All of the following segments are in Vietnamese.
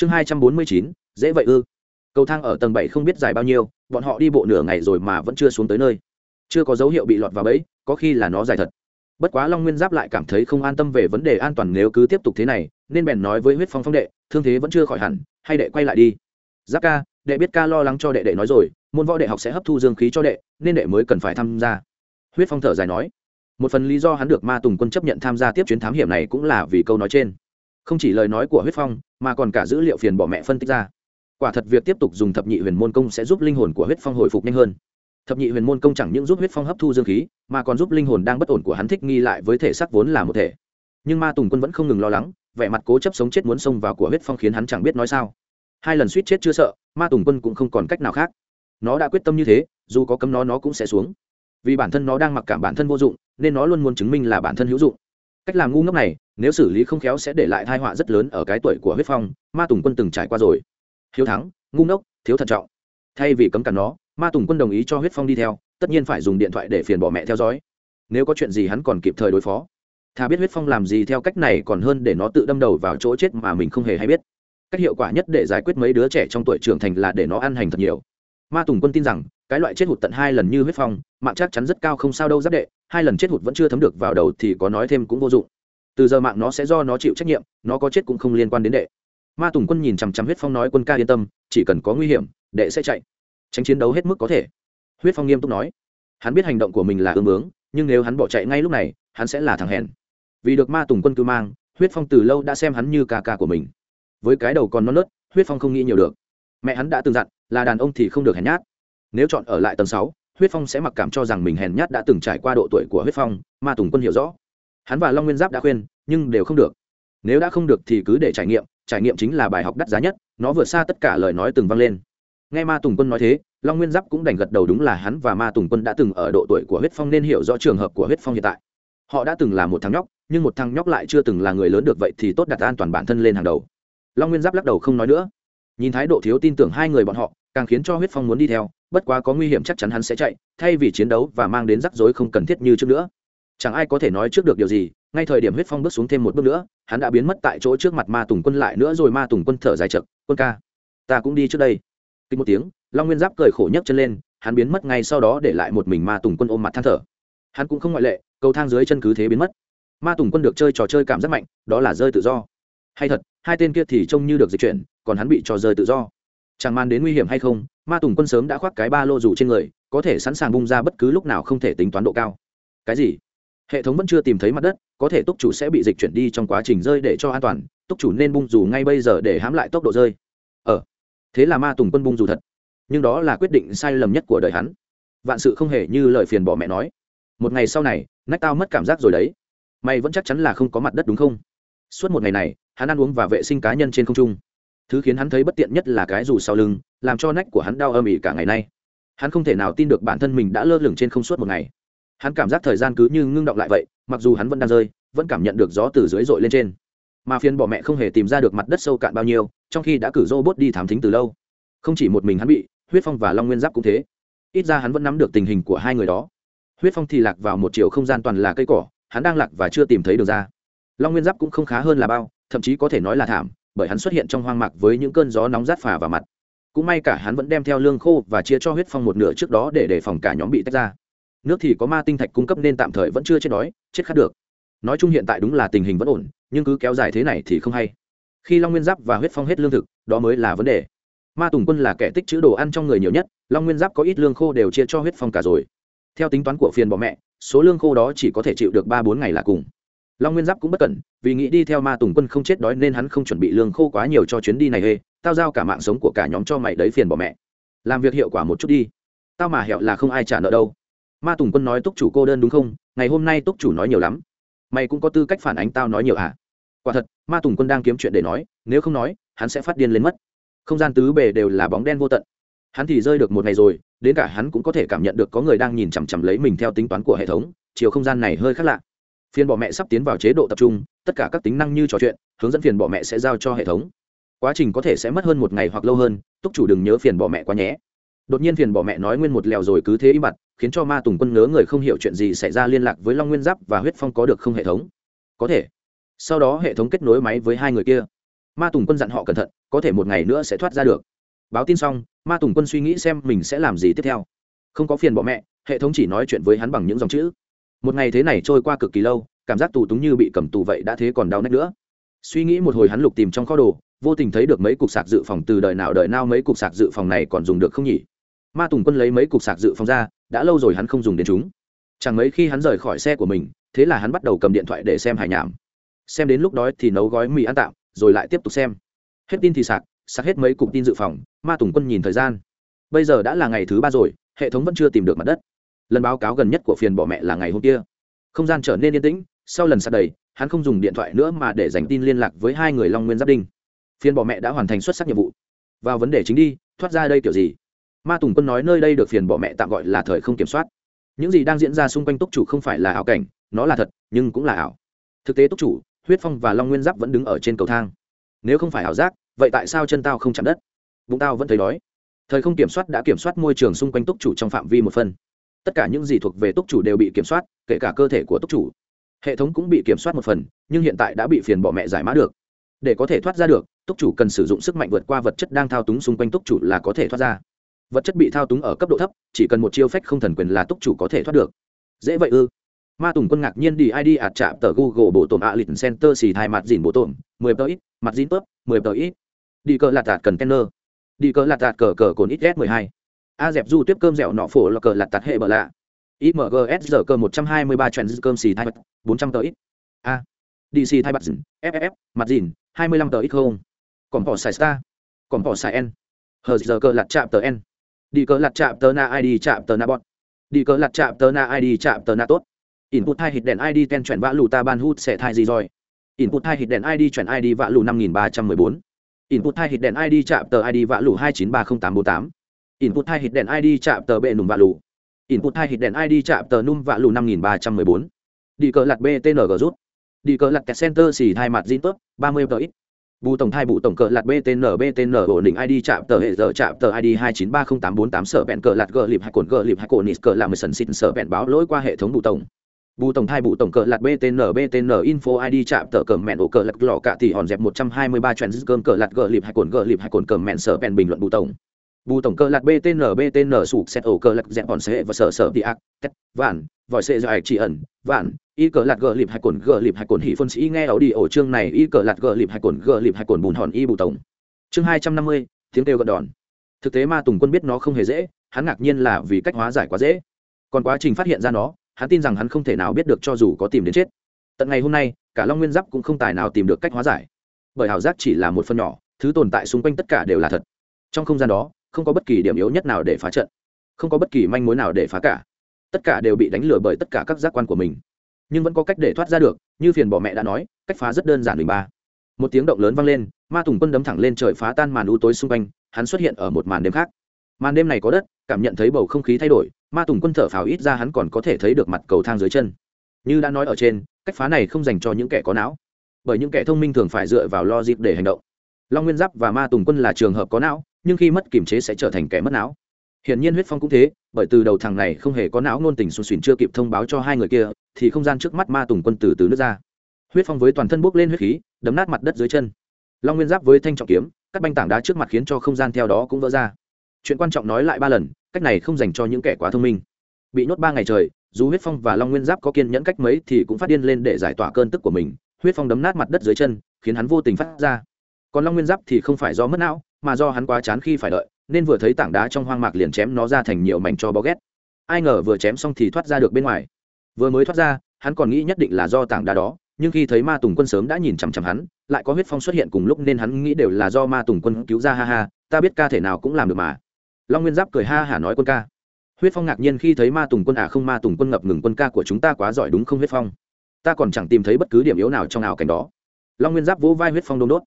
chương hai trăm bốn mươi chín, dễ vậy ư? Cầu thang ở tầng bảy không biết dài bao nhiêu, bọn họ đi bộ nửa ngày rồi mà vẫn chưa xuống tới nơi. Chưa có dấu hiệu bị lọt vào bẫy, có khi là nó dài thật. Bất quá long nguyên giáp lại cảm thấy không an tâm về vấn đề an toàn nếu cứ tiếp tục thế này, nên bèn nói với huyết phong phong đệ, thương thế vẫn chưa khỏi hẳn, hay đệ quay lại đi. Giáp ca, đệ biết ca lo lắng cho đệ đệ nói rồi, môn võ đệ học sẽ hấp thu dương khí cho đệ, nên đệ mới cần phải tham gia. Huyết phong thở dài nói. Một phần lý do hắn được ma tùng quân chấp nhận tham gia tiếp chuyến thám hiểm này cũng là vì câu nói trên không chỉ lời nói của huyết phong, mà còn cả dữ liệu phiền bỏ mẹ phân tích ra. Quả thật việc tiếp tục dùng thập nhị huyền môn công sẽ giúp linh hồn của huyết phong hồi phục nhanh hơn. Thập nhị huyền môn công chẳng những giúp huyết phong hấp thu dương khí, mà còn giúp linh hồn đang bất ổn của hắn thích nghi lại với thể xác vốn là một thể. Nhưng ma tùng quân vẫn không ngừng lo lắng, vẻ mặt cố chấp sống chết muốn xông vào của huyết phong khiến hắn chẳng biết nói sao. Hai lần suýt chết chưa sợ, ma tùng quân cũng không còn cách nào khác. Nó đã quyết tâm như thế, dù có cấm nó nó cũng sẽ xuống. Vì bản thân nó đang mặc cảm bản thân vô dụng, nên nó luôn muốn chứng minh là bản thân hữu dụng cách làm ngu ngốc này, nếu xử lý không khéo sẽ để lại thai họa rất lớn ở cái tuổi của huyết phong, ma tùng quân từng trải qua rồi. Hiếu thắng, ngu ngốc, thiếu thận trọng. Thay vì cấm cản nó, ma tùng quân đồng ý cho huyết phong đi theo, tất nhiên phải dùng điện thoại để phiền bỏ mẹ theo dõi. Nếu có chuyện gì hắn còn kịp thời đối phó. Thà biết huyết phong làm gì theo cách này còn hơn để nó tự đâm đầu vào chỗ chết mà mình không hề hay biết. Cách hiệu quả nhất để giải quyết mấy đứa trẻ trong tuổi trưởng thành là để nó ăn hành thật nhiều. Ma tùng quân tin rằng cái loại chết hụt tận hai lần như huyết phong, mạng chắc chắn rất cao không sao đâu giáp đệ, hai lần chết hụt vẫn chưa thấm được vào đầu thì có nói thêm cũng vô dụng. Từ giờ mạng nó sẽ do nó chịu trách nhiệm, nó có chết cũng không liên quan đến đệ. Ma tùng quân nhìn chằm chằm huyết phong nói quân ca yên tâm, chỉ cần có nguy hiểm, đệ sẽ chạy. Tránh chiến đấu hết mức có thể. Huyết phong nghiêm túc nói. Hắn biết hành động của mình là ương bướng, nhưng nếu hắn bỏ chạy ngay lúc này, hắn sẽ là thằng hèn. Vì được ma tùng quân cư mang, huyết phong từ lâu đã xem hắn như ca ca của mình. Với cái đầu còn non nớt, huyết phong không nghĩ nhiều được. Mẹ hắn đã từng dặn, là đàn ông thì không được hèn nhát nếu chọn ở lại tầng sáu, huyết phong sẽ mặc cảm cho rằng mình hèn nhát đã từng trải qua độ tuổi của huyết phong ma tùng quân hiểu rõ. Hắn và long nguyên giáp đã khuyên, nhưng đều không được. Nếu đã không được thì cứ để trải nghiệm trải nghiệm chính là bài học đắt giá nhất, nó vượt xa tất cả lời nói từng vang lên. Nghe ma tùng quân nói thế, long nguyên giáp cũng đành gật đầu đúng là hắn và ma tùng quân đã từng ở độ tuổi của huyết phong nên hiểu rõ trường hợp của huyết phong hiện tại. Họ đã từng là một thằng nhóc, nhưng một thằng nhóc lại chưa từng là người lớn được vậy thì tốt đặt an toàn bản thân lên hàng đầu. Long nguyên giáp lắc đầu không nói nữa. Nhìn thái độ thiếu tin tưởng hai người bọn họ, càng khiến cho huyết phong muốn đi theo bất quá có nguy hiểm chắc chắn hắn sẽ chạy, thay vì chiến đấu và mang đến rắc rối không cần thiết như trước nữa. Chẳng ai có thể nói trước được điều gì, ngay thời điểm huyết phong bước xuống thêm một bước nữa, hắn đã biến mất tại chỗ trước mặt ma tùng quân lại nữa rồi ma tùng quân thở dài chật quân ca, ta cũng đi trước đây. Kinh một tiếng, long nguyên giáp cười khổ nhấc chân lên, hắn biến mất ngay sau đó để lại một mình ma tùng quân ôm mặt than thở. Hắn cũng không ngoại lệ, cầu thang dưới chân cứ thế biến mất. Ma tùng quân được chơi trò chơi cảm giác mạnh, đó là rơi tự do. Hay thật, hai tên kia thì trông như được dịch chuyển, còn hắn bị trò rơi tự do. Chẳng mang đến nguy hiểm hay không ma tùng quân sớm đã khoác cái ba lô dù trên người, có thể sẵn sàng bung ra bất cứ lúc nào không thể tính toán độ cao. Cái gì? Hệ thống vẫn chưa tìm thấy mặt đất, có thể túc chủ sẽ bị dịch chuyển đi trong quá trình rơi để cho an toàn, túc chủ nên bung dù ngay bây giờ để hãm lại tốc độ rơi. Ờ thế là ma tùng quân bung dù thật. Nhưng đó là quyết định sai lầm nhất của đời hắn. Vạn sự không hề như lời phiền bỏ mẹ nói. Một ngày sau này, nách tao mất cảm giác rồi đấy. Mày vẫn chắc chắn là không có mặt đất đúng không? Suốt một ngày này, hắn ăn uống và vệ sinh cá nhân trên không trung thứ khiến hắn thấy bất tiện nhất là cái dù sau lưng, làm cho nách của hắn đau âm ỉ cả ngày nay. Hắn không thể nào tin được bản thân mình đã lơ lửng trên không suốt một ngày. Hắn cảm giác thời gian cứ như ngưng động lại vậy, mặc dù hắn vẫn đang rơi, vẫn cảm nhận được gió từ dưới dội lên trên. Mà phiền bỏ mẹ không hề tìm ra được mặt đất sâu cạn bao nhiêu, trong khi đã cử robot đi thám thính từ lâu. Không chỉ một mình hắn bị, huyết phong và long nguyên giáp cũng thế. Ít ra hắn vẫn nắm được tình hình của hai người đó. Huyết phong thì lạc vào một chiều không gian toàn là cây cỏ, hắn đang lạc và chưa tìm thấy được ra. Long nguyên giáp cũng không khá hơn là bao, thậm chí có thể nói là thảm bởi hắn xuất hiện trong hoang mạc với những cơn gió nóng rát phả vào mặt. Cũng may cả hắn vẫn đem theo lương khô và chia cho huyết phong một nửa trước đó để đề phòng cả nhóm bị tách ra. Nước thì có ma tinh thạch cung cấp nên tạm thời vẫn chưa chết đói, chết khát được. Nói chung hiện tại đúng là tình hình vẫn ổn, nhưng cứ kéo dài thế này thì không hay. Khi long nguyên giáp và huyết phong hết lương thực, đó mới là vấn đề. Ma tùng quân là kẻ tích chữ đồ ăn trong người nhiều nhất, long nguyên giáp có ít lương khô đều chia cho huyết phong cả rồi. Theo tính toán của phiền bỏ mẹ, số lương khô đó chỉ có thể chịu được ba bốn ngày là cùng long nguyên giáp cũng bất cẩn, vì nghĩ đi theo ma tùng quân không chết đói nên hắn không chuẩn bị lương khô quá nhiều cho chuyến đi này hê, tao giao cả mạng sống của cả nhóm cho mày đấy phiền bỏ mẹ. Làm việc hiệu quả một chút đi. Tao mà hẹo là không ai trả nợ đâu. Ma tùng quân nói túc chủ cô đơn đúng không? Ngày hôm nay túc chủ nói nhiều lắm. Mày cũng có tư cách phản ánh tao nói nhiều à? Quả thật, ma tùng quân đang kiếm chuyện để nói, nếu không nói, hắn sẽ phát điên lên mất. Không gian tứ bề đều là bóng đen vô tận. Hắn thì rơi được một ngày rồi, đến cả hắn cũng có thể cảm nhận được có người đang nhìn chằm chằm lấy mình theo tính toán của hệ thống, chiều không gian này hơi khác lạ phiền bỏ mẹ sắp tiến vào chế độ tập trung, tất cả các tính năng như trò chuyện, hướng dẫn phiền bỏ mẹ sẽ giao cho hệ thống. Quá trình có thể sẽ mất hơn một ngày hoặc lâu hơn, túc chủ đừng nhớ phiền bỏ mẹ quá nhé đột nhiên phiền bỏ mẹ nói nguyên một lèo rồi cứ thế im bặt, khiến cho ma tùng quân ngớ người không hiểu chuyện gì xảy ra liên lạc với long nguyên giáp và huyết phong có được không hệ thống? Có thể. Sau đó hệ thống kết nối máy với hai người kia. Ma tùng quân dặn họ cẩn thận, có thể một ngày nữa sẽ thoát ra được. Báo tin xong, ma tùng quân suy nghĩ xem mình sẽ làm gì tiếp theo. Không có phiền bỏ mẹ, hệ thống chỉ nói chuyện với hắn bằng những dòng chữ một ngày thế này trôi qua cực kỳ lâu, cảm giác tù túng như bị cầm tù vậy đã thế còn đau nách nữa. Suy nghĩ một hồi hắn lục tìm trong kho đồ, vô tình thấy được mấy cục sạc dự phòng từ đời nào đời nào mấy cục sạc dự phòng này còn dùng được không nhỉ? Ma tùng quân lấy mấy cục sạc dự phòng ra, đã lâu rồi hắn không dùng đến chúng. Chẳng mấy khi hắn rời khỏi xe của mình, thế là hắn bắt đầu cầm điện thoại để xem hải nhảm. Xem đến lúc đó thì nấu gói mì ăn tạm, rồi lại tiếp tục xem. Hết tin thì sạc sạc hết mấy cục tin dự phòng, ma tùng quân nhìn thời gian. Bây giờ đã là ngày thứ ba rồi, hệ thống vẫn chưa tìm được mặt đất lần báo cáo gần nhất của phiền bỏ mẹ là ngày hôm kia. Không gian trở nên yên tĩnh, sau lần sạt đầy, hắn không dùng điện thoại nữa mà để dành tin liên lạc với hai người long nguyên giáp đinh. Phiền bỏ mẹ đã hoàn thành xuất sắc nhiệm vụ. Vào vấn đề chính đi, thoát ra đây kiểu gì? Ma tùng quân nói nơi đây được phiền bỏ mẹ tạm gọi là thời không kiểm soát. Những gì đang diễn ra xung quanh túc chủ không phải là ảo cảnh, nó là thật, nhưng cũng là ảo. Thực tế túc chủ, huyết phong và long nguyên giáp vẫn đứng ở trên cầu thang. Nếu không phải ảo giác, vậy tại sao chân tao không chạm đất? Bụng tao vẫn thấy đói. Thời không kiểm soát đã kiểm soát môi trường xung quanh túc chủ trong phạm vi một phân tất cả những gì thuộc về túc chủ đều bị kiểm soát, kể cả cơ thể của túc chủ. Hệ thống cũng bị kiểm soát một phần, nhưng hiện tại đã bị phiền bỏ mẹ giải mã được. Để có thể thoát ra được, túc chủ cần sử dụng sức mạnh vượt qua vật chất đang thao túng xung quanh túc chủ là có thể thoát ra. Vật chất bị thao túng ở cấp độ thấp, chỉ cần một chiêu phách không thần quyền là túc chủ có thể thoát được. Dễ vậy ư? Ma tùng quân ngạc nhiên đi id ạt chạm tờ google bộ tổn a lịch center xì thai mặt dìn bộ tổn, mười tờ ít, mặt dìn tớp, mười tờ ít. Đi cờ lạt tạt cần tenner đi cờ lạt tạt cờ cờ cồn ít s mười hai a dẹp du tiếp cơm dẻo nọ phổ là cờ lạt tạt hệ bờ lạ. Imgs giờ cơ một trăm hai mươi ba trèn cơm xì thai bốn trăm tờ ít. A. Dc thai bật dìn ff mặt dìn, hai mươi lăm tờ ít không? Còn bỏ xài star. Còn bỏ xài n. Hờ giờ cơ lạt chạm tờ n. Đi cờ lạt chạm tờ na id chạm tờ na bọn đi cờ lạt chạm tờ na id chạm tờ na tốt. Input hai hit đèn id ten chuyển vã lù ta ban hút sẽ thai gì rồi? Input hai hit đèn id chuyển id vã lù năm nghìn ba trăm mười bốn. Input hai hit đèn id chạm tờ id vã lù hai chín ba không tám bốn tám input hai hit đèn id chạm tờ bệ nùm vạ lù. Input hai hit đèn id chạm tờ num vạ lù năm nghìn ba trăm mười bốn. Đi cờ lạt btng rút. Đi cờ lạt kẹt center xì hai mặt zin tốt ba mươi tờ ít. Bù tổng thai bù tổng cờ lạt btn btn ổn định id chạm tờ hệ giờ chạm tờ id hai chín ba không tám bốn tám sở bẹn cờ lạt gờ lịp hai cồn gờ lịp hai cồn nít cờ làm mười sần xịn sở bẹn báo lỗi qua hệ thống bù tổng. Bù tổng thai bù tổng cờ lạt btn btn info id chạm tờ cờ mẹn ổ cờ lạt lọ cả thì hòn dẹp một trăm hai mươi ba trend cơm cờ lạt gờ lịp hai cồn gờ lịp hai cồn cờ mẹn sở bẹn bình luận bù tổng bù tổng cơ lạt btn btn sụp xét ổ cơ lạt dẹp bọn sẽ và sở sở đi ác, tét, vạn, vòi xệ dài chỉ ẩn, vạn. Y cờ lạt gờ lịp hai cồn, gờ lịp hai cồn hỉ phân sĩ nghe ảo đi ổ chương này. Y cờ lạt gờ lịp hai cồn, gờ lịp hai cồn bùn hòn y bù tổng. Chương hai trăm năm mươi, tiếng kêu gật đòn. Thực tế ma tùng quân biết nó không hề dễ, hắn ngạc nhiên là vì cách hóa giải quá dễ. Còn quá trình phát hiện ra nó, hắn tin rằng hắn không thể nào biết được cho dù có tìm đến chết. Tận ngày hôm nay, cả long nguyên giáp cũng không tài nào tìm được cách hóa giải. Bởi ảo giác chỉ là một phần nhỏ, thứ tồn tại xung quanh tất cả đều là thật. Trong không gian đó không có bất kỳ điểm yếu nhất nào để phá trận, không có bất kỳ manh mối nào để phá cả. Tất cả đều bị đánh lừa bởi tất cả các giác quan của mình. Nhưng vẫn có cách để thoát ra được, như phiền bỏ mẹ đã nói, cách phá rất đơn giản bình ba. Một tiếng động lớn vang lên, ma tùng quân đấm thẳng lên trời phá tan màn u tối xung quanh, hắn xuất hiện ở một màn đêm khác. Màn đêm này có đất, cảm nhận thấy bầu không khí thay đổi, ma tùng quân thở phào ít ra hắn còn có thể thấy được mặt cầu thang dưới chân. Như đã nói ở trên, cách phá này không dành cho những kẻ có não, bởi những kẻ thông minh thường phải dựa vào logic để hành động. Long nguyên giáp và ma tùng quân là trường hợp có não nhưng khi mất kiểm chế sẽ trở thành kẻ mất não. Hiển nhiên huyết phong cũng thế, bởi từ đầu thằng này không hề có não ngôn tình xuân xuyển chưa kịp thông báo cho hai người kia, thì không gian trước mắt ma tùng quân từ từ nước ra. Huyết phong với toàn thân bốc lên huyết khí, đấm nát mặt đất dưới chân. Long nguyên giáp với thanh trọng kiếm, cắt banh tảng đá trước mặt khiến cho không gian theo đó cũng vỡ ra. Chuyện quan trọng nói lại ba lần, cách này không dành cho những kẻ quá thông minh. Bị nhốt ba ngày trời, dù huyết phong và long nguyên giáp có kiên nhẫn cách mấy thì cũng phát điên lên để giải tỏa cơn tức của mình. Huyết phong đấm nát mặt đất dưới chân, khiến hắn vô tình phát ra. Còn long nguyên giáp thì không phải do mất não mà do hắn quá chán khi phải đợi, nên vừa thấy tảng đá trong hoang mạc liền chém nó ra thành nhiều mảnh cho bó ghét. Ai ngờ vừa chém xong thì thoát ra được bên ngoài. Vừa mới thoát ra, hắn còn nghĩ nhất định là do tảng đá đó, nhưng khi thấy ma tùng quân sớm đã nhìn chằm chằm hắn, lại có huyết phong xuất hiện cùng lúc nên hắn nghĩ đều là do ma tùng quân cứu ra, ha ha, ta biết ca thể nào cũng làm được mà. Long nguyên giáp cười ha hả nói quân ca. Huyết phong ngạc nhiên khi thấy ma tùng quân à không, ma tùng quân ngập ngừng quân ca của chúng ta quá giỏi đúng không huyết phong? Ta còn chẳng tìm thấy bất cứ điểm yếu nào trong ảo cảnh đó. Long nguyên giáp vỗ vai huyết phong đôn đốt.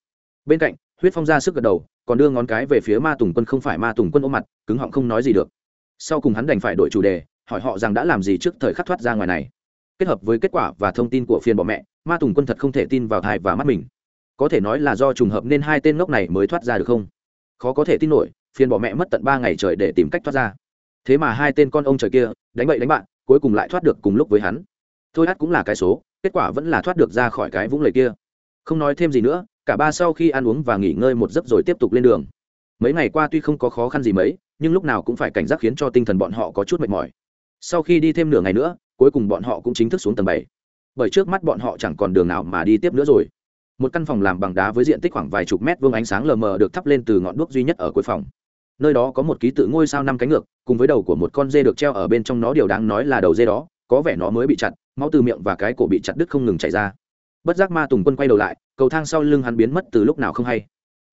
Bên cạnh huyết phong ra sức gật đầu, còn đưa ngón cái về phía ma tùng quân không phải ma tùng quân ôm mặt, cứng họng không nói gì được. Sau cùng hắn đành phải đổi chủ đề, hỏi họ rằng đã làm gì trước thời khắc thoát ra ngoài này. Kết hợp với kết quả và thông tin của phiền bỏ mẹ, ma tùng quân thật không thể tin vào thai và mắt mình. Có thể nói là do trùng hợp nên hai tên ngốc này mới thoát ra được không? Khó có thể tin nổi, phiền bỏ mẹ mất tận ba ngày trời để tìm cách thoát ra. Thế mà hai tên con ông trời kia, đánh bậy đánh bạn, cuối cùng lại thoát được cùng lúc với hắn. Thôi hát cũng là cái số, kết quả vẫn là thoát được ra khỏi cái vũng lầy kia. Không nói thêm gì nữa cả ba sau khi ăn uống và nghỉ ngơi một giấc rồi tiếp tục lên đường. Mấy ngày qua tuy không có khó khăn gì mấy, nhưng lúc nào cũng phải cảnh giác khiến cho tinh thần bọn họ có chút mệt mỏi. Sau khi đi thêm nửa ngày nữa, cuối cùng bọn họ cũng chính thức xuống tầng bảy. Bởi trước mắt bọn họ chẳng còn đường nào mà đi tiếp nữa rồi. Một căn phòng làm bằng đá với diện tích khoảng vài chục mét vuông ánh sáng lờ mờ được thắp lên từ ngọn đuốc duy nhất ở cuối phòng. Nơi đó có một ký tự ngôi sao năm cánh ngược, cùng với đầu của một con dê được treo ở bên trong nó điều đáng nói là đầu dê đó, có vẻ nó mới bị chặt, máu từ miệng và cái cổ bị chặt đứt không ngừng chảy ra bất giác ma tùng quân quay đầu lại cầu thang sau lưng hắn biến mất từ lúc nào không hay.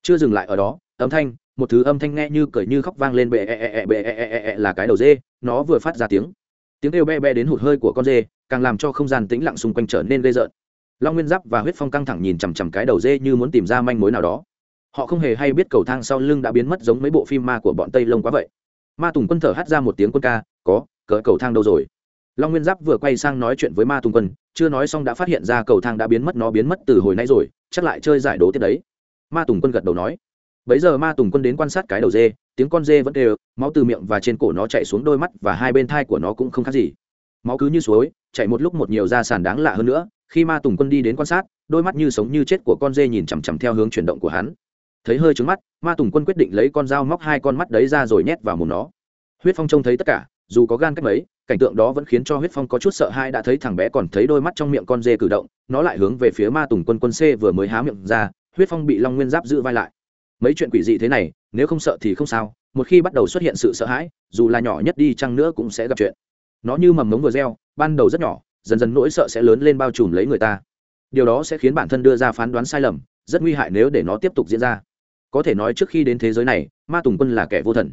Chưa dừng lại ở đó âm thanh một thứ âm thanh nghe như cười như khóc vang lên bệ e e, e bệ e, e e e, là cái đầu dê nó vừa phát ra tiếng. Tiếng kêu be be đến hụt hơi của con dê càng làm cho không gian tĩnh lặng xung quanh trở nên gây rợn. Long nguyên giáp và huyết phong căng thẳng nhìn chằm chằm cái đầu dê như muốn tìm ra manh mối nào đó. Họ không hề hay biết cầu thang sau lưng đã biến mất giống mấy bộ phim ma của bọn tây lông quá vậy. Ma tùng quân thở hắt ra một tiếng quân ca có cỡ cầu thang đâu rồi? Long nguyên giáp vừa quay sang nói chuyện với ma tùng quân, chưa nói xong đã phát hiện ra cầu thang đã biến mất, nó biến mất từ hồi nãy rồi, chắc lại chơi giải đố tiếp đấy. Ma tùng quân gật đầu nói. Bấy giờ ma tùng quân đến quan sát cái đầu dê, tiếng con dê vẫn đều, máu từ miệng và trên cổ nó chạy xuống đôi mắt và hai bên thai của nó cũng không khác gì. Máu cứ như suối, chạy một lúc một nhiều ra sàn đáng lạ hơn nữa, khi ma tùng quân đi đến quan sát, đôi mắt như sống như chết của con dê nhìn chằm chằm theo hướng chuyển động của hắn. Thấy hơi trứng mắt, ma tùng quân quyết định lấy con dao móc hai con mắt đấy ra rồi nhét vào mồm nó. Huyết phong trông thấy tất cả dù có gan cách mấy cảnh tượng đó vẫn khiến cho huyết phong có chút sợ hai đã thấy thằng bé còn thấy đôi mắt trong miệng con dê cử động nó lại hướng về phía ma tùng quân quân c vừa mới há miệng ra huyết phong bị long nguyên giáp giữ vai lại. Mấy chuyện quỷ dị thế này nếu không sợ thì không sao một khi bắt đầu xuất hiện sự sợ hãi dù là nhỏ nhất đi chăng nữa cũng sẽ gặp chuyện. Nó như mầm ngống vừa reo, ban đầu rất nhỏ dần dần nỗi sợ sẽ lớn lên bao trùm lấy người ta. Điều đó sẽ khiến bản thân đưa ra phán đoán sai lầm rất nguy hại nếu để nó tiếp tục diễn ra. Có thể nói trước khi đến thế giới này ma tùng quân là kẻ vô thần.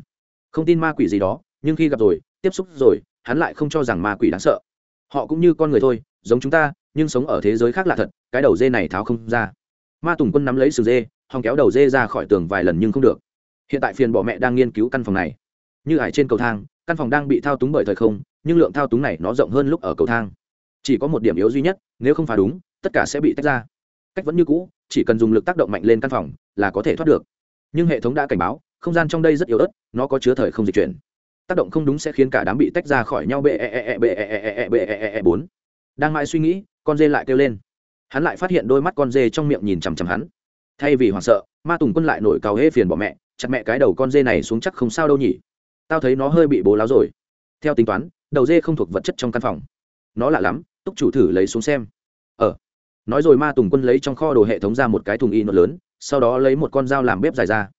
Không tin ma quỷ gì đó nhưng khi gặp rồi tiếp xúc rồi, hắn lại không cho rằng ma quỷ đáng sợ. Họ cũng như con người thôi, giống chúng ta, nhưng sống ở thế giới khác là thật, cái đầu dê này tháo không ra. Ma tùng quân nắm lấy sừng dê, hòng kéo đầu dê ra khỏi tường vài lần nhưng không được. Hiện tại phiền bỏ mẹ đang nghiên cứu căn phòng này. Như hải trên cầu thang, căn phòng đang bị thao túng bởi thời không, nhưng lượng thao túng này nó rộng hơn lúc ở cầu thang. Chỉ có một điểm yếu duy nhất, nếu không phá đúng, tất cả sẽ bị tách ra. Cách vẫn như cũ, chỉ cần dùng lực tác động mạnh lên căn phòng là có thể thoát được. Nhưng hệ thống đã cảnh báo, không gian trong đây rất yếu ớt, nó có chứa thời không dịch chuyển tác động không đúng sẽ khiến cả đám bị tách ra khỏi nhau bệ e e, e bệ e e, e, e bệ e e bốn. Đang mãi suy nghĩ, con dê lại kêu lên. Hắn lại phát hiện đôi mắt con dê trong miệng nhìn chằm chằm hắn. Thay vì hoảng sợ, ma tùng quân lại nổi cào hê phiền bỏ mẹ, chặt mẹ cái đầu con dê này xuống chắc không sao đâu nhỉ. Tao thấy nó hơi bị bố láo rồi. Theo tính toán, đầu dê không thuộc vật chất trong căn phòng. Nó lạ lắm, túc chủ thử lấy xuống xem. Ờ. Nói rồi ma tùng quân lấy trong kho đồ hệ thống ra một cái thùng y nốt lớn, sau đó lấy một con dao làm bếp dài ra.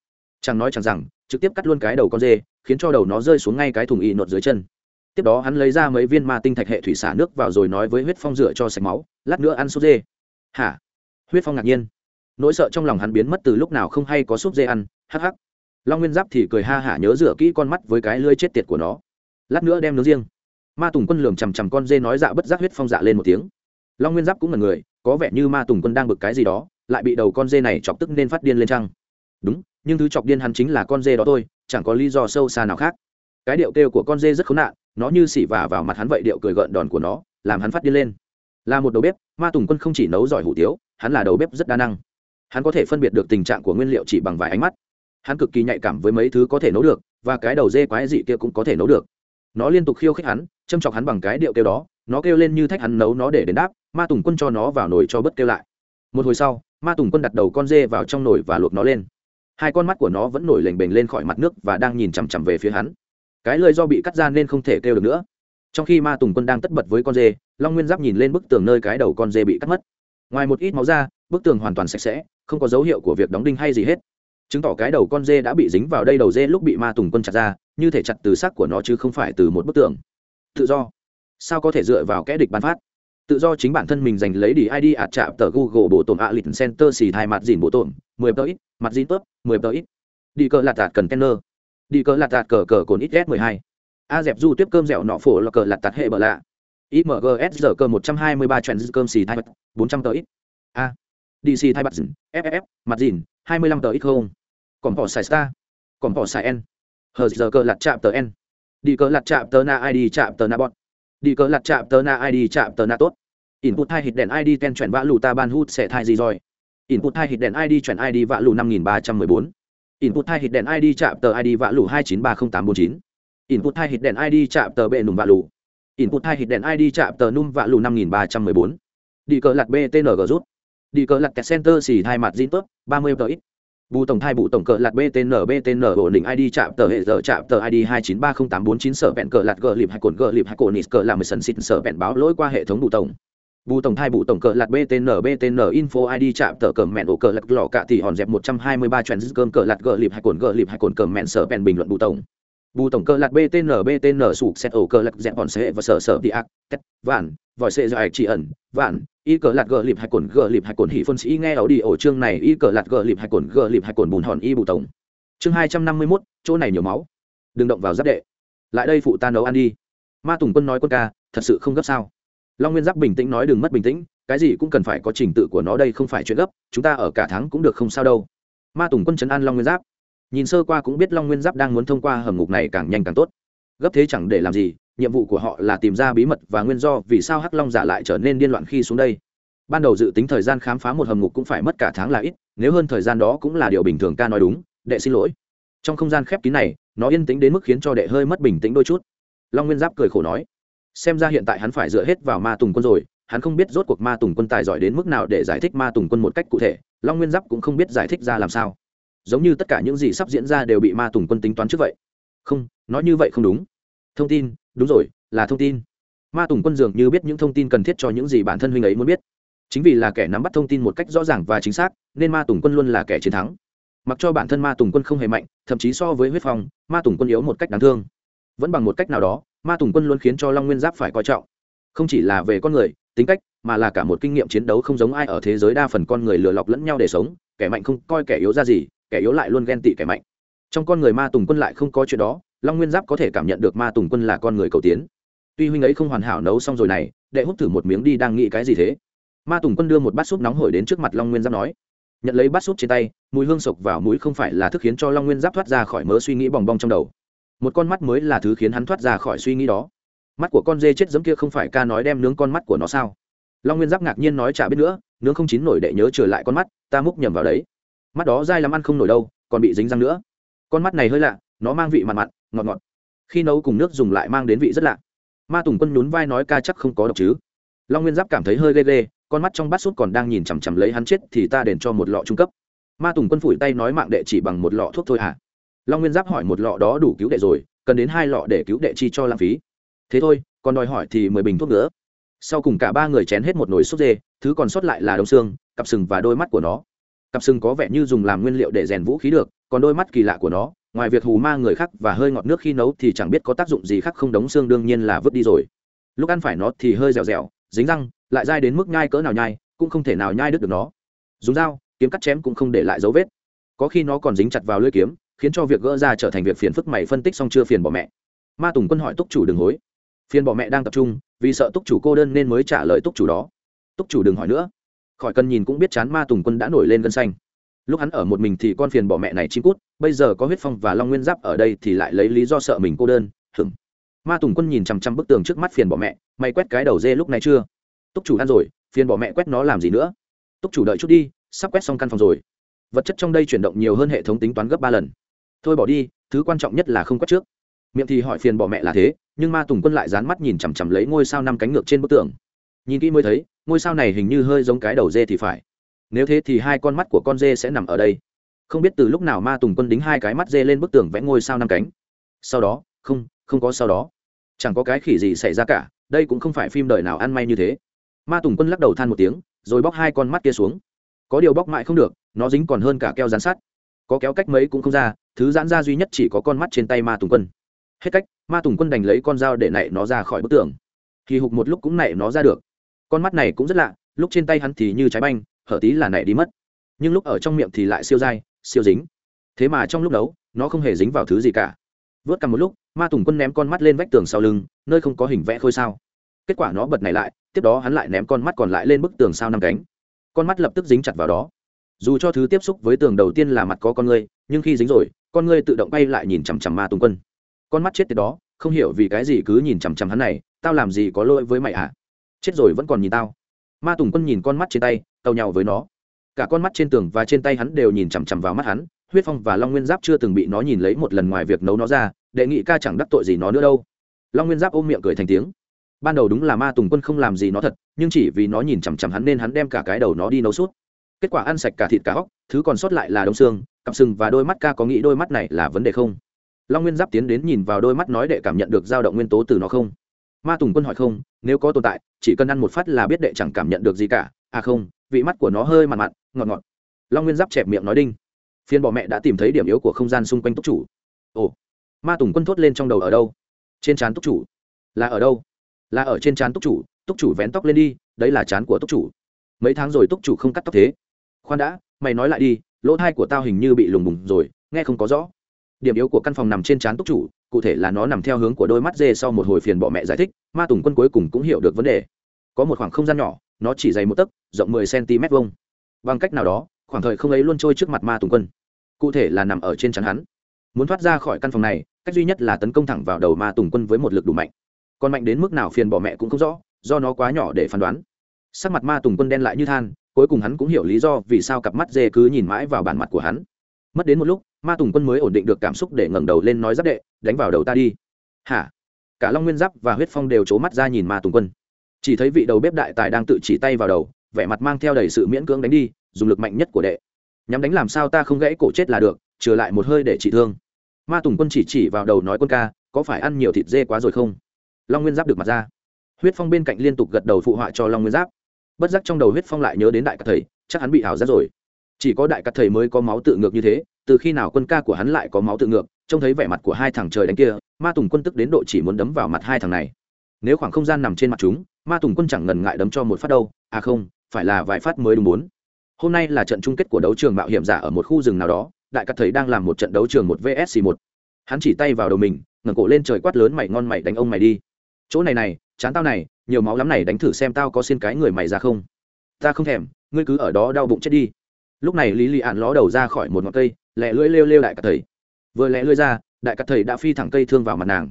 Chẳng nói chẳng rằng, trực tiếp cắt luôn cái đầu con dê khiến cho đầu nó rơi xuống ngay cái thùng y nột dưới chân. Tiếp đó hắn lấy ra mấy viên ma tinh thạch hệ thủy xả nước vào rồi nói với huyết phong rửa cho sạch máu, lát nữa ăn súp dê. Hả? Huyết phong ngạc nhiên. Nỗi sợ trong lòng hắn biến mất từ lúc nào không hay có súp dê ăn, hắc hắc. Long nguyên giáp thì cười ha hả nhớ rửa kỹ con mắt với cái lưới chết tiệt của nó. Lát nữa đem nướng riêng. Ma tùng quân lường chằm chằm con dê nói dạ bất giác huyết phong dạ lên một tiếng. Long nguyên giáp cũng là người, có vẻ như ma tùng quân đang bực cái gì đó, lại bị đầu con dê này chọc tức nên phát điên lên trăng đúng, nhưng thứ chọc điên hắn chính là con dê đó thôi chẳng có lý do sâu xa nào khác. Cái điệu kêu của con dê rất khốn nạn, nó như xỉ vả vào mặt hắn vậy điệu cười gợn đòn của nó, làm hắn phát điên lên. Là một đầu bếp, ma tùng quân không chỉ nấu giỏi hủ tiếu, hắn là đầu bếp rất đa năng. Hắn có thể phân biệt được tình trạng của nguyên liệu chỉ bằng vài ánh mắt. Hắn cực kỳ nhạy cảm với mấy thứ có thể nấu được, và cái đầu dê quái dị kia cũng có thể nấu được. Nó liên tục khiêu khích hắn, châm chọc hắn bằng cái điệu kêu đó, nó kêu lên như thách hắn nấu nó để đền đáp, ma tùng quân cho nó vào nồi cho bớt kêu lại. Một hồi sau, ma tùng quân đặt đầu con dê vào trong nồi và luộc nó lên hai con mắt của nó vẫn nổi lềnh bềnh lên khỏi mặt nước và đang nhìn chằm chằm về phía hắn. Cái lời do bị cắt ra nên không thể kêu được nữa. Trong khi ma tùng quân đang tất bật với con dê, long nguyên giáp nhìn lên bức tường nơi cái đầu con dê bị cắt mất. Ngoài một ít máu ra, bức tường hoàn toàn sạch sẽ, không có dấu hiệu của việc đóng đinh hay gì hết. Chứng tỏ cái đầu con dê đã bị dính vào đây đầu dê lúc bị ma tùng quân chặt ra, như thể chặt từ xác của nó chứ không phải từ một bức tường. Tự do. Sao có thể dựa vào kẽ địch ban phát? Tự do chính bản thân mình giành lấy đi id ạt chạm tờ google bộ tổn ạ lịch center xì thai mặt dìn bộ tổn, mười tờ ít, mặt dìn tớp, mười tờ ít. Đi cờ lạt tạt cần kenner. Đi cờ lạt tạt cờ cờ cồn ít s mười hai. A dẹp du tiếp cơm dẻo nọ phổ là cờ lạt tạt hệ bờ lạ. Imgs giờ cơ một trăm hai mươi ba trend cơm xì thai mặt, bốn trăm tờ ít. A. Dc thai mặt dìn ff mặt dìn, hai mươi lăm tờ ít không. Còn bỏ xài star. Còn bỏ xài n. Hờ giờ cơ lạt chạm tờ n. Đi cờ lạt chạm tờ na id chạm tờ na bọn đi cờ lặt chạm tờ na id chạm tờ na tốt. Input hai hit đèn id ten chuyển vã lù ta ban hút sẽ thai gì rồi? Input hai hit đèn id chuyển id vã lù năm nghìn ba trăm mười bốn. Input hai hit đèn id chạm tờ id vã lù hai chín ba không tám bốn chín. Input hai hit đèn id chạm tờ bệ nùm vã lù. Input hai hit đèn id chạm tờ num vã lù năm nghìn ba trăm mười bốn. Đi cờ lặt btng rút. Đi cờ lặt kẹt center xì hai mặt zin tốt, ba mươi tờ ít bù tổng thai bù tổng cờ lạt btn btn ổn định id chạm tờ hệ giờ chạm tờ id hai chín ba không tám bốn chín sở bẹn cờ lạt gờ lịp hai cồn gờ lịp hai cồn nít cờ làm mười sần xịt sở bẹn báo lỗi qua hệ thống bù tổng. Bù tổng thai bù tổng cờ lạt btn btn info id chạm tờ cờ mẹn ổ cờ lạt lò cạ thì hòn dẹp một trăm hai mươi ba cơm cờ lạt gờ lịp hai cồn gờ lịp hai cồn cờ mẹn sở bẹn bình luận bù tổng. Bù tổng cờ lạt btn btn sụp xét ổ cờ lạt dẹp hòn sẽ và sở sở đi ác kết vạn, vòi xe dài chỉ ẩn, vạn y cờ lạt gờ lịp hạch cồn, gờ lịp hạch cồn hỉ phân sĩ nghe ảo đi ổ chương này y cờ lạt gờ lịp hạch cồn, gờ lịp hạch cồn bùn hòn y bù tổng. Chương hai trăm năm mươi mốt, chỗ này nhiều máu. Đừng động vào giáp đệ. Lại đây phụ ta nấu ăn đi. Ma tùng quân nói quân ca, thật sự không gấp sao? Long nguyên giáp bình tĩnh nói đừng mất bình tĩnh, cái gì cũng cần phải có trình tự của nó đây không phải chuyện gấp, chúng ta ở cả tháng cũng được không sao đâu. Ma tùng quân chấn an long nguyên giáp. Nhìn sơ qua cũng biết long nguyên giáp đang muốn thông qua hầm ngục này càng nhanh càng tốt gấp thế chẳng để làm gì, nhiệm vụ của họ là tìm ra bí mật và nguyên do vì sao hắc long giả lại trở nên điên loạn khi xuống đây. Ban đầu dự tính thời gian khám phá một hầm ngục cũng phải mất cả tháng là ít, nếu hơn thời gian đó cũng là điều bình thường ca nói đúng, đệ xin lỗi. Trong không gian khép kín này, nó yên tĩnh đến mức khiến cho đệ hơi mất bình tĩnh đôi chút. Long nguyên giáp cười khổ nói, xem ra hiện tại hắn phải dựa hết vào ma tùng quân rồi, hắn không biết rốt cuộc ma tùng quân tài giỏi đến mức nào để giải thích ma tùng quân một cách cụ thể, long nguyên giáp cũng không biết giải thích ra làm sao. Giống như tất cả những gì sắp diễn ra đều bị ma tùng quân tính toán trước vậy không, nói như vậy không đúng. Thông tin, đúng rồi, là thông tin. Ma tùng quân dường như biết những thông tin cần thiết cho những gì bản thân huynh ấy muốn biết. Chính vì là kẻ nắm bắt thông tin một cách rõ ràng và chính xác, nên ma tùng quân luôn là kẻ chiến thắng. Mặc cho bản thân ma tùng quân không hề mạnh, thậm chí so với huyết phong, ma tùng quân yếu một cách đáng thương. Vẫn bằng một cách nào đó, ma tùng quân luôn khiến cho long nguyên giáp phải coi trọng. Không chỉ là về con người, tính cách, mà là cả một kinh nghiệm chiến đấu không giống ai ở thế giới đa phần con người lừa lọc lẫn nhau để sống, kẻ mạnh không coi kẻ yếu ra gì, kẻ yếu lại luôn ghen tị kẻ mạnh trong con người ma tùng quân lại không có chuyện đó, long nguyên giáp có thể cảm nhận được ma tùng quân là con người cầu tiến. Tuy huynh ấy không hoàn hảo nấu xong rồi này, đệ hút thử một miếng đi đang nghĩ cái gì thế? Ma tùng quân đưa một bát súp nóng hổi đến trước mặt long nguyên giáp nói. Nhận lấy bát súp trên tay, mùi hương sộc vào mũi không phải là thức khiến cho long nguyên giáp thoát ra khỏi mớ suy nghĩ bòng bong trong đầu. Một con mắt mới là thứ khiến hắn thoát ra khỏi suy nghĩ đó. Mắt của con dê chết giấm kia không phải ca nói đem nướng con mắt của nó sao? Long nguyên giáp ngạc nhiên nói chả biết nữa, nướng không chín nổi đệ nhớ trở lại con mắt, ta múc nhầm vào đấy. Mắt đó dai lắm ăn không nổi đâu, còn bị dính răng nữa con mắt này hơi lạ, nó mang vị mặn mặn, ngọt ngọt. Khi nấu cùng nước dùng lại mang đến vị rất lạ. Ma tùng quân nhún vai nói ca chắc không có độc chứ. Long nguyên giáp cảm thấy hơi ghê ghê, con mắt trong bát sút còn đang nhìn chằm chằm lấy hắn chết thì ta đền cho một lọ trung cấp. Ma tùng quân phủi tay nói mạng đệ chỉ bằng một lọ thuốc thôi à long nguyên giáp hỏi một lọ đó đủ cứu đệ rồi, cần đến hai lọ để cứu đệ chi cho lãng phí. Thế thôi, còn đòi hỏi thì mười bình thuốc nữa. Sau cùng cả ba người chén hết một nồi súp dê, thứ còn sót lại là đông xương, cặp sừng và đôi mắt của nó. Cặp sừng có vẻ như dùng làm nguyên liệu để rèn vũ khí được còn đôi mắt kỳ lạ của nó, ngoài việc hù ma người khác và hơi ngọt nước khi nấu thì chẳng biết có tác dụng gì khác không đóng xương đương nhiên là vứt đi rồi. Lúc ăn phải nó thì hơi dẻo dẻo, dính răng, lại dai đến mức nhai cỡ nào nhai, cũng không thể nào nhai đứt được nó. Dùng dao, kiếm cắt chém cũng không để lại dấu vết. Có khi nó còn dính chặt vào lưỡi kiếm, khiến cho việc gỡ ra trở thành việc phiền phức mày phân tích xong chưa phiền bỏ mẹ. Ma tùng quân hỏi túc chủ đừng hối. Phiền bỏ mẹ đang tập trung, vì sợ túc chủ cô đơn nên mới trả lời túc chủ đó. Túc chủ đừng hỏi nữa. Khỏi cần nhìn cũng biết chán ma tùng quân đã nổi lên gân xanh lúc hắn ở một mình thì con phiền bỏ mẹ này chim cút, bây giờ có huyết phong và long nguyên giáp ở đây thì lại lấy lý do sợ mình cô đơn hừng ma tùng quân nhìn chằm chằm bức tường trước mắt phiền bỏ mẹ, mày quét cái đầu dê lúc này chưa? Túc chủ ăn rồi, phiền bỏ mẹ quét nó làm gì nữa? Túc chủ đợi chút đi, sắp quét xong căn phòng rồi. Vật chất trong đây chuyển động nhiều hơn hệ thống tính toán gấp ba lần. Thôi bỏ đi, thứ quan trọng nhất là không quét trước. Miệng thì hỏi phiền bỏ mẹ là thế, nhưng ma tùng quân lại dán mắt nhìn chằm chằm lấy ngôi sao năm cánh ngược trên bức tường. Nhìn kỹ mới thấy, ngôi sao này hình như hơi giống cái đầu dê thì phải nếu thế thì hai con mắt của con dê sẽ nằm ở đây. Không biết từ lúc nào ma tùng quân đính hai cái mắt dê lên bức tường vẽ ngôi sao năm cánh. Sau đó, không không có sau đó. Chẳng có cái khỉ gì xảy ra cả, đây cũng không phải phim đời nào ăn may như thế. Ma tùng quân lắc đầu than một tiếng, rồi bóc hai con mắt kia xuống. Có điều bóc mãi không được, nó dính còn hơn cả keo dán sát. có kéo cách mấy cũng không ra, thứ giãn ra duy nhất chỉ có con mắt trên tay ma tùng quân. Hết cách, ma tùng quân đành lấy con dao để nảy nó ra khỏi bức tường. Thì hụt một lúc cũng nảy nó ra được. Con mắt này cũng rất lạ, lúc trên tay hắn thì như trái banh hở tí là nảy đi mất. Nhưng lúc ở trong miệng thì lại siêu dai, siêu dính. Thế mà trong lúc đấu, nó không hề dính vào thứ gì cả. Vớt cầm một lúc, ma tùng quân ném con mắt lên vách tường sau lưng, nơi không có hình vẽ khôi sao. Kết quả nó bật này lại, tiếp đó hắn lại ném con mắt còn lại lên bức tường sao năm cánh. Con mắt lập tức dính chặt vào đó. Dù cho thứ tiếp xúc với tường đầu tiên là mặt có con ngươi, nhưng khi dính rồi, con ngươi tự động bay lại nhìn chằm chằm ma tùng quân. Con mắt chết tiệt đó, không hiểu vì cái gì cứ nhìn chằm chằm hắn này, tao làm gì có lỗi với mày à? Chết rồi vẫn còn nhìn tao. Ma tùng quân nhìn con mắt trên tay tàu nhau với nó. Cả con mắt trên tường và trên tay hắn đều nhìn chằm chằm vào mắt hắn, huyết phong và long nguyên giáp chưa từng bị nó nhìn lấy một lần ngoài việc nấu nó ra, đệ nghị ca chẳng đắc tội gì nó nữa đâu. Long nguyên giáp ôm miệng cười thành tiếng. Ban đầu đúng là ma tùng quân không làm gì nó thật, nhưng chỉ vì nó nhìn chằm chằm hắn nên hắn đem cả cái đầu nó đi nấu suốt. Kết quả ăn sạch cả thịt cả hóc thứ còn sót lại là đông xương, cặp sừng và đôi mắt ca có nghĩ đôi mắt này là vấn đề không? Long nguyên giáp tiến đến nhìn vào đôi mắt nói đệ cảm nhận được dao động nguyên tố từ nó không? Ma tùng quân hỏi không, nếu có tồn tại, chỉ cần ăn một phát là biết đệ chẳng cảm nhận được gì cả. À không, vị mắt của nó hơi mặn mặn, ngọt ngọt. Long nguyên giáp chẹp miệng nói đinh. Phiên bọ mẹ đã tìm thấy điểm yếu của không gian xung quanh túc chủ. Ồ, ma tùng quân thốt lên trong đầu ở đâu? Trên trán túc chủ. Là ở đâu? Là ở trên trán túc chủ túc chủ vén tóc lên đi, đấy là trán của túc chủ. Mấy tháng rồi túc chủ không cắt tóc thế. Khoan đã, mày nói lại đi, lỗ thai của tao hình như bị lùng bùng rồi, nghe không có rõ. Điểm yếu của căn phòng nằm trên trán túc chủ cụ thể là nó nằm theo hướng của đôi mắt dê sau một hồi phiền bọ mẹ giải thích, ma tùng quân cuối cùng cũng hiểu được vấn đề. Có một khoảng không gian nhỏ, nó chỉ dày một tấc, rộng mười cm vông bằng cách nào đó, khoảng thời không ấy luôn trôi trước mặt ma tùng quân. Cụ thể là nằm ở trên chắn hắn. Muốn thoát ra khỏi căn phòng này, cách duy nhất là tấn công thẳng vào đầu ma tùng quân với một lực đủ mạnh. Còn mạnh đến mức nào phiền bỏ mẹ cũng không rõ, do nó quá nhỏ để phán đoán. Sắc mặt ma tùng quân đen lại như than, cuối cùng hắn cũng hiểu lý do vì sao cặp mắt dê cứ nhìn mãi vào bản mặt của hắn. Mất đến một lúc ma tùng quân mới ổn định được cảm xúc để ngẩng đầu lên nói giáp đệ, đánh vào đầu ta đi. Hả? Cả long nguyên giáp và huyết phong đều c mắt ra nhìn ma tùng quân. Chỉ thấy vị đầu bếp đại tài đang tự chỉ tay vào đầu, vẻ mặt mang theo đầy sự miễn cưỡng đánh đi, dùng lực mạnh nhất của đệ. Nhắm đánh làm sao ta không gãy cổ chết là được, trừ lại một hơi để trị thương. Ma tùng quân chỉ chỉ vào đầu nói quân ca, có phải ăn nhiều thịt dê quá rồi không? Long nguyên giáp được mặt ra. Huyết phong bên cạnh liên tục gật đầu phụ họa cho long nguyên giáp. Bất giác trong đầu huyết phong lại nhớ đến đại Cát thầy, chắc hắn bị ảo giác rồi. Chỉ có đại Cát thầy mới có máu tự ngược như thế từ khi nào quân ca của hắn lại có máu tự ngược, trông thấy vẻ mặt của hai thằng trời đánh kia, ma tùng quân tức đến độ chỉ muốn đấm vào mặt hai thằng này. Nếu khoảng không gian nằm trên mặt chúng, ma tùng quân chẳng ngần ngại đấm cho một phát đâu. À không, phải là vài phát mới đúng bốn. Hôm nay là trận chung kết của đấu trường mạo hiểm giả ở một khu rừng nào đó, đại cắt Thấy đang làm một trận đấu trường một vsc một. Hắn chỉ tay vào đầu mình, ngẩng cổ lên trời quát lớn mày ngon mày đánh ông mày đi. Chỗ này này, chán tao này, nhiều máu lắm này đánh thử xem tao có xin cái người mày ra không. Ta không thèm, ngươi cứ ở đó đau bụng chết đi. Lúc này lý lị ạn ló đầu ra khỏi một ngọn cây lẹ lưỡi lêu lêu đại cắt thầy. Vừa lẹ lưỡi ra, đại cắt thầy đã phi thẳng cây thương vào mặt nàng.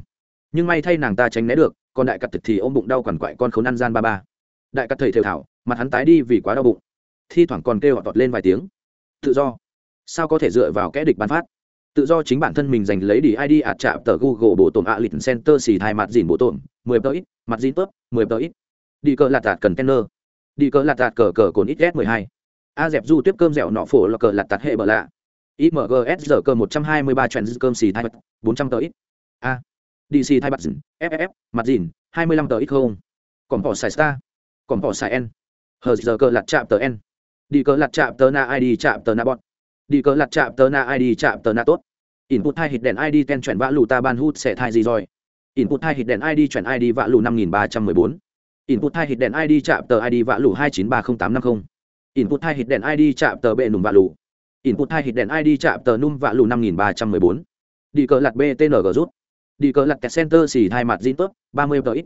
Nhưng may thay nàng ta tránh né được, còn đại cắt thầy thì ôm bụng đau quằn quại con khốn ăn gian ba ba. Đại cắt thầy thều thảo, mặt hắn tái đi vì quá đau bụng. Thi thoảng còn kêu họ tọt lên vài tiếng. Tự do. Sao có thể dựa vào kẽ địch bán phát? Tự do chính bản thân mình giành lấy đi id ạt chạm tờ google bộ tổn ạ lịch center xì thai mặt dìn bộ tổn, mười tờ ít, mặt dìn tớp, mười tờ ít. Đi cờ lạt tạt cần tenner đi cờ lạt tạt cờ cờ cồn ít s mười hai. A dẹp du tiếp cơm dẻo nọ phổ là cờ lạt tạt hệ bờ lạ imgs giờ cơ một trăm hai mươi ba cơm xì thai bật, bốn trăm tờ ít. A. Dc thai bật dừng, ff mặt dìn hai mươi lăm tờ ít không? Còn bỏ xài star. Còn bỏ xài n. Hờ giờ cơ lạt chạm tờ n. Đi cơ lạt chạm tờ na id chạm tờ na bọn đi cơ lặt chạm tờ na id chạm tờ na tốt. Input hai hit đèn id ten chuyển vã lù ta ban hút sẽ thai gì rồi? Input hai hit đèn id chuyển id vã lù năm nghìn ba trăm mười bốn. Input hai hit đèn id chạm tờ id vã lù hai chín ba không tám năm không. Input hai hit đèn id chạm tờ bệ nùng vã lù input hai hit đèn id chạm tờ num Vạ lù năm nghìn ba trăm mười bốn. Đi cờ lặt btng rút. Đi cờ lặt center xì hai mặt zin tớp, ba mươi tờ ít.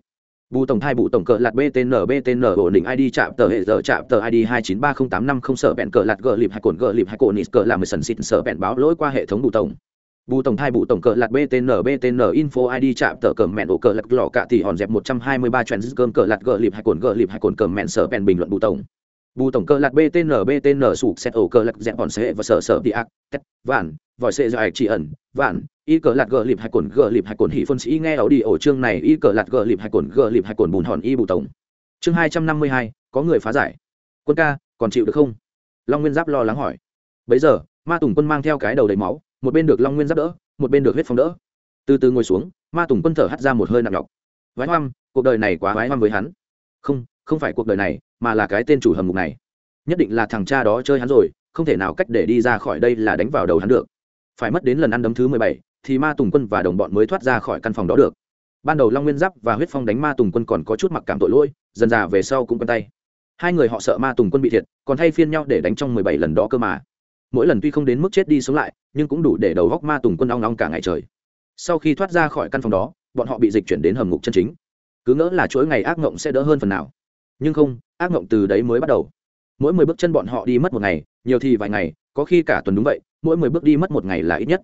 Bù tổng thai bù tổng cờ lạt btn btn ổn định id chạm tờ hệ giờ chạm tờ id hai chín ba không tám năm không sợ bẹn cờ lạt gờ lịp hai cồn gờ lịp hai cồn nít cờ làm mười sần xịt sợ bẹn báo lỗi qua hệ thống bù tổng. Bù tổng thai bù tổng cờ lạt btn btn info id chạm tờ cờ mẹn ổ cờ lạt lò cạ thì hòn dẹp một trăm hai mươi ba trend cơm cờ lạt gờ lịp hai cồn gờ lịp hai cồn cờ mẹn sợ bẹn bình luận bù tổng bù tổng cơ lạt btn btn sụp xét ổ cơ lạc dẹp bọn xe và sợ sợ đi ác, tét, vạn, vòi xe do chỉ ẩn, vạn, y cờ lạt gờ lịp hai cồn, gờ lịp hai cồn hỉ phân sĩ nghe ảo đi ổ chương này, y cờ lạt gờ lịp hai cồn, gờ lịp hai cồn bùn hòn y bù tổng. Chương hai trăm năm mươi hai, có người phá giải. Quân ca, còn chịu được không? Long nguyên giáp lo lắng hỏi. Bấy giờ, ma tùng quân mang theo cái đầu đầy máu, một bên được long nguyên giáp đỡ, một bên được huyết phong đỡ. Từ từ ngồi xuống, ma tùng quân thở hắt ra một hơi nặng nhọc. Vái hoăm, cuộc đời này quá vái hoăm với hắn. Không không phải cuộc đời này mà là cái tên chủ hầm ngục này. Nhất định là thằng cha đó chơi hắn rồi, không thể nào cách để đi ra khỏi đây là đánh vào đầu hắn được. Phải mất đến lần ăn đấm thứ mười bảy thì ma tùng quân và đồng bọn mới thoát ra khỏi căn phòng đó được. Ban đầu long nguyên giáp và huyết phong đánh ma tùng quân còn có chút mặc cảm tội lỗi, dần dà về sau cũng quen tay. Hai người họ sợ ma tùng quân bị thiệt, còn thay phiên nhau để đánh trong mười bảy lần đó cơ mà. Mỗi lần tuy không đến mức chết đi sống lại, nhưng cũng đủ để đầu góc ma tùng quân ong ong cả ngày trời. Sau khi thoát ra khỏi căn phòng đó, bọn họ bị dịch chuyển đến hầm ngục chân chính. Cứ ngỡ là chuỗi ngày ác mộng sẽ đỡ hơn phần nào nhưng không, ác mộng từ đấy mới bắt đầu. Mỗi mười bước chân bọn họ đi mất một ngày, nhiều thì vài ngày, có khi cả tuần đúng vậy, mỗi mười bước đi mất một ngày là ít nhất.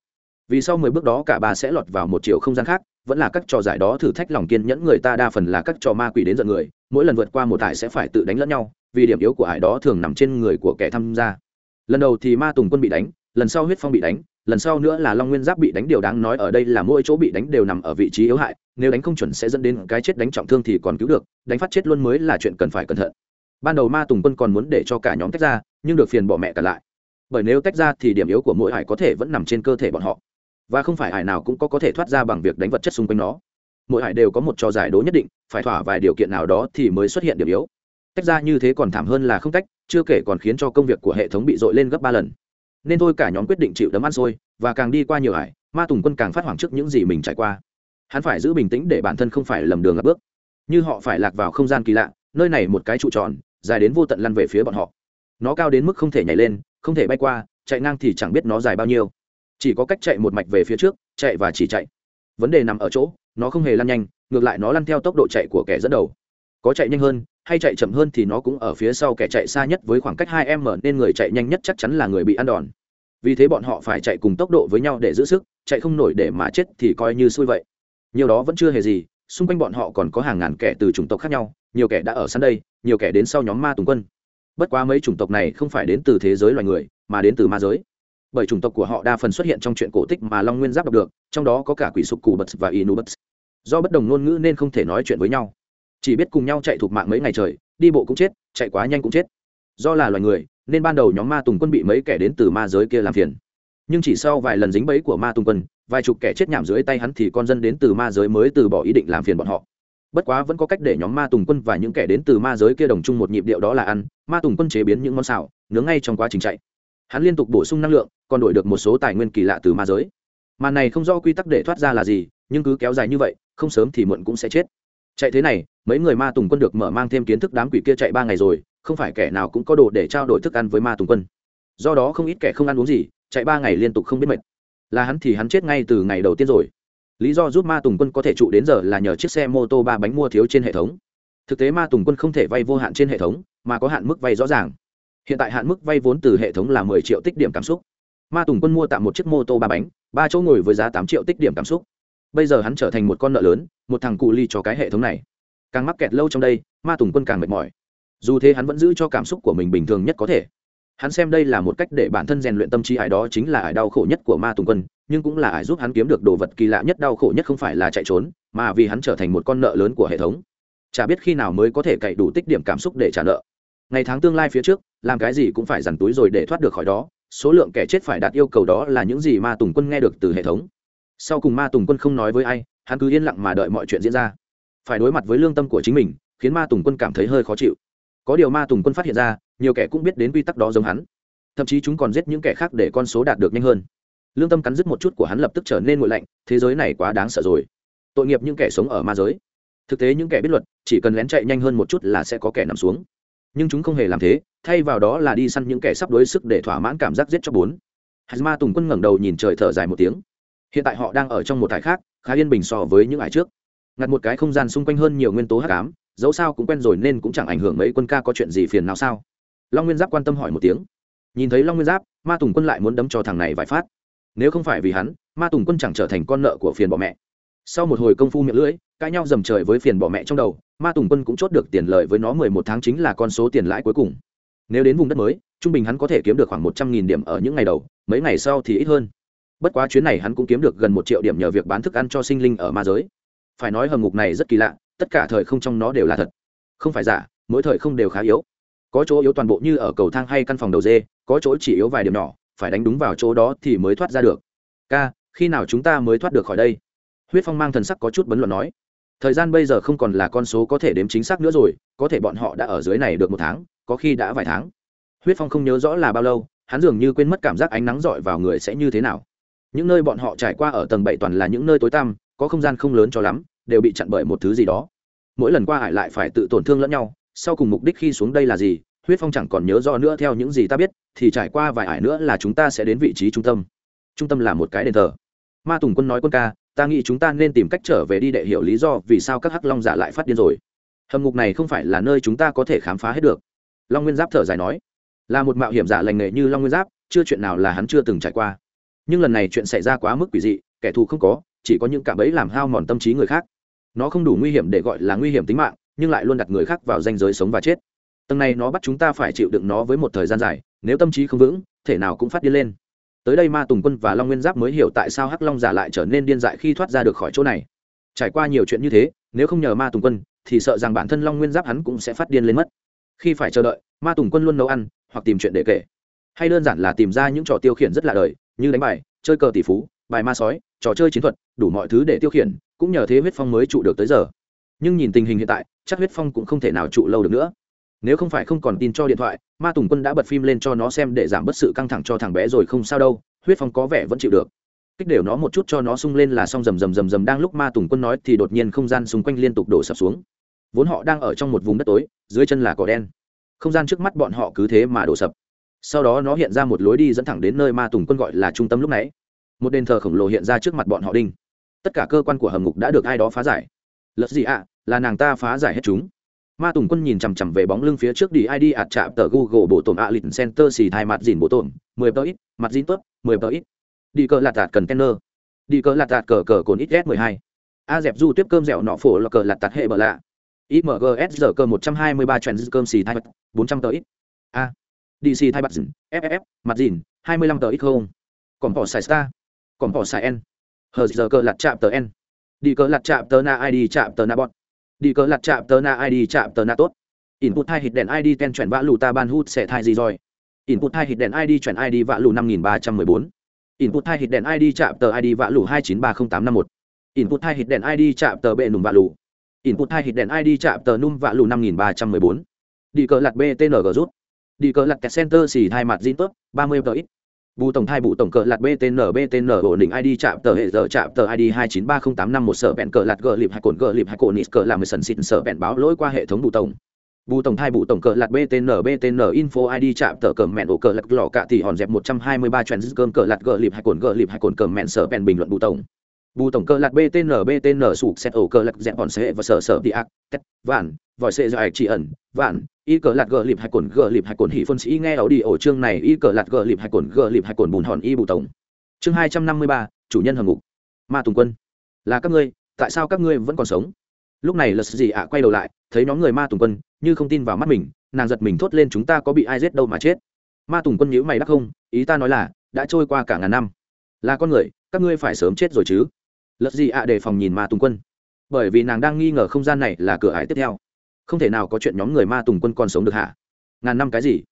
Vì sau mười bước đó cả ba sẽ lọt vào một chiều không gian khác, vẫn là các trò giải đó thử thách lòng kiên nhẫn người ta, đa phần là các trò ma quỷ đến giận người, mỗi lần vượt qua một ải sẽ phải tự đánh lẫn nhau, vì điểm yếu của ải đó thường nằm trên người của kẻ tham gia. Lần đầu thì ma tùng quân bị đánh, lần sau huyết phong bị đánh, lần sau nữa là long nguyên giáp bị đánh, điều đáng nói ở đây là mỗi chỗ bị đánh đều nằm ở vị trí yếu hại nếu đánh không chuẩn sẽ dẫn đến cái chết đánh trọng thương thì còn cứu được, đánh phát chết luôn mới là chuyện cần phải cẩn thận. Ban đầu ma tùng quân còn muốn để cho cả nhóm tách ra, nhưng được phiền bỏ mẹ cả lại. Bởi nếu tách ra thì điểm yếu của mỗi hải có thể vẫn nằm trên cơ thể bọn họ. Và không phải hải nào cũng có có thể thoát ra bằng việc đánh vật chất xung quanh nó. Mỗi hải đều có một trò giải đố nhất định, phải thỏa vài điều kiện nào đó thì mới xuất hiện điểm yếu. Tách ra như thế còn thảm hơn là không tách, chưa kể còn khiến cho công việc của hệ thống bị dội lên gấp ba lần. Nên thôi cả nhóm quyết định chịu đấm ăn xôi, và càng đi qua nhiều hải ma tùng quân càng phát hoảng trước những gì mình trải qua hắn phải giữ bình tĩnh để bản thân không phải lầm đường lạc bước. Như họ phải lạc vào không gian kỳ lạ, nơi này một cái trụ tròn, dài đến vô tận lăn về phía bọn họ. Nó cao đến mức không thể nhảy lên, không thể bay qua, chạy ngang thì chẳng biết nó dài bao nhiêu. Chỉ có cách chạy một mạch về phía trước, chạy và chỉ chạy. Vấn đề nằm ở chỗ, nó không hề lăn nhanh, ngược lại nó lăn theo tốc độ chạy của kẻ dẫn đầu. Có chạy nhanh hơn, hay chạy chậm hơn thì nó cũng ở phía sau kẻ chạy xa nhất với khoảng cách hai m nên người chạy nhanh nhất chắc chắn là người bị ăn đòn. Vì thế bọn họ phải chạy cùng tốc độ với nhau để giữ sức, chạy không nổi để mà chết thì coi như xui vậy nhiều đó vẫn chưa hề gì, xung quanh bọn họ còn có hàng ngàn kẻ từ chủng tộc khác nhau, nhiều kẻ đã ở sân đây, nhiều kẻ đến sau nhóm ma tùng quân. Bất quá mấy chủng tộc này không phải đến từ thế giới loài người, mà đến từ ma giới. Bởi chủng tộc của họ đa phần xuất hiện trong chuyện cổ tích mà long nguyên giáp đọc được, trong đó có cả quỷ sục cù bật và inu bật do bất đồng ngôn ngữ nên không thể nói chuyện với nhau. Chỉ biết cùng nhau chạy thuộc mạng mấy ngày trời, đi bộ cũng chết, chạy quá nhanh cũng chết. Do là loài người, nên ban đầu nhóm ma tùng quân bị mấy kẻ đến từ ma giới kia làm phiền nhưng chỉ sau vài lần dính bẫy của ma tùng quân, vài chục kẻ chết nhảm dưới tay hắn thì con dân đến từ ma giới mới từ bỏ ý định làm phiền bọn họ. Bất quá vẫn có cách để nhóm ma tùng quân và những kẻ đến từ ma giới kia đồng chung một nhịp điệu đó là ăn, ma tùng quân chế biến những món xào, nướng ngay trong quá trình chạy. Hắn liên tục bổ sung năng lượng, còn đổi được một số tài nguyên kỳ lạ từ ma giới. Màn này không rõ quy tắc để thoát ra là gì, nhưng cứ kéo dài như vậy, không sớm thì muộn cũng sẽ chết. Chạy thế này, mấy người ma tùng quân được mở mang thêm kiến thức đám quỷ kia chạy ba ngày rồi, không phải kẻ nào cũng có đồ để trao đổi thức ăn với ma tùng quân. Do đó không ít kẻ không ăn uống gì chạy ba ngày liên tục không biết mệt. Là hắn thì hắn chết ngay từ ngày đầu tiên rồi. Lý do giúp ma tùng quân có thể trụ đến giờ là nhờ chiếc xe mô tô ba bánh mua thiếu trên hệ thống. Thực tế ma tùng quân không thể vay vô hạn trên hệ thống, mà có hạn mức vay rõ ràng. Hiện tại hạn mức vay vốn từ hệ thống là mười triệu tích điểm cảm xúc. Ma tùng quân mua tạm một chiếc mô tô ba bánh, ba chỗ ngồi với giá tám triệu tích điểm cảm xúc. Bây giờ hắn trở thành một con nợ lớn, một thằng cụ ly cho cái hệ thống này. Càng mắc kẹt lâu trong đây, ma tùng quân càng mệt mỏi. Dù thế hắn vẫn giữ cho cảm xúc của mình bình thường nhất có thể hắn xem đây là một cách để bản thân rèn luyện tâm trí ải đó chính là ải đau khổ nhất của ma tùng quân, nhưng cũng là ải giúp hắn kiếm được đồ vật kỳ lạ nhất. Đau khổ nhất không phải là chạy trốn, mà vì hắn trở thành một con nợ lớn của hệ thống. Chả biết khi nào mới có thể cậy đủ tích điểm cảm xúc để trả nợ. Ngày tháng tương lai phía trước, làm cái gì cũng phải dằn túi rồi để thoát được khỏi đó. Số lượng kẻ chết phải đạt yêu cầu đó là những gì ma tùng quân nghe được từ hệ thống. Sau cùng ma tùng quân không nói với ai, hắn cứ yên lặng mà đợi mọi chuyện diễn ra. Phải đối mặt với lương tâm của chính mình, khiến ma tùng quân cảm thấy hơi khó chịu. Có điều ma tùng quân phát hiện ra nhiều kẻ cũng biết đến quy tắc đó giống hắn. Thậm chí chúng còn giết những kẻ khác để con số đạt được nhanh hơn. Lương tâm cắn dứt một chút của hắn lập tức trở nên nguội lạnh, thế giới này quá đáng sợ rồi. Tội nghiệp những kẻ sống ở ma giới. Thực tế những kẻ biết luật, chỉ cần lén chạy nhanh hơn một chút là sẽ có kẻ nằm xuống. Nhưng chúng không hề làm thế, thay vào đó là đi săn những kẻ sắp đối sức để thỏa mãn cảm giác giết cho bốn. Ma tùng quân ngẩng đầu nhìn trời thở dài một tiếng. Hiện tại họ đang ở trong một thải khác, khá yên bình so với những ải trước. Ngặt một cái không gian xung quanh hơn nhiều nguyên tố hắc ám, dẫu sao cũng quen rồi nên cũng chẳng ảnh hưởng mấy quân ca có chuyện gì phiền nào sao long nguyên giáp quan tâm hỏi một tiếng. Nhìn thấy long nguyên giáp, ma tùng quân lại muốn đấm cho thằng này vài phát. Nếu không phải vì hắn, ma tùng quân chẳng trở thành con nợ của phiền Bọ mẹ. Sau một hồi công phu miệng lưỡi, cãi nhau dầm trời với phiền Bọ mẹ trong đầu, ma tùng quân cũng chốt được tiền lời với nó mười một tháng chính là con số tiền lãi cuối cùng. Nếu đến vùng đất mới, trung bình hắn có thể kiếm được khoảng một trăm nghìn điểm ở những ngày đầu, mấy ngày sau thì ít hơn. Bất quá chuyến này hắn cũng kiếm được gần một triệu điểm nhờ việc bán thức ăn cho sinh linh ở ma giới. Phải nói hầm ngục này rất kỳ lạ, tất cả thời không trong nó đều là thật. Không phải giả, mỗi thời không đều khá yếu có chỗ yếu toàn bộ như ở cầu thang hay căn phòng đầu dê, có chỗ chỉ yếu vài điểm nhỏ, phải đánh đúng vào chỗ đó thì mới thoát ra được. Ca, khi nào chúng ta mới thoát được khỏi đây? Huyết phong mang thần sắc có chút bấn luận nói. Thời gian bây giờ không còn là con số có thể đếm chính xác nữa rồi, có thể bọn họ đã ở dưới này được một tháng, có khi đã vài tháng. Huyết phong không nhớ rõ là bao lâu, hắn dường như quên mất cảm giác ánh nắng rọi vào người sẽ như thế nào. Những nơi bọn họ trải qua ở tầng bảy toàn là những nơi tối tăm, có không gian không lớn cho lắm, đều bị chặn bởi một thứ gì đó. Mỗi lần qua hải lại phải tự tổn thương lẫn nhau sau cùng mục đích khi xuống đây là gì, huyết phong chẳng còn nhớ rõ nữa theo những gì ta biết, thì trải qua vài hải nữa là chúng ta sẽ đến vị trí trung tâm. Trung tâm là một cái đền thờ. Ma tùng quân nói quân ca, ta nghĩ chúng ta nên tìm cách trở về đi để hiểu lý do vì sao các hắc long giả lại phát điên rồi. Hầm ngục này không phải là nơi chúng ta có thể khám phá hết được. Long nguyên giáp thở dài nói, là một mạo hiểm giả lành nghề như long nguyên giáp, chưa chuyện nào là hắn chưa từng trải qua. Nhưng lần này chuyện xảy ra quá mức quỷ dị, kẻ thù không có, chỉ có những cạm bẫy làm hao mòn tâm trí người khác. Nó không đủ nguy hiểm để gọi là nguy hiểm tính mạng nhưng lại luôn đặt người khác vào danh giới sống và chết. Tầng này nó bắt chúng ta phải chịu đựng nó với một thời gian dài, nếu tâm trí không vững, thể nào cũng phát điên lên. Tới đây ma tùng quân và long nguyên giáp mới hiểu tại sao hắc long giả lại trở nên điên dại khi thoát ra được khỏi chỗ này. Trải qua nhiều chuyện như thế, nếu không nhờ ma tùng quân, thì sợ rằng bản thân long nguyên giáp hắn cũng sẽ phát điên lên mất. Khi phải chờ đợi, ma tùng quân luôn nấu ăn, hoặc tìm chuyện để kể. Hay đơn giản là tìm ra những trò tiêu khiển rất lạ đời, như đánh bài, chơi cờ tỷ phú, bài ma sói, trò chơi chiến thuật, đủ mọi thứ để tiêu khiển, cũng nhờ thế huyết phong mới trụ được tới giờ nhưng nhìn tình hình hiện tại, chắc huyết phong cũng không thể nào trụ lâu được nữa. Nếu không phải không còn tin cho điện thoại, ma tùng quân đã bật phim lên cho nó xem để giảm bớt sự căng thẳng cho thằng bé rồi không sao đâu, huyết phong có vẻ vẫn chịu được. Kích đều nó một chút cho nó sung lên là xong rầm rầm rầm rầm đang lúc ma tùng quân nói thì đột nhiên không gian xung quanh liên tục đổ sập xuống. Vốn họ đang ở trong một vùng đất tối, dưới chân là cỏ đen. Không gian trước mắt bọn họ cứ thế mà đổ sập. Sau đó nó hiện ra một lối đi dẫn thẳng đến nơi ma tùng quân gọi là trung tâm lúc nãy. Một đền thờ khổng lồ hiện ra trước mặt bọn họ đinh. Tất cả cơ quan của hầm ngục đã được ai đó phá giải. Lật gì ạ? Là nàng ta phá giải hết chúng. Ma tùng quân nhìn chằm chằm về bóng lưng phía trước đi id ạt chạm tờ google bộ tổn a lịch center xì thai mặt dìn bộ tổn, mười tờ ít, mặt dìn tốt, mười tờ ít. Đi cờ lạt tạt cần tenner đi cờ lạt tạt cờ cờ cồn ít s mười hai. A dẹp du tiếp cơm dẻo nọ phổ là cờ lạt tạt hệ bờ lạ. Imgs giờ cơ một trăm hai mươi ba trend cơm xì thai bốn trăm tờ ít. A. Dc thai mặt dìn ff mặt dìn, hai mươi lăm tờ ít không. Còn bỏ xài star. Còn bỏ xài n. Hờ giờ cơ lạt chạm tờ n. Đi cờ lạt chạm tờ na id chạm tờ na bọn đi cờ lặt chạm tờ na id chạm tờ na tốt. Input hai hit đèn id ten chuyển vã lù ta ban hút sẽ thai gì rồi? Input hai hit đèn id chuyển id vã lù năm nghìn ba trăm mười bốn. Input hai hit đèn id chạm tờ id vã lù hai chín ba không tám năm một. Input hai hit đèn id chạm tờ bệ nùng vã lù. Input hai hit đèn id chạm tờ num vã lù năm nghìn ba trăm mười bốn. Đi cờ lặt btng rút. Đi cờ lặt center xì hai mặt zin tốt, ba mươi tờ ít bù tổng thai bù tổng cờ lạt btn btn ổn định id chạm tờ hệ giờ, chạm tờ id hai chín ba không tám năm một, sở bẹn cờ lạt gờ lịp hai cồn, gờ lịp hai cồn nít cờ làm sần xịn sở bẹn báo lỗi qua hệ thống bù tổng. Bù tổng thai bù tổng cờ lạt btn btn info id chạm tờ cờ mẹn ổ cờ lạt lò cạ thì hòn dẹp một trăm hai mươi ba chuyện cơm cờ lạt gờ lịp hai cồn, gờ lịp hai cồn cờ mẹn, sở bẹn bình luận bù tổng. Bù tổng cờ lạt btn btn sụp xét ổ cờ lạt dẹp hòn xe và sở sở đi ác, tét, vạn, vòi xe dài chỉ ẩn, vạn y cờ lạt gờ lịp hai cồn gờ lịp hai cồn hỉ phân sĩ nghe ảo đi ổ chương này y cờ lạt gờ lịp hai cồn gờ lịp hai cồn bùn hòn y bù tổng. Chương hai trăm năm mươi ba, chủ nhân hầm ngục. Ma tùng quân. Là các ngươi, tại sao các ngươi vẫn còn sống? Lúc này lật gì ạ quay đầu lại, thấy nhóm người ma tùng quân như không tin vào mắt mình, nàng giật mình thốt lên chúng ta có bị ai giết đâu mà chết. Ma tùng quân nhữ mày đắc không, ý ta nói là, đã trôi qua cả ngàn năm. Là con người, các ngươi phải sớm chết rồi chứ. Lật gì ạ để phòng nhìn ma tùng quân. Bởi vì nàng đang nghi ngờ không gian này là cửa ải tiếp theo không thể nào có chuyện nhóm người ma tùng quân còn sống được hả? Ngàn năm cái gì?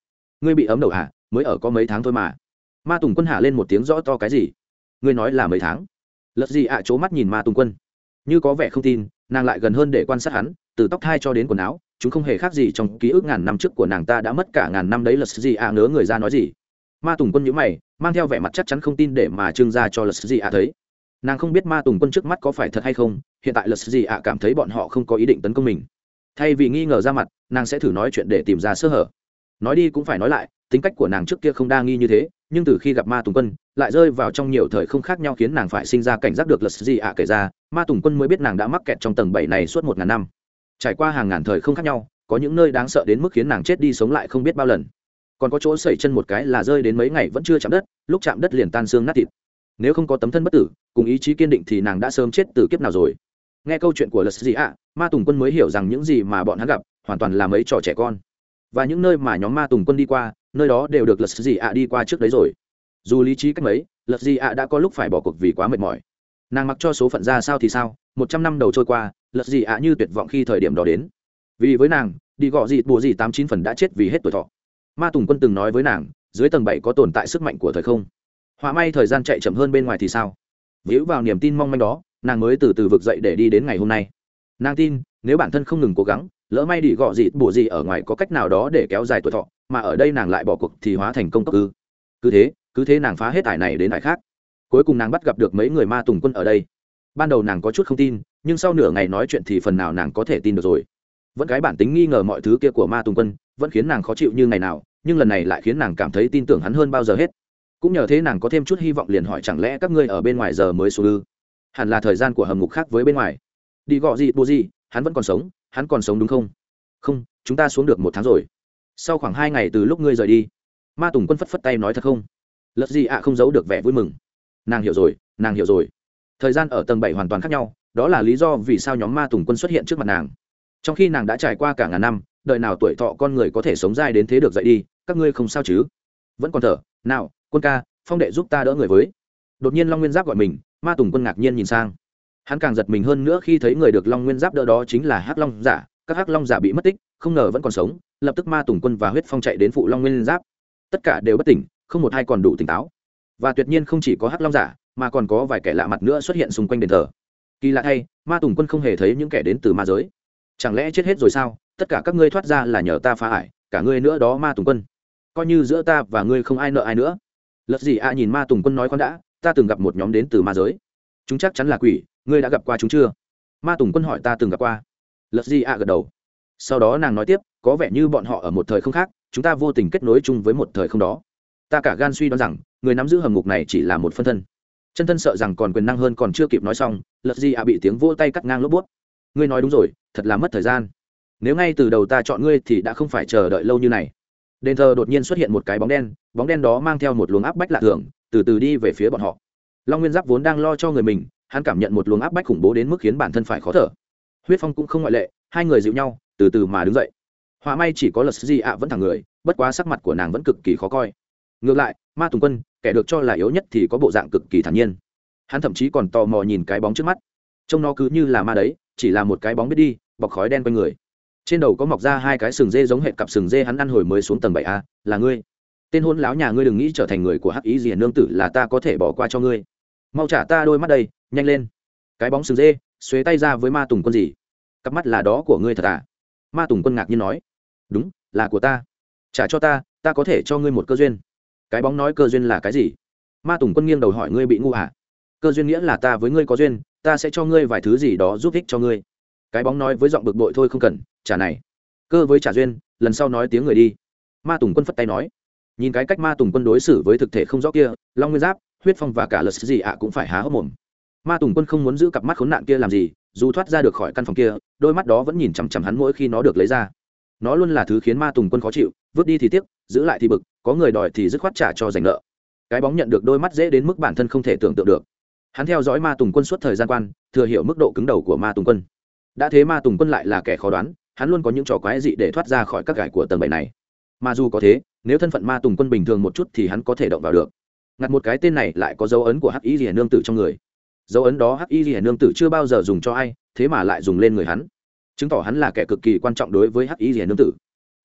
Ngươi bị ấm đầu hả? Mới ở có mấy tháng thôi mà. Ma tùng quân hả lên một tiếng rõ to cái gì? Ngươi nói là mấy tháng? Lật gì ạ à c mắt nhìn ma tùng quân. Như có vẻ không tin, nàng lại gần hơn để quan sát hắn, từ tóc thai cho đến quần áo, chúng không hề khác gì trong ký ức ngàn năm trước của nàng ta đã mất cả ngàn năm đấy, lật gì ạ à ngớ người ra nói gì? Ma tùng quân nhữ mày, mang theo vẻ mặt chắc chắn không tin để mà trưng ra cho lật gì ạ thấy. Nàng không biết ma tùng quân trước mắt có phải thật hay không, hiện tại lật gì ạ cảm thấy bọn họ không có ý định tấn công mình thay vì nghi ngờ ra mặt, nàng sẽ thử nói chuyện để tìm ra sơ hở. Nói đi cũng phải nói lại, tính cách của nàng trước kia không đa nghi như thế, nhưng từ khi gặp ma tùng quân, lại rơi vào trong nhiều thời không khác nhau khiến nàng phải sinh ra cảnh giác được lật gì ạ kể ra, ma tùng quân mới biết nàng đã mắc kẹt trong tầng bảy này suốt một ngàn năm. Trải qua hàng ngàn thời không khác nhau, có những nơi đáng sợ đến mức khiến nàng chết đi sống lại không biết bao lần. Còn có chỗ sẩy chân một cái là rơi đến mấy ngày vẫn chưa chạm đất, lúc chạm đất liền tan xương nát thịt. Nếu không có tấm thân bất tử, cùng ý chí kiên định thì nàng đã sớm chết từ kiếp nào rồi nghe câu chuyện của lật gì ạ, ma tùng quân mới hiểu rằng những gì mà bọn hắn gặp hoàn toàn là mấy trò trẻ con. Và những nơi mà nhóm ma tùng quân đi qua, nơi đó đều được lật gì ạ đi qua trước đấy rồi. Dù lý trí cách mấy, lật gì ạ đã có lúc phải bỏ cuộc vì quá mệt mỏi. Nàng mặc cho số phận ra sao thì sao, một trăm năm đầu trôi qua, lật gì ạ như tuyệt vọng khi thời điểm đó đến. Vì với nàng, đi gọ gì bùa gì tám chín phần đã chết vì hết tuổi thọ. Ma tùng quân từng nói với nàng, dưới tầng bảy có tồn tại sức mạnh của thời không. Họa may thời gian chạy chậm hơn bên ngoài thì sao? Víu vào niềm tin mong manh đó nàng mới từ từ vực dậy để đi đến ngày hôm nay. Nàng tin, nếu bản thân không ngừng cố gắng, lỡ may đi gọ gì bùa gì ở ngoài có cách nào đó để kéo dài tuổi thọ, mà ở đây nàng lại bỏ cuộc thì hóa thành công cấp ư. Cứ thế cứ thế nàng phá hết ải này đến ải khác. Cuối cùng nàng bắt gặp được mấy người ma tùng quân ở đây. Ban đầu nàng có chút không tin, nhưng sau nửa ngày nói chuyện thì phần nào nàng có thể tin được rồi. Vẫn cái bản tính nghi ngờ mọi thứ kia của ma tùng quân, vẫn khiến nàng khó chịu như ngày nào, nhưng lần này lại khiến nàng cảm thấy tin tưởng hắn hơn bao giờ hết. Cũng nhờ thế nàng có thêm chút hy vọng liền hỏi chẳng lẽ các ngươi ở bên ngoài giờ mới xuống ư? Hẳn là thời gian của hầm ngục khác với bên ngoài. Đi gọ gì bù gì, hắn vẫn còn sống, hắn còn sống đúng không? Không, chúng ta xuống được một tháng rồi. Sau khoảng hai ngày từ lúc ngươi rời đi, ma tùng quân phất phất tay nói thật không? Lật gì ạ, không giấu được vẻ vui mừng. Nàng hiểu rồi, nàng hiểu rồi. Thời gian ở tầng bảy hoàn toàn khác nhau, đó là lý do vì sao nhóm ma tùng quân xuất hiện trước mặt nàng. Trong khi nàng đã trải qua cả ngàn năm đợi nào tuổi thọ con người có thể sống dai đến thế được dậy đi, các ngươi không sao chứ? Vẫn còn thở, nào, quân ca, phong đệ giúp ta đỡ người với. Đột nhiên long nguyên giáp gọi mình ma tùng quân ngạc nhiên nhìn sang. Hắn càng giật mình hơn nữa khi thấy người được long nguyên giáp đỡ đó chính là hắc long giả. Các hắc long giả bị mất tích, không ngờ vẫn còn sống, lập tức ma tùng quân và huyết phong chạy đến phụ long nguyên giáp. Tất cả đều bất tỉnh, không một ai còn đủ tỉnh táo. Và tuyệt nhiên không chỉ có hắc long giả, mà còn có vài kẻ lạ mặt nữa xuất hiện xung quanh đền thờ. Kỳ lạ thay, ma tùng quân không hề thấy những kẻ đến từ ma giới. Chẳng lẽ chết hết rồi sao? Tất cả các ngươi thoát ra là nhờ ta phá ải, cả ngươi nữa đó ma tùng quân. Coi như giữa ta và ngươi không ai nợ ai nữa. Lật gì a nhìn ma tùng quân nói con đã ta từng gặp một nhóm đến từ ma giới. Chúng chắc chắn là quỷ, ngươi đã gặp qua chúng chưa? Ma tùng quân hỏi ta từng gặp qua. Lật Di a gật đầu. Sau đó nàng nói tiếp, có vẻ như bọn họ ở một thời không khác, chúng ta vô tình kết nối chung với một thời không đó. Ta cả gan suy đoán rằng, người nắm giữ hầm ngục này chỉ là một phân thân. Chân thân sợ rằng còn quyền năng hơn còn chưa kịp nói xong, lật Di a bị tiếng vô tay cắt ngang lốp bút. Ngươi nói đúng rồi, thật là mất thời gian. Nếu ngay từ đầu ta chọn ngươi thì đã không phải chờ đợi lâu như này đền thờ đột nhiên xuất hiện một cái bóng đen bóng đen đó mang theo một luồng áp bách lạ thường, từ từ đi về phía bọn họ. Long nguyên giáp vốn đang lo cho người mình, hắn cảm nhận một luồng áp bách khủng bố đến mức khiến bản thân phải khó thở. Huyết phong cũng không ngoại lệ, hai người dịu nhau, từ từ mà đứng dậy. Họa may chỉ có lật di ạ vẫn thẳng người, bất quá sắc mặt của nàng vẫn cực kỳ khó coi. Ngược lại, ma tùng quân, kẻ được cho là yếu nhất thì có bộ dạng cực kỳ thản nhiên. Hắn thậm chí còn tò mò nhìn cái bóng trước mắt. Trông nó cứ như là ma đấy, chỉ là một cái bóng biết đi, bọc khói đen quanh người trên đầu có mọc ra hai cái sừng dê giống hệt cặp sừng dê hắn ăn hồi mới xuống tầng bảy a, là ngươi. Tên hôn láo nhà ngươi đừng nghĩ trở thành người của hắc ý gì nương tử là ta có thể bỏ qua cho ngươi. Mau trả ta đôi mắt đây, nhanh lên. Cái bóng sừng dê, xuế tay ra với ma tùng quân gì? Cặp mắt là đó của ngươi thật à? Ma tùng quân ngạc nhiên nói. Đúng, là của ta. Trả cho ta ta có thể cho ngươi một cơ duyên. Cái bóng nói cơ duyên là cái gì? Ma tùng quân nghiêng đầu hỏi ngươi bị ngu hả cơ duyên nghĩa là ta với ngươi có duyên, ta sẽ cho ngươi vài thứ gì đó giúp ích cho ngươi. Cái bóng nói với giọng bực bội thôi không cần trả này, cơ với trả duyên, lần sau nói tiếng người đi. Ma tùng quân phất tay nói. Nhìn cái cách ma tùng quân đối xử với thực thể không rõ kia, long nguyên giáp, huyết phong và cả lật gì ạ cũng phải há hốc mồm. Ma tùng quân không muốn giữ cặp mắt khốn nạn kia làm gì, dù thoát ra được khỏi căn phòng kia, đôi mắt đó vẫn nhìn chằm chằm hắn mỗi khi nó được lấy ra. Nó luôn là thứ khiến ma tùng quân khó chịu, vứt đi thì tiếc, giữ lại thì bực, có người đòi thì dứt khoát trả cho giành nợ. Cái bóng nhận được đôi mắt dễ đến mức bản thân không thể tưởng tượng được. Hắn theo dõi ma tùng quân suốt thời gian quan, thừa hiểu mức độ cứng đầu của ma tùng quân. Đã thế ma tùng quân lại là kẻ khó đoán hắn luôn có những trò quái dị để thoát ra khỏi các gải của tầng bảy này. Mà dù có thế, nếu thân phận ma tùng quân bình thường một chút thì hắn có thể động vào được. Ngặt một cái tên này lại có dấu ấn của hắc y rìa nương tử trong người. Dấu ấn đó hắc y rìa nương tử chưa bao giờ dùng cho ai, thế mà lại dùng lên người hắn. Chứng tỏ hắn là kẻ cực kỳ quan trọng đối với hắc y rìa nương tử.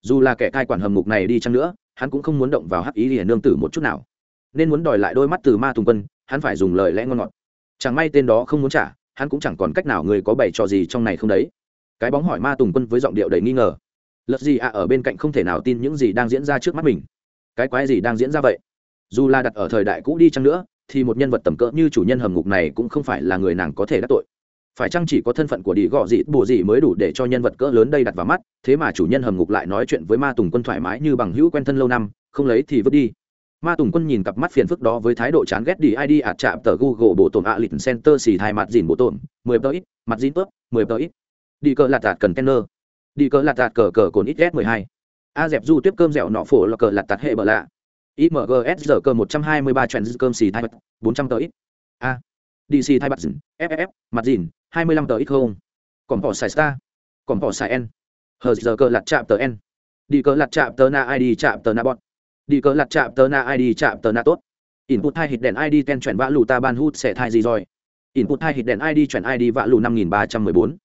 Dù là kẻ cai quản hầm mục này đi chăng nữa, hắn cũng không muốn động vào hắc y rìa nương tử một chút nào. Nên muốn đòi lại đôi mắt từ ma tùng quân, hắn phải dùng lời lẽ ngon ngọt. Chẳng may tên đó không muốn trả, hắn cũng chẳng còn cách nào người có bày trò gì trong này không đấy cái bóng hỏi ma tùng quân với giọng điệu đầy nghi ngờ. Lật gì ạ, ở bên cạnh không thể nào tin những gì đang diễn ra trước mắt mình. Cái quái gì đang diễn ra vậy? Dù là đặt ở thời đại cũ đi chăng nữa, thì một nhân vật tầm cỡ như chủ nhân hầm ngục này cũng không phải là người nàng có thể đắc tội. Phải chăng chỉ có thân phận của đi gọ dị bồ dị mới đủ để cho nhân vật cỡ lớn đây đặt vào mắt, thế mà chủ nhân hầm ngục lại nói chuyện với ma tùng quân thoải mái như bằng hữu quen thân lâu năm, không lấy thì vứt đi. Ma tùng quân nhìn cặp mắt phiền phức đó với thái độ chán ghét đi id ạt chạm tờ google bộ tổn ạ, lịch center xì thai mặt dìn bộ tổn, mười tờ ít, mặt dìn tớp, mười tờ ít đi cờ lạt tạt cần kenner. Đi cờ lạt tạt cờ cờ cồn ít s mười hai. A dẹp du tiếp cơm dẻo nọ phổ là cờ lạt tạt hệ bờ lạ. Imgs giờ cơ một trăm hai mươi ba chuyện cơm xì thai bốn trăm tờ ít. A. Dc thai bật ff mặt dìn, hai mươi lăm tờ ít không. Còn bỏ xài star. Còn bỏ xài n. Hờ giờ cơ lạt chạm tờ n. Đi cờ lạt chạm tờ na id chạm tờ na bọt đi cờ lạt chạm tờ na id chạm tờ na tốt. Input hai hít đèn id ten chuyển vã lù ta ban hút sẽ thai gì rồi? Input hai hít đèn id chuyển id vã lù năm nghìn ba trăm mười bốn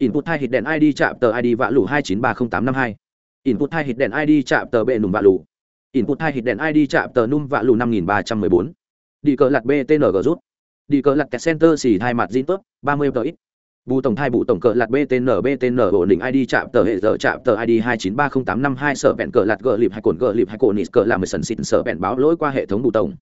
input hai hit đèn id chạm tờ id vạ lù hai chín ba không tám năm hai. Input hai hit đèn id chạm tờ bệ nùm vạ lù. Input hai hit đèn id chạm tờ num vạ lù năm nghìn ba trăm mười bốn. Đi cờ lặt btng rút. Đi cờ lặt kẹt center xì hai mặt zin tốt ba mươi tờ ít. Bù tổng thai bù tổng cờ lạt btn btn ổn định id chạm tờ hệ giờ chạm tờ id hai chín ba không tám năm hai, sở vẹn cờ lạt gờ lịp hai cồn gờ lịp hai cồn nít cờ làm mười sần xịn, sở vẹn báo lỗi qua hệ thống bù tổng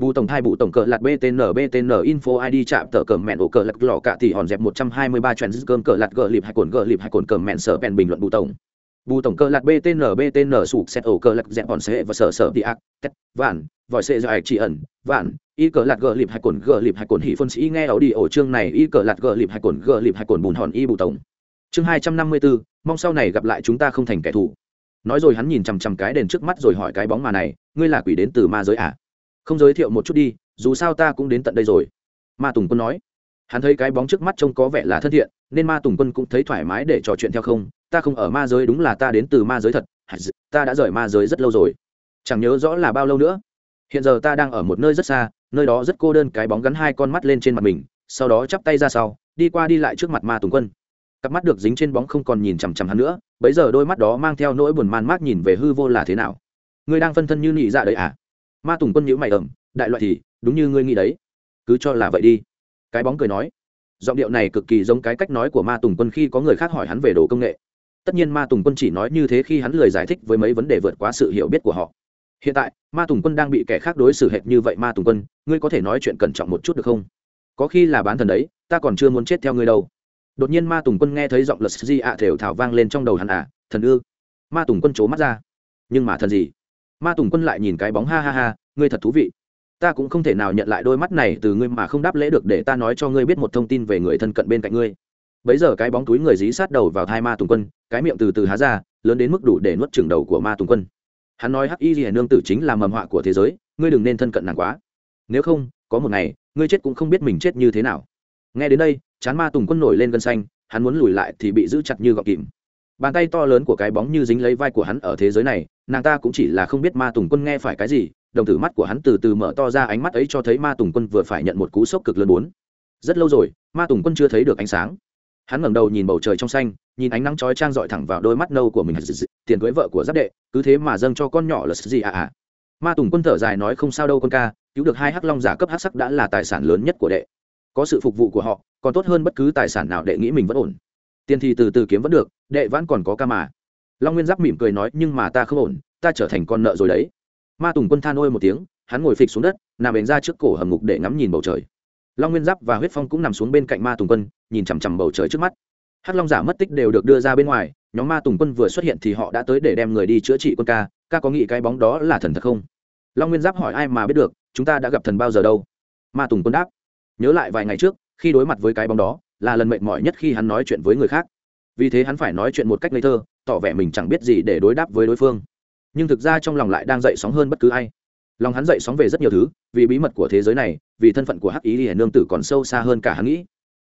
bù tổng thai bù tổng cờ lạt btn btn info id chạm tờ cờ mẹn ổ cờ lạt lọ cạ thì hòn dẹp một trăm hai mươi ba chuyện cơm cờ lạt gờ lịp hay cồn gờ lịp hay cồn cờ mẹn sở bèn bình luận bù tổng. Bù tổng cờ lạt btn btn sụp xét ổ cờ lạt dẹp hòn sẽ và sở sở đi ác, tét, vạn, vòi sẽ dài chỉ ẩn, vạn, y cờ lạt gờ lịp hay cồn gờ lịp hay cồn hỉ phân sĩ nghe áo đi ổ chương này, y cờ lạt gờ lịp hay cồn gờ lịp hay cồn bùn hòn y bù tổng. Chương hai trăm năm mươi bốn mong sau này gặp lại chúng ta không thành kẻ thù. Nói rồi hắn nhìn chằm chằm cái đèn trước mắt rồi hỏi cái bóng mà này, ngươi là quỷ đến từ ma giới à? Không giới thiệu một chút đi, dù sao ta cũng đến tận đây rồi. Ma tùng quân nói. Hắn thấy cái bóng trước mắt trông có vẻ là thân thiện, nên ma tùng quân cũng thấy thoải mái để trò chuyện theo không. Ta không ở ma giới, đúng là ta đến từ ma giới thật. Ta đã rời ma giới rất lâu rồi. Chẳng nhớ rõ là bao lâu nữa. Hiện giờ ta đang ở một nơi rất xa, nơi đó rất cô đơn. Cái bóng gắn hai con mắt lên trên mặt mình, sau đó chắp tay ra sau, đi qua đi lại trước mặt ma tùng quân. Cặp mắt được dính trên bóng không còn nhìn chằm chằm hắn nữa, bấy giờ đôi mắt đó mang theo nỗi buồn man mác nhìn về hư vô là thế nào. Ngươi đang phân thân như nị dạ đấy à? Ma tùng quân nhữ mày ẩm, đại loại thì, đúng như ngươi nghĩ đấy. Cứ cho là vậy đi. Cái bóng cười nói. Giọng điệu này cực kỳ giống cái cách nói của ma tùng quân khi có người khác hỏi hắn về đồ công nghệ. Tất nhiên ma tùng quân chỉ nói như thế khi hắn lười giải thích với mấy vấn đề vượt quá sự hiểu biết của họ. Hiện tại, ma tùng quân đang bị kẻ khác đối xử hệt như vậy ma tùng quân, ngươi có thể nói chuyện cẩn trọng một chút được không? Có khi là bán thần đấy, ta còn chưa muốn chết theo ngươi đâu. Đột nhiên ma tùng quân nghe thấy giọng lật di ạ thều thảo vang lên trong đầu hắn à thần ư? Ma tùng quân c mắt ra. Nhưng mà thần gì? Ma tùng quân lại nhìn cái bóng ha ha ha, ngươi thật thú vị. Ta cũng không thể nào nhận lại đôi mắt này từ ngươi mà không đáp lễ được để ta nói cho ngươi biết một thông tin về người thân cận bên cạnh ngươi. Bấy giờ cái bóng túi người dí sát đầu vào thai ma tùng quân, cái miệng từ từ há ra, lớn đến mức đủ để nuốt chừng đầu của ma tùng quân. Hắn nói hắc y ghi nương tử chính là mầm họa của thế giới, ngươi đừng nên thân cận nàng quá. Nếu không, có một ngày, ngươi chết cũng không biết mình chết như thế nào. Nghe đến đây, chán ma tùng quân nổi lên gân xanh, hắn muốn lùi lại thì bị giữ chặt như gọng kìm bàn tay to lớn của cái bóng như dính lấy vai của hắn ở thế giới này, nàng ta cũng chỉ là không biết ma tùng quân nghe phải cái gì, đồng tử mắt của hắn từ từ mở to ra ánh mắt ấy cho thấy ma tùng quân vừa phải nhận một cú sốc cực lớn bốn. Rất lâu rồi, ma tùng quân chưa thấy được ánh sáng. Hắn ngẩng đầu nhìn bầu trời trong xanh, nhìn ánh nắng chói trang dọi thẳng vào đôi mắt nâu của mình. Tiền cưới vợ của giáp đệ, cứ thế mà dâng cho con nhỏ là gì à à ma tùng quân thở dài nói không sao đâu con ca, cứu được hai hắc long giả cấp hắc sắc đã là tài sản lớn nhất của đệ. Có sự phục vụ của họ, còn tốt hơn bất cứ tài sản nào đệ nghĩ mình vẫn ổn tiền thì từ từ kiếm vẫn được, đệ vẫn còn có ca mà. Long nguyên giáp mỉm cười nói, nhưng mà ta không ổn, ta trở thành con nợ rồi đấy. Ma tùng quân than ôi một tiếng, hắn ngồi phịch xuống đất, nằm bền ra trước cổ hầm ngục để ngắm nhìn bầu trời. Long nguyên giáp và huyết phong cũng nằm xuống bên cạnh ma tùng quân, nhìn chằm chằm bầu trời trước mắt. Hắc long giả mất tích đều được đưa ra bên ngoài, nhóm ma tùng quân vừa xuất hiện thì họ đã tới để đem người đi chữa trị quân ca ca có nghĩ cái bóng đó là thần thật không? Long nguyên giáp hỏi, ai mà biết được, chúng ta đã gặp thần bao giờ đâu? Ma tùng quân đáp, nhớ lại vài ngày trước, khi đối mặt với cái bóng đó là lần mệt mỏi nhất khi hắn nói chuyện với người khác. Vì thế hắn phải nói chuyện một cách ngây thơ, tỏ vẻ mình chẳng biết gì để đối đáp với đối phương. Nhưng thực ra trong lòng lại đang dậy sóng hơn bất cứ ai. Lòng hắn dậy sóng về rất nhiều thứ, vì bí mật của thế giới này, vì thân phận của hắc ý hiển nương tử còn sâu xa hơn cả hắn nghĩ.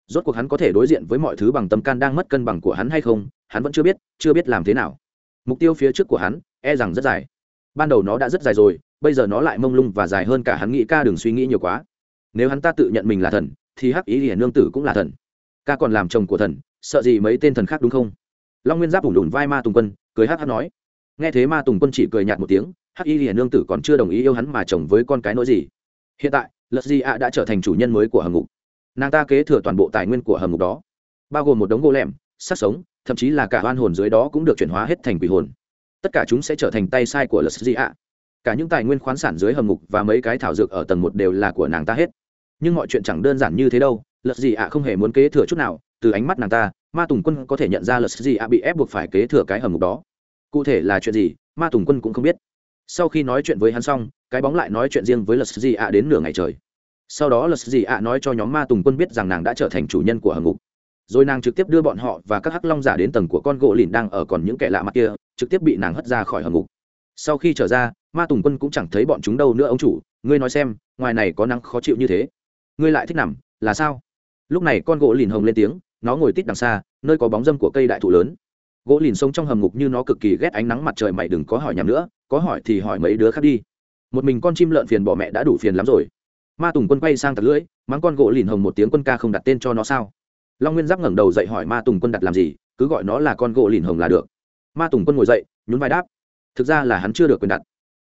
Rốt cuộc hắn có thể đối diện với mọi thứ bằng tâm can đang mất cân bằng của hắn hay không, hắn vẫn chưa biết chưa biết làm thế nào. Mục tiêu phía trước của hắn e rằng rất dài. Ban đầu nó đã rất dài rồi, bây giờ nó lại mông lung và dài hơn cả hắn nghĩ ca đừng suy nghĩ nhiều quá. Nếu hắn ta tự nhận mình là thần, thì hắc ý hiển nương tử cũng là thần ca còn làm chồng của thần, sợ gì mấy tên thần khác đúng không? Long nguyên giáp ủng đùn vai ma tùng quân, cười hát hát nói. Nghe thế ma tùng quân chỉ cười nhạt một tiếng, hắc y hiển nương tử còn chưa đồng ý yêu hắn mà chồng với con cái nỗi gì. Hiện tại, lật di ạ đã trở thành chủ nhân mới của hầm ngục. Nàng ta kế thừa toàn bộ tài nguyên của hầm ngục đó, bao gồm một đống gỗ lẻm sát sống, thậm chí là cả oan hồn dưới đó cũng được chuyển hóa hết thành quỷ hồn. Tất cả chúng sẽ trở thành tay sai của lật di ạ cả những tài nguyên khoáng sản dưới hầm ngục và mấy cái thảo dược ở tầng một đều là của nàng ta hết nhưng mọi chuyện chẳng đơn giản như thế đâu. Lật gì ạ không hề muốn kế thừa chút nào, từ ánh mắt nàng ta, ma tùng quân có thể nhận ra lật gì ạ bị ép buộc phải kế thừa cái hầm ngục đó. Cụ thể là chuyện gì, ma tùng quân cũng không biết. Sau khi nói chuyện với hắn xong, cái bóng lại nói chuyện riêng với lật gì ạ đến nửa ngày trời. Sau đó lật gì ạ nói cho nhóm ma tùng quân biết rằng nàng đã trở thành chủ nhân của hầm ngục rồi nàng trực tiếp đưa bọn họ và các hắc long giả đến tầng của con gỗ lìn đang ở còn những kẻ lạ mặt kia, trực tiếp bị nàng hất ra khỏi hầm ngục sau khi trở ra, ma tùng quân cũng chẳng thấy bọn chúng đâu nữa, ông chủ. Ngươi nói xem, ngoài này có nắng khó chịu như thế ngươi lại thích nằm, là sao? Lúc này con gỗ lìn hồng lên tiếng, nó ngồi tít đằng xa, nơi có bóng dâm của cây đại thụ lớn. Gỗ lìn sống trong hầm ngục như nó cực kỳ ghét ánh nắng mặt trời mày đừng có hỏi nhầm nữa, có hỏi thì hỏi mấy đứa khác đi. Một mình con chim lợn phiền bỏ mẹ đã đủ phiền lắm rồi. Ma tùng quân quay sang tật lưỡi, mắng con gỗ lìn hồng một tiếng quân ca không đặt tên cho nó sao? Long nguyên giáp ngẩng đầu dậy hỏi ma tùng quân đặt làm gì, cứ gọi nó là con gỗ lìn hồng là được. Ma tùng quân ngồi dậy, nhún vai đáp. Thực ra là hắn chưa được quyền đặt.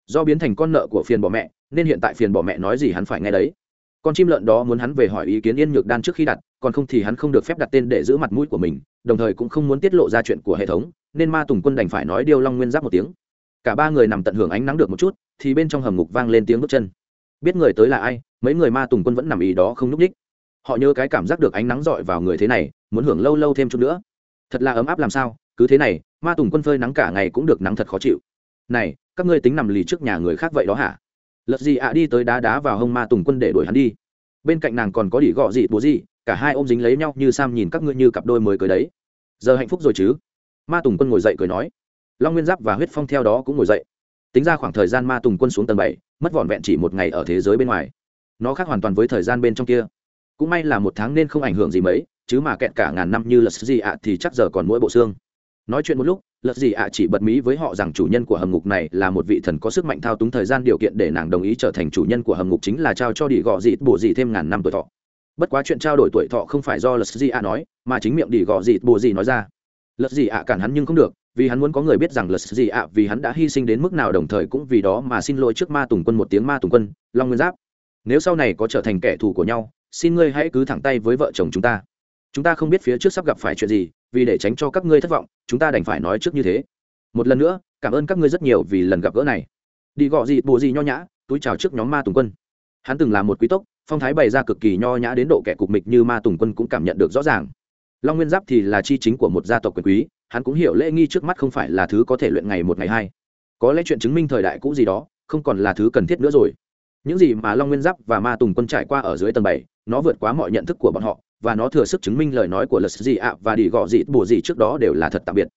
Do biến thành con nợ của phiền bỏ mẹ, nên hiện tại phiền bỏ mẹ nói gì hắn phải nghe đấy con chim lợn đó muốn hắn về hỏi ý kiến yên nhược đan trước khi đặt, còn không thì hắn không được phép đặt tên để giữ mặt mũi của mình, đồng thời cũng không muốn tiết lộ ra chuyện của hệ thống, nên ma tùng quân đành phải nói điêu long nguyên giáp một tiếng. Cả ba người nằm tận hưởng ánh nắng được một chút, thì bên trong hầm ngục vang lên tiếng bước chân. Biết người tới là ai, mấy người ma tùng quân vẫn nằm ý đó không nhúc ních họ nhớ cái cảm giác được ánh nắng dọi vào người thế này, muốn hưởng lâu lâu thêm chút nữa. Thật là ấm áp làm sao, cứ thế này, ma tùng quân phơi nắng cả ngày cũng được nắng thật khó chịu. Này, các ngươi tính nằm lì trước nhà người khác vậy đó hả? Lật gì ạ, đi tới đá đá vào hông ma tùng quân để đuổi hắn đi. Bên cạnh nàng còn có đỉ gọ dị bố gì, cả hai ôm dính lấy nhau như sam nhìn các ngươi như cặp đôi mới cưới đấy. Giờ hạnh phúc rồi chứ? Ma tùng quân ngồi dậy cười nói. Long nguyên giáp và huyết phong theo đó cũng ngồi dậy. Tính ra khoảng thời gian ma tùng quân xuống tầng bảy, mất vỏn vẹn chỉ một ngày ở thế giới bên ngoài. Nó khác hoàn toàn với thời gian bên trong kia. Cũng may là một tháng nên không ảnh hưởng gì mấy, chứ mà kẹt cả ngàn năm như lật gì ạ thì chắc giờ còn mỗi bộ xương. Nói chuyện một lúc lật gì ạ, chỉ bật mí với họ rằng chủ nhân của hầm ngục này là một vị thần có sức mạnh thao túng thời gian điều kiện để nàng đồng ý trở thành chủ nhân của hầm ngục chính là trao cho đi gọ dị bổ dị thêm ngàn năm tuổi thọ. Bất quá chuyện trao đổi tuổi thọ không phải do lật gì ạ nói, mà chính miệng đi gọ dị bổ gì nói ra. Lật gì ạ cản hắn nhưng không được, vì hắn muốn có người biết rằng lật gì ạ, vì hắn đã hy sinh đến mức nào đồng thời cũng vì đó mà xin lỗi trước ma tùng quân một tiếng ma tùng quân, long nguyên giáp. Nếu sau này có trở thành kẻ thù của nhau, xin ngươi hãy cứ thẳng tay với vợ chồng chúng ta. Chúng ta không biết phía trước sắp gặp phải chuyện gì vì để tránh cho các ngươi thất vọng, chúng ta đành phải nói trước như thế. Một lần nữa, cảm ơn các ngươi rất nhiều vì lần gặp gỡ này. Đi gọ gì bồ gì nho nhã, túi chào trước nhóm ma tùng quân. Hắn từng là một quý tốc, phong thái bày ra cực kỳ nho nhã đến độ kẻ cục mịch như ma tùng quân cũng cảm nhận được rõ ràng. Long nguyên giáp thì là chi chính của một gia tộc quyền quý, hắn cũng hiểu lễ nghi trước mắt không phải là thứ có thể luyện ngày một ngày hai. Có lẽ chuyện chứng minh thời đại cũ gì đó, không còn là thứ cần thiết nữa rồi. Những gì mà long nguyên giáp và ma tùng quân trải qua ở dưới tầng bảy, nó vượt quá mọi nhận thức của bọn họ và nó thừa sức chứng minh lời nói của lật gì ạ và đi gọ gì bù gì trước đó đều là thật tạm biệt.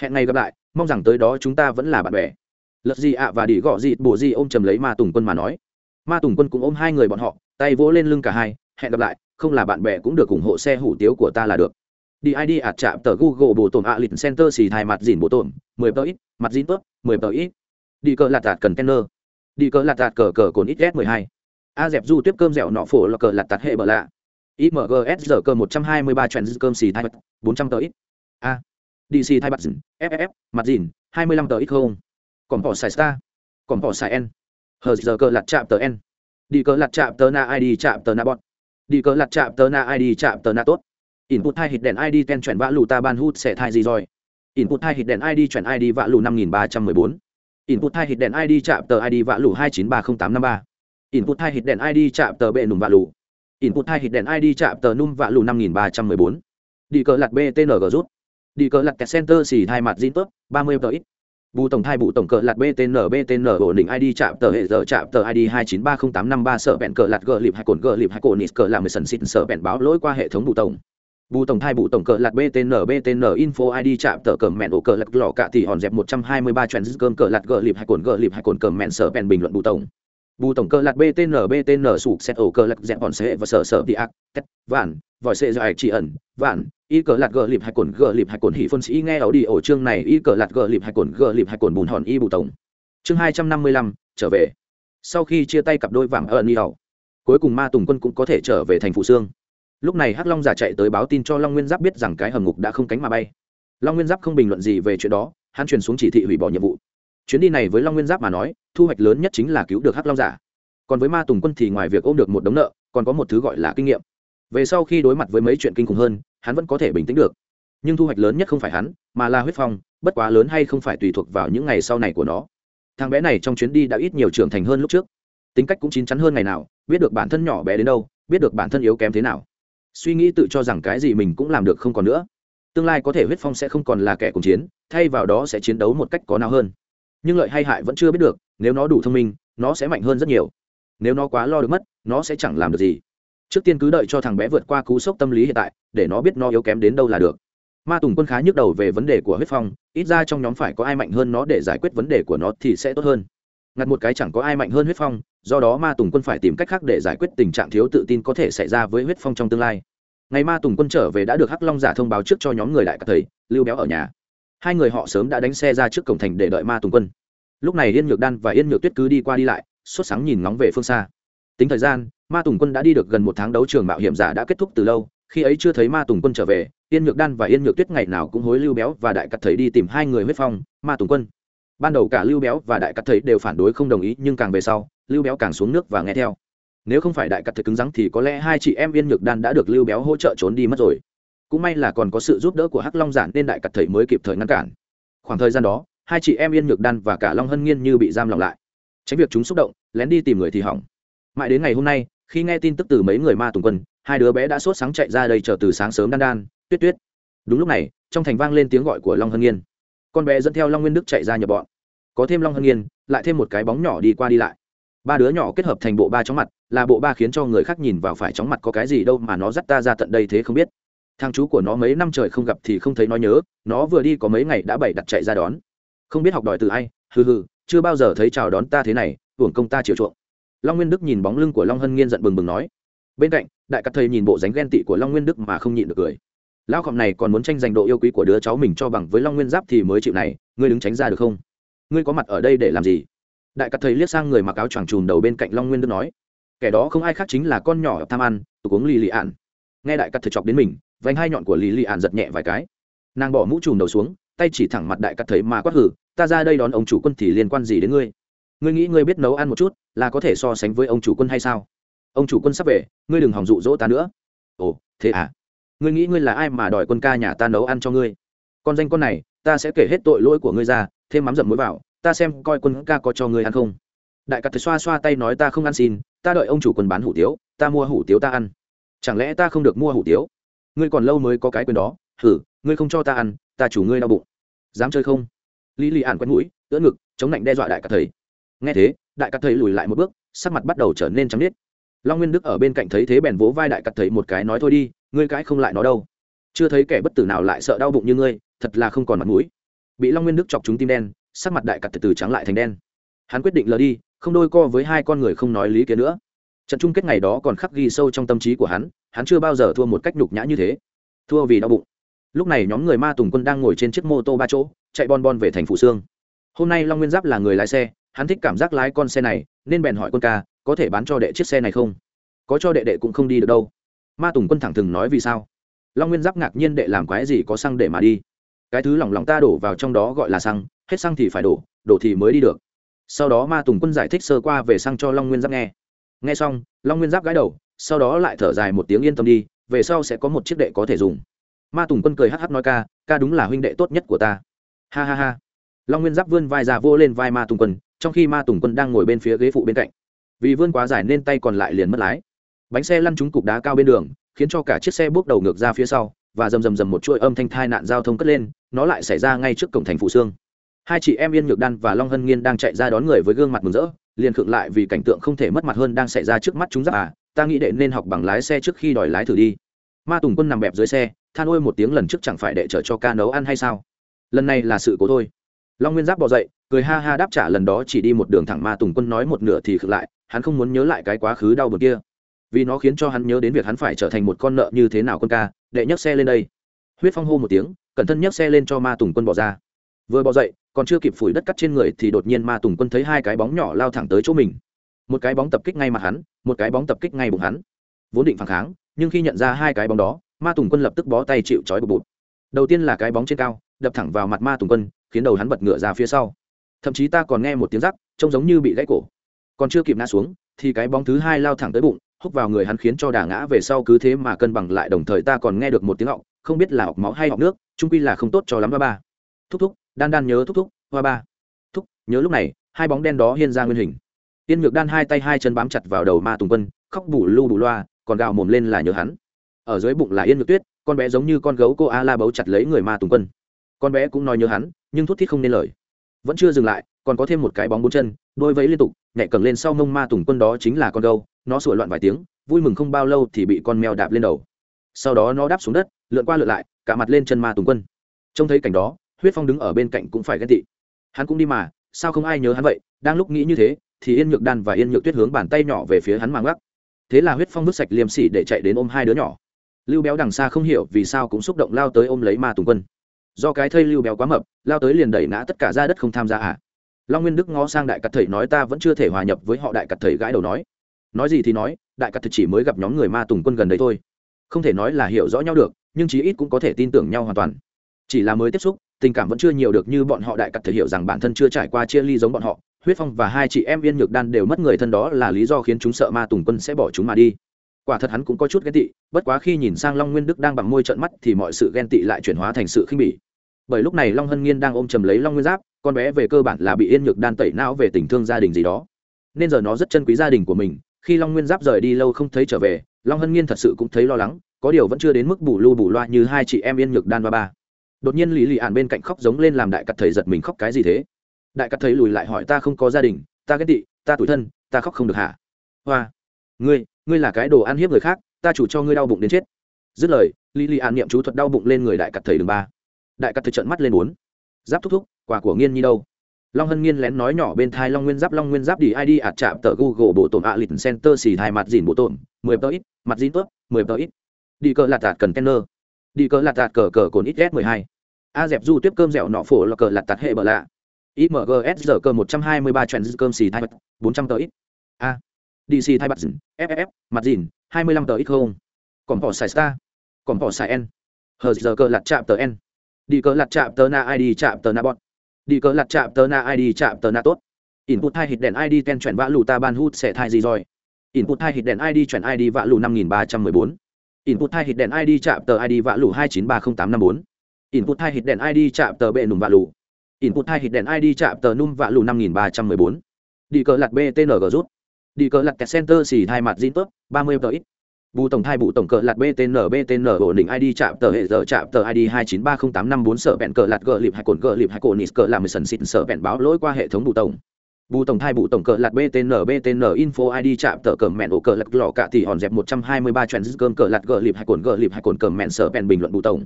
Hẹn ngày gặp lại, mong rằng tới đó chúng ta vẫn là bạn bè. Lật gì ạ và đi gọ gì bù gì ôm chầm lấy ma tùng quân mà nói. Ma tùng quân cũng ôm hai người bọn họ, tay vỗ lên lưng cả hai, hẹn gặp lại, không là bạn bè cũng được ủng hộ xe hủ tiếu của ta là được. Đi id ạt chạm tờ google bổ tổn ạ lịch center xì thai mặt dìn bổ tổn, mười tờ ít, mặt dìn tớp, mười tờ ít. Đi cờ lạt tạt cần kenner. Đi cờ lạt tạt cờ cờ cồn ít s mười hai. A dẹp du tiếp cơm dẻo nọ phổ là cờ lạt tạt hệ bờ lạ imgs giờ cờ một trăm hai cơm xì thai bật, 400 tờ ít. A. Dc thai bật dìn FFF mặt dìn hai mươi lăm tờ ít không? Còn bỏ xài star. Còn bỏ xài n. Hờ giờ cơ lặt chạm tờ n. Đi cơ lặt chạm tờ na id chạm tờ na bọn. đi cơ lặt chạm tờ na id chạm tờ na tốt. Input hai hit đèn id ten chuyển vã lù ta ban hút sẽ thai gì rồi? Input hai hit đèn id chuyển id vã lù năm nghìn ba trăm mười bốn. Input hai hit đèn id chạm tờ id vã lù hai chín ba không tám năm ba. Input hai hit đèn id chạm tờ bệ nùng vã lù input hai hit đèn id chạm tờ num vạ lù năm nghìn ba trăm mười bốn. Đi cờ lạt btng rút. Đi cờ lạt kẹt center xì hai mặt zin tớp, ba mươi tờ ít. Bù tổng thai bù tổng cờ lạt btn btn ổn định id chạm tờ hệ giờ chạm tờ id hai chín ba không tám năm ba sợ bẹn cờ lạt gờ lịp hai cồn gờ lịp hai cồn nít cờ làm mười sần xịt sợ bẹn báo lỗi qua hệ thống bù tổng. Bù tổng thai bù tổng cờ lạt btn btn info id chạm tờ cờ mẹn ổ cờ lạt lọ cạ thì hòn dẹp một trăm hai mươi ba trend cơm cờ lạt gờ lịp hai cồn gờ lịp hai cồn cờ mẹn sợ bẹn bình luận bù tổng bù tổng cơ lạc btn btn sụp xét ổ cơ lạc dẹp bọn sệ và sợ sợ đi ác, tét, vạn, vòi sệ dài chỉ ẩn, vạn, y cờ lạc gờ lịp hai cồn gờ lịp hai cồn hỉ phân sĩ nghe ảo đi ổ chương này, y cờ lạc gờ lịp hai cồn gờ lịp hai cồn bùn hòn y bù tổng. Chương hai trăm năm mươi lăm, trở về. Sau khi chia tay cặp đôi vàng ẩn y ảo cuối cùng ma tùng quân cũng có thể trở về thành phụ xương lúc này hắc long giả chạy tới báo tin cho long nguyên giáp biết rằng cái hầm ngục đã không cánh mà bay. Long nguyên giáp không bình luận gì về chuyện đó, hắn truyền xuống chỉ thị hủy bỏ nhiệm vụ chuyến đi này với long nguyên giáp mà nói, thu hoạch lớn nhất chính là cứu được hắc long giả. Còn với ma tùng quân thì ngoài việc ôm được một đống nợ, còn có một thứ gọi là kinh nghiệm. Về sau khi đối mặt với mấy chuyện kinh khủng hơn, hắn vẫn có thể bình tĩnh được. Nhưng thu hoạch lớn nhất không phải hắn, mà là huyết phong, bất quá lớn hay không phải tùy thuộc vào những ngày sau này của nó. Thằng bé này trong chuyến đi đã ít nhiều trưởng thành hơn lúc trước. Tính cách cũng chín chắn hơn ngày nào, biết được bản thân nhỏ bé đến đâu, biết được bản thân yếu kém thế nào. Suy nghĩ tự cho rằng cái gì mình cũng làm được không còn nữa. Tương lai có thể huyết phong sẽ không còn là kẻ cùng chiến, thay vào đó sẽ chiến đấu một cách có nào hơn nhưng lợi hay hại vẫn chưa biết được, nếu nó đủ thông minh, nó sẽ mạnh hơn rất nhiều. Nếu nó quá lo được mất, nó sẽ chẳng làm được gì. Trước tiên cứ đợi cho thằng bé vượt qua cú sốc tâm lý hiện tại, để nó biết nó yếu kém đến đâu là được. Ma tùng quân khá nhức đầu về vấn đề của huyết phong, ít ra trong nhóm phải có ai mạnh hơn nó để giải quyết vấn đề của nó thì sẽ tốt hơn. Ngặt một cái chẳng có ai mạnh hơn huyết phong, do đó ma tùng quân phải tìm cách khác để giải quyết tình trạng thiếu tự tin có thể xảy ra với huyết phong trong tương lai. Ngày ma tùng quân trở về đã được hắc long giả thông báo trước cho nhóm người đại các thầy, lưu béo ở nhà hai người họ sớm đã đánh xe ra trước cổng thành để đợi ma tùng quân. Lúc này yên nhược đan và yên nhược tuyết cứ đi qua đi lại suốt sáng nhìn ngóng về phương xa. Tính thời gian, ma tùng quân đã đi được gần một tháng đấu trường mạo hiểm giả đã kết thúc từ lâu. Khi ấy chưa thấy ma tùng quân trở về, yên nhược đan và yên nhược tuyết ngày nào cũng hối lưu béo và đại cắt thầy đi tìm hai người huyết phong, ma tùng quân. Ban đầu cả lưu béo và đại cắt thầy đều phản đối không đồng ý, nhưng càng về sau, lưu béo càng xuống nước và nghe theo. Nếu không phải đại cắt thầy cứng rắn thì có lẽ hai chị em yên nhược đan đã được lưu béo hỗ trợ trốn đi mất rồi cũng may là còn có sự giúp đỡ của hắc long giản nên đại cặt thầy mới kịp thời ngăn cản. Khoảng thời gian đó, hai chị em yên nhược đan và cả long hân nghiên như bị giam lòng lại. Tránh việc chúng xúc động, lén đi tìm người thì hỏng. Mãi đến ngày hôm nay, khi nghe tin tức từ mấy người ma tùng quân, hai đứa bé đã sốt sáng chạy ra đây chờ từ sáng sớm đan đan, tuyết tuyết. Đúng lúc này, trong thành vang lên tiếng gọi của long hân nghiên. Con bé dẫn theo long nguyên đức chạy ra nhập bọn. Có thêm long hân nghiên, lại thêm một cái bóng nhỏ đi qua đi lại. Ba đứa nhỏ kết hợp thành bộ ba chóng mặt, là bộ ba khiến cho người khác nhìn vào phải chóng mặt có cái gì đâu mà nó dắt ta ra tận đây thế không biết thằng chú của nó mấy năm trời không gặp thì không thấy nó nhớ, nó vừa đi có mấy ngày đã bày đặt chạy ra đón. Không biết học đòi từ ai, hừ hừ, chưa bao giờ thấy chào đón ta thế này, hưởng công ta chiều chuộng. Long nguyên đức nhìn bóng lưng của long hân nghiên giận bừng bừng nói. Bên cạnh, đại cắt thầy nhìn bộ dáng ghen tị của long nguyên đức mà không nhịn được cười. Lão khổng này còn muốn tranh giành độ yêu quý của đứa cháu mình cho bằng với long nguyên giáp thì mới chịu này, ngươi đứng tránh ra được không? Ngươi có mặt ở đây để làm gì? Đại cắt thầy liếc sang người mặc áo choàng trùm đầu bên cạnh long nguyên đức nói. Kẻ đó không ai khác chính là con nhỏ tham ăn, tục uống lì lì ạn. Nghe đại cắt thầy chọc đến mình vành hai nhọn của lý lì ạn giật nhẹ vài cái. Nàng bỏ mũ trùm đầu xuống, tay chỉ thẳng mặt đại cắt thấy mà quát hử ta ra đây đón ông chủ quân thì liên quan gì đến ngươi? Ngươi nghĩ ngươi biết nấu ăn một chút, là có thể so sánh với ông chủ quân hay sao? Ông chủ quân sắp về, ngươi đừng hòng dụ dỗ ta nữa. Ồ, thế à? Ngươi nghĩ ngươi là ai mà đòi quân ca nhà ta nấu ăn cho ngươi? Con danh con này, ta sẽ kể hết tội lỗi của ngươi ra, thêm mắm dậm muối vào, ta xem coi quân ca có cho ngươi ăn không. Đại cắt xoa xoa tay nói, ta không ăn xin, ta đợi ông chủ quân bán hủ tiếu, ta mua hủ tiếu ta ăn. Chẳng lẽ ta không được mua hủ tiếu? Ngươi còn lâu mới có cái quyền đó, hử, ngươi không cho ta ăn, ta chủ ngươi đau bụng. Dám chơi không? Lý lì ạn quét mũi, ưỡn ngực, chống lạnh đe dọa đại cả thầy. Nghe thế, đại cả thầy lùi lại một bước, sắc mặt bắt đầu trở nên trắng nết. Long nguyên đức ở bên cạnh thấy thế bèn vỗ vai đại cắt thầy một cái nói thôi đi, ngươi cãi không lại nó đâu. Chưa thấy kẻ bất tử nào lại sợ đau bụng như ngươi, thật là không còn mặt mũi. Bị long nguyên đức chọc trúng tim đen, sắc mặt đại cắt từ từ trắng lại thành đen. Hắn quyết định lờ đi, không đôi co với hai con người không nói lý kia nữa. Trận chung kết ngày đó còn khắc ghi sâu trong tâm trí của hắn hắn chưa bao giờ thua một cách nhục nhã như thế. Thua vì đau bụng. Lúc này nhóm người ma tùng quân đang ngồi trên chiếc mô tô ba chỗ, chạy bon bon về thành phủ sương. Hôm nay long nguyên giáp là người lái xe, hắn thích cảm giác lái con xe này, nên bèn hỏi quân ca, có thể bán cho đệ chiếc xe này không? Có cho đệ đệ cũng không đi được đâu. Ma tùng quân thẳng thừng nói vì sao? Long nguyên giáp ngạc nhiên đệ làm quái gì có xăng để mà đi. Cái thứ lỏng lỏng ta đổ vào trong đó gọi là xăng, hết xăng thì phải đổ đổ thì mới đi được. Sau đó ma tùng quân giải thích sơ qua về xăng cho long nguyên giáp nghe. Nghe xong, long nguyên giáp gãi đầu sau đó lại thở dài một tiếng yên tâm đi, về sau sẽ có một chiếc đệ có thể dùng. Ma tùng quân cười hh nói ca ca đúng là huynh đệ tốt nhất của ta. Ha ha ha. Long nguyên giáp vươn vai ra vô lên vai ma tùng quân, trong khi ma tùng quân đang ngồi bên phía ghế phụ bên cạnh. Vì vươn quá dài nên tay còn lại liền mất lái. Bánh xe lăn trúng cục đá cao bên đường, khiến cho cả chiếc xe bước đầu ngược ra phía sau, và rầm rầm rầm một chuỗi âm thanh thai nạn giao thông cất lên, nó lại xảy ra ngay trước cổng thành phủ sương. Hai chị em yên nhược đan và long hân nghiên đang chạy ra đón người với gương mặt mừng rỡ, liền khựng lại vì cảnh tượng không thể mất mặt hơn đang xảy ra trước mắt chúng giáp à ta nghĩ đệ nên học bằng lái xe trước khi đòi lái thử đi. Ma tùng quân nằm bẹp dưới xe, than ôi một tiếng lần trước chẳng phải đệ chở cho ca nấu ăn hay sao? Lần này là sự cố thôi. Long nguyên giáp bỏ dậy, cười ha ha đáp trả lần đó chỉ đi một đường thẳng ma tùng quân nói một nửa thì khựng lại, hắn không muốn nhớ lại cái quá khứ đau buồn kia. Vì nó khiến cho hắn nhớ đến việc hắn phải trở thành một con nợ như thế nào quân ca, đệ nhấc xe lên đây. Huyết phong hô một tiếng, cẩn thân nhấc xe lên cho ma tùng quân bỏ ra. Vừa bỏ dậy, còn chưa kịp phủi đất cắt trên người thì đột nhiên ma tùng quân thấy hai cái bóng nhỏ lao thẳng tới chỗ mình một cái bóng tập kích ngay mặt hắn, một cái bóng tập kích ngay bụng hắn. Vốn định phản kháng, nhưng khi nhận ra hai cái bóng đó, ma tùng quân lập tức bó tay chịu trói bụt bụt đầu tiên là cái bóng trên cao, đập thẳng vào mặt ma tùng quân, khiến đầu hắn bật ngựa ra phía sau. Thậm chí ta còn nghe một tiếng rắc, trông giống như bị gãy cổ. Còn chưa kịp ngã xuống, thì cái bóng thứ hai lao thẳng tới bụng húc vào người hắn khiến cho đà ngã về sau cứ thế mà cân bằng lại, đồng thời ta còn nghe được một tiếng ọng không biết là ọc máu hay ọc nước trung quy là không tốt cho lắm ba ba. Thúc thúc, đan đan nhớ thúc thúc, hoa ba. Thúc, nhớ lúc này, hai bóng đen đó hiên ra nguyên hình tiên nhược đan hai tay hai chân bám chặt vào đầu ma tùng quân, khóc bù lu bù loa, còn gào mồm lên là nhớ hắn. Ở dưới bụng là yên nhược tuyết, con bé giống như con gấu cô a la bấu chặt lấy người ma tùng quân. Con bé cũng nói nhớ hắn, nhưng thút thít không nên lời. Vẫn chưa dừng lại, còn có thêm một cái bóng bốn chân, đôi vẫy liên tục nhẹ cẳng lên sau mông ma tùng quân đó chính là con gâu, nó sủa loạn vài tiếng, vui mừng không bao lâu thì bị con mèo đạp lên đầu. Sau đó nó đáp xuống đất, lượn qua lượn lại, cả mặt lên chân ma tùng quân. Trông thấy cảnh đó, huyết phong đứng ở bên cạnh cũng phải ghen tị. Hắn cũng đi mà, sao không ai nhớ hắn vậy, đang lúc nghĩ như thế thì yên nhược đan và yên nhược tuyết hướng bàn tay nhỏ về phía hắn mang gác thế là huyết phong vứt sạch liềm sỉ để chạy đến ôm hai đứa nhỏ. Lưu béo đằng xa không hiểu vì sao cũng xúc động lao tới ôm lấy ma tùng quân. Do cái thây lưu béo quá mập, lao tới liền đẩy ngã tất cả ra đất không tham gia à? Long nguyên đức ngó sang đại cặt thầy nói ta vẫn chưa thể hòa nhập với họ đại cặt thầy gãi đầu nói. Nói gì thì nói, đại cặt thầy chỉ mới gặp nhóm người ma tùng quân gần đấy thôi. Không thể nói là hiểu rõ nhau được, nhưng chí ít cũng có thể tin tưởng nhau hoàn toàn. Chỉ là mới tiếp xúc, tình cảm vẫn chưa nhiều được như bọn họ đại cặt thể hiểu rằng bản thân chưa trải qua chia ly giống bọn họ huyết phong và hai chị em Yên nhược đan đều mất người thân đó là lý do khiến chúng sợ ma tùng quân sẽ bỏ chúng mà đi. Quả thật hắn cũng có chút ghen tị, bất quá khi nhìn sang long nguyên đức đang bằng môi trận mắt thì mọi sự ghen tị lại chuyển hóa thành sự khinh bỉ. Bởi lúc này long hân nghiên đang ôm chầm lấy long nguyên giáp, con bé về cơ bản là bị yên nhược đan tẩy não về tình thương gia đình gì đó. Nên giờ nó rất chân quý gia đình của mình, khi long nguyên giáp rời đi lâu không thấy trở về, long hân nghiên thật sự cũng thấy lo lắng, có điều vẫn chưa đến mức bù lu bù loa như hai chị em yên nhược đan ba ba. Đột nhiên lý lì ạn bên cạnh khóc giống lên làm đại cặt thầy giật mình khóc cái gì thế? Đại cắt thấy lùi lại hỏi ta không có gia đình, ta ghét tị, ta tủi thân, ta khóc không được hả? Hoa, ngươi ngươi là cái đồ ăn hiếp người khác, ta chủ cho ngươi đau bụng đến chết. Dứt lời li li an niệm chú thuật đau bụng lên người đại cắt thầy đường ba. Đại cắt thầy trận mắt lên bốn giáp thúc thúc quả của nghiên nhi đâu? Long hân nghiên lén nói nhỏ bên thai long nguyên giáp, long nguyên giáp đi id ạt chạm tờ google bộ tổn ạ, lịch center xì thai mặt dìn bộ tổn, mười tờ ít, mặt dìn tốt, mười tờ ít. Đi cờ lạt tạt cần kenner. Đi cờ lạt tạt cờ cờ cồn ít s mười hai. A dẹp du tiếp cơm dẻo nọ phổ là cờ lạt tạt hệ bờ lạ imgs giờ cờ một trăm hai ba cơm xì thai bật bốn trăm tờ ít. A. Dc thai bật dìn ff mặt dìn, hai mươi lăm tờ ít không? Còn bỏ xài star, còn bỏ xài n. Hờ giờ cơ lặt chạm tờ n. Đi cơ lặt chạm tờ na id chạm tờ na bọt đi cơ lặt chạm tờ na id chạm tờ na tốt. Input hai hit đèn id ten chuyển vã lù ta ban hút sẽ thai gì rồi? Input hai hit đèn id chuyển id vã lù năm nghìn ba trăm mười bốn. Input hai hit đèn id chạm tờ id vã lù hai chín ba không tám năm bốn. Input hai hit đèn id chạm tờ bệ nùm vã lù input hai hit đèn id chạm tờ num vạ lù năm nghìn ba trăm mười bốn. Đi cờ lặt btng rút. Đi cờ lặt kẹt center xì hai mặt zin tốt ba mươi tờ ít. Bù tổng thai bù tổng cờ lạt btn btn ổn định id chạm tờ hệ giờ chạm tờ id hai chín ba không tám năm bốn sở bẹn cờ lạt gờ lịp hai cồn gờ lịp hai cồn nis cờ làm sần xịn sở bẹn báo lỗi qua hệ thống bù tổng. Bù tổng thai bù tổng cờ lạt btn btn info id chạm tờ cờ mẹn ổ cờ lạt lọ cả tỷ hòn dẹp một trăm hai mươi ba trend cơm cờ lạt gờ lịp hai cồn gờ lịp hai cồn cờ mẹn sở bẹn bình luận bù tổng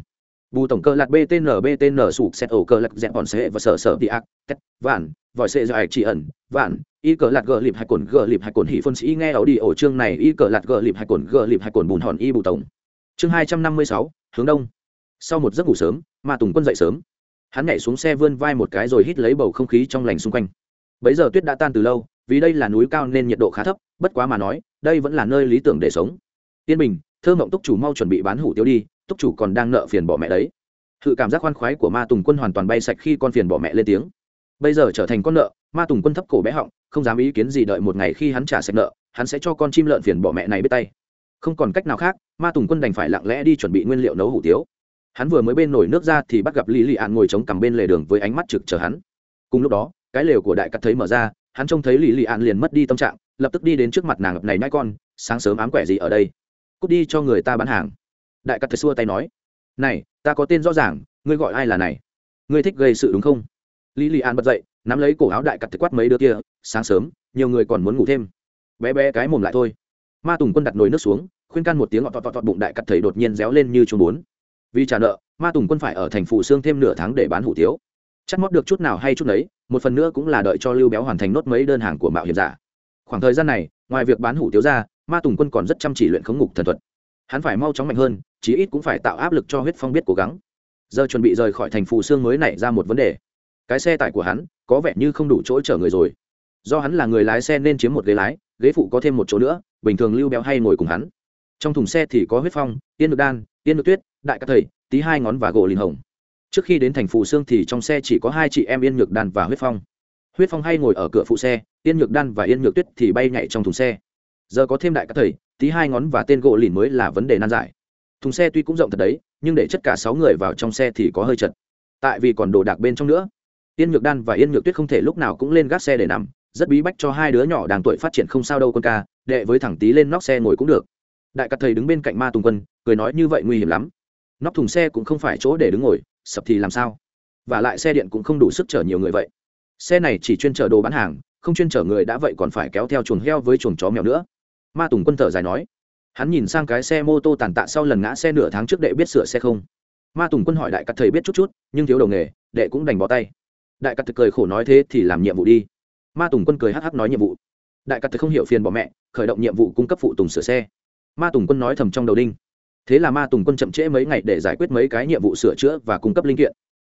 bù tổng cơ lạt btn btn sụp xét ổ cơ lạc dẹp bọn sệ và sở sở đi ác, tét, vạn, vòi sệ dài chỉ ẩn, vạn. Y cờ lạt gờ lịp hai cồn, gờ lịp hai cồn hỉ phân sĩ nghe ảo đi ổ chương này, y cờ lạt gờ lịp hai cồn, gờ lịp hai cồn bùn hòn y bù tổng. Chương hai trăm năm mươi sáu, hướng đông. Sau một giấc ngủ sớm mà tùng quân dậy sớm. Hắn nhảy xuống xe vươn vai một cái rồi hít lấy bầu không khí trong lành xung quanh. Bấy giờ tuyết đã tan từ lâu, vì đây là núi cao nên nhiệt độ khá thấp, bất quá mà nói, đây vẫn là nơi lý tưởng để sống. Yên bình, thơ mộng túc chủ mau chuẩn bị bán hủ tiêu đi túc chủ còn đang nợ phiền bỏ mẹ đấy. Sự cảm giác khoan khoái của ma tùng quân hoàn toàn bay sạch khi con phiền bỏ mẹ lên tiếng. Bây giờ trở thành con nợ, ma tùng quân thấp cổ bé họng, không dám ý kiến gì đợi một ngày khi hắn trả sạch nợ, hắn sẽ cho con chim lợn phiền bỏ mẹ này biết tay. Không còn cách nào khác, ma tùng quân đành phải lặng lẽ đi chuẩn bị nguyên liệu nấu hủ tiếu. Hắn vừa mới bên nổi nước ra thì bắt gặp lý lị ạn ngồi chống cằm bên lề đường với ánh mắt trực chờ hắn. Cùng lúc đó, cái lều của đại cắt thấy mở ra, hắn trông thấy lý lị ạn liền mất đi tâm trạng, lập tức đi đến trước mặt nàng ngập này nhai con, sáng sớm ám quẻ gì ở đây. Cút đi cho người ta bán hàng đại cắt thật xua tay nói, này, ta có tên rõ ràng, ngươi gọi ai là này? Ngươi thích gây sự đúng không? Lý lị an bật dậy, nắm lấy cổ áo đại cắt quát mấy đứa kia, sáng sớm, nhiều người còn muốn ngủ thêm. Bé bé cái mồm lại thôi. Ma tùng quân đặt nồi nước xuống, khuyên can một tiếng ngọt tọt tọt bụng đại cắt thầy đột nhiên réo lên như chuồng bốn. Vì trả nợ, ma tùng quân phải ở thành phủ xương thêm nửa tháng để bán hủ tiếu. Chắc mót được chút nào hay chút đấy một phần nữa cũng là đợi cho lưu béo hoàn thành nốt mấy đơn hàng của mạo hiểm giả. Khoảng thời gian này, ngoài việc bán hủ tiếu ra, ma tùng quân còn rất chăm chỉ luyện khống ngục thần thuật. Hắn phải mau chóng mạnh hơn chí ít cũng phải tạo áp lực cho huyết phong biết cố gắng. Giờ chuẩn bị rời khỏi thành phù xương mới nảy ra một vấn đề. Cái xe tải của hắn, có vẻ như không đủ chỗ chở người rồi. Do hắn là người lái xe nên chiếm một ghế lái, ghế phụ có thêm một chỗ nữa, bình thường lưu béo hay ngồi cùng hắn. Trong thùng xe thì có huyết phong yên được đan yên được tuyết, đại các thầy, tí hai ngón và gỗ linh hồng. Trước khi đến thành phù xương thì trong xe chỉ có hai chị em yên nhược đan và huyết phong. Huyết phong hay ngồi ở cửa phụ xe, yên nhược đan và yên nhược tuyết thì bay nhảy trong thùng xe. Giờ có thêm đại các thầy, tí hai ngón và tên gỗ lìn mới là vấn đề nan giải thùng xe tuy cũng rộng thật đấy, nhưng để chất cả sáu người vào trong xe thì có hơi chật. Tại vì còn đồ đạc bên trong nữa. Yên nhược đan và yên nhược tuyết không thể lúc nào cũng lên gác xe để nằm, rất bí bách cho hai đứa nhỏ đang tuổi phát triển không sao đâu con ca, đệ với thẳng tí lên nóc xe ngồi cũng được. Đại cắt thầy đứng bên cạnh ma tùng quân, cười nói như vậy nguy hiểm lắm. Nóc thùng xe cũng không phải chỗ để đứng ngồi, sập thì làm sao? Và lại xe điện cũng không đủ sức chở nhiều người vậy. Xe này chỉ chuyên chở đồ bán hàng, không chuyên chở người đã vậy còn phải kéo theo chuồng heo với chuồng chó mèo nữa. Ma tùng quân thở dài nói hắn nhìn sang cái xe mô tô tàn tạ sau lần ngã xe nửa tháng trước đệ biết sửa xe không. Ma tùng quân hỏi đại cắt thầy biết chút chút, nhưng thiếu đầu nghề, đệ cũng đành bỏ tay. Đại cắt thầy cười khổ nói thế thì làm nhiệm vụ đi. Ma tùng quân cười hắc hắc nói nhiệm vụ. Đại cắt thầy không hiểu phiền bỏ mẹ, khởi động nhiệm vụ cung cấp phụ tùng sửa xe. Ma tùng quân nói thầm trong đầu đinh. Thế là ma tùng quân chậm trễ mấy ngày để giải quyết mấy cái nhiệm vụ sửa chữa và cung cấp linh kiện.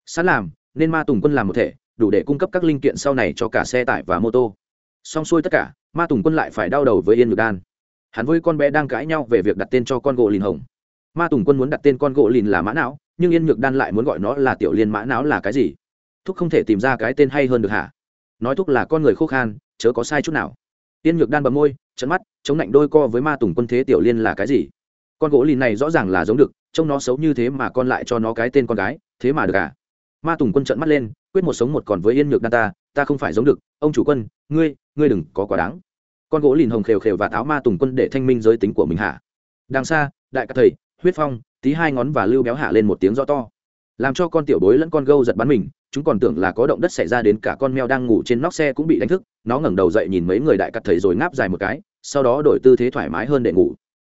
Sẵn làm, nên ma tùng quân làm một thể, đủ để cung cấp các linh kiện sau này cho cả xe tải và mô tô. Xong xuôi tất cả, ma tùng quân lại phải đau đầu với yên ngược đan hắn với con bé đang cãi nhau về việc đặt tên cho con gỗ lìn hồng. Ma tùng quân muốn đặt tên con gỗ lìn là mã não, nhưng yên nhược đan lại muốn gọi nó là tiểu liên mã não là cái gì? Thúc không thể tìm ra cái tên hay hơn được hả? Nói thúc là con người khô khan, chớ có sai chút nào. Yên nhược đan bầm môi trận mắt, chống lạnh đôi co với ma tùng quân thế tiểu liên là cái gì? Con gỗ lìn này rõ ràng là giống được, trông nó xấu như thế mà con lại cho nó cái tên con gái, thế mà được à? Ma tùng quân trận mắt lên, quyết một sống một còn với yên nhược đan ta ta không phải giống được. Ông chủ quân, ngươi ngươi đừng có quá đáng con gỗ lìn hồng khều khều và tháo ma tùng quân để thanh minh giới tính của mình hạ. Đằng xa, đại các thầy, huyết phong, tí hai ngón và lưu béo hạ lên một tiếng rõ to. Làm cho con tiểu bối lẫn con gâu giật bắn mình, chúng còn tưởng là có động đất xảy ra đến cả con mèo đang ngủ trên nóc xe cũng bị đánh thức. Nó ngẩng đầu dậy nhìn mấy người đại cắt thầy rồi ngáp dài một cái, sau đó đổi tư thế thoải mái hơn để ngủ.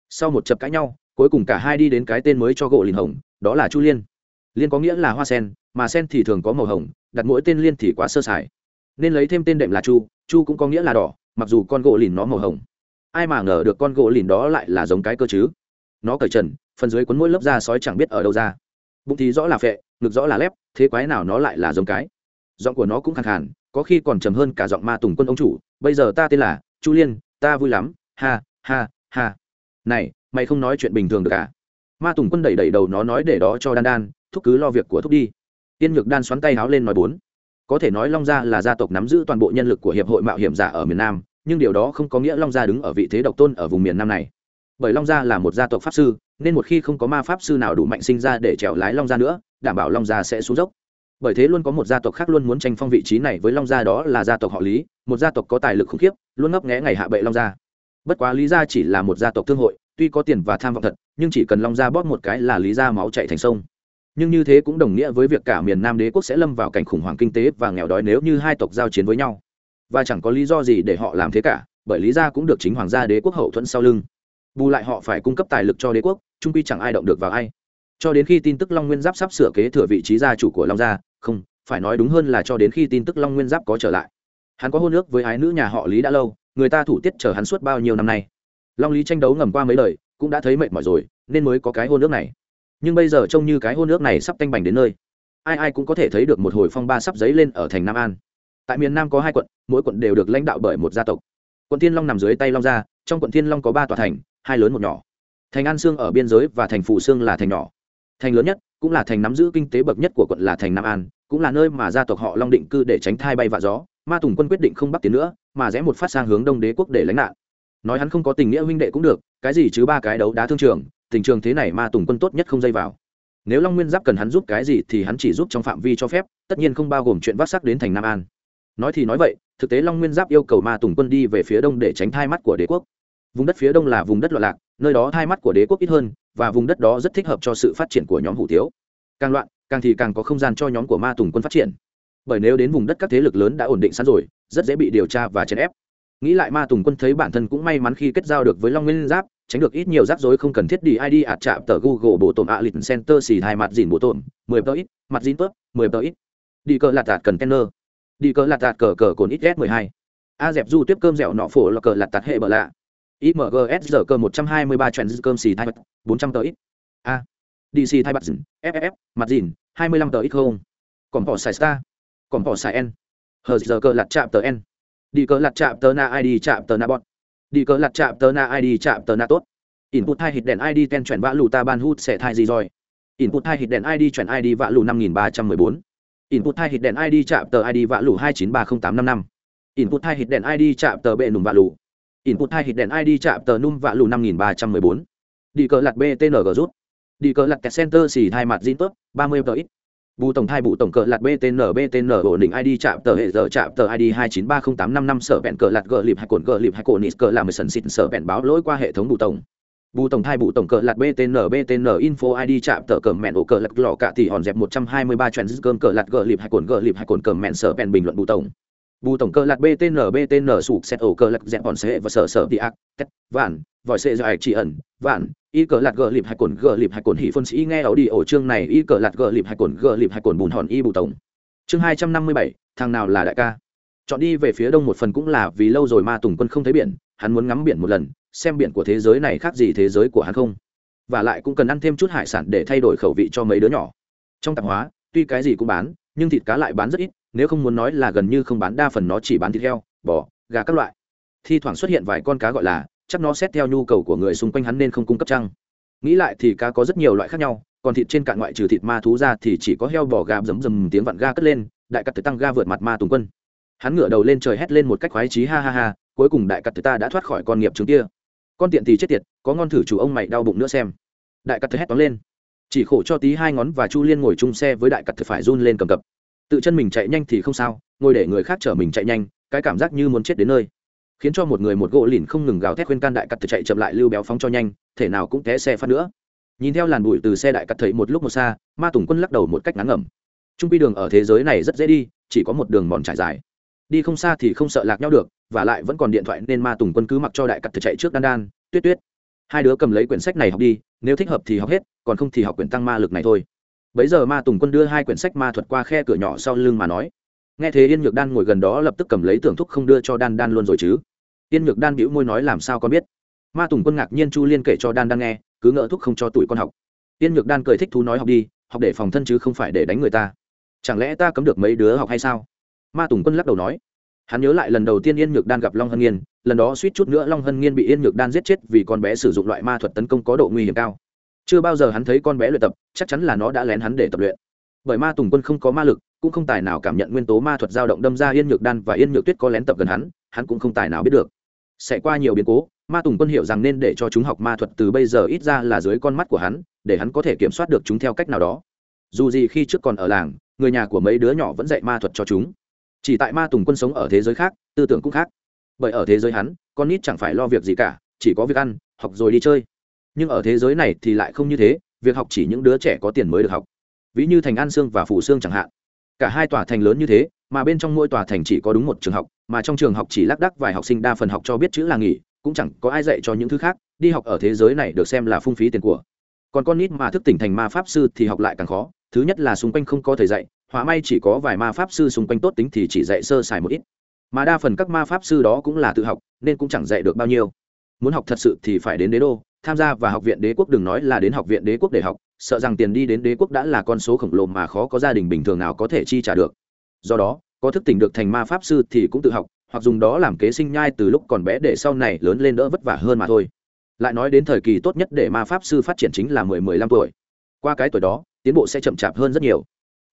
Sau một chập cãi nhau, cuối cùng cả hai đi đến cái tên mới cho gỗ lìn hồng, đó là chu liên. Liên có nghĩa là hoa sen, mà sen thì thường có màu hồng, đặt mỗi tên liên thì quá sơ sài. Nên lấy thêm tên đệm là chu chu cũng có nghĩa là đỏ mặc dù con gỗ lìn nó màu hồng, ai mà ngờ được con gỗ lìn đó lại là giống cái cơ chứ? Nó cởi trần, phần dưới cuốn mỗi lớp da sói chẳng biết ở đâu ra. Bụng thì rõ là phệ, ngực rõ là lép, thế quái nào nó lại là giống cái? Giọng của nó cũng khẳng hẳn có khi còn trầm hơn cả giọng ma tùng quân ông chủ, bây giờ ta tên là chu liên, ta vui lắm, ha ha ha. Này, mày không nói chuyện bình thường được à? Ma tùng quân đẩy đẩy đầu nó nói để đó cho đan đan, thúc cứ lo việc của thúc đi. Tiên nhược đan xoắn tay háo lên nói bốn, có thể nói long gia là gia tộc nắm giữ toàn bộ nhân lực của hiệp hội mạo hiểm giả ở miền nam nhưng điều đó không có nghĩa long gia đứng ở vị thế độc tôn ở vùng miền nam này. Bởi long gia là một gia tộc pháp sư, nên một khi không có ma pháp sư nào đủ mạnh sinh ra để trèo lái long gia nữa, đảm bảo long gia sẽ xuống dốc. Bởi thế luôn có một gia tộc khác luôn muốn tranh phong vị trí này với long gia đó là gia tộc họ lý, một gia tộc có tài lực khủng khiếp, luôn ngấp nghẽ ngày hạ bệ long gia. Bất quá lý gia chỉ là một gia tộc thương hội, tuy có tiền và tham vọng thật, nhưng chỉ cần long gia bóp một cái là lý gia máu chạy thành sông. Nhưng như thế cũng đồng nghĩa với việc cả miền nam đế quốc sẽ lâm vào cảnh khủng hoảng kinh tế và nghèo đói nếu như hai tộc giao chiến với nhau và chẳng có lý do gì để họ làm thế cả, bởi lý gia cũng được chính hoàng gia đế quốc hậu thuẫn sau lưng. Bù lại họ phải cung cấp tài lực cho đế quốc, trung quy chẳng ai động được vào ai. Cho đến khi tin tức long nguyên giáp sắp sửa kế thừa vị trí gia chủ của long gia, không, phải nói đúng hơn là cho đến khi tin tức long nguyên giáp có trở lại. Hắn có hôn ước với ái nữ nhà họ lý đã lâu, người ta thủ tiết chờ hắn suốt bao nhiêu năm nay. Long lý tranh đấu ngầm qua mấy lời, cũng đã thấy mệt mỏi rồi, nên mới có cái hôn ước này. Nhưng bây giờ trông như cái hôn ước này sắp tanh bành đến nơi. Ai ai cũng có thể thấy được một hồi phong ba sắp dấy lên ở thành nam an tại miền nam có hai quận, mỗi quận đều được lãnh đạo bởi một gia tộc. Quận thiên long nằm dưới tay long gia, trong quận thiên long có ba tòa thành, hai lớn một nhỏ. Thành an sương ở biên giới và thành phủ sương là thành nhỏ. Thành lớn nhất cũng là thành nắm giữ kinh tế bậc nhất của quận là thành nam an, cũng là nơi mà gia tộc họ long định cư để tránh thai bay vạ gió. Ma tùng quân quyết định không bắt tiến nữa, mà rẽ một phát sang hướng đông đế quốc để lánh nạn. Nói hắn không có tình nghĩa huynh đệ cũng được, cái gì chứ ba cái đấu đá thương trường, tình trường thế này ma tùng quân tốt nhất không dây vào. Nếu long nguyên giáp cần hắn giúp cái gì thì hắn chỉ giúp trong phạm vi cho phép, tất nhiên không bao gồm chuyện vác sắc đến thành nam an nói thì nói vậy, thực tế long nguyên giáp yêu cầu ma tùng quân đi về phía đông để tránh thai mắt của đế quốc. Vùng đất phía đông là vùng đất loạn lạc, nơi đó thai mắt của đế quốc ít hơn, và vùng đất đó rất thích hợp cho sự phát triển của nhóm hủ tiếu. Càng loạn, càng thì càng có không gian cho nhóm của ma tùng quân phát triển. Bởi nếu đến vùng đất các thế lực lớn đã ổn định sẵn rồi, rất dễ bị điều tra và chèn ép. Nghĩ lại ma tùng quân thấy bản thân cũng may mắn khi kết giao được với long nguyên giáp, tránh được ít nhiều rắc rối không cần thiết đi id ạt chạm tờ google bộ tổn ạ lịch center xì hai mặt dìn bộ tổn, mười tờ ít, mặt dìn tớp, mười tờ ít. Đi cờ lạt tạt cần tenner đi cờ lạt tạt cờ cờ cồn ít s mười hai. A dẹp du tiếp cơm dẻo nọ phổ là cờ lạt tạt hệ bờ lạ. Imgs giờ cơ một trăm hai mươi ba trend cơm xì thai bật bốn trăm tờ ít. A. Dc thai bật dìn ff mặt dìn, hai mươi lăm tờ ít không. Còn bỏ xài star. Còn bỏ xài n. Hờ giờ cơ lạt chạm tờ n. Đi cờ lạt chạm tờ na id chạm tờ na bọn đi cờ lạt chạm tờ na id chạm tờ na tốt. Input hai hít đèn id ten chuyển vã lù ta ban hút sẽ thai gì rồi? Input hai hít đèn id chuyển id vã lù năm nghìn ba trăm mười bốn input hai hit đèn id chạm tờ id vạ lù hai chín ba không tám năm năm. Input hai hit đèn id chạm tờ bệ nùm vạ lù. Input hai hit đèn id chạm tờ num vạ lù năm nghìn ba trăm mười bốn. Đi cờ lặt btng rút. Đi cờ lặt center xì hai mặt zin tốt ba mươi tờ ít. Bù tổng thai bù tổng cờ lạt btn btn ổn định id chạm tờ hệ giờ chạm tờ id hai chín ba không tám năm năm, sở bẹn cờ lạt gờ lịp hai cồn gờ lịp hai cồn nít cờ làm sần xịt, sở bẹn báo lỗi qua hệ thống bù tổng bù tổng thai bù tổng cờ lạt btn btn info id chạm tờ cờ mẹn ổ cờ lật lọ cả tỷ hòn dẹp một trăm hai mươi ba trend cơm cờ lạt gờ lịp hai cồn gờ lịp hai cồn cờ mẹn sở bèn bình luận bù tổng. Bù tổng cờ lạt btn btn sụp xét ổ cờ lật dẹp hòn xe và sở sở đi ác, tét, vạn, vòi xe dài chỉ ẩn, vạn, y cờ lạt gờ lịp hai cồn gờ lịp hai cồn hỉ phân sĩ nghe ấu đi ổ chương này, y cờ lạt gờ lịp hai cồn gờ lịp hai cồn bùn hòn y bù tổng. Chương hai trăm năm mươi bảy, thằng nào là đại ca? Chọn đi về phía đông một phần cũng là vì lâu rồi ma tùng quân không thấy biển, hắn muốn ngắm biển một lần xem biển của thế giới này khác gì thế giới của hắn không. Và lại cũng cần ăn thêm chút hải sản để thay đổi khẩu vị cho mấy đứa nhỏ. Trong tạp hóa, tuy cái gì cũng bán, nhưng thịt cá lại bán rất ít, nếu không muốn nói là gần như không bán, đa phần nó chỉ bán thịt heo, bò, gà các loại. Thi thoảng xuất hiện vài con cá gọi là, chắc nó xét theo nhu cầu của người xung quanh hắn nên không cung cấp trăng nghĩ lại thì cá có rất nhiều loại khác nhau, còn thịt trên cạn ngoại trừ thịt ma thú ra thì chỉ có heo, bò, gà rầm rầm tiếng vặn ga cất lên, đại cắt tử tăng ga vượt mặt ma tùng quân. Hắn ngửa đầu lên trời hét lên một cách khoái chí, ha ha ha, cuối cùng đại cắt tử ta đã thoát khỏi con nghiệp chứng kia con tiện thì chết tiệt, có ngon thử chủ ông mày đau bụng nữa xem. Đại cắt thứ hét toán lên. Chỉ khổ cho tí hai ngón và chu liên ngồi chung xe với đại cắt tử phải run lên cầm cập. Tự chân mình chạy nhanh thì không sao, ngồi để người khác chở mình chạy nhanh, cái cảm giác như muốn chết đến nơi. Khiến cho một người một gỗ lìn không ngừng gào thét khuyên can đại cắt chạy chậm lại lưu béo phóng cho nhanh, thể nào cũng té xe phát nữa. Nhìn theo làn bụi từ xe đại cắt thấy một lúc một xa, ma tùng quân lắc đầu một cách ngắn ngẩm. Trung pi đường ở thế giới này rất dễ đi, chỉ có một đường mòn trải dài đi không xa thì không sợ lạc nhau được, và lại vẫn còn điện thoại nên ma tùng quân cứ mặc cho đại cắt chạy trước đan đan, tuyết tuyết. Hai đứa cầm lấy quyển sách này học đi, nếu thích hợp thì học hết, còn không thì học quyển tăng ma lực này thôi. Bấy giờ ma tùng quân đưa hai quyển sách ma thuật qua khe cửa nhỏ sau lưng mà nói, nghe thế yên nhược đan ngồi gần đó lập tức cầm lấy tưởng thúc không đưa cho đan đan luôn rồi chứ? Yên nhược đan bĩu môi nói, làm sao con biết? Ma tùng quân ngạc nhiên chu liên kể cho đan đan nghe, cứ ngỡ thúc không cho tuổi con học. Yên nhược đan cười thích thú nói, học đi, học để phòng thân chứ không phải để đánh người ta. Chẳng lẽ ta cấm được mấy đứa học hay sao? Ma tùng quân lắc đầu nói, hắn nhớ lại lần đầu tiên yên nhược đan gặp long hân nghiên, lần đó suýt chút nữa long hân nghiên bị yên nhược đan giết chết vì con bé sử dụng loại ma thuật tấn công có độ nguy hiểm cao. Chưa bao giờ hắn thấy con bé luyện tập, chắc chắn là nó đã lén hắn để tập luyện. Bởi ma tùng quân không có ma lực, cũng không tài nào cảm nhận nguyên tố ma thuật dao động đâm ra yên nhược đan và yên nhược tuyết có lén tập gần hắn hắn cũng không tài nào biết được. Sẽ qua nhiều biến cố, ma tùng quân hiểu rằng nên để cho chúng học ma thuật từ bây giờ ít ra là dưới con mắt của hắn, để hắn có thể kiểm soát được chúng theo cách nào đó. Dù gì khi trước còn ở làng, người nhà của mấy đứa nhỏ vẫn dạy ma thuật cho chúng chỉ tại ma tùng quân sống ở thế giới khác, tư tưởng cũng khác. Bởi ở thế giới hắn, con nít chẳng phải lo việc gì cả, chỉ có việc ăn, học rồi đi chơi. Nhưng ở thế giới này thì lại không như thế, việc học chỉ những đứa trẻ có tiền mới được học. Ví như thành an sương và phủ sương chẳng hạn. Cả hai tòa thành lớn như thế, mà bên trong mỗi tòa thành chỉ có đúng một trường học, mà trong trường học chỉ lác đác vài học sinh đa phần học cho biết chữ là nghỉ, cũng chẳng có ai dạy cho những thứ khác, đi học ở thế giới này được xem là phung phí tiền của. Còn con nít mà thức tỉnh thành ma pháp sư thì học lại càng khó, thứ nhất là xung quanh không có thầy dạy hóa may chỉ có vài ma pháp sư xung quanh tốt tính thì chỉ dạy sơ sài một ít. Mà đa phần các ma pháp sư đó cũng là tự học, nên cũng chẳng dạy được bao nhiêu. Muốn học thật sự thì phải đến đế đô, tham gia vào học viện đế quốc đừng nói là đến học viện đế quốc để học, sợ rằng tiền đi đến đế quốc đã là con số khổng lồ mà khó có gia đình bình thường nào có thể chi trả được. Do đó, có thức tỉnh được thành ma pháp sư thì cũng tự học, hoặc dùng đó làm kế sinh nhai từ lúc còn bé để sau này lớn lên đỡ vất vả hơn mà thôi. Lại nói đến thời kỳ tốt nhất để ma pháp sư phát triển chính là mười mười lăm tuổi. Qua cái tuổi đó, tiến bộ sẽ chậm chạp hơn rất nhiều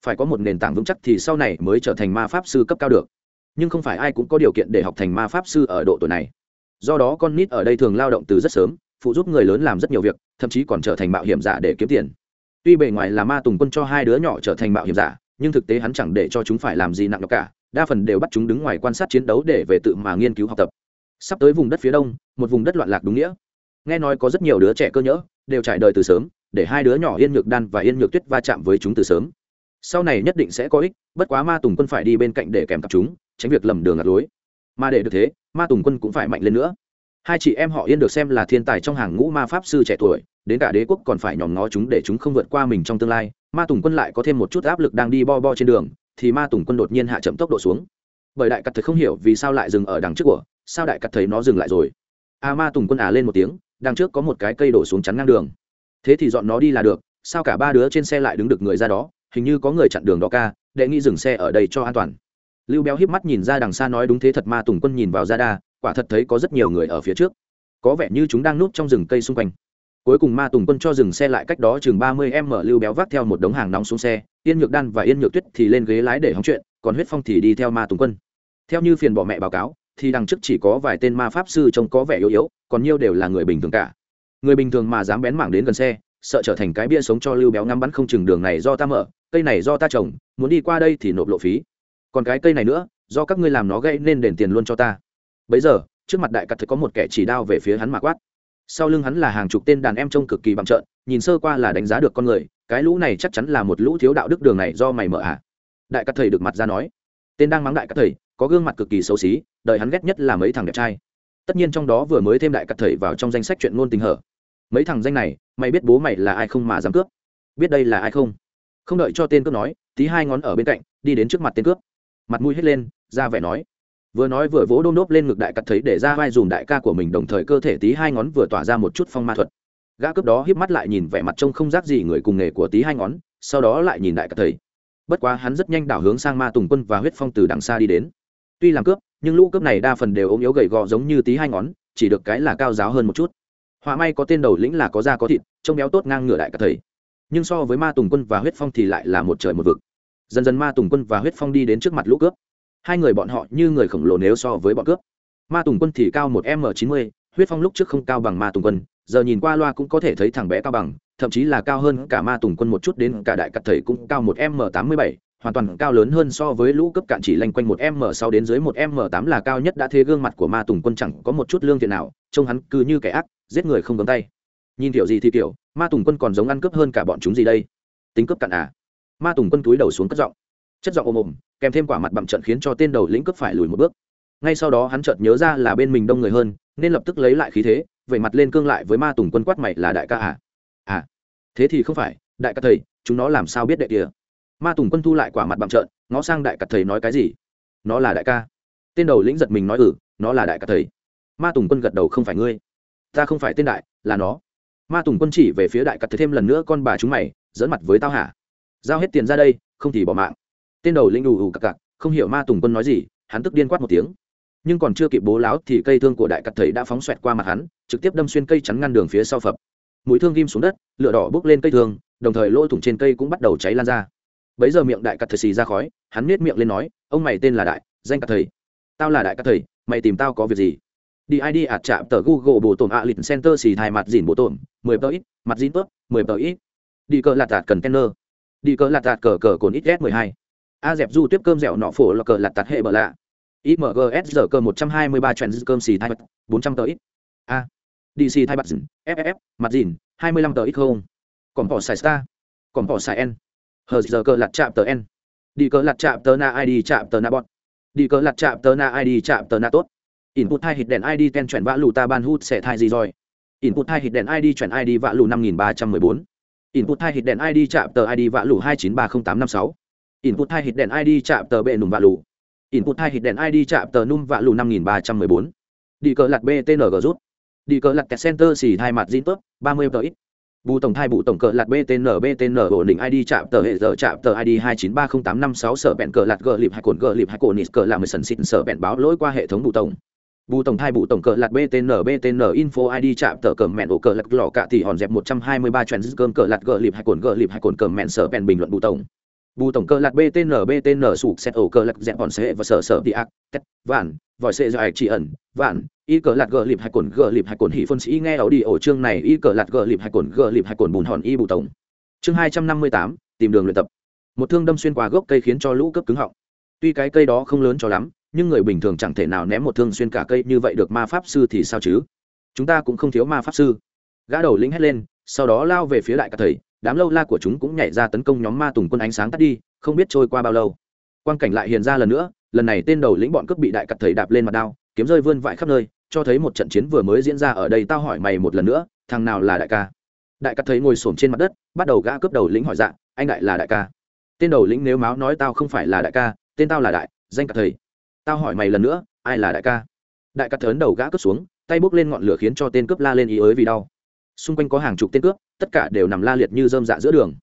phải có một nền tảng vững chắc thì sau này mới trở thành ma pháp sư cấp cao được. Nhưng không phải ai cũng có điều kiện để học thành ma pháp sư ở độ tuổi này. Do đó con nít ở đây thường lao động từ rất sớm, phụ giúp người lớn làm rất nhiều việc, thậm chí còn trở thành mạo hiểm giả để kiếm tiền. Tuy bề ngoài là ma tùng quân cho hai đứa nhỏ trở thành mạo hiểm giả, nhưng thực tế hắn chẳng để cho chúng phải làm gì nặng nhọc cả, đa phần đều bắt chúng đứng ngoài quan sát chiến đấu để về tự mà nghiên cứu học tập. Sắp tới vùng đất phía đông, một vùng đất loạn lạc đúng nghĩa. Nghe nói có rất nhiều đứa trẻ cơ nhỡ, đều trải đời từ sớm, để hai đứa nhỏ yên nhược đan và yên nhược tuyết va chạm với chúng từ sớm sau này nhất định sẽ có ích, bất quá ma tùng quân phải đi bên cạnh để kèm cặp chúng, tránh việc lầm đường ngặt lối. Mà để được thế, ma tùng quân cũng phải mạnh lên nữa. Hai chị em họ yên được xem là thiên tài trong hàng ngũ ma pháp sư trẻ tuổi, đến cả đế quốc còn phải nhòm ngó chúng để chúng không vượt qua mình trong tương lai. Ma tùng quân lại có thêm một chút áp lực đang đi bo bo trên đường, thì ma tùng quân đột nhiên hạ chậm tốc độ xuống. Bởi đại cắt thấy không hiểu vì sao lại dừng ở đằng trước của, sao đại cắt thấy nó dừng lại rồi? A ma tùng quân à lên một tiếng, đằng trước có một cái cây đổ xuống chắn ngang đường. Thế thì dọn nó đi là được, sao cả ba đứa trên xe lại đứng được người ra đó? Hình như có người chặn đường đó ca đệ nghĩ dừng xe ở đây cho an toàn. Lưu béo híp mắt nhìn ra đằng xa nói đúng thế thật ma tùng quân nhìn vào ra đa quả thật thấy có rất nhiều người ở phía trước. Có vẻ như chúng đang núp trong rừng cây xung quanh. Cuối cùng ma tùng quân cho dừng xe lại cách đó chừng ba mươi em mở, lưu béo vác theo một đống hàng nóng xuống xe, yên nhược đan và yên nhược tuyết thì lên ghế lái để hóng chuyện, còn huyết phong thì đi theo ma tùng quân. Theo như phiền bỏ mẹ báo cáo, thì đằng trước chỉ có vài tên ma pháp sư trông có vẻ yếu yếu, còn nhiều đều là người bình thường cả. Người bình thường mà dám bén mảng đến gần xe, sợ trở thành cái bia sống cho lưu béo ngắm bắn không chừng đường này do ta mở cây này do ta trồng, muốn đi qua đây thì nộp lộ phí. Còn cái cây này nữa, do các ngươi làm nó gây nên đền tiền luôn cho ta. Bấy giờ, trước mặt đại cắt thấy có một kẻ chỉ đao về phía hắn mà quát. Sau lưng hắn là hàng chục tên đàn em trông cực kỳ bằng trợn, nhìn sơ qua là đánh giá được con người, cái lũ này chắc chắn là một lũ thiếu đạo đức đường này do mày mở ạ à. đại cắt thầy được mặt ra nói. Tên đang mắng đại cắt thầy, có gương mặt cực kỳ xấu xí đợi hắn ghét nhất là mấy thằng đẹp trai. Tất nhiên trong đó vừa mới thêm đại cắt thầy vào trong danh sách chuyện ngôn tình hở. Mấy thằng danh này, mày biết bố mày là ai không mà dám cướp? Biết đây là ai không? Không đợi cho tên cướp nói, tí hai ngón ở bên cạnh, đi đến trước mặt tên cướp. Mặt mũi hết lên, ra vẻ nói. Vừa nói vừa vỗ đôm đốp lên ngực đại cắt thấy để ra vai dùm đại ca của mình, đồng thời cơ thể tí hai ngón vừa tỏa ra một chút phong ma thuật. Gã cướp đó híp mắt lại nhìn vẻ mặt trông không rác gì người cùng nghề của tí hai ngón, sau đó lại nhìn đại cắt thấy. Bất quá hắn rất nhanh đảo hướng sang ma tùng quân và huyết phong từ đằng xa đi đến. Tuy làm cướp, nhưng lũ cướp này đa phần đều ốm yếu gầy gò giống như tí hai ngón, chỉ được cái là cao giáo hơn một chút. Họa may có tên đầu lĩnh là có da có thịt, trông béo tốt ngang ngửa đại cắt thấy nhưng so với ma tùng quân và huyết phong thì lại là một trời một vực. Dần dần ma tùng quân và huyết phong đi đến trước mặt lũ cướp. Hai người bọn họ như người khổng lồ nếu so với bọn cướp. Ma tùng quân thì cao một m chín mươi, huyết phong lúc trước không cao bằng ma tùng quân, giờ nhìn qua loa cũng có thể thấy thằng bé cao bằng, thậm chí là cao hơn cả ma tùng quân một chút đến cả đại cắt thầy cũng cao một m tám mươi bảy, hoàn toàn cao lớn hơn so với lũ cấp cạn chỉ lanh quanh một m sáu đến dưới một m tám là cao nhất đã thế gương mặt của ma tùng quân chẳng có một chút lương thiện nào, trông hắn cứ như kẻ ác, giết người không cầm tay nhìn kiểu gì thì kiểu, ma tùng quân còn giống ăn cướp hơn cả bọn chúng gì đây? Tính cướp cạn à? Ma tùng quân túi đầu xuống cất giọng. Chất giọng ồm ồm, kèm thêm quả mặt bặm trận khiến cho tên đầu lĩnh cướp phải lùi một bước. Ngay sau đó hắn chợt nhớ ra là bên mình đông người hơn, nên lập tức lấy lại khí thế vẩy mặt lên cương lại với ma tùng quân quát mày là đại ca à? À thế thì không phải, đại ca thầy, chúng nó làm sao biết đệ kia? Ma tùng quân thu lại quả mặt bặm trợn ngó sang đại ca thầy nói cái gì? Nó là đại ca. Tên đầu lĩnh giật mình nói ừ nó là đại ca thầy. Ma tùng quân gật đầu, không phải ngươi. Ta không phải tên đại, là nó ma tùng quân chỉ về phía đại cắt thêm lần nữa con bà chúng mày dẫn mặt với tao hả? Giao hết tiền ra đây, không thì bỏ mạng. Tên đầu linh ù ù cặc cặc, không hiểu ma tùng quân nói gì, hắn tức điên quát một tiếng. Nhưng còn chưa kịp bố láo thì cây thương của đại cắt thầy đã phóng xoẹt qua mặt hắn, trực tiếp đâm xuyên cây chắn ngăn đường phía sau phập. Mũi thương ghim xuống đất, lửa đỏ bốc lên cây thương, đồng thời lỗ thủng trên cây cũng bắt đầu cháy lan ra. Bấy giờ miệng đại cắt thầy xì ra khói, hắn nết miệng lên nói, ông mày tên là đại, danh cắt thầy. Tao là đại cắt thầy, mày tìm tao có việc gì? Đi id ạt chạm tờ google bổ tổn ạ lịch center xì thai mặt dìn bổ tổn, mười tờ ít, mặt dìn tớp mười tờ ít. Đi cờ lạt tạt cần đi cờ lạt tạt cờ cờ cồn ít s mười hai. A dẹp du tiếp cơm dẻo nọ phổ là cờ lạt tạt hệ bờ lạ. Imgs giờ cơ một trăm hai mươi ba chuyện cơm xì thai bốn trăm tờ ít. A. Dc thai mặt dìn ff mặt dìn hai mươi lăm tờ ít không. Còn bỏ xài star, còn bỏ xài n. Hờ giờ cơ lạt chạm tờ n. Đi cờ lạt chạm tờ na id chạm tờ na bọt đi cờ lạt chạm tờ na id chạm tờ na tốt input hai hit đèn id ten chuyển vã lù ta ban hút sẽ thai gì rồi? Input hai hit đèn id chuyển id vã lù năm nghìn ba trăm mười bốn. Input hai hit đèn id chạm tờ id vã lù hai chín ba không tám năm sáu. Input hai hit đèn id chạm tờ bệ nùng vã lù. Input hai hit đèn id chạm tờ num vã lù năm nghìn ba trăm mười bốn. Đi cờ lặt btng rút. Đi cờ lặt center xì hai mặt zin tớp, ba mươi tờ ít. Bù tổng thai bù tổng cờ lạt btn btn ổn định id chạm tờ hệ giờ chạm tờ id hai chín ba không tám năm sáu, sở bẹn cờ lạt gờ lịp hai cồn gờ lịp hai cồn nít cờ làm mười sần xịn sở bẹn báo lỗi qua hệ thống bù tổng bù tổng thai bù tổng cờ lạt btn btn info id chạm tờ cờ mẹn ổ cờ lạt lò cạ thì hòn dẹp một trăm hai mươi ba chuyện cơm cờ lạt gờ lịp hai cồn gờ lịp hai cồn cờ mẹn sở bèn bình luận bù tổng. Bù tổng cờ lạt btn btn sụp xét ổ cờ lạt dẹp hòn xe và sở sở đi ác, tét, vạn, vòi xe dài chỉ ẩn, vạn, y cờ lạt gờ lịp hai cồn gờ lịp hai cồn hỉ phân sĩ nghe ảo đi ổ chương này, y cờ lạt gờ lịp hai cồn gờ lịp hai cồn bùn hòn y bù tổng. Chương hai trăm năm mươi tám, tìm đường luyện tập. Một thương đâm xuyên qua gốc cây khiến cho lũ cấp cứng họng. Tuy cái cây đó không lớn cho lắm nhưng người bình thường chẳng thể nào ném một thương xuyên cả cây như vậy được ma pháp sư thì sao chứ? Chúng ta cũng không thiếu ma pháp sư. Gã đầu lĩnh hét lên, sau đó lao về phía đại cả thầy. Đám lâu la của chúng cũng nhảy ra tấn công nhóm ma tùng quân ánh sáng tắt đi, không biết trôi qua bao lâu. Quang cảnh lại hiện ra lần nữa, lần này tên đầu lĩnh bọn cướp bị đại cặt thầy đạp lên mặt đao, kiếm rơi vươn vãi khắp nơi, cho thấy một trận chiến vừa mới diễn ra ở đây tao hỏi mày một lần nữa, thằng nào là đại ca? Đại cắt thấy ngồi xổm trên mặt đất, bắt đầu gã cướp đầu lĩnh hỏi dạ anh đại là đại ca? Tên đầu lĩnh nếu máu nói tao không phải là đại ca, tên tao là đại, danh cắt thầy tao hỏi mày lần nữa, ai là đại ca? Đại ca thớn đầu gã cướp xuống, tay bốc lên ngọn lửa khiến cho tên cướp la lên ý ới vì đau. Xung quanh có hàng chục tên cướp, tất cả đều nằm la liệt như dơm dạ giữa đường.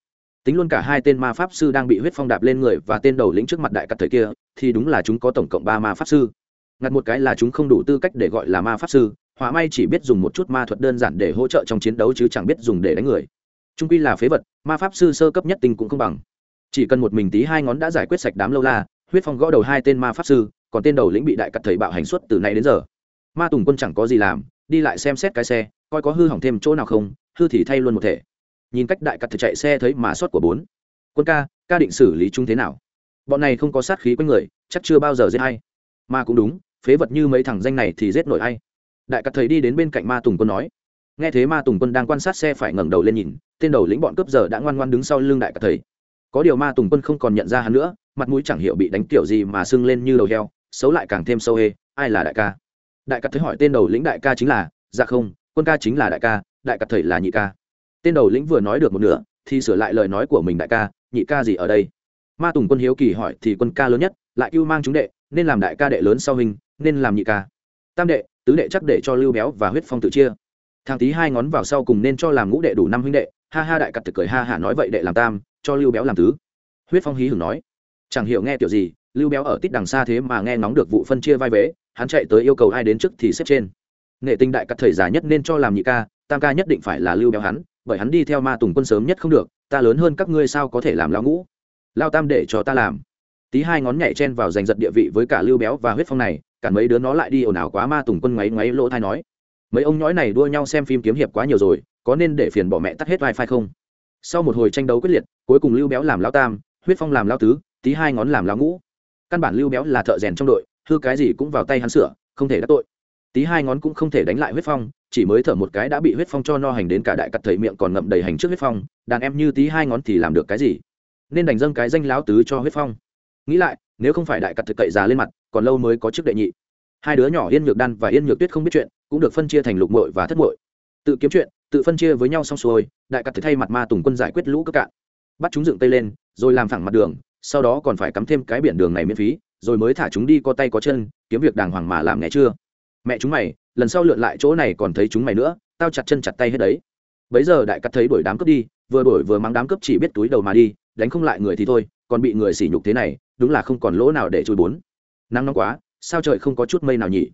Tính luôn cả hai tên ma pháp sư đang bị huyết phong đạp lên người và tên đầu lĩnh trước mặt đại cắt thời kia, thì đúng là chúng có tổng cộng ba ma pháp sư. Ngặt một cái là chúng không đủ tư cách để gọi là ma pháp sư hỏa may chỉ biết dùng một chút ma thuật đơn giản để hỗ trợ trong chiến đấu chứ chẳng biết dùng để đánh người. Trung quy là phế vật, ma pháp sư sơ cấp nhất tinh cũng không bằng. Chỉ cần một mình tí hai ngón đã giải quyết sạch đám lâu la, huyết phong gõ đầu hai tên ma pháp sư còn tên đầu lĩnh bị đại cắt thầy bạo hành suốt từ nay đến giờ. Ma tùng quân chẳng có gì làm, đi lại xem xét cái xe, coi có hư hỏng thêm chỗ nào không, hư thì thay luôn một thể. Nhìn cách đại cắt thầy chạy xe thấy mà sót của bốn. Quân ca ca định xử lý chúng thế nào? Bọn này không có sát khí quanh người, chắc chưa bao giờ giết hay mà cũng đúng, phế vật như mấy thằng danh này thì giết nổi hay đại cắt thầy đi đến bên cạnh ma tùng quân nói. Nghe thế ma tùng quân đang quan sát xe phải ngẩng đầu lên nhìn, tên đầu lĩnh bọn cướp giờ đã ngoan ngoan đứng sau lưng đại cắt thầy. Có điều ma tùng quân không còn nhận ra hắn nữa, mặt mũi chẳng hiểu bị đánh kiểu gì mà sưng lên như đầu heo xấu lại càng thêm sâu hê, ai là đại ca? Đại cắt thấy hỏi tên đầu lĩnh đại ca chính là dạ không, quân ca chính là đại ca, đại cắt thầy là nhị ca. Tên đầu lĩnh vừa nói được một nửa, thì sửa lại lời nói của mình đại ca, nhị ca gì ở đây? Ma tùng quân hiếu kỳ hỏi thì quân ca lớn nhất, lại cưu mang chúng đệ, nên làm đại ca đệ lớn sau hình nên làm nhị ca. Tam đệ, tứ đệ chắc để cho lưu béo và huyết phong tự chia. Thằng tí hai ngón vào sau cùng nên cho làm ngũ đệ đủ năm huynh đệ. Ha ha đại cặp thực cười ha hả nói vậy đệ làm tam, cho lưu béo làm tứ. Huyết phong hí hửng nói, chẳng hiểu nghe kiểu gì lưu béo ở tít đằng xa thế mà nghe ngóng được vụ phân chia vai vế, hắn chạy tới yêu cầu ai đến trước thì xếp trên. Nghệ tinh đại cắt thời già nhất nên cho làm nhị ca, tam ca nhất định phải là lưu béo hắn, bởi hắn đi theo ma tùng quân sớm nhất không được, ta lớn hơn các ngươi sao có thể làm lão ngũ? Lao tam để cho ta làm. Tí hai ngón nhảy chen vào giành giật địa vị với cả lưu béo và huyết phong này, cả mấy đứa nó lại đi ồn ào quá ma tùng quân ngoáy ngoáy lỗ thai nói. Mấy ông nhói này đua nhau xem phim kiếm hiệp quá nhiều rồi, có nên để phiền bỏ mẹ tắt hết wifi không? Sau một hồi tranh đấu quyết liệt, cuối cùng lưu béo làm lao tam, huyết phong làm lao tứ, tí hai ngón làm lao ngũ căn bản lưu béo là thợ rèn trong đội, hư cái gì cũng vào tay hắn sửa, không thể đắc tội. Tí hai ngón cũng không thể đánh lại huyết phong, chỉ mới thở một cái đã bị huyết phong cho no hành đến cả đại cặt thầy miệng còn ngậm đầy hành trước huyết phong, đàn em như tí hai ngón thì làm được cái gì? Nên đành dâng cái danh láo tứ cho huyết phong. Nghĩ lại, nếu không phải đại cặt thực cậy già lên mặt, còn lâu mới có chức đệ nhị. Hai đứa nhỏ yên nhược đan và yên nhược tuyết không biết chuyện, cũng được phân chia thành lục mội và thất mội tự kiếm chuyện, tự phân chia với nhau xong xuôi, đại cặt thực thay mặt ma tùng quân giải quyết lũ cấp cạn. Bắt chúng dựng tây lên, rồi làm phẳng mặt đường sau đó còn phải cắm thêm cái biển đường này miễn phí, rồi mới thả chúng đi có tay có chân, kiếm việc đàng hoàng mà làm nghe chưa? Mẹ chúng mày, lần sau lượn lại chỗ này còn thấy chúng mày nữa, tao chặt chân chặt tay hết đấy. Bấy giờ đại cắt thấy đuổi đám cướp đi, vừa đuổi vừa mắng đám cướp chỉ biết túi đầu mà đi, đánh không lại người thì thôi, còn bị người sỉ nhục thế này, đúng là không còn lỗ nào để chui bốn. Nắng nóng quá, sao trời không có chút mây nào nhỉ?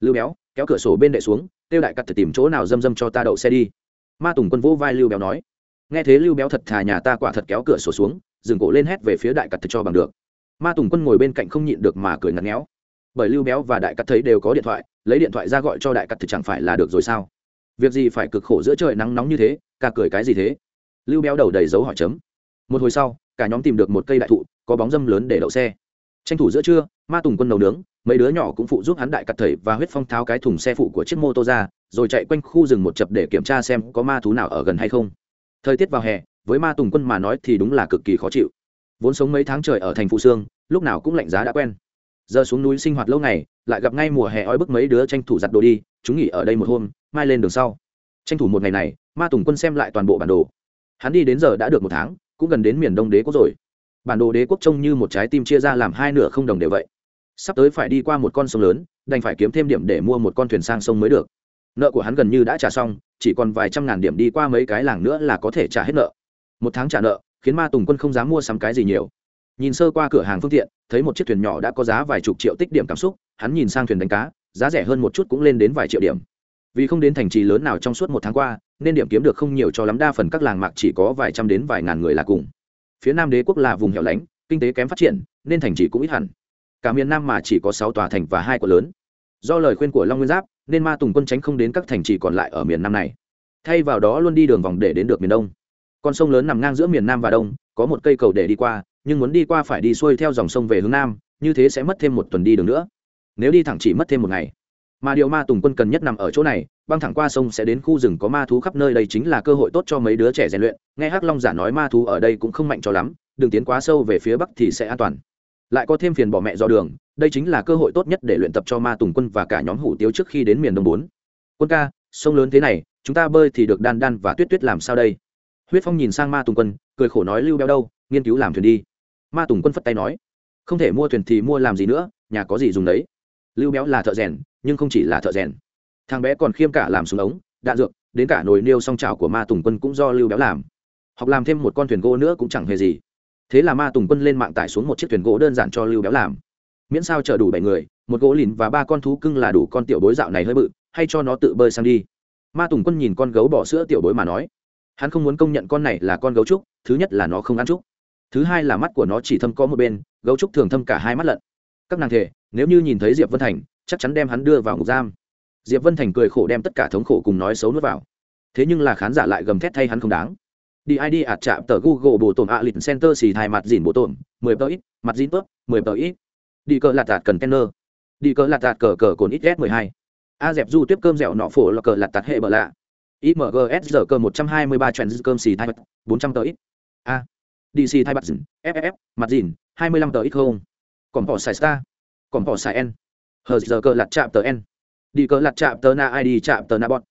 Lưu béo, kéo cửa sổ bên đệ xuống tiêu đại cắt thử tìm chỗ nào dâm dâm cho ta đậu xe đi. Ma tùng quân vỗ vai lưu béo nói. Nghe thế lưu béo thật thà nhà ta quả thật kéo cửa sổ xuống dừng cổ lên hét về phía đại cặt cho bằng được. Ma tùng quân ngồi bên cạnh không nhịn được mà cười ngặt nghẽo. Bởi lưu béo và đại cắt thấy đều có điện thoại, lấy điện thoại ra gọi cho đại cắt thì chẳng phải là được rồi sao? Việc gì phải cực khổ giữa trời nắng nóng như thế, ca cười cái gì thế? Lưu béo đầu đầy dấu hỏi chấm. Một hồi sau, cả nhóm tìm được một cây đại thụ, có bóng dâm lớn để đậu xe. Tranh thủ giữa trưa, ma tùng quân nấu nướng, mấy đứa nhỏ cũng phụ giúp hắn đại cặt thầy và huyết phong tháo cái thùng xe phụ của chiếc mô tô ra, rồi chạy quanh khu rừng một chập để kiểm tra xem có ma thú nào ở gần hay không. Thời tiết vào hè với ma tùng quân mà nói thì đúng là cực kỳ khó chịu. Vốn sống mấy tháng trời ở thành phụ sương, lúc nào cũng lạnh giá đã quen. Giờ xuống núi sinh hoạt lâu ngày, lại gặp ngay mùa hè oi bức mấy đứa tranh thủ giặt đồ đi, chúng nghỉ ở đây một hôm, mai lên đường sau. Tranh thủ một ngày này, ma tùng quân xem lại toàn bộ bản đồ. Hắn đi đến giờ đã được một tháng, cũng gần đến miền đông đế quốc rồi. Bản đồ đế quốc trông như một trái tim chia ra làm hai nửa không đồng đều vậy. Sắp tới phải đi qua một con sông lớn, đành phải kiếm thêm điểm để mua một con thuyền sang sông mới được. Nợ của hắn gần như đã trả xong, chỉ còn vài trăm ngàn điểm đi qua mấy cái làng nữa là có thể trả hết nợ một tháng trả nợ, khiến ma tùng quân không dám mua sắm cái gì nhiều. Nhìn sơ qua cửa hàng phương tiện, thấy một chiếc thuyền nhỏ đã có giá vài chục triệu tích điểm cảm xúc, hắn nhìn sang thuyền đánh cá, giá rẻ hơn một chút cũng lên đến vài triệu điểm. Vì không đến thành trì lớn nào trong suốt một tháng qua, nên điểm kiếm được không nhiều cho lắm, đa phần các làng mạc chỉ có vài trăm đến vài ngàn người là cùng. Phía nam đế quốc là vùng hẻo lánh, kinh tế kém phát triển, nên thành trì cũng ít hẳn. Cả miền nam mà chỉ có sáu tòa thành và hai quận lớn. Do lời khuyên của long nguyên giáp, nên ma tùng quân tránh không đến các thành trì còn lại ở miền nam này. Thay vào đó luôn đi đường vòng để đến được miền đông con sông lớn nằm ngang giữa miền nam và đông, có một cây cầu để đi qua, nhưng muốn đi qua phải đi xuôi theo dòng sông về hướng nam, như thế sẽ mất thêm một tuần đi đường nữa. Nếu đi thẳng chỉ mất thêm một ngày. Mà điều ma tùng quân cần nhất nằm ở chỗ này, băng thẳng qua sông sẽ đến khu rừng có ma thú khắp nơi, đây chính là cơ hội tốt cho mấy đứa trẻ rèn luyện. Nghe hắc long giả nói ma thú ở đây cũng không mạnh cho lắm đừng tiến quá sâu về phía bắc thì sẽ an toàn. Lại có thêm phiền bỏ mẹ do đường, đây chính là cơ hội tốt nhất để luyện tập cho ma tùng quân và cả nhóm hủ tiếu trước khi đến miền đông bốn. Quân ca, sông lớn thế này, chúng ta bơi thì được đan đan và tuyết tuyết làm sao đây? Huyết phong nhìn sang ma tùng quân, cười khổ nói, lưu béo đâu? Nghiên cứu làm thuyền đi. Ma tùng quân phất tay nói, không thể mua thuyền thì mua làm gì nữa, nhà có gì dùng đấy. Lưu béo là thợ rèn, nhưng không chỉ là thợ rèn. Thằng bé còn khiêm cả làm súng ống, đạn dược, đến cả nồi niêu song trào của ma tùng quân cũng do lưu béo làm. Học làm thêm một con thuyền gỗ nữa cũng chẳng hề gì. Thế là ma tùng quân lên mạng tải xuống một chiếc thuyền gỗ đơn giản cho lưu béo làm. Miễn sao chở đủ bảy người, một gỗ lìn và ba con thú cưng là đủ con tiểu bối dạo này hơi bự, hay cho nó tự bơi sang đi. Ma tùng quân nhìn con gấu bỏ sữa tiểu bối mà nói hắn không muốn công nhận con này là con gấu trúc, thứ nhất là nó không ăn trúc. Thứ hai là mắt của nó chỉ thâm có một bên, gấu trúc thường thâm cả hai mắt lận. Các nàng thể, nếu như nhìn thấy diệp vân thành, chắc chắn đem hắn đưa vào ngục giam. Diệp vân thành cười khổ đem tất cả thống khổ cùng nói xấu nuốt vào. Thế nhưng là khán giả lại gầm thét thay hắn không đáng. Đi id ạt chạm tờ google bộ tổn ạ lịch center xì thai mặt dìn bộ tổn, mười tờ ít, mặt dìn tớp, mười tờ ít. Đi cờ lạt tạt cần kenner. Đi cờ lạt tạt cờ cờ cồn ít s mười hai. A dẹp du tiếp cơm dẻo nọ phổ là cờ lạt tạt hệ bờ lạ imgs giờ cơ 123 chuyển cơm xì thai bật, 400 tờ ít. A. Dc thai bật dừng, FFF, mặt dìn hai mươi lăm tờ ít không? Còn bỏ xài star. Còn bỏ xài n. Hờ giờ cơ lặt chạm tờ n. Đi cơ lặt chạm tờ na id chạm tờ na bọt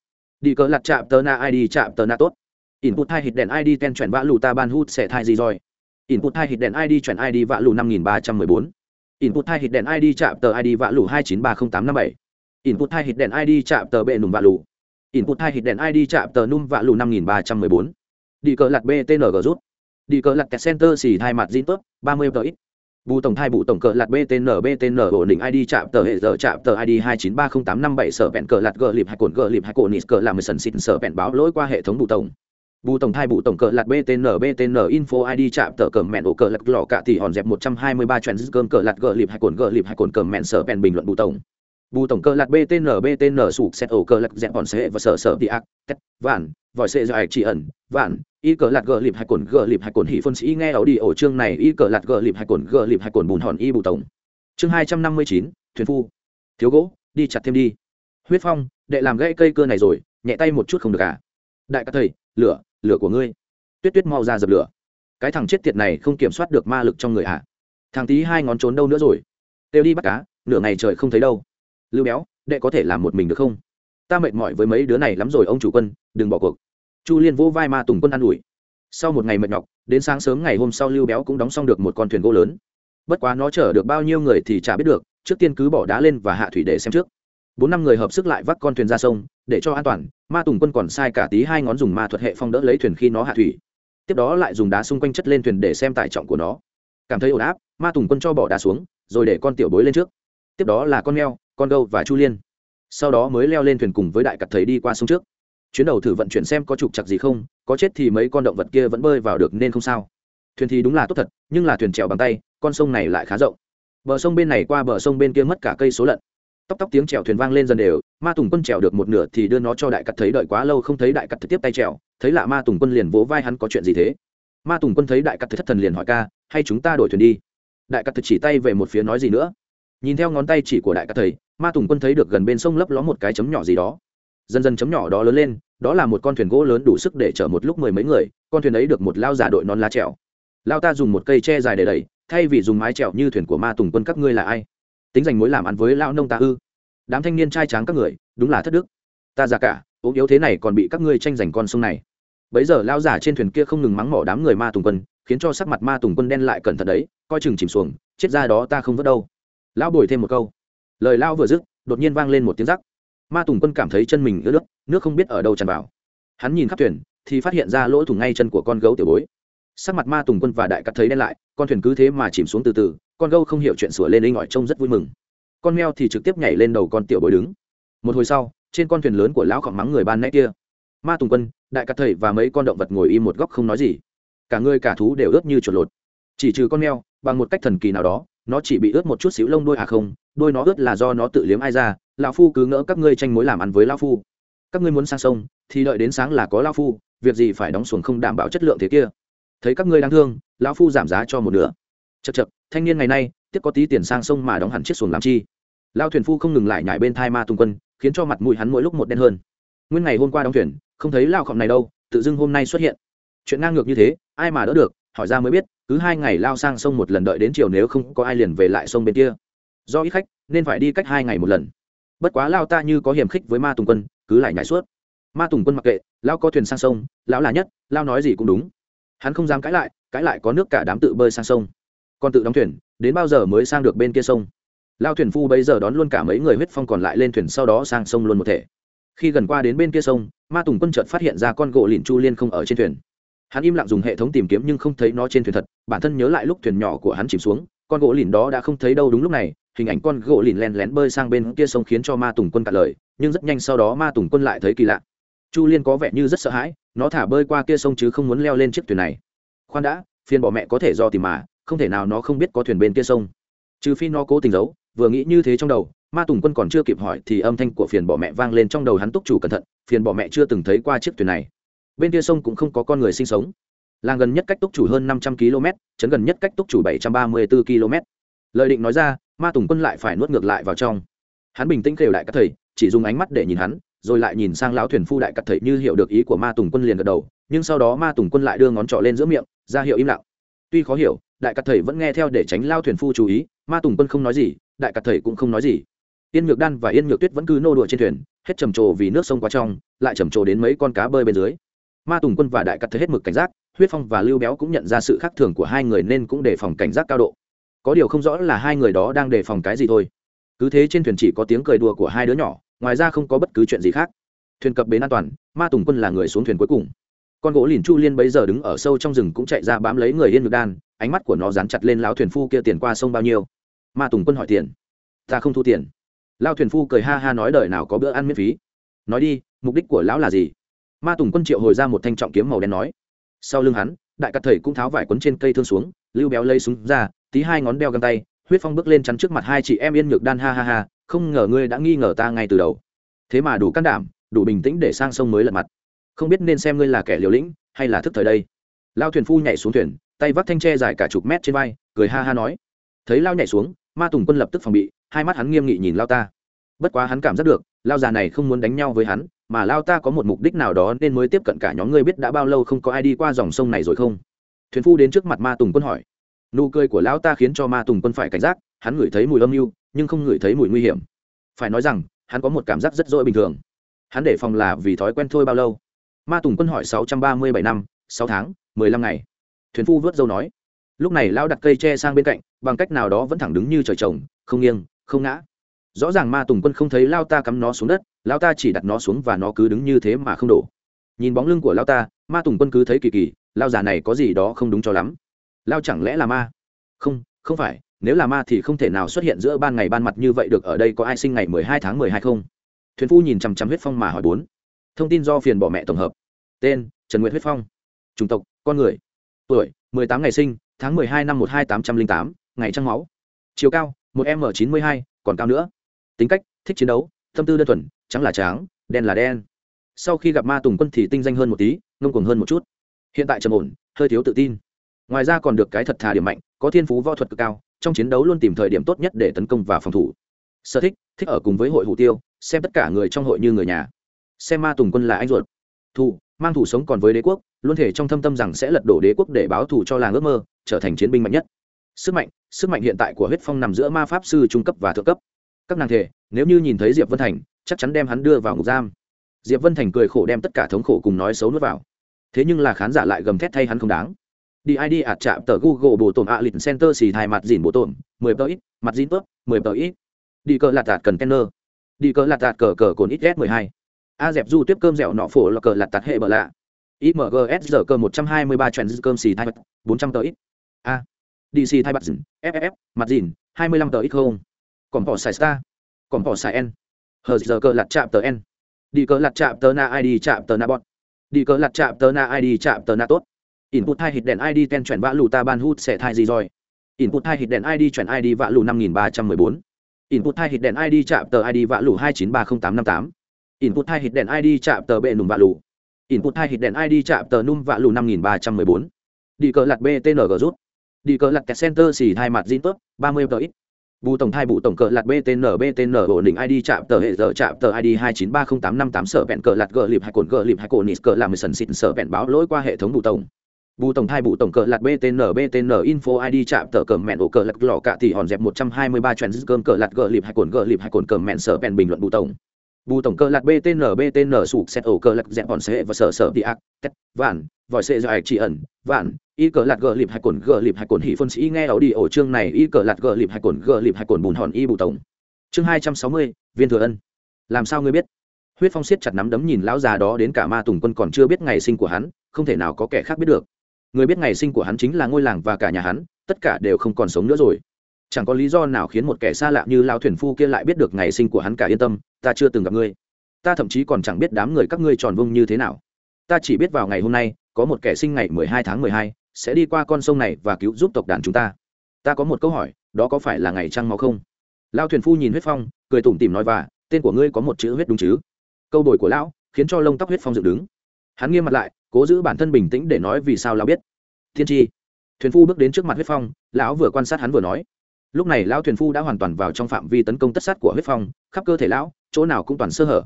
đi cơ lặt chạm tờ na id chạm tờ na tốt. Input hai hit đèn id ten chuyển vã lù ta ban hút sẽ thai gì rồi? Input hai hit đèn id chuyển id vã lù năm nghìn ba trăm mười bốn. Input hai hit đèn id chạm tờ id vã lù hai chín ba không tám năm bảy. Input hai hit đèn id chạm tờ bệ nùm vã lù input hai hit đèn id chạm tờ num vạ lù năm nghìn ba trăm mười bốn. Đi cờ lặt btng rút. Đi cờ lặt kẹt center xì hai mặt zin tốt ba mươi tờ ít. Bù tổng thai bù tổng cờ lạt btn btn ổn định id chạm tờ hệ giờ chạm tờ id hai chín ba không tám năm bảy sở bẹn cờ lạt gờ lịp hai cồn gờ lịp hai cồn nít cờ làm mười sần xịt sở bẹn báo lỗi qua hệ thống bù tổng. Bù tổng thai bù tổng cờ lạt btn btn info id chạm tờ cờ mẹn ổ cờ lạt lọ cả thì hòn dẹp một trăm hai mươi ba trend cơm cờ lạt gờ lịp hai cồn gờ lịp hai cồn cờ mẹn sở bẹn bình luận bù tổng bù tổng cơ lạc btn btn sụp xét ổ cơ lạc dẹp bọn xe và sở sở đi ác, tét, vạn, vòi sệ dài chỉ ẩn, vạn, y cờ lạc gờ lịp hai cồn, gờ lịp hai cồn hỉ phân sĩ nghe ảo đi ổ chương này, y cờ lạc gờ lịp hai cồn, gờ lịp hai cồn bùn hòn y bù tổng. Chương hai trăm năm mươi chín, thuyền phu. Thiếu gỗ, đi chặt thêm đi. Huyết phong, đệ làm gãy cây cơ này rồi, nhẹ tay một chút không được à? Đại ca thầy, lửa lửa của ngươi. Tuyết tuyết mau ra dập lửa. Cái thằng chết tiệt này không kiểm soát được ma lực trong người à? Thằng tí hai ngón trốn đâu nữa rồi? Têu đi bắt cá, nửa ngày trời không thấy đâu lưu béo, đệ có thể làm một mình được không? Ta mệt mỏi với mấy đứa này lắm rồi, ông chủ quân, đừng bỏ cuộc. Chu liên vô vai ma tùng quân ă n ủi. Sau một ngày mệt nhọc, đến sáng sớm ngày hôm sau lưu béo cũng đóng xong được một con thuyền gỗ lớn. Bất quá nó chở được bao nhiêu người thì chả biết được, trước tiên cứ bỏ đá lên và hạ thủy để xem trước. Bốn năm người hợp sức lại vác con thuyền ra sông, để cho an toàn, ma tùng quân còn sai cả tí hai ngón dùng ma thuật hệ phong đỡ lấy thuyền khi nó hạ thủy. Tiếp đó lại dùng đá xung quanh chất lên thuyền để xem tải trọng của nó. Cảm thấy ổn áp, ma tùng quân cho bỏ đá xuống, rồi để con tiểu bối lên trước. Tiếp đó là con mèo con gâu và chu liên. Sau đó mới leo lên thuyền cùng với đại cặt thầy đi qua sông trước. Chuyến đầu thử vận chuyển xem có trục chặt gì không, có chết thì mấy con động vật kia vẫn bơi vào được nên không sao. Thuyền thì đúng là tốt thật, nhưng là thuyền trèo bằng tay, con sông này lại khá rộng. Bờ sông bên này qua bờ sông bên kia mất cả cây số lận. Tóc tóc tiếng trèo thuyền vang lên dần đều, ma tùng quân trèo được một nửa thì đưa nó cho đại cặt thấy đợi quá lâu không thấy đại cặt tiếp tay trèo, thấy lạ ma tùng quân liền vỗ vai hắn có chuyện gì thế? Ma tùng quân thấy đại cặt thất thần liền hỏi ca, hay chúng ta đổi thuyền đi? Đại cặt chỉ tay về một phía nói gì nữa. Nhìn theo ngón tay chỉ của đại cặt thầy ma tùng quân thấy được gần bên sông lấp ló một cái chấm nhỏ gì đó. Dần dần chấm nhỏ đó lớn lên đó là một con thuyền gỗ lớn đủ sức để chở một lúc mười mấy người con thuyền ấy được một lao giả đội non lá trèo. Lao ta dùng một cây tre dài để đẩy thay vì dùng mái trèo như thuyền của ma tùng quân các ngươi là ai? Tính dành mối làm ăn với lao nông ta ư? Đám thanh niên trai tráng các người đúng là thất đức. Ta già cả ốm yếu thế này còn bị các ngươi tranh giành con sông này. Bấy giờ lao giả trên thuyền kia không ngừng mắng mỏ đám người ma tùng quân khiến cho sắc mặt ma tùng quân đen lại cẩn thận đấy coi chừng chìm xuống, chết ra đó ta không vớt đâu. Lão bồi thêm một câu lời lao vừa dứt, đột nhiên vang lên một tiếng rắc. Ma tùng quân cảm thấy chân mình ướt nước nước không biết ở đâu tràn vào. Hắn nhìn khắp thuyền, thì phát hiện ra lỗ thủng ngay chân của con gấu tiểu bối. Sắc mặt ma tùng quân và đại cắt thấy đen lại, con thuyền cứ thế mà chìm xuống từ từ, con gâu không hiểu chuyện sửa lên inh ỏi trông rất vui mừng. Con mèo thì trực tiếp nhảy lên đầu con tiểu bối đứng. Một hồi sau, trên con thuyền lớn của lão khỏng mắng người ban nãy kia. Ma tùng quân, đại cắt thầy và mấy con động vật ngồi im một góc không nói gì. Cả người cả thú đều ướt như chuột lột. Chỉ trừ con mèo, bằng một cách thần kỳ nào đó nó chỉ bị ướt một chút xíu lông đôi à không đôi nó ướt là do nó tự liếm ai ra, lão phu cứ ngỡ các ngươi tranh mối làm ăn với lão phu. Các ngươi muốn sang sông, thì đợi đến sáng là có lão phu, việc gì phải đóng xuồng không đảm bảo chất lượng thế kia. Thấy các ngươi đáng thương, lão phu giảm giá cho một nửa. Chật chật thanh niên ngày nay, tiếc có tí tiền sang sông mà đóng hẳn chiếc xuồng làm chi. Lao thuyền phu không ngừng lại nhảy bên thai ma tùng quân, khiến cho mặt mũi hắn mỗi lúc một đen hơn. Nguyên ngày hôm qua đóng thuyền, không thấy lao khọng này đâu, tự dưng hôm nay xuất hiện. Chuyện ngang ngược như thế, ai mà đỡ được, hỏi ra mới biết cứ hai ngày lao sang sông một lần đợi đến chiều nếu không có ai liền về lại sông bên kia. Do ít khách, nên phải đi cách hai ngày một lần. Bất quá lao ta như có hiểm khích với ma tùng quân, cứ lại nhảy suốt. Ma tùng quân mặc kệ, lao có thuyền sang sông, lão là nhất, lao nói gì cũng đúng. Hắn không dám cãi lại cãi lại có nước cả đám tự bơi sang sông. Còn tự đóng thuyền, đến bao giờ mới sang được bên kia sông? Lao thuyền phu bây giờ đón luôn cả mấy người huyết phong còn lại lên thuyền sau đó sang sông luôn một thể. Khi gần qua đến bên kia sông, ma tùng quân chợt phát hiện ra con gỗ lìn chu liên không ở trên thuyền hắn im lặng dùng hệ thống tìm kiếm nhưng không thấy nó trên thuyền thật, bản thân nhớ lại lúc thuyền nhỏ của hắn chìm xuống, con gỗ lìn đó đã không thấy đâu đúng lúc này, hình ảnh con gỗ lìn len lén bơi sang bên kia sông khiến cho ma tùng quân cạn lời, nhưng rất nhanh sau đó ma tùng quân lại thấy kỳ lạ. Chu liên có vẻ như rất sợ hãi, nó thả bơi qua kia sông chứ không muốn leo lên chiếc thuyền này. Khoan đã, phiền bỏ mẹ có thể do tìm mà, không thể nào nó không biết có thuyền bên kia sông. Trừ phi nó cố tình giấu, vừa nghĩ như thế trong đầu, ma tùng quân còn chưa kịp hỏi thì âm thanh của phiền bỏ mẹ vang lên trong đầu hắn túc chủ cẩn thận, phiền bỏ mẹ chưa từng thấy qua chiếc thuyền này bên kia sông cũng không có con người sinh sống. Làng gần nhất cách túc chủ hơn năm trăm km chấn gần nhất cách túc chủ bảy trăm ba mươi bốn km. Lời định nói ra, ma tùng quân lại phải nuốt ngược lại vào trong. Hắn bình tĩnh kêu đại các thầy, chỉ dùng ánh mắt để nhìn hắn, rồi lại nhìn sang lão thuyền phu đại cắt thầy như hiểu được ý của ma tùng quân liền gật đầu, nhưng sau đó ma tùng quân lại đưa ngón trỏ lên giữa miệng, ra hiệu im lặng. Tuy khó hiểu, đại cắt thầy vẫn nghe theo để tránh lao thuyền phu chú ý, ma tùng quân không nói gì, đại cắt thầy cũng không nói gì. Yên nhược đan và yên nhược tuyết vẫn cứ nô đùa trên thuyền, hết trầm trồ vì nước sông quá trong, lại trầm trồ đến mấy con cá bơi bên dưới ma tùng quân và đại cắt thấy hết mực cảnh giác, huyết phong và lưu béo cũng nhận ra sự khác thường của hai người nên cũng đề phòng cảnh giác cao độ. Có điều không rõ là hai người đó đang đề phòng cái gì thôi. Cứ thế trên thuyền chỉ có tiếng cười đùa của hai đứa nhỏ, ngoài ra không có bất cứ chuyện gì khác. Thuyền cập bến an toàn, ma tùng quân là người xuống thuyền cuối cùng. Con gỗ lìn chu liên bấy giờ đứng ở sâu trong rừng cũng chạy ra bám lấy người yên ngược đan, ánh mắt của nó dán chặt lên lão thuyền phu kia tiền qua sông bao nhiêu. Ma tùng quân hỏi tiền. Ta không thu tiền. Lao thuyền phu cười ha ha nói đời nào có bữa ăn miễn phí. Nói đi, mục đích của lão là gì? Ma tùng quân triệu hồi ra một thanh trọng kiếm màu đen nói. Sau lưng hắn, đại cắt thầy cũng tháo vải quấn trên cây thương xuống, lưu béo lấy súng ra, tí hai ngón đeo găng tay, huyết phong bước lên chắn trước mặt hai chị em yên nhược đan ha ha ha, không ngờ ngươi đã nghi ngờ ta ngay từ đầu. Thế mà đủ can đảm, đủ bình tĩnh để sang sông mới lật mặt. Không biết nên xem ngươi là kẻ liều lĩnh, hay là thức thời đây. Lao thuyền phu nhảy xuống thuyền, tay vắt thanh tre dài cả chục mét trên vai, cười ha ha nói. Thấy lao nhảy xuống, ma tùng quân lập tức phòng bị, hai mắt hắn nghiêm nghị nhìn lao ta. Bất quá hắn cảm giác được, lao già này không muốn đánh nhau với hắn mà lao ta có một mục đích nào đó nên mới tiếp cận cả nhóm ngươi biết đã bao lâu không có ai đi qua dòng sông này rồi không? Thuyền phu đến trước mặt ma tùng quân hỏi. Nụ cười của lão ta khiến cho ma tùng quân phải cảnh giác, hắn ngửi thấy mùi âm mưu, nhưng không ngửi thấy mùi nguy hiểm. Phải nói rằng, hắn có một cảm giác rất dỗi bình thường. Hắn để phòng là vì thói quen thôi bao lâu? Ma tùng quân hỏi sáu trăm ba mươi bảy năm, sáu tháng, mười lăm ngày. Thuyền phu vớt dâu nói. Lúc này, lão đặt cây tre sang bên cạnh, bằng cách nào đó vẫn thẳng đứng như trời trồng, không nghiêng, không ngã rõ ràng ma tùng quân không thấy lao ta cắm nó xuống đất, lao ta chỉ đặt nó xuống và nó cứ đứng như thế mà không đổ. Nhìn bóng lưng của lao ta, ma tùng quân cứ thấy kỳ kỳ, lao già này có gì đó không đúng cho lắm. Lao chẳng lẽ là ma? Không không phải, nếu là ma thì không thể nào xuất hiện giữa ban ngày ban mặt như vậy được ở đây có ai sinh ngày mười hai tháng mười hai không? Thuyền phu nhìn chằm chằm huyết phong mà hỏi bốn. Thông tin do phiền bỏ mẹ tổng hợp. Tên, trần nguyễn huyết phong. Chủng tộc, con người. Tuổi, mười tám ngày sinh, tháng mười hai năm một hai tám trăm linh tám, ngày trăng máu. Chiều cao, một m chín mươi hai, còn cao nữa tính cách, thích chiến đấu, tâm tư đơn thuần, trắng là trắng đen là đen. Sau khi gặp ma tùng quân thì tinh danh hơn một tí, ngông cuồng hơn một chút. Hiện tại trầm ổn, hơi thiếu tự tin. Ngoài ra còn được cái thật thà điểm mạnh, có thiên phú võ thuật cực cao, trong chiến đấu luôn tìm thời điểm tốt nhất để tấn công và phòng thủ. Sở thích thích ở cùng với hội hủ tiêu, xem tất cả người trong hội như người nhà. Xem ma tùng quân là anh ruột. Thù, mang thủ sống còn với đế quốc, luôn thể trong thâm tâm rằng sẽ lật đổ đế quốc để báo thù cho làng ước mơ, trở thành chiến binh mạnh nhất. Sức mạnh sức mạnh hiện tại của huyết phong nằm giữa ma pháp sư trung cấp và thượng cấp các nàng thể nếu như nhìn thấy diệp vân thành, chắc chắn đem hắn đưa vào ngục giam. Diệp vân thành cười khổ đem tất cả thống khổ cùng nói xấu nuốt vào. Thế nhưng là khán giả lại gầm thét thay hắn không đáng. Đi id ạt chạm tờ google bổ tổn ạ lịch center xì thai mặt dìn bổ tổn, mười tờ ít, mặt dìn tớp, mười tờ ít. Đi cờ lạt tạt cần đi cờ lạt tạt cờ cờ cồn ít s mười hai. A dẹp du tiếp cơm dẻo nọ phổ là cờ lạt tạt hệ bờ lạ. Imgs giờ cơ một trăm hai mươi ba trend cơm xì thai mặt, bốn trăm tờ ít. A. Dc thai mặt dìn ff mặt dìn hai mươi lăm tờ ít không? Còn bỏ xài star, còn bỏ xài n. Hờ giờ cờ lặt chạm tờ n. Đi cờ lặt chạm tờ na id chạm tờ na bọt đi cờ lặt chạm tờ na id chạm tờ na tốt. Input hai hit đèn id ten chuyển vã lù ta ban hút sẽ thai gì rồi? Input hai hit đèn id chuyển id vã lù năm nghìn ba trăm mười bốn. Input hai hit đèn id chạm tờ id vã lù hai chín ba không tám năm tám. Input hai hit đèn id chạm tờ bệ nùm vã lù. Input hai hit đèn id chạm tờ num vã lù năm nghìn ba trăm mười bốn. Đi cờ lặt btng rút. Đi cờ kẹt center xỉ hai mặt zin tốt ba mươi tờ ít bù tổng thai bù tổng cờ lạt btn btn ổn định id chạm tờ hệ giờ, chạm tờ id hai chín ba không tám năm tám sở vẹn cờ lạt gờ lịp hay cồn gờ lịp hay cồn nít cờ làm sần xịn sở vẹn báo lỗi qua hệ thống bù tổng. Bù tổng thai bù tổng cờ lạt btn btn info id chạm tờ cờ mẹn ổ cờ lạt lọ cạ thì hòn dẹp một trăm hai mươi ba cơm cờ lạt gờ lịp hay cồn gờ lịp hay cồn cờ mẹn sở vẹn bình luận bù tổng. Bù tổng cờ lạt btn btn sụp xét ổ cờ lạt dẹp hòn xe và sở sở đi ác, tét, vạn, vòi xe do ạch chỉ ẩn, vạn y cờ lạt gờ lịp hai cồn, gờ lịp hai cồn hỉ phân sĩ nghe ảo đi ổ chương này, y cờ lạt gờ lịp hai cồn, gờ lịp hai cồn bùn hòn y bù tổng. Chương hai trăm sáu mươi, viên thừa ân. Làm sao ngươi biết? Huyết phong siết chặt nắm đấm nhìn lão già đó đến cả ma tùng quân còn chưa biết ngày sinh của hắn, không thể nào có kẻ khác biết được. Người biết ngày sinh của hắn chính là ngôi làng và cả nhà hắn, tất cả đều không còn sống nữa rồi. Chẳng có lý do nào khiến một kẻ xa lạ như lão thuyền phu kia lại biết được ngày sinh của hắn cả yên tâm, ta chưa từng gặp ngươi. Ta thậm chí còn chẳng biết đám người các ngươi tròn vung như thế nào. Ta chỉ biết vào ngày hôm nay, có một kẻ sinh ngày mười hai tháng mười hai sẽ đi qua con sông này và cứu giúp tộc đàn chúng ta. Ta có một câu hỏi, đó có phải là ngày trăng máu không? Lao thuyền phu nhìn huyết phong, cười tủm tỉm nói và, tên của ngươi có một chữ huyết đúng chứ? Câu đổi của lão, khiến cho lông tóc huyết phong dựng đứng. Hắn nghiêm mặt lại, cố giữ bản thân bình tĩnh để nói vì sao lão biết. Thiên tri thuyền phu bước đến trước mặt huyết phong, lão vừa quan sát hắn vừa nói. Lúc này lão thuyền phu đã hoàn toàn vào trong phạm vi tấn công tất sát của huyết phong, khắp cơ thể lão, chỗ nào cũng toàn sơ hở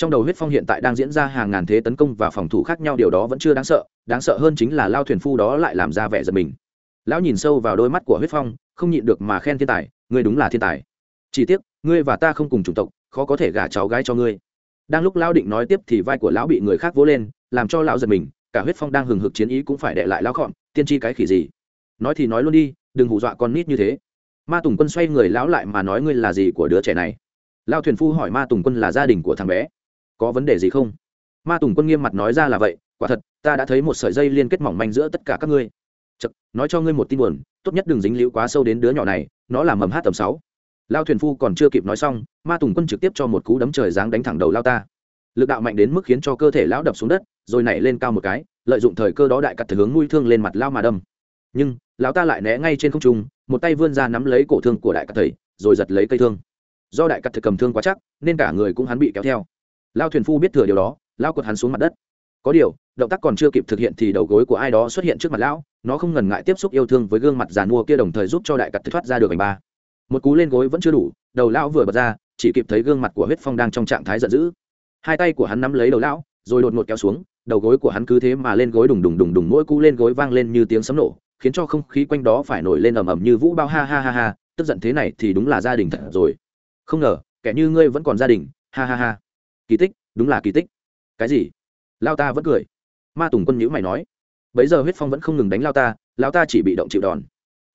trong đầu huyết phong hiện tại đang diễn ra hàng ngàn thế tấn công và phòng thủ khác nhau, điều đó vẫn chưa đáng sợ đáng sợ hơn chính là lao thuyền phu đó lại làm ra vẻ giật mình. Lão nhìn sâu vào đôi mắt của huyết phong, không nhịn được mà khen thiên tài, ngươi đúng là thiên tài. Chỉ tiếc, ngươi và ta không cùng chủng tộc, khó có thể gả cháu gái cho ngươi. Đang lúc lão định nói tiếp thì vai của lão bị người khác vỗ lên, làm cho lão giật mình, cả huyết phong đang hừng hực chiến ý cũng phải đệ lại lão khọn tiên tri cái khỉ gì? Nói thì nói luôn đi, đừng hù dọa con nít như thế. Ma tùng quân xoay người lão lại mà nói, ngươi là gì của đứa trẻ này? Lao thuyền phu hỏi, ma tùng quân là gia đình của thằng bé có vấn đề gì không? Ma tùng quân nghiêm mặt nói ra là vậy quả thật ta đã thấy một sợi dây liên kết mỏng manh giữa tất cả các ngươi. Chật, nói cho ngươi một tin buồn tốt nhất đừng dính liễu quá sâu đến đứa nhỏ này nó là mầm hát tầm sáu. Lao thuyền phu còn chưa kịp nói xong ma tùng quân trực tiếp cho một cú đấm trời giáng đánh thẳng đầu lao ta. Lực đạo mạnh đến mức khiến cho cơ thể lão đập xuống đất rồi nảy lên cao một cái lợi dụng thời cơ đó đại cặt thử hướng nuôi thương lên mặt lao mà đâm. Nhưng lão ta lại né ngay trên không trung một tay vươn ra nắm lấy cổ thương của đại cặt thầy rồi giật lấy cây thương. Do đại cặt thực cầm thương quá chắc nên cả người cũng hắn bị kéo theo lao thuyền phu biết thừa điều đó, lao quật hắn xuống mặt đất. Có điều, động tác còn chưa kịp thực hiện thì đầu gối của ai đó xuất hiện trước mặt lão, nó không ngần ngại tiếp xúc yêu thương với gương mặt giàn mua kia đồng thời giúp cho đại cặt thoát ra được ảnh ba. Một cú lên gối vẫn chưa đủ, đầu lão vừa bật ra, chỉ kịp thấy gương mặt của huyết phong đang trong trạng thái giận dữ. Hai tay của hắn nắm lấy đầu lão, rồi đột ngột kéo xuống, đầu gối của hắn cứ thế mà lên gối đùng đùng đùng đùng mỗi cú lên gối vang lên như tiếng sấm nổ, khiến cho không khí quanh đó phải nổi lên ầm ầm như vũ bao ha ha ha ha, tức giận thế này thì đúng là gia đình thật rồi. Không ngờ, kẻ như ngươi vẫn còn gia đình, ha ha ha kỳ tích, đúng là kỳ tích. Cái gì? Lao ta vẫn cười. Ma tùng quân nhữ mày nói. Bấy giờ huyết phong vẫn không ngừng đánh lao ta lao ta chỉ bị động chịu đòn.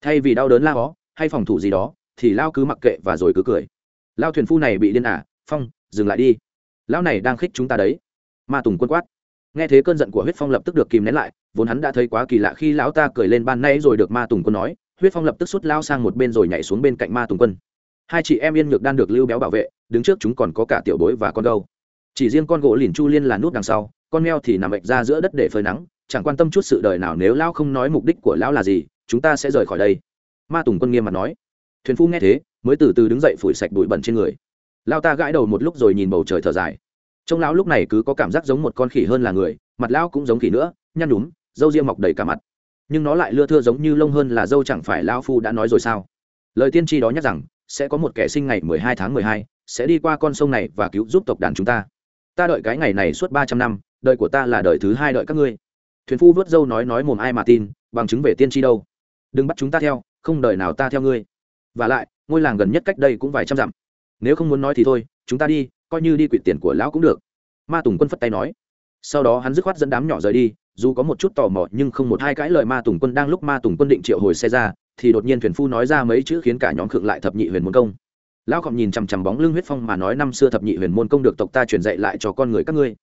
Thay vì đau đớn la ó hay phòng thủ gì đó, thì lao cứ mặc kệ và rồi cứ cười. Lao thuyền phu này bị điên ả phong, dừng lại đi. Lão này đang khích chúng ta đấy. Ma tùng quân quát. Nghe thế cơn giận của huyết phong lập tức được kìm nén lại, vốn hắn đã thấy quá kỳ lạ khi lão ta cười lên ban nay rồi được ma tùng quân nói, huyết phong lập tức rút lao sang một bên rồi nhảy xuống bên cạnh ma tùng quân. Hai chị em yên nhược đan được lưu béo bảo vệ, đứng trước chúng còn có cả tiểu bối và con gâu chỉ riêng con gỗ lìn chu liên là nút đằng sau, con meo thì nằm bệnh ra giữa đất để phơi nắng, chẳng quan tâm chút sự đời nào nếu lão không nói mục đích của lão là gì, chúng ta sẽ rời khỏi đây. Ma tùng quân nghiêm mặt nói. Thuyền phu nghe thế, mới từ từ đứng dậy phủi sạch bụi bẩn trên người. Lao ta gãi đầu một lúc rồi nhìn bầu trời thở dài. Trông lão lúc này cứ có cảm giác giống một con khỉ hơn là người, mặt lão cũng giống khỉ nữa, nhăn đúng dâu ria mọc đầy cả mặt. Nhưng nó lại lưa thưa giống như lông hơn là dâu chẳng phải lão phu đã nói rồi sao? Lời tiên tri đó nhắc rằng, sẽ có một kẻ sinh ngày mười hai tháng mười hai, sẽ đi qua con sông này và cứu giúp tộc đàn chúng ta ta đợi cái ngày này suốt ba trăm năm đợi của ta là đời thứ hai đợi các ngươi. Thuyền phu vớt dâu nói nói mồm ai mà tin, bằng chứng về tiên tri đâu. Đừng bắt chúng ta theo, không đời nào ta theo ngươi. Và lại, ngôi làng gần nhất cách đây cũng vài trăm dặm. Nếu không muốn nói thì thôi, chúng ta đi, coi như đi quỵt tiền của lão cũng được. Ma tùng quân phất tay nói. Sau đó hắn dứt khoát dẫn đám nhỏ rời đi, dù có một chút tò mò nhưng không một hai cãi lời ma tùng quân đang lúc ma tùng quân định triệu hồi xe ra, thì đột nhiên thuyền phu nói ra mấy chữ khiến cả nhóm khựng lại thập nhị huyền môn công lão khổng nhìn chằm chằm bóng lưng huyết phong mà nói năm xưa thập nhị huyền môn công được tộc ta truyền dạy lại cho con người các ngươi.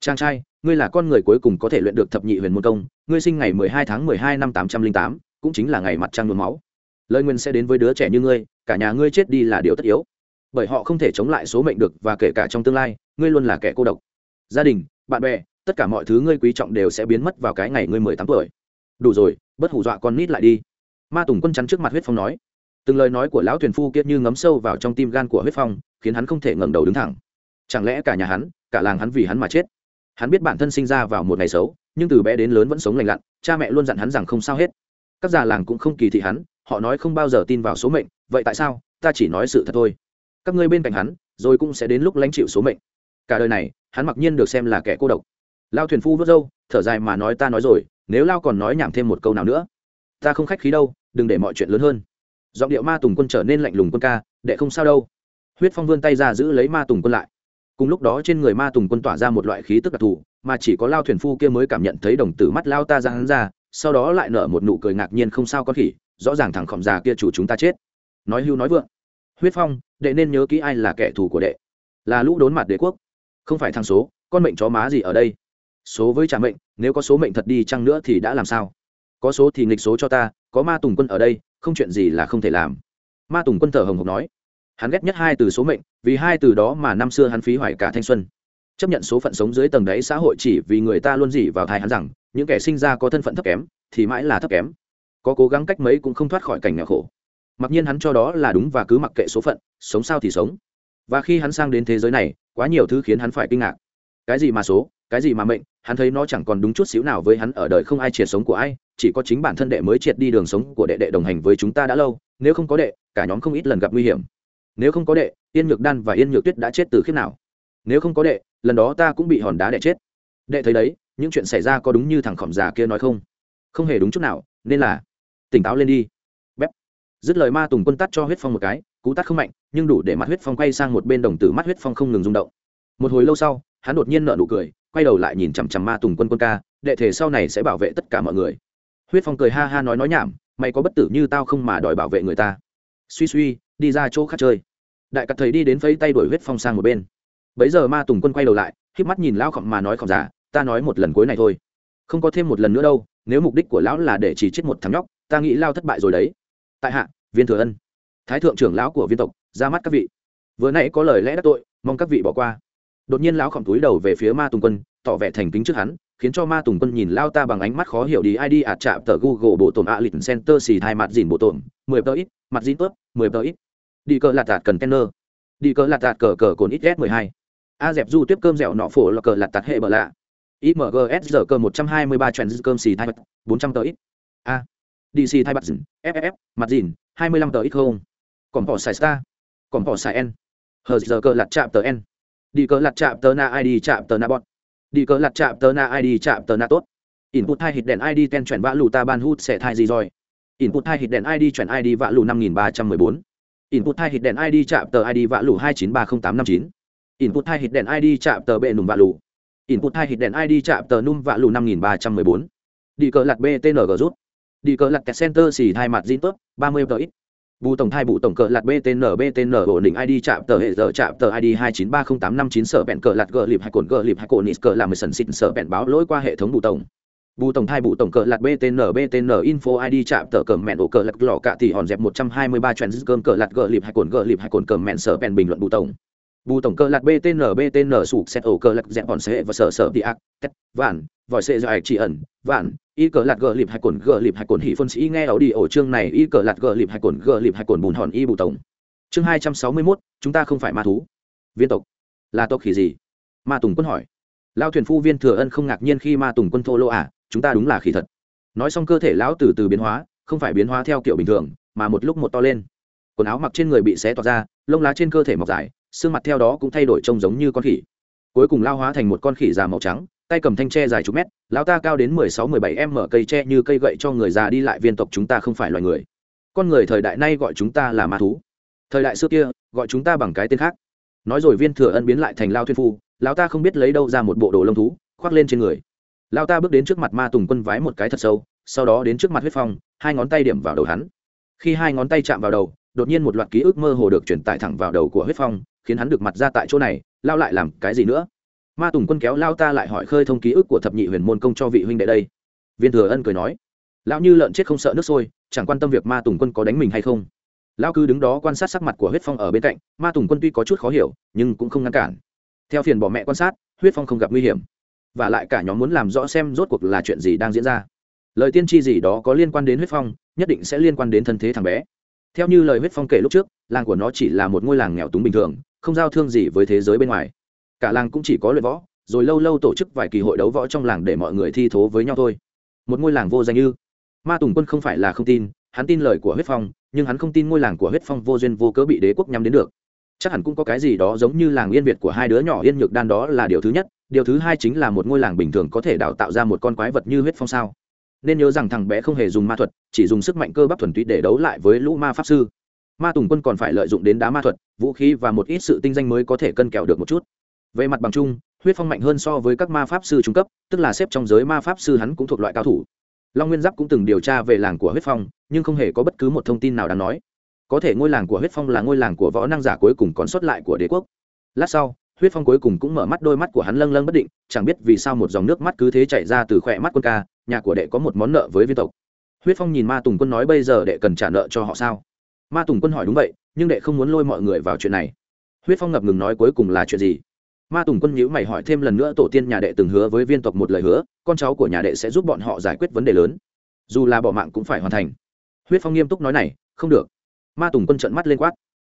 Trang trai, ngươi là con người cuối cùng có thể luyện được thập nhị huyền môn công, ngươi sinh ngày mười hai tháng mười hai năm tám trăm linh tám, cũng chính là ngày mặt trăng nhuốm máu. Lời nguyên sẽ đến với đứa trẻ như ngươi, cả nhà ngươi chết đi là điều tất yếu. Bởi họ không thể chống lại số mệnh được và kể cả trong tương lai, ngươi luôn là kẻ cô độc. Gia đình, bạn bè, tất cả mọi thứ ngươi quý trọng đều sẽ biến mất vào cái ngày ngươi mười tám tuổi. Đủ rồi bất hù dọa con nít lại đi. Ma tùng quân chắn trước mặt huyết phong nói từng lời nói của lão thuyền phu kiệt như ngấm sâu vào trong tim gan của huyết phong, khiến hắn không thể ngẩng đầu đứng thẳng. Chẳng lẽ cả nhà hắn, cả làng hắn vì hắn mà chết? Hắn biết bản thân sinh ra vào một ngày xấu, nhưng từ bé đến lớn vẫn sống lành lặn, cha mẹ luôn dặn hắn rằng không sao hết. Các già làng cũng không kỳ thị hắn, họ nói không bao giờ tin vào số mệnh, vậy tại sao? Ta chỉ nói sự thật thôi. Các ngươi bên cạnh hắn, rồi cũng sẽ đến lúc lãnh chịu số mệnh. Cả đời này, hắn mặc nhiên được xem là kẻ cô độc. Lao thuyền phu vớt râu, thở dài mà nói ta nói rồi, nếu lao còn nói nhảm thêm một câu nào nữa, ta không khách khí đâu, đừng để mọi chuyện lớn hơn giọng điệu ma tùng quân trở nên lạnh lùng quân ca, đệ không sao đâu. Huyết phong vươn tay ra giữ lấy ma tùng quân lại. Cùng lúc đó trên người ma tùng quân tỏa ra một loại khí tức đặc thù, mà chỉ có lao thuyền phu kia mới cảm nhận thấy đồng tử mắt lao ta ra hắn ra, sau đó lại nở một nụ cười ngạc nhiên không sao có khỉ, rõ ràng thằng khổng già kia chủ chúng ta chết. Nói hưu nói vượng. Huyết phong, đệ nên nhớ kỹ ai là kẻ thù của đệ. Là lũ đốn mặt đế quốc. Không phải thằng số, con mệnh chó má gì ở đây? Số với trả mệnh, nếu có số mệnh thật đi chăng nữa thì đã làm sao? Có số thì nghịch số cho ta, có ma tùng quân ở đây không chuyện gì là không thể làm. Ma tùng quân thở hồng hộc nói, hắn ghét nhất hai từ số mệnh, vì hai từ đó mà năm xưa hắn phí hoài cả thanh xuân. Chấp nhận số phận sống dưới tầng đáy xã hội chỉ vì người ta luôn dỉ vào thai hắn rằng, những kẻ sinh ra có thân phận thấp kém, thì mãi là thấp kém. Có cố gắng cách mấy cũng không thoát khỏi cảnh nghèo khổ. Mặc nhiên hắn cho đó là đúng và cứ mặc kệ số phận, sống sao thì sống. Và khi hắn sang đến thế giới này, quá nhiều thứ khiến hắn phải kinh ngạc. Cái gì mà số? Cái gì mà mệnh, hắn thấy nó chẳng còn đúng chút xíu nào với hắn ở đời không ai triệt sống của ai, chỉ có chính bản thân đệ mới triệt đi đường sống của đệ đệ đồng hành với chúng ta đã lâu, nếu không có đệ, cả nhóm không ít lần gặp nguy hiểm. Nếu không có đệ, yên nhược đan và yên nhược tuyết đã chết từ khiếp nào? Nếu không có đệ, lần đó ta cũng bị hòn đá đệ chết. Đệ thấy đấy, những chuyện xảy ra có đúng như thằng khỏm già kia nói không? Không hề đúng chút nào, nên là, tỉnh táo lên đi. Bép dứt lời ma tùng quân tắt cho huyết phong một cái, cú tắt không mạnh, nhưng đủ để mắt huyết phong quay sang một bên đồng tử mắt huyết phong không ngừng rung động. Một hồi lâu sau, hắn đột nhiên nợ nụ cười quay đầu lại nhìn chằm chằm ma tùng quân quân ca, đệ thể sau này sẽ bảo vệ tất cả mọi người. Huyết phong cười ha ha nói nói nhảm, mày có bất tử như tao không mà đòi bảo vệ người ta. Suy suy, đi ra chỗ khác chơi. Đại cặt thầy đi đến phấy tay đuổi huyết phong sang một bên. Bấy giờ ma tùng quân quay đầu lại k mắt nhìn lão khọng mà nói khọng giả ta nói một lần cuối này thôi. Không có thêm một lần nữa đâu, nếu mục đích của lão là để chỉ chết một thằng nhóc, ta nghĩ lao thất bại rồi đấy. Tại hạ, viên thừa ân. Thái thượng trưởng lão của viên tộc, ra mắt các vị. Vừa nãy có lời lẽ đắc tội, mong các vị bỏ qua đột nhiên lão khổng túi đầu về phía ma tùng quân, tỏ vẻ thành kính trước hắn, khiến cho ma tùng quân nhìn lao ta bằng ánh mắt khó hiểu đi id ạt chạm tờ google bộ tổn a lịch center xì hai mặt dìn bộ tổn, mười tờ ít, mặt dìn tớp mười tờ ít. Đi cờ lạt tạt cần đi cờ lạt tạt cờ cờ cồn ít s mười hai. A dẹp du tiếp cơm dẻo nọ phổ là cờ lạt tạt hệ bờ lạ. Imgs giờ cơ một trăm hai mươi ba trend cơm xì thai bật bốn trăm tờ ít. A. Dc thai bật dìn ff mặt dìn, hai mươi lăm tờ ít không? Còn bỏ xài star còn bỏ xài n. Hờ giờ cơ lạt chạm tờ n đi cờ lặt chạm tờ na id chạm tờ na bot đi cờ lặt chạm tờ na id chạm tờ na tốt. Input hai hít đèn id ten chuyển vã lù ta ban hút sẽ thai gì rồi. Input hai hít đèn id chuyển id vã lù năm nghìn ba trăm mười bốn. Input hai hít đèn id chạm tờ id vã lù hai chín ba không tám năm chín. Input hai hít đèn id chạm tờ bệ nùng vã lù. Input hai hít đèn id chạm tờ num vã lù năm nghìn ba trăm mười bốn. Đi cờ lặt btng rút. Đi cờ lặt kẹt center xì hai mặt zin tốt ba mươi tờ ít bù tổng thai bù tổng cờ lạt btn btn ổn định id chạm tờ hệ giờ, chạm tờ id hai chín ba không tám năm chín, sở bẹn cờ lạt gờ lịp hai cồn gờ lịp hai cồn nít cờ làm mười sần xịt, sở bẹn báo lỗi qua hệ thống bù tổng. Bù tổng thai bù tổng cờ lạt btn btn info id chạm tờ cờ mẹn ổ cờ lạt lò cạ thì hòn dẹp một trăm hai mươi ba trend cơm cờ lạt gờ lịp hai cồn gờ lịp hai cồn cờ mẹn, sở bẹn bình luận bù tổng bù tổng cơ lạc btn btn sụp xét ổ cơ lạc dẹp bọn sệ và sở sở đi ác, tét, vạn, vòi sệ dài chỉ ẩn, vạn, y cờ lạc gờ lịp hai cồn, gờ lịp hai cồn hỉ phân sĩ nghe ảo đi ổ chương này, y cờ lạc gờ lịp hai cồn, gờ lịp hai cồn bùn hòn y bù tổng. Chương hai trăm sáu mươi mốt, chúng ta không phải ma thú. Viên tộc, là tộc khỉ gì? Ma tùng quân hỏi. Lao thuyền phu viên thừa ân không ngạc nhiên khi ma tùng quân thô lô à chúng ta đúng là khỉ thật. Nói xong cơ thể lão từ từ biến hóa, không phải biến hóa theo kiểu bình thường, mà một lúc một to lên. Quần áo mặc trên người bị xé toạc ra, lông lá trên cơ thể mọc dài xương mặt theo đó cũng thay đổi trông giống như con khỉ. Cuối cùng lao hóa thành một con khỉ già màu trắng, tay cầm thanh tre dài chục mét, lão ta cao đến mười sáu, mười bảy em mở cây tre như cây gậy cho người già đi lại viên tộc chúng ta không phải loài người. Con người thời đại nay gọi chúng ta là ma thú. Thời đại xưa kia, gọi chúng ta bằng cái tên khác. Nói rồi viên thừa ân biến lại thành lao thuyên phu, lão ta không biết lấy đâu ra một bộ đồ lông thú, khoác lên trên người. Lao ta bước đến trước mặt ma tùng quân vái một cái thật sâu, sau đó đến trước mặt huyết phong, hai ngón tay điểm vào đầu hắn. Khi hai ngón tay chạm vào đầu, đột nhiên một loạt ký ức mơ hồ được truyền tải thẳng vào đầu của huyết phong khiến hắn được mặt ra tại chỗ này, lao lại làm cái gì nữa? Ma tùng quân kéo lao ta lại hỏi khơi thông ký ức của thập nhị huyền môn công cho vị huynh đệ đây. Viên thừa ân cười nói, lão như lợn chết không sợ nước sôi, chẳng quan tâm việc ma tùng quân có đánh mình hay không? Lão cứ đứng đó quan sát sắc mặt của huyết phong ở bên cạnh, ma tùng quân tuy có chút khó hiểu, nhưng cũng không ngăn cản. Theo phiền bỏ mẹ quan sát, huyết phong không gặp nguy hiểm, và lại cả nhóm muốn làm rõ xem rốt cuộc là chuyện gì đang diễn ra. Lời tiên tri gì đó có liên quan đến huyết phong, nhất định sẽ liên quan đến thân thế thằng bé. Theo như lời huyết phong kể lúc trước, làng của nó chỉ là một ngôi làng nghèo túng bình thường không giao thương gì với thế giới bên ngoài. Cả làng cũng chỉ có luyện võ, rồi lâu lâu tổ chức vài kỳ hội đấu võ trong làng để mọi người thi thố với nhau thôi. Một ngôi làng vô danh như ma tùng quân không phải là không tin, hắn tin lời của huyết phong, nhưng hắn không tin ngôi làng của huyết phong vô duyên vô cớ bị đế quốc nhắm đến được. Chắc hẳn cũng có cái gì đó giống như làng yên việt của hai đứa nhỏ yên nhược đan đó là điều thứ nhất, điều thứ hai chính là một ngôi làng bình thường có thể đào tạo ra một con quái vật như huyết phong sao. Nên nhớ rằng thằng bé không hề dùng ma thuật, chỉ dùng sức mạnh cơ bắp thuần túy để đấu lại với lũ ma pháp sư ma tùng quân còn phải lợi dụng đến đá ma thuật, vũ khí và một ít sự tinh danh mới có thể cân kèo được một chút. Về mặt bằng chung, huyết phong mạnh hơn so với các ma pháp sư trung cấp, tức là xếp trong giới ma pháp sư hắn cũng thuộc loại cao thủ. Long nguyên giáp cũng từng điều tra về làng của huyết phong, nhưng không hề có bất cứ một thông tin nào đáng nói. Có thể ngôi làng của huyết phong là ngôi làng của võ năng giả cuối cùng còn sót lại của đế quốc. Lát sau, huyết phong cuối cùng cũng mở mắt đôi mắt của hắn lâng lâng bất định, chẳng biết vì sao một dòng nước mắt cứ thế chảy ra từ khỏe mắt quân ca, nhà của đệ có một món nợ với viên tộc. Huyết phong nhìn ma tùng quân nói bây giờ đệ cần trả nợ cho họ sao? Ma tùng quân hỏi đúng vậy, nhưng đệ không muốn lôi mọi người vào chuyện này. Huyết phong ngập ngừng nói cuối cùng là chuyện gì? Ma tùng quân nhữ mày hỏi thêm lần nữa tổ tiên nhà đệ từng hứa với viên tộc một lời hứa, con cháu của nhà đệ sẽ giúp bọn họ giải quyết vấn đề lớn. Dù là bỏ mạng cũng phải hoàn thành. Huyết phong nghiêm túc nói này, không được. Ma tùng quân trợn mắt lên quát.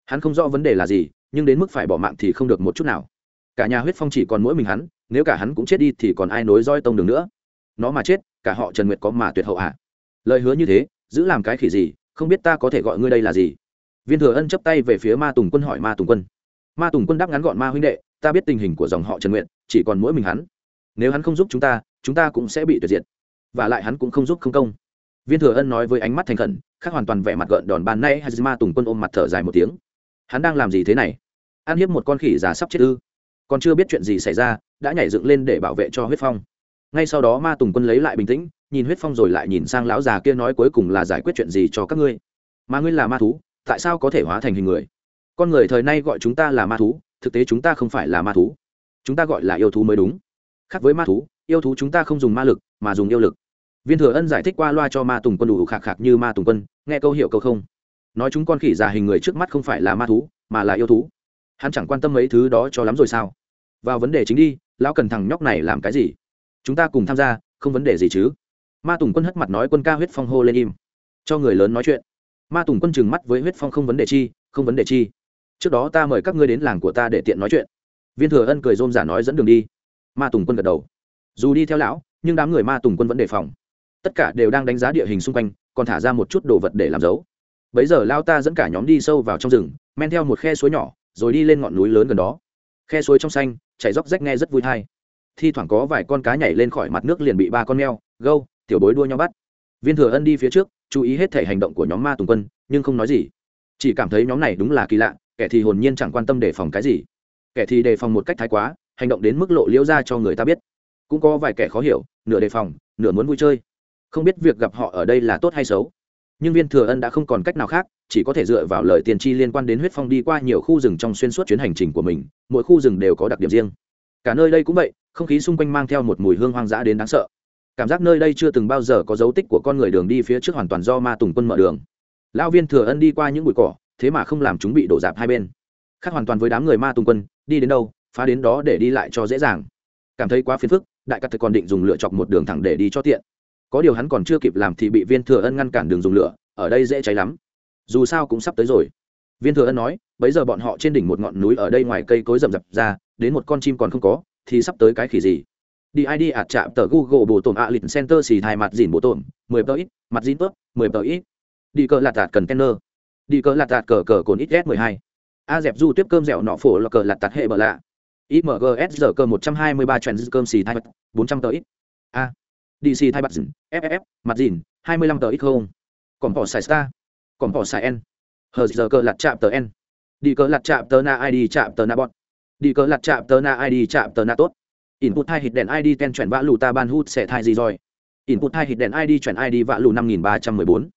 Hắn không rõ vấn đề là gì, nhưng đến mức phải bỏ mạng thì không được một chút nào. Cả nhà huyết phong chỉ còn mỗi mình hắn, nếu cả hắn cũng chết đi thì còn ai nối roi tông đường nữa? Nó mà chết, cả họ trần nguyệt có mà tuyệt hậu ạ à? lời hứa như thế, giữ làm cái khỉ gì không biết ta có thể gọi ngươi đây là gì? Viên thừa ân chấp tay về phía ma tùng quân hỏi ma tùng quân. Ma tùng quân đáp ngắn gọn ma huynh đệ, ta biết tình hình của dòng họ trần nguyện chỉ còn mỗi mình hắn. Nếu hắn không giúp chúng ta chúng ta cũng sẽ bị tuyệt diệt. Và lại hắn cũng không giúp không công. Viên thừa ân nói với ánh mắt thành khẩn, khác hoàn toàn vẻ mặt gợn đòn ban nay hazima tùng quân ôm mặt thở dài một tiếng. Hắn đang làm gì thế này? Ăn hiếp một con khỉ già sắp chết ư? Còn chưa biết chuyện gì xảy ra, đã nhảy dựng lên để bảo vệ cho huyết phong ngay sau đó ma tùng quân lấy lại bình tĩnh, nhìn huyết phong rồi lại nhìn sang lão già kia nói cuối cùng là giải quyết chuyện gì cho các ngươi. Mà ngươi là ma thú, tại sao có thể hóa thành hình người? Con người thời nay gọi chúng ta là ma thú, thực tế chúng ta không phải là ma thú. Chúng ta gọi là yêu thú mới đúng. Khác với ma thú, yêu thú chúng ta không dùng ma lực, mà dùng yêu lực. Viên thừa ân giải thích qua loa cho ma tùng quân đủ khạc khạc như ma tùng quân, nghe câu hiệu câu không. Nói chúng con khỉ già hình người trước mắt không phải là ma thú, mà là yêu thú. Hắn chẳng quan tâm mấy thứ đó cho lắm rồi sao? Vào vấn đề chính đi, lão cần thằng nhóc này làm cái gì? Chúng ta cùng tham gia, không vấn đề gì chứ? Ma tùng quân hất mặt nói quân ca huyết phong hô lên im. Cho người lớn nói chuyện. Ma tùng quân chừng mắt với huyết phong không vấn đề chi, không vấn đề chi. Trước đó ta mời các ngươi đến làng của ta để tiện nói chuyện. Viên thừa ân cười rôm giả nói dẫn đường đi. Ma tùng quân gật đầu. Dù đi theo lão, nhưng đám người ma tùng quân vẫn đề phòng. Tất cả đều đang đánh giá địa hình xung quanh, còn thả ra một chút đồ vật để làm dấu. Bấy giờ lao ta dẫn cả nhóm đi sâu vào trong rừng, men theo một khe suối nhỏ, rồi đi lên ngọn núi lớn gần đó. Khe suối trong xanh, chảy róc rách nghe rất vui thai thi thoảng có vài con cá nhảy lên khỏi mặt nước liền bị ba con meo, gâu, tiểu bối đua nhau bắt. Viên thừa ân đi phía trước, chú ý hết thể hành động của nhóm ma tùng quân, nhưng không nói gì. Chỉ cảm thấy nhóm này đúng là kỳ lạ, kẻ thì hồn nhiên chẳng quan tâm đề phòng cái gì. Kẻ thì đề phòng một cách thái quá, hành động đến mức lộ liễu ra cho người ta biết. Cũng có vài kẻ khó hiểu, nửa đề phòng, nửa muốn vui chơi. Không biết việc gặp họ ở đây là tốt hay xấu. Nhưng viên thừa ân đã không còn cách nào khác, chỉ có thể dựa vào lời tiền tri liên quan đến huyết phong đi qua nhiều khu rừng trong xuyên suốt chuyến hành trình của mình, mỗi khu rừng đều có đặc điểm riêng cả nơi đây cũng vậy, không khí xung quanh mang theo một mùi hương hoang dã đến đáng sợ. Cảm giác nơi đây chưa từng bao giờ có dấu tích của con người đường đi phía trước hoàn toàn do ma tùng quân mở đường. Lão viên thừa ân đi qua những bụi cỏ, thế mà không làm chúng bị đổ dạp hai bên. Khác hoàn toàn với đám người ma tùng quân, đi đến đâu, phá đến đó để đi lại cho dễ dàng. Cảm thấy quá phiền phức, đại cắt còn định dùng lựa chọc một đường thẳng để đi cho tiện. Có điều hắn còn chưa kịp làm thì bị viên thừa ân ngăn cản đường dùng lửa, ở đây dễ cháy lắm. Dù sao cũng sắp tới rồi. Viên thừa ân nói, bấy giờ bọn họ trên đỉnh một ngọn núi ở đây ngoài cây cối rậm rập ra đến một con chim còn không có, thì sắp tới cái khỉ gì? Đi id ạt chạm tờ google bổ tổn. a lịch center xì thai mặt dìn bổ tổn, mười tờ ít, mặt dìn tớp, mười tờ ít. Đi cờ lạt tạt cần kenner. Đi cờ lạt tạt cờ cờ cồn ít s mười hai. A dẹp du tiếp cơm dẻo nọ phổ là cờ lạt tạt hệ bờ lạ. Imgs giờ cơ một trăm hai mươi ba trend cơm xì thai bốn trăm tờ ít. A. Dc thai mặt dìn ff mặt dìn hai mươi lăm tờ ít không? Còn bỏ xài star. Còn bỏ xài n. Hờ giờ cờ lạt chạm tờ n. Đi cờ lạt chạm tờ na id chạm tờ na bọn đi cờ lạt chạm tờ na id chạm tờ na tốt. Input hai hit đèn id ten chuyển vã lù ta ban hút sẽ thai gì rồi? Input hai hit đèn id chuyển id vã lù năm nghìn ba trăm mười bốn.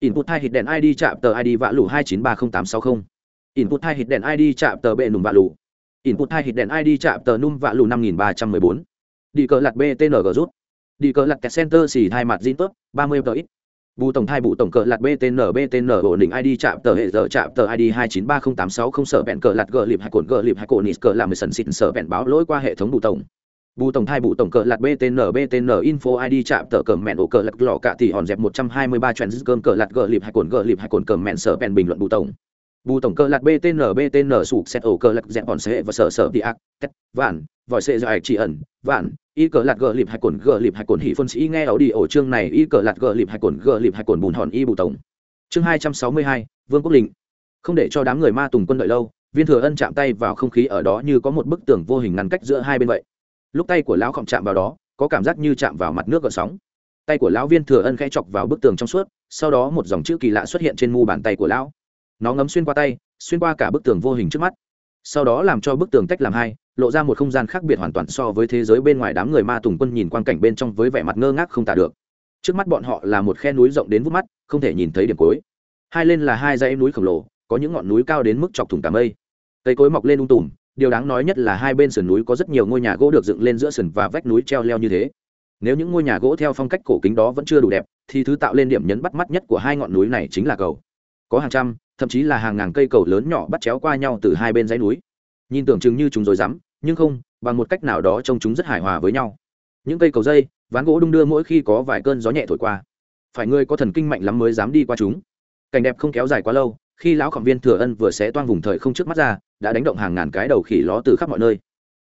Input hai hit đèn id chạm tờ id vã lù hai chín ba không tám sáu không. Input hai hit đèn id chạm tờ bệ nùng vã lù. Input hai hit đèn id chạm tờ num vã lù năm nghìn ba trăm mười bốn. Đi cờ lạt btng rút. Đi cờ lạt center xì hai mặt zin tốt, ba mươi tờ ít bù tổng thai bù tổng cờ lạt btn btn ổn định id chạm tờ hệ giờ, chạm tờ id hai chín ba không tám sáu không sở bẹn cờ lạt gờ liệp hai cồn gờ liệp hai cồn nít cờ làm mười sần xịn sở bẹn báo lỗi qua hệ thống bù tổng. Bù tổng thai bù tổng cờ lạt btn btn info id chạm tờ cờ mẹn ổ cờ lạt lọ cả tỷ hòn dẹp một trăm hai mươi ba chuyện cơm cờ lạt gờ liệp hai cồn gờ liệp hai cồn cờ mẹn sở bẹn bình luận bù tổng bù tổng cơ lạt btn btn sụp xét ổ cơ lạc dẹp bọn sệ và sở sở đi ác tét vạn, vòi sệ dài chỉ ẩn, vạn, y cờ lạc gờ lịp hai cồn, gờ lịp hai cồn hỉ phân sĩ nghe ảo đi ổ chương này, y cờ lạc gờ lịp hai cồn, gờ lịp hai cồn bùn hòn y bù tổng. Chương hai trăm sáu mươi hai, vương quốc lĩnh. Không để cho đám người ma tùng quân đợi lâu, viên thừa ân chạm tay vào không khí ở đó như có một bức tường vô hình ngăn cách giữa hai bên vậy. Lúc tay của lão khổng chạm vào đó, có cảm giác như chạm vào mặt nước gợn sóng. Tay của lão viên thừa ân khẽ chọc vào bức tường trong suốt, sau đó một dòng chữ kỳ lạ xuất hiện trên mu bàn tay của lão nó ngấm xuyên qua tay, xuyên qua cả bức tường vô hình trước mắt. Sau đó làm cho bức tường tách làm hai, lộ ra một không gian khác biệt hoàn toàn so với thế giới bên ngoài đám người ma tùng quân nhìn quang cảnh bên trong với vẻ mặt ngơ ngác không tả được. Trước mắt bọn họ là một khe núi rộng đến vút mắt, không thể nhìn thấy điểm cuối. Hai lên là hai dãy núi khổng lồ, có những ngọn núi cao đến mức chọc thủng cả mây. Cây cối mọc lên ung tùm, điều đáng nói nhất là hai bên sườn núi có rất nhiều ngôi nhà gỗ được dựng lên giữa sườn và vách núi treo leo như thế. Nếu những ngôi nhà gỗ theo phong cách cổ kính đó vẫn chưa đủ đẹp, thì thứ tạo lên điểm nhấn bắt mắt nhất của hai ngọn núi này chính là cầu. Có hàng trăm thậm chí là hàng ngàn cây cầu lớn nhỏ bắt chéo qua nhau từ hai bên dãy núi. Nhìn tưởng chừng như chúng rồi rắm, nhưng không, bằng một cách nào đó trông chúng rất hài hòa với nhau. Những cây cầu dây, ván gỗ đung đưa mỗi khi có vài cơn gió nhẹ thổi qua. Phải người có thần kinh mạnh lắm mới dám đi qua chúng. Cảnh đẹp không kéo dài quá lâu, khi lão khổng viên thừa ân vừa xé toang vùng thời không trước mắt ra, đã đánh động hàng ngàn cái đầu khỉ ló từ khắp mọi nơi.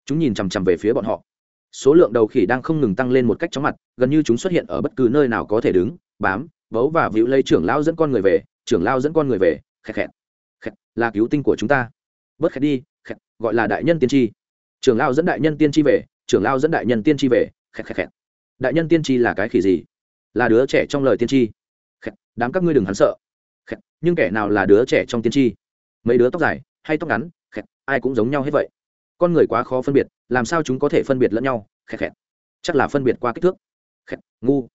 Chúng nhìn chằm chằm về phía bọn họ. Số lượng đầu khỉ đang không ngừng tăng lên một cách chóng mặt, gần như chúng xuất hiện ở bất cứ nơi nào có thể đứng, bám, vấu và vĩu lây trưởng lao dẫn con người về, trưởng lao dẫn con người về khẹt khẹt khẹt, là cứu tinh của chúng ta. Bớt khẹt đi, khẹt, gọi là đại nhân tiên tri. Trưởng lao dẫn đại nhân tiên tri về, trưởng lao dẫn đại nhân tiên tri về, khẹt khẹt khẹt. Đại nhân tiên tri là cái khỉ gì? Là đứa trẻ trong lời tiên tri. Khẹt, đám các ngươi đừng hắn sợ. Khẹt, nhưng kẻ nào là đứa trẻ trong tiên tri? Mấy đứa tóc dài, hay tóc ngắn, khẹt, ai cũng giống nhau hết vậy. Con người quá khó phân biệt, làm sao chúng có thể phân biệt lẫn nhau? Khẹt khẹt. Chắc là phân biệt qua kích thước. Khẹt, ngu.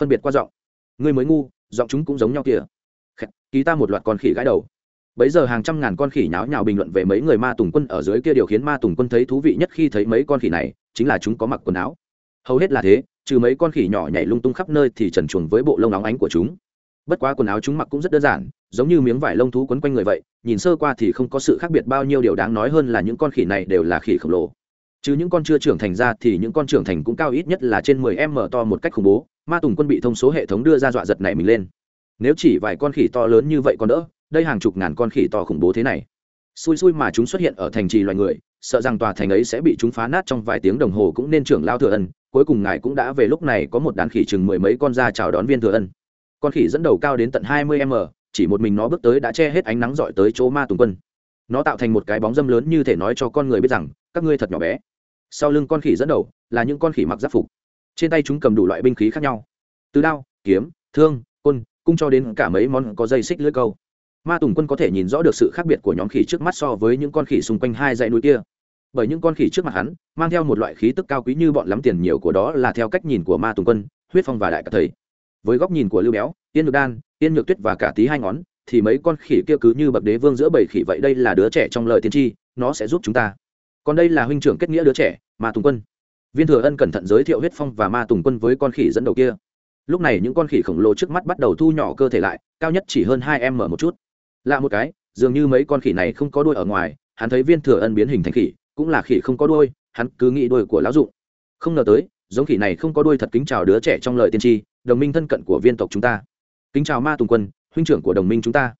Phân biệt qua giọng. Ngươi mới ngu, giọng chúng cũng giống nhau kìa ký ta một loạt con khỉ gãi đầu. Bấy giờ hàng trăm ngàn con khỉ nháo nhào bình luận về mấy người ma tùng quân ở dưới kia điều khiến ma tùng quân thấy thú vị nhất khi thấy mấy con khỉ này, chính là chúng có mặc quần áo. Hầu hết là thế, trừ mấy con khỉ nhỏ nhảy lung tung khắp nơi thì trần chuồng với bộ lông óng ánh của chúng. Bất quá quần áo chúng mặc cũng rất đơn giản, giống như miếng vải lông thú quấn quanh người vậy, nhìn sơ qua thì không có sự khác biệt bao nhiêu điều đáng nói hơn là những con khỉ này đều là khỉ khổng lồ. Chứ những con chưa trưởng thành ra thì những con trưởng thành cũng cao ít nhất là trên 10 m to một cách khủng bố, ma tùng quân bị thông số hệ thống đưa ra dọa giật này mình lên nếu chỉ vài con khỉ to lớn như vậy còn đỡ, đây hàng chục ngàn con khỉ to khủng bố thế này. Xui xui mà chúng xuất hiện ở thành trì loài người, sợ rằng tòa thành ấy sẽ bị chúng phá nát trong vài tiếng đồng hồ cũng nên trưởng lao thừa ân, cuối cùng ngài cũng đã về lúc này có một đàn khỉ chừng mười mấy con ra chào đón viên thừa ân. Con khỉ dẫn đầu cao đến tận hai mươi m, chỉ một mình nó bước tới đã che hết ánh nắng dọi tới chỗ ma tùng quân. Nó tạo thành một cái bóng dâm lớn như thể nói cho con người biết rằng, các ngươi thật nhỏ bé. Sau lưng con khỉ dẫn đầu là những con khỉ mặc giáp phục. Trên tay chúng cầm đủ loại binh khí khác nhau. Từ đao, kiếm, thương côn cung cho đến cả mấy món có dây xích lưỡi câu. Ma tùng quân có thể nhìn rõ được sự khác biệt của nhóm khỉ trước mắt so với những con khỉ xung quanh hai dãy núi kia. Bởi những con khỉ trước mặt hắn, mang theo một loại khí tức cao quý như bọn lắm tiền nhiều của đó là theo cách nhìn của ma tùng quân, huyết phong và đại cả thầy. Với góc nhìn của lưu béo tiên nhược đan tiên nhược tuyết và cả tí hai ngón, thì mấy con khỉ kia cứ như bậc đế vương giữa bầy khỉ vậy đây là đứa trẻ trong lời tiên tri, nó sẽ giúp chúng ta. Còn đây là huynh trưởng kết nghĩa đứa trẻ, ma tùng quân. Viên thừa ân cẩn thận giới thiệu huyết phong và ma tùng quân với con khỉ dẫn đầu kia lúc này những con khỉ khổng lồ trước mắt bắt đầu thu nhỏ cơ thể lại, cao nhất chỉ hơn hai em mở một chút. Lạ một cái, dường như mấy con khỉ này không có đuôi ở ngoài, hắn thấy viên thừa ân biến hình thành khỉ, cũng là khỉ không có đuôi, hắn cứ nghĩ đuôi của lão dụng. Không ngờ tới, giống khỉ này không có đuôi thật kính chào đứa trẻ trong lời tiên tri, đồng minh thân cận của viên tộc chúng ta. Kính chào ma tùng quân, huynh trưởng của đồng minh chúng ta.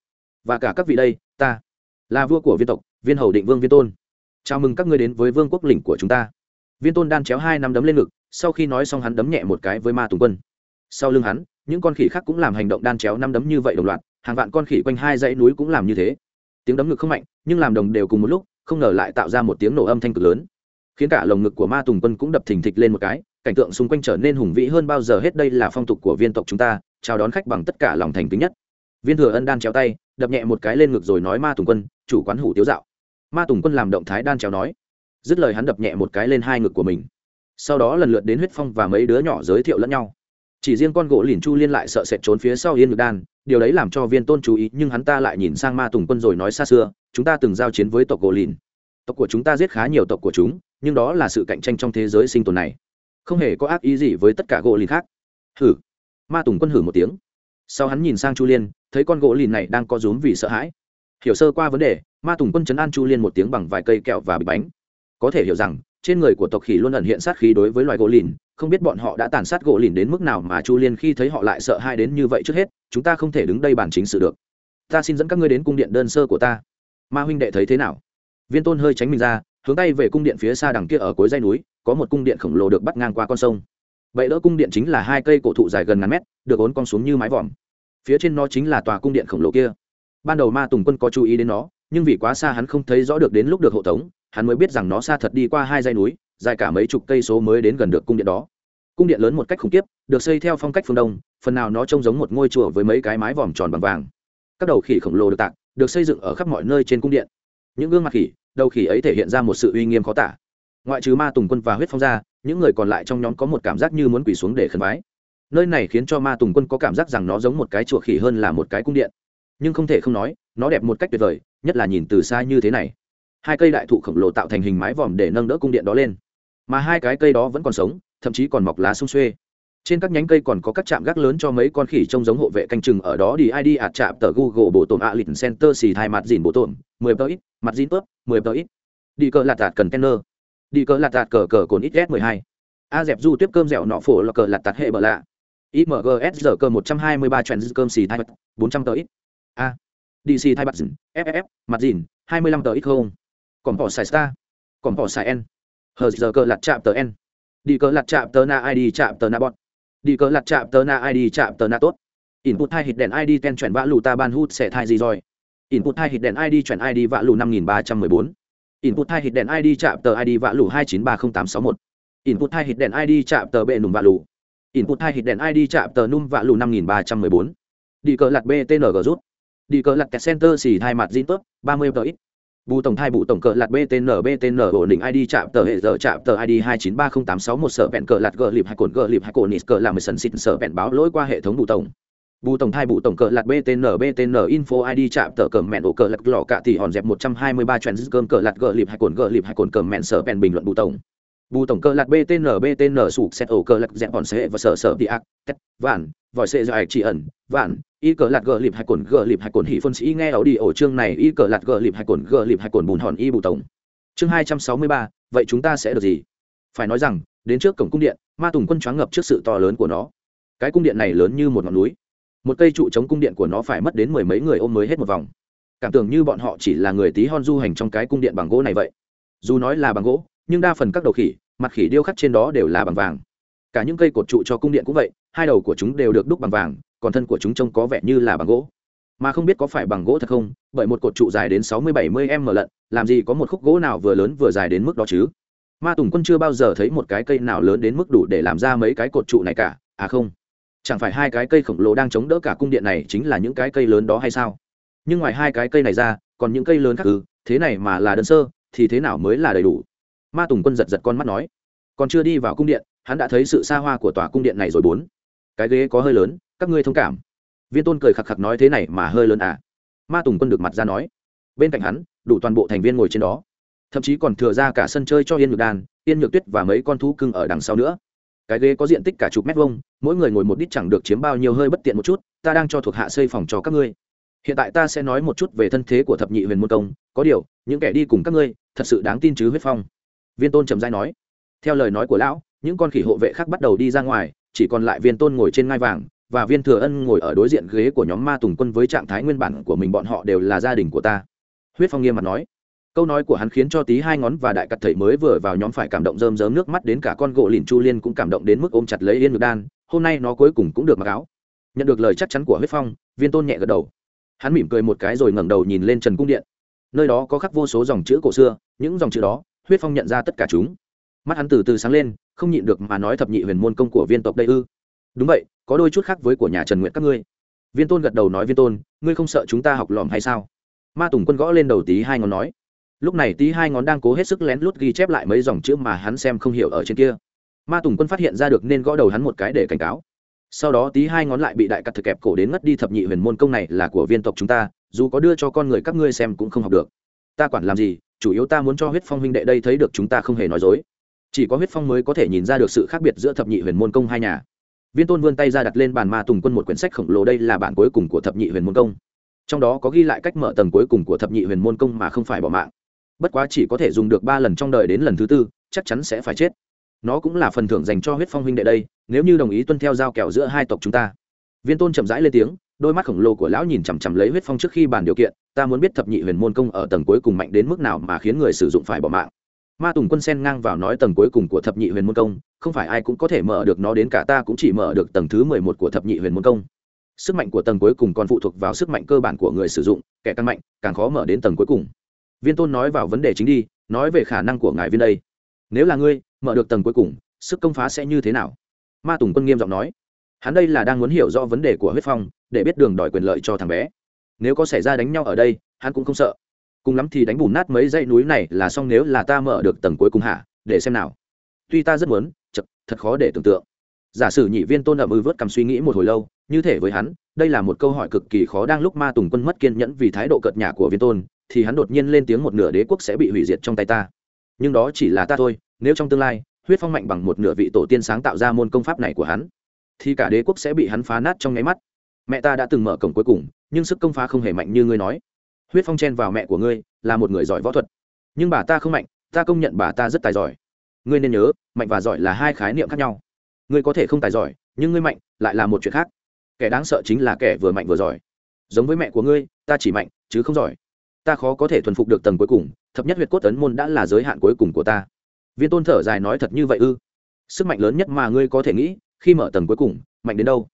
Và cả các vị đây, ta là vua của viên tộc, viên hầu định vương viên tôn. Chào mừng các ngươi đến với vương quốc lĩnh của chúng ta. Viên tôn đan chéo hai nắm đấm lên ngực, sau khi nói xong hắn đấm nhẹ một cái với ma tùng quân sau lưng hắn, những con khỉ khác cũng làm hành động đan chéo năm đấm như vậy đồng loạt, hàng vạn con khỉ quanh hai dãy núi cũng làm như thế. Tiếng đấm ngực không mạnh, nhưng làm đồng đều cùng một lúc, không ngờ lại tạo ra một tiếng nổ âm thanh cực lớn. Khiến cả lồng ngực của ma tùng quân cũng đập thình thịch lên một cái, cảnh tượng xung quanh trở nên hùng vĩ hơn bao giờ hết. Đây là phong tục của viên tộc chúng ta, chào đón khách bằng tất cả lòng thành kính nhất. Viên thừa ân đan chéo tay, đập nhẹ một cái lên ngực rồi nói ma tùng quân, chủ quán hủ tiếu dạo. Ma tùng quân làm động thái đan chéo nói. Dứt lời hắn đập nhẹ một cái lên hai ngực của mình. Sau đó lần lượt đến huyết phong và mấy đứa nhỏ giới thiệu lẫn nhau chỉ riêng con gỗ lìn chu liên lại sợ sệt trốn phía sau yên ngực đan, điều đấy làm cho viên tôn chú ý, nhưng hắn ta lại nhìn sang ma tùng quân rồi nói xa xưa, chúng ta từng giao chiến với tộc gỗ lìn. Tộc của chúng ta giết khá nhiều tộc của chúng, nhưng đó là sự cạnh tranh trong thế giới sinh tồn này. Không hề có ác ý gì với tất cả gỗ lìn khác. Hử? Ma tùng quân hử một tiếng. Sau hắn nhìn sang chu liên, thấy con gỗ lìn này đang có rúm vì sợ hãi. Hiểu sơ qua vấn đề, ma tùng quân chấn an chu liên một tiếng bằng vài cây kẹo và bịch bánh. Có thể hiểu rằng trên người của tộc khỉ luôn ẩn hiện sát khí đối với loài gỗ lìn, không biết bọn họ đã tàn sát gỗ lìn đến mức nào mà chu liên khi thấy họ lại sợ hai đến như vậy trước hết, chúng ta không thể đứng đây bản chính sự được. Ta xin dẫn các ngươi đến cung điện đơn sơ của ta. Ma huynh đệ thấy thế nào? Viên tôn hơi tránh mình ra, hướng tay về cung điện phía xa đằng kia ở cuối dây núi, có một cung điện khổng lồ được bắt ngang qua con sông. Vậy đỡ cung điện chính là hai cây cổ thụ dài gần ngàn mét, được ốn con xuống như mái vòm. Phía trên nó chính là tòa cung điện khổng lồ kia. Ban đầu ma tùng quân có chú ý đến nó, nhưng vì quá xa hắn không thấy rõ được đến lúc được hộ tống hắn mới biết rằng nó xa thật đi qua hai dãy núi, dài cả mấy chục cây số mới đến gần được cung điện đó. Cung điện lớn một cách khủng khiếp, được xây theo phong cách phương đông, phần nào nó trông giống một ngôi chùa với mấy cái mái vòm tròn bằng vàng. Các đầu khỉ khổng lồ được tạc, được xây dựng ở khắp mọi nơi trên cung điện. Những gương mặt khỉ, đầu khỉ ấy thể hiện ra một sự uy nghiêm khó tả. Ngoại trừ ma tùng quân và huyết phong ra, những người còn lại trong nhóm có một cảm giác như muốn quỳ xuống để khấn vái. Nơi này khiến cho ma tùng quân có cảm giác rằng nó giống một cái chùa khỉ hơn là một cái cung điện. Nhưng không thể không nói, nó đẹp một cách tuyệt vời, nhất là nhìn từ xa như thế này hai cây đại thụ khổng lồ tạo thành hình mái vòm để nâng đỡ cung điện đó lên. Mà hai cái cây đó vẫn còn sống, thậm chí còn mọc lá sung xuê. Trên các nhánh cây còn có các trạm gác lớn cho mấy con khỉ trông giống hộ vệ canh chừng ở đó đi id ạt chạm tờ google bộ tổn ạ lịch center xì thai mặt dìn bộ tổn, mười tờ ít, mặt dìn tớp, mười tờ ít. Đi cờ lạt tạt cần tenner đi cờ lạt tạt cờ cờ cồn ít s mười hai. A dẹp du tiếp cơm dẻo nọ phổ là cờ lạt tạt hệ bờ lạ. Imgs giờ cơ một trăm hai mươi ba trend cơm xì thai bốn trăm tờ ít. A. Dc thai mặt dìn ff mặt dìn, hai mươi lăm tờ ít không? Còn bỏ xài star. Còn bỏ xài n. Hờ, giờ cờ lặt chạm tờ n. Đi cờ lặt chạm tờ na id chạm tờ na bọn đi cờ lặt chạm tờ na id chạm tờ na tốt. Input hai hit đèn id ten chuyển vã lù ta ban hút sẽ thai gì rồi? Input hai hit đèn id chuyển id vã lù năm nghìn ba trăm mười bốn. Input hai hit đèn id chạm tờ id vã lù hai chín ba không tám sáu một. Input hai hit đèn id chạm tờ bệ nùm vã lù. Input hai hit đèn id chạm tờ num vã lù năm nghìn ba trăm mười bốn. Đi cờ lặt btng rút. Đi cờ lặt center xì hai mặt zin tốt ba mươi tờ ít bù tổng thai bù tổng cờ lạt btn btn ổn định id chạm tờ hệ giờ chạm tờ id hai chín ba không tám sáu một sở vẹn cờ lạt gờ lịp hai cồn gờ lịp hai cồn nít cờ làm mười sần xịt sở vẹn báo lỗi qua hệ thống bù tổng. Bù tổng thai bù tổng cờ lạt btn btn info id chạm tờ cờ mẹn ổ cờ lạt lọ cạ thì hòn dẹp một trăm hai mươi ba cơm cờ lạt gờ lịp hai cồn gờ lịp hai cồn cờ mẹn sở vẹn bình luận bù tổng bù tổng cơ lạc btn btn sụp xét ổ cơ lạc dẹp bọn xe và sở sở đi ác, tét, vạn, vòi xe dài chỉ ẩn, vạn, y cờ lạc gờ lịp hai cồn, gờ lịp hai cồn hỉ phân sĩ nghe ảo đi ổ chương này, y cờ lạc gờ lịp hai cồn, gờ lịp hai cồn bùn hòn y bù tổng. Chương hai trăm sáu mươi ba, vậy chúng ta sẽ được gì? Phải nói rằng, đến trước cổng cung điện, ma tùng quân choáng ngập trước sự to lớn của nó. Cái cung điện này lớn như một ngọn núi. Một cây trụ chống cung điện của nó phải mất đến mười mấy người ôm mới hết một vòng. Cảm tưởng như bọn họ chỉ là người tí hon du hành trong cái cung điện bằng gỗ này vậy. Dù nói là bằng gỗ nhưng đa phần các đầu khỉ, mặt khỉ điêu khắc trên đó đều là bằng vàng. Cả những cây cột trụ cho cung điện cũng vậy, hai đầu của chúng đều được đúc bằng vàng, còn thân của chúng trông có vẻ như là bằng gỗ. Mà không biết có phải bằng gỗ thật không, bởi một cột trụ dài đến sáu mươi bảy mươi m lận, làm gì có một khúc gỗ nào vừa lớn vừa dài đến mức đó chứ? Ma tùng quân chưa bao giờ thấy một cái cây nào lớn đến mức đủ để làm ra mấy cái cột trụ này cả à không? Chẳng phải hai cái cây khổng lồ đang chống đỡ cả cung điện này chính là những cái cây lớn đó hay sao? Nhưng ngoài hai cái cây này ra, còn những cây lớn khác ư? Thế này mà là đơn sơ, thì thế nào mới là đầy đủ? Ma tùng quân giật giật con mắt nói, còn chưa đi vào cung điện, hắn đã thấy sự xa hoa của tòa cung điện này rồi bốn. Cái ghế có hơi lớn, các ngươi thông cảm. Viên tôn cười khặc khặc nói thế này mà hơi lớn à? Ma tùng quân được mặt ra nói, bên cạnh hắn, đủ toàn bộ thành viên ngồi trên đó. Thậm chí còn thừa ra cả sân chơi cho yên nhược đàn yên nhược tuyết và mấy con thú cưng ở đằng sau nữa. Cái ghế có diện tích cả chục mét vuông, mỗi người ngồi một đít chẳng được chiếm bao nhiêu hơi bất tiện một chút, ta đang cho thuộc hạ xây phòng cho các ngươi. Hiện tại ta sẽ nói một chút về thân thế của thập nhị huyền môn công có điều, những kẻ đi cùng các ngươi, thật sự đáng tin chứ huyết phong viên tôn trầm dai nói, theo lời nói của lão, những con khỉ hộ vệ khác bắt đầu đi ra ngoài, chỉ còn lại viên tôn ngồi trên ngai vàng, và viên thừa ân ngồi ở đối diện ghế của nhóm ma tùng quân với trạng thái nguyên bản của mình, bọn họ đều là gia đình của ta. Huyết phong nghiêm mặt nói, câu nói của hắn khiến cho tí hai ngón và đại cắt thầy mới vừa vào nhóm phải cảm động rơm rớm nước mắt đến cả con gỗ lìn chu liên cũng cảm động đến mức ôm chặt lấy yên ngược đan, hôm nay nó cuối cùng cũng được mặc áo. Nhận được lời chắc chắn của huyết phong, viên tôn nhẹ gật đầu. Hắn mỉm cười một cái rồi ngẩng đầu nhìn lên trần cung điện. Nơi đó có khắc vô số dòng chữ cổ xưa, những dòng chữ đó huyết phong nhận ra tất cả chúng. Mắt hắn từ từ sáng lên, không nhịn được mà nói thập nhị huyền môn công của viên tộc đây ư? Đúng vậy, có đôi chút khác với của nhà trần nguyện các ngươi. Viên tôn gật đầu nói, viên tôn, ngươi không sợ chúng ta học lỏm hay sao? Ma tùng quân gõ lên đầu tí hai ngón nói. Lúc này tí hai ngón đang cố hết sức lén lút ghi chép lại mấy dòng chữ mà hắn xem không hiểu ở trên kia. Ma tùng quân phát hiện ra được nên gõ đầu hắn một cái để cảnh cáo. Sau đó tí hai ngón lại bị đại cắt thực kẹp cổ đến ngất đi thập nhị huyền môn công này là của viên tộc chúng ta, dù có đưa cho con người các ngươi xem cũng không học được. Ta quản làm gì chủ yếu ta muốn cho huyết phong huynh đệ đây thấy được chúng ta không hề nói dối. Chỉ có huyết phong mới có thể nhìn ra được sự khác biệt giữa thập nhị huyền môn công hai nhà. Viên tôn vươn tay ra đặt lên bàn ma tùng quân một quyển sách khổng lồ đây là bản cuối cùng của thập nhị huyền môn công. Trong đó có ghi lại cách mở tầng cuối cùng của thập nhị huyền môn công mà không phải bỏ mạng. Bất quá chỉ có thể dùng được ba lần trong đời đến lần thứ tư, chắc chắn sẽ phải chết. Nó cũng là phần thưởng dành cho huyết phong huynh đệ đây, nếu như đồng ý tuân theo giao kèo giữa hai tộc chúng ta. Viên tôn chậm rãi lên tiếng, đôi mắt khổng lồ của lão nhìn chằm chằm lấy huyết phong trước khi bàn điều kiện ta muốn biết thập nhị huyền môn công ở tầng cuối cùng mạnh đến mức nào mà khiến người sử dụng phải bỏ mạng. Ma tùng quân sen ngang vào nói tầng cuối cùng của thập nhị huyền môn công, không phải ai cũng có thể mở được nó đến cả ta cũng chỉ mở được tầng thứ mười một của thập nhị huyền môn công. Sức mạnh của tầng cuối cùng còn phụ thuộc vào sức mạnh cơ bản của người sử dụng, kẻ càng mạnh, càng khó mở đến tầng cuối cùng. Viên tôn nói vào vấn đề chính đi, nói về khả năng của ngài viên đây. Nếu là ngươi, mở được tầng cuối cùng, sức công phá sẽ như thế nào? Ma tùng quân nghiêm giọng nói. Hắn đây là đang muốn hiểu rõ vấn đề của huyết phong, để biết đường đòi quyền lợi cho thằng bé nếu có xảy ra đánh nhau ở đây, hắn cũng không sợ. Cùng lắm thì đánh bùn nát mấy dãy núi này là xong nếu là ta mở được tầng cuối cùng hạ để xem nào. Tuy ta rất muốn, chật, thật khó để tưởng tượng. Giả sử nhị viên tôn ẩm ư vớt cầm suy nghĩ một hồi lâu, như thể với hắn, đây là một câu hỏi cực kỳ khó đang lúc ma tùng quân mất kiên nhẫn vì thái độ cợt nhả của viên tôn, thì hắn đột nhiên lên tiếng một nửa đế quốc sẽ bị hủy diệt trong tay ta. Nhưng đó chỉ là ta thôi, nếu trong tương lai, huyết phong mạnh bằng một nửa vị tổ tiên sáng tạo ra môn công pháp này của hắn, thì cả đế quốc sẽ bị hắn phá nát trong nháy mắt mẹ ta đã từng mở cổng cuối cùng, nhưng sức công phá không hề mạnh như ngươi nói. Huyết phong chen vào mẹ của ngươi, là một người giỏi võ thuật. Nhưng bà ta không mạnh, ta công nhận bà ta rất tài giỏi. Ngươi nên nhớ, mạnh và giỏi là hai khái niệm khác nhau. Ngươi có thể không tài giỏi, nhưng ngươi mạnh lại là một chuyện khác. Kẻ đáng sợ chính là kẻ vừa mạnh vừa giỏi. Giống với mẹ của ngươi, ta chỉ mạnh, chứ không giỏi. Ta khó có thể thuần phục được tầng cuối cùng, thập nhất huyệt cốt tấn môn đã là giới hạn cuối cùng của ta. Viên tôn thở dài nói thật như vậy ư? Sức mạnh lớn nhất mà ngươi có thể nghĩ, khi mở tầng cuối cùng, mạnh đến đâu?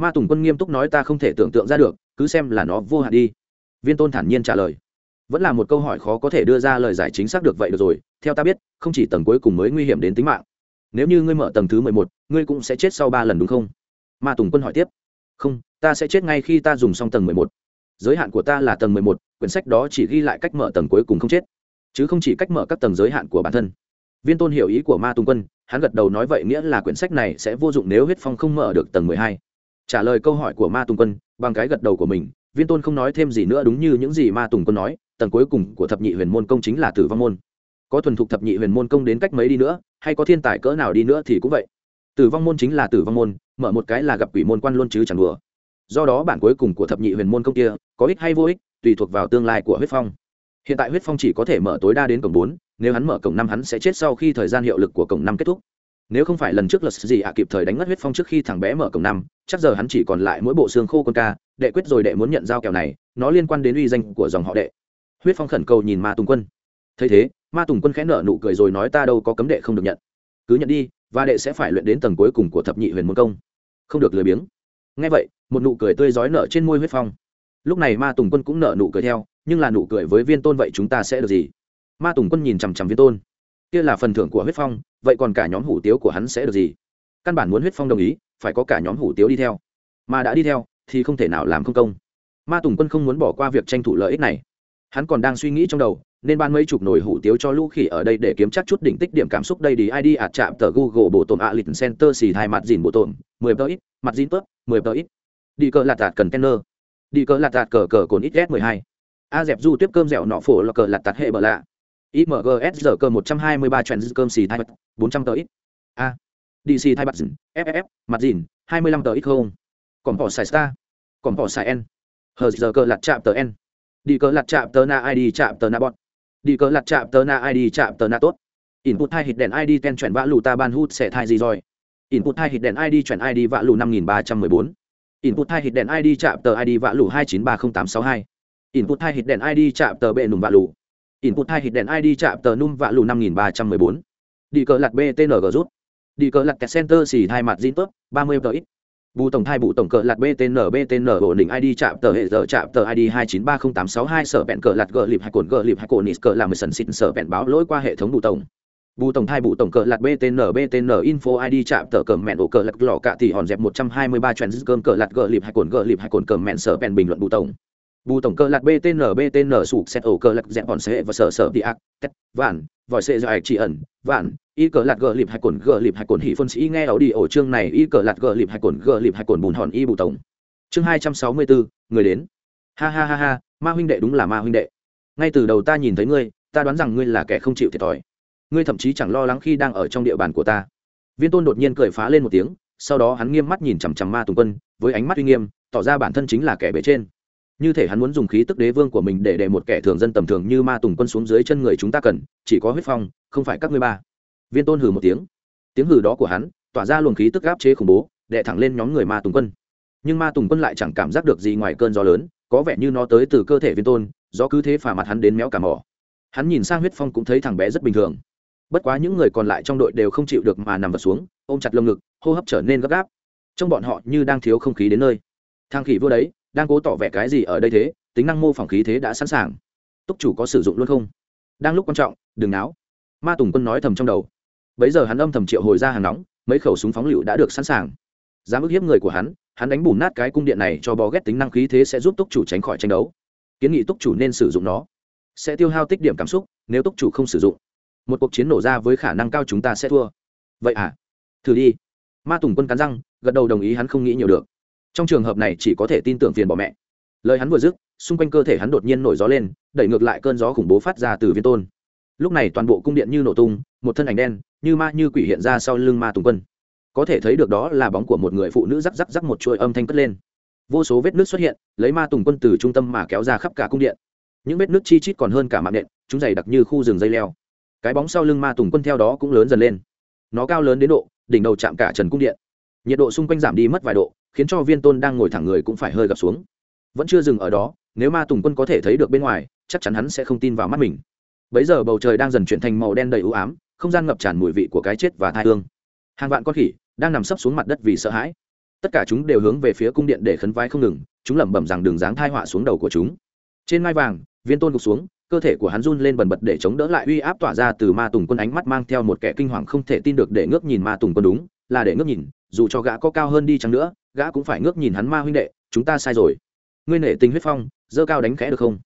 Ma tùng quân nghiêm túc nói ta không thể tưởng tượng ra được, cứ xem là nó vô hạn đi. Viên tôn thản nhiên trả lời. Vẫn là một câu hỏi khó có thể đưa ra lời giải chính xác được vậy được rồi, theo ta biết, không chỉ tầng cuối cùng mới nguy hiểm đến tính mạng. Nếu như ngươi mở tầng thứ mười một, ngươi cũng sẽ chết sau ba lần đúng không? Ma tùng quân hỏi tiếp. Không, ta sẽ chết ngay khi ta dùng xong tầng mười một. Giới hạn của ta là tầng mười một, quyển sách đó chỉ ghi lại cách mở tầng cuối cùng không chết. Chứ không chỉ cách mở các tầng giới hạn của bản thân. Viên tôn hiểu ý của ma tùng quân, hắn gật đầu nói vậy nghĩa là quyển sách này sẽ vô dụng nếu huyết phong không mở được tầng mười hai trả lời câu hỏi của ma tùng quân, bằng cái gật đầu của mình, viên tôn không nói thêm gì nữa đúng như những gì ma tùng quân nói, tầng cuối cùng của thập nhị huyền môn công chính là tử vong môn. Có thuần thục thập nhị huyền môn công đến cách mấy đi nữa, hay có thiên tài cỡ nào đi nữa thì cũng vậy. Tử vong môn chính là tử vong môn, mở một cái là gặp quỷ môn quan luôn chứ chẳng đùa. Do đó bản cuối cùng của thập nhị huyền môn công kia, có ích hay vô ích, tùy thuộc vào tương lai của huyết phong. Hiện tại huyết phong chỉ có thể mở tối đa đến cổng bốn, nếu hắn mở cổng năm hắn sẽ chết sau khi thời gian hiệu lực của cổng năm kết thúc nếu không phải lần trước lật gì ạ, kịp thời đánh ngất huyết phong trước khi thằng bé mở cổng năm, chắc giờ hắn chỉ còn lại mỗi bộ xương khô con ca, đệ quyết rồi đệ muốn nhận giao kèo này, nó liên quan đến uy danh của dòng họ đệ. Huyết phong khẩn cầu nhìn ma tùng quân. Thấy thế, ma tùng quân khẽ nở nụ cười rồi nói ta đâu có cấm đệ không được nhận. Cứ nhận đi, và đệ sẽ phải luyện đến tầng cuối cùng của thập nhị huyền môn công. Không được lười biếng. Ngay vậy, một nụ cười tươi rói nở trên môi huyết phong. Lúc này ma tùng quân cũng nở nụ cười theo, nhưng là nụ cười với viên tôn vậy chúng ta sẽ được gì? Ma tùng quân nhìn chằm chằm viên tôn. Kia là phần thưởng của huyết phong vậy còn cả nhóm hủ tiếu của hắn sẽ được gì? Căn bản muốn huyết phong đồng ý, phải có cả nhóm hủ tiếu đi theo. Mà đã đi theo, thì không thể nào làm không công. Ma tùng quân không muốn bỏ qua việc tranh thủ lợi ích này. Hắn còn đang suy nghĩ trong đầu, nên ban mấy chục nồi hủ tiếu cho lũ khỉ ở đây để kiếm chắc chút đỉnh tích điểm cảm xúc. Đây đi id ạt chạm tờ google bộ tổn ạ lịch center xì hai mặt dìn bộ tổn, mười tờ ít, mặt dìn tớp, mười tờ ít. Đi cờ lạt tạt cần tenner đi cờ lạt tạt cờ cờ cồn ít s mười hai. A dẹp du tiếp cơm dẻo nọ phổ là cờ lạt tạt hệ bờ lạ imgs giờ cơ một trăm hai mươi ba cơm xì thai bật bốn trăm tờ ít. A. Dc thai bật dìn ff mặt dìn, hai mươi lăm tờ ít không. Còn bỏ xài star. Còn bỏ xài n. Hờ giờ cơ lặt chạm tờ n. Đi cơ lặt chạm tờ na id chạm tờ na bọn. đi cơ lặt chạm tờ na id chạm tờ na tốt. Input thai hit đèn id ten chuyển vã lù ta ban hút sẽ thai gì rồi? Input thai hit đèn id chuyển id vã lù năm nghìn ba trăm mười bốn. Input thai hit đèn id chạm tờ id vã lù hai chín ba không tám sáu hai. Input thai hit đèn id chạm tờ bệ nùm vã lù input hai hit đèn id chạm tờ num vạ lù năm nghìn ba trăm mười bốn. Đi cờ lặt btng rút. Đi cờ lặt kẹt center xì hai mặt zin tốt ba mươi tờ ít. Bù tổng thai bù tổng cờ lạt btn btn ổn định id chạm tờ hệ giờ chạm tờ id hai chín ba không tám sáu hai sở bẹn cờ lạt gờ lịp hai cồn gờ lịp hai cồn nít cờ làm sần xịn sở bẹn báo lỗi qua hệ thống bù tổng. Bù tổng thai bù tổng cờ lạt btn btn info id chạm tờ cờ mẹn ổ cờ lạt lò cạ thì hòn dẹp một trăm hai mươi ba trend cơm cờ lạt gờ lịp hai cồn gờ lịp hai cồn cờ mẹn sở bẹn bình luận bù tổng bù tổng cờ lạt btn btn sụp xét ổ cờ lạt dẹp bọn sệ và sở sở đi ác, tét, vạn, vòi xe dài chỉ ẩn, vạn, y cờ lạt gờ lịp hai cồn, gờ lịp hai cồn hỉ phân sĩ nghe ảo đi ổ chương này, y cờ lạt gờ lịp hai cồn, gờ lịp hai cồn bùn hòn y bù tổng. Chương hai trăm sáu mươi bốn người đến. Ha ha ha ha, ma huynh đệ đúng là ma huynh đệ. Ngay từ đầu ta nhìn thấy ngươi, ta đoán rằng ngươi là kẻ không chịu thiệt thòi. Ngươi thậm chí chẳng lo lắng khi đang ở trong địa bàn của ta. Viên tôn đột nhiên cười phá lên một tiếng, sau đó hắn nghiêm mắt nhìn chằm chằm ma tùng quân, với ánh mắt uy nghiêm, tỏ ra bản thân chính là kẻ bề trên như thể hắn muốn dùng khí tức đế vương của mình để để một kẻ thường dân tầm thường như ma tùng quân xuống dưới chân người chúng ta cần, chỉ có huyết phong, không phải các ngươi ba. Viên tôn hừ một tiếng. Tiếng hừ đó của hắn, tỏa ra luồng khí tức áp chế khủng bố đệ thẳng lên nhóm người ma tùng quân. Nhưng ma tùng quân lại chẳng cảm giác được gì ngoài cơn gió lớn, có vẻ như nó tới từ cơ thể viên tôn do cứ thế phà mặt hắn đến méo cả mỏ. Hắn nhìn sang huyết phong cũng thấy thằng bé rất bình thường. Bất quá những người còn lại trong đội đều không chịu được mà nằm vật xuống, ôm chặt lồng ngực, hô hấp trở nên gấp gáp. Trong bọn họ như đang thiếu không khí đến nơi. Thang khỉ vua đấy đang cố tỏ vẻ cái gì ở đây thế, tính năng mô phỏng khí thế đã sẵn sàng. Túc chủ có sử dụng luôn không? Đang lúc quan trọng, đừng náo. Ma tùng quân nói thầm trong đầu. Bấy giờ hắn âm thầm triệu hồi ra hàng nóng, mấy khẩu súng phóng lựu đã được sẵn sàng. Dám ức hiếp người của hắn hắn đánh bùn nát cái cung điện này cho bò ghét tính năng khí thế sẽ giúp túc chủ tránh khỏi tranh đấu. Kiến nghị túc chủ nên sử dụng nó. Sẽ tiêu hao tích điểm cảm xúc, nếu túc chủ không sử dụng, một cuộc chiến nổ ra với khả năng cao chúng ta sẽ thua. Vậy à? Thử đi. Ma tùng quân cắn răng, gật đầu đồng ý hắn không nghĩ nhiều được trong trường hợp này chỉ có thể tin tưởng phiền bỏ mẹ. Lời hắn vừa dứt, xung quanh cơ thể hắn đột nhiên nổi gió lên, đẩy ngược lại cơn gió khủng bố phát ra từ viên tôn. Lúc này toàn bộ cung điện như nổ tung, một thân ảnh đen, như ma như quỷ hiện ra sau lưng ma tùng quân. Có thể thấy được đó là bóng của một người phụ nữ rắc rắc rắc một chuỗi âm thanh cất lên. Vô số vết nước xuất hiện, lấy ma tùng quân từ trung tâm mà kéo ra khắp cả cung điện. Những vết nước chi chít còn hơn cả mạng nện, chúng dày đặc như khu rừng dây leo. Cái bóng sau lưng ma tùng quân theo đó cũng lớn dần lên. Nó cao lớn đến độ, đỉnh đầu chạm cả trần cung điện. Nhiệt độ xung quanh giảm đi mất vài độ khiến cho viên tôn đang ngồi thẳng người cũng phải hơi gập xuống. Vẫn chưa dừng ở đó, nếu ma tùng quân có thể thấy được bên ngoài, chắc chắn hắn sẽ không tin vào mắt mình. Bấy giờ bầu trời đang dần chuyển thành màu đen đầy ưu ám, không gian ngập tràn mùi vị của cái chết và thai hương. Hàng vạn con khỉ đang nằm sấp xuống mặt đất vì sợ hãi. Tất cả chúng đều hướng về phía cung điện để khấn vai không ngừng, chúng lẩm bẩm rằng đường dáng thai họa xuống đầu của chúng. Trên mai vàng, viên tôn gục xuống, cơ thể của hắn run lên bần bật để chống đỡ lại uy áp tỏa ra từ ma tùng quân ánh mắt mang theo một kẻ kinh hoàng không thể tin được để ngước nhìn ma tùng quân đúng, là để ngước nhìn, dù cho gã có cao hơn đi chăng nữa gã cũng phải ngước nhìn hắn ma huynh đệ, chúng ta sai rồi. Ngươi nể tình huyết phong, dơ cao đánh khẽ được không?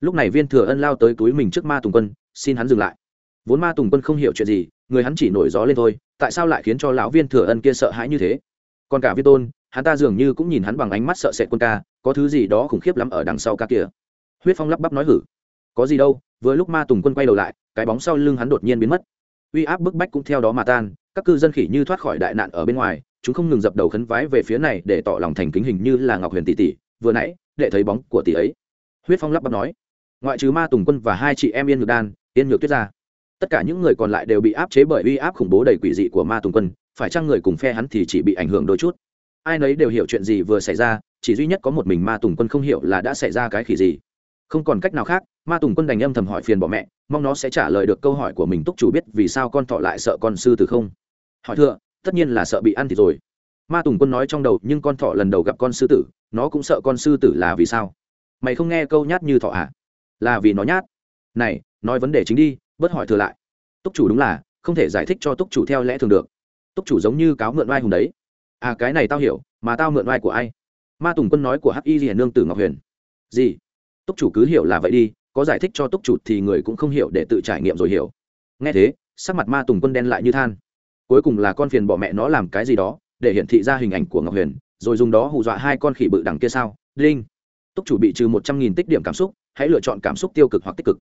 Lúc này viên thừa ân lao tới túi mình trước ma tùng quân, xin hắn dừng lại. Vốn ma tùng quân không hiểu chuyện gì, người hắn chỉ nổi gió lên thôi, tại sao lại khiến cho lão viên thừa ân kia sợ hãi như thế? Còn cả viên tôn, hắn ta dường như cũng nhìn hắn bằng ánh mắt sợ sệt quân ca, có thứ gì đó khủng khiếp lắm ở đằng sau ca kia. Huyết phong lắp bắp nói hử. Có gì đâu, vừa lúc ma tùng quân quay đầu lại, cái bóng sau lưng hắn đột nhiên biến mất. Uy áp bức bách cũng theo đó mà tan, các cư dân khỉ như thoát khỏi đại nạn ở bên ngoài chúng không ngừng dập đầu khấn vái về phía này để tỏ lòng thành kính hình như là ngọc huyền tỷ tỷ, vừa nãy để thấy bóng của tỷ ấy. Huyết phong lắp bắp nói, ngoại trừ ma tùng quân và hai chị em yên nhược đan, yên nhược tuyết ra tất cả những người còn lại đều bị áp chế bởi uy áp khủng bố đầy quỷ dị của ma tùng quân, phải chăng người cùng phe hắn thì chỉ bị ảnh hưởng đôi chút? Ai nấy đều hiểu chuyện gì vừa xảy ra, chỉ duy nhất có một mình ma tùng quân không hiểu là đã xảy ra cái khỉ gì. Không còn cách nào khác, ma tùng quân đành âm thầm hỏi phiền bỏ mẹ, mong nó sẽ trả lời được câu hỏi của mình, túc chủ biết vì sao con thọ lại sợ con sư tử không? Hỏi thưa tất nhiên là sợ bị ăn thì rồi. Ma tùng quân nói trong đầu, nhưng con thọ lần đầu gặp con sư tử, nó cũng sợ con sư tử là vì sao? Mày không nghe câu nhát như thọ à? Là vì nó nhát. Này, nói vấn đề chính đi, bớt hỏi thừa lại. Túc chủ đúng là, không thể giải thích cho túc chủ theo lẽ thường được. Túc chủ giống như cáo mượn oai hùng đấy. À cái này tao hiểu, mà tao mượn oai của ai? Ma tùng quân nói của hắc y hiền nương tử ngọc huyền. Gì? Túc chủ cứ hiểu là vậy đi, có giải thích cho túc chủ thì người cũng không hiểu để tự trải nghiệm rồi hiểu. Nghe thế, sắc mặt ma tùng quân đen lại như than cuối cùng là con phiền bỏ mẹ nó làm cái gì đó để hiển thị ra hình ảnh của ngọc huyền rồi dùng đó hù dọa hai con khỉ bự đằng kia sao? Linh, túc chủ bị trừ một trăm nghìn tích điểm cảm xúc hãy lựa chọn cảm xúc tiêu cực hoặc tích cực.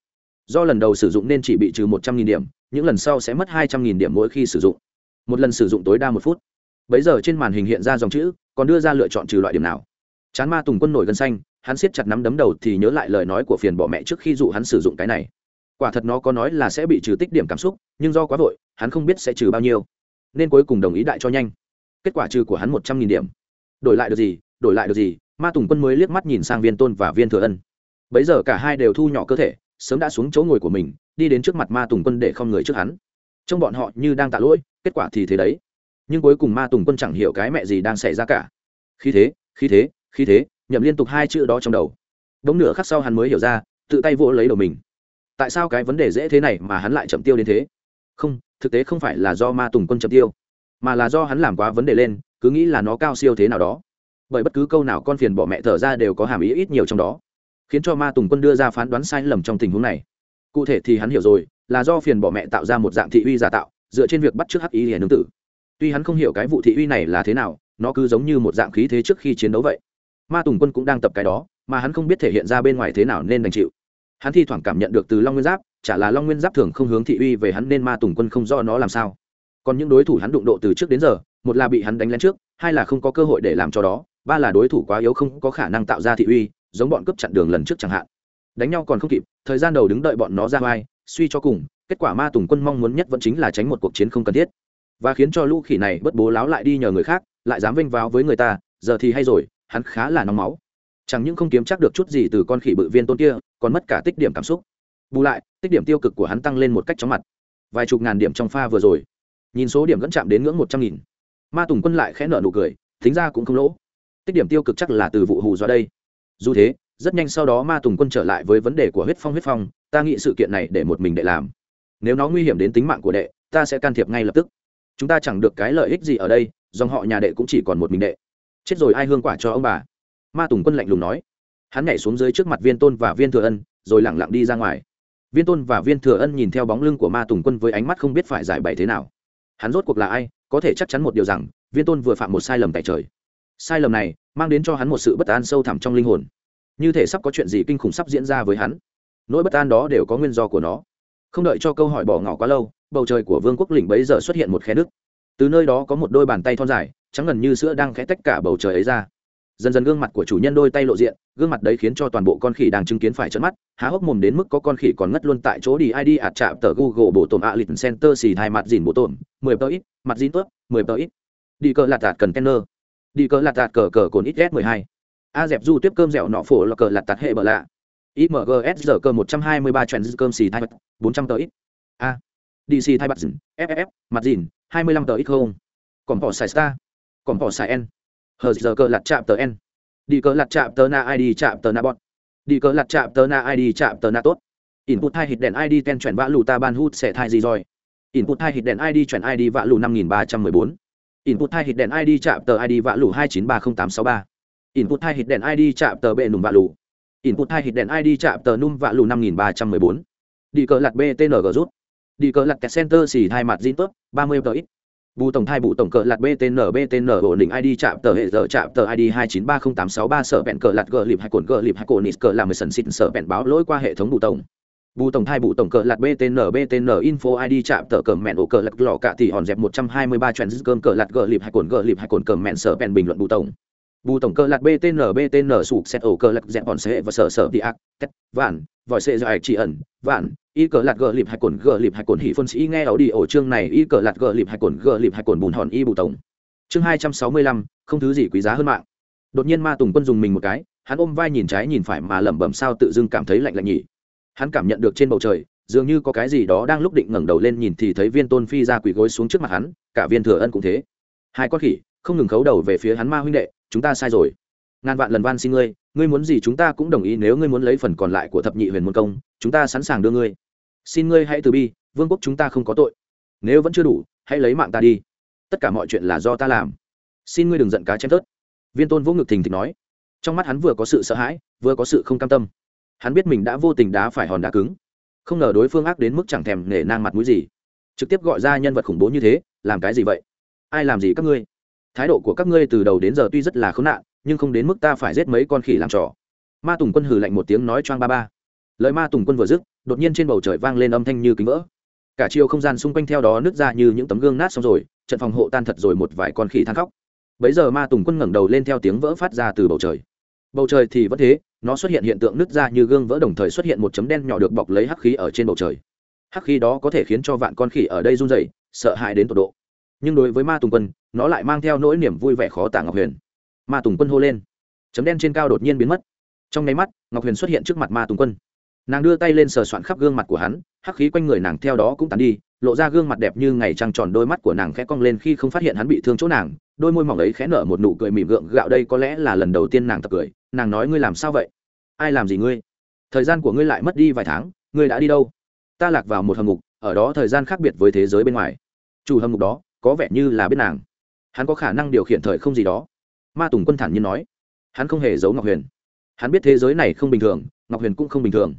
Do lần đầu sử dụng nên chỉ bị trừ một trăm nghìn điểm những lần sau sẽ mất hai trăm nghìn điểm mỗi khi sử dụng. Một lần sử dụng tối đa một phút. Bấy giờ trên màn hình hiện ra dòng chữ còn đưa ra lựa chọn trừ loại điểm nào? Chán ma tùng quân nổi gân xanh hắn siết chặt nắm đấm đầu thì nhớ lại lời nói của phiền bỏ mẹ trước khi dụ hắn sử dụng cái này. Quả thật nó có nói là sẽ bị trừ tích điểm cảm xúc nhưng do quá vội hắn không biết sẽ trừ bao nhiêu nên cuối cùng đồng ý đại cho nhanh. Kết quả trừ của hắn một trăm nghìn điểm. Đổi lại được gì, đổi lại được gì, ma tùng quân mới liếc mắt nhìn sang viên tôn và viên thừa ân. Bấy giờ cả hai đều thu nhỏ cơ thể, sớm đã xuống chỗ ngồi của mình, đi đến trước mặt ma tùng quân để không người trước hắn. Trong bọn họ như đang tạ lỗi, kết quả thì thế đấy. Nhưng cuối cùng ma tùng quân chẳng hiểu cái mẹ gì đang xảy ra cả. Khi thế khi thế khi thế, nhậm liên tục hai chữ đó trong đầu. Đống nửa khắc sau hắn mới hiểu ra, tự tay vỗ lấy đầu mình. Tại sao cái vấn đề dễ thế này mà hắn lại chậm tiêu đến thế? Không thực tế không phải là do ma tùng quân chậm tiêu, mà là do hắn làm quá vấn đề lên, cứ nghĩ là nó cao siêu thế nào đó. Bởi bất cứ câu nào con phiền bỏ mẹ thở ra đều có hàm ý ít nhiều trong đó, khiến cho ma tùng quân đưa ra phán đoán sai lầm trong tình huống này. Cụ thể thì hắn hiểu rồi, là do phiền bỏ mẹ tạo ra một dạng thị uy giả tạo, dựa trên việc bắt t r ư ớ c hắc ý hiền nương tử. Tuy hắn không hiểu cái vụ thị uy này là thế nào, nó cứ giống như một dạng khí thế trước khi chiến đấu vậy. Ma tùng quân cũng đang tập cái đó, mà hắn không biết thể hiện ra bên ngoài thế nào nên đành chịu. Hắn thi thoảng cảm nhận được từ long nguyên giáp chả là long nguyên giáp thường không hướng thị uy về hắn nên ma tùng quân không do nó làm sao. Còn những đối thủ hắn đụng độ từ trước đến giờ, một là bị hắn đánh lén trước, hai là không có cơ hội để làm cho đó, ba là đối thủ quá yếu không có khả năng tạo ra thị uy, giống bọn cướp chặn đường lần trước chẳng hạn. Đánh nhau còn không kịp, thời gian đầu đứng đợi bọn nó ra vai, suy cho cùng, kết quả ma tùng quân mong muốn nhất vẫn chính là tránh một cuộc chiến không cần thiết. Và khiến cho lũ khỉ này bất bố láo lại đi nhờ người khác, lại dám vênh vào với người ta, giờ thì hay rồi, hắn khá là nóng máu. Chẳng những không kiếm chắc được chút gì từ con khỉ bự viên tôn kia, còn mất cả tích điểm cảm xúc bù lại, tích điểm tiêu cực của hắn tăng lên một cách chóng mặt. Vài chục ngàn điểm trong pha vừa rồi. Nhìn số điểm vẫn chạm đến ngưỡng một trăm nghìn. Ma tùng quân lại khẽ nợ nụ cười, thính ra cũng không lỗ. Tích điểm tiêu cực chắc là từ vụ hù do đây. Dù thế, rất nhanh sau đó ma tùng quân trở lại với vấn đề của huyết phong huyết phong, ta nghĩ sự kiện này để một mình đệ làm. Nếu nó nguy hiểm đến tính mạng của đệ, ta sẽ can thiệp ngay lập tức. Chúng ta chẳng được cái lợi ích gì ở đây, dòng họ nhà đệ cũng chỉ còn một mình đệ. Chết rồi ai hương quả cho ông bà? Ma tùng quân lạnh lùng nói. Hắn nhảy xuống dưới trước mặt viên tôn và viên thừa ân, rồi lẳng lặng đi ra ngoài viên tôn và viên thừa ân nhìn theo bóng lưng của ma tùng quân với ánh mắt không biết phải giải bày thế nào. Hắn rốt cuộc là ai? Có thể chắc chắn một điều rằng, viên tôn vừa phạm một sai lầm tại trời. Sai lầm này mang đến cho hắn một sự bất an sâu thẳm trong linh hồn. Như thể sắp có chuyện gì kinh khủng sắp diễn ra với hắn. Nỗi bất an đó đều có nguyên do của nó. Không đợi cho câu hỏi bỏ ngỏ quá lâu, bầu trời của vương quốc lĩnh bấy giờ xuất hiện một khe nứt. Từ nơi đó có một đôi bàn tay thon dài, trắng ngần như sữa đang khẽ tách cả bầu trời ấy ra dần dần gương mặt của chủ nhân đôi tay lộ diện, gương mặt đấy khiến cho toàn bộ con khỉ đang chứng kiến phải trận mắt, há hốc mồm đến mức có con khỉ còn ngất luôn tại chỗ đi id ạt chạm tờ google bộ tổm a lịch center xì hai mặt dìn bộ tổm mười tờ ít, mặt dìn tước mười tờ ít. Đi cờ lạt tạt cần tenner đi cờ lạt tạt cờ cờ cồn ít s mười hai. A dẹp du tiếp cơm dẻo nọ phổ là cờ lạt tạt hệ bờ lạ. Imgs giờ cơ một trăm hai mươi ba trend cơm xì thai mặt, bốn trăm tờ ít. A. Dc thai mặt dìn ff mặt dìn, hai mươi lăm tờ ít không. Còn bỏ xài star. Còn bỏ xài n hờ giờ cờ lạt chạm tờ n. Đi cờ lạt chạm tờ na id chạm tờ na bọn đi cờ lạt chạm tờ na id chạm tờ na tốt. Input hai hít đèn id ten chuyển vã lù ta ban hút sẽ thai gì rồi? Input hai hít đèn id chuyển id vã lù năm nghìn ba trăm mười bốn. Input hai hít đèn id chạm tờ id vã lù hai chín ba không tám sáu ba. Input hai hít đèn id chạm tờ bệ nùng vạ lù. Input hai hít đèn id chạm tờ num vạ lù năm nghìn ba trăm mười bốn. Đi cờ lặt btng rút. Đi cờ lặt kẹt center xì hai mặt zin tốt ba mươi tờ ít bù tổng thai bù tổng cờ lạt btn btn ổn định id chạm tờ hệ giờ chạm tờ id hai chín ba không tám sáu ba sở bẹn cờ lạt gờ lịp hai cồn gờ lịp hai cồn nít cờ làm sần xịn sở bẹn báo lỗi qua hệ thống bù tổng. Bù tổng thai bù tổng cờ lạt btn btn info id chạm tờ cờ mẹn ổ cờ lạt lọ cả thì hòn dẹp một trăm hai mươi ba cơm cờ lạt gờ lịp hai cồn gờ lịp hai cồn cờ mẹn sở bẹn bình luận bù tổng bù tổng cơ lạc btn btn sụp xét ổ cơ lạc dẹp bọn sệ và sở sở đi ác, tét, vạn, vòi xe dài chỉ ẩn, vạn, y cờ lạc gờ lịp hai cồn, gờ lịp hai cồn hỉ phân sĩ nghe ảo đi ổ chương này, y cờ lạc gờ lịp hai cồn, gờ lịp hai cồn bùn hòn y bù tổng. Chương hai trăm sáu mươi lăm, không thứ gì quý giá hơn mạng. Đột nhiên ma tùng quân dùng mình một cái, hắn ôm vai nhìn trái nhìn phải mà lẩm bẩm sao tự dưng cảm thấy lạnh lạnh nhỉ. Hắn cảm nhận được trên bầu trời, dường như có cái gì đó đang lúc định ngẩng đầu lên nhìn thì thấy viên tôn phi ra quỳ gối xuống trước mặt hắn, cả viên thừa ân cũng thế. Hai con khỉ, không ngừng khấu đầu về phía hắn ma huynh đệ chúng ta sai rồi. Ngàn vạn lần van xin ngươi ngươi muốn gì chúng ta cũng đồng ý nếu ngươi muốn lấy phần còn lại của thập nhị huyền môn công, chúng ta sẵn sàng đưa ngươi. Xin ngươi hãy từ bi, vương quốc chúng ta không có tội. Nếu vẫn chưa đủ, hãy lấy mạng ta đi. Tất cả mọi chuyện là do ta làm. Xin ngươi đừng giận cá chém tớt viên tôn vỗ ngực thình thịch nói. Trong mắt hắn vừa có sự sợ hãi, vừa có sự không cam tâm. Hắn biết mình đã vô tình đá phải hòn đá cứng. Không ngờ đối phương ác đến mức chẳng thèm nể nang mặt mũi gì. Trực tiếp gọi ra nhân vật khủng bố như thế, làm cái gì vậy? Ai làm gì các ngươi? Thái độ của các ngươi từ đầu đến giờ tuy rất là khốn nạn, nhưng không đến mức ta phải giết mấy con khỉ làm trò. Ma tùng quân hừ lạnh một tiếng nói choang ba ba. Lời ma tùng quân vừa dứt, đột nhiên trên bầu trời vang lên âm thanh như kính vỡ. Cả chiều không gian xung quanh theo đó nứt ra như những tấm gương nát xong rồi, trận phòng hộ tan thật rồi một vài con khỉ than khóc. Bấy giờ ma tùng quân ngẩng đầu lên theo tiếng vỡ phát ra từ bầu trời. Bầu trời thì vẫn thế, nó xuất hiện hiện tượng nứt ra như gương vỡ đồng thời xuất hiện một chấm đen nhỏ được bọc lấy hắc khí ở trên bầu trời. Hắc khí đó có thể khiến cho vạn con khỉ ở đây run rẩy, sợ hãi đến tột độ nhưng đối với ma tùng quân, nó lại mang theo nỗi niềm vui vẻ khó tả ngọc huyền. Ma tùng quân hô lên. Chấm đen trên cao đột nhiên biến mất. Trong nháy mắt, ngọc huyền xuất hiện trước mặt ma tùng quân. Nàng đưa tay lên sờ soạn khắp gương mặt của hắn, hắc khí quanh người nàng theo đó cũng tàn đi, lộ ra gương mặt đẹp như ngày trăng tròn, đôi mắt của nàng khẽ cong lên khi không phát hiện hắn bị thương chỗ nàng, đôi môi mỏng ấy khẽ nở một nụ cười mỉm gượng, gạo đây có lẽ là lần đầu tiên nàng tập cười, nàng nói ngươi làm sao vậy? Ai làm gì ngươi? Thời gian của ngươi lại mất đi vài tháng, ngươi đã đi đâu? Ta lạc vào một hầm ngục, ở đó thời gian khác biệt với thế giới bên ngoài. Chủ hầm ngục đó có vẻ như là biết nàng. Hắn có khả năng điều khiển thời không gì đó. Ma tùng quân thản nhiên nói. Hắn không hề giấu ngọc huyền. Hắn biết thế giới này không bình thường ngọc huyền cũng không bình thường.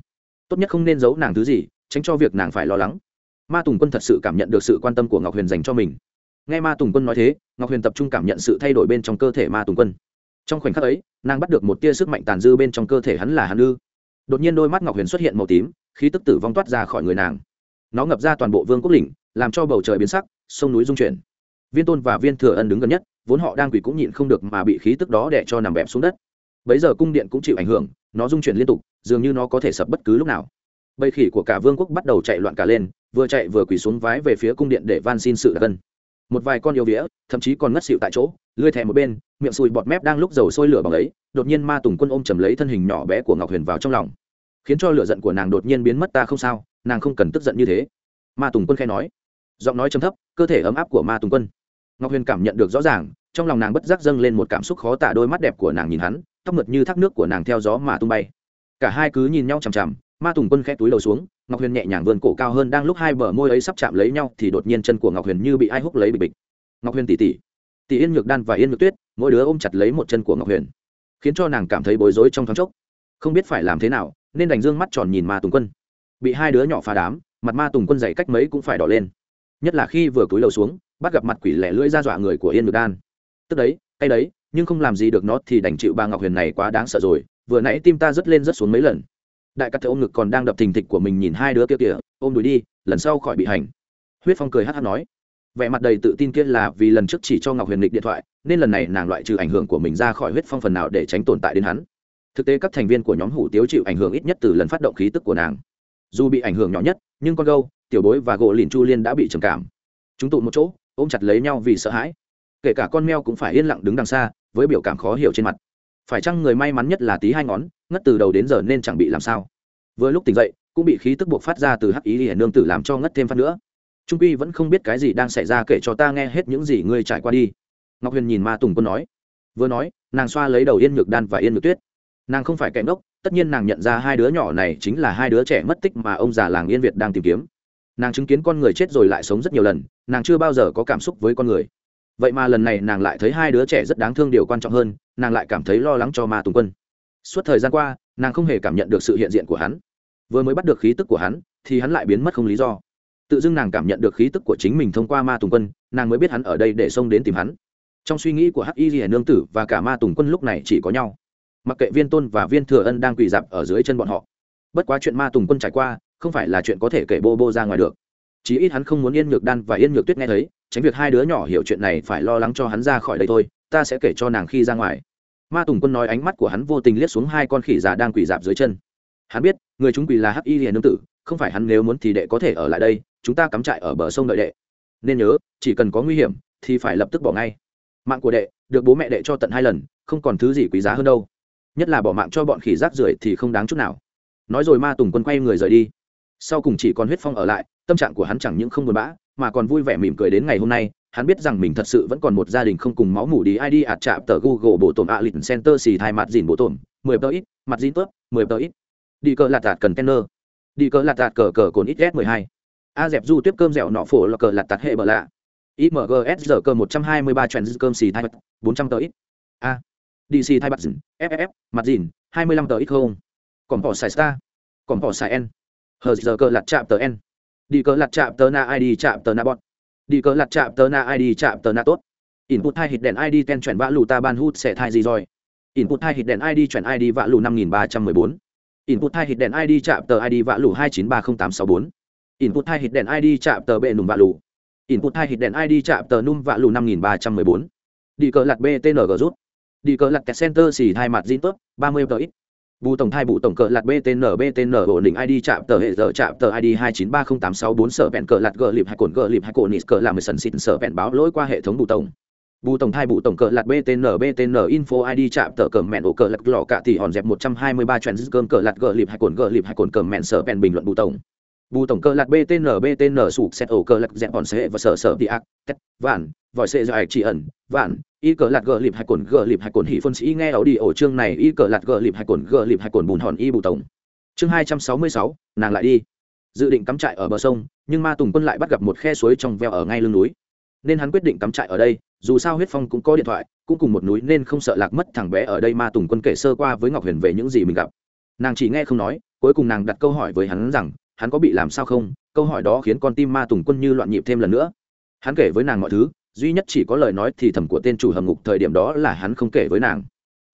Tốt nhất không nên giấu nàng thứ gì tránh cho việc nàng phải lo lắng. Ma tùng quân thật sự cảm nhận được sự quan tâm của ngọc huyền dành cho mình. Nghe ma tùng quân nói thế ngọc huyền tập trung cảm nhận sự thay đổi bên trong cơ thể ma tùng quân. Trong khoảnh khắc ấy nàng bắt được một tia sức mạnh tàn dư bên trong cơ thể hắn là hắn ư. Đột nhiên đôi mắt ngọc huyền xuất hiện màu tím khí tức tử vong toát ra khỏi người nàng. Nó ngập ra toàn bộ vương quốc Lĩnh, làm cho bầu trời biến sắc sông núi rung chuyển. Viên tôn và viên thừa ân đứng gần nhất, vốn họ đang quỳ cũng nhịn không được mà bị khí tức đó đè cho nằm bẹp xuống đất. Bấy giờ cung điện cũng chịu ảnh hưởng, nó rung chuyển liên tục, dường như nó có thể sập bất cứ lúc nào. Bầy khỉ của cả vương quốc bắt đầu chạy loạn cả lên, vừa chạy vừa quỳ xuống vái về phía cung điện để van xin sự đặc ân. Một vài con yêu vía, thậm chí còn ngất xịu tại chỗ lươi thẻ một bên, miệng sùi bọt mép đang lúc dầu sôi lửa bằng ấy, đột nhiên ma tùng quân ôm chầm lấy thân hình nhỏ bé của ngọc huyền vào trong lòng. Khiến cho lửa giận của nàng đột nhiên biến mất ta không sao, nàng không cần tức giận như thế. Ma tùng quân khai nói giọng nói chấm thấp, cơ thể ấm áp của ma tùng quân. Ngọc huyền cảm nhận được rõ ràng, trong lòng nàng bất giác dâng lên một cảm xúc khó tả đôi mắt đẹp của nàng nhìn hắn, tóc mượt như thác nước của nàng theo gió mà tung bay. Cả hai cứ nhìn nhau chằm chằm, ma tùng quân khẽ túi đầu xuống, ngọc huyền nhẹ nhàng vươn cổ cao hơn đang lúc hai bờ môi ấy sắp chạm lấy nhau thì đột nhiên chân của ngọc huyền như bị ai hút lấy bịch bịch. Ngọc huyền tỉ tỉ. Tỉ yên nhược đan và yên nhược tuyết, mỗi đứa ôm chặt lấy một chân của ngọc huyền, khiến cho nàng cảm thấy bối rối trong thoáng chốc. Không biết phải làm thế nào, nên đành dương mắt tròn nhìn ma tùng quân. Bị hai đứa nhỏ phá đám, mặt ma tùng quân dày cách mấy cũng phải đỏ lên nhất là khi vừa cúi đầu xuống, bắt gặp mặt quỷ lẻ lưỡi ra dọa người của yên ngược đan. Tức đấy hay đấy, nhưng không làm gì được nó thì đành chịu ba ngọc huyền này quá đáng sợ rồi, vừa nãy tim ta rất lên rất xuống mấy lần. Đại cắt thợ ôm ngực còn đang đập thình thịch của mình nhìn hai đứa kia kìa, ôm đùi đi, lần sau khỏi bị hành. Huyết phong cười hát hát nói, vẻ mặt đầy tự tin kia là vì lần trước chỉ cho ngọc huyền lịch điện thoại, nên lần này nàng loại trừ ảnh hưởng của mình ra khỏi huyết phong phần nào để tránh tồn tại đến hắn. Thực tế các thành viên của nhóm hủ tiếu chịu ảnh hưởng ít nhất từ lần phát động khí tức của nàng. Dù bị ảnh hưởng nhỏ nhất, nhưng con gâu tiểu bối và gỗ lìn chu liên đã bị trầm cảm. Chúng tụ một chỗ, ôm chặt lấy nhau vì sợ hãi. Kể cả con meo cũng phải yên lặng đứng đằng xa, với biểu cảm khó hiểu trên mặt. Phải chăng người may mắn nhất là tí hai ngón, ngất từ đầu đến giờ nên chẳng bị làm sao? Vừa lúc tỉnh dậy, cũng bị khí tức buộc phát ra từ hắc ý hiển nương tử làm cho ngất thêm phát nữa. Trung quy vẫn không biết cái gì đang xảy ra kể cho ta nghe hết những gì ngươi trải qua đi. Ngọc huyền nhìn ma tùng quân nói. Vừa nói, nàng xoa lấy đầu yên nhược đan và yên nhược tuyết. Nàng không phải kẻ ngốc, tất nhiên nàng nhận ra hai đứa nhỏ này chính là hai đứa trẻ mất tích mà ông già làng yên việt đang tìm kiếm nàng chứng kiến con người chết rồi lại sống rất nhiều lần, nàng chưa bao giờ có cảm xúc với con người. Vậy mà lần này nàng lại thấy hai đứa trẻ rất đáng thương điều quan trọng hơn, nàng lại cảm thấy lo lắng cho ma tùng quân. Suốt thời gian qua, nàng không hề cảm nhận được sự hiện diện của hắn. Vừa mới bắt được khí tức của hắn, thì hắn lại biến mất không lý do. Tự dưng nàng cảm nhận được khí tức của chính mình thông qua ma tùng quân, nàng mới biết hắn ở đây để xông đến tìm hắn. Trong suy nghĩ của hắc y hiển nương tử và cả ma tùng quân lúc này chỉ có nhau. Mặc kệ viên tôn và viên thừa ân đang quỳ dạp ở dưới chân bọn họ. Bất quá chuyện ma tùng quân trải qua không phải là chuyện có thể kể bô bô ra ngoài được. Chí ít hắn không muốn yên nhược đan và yên nhược tuyết nghe thấy, tránh việc hai đứa nhỏ hiểu chuyện này phải lo lắng cho hắn ra khỏi đây thôi, ta sẽ kể cho nàng khi ra ngoài. Ma tùng quân nói ánh mắt của hắn vô tình liếc xuống hai con khỉ già đang quỳ dạp dưới chân. Hắn biết, người chúng quỳ là hắc y hiền nương tử, không phải hắn nếu muốn thì đệ có thể ở lại đây, chúng ta cắm trại ở bờ sông đợi đệ. Nên nhớ, chỉ cần có nguy hiểm, thì phải lập tức bỏ ngay. Mạng của đệ, được bố mẹ đệ cho tận hai lần, không còn thứ gì quý giá hơn đâu. Nhất là bỏ mạng cho bọn khỉ rác rưởi thì không đáng chút nào. Nói rồi ma tùng quân quay người rời đi sau cùng chỉ còn huyết phong ở lại tâm trạng của hắn chẳng những không buồn bã mà còn vui vẻ mỉm cười đến ngày hôm nay hắn biết rằng mình thật sự vẫn còn một gia đình không cùng máu mủ đi id ạt chạm tờ google bộ tổn ạ lịch center xì thai mặt dìn bộ tổn mười tờ ít mặt dìn tớp, mười tờ ít. Đi cờ lạt tạt cần tenner đi cờ lạt tạt cờ cờ cồn ít s mười hai. A dẹp du tiếp cơm dẻo nọ phổ là cờ lạt tạt hệ bờ lạ. Imgs giờ cơ một trăm hai mươi ba trend cơm xì thai bốn trăm tờ ít. A. Dc thai mặt dìn ff mặt dìn hai mươi lăm tờ ít không. Còn bỏ xài star. Còn bỏ xài n hờ giờ cờ lạt chạm tờ n. Đi cờ lạt chạm tờ na id chạm tờ na bọn đi cờ lạt chạm tờ na id chạm tờ na tốt. Input hai hít đèn id ten chuyển vã lù ta ban hút sẽ thai gì rồi? Input hai hít đèn id chuyển id vã lù năm nghìn ba trăm mười bốn. Input hai hít đèn id chạm tờ id vã lù hai chín ba không tám sáu bốn. Input hai hít đèn id chạm tờ bệ nùng vã lù. Input hai hít đèn id chạm tờ num vã lù năm nghìn ba trăm mười bốn. Đi cờ lạt btng rút. Đi cờ lạt kẹt center xì hai mặt zin tốt ba mươi tờ ít bù tổng thai bù tổng cờ lạt btn btn ổn định id chạm tờ hệ giờ, chạm tờ id hai chín ba không tám sáu bốn, sở bẹn cờ lạt gờ lịp hai cồn gờ lịp hai cồn nít cờ làm mười sần xịn, sở bẹn báo lỗi qua hệ thống bù tổng. Bù tổng thai bù tổng cờ lạt btn btn info id chạm tờ cờ mẹn, ổ cờ lạt lọ cả tỷ hòn dẹp một trăm hai mươi ba chuyện cơm cờ lạt gờ lịp hai cồn gờ lịp hai cồn cờ mẹn, sở bẹn bình luận bù tổng bù tổng cơ lạc btn btn sụp xét ổ cơ lạc dẹp bọn xe và sở sở đi ác tét vạn, vòi xe dài chỉ ẩn, vạn, y cờ lạc gờ lịp hai cồn gờ lịp hai cồn hỉ phân sĩ nghe ảo đi ổ chương này, y cờ lạc gờ lịp hai cồn gờ lịp hai cồn bùn hòn y bù tổng. Chương hai trăm sáu mươi sáu, nàng lại đi. Dự định cắm trại ở bờ sông, nhưng ma tùng quân lại bắt gặp một khe suối trong veo ở ngay lưng núi. Nên hắn quyết định cắm trại ở đây, dù sao huyết phong cũng có điện thoại, cũng cùng một núi nên không sợ lạc mất thằng bé ở đây ma tùng quân kể sơ qua với ngọc huyền về những gì mình gặp. Nàng chỉ nghe không nói, cuối cùng nàng đặt câu hỏi với hắn rằng hắn có bị làm sao không? Câu hỏi đó khiến con tim ma tùng quân như loạn nhịp thêm lần nữa. Hắn kể với nàng mọi thứ, duy nhất chỉ có lời nói thì thầm của tên chủ hầm ngục thời điểm đó là hắn không kể với nàng.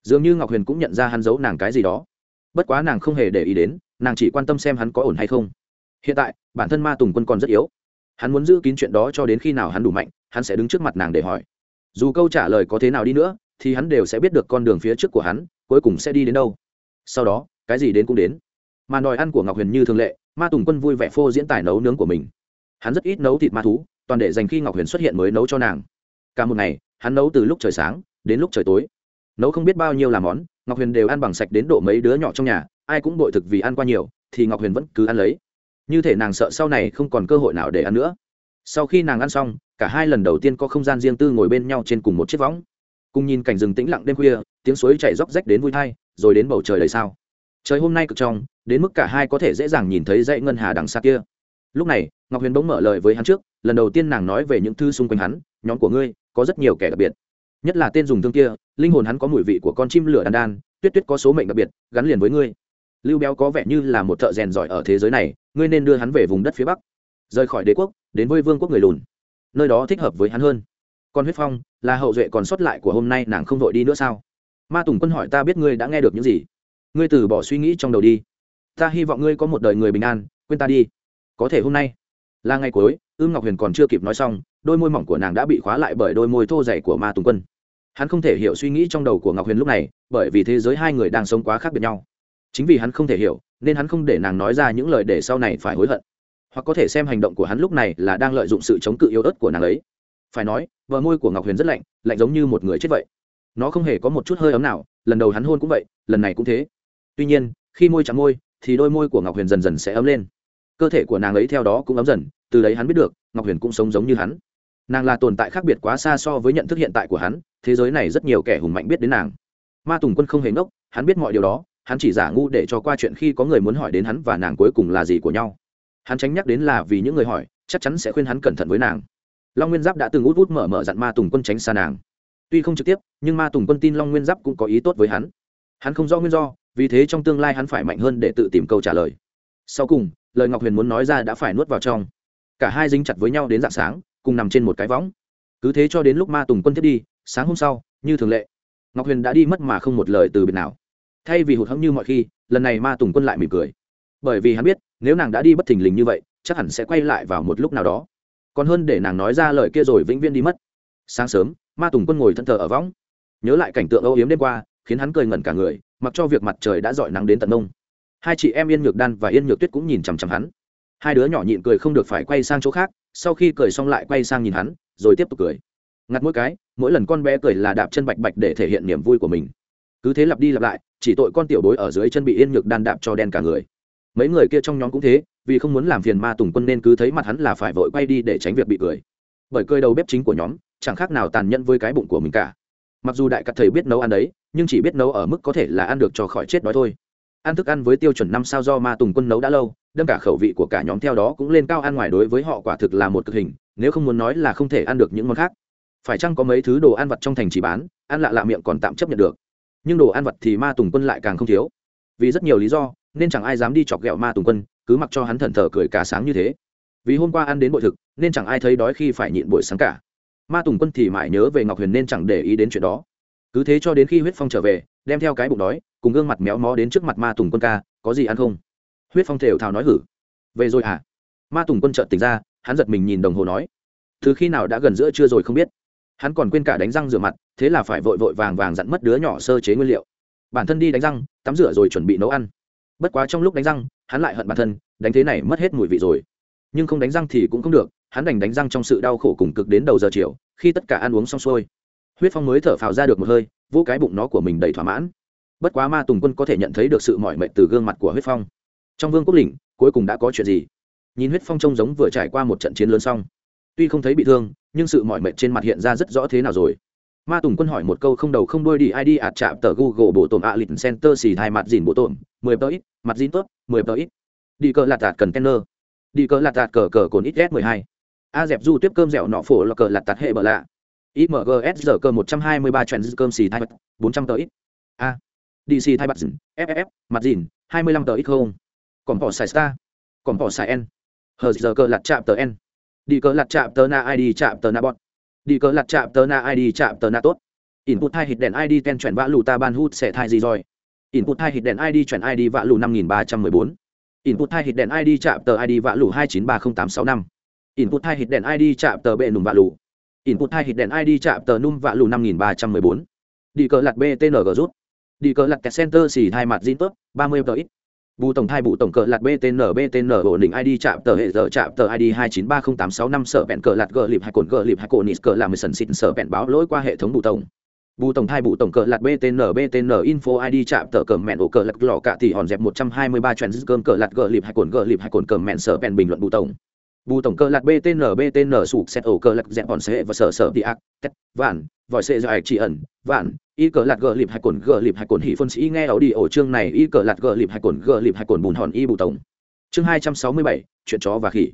Dường như ngọc huyền cũng nhận ra hắn giấu nàng cái gì đó. Bất quá nàng không hề để ý đến, nàng chỉ quan tâm xem hắn có ổn hay không. Hiện tại, bản thân ma tùng quân còn rất yếu. Hắn muốn giữ kín chuyện đó cho đến khi nào hắn đủ mạnh, hắn sẽ đứng trước mặt nàng để hỏi. Dù câu trả lời có thế nào đi nữa, thì hắn đều sẽ biết được con đường phía trước của hắn, cuối cùng sẽ đi đến đâu. Sau đó, cái gì đến cũng đến. Mà đòi ăn của ngọc huyền như thường lệ ma tùng quân vui vẻ phô diễn tài nấu nướng của mình. Hắn rất ít nấu thịt ma thú, toàn để dành khi ngọc huyền xuất hiện mới nấu cho nàng. Cả một ngày, hắn nấu từ lúc trời sáng đến lúc trời tối. Nấu không biết bao nhiêu là món, ngọc huyền đều ăn bằng sạch đến độ mấy đứa nhỏ trong nhà, ai cũng bội thực vì ăn qua nhiều, thì ngọc huyền vẫn cứ ăn lấy. Như thể nàng sợ sau này không còn cơ hội nào để ăn nữa. Sau khi nàng ăn xong, cả hai lần đầu tiên có không gian riêng tư ngồi bên nhau trên cùng một chiếc võng. Cùng nhìn cảnh rừng tĩnh lặng đêm khuya, tiếng suối chảy róc rách đến vui thai rồi đến bầu trời đầy sao trời hôm nay cực trong, đến mức cả hai có thể dễ dàng nhìn thấy dãy ngân hà đằng xa kia. Lúc này, ngọc huyền bỗng mở lời với hắn trước, lần đầu tiên nàng nói về những thư xung quanh hắn, nhóm của ngươi, có rất nhiều kẻ đặc biệt. Nhất là tên dùng thương kia, linh hồn hắn có mùi vị của con chim lửa đan đan, tuyết tuyết có số mệnh đặc biệt, gắn liền với ngươi. Lưu béo có vẻ như là một thợ rèn giỏi ở thế giới này, ngươi nên đưa hắn về vùng đất phía bắc. Rời khỏi đế quốc, đến với vương quốc người lùn. Nơi đó thích hợp với hắn hơn. Còn huyết phong, là hậu duệ còn sót lại của hôm nay, nàng không vội đi nữa sao? Ma tùng quân hỏi ta biết ngươi đã nghe được những gì? Ngươi từ bỏ suy nghĩ trong đầu đi. Ta hy vọng ngươi có một đời người bình an, quên ta đi. Có thể hôm nay, là ngày cuối, ưm ngọc huyền còn chưa kịp nói xong, đôi môi mỏng của nàng đã bị khóa lại bởi đôi môi thô dày của ma tùng quân. Hắn không thể hiểu suy nghĩ trong đầu của ngọc huyền lúc này, bởi vì thế giới hai người đang sống quá khác biệt nhau. Chính vì hắn không thể hiểu, nên hắn không để nàng nói ra những lời để sau này phải hối hận. Hoặc có thể xem hành động của hắn lúc này là đang lợi dụng sự chống cự yếu ớt của nàng ấy. Phải nói vợ môi của ngọc huyền rất lạnh lạnh giống như một người chết vậy. Nó không hề có một chút hơi ấm nào, lần đầu hắn hôn cũng vậy, lần này cũng thế tuy nhiên, khi môi chạm môi, thì đôi môi của ngọc huyền dần dần sẽ ấm lên. Cơ thể của nàng ấy theo đó cũng ấm dần, từ đấy hắn biết được, ngọc huyền cũng sống giống như hắn. Nàng là tồn tại khác biệt quá xa so với nhận thức hiện tại của hắn, thế giới này rất nhiều kẻ hùng mạnh biết đến nàng. Ma tùng quân không hề ngốc, hắn biết mọi điều đó, hắn chỉ giả ngu để cho qua chuyện khi có người muốn hỏi đến hắn và nàng cuối cùng là gì của nhau. Hắn tránh nhắc đến là vì những người hỏi, chắc chắn sẽ khuyên hắn cẩn thận với nàng. Long nguyên giáp đã từng út út mở mở dặn ma tùng quân tránh xa nàng. Tuy không trực tiếp, nhưng ma tùng quân tin long nguyên giáp cũng có ý tốt với hắn. Hắn không rõ nguyên do vì thế trong tương lai hắn phải mạnh hơn để tự tìm câu trả lời. Sau cùng, lời ngọc huyền muốn nói ra đã phải nuốt vào trong. Cả hai dính chặt với nhau đến dạng sáng, cùng nằm trên một cái võng. Cứ thế cho đến lúc ma tùng quân thiết đi, sáng hôm sau, như thường lệ, ngọc huyền đã đi mất mà không một lời từ biệt nào. Thay vì hụt hẫng như mọi khi, lần này ma tùng quân lại mỉm cười. Bởi vì hắn biết, nếu nàng đã đi bất thình lình như vậy, chắc hẳn sẽ quay lại vào một lúc nào đó. Còn hơn để nàng nói ra lời kia rồi vĩnh viễn đi mất. Sáng sớm, ma tùng quân ngồi thân thờ ở võng. Nhớ lại cảnh tượng âu yếm đêm qua, khiến hắn cười ngẩn cả người mặc cho việc mặt trời đã dọi nắng đến tận mông. Hai chị em yên nhược đan và yên nhược tuyết cũng nhìn chằm chằm hắn. Hai đứa nhỏ nhịn cười không được phải quay sang chỗ khác, sau khi cười xong lại quay sang nhìn hắn, rồi tiếp tục cười. Ngặt mỗi cái, mỗi lần con bé cười là đạp chân bạch bạch để thể hiện niềm vui của mình. Cứ thế lặp đi lặp lại, chỉ tội con tiểu bối ở dưới chân bị yên nhược đan đạp cho đen cả người. Mấy người kia trong nhóm cũng thế, vì không muốn làm phiền ma tùng quân nên cứ thấy mặt hắn là phải vội quay đi để tránh việc bị cười. Bởi cười đầu bếp chính của nhóm, chẳng khác nào tàn nhẫn với cái bụng của mình cả mặc dù đại cắt thầy biết nấu ăn đấy, nhưng chỉ biết nấu ở mức có thể là ăn được cho khỏi chết đói thôi. Ăn thức ăn với tiêu chuẩn năm sao do ma tùng quân nấu đã lâu, đâm cả khẩu vị của cả nhóm theo đó cũng lên cao ăn ngoài đối với họ quả thực là một cực hình, nếu không muốn nói là không thể ăn được những món khác. Phải chăng có mấy thứ đồ ăn vặt trong thành chỉ bán, ăn lạ lạ miệng còn tạm chấp nhận được. Nhưng đồ ăn vặt thì ma tùng quân lại càng không thiếu. Vì rất nhiều lý do, nên chẳng ai dám đi chọc ghẹo ma tùng quân, cứ mặc cho hắn thần thờ cười cả sáng như thế. Vì hôm qua ăn đến bội thực, nên chẳng ai thấy đói khi phải nhịn buổi sáng cả ma tùng quân thì mãi nhớ về ngọc huyền nên chẳng để ý đến chuyện đó cứ thế cho đến khi huyết phong trở về đem theo cái bụng đói cùng gương mặt méo mó đến trước mặt ma tùng quân ca có gì ăn không huyết phong thều thào nói hử về rồi à ma tùng quân trợn tỉnh ra hắn giật mình nhìn đồng hồ nói từ khi nào đã gần giữa trưa rồi không biết hắn còn quên cả đánh răng rửa mặt thế là phải vội vội vàng vàng dặn mất đứa nhỏ sơ chế nguyên liệu bản thân đi đánh răng tắm rửa rồi chuẩn bị nấu ăn bất quá trong lúc đánh răng hắn lại hận bản thân đánh thế này mất hết mùi vị rồi nhưng không đánh răng thì cũng không được hắn đành đánh răng trong sự đau khổ cùng cực đến đầu giờ chiều, khi tất cả ăn uống xong xuôi, huyết phong mới thở phào ra được một hơi, vỗ cái bụng nó của mình đầy thỏa mãn. Bất quá ma tùng quân có thể nhận thấy được sự mỏi mệt từ gương mặt của huyết phong. Trong vương quốc lĩnh, cuối cùng đã có chuyện gì? Nhìn huyết phong trông giống vừa trải qua một trận chiến lớn xong. Tuy không thấy bị thương, nhưng sự mỏi mệt trên mặt hiện ra rất rõ thế nào rồi. Ma tùng quân hỏi một câu không đầu không đuôi đi id ạt chạm tờ google bộ tổn a lịch center xì hai mặt dìn bộ tổn mười tờ ít, mặt dìn tốt, mười tờ ít. Đi cờ lạt tạt cần tenner đi cờ lạt tạt cờ cờ cồn ít s mười hai a dẹp du tiếp cơm dẻo nọ phổ là cờ lạt tạt hệ bờ lạ. Imgs giờ cơ một trăm hai mươi ba chuyện cơm xì hai bốn trăm tờ ít. A. Dc thay bật ff mặt dìn, hai mươi lăm tờ ít không? Còn bỏ xài star. Còn bỏ xài n. Hờ giờ cơ lặt chạm tờ n. Đi cờ lặt chạm tờ na id chạm tờ na bọt đi cờ lặt chạm tờ na id chạm tờ na tốt. Input hai hit đèn id ten chuyển vã lù ta ban hút sẽ thai gì rồi? Input hai hit đèn id chuyển id vã lù năm nghìn ba trăm mười bốn. Input hai hit đèn id chạm tờ id vã lù hai chín ba không tám sáu năm input hai hit đèn id chạm tờ bệ nùm vạ lù. Input hai hit đèn id chạm tờ num vạ lù năm nghìn ba trăm mười bốn. Đi cờ lặt btng rút. Đi cờ lặt kẹt center xì hai mặt zin tốt ba mươi tờ ít. Bù tổng thai bù tổng cờ lạt btn btn ổn định id chạm tờ hệ giờ, chạm tờ id hai chín ba không tám sáu năm, sở bẹn cờ lạt gờ lịp hai cồn gờ lịp hai cồn nít cờ làm mười sần xịn sở bẹn báo lỗi qua hệ thống bù tổng. Bù tổng thai bù tổng cờ lạt btn btn info id chạm tờ cờ mẹn ổ cờ lạt lò cạ thì hòn dẹp một trăm hai mươi ba chuyện cơm cờ lạt gờ lịp hai cồn gờ lịp hai cồn cờ mẹn, sở bẹn bình luận bù tổng bù tổng cơ lạc btn btn sụp xét ổ cơ lạc dẹp bọn xe và sở sở đi ác tét, vạn, vòi xe do chỉ ẩn, vạn, y cờ lạc gờ lịp hai cồn gờ lịp hai cồn hỉ phân sĩ nghe ảo đi ổ chương này, y cờ lạc gờ lịp hai cồn gờ lịp hai cồn bùn hòn y bù tổng. Chương hai trăm sáu mươi bảy, chuyện chó và khỉ.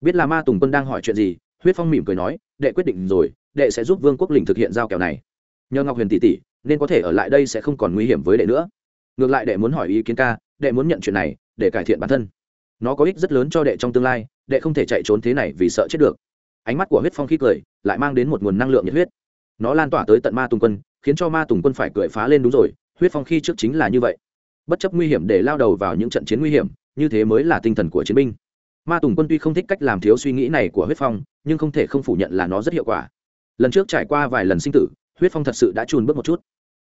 Biết là ma tùng quân đang hỏi chuyện gì, huyết phong mỉm cười nói, đệ quyết định rồi, đệ sẽ giúp vương quốc lình thực hiện giao kèo này. Nhờ ngọc huyền tỷ tỷ, nên có thể ở lại đây sẽ không còn nguy hiểm với đệ nữa. Ngược lại đệ muốn hỏi ý kiến ca, đệ muốn nhận chuyện này, để cải thiện bản thân nó có ích rất lớn cho đệ trong tương lai, đệ không thể chạy trốn thế này vì sợ chết được. Ánh mắt của huyết phong khi cười, lại mang đến một nguồn năng lượng nhiệt huyết. Nó lan tỏa tới tận ma tùng quân, khiến cho ma tùng quân phải cười phá lên đúng rồi, huyết phong khi trước chính là như vậy. Bất chấp nguy hiểm để lao đầu vào những trận chiến nguy hiểm, như thế mới là tinh thần của chiến binh. Ma tùng quân tuy không thích cách làm thiếu suy nghĩ này của huyết phong, nhưng không thể không phủ nhận là nó rất hiệu quả. Lần trước trải qua vài lần sinh tử, huyết phong thật sự đã trùn bước một chút.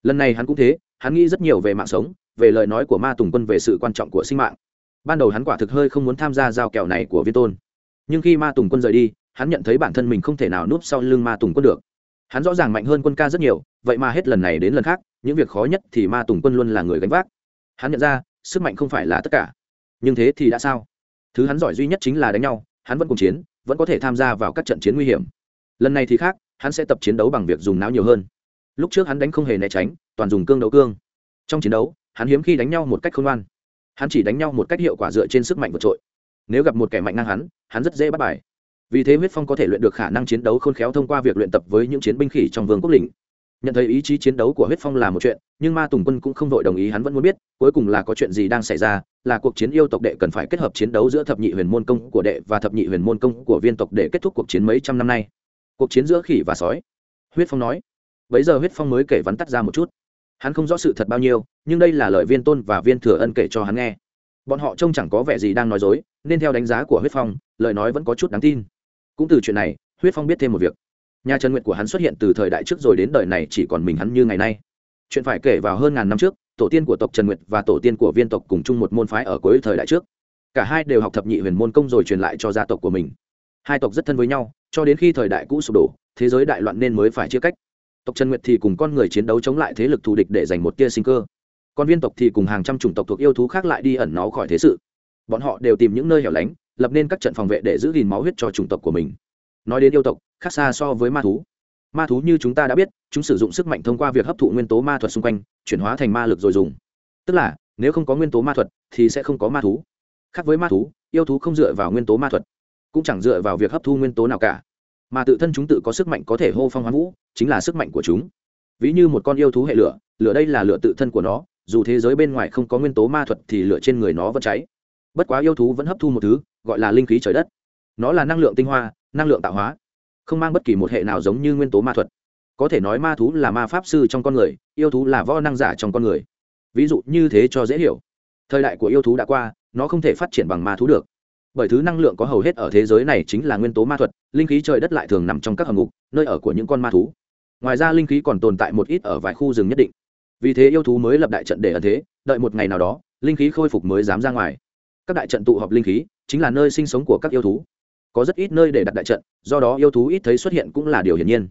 Lần này hắn cũng thế, hắn nghĩ rất nhiều về mạng sống, về lời nói của ma tùng quân về sự quan trọng của sinh mạng ban đầu hắn quả thực hơi không muốn tham gia giao kèo này của viên tôn. Nhưng khi ma tùng quân rời đi, hắn nhận thấy bản thân mình không thể nào núp sau lưng ma tùng quân được. Hắn rõ ràng mạnh hơn quân ca rất nhiều, vậy mà hết lần này đến lần khác, những việc khó nhất thì ma tùng quân luôn là người gánh vác. Hắn nhận ra, sức mạnh không phải là tất cả. Nhưng thế thì đã sao? Thứ hắn giỏi duy nhất chính là đánh nhau, hắn vẫn cùng chiến, vẫn có thể tham gia vào các trận chiến nguy hiểm. Lần này thì khác, hắn sẽ tập chiến đấu bằng việc dùng não nhiều hơn. Lúc trước hắn đánh không hề né tránh, toàn dùng cương đấu cương. Trong chiến đấu, hắn hiếm khi đánh nhau một cách khôn ngoan hắn chỉ đánh nhau một cách hiệu quả dựa trên sức mạnh vượt trội. Nếu gặp một kẻ mạnh ngang hắn hắn rất dễ bắt bài. Vì thế huyết phong có thể luyện được khả năng chiến đấu khôn khéo thông qua việc luyện tập với những chiến binh khỉ trong vương quốc lĩnh. Nhận thấy ý chí chiến đấu của huyết phong là một chuyện, nhưng ma tùng quân cũng không vội đồng ý hắn vẫn muốn biết, cuối cùng là có chuyện gì đang xảy ra, là cuộc chiến yêu tộc đệ cần phải kết hợp chiến đấu giữa thập nhị huyền môn công của đệ và thập nhị huyền môn công của viên tộc để kết thúc cuộc chiến mấy trăm năm nay. Cuộc chiến giữa khỉ và sói. Huyết phong nói. Bấy giờ huyết phong mới kể vắn tắt ra một chút hắn không rõ sự thật bao nhiêu, nhưng đây là lời viên tôn và viên thừa ân kể cho hắn nghe. Bọn họ trông chẳng có vẻ gì đang nói dối, nên theo đánh giá của huyết phong, lời nói vẫn có chút đáng tin. Cũng từ chuyện này, huyết phong biết thêm một việc. Nhà trần nguyện của hắn xuất hiện từ thời đại trước rồi đến đời này chỉ còn mình hắn như ngày nay. Chuyện phải kể vào hơn ngàn năm trước, tổ tiên của tộc trần nguyệt và tổ tiên của viên tộc cùng chung một môn phái ở cuối thời đại trước. Cả hai đều học thập nhị huyền môn công rồi truyền lại cho gia tộc của mình. Hai tộc rất thân với nhau, cho đến khi thời đại cũ sụp đổ, thế giới đại loạn nên mới phải chia cách tộc trần nguyệt thì cùng con người chiến đấu chống lại thế lực thù địch để giành một tia sinh cơ. Còn viên tộc thì cùng hàng trăm chủng tộc thuộc yêu thú khác lại đi ẩn nó khỏi thế sự. Bọn họ đều tìm những nơi hẻo lánh, lập nên các trận phòng vệ để giữ gìn máu huyết cho chủng tộc của mình. Nói đến yêu tộc, khác xa so với ma thú. Ma thú như chúng ta đã biết, chúng sử dụng sức mạnh thông qua việc hấp thụ nguyên tố ma thuật xung quanh, chuyển hóa thành ma lực rồi dùng. Tức là, nếu không có nguyên tố ma thuật, thì sẽ không có ma thú. Khác với ma thú, yêu thú không dựa vào nguyên tố ma thuật, cũng chẳng dựa vào việc hấp thu nguyên tố nào cả mà tự thân chúng tự có sức mạnh có thể hô phong hoán vũ, chính là sức mạnh của chúng. Ví như một con yêu thú hệ lửa lửa đây là lửa tự thân của nó, dù thế giới bên ngoài không có nguyên tố ma thuật thì lửa trên người nó vẫn cháy. Bất quá yêu thú vẫn hấp thu một thứ, gọi là linh khí trời đất. Nó là năng lượng tinh hoa, năng lượng tạo hóa, không mang bất kỳ một hệ nào giống như nguyên tố ma thuật. Có thể nói ma thú là ma pháp sư trong con người, yêu thú là võ năng giả trong con người. Ví dụ như thế cho dễ hiểu. Thời đại của yêu thú đã qua, nó không thể phát triển bằng ma thú được bởi thứ năng lượng có hầu hết ở thế giới này chính là nguyên tố ma thuật, linh khí trời đất lại thường nằm trong các hầm ngục, nơi ở của những con ma thú. Ngoài ra linh khí còn tồn tại một ít ở vài khu rừng nhất định. Vì thế yêu thú mới lập đại trận để ẩn thế, đợi một ngày nào đó, linh khí khôi phục mới dám ra ngoài. Các đại trận tụ họp linh khí, chính là nơi sinh sống của các yêu thú. Có rất ít nơi để đặt đại trận, do đó yêu thú ít thấy xuất hiện cũng là điều hiển nhiên.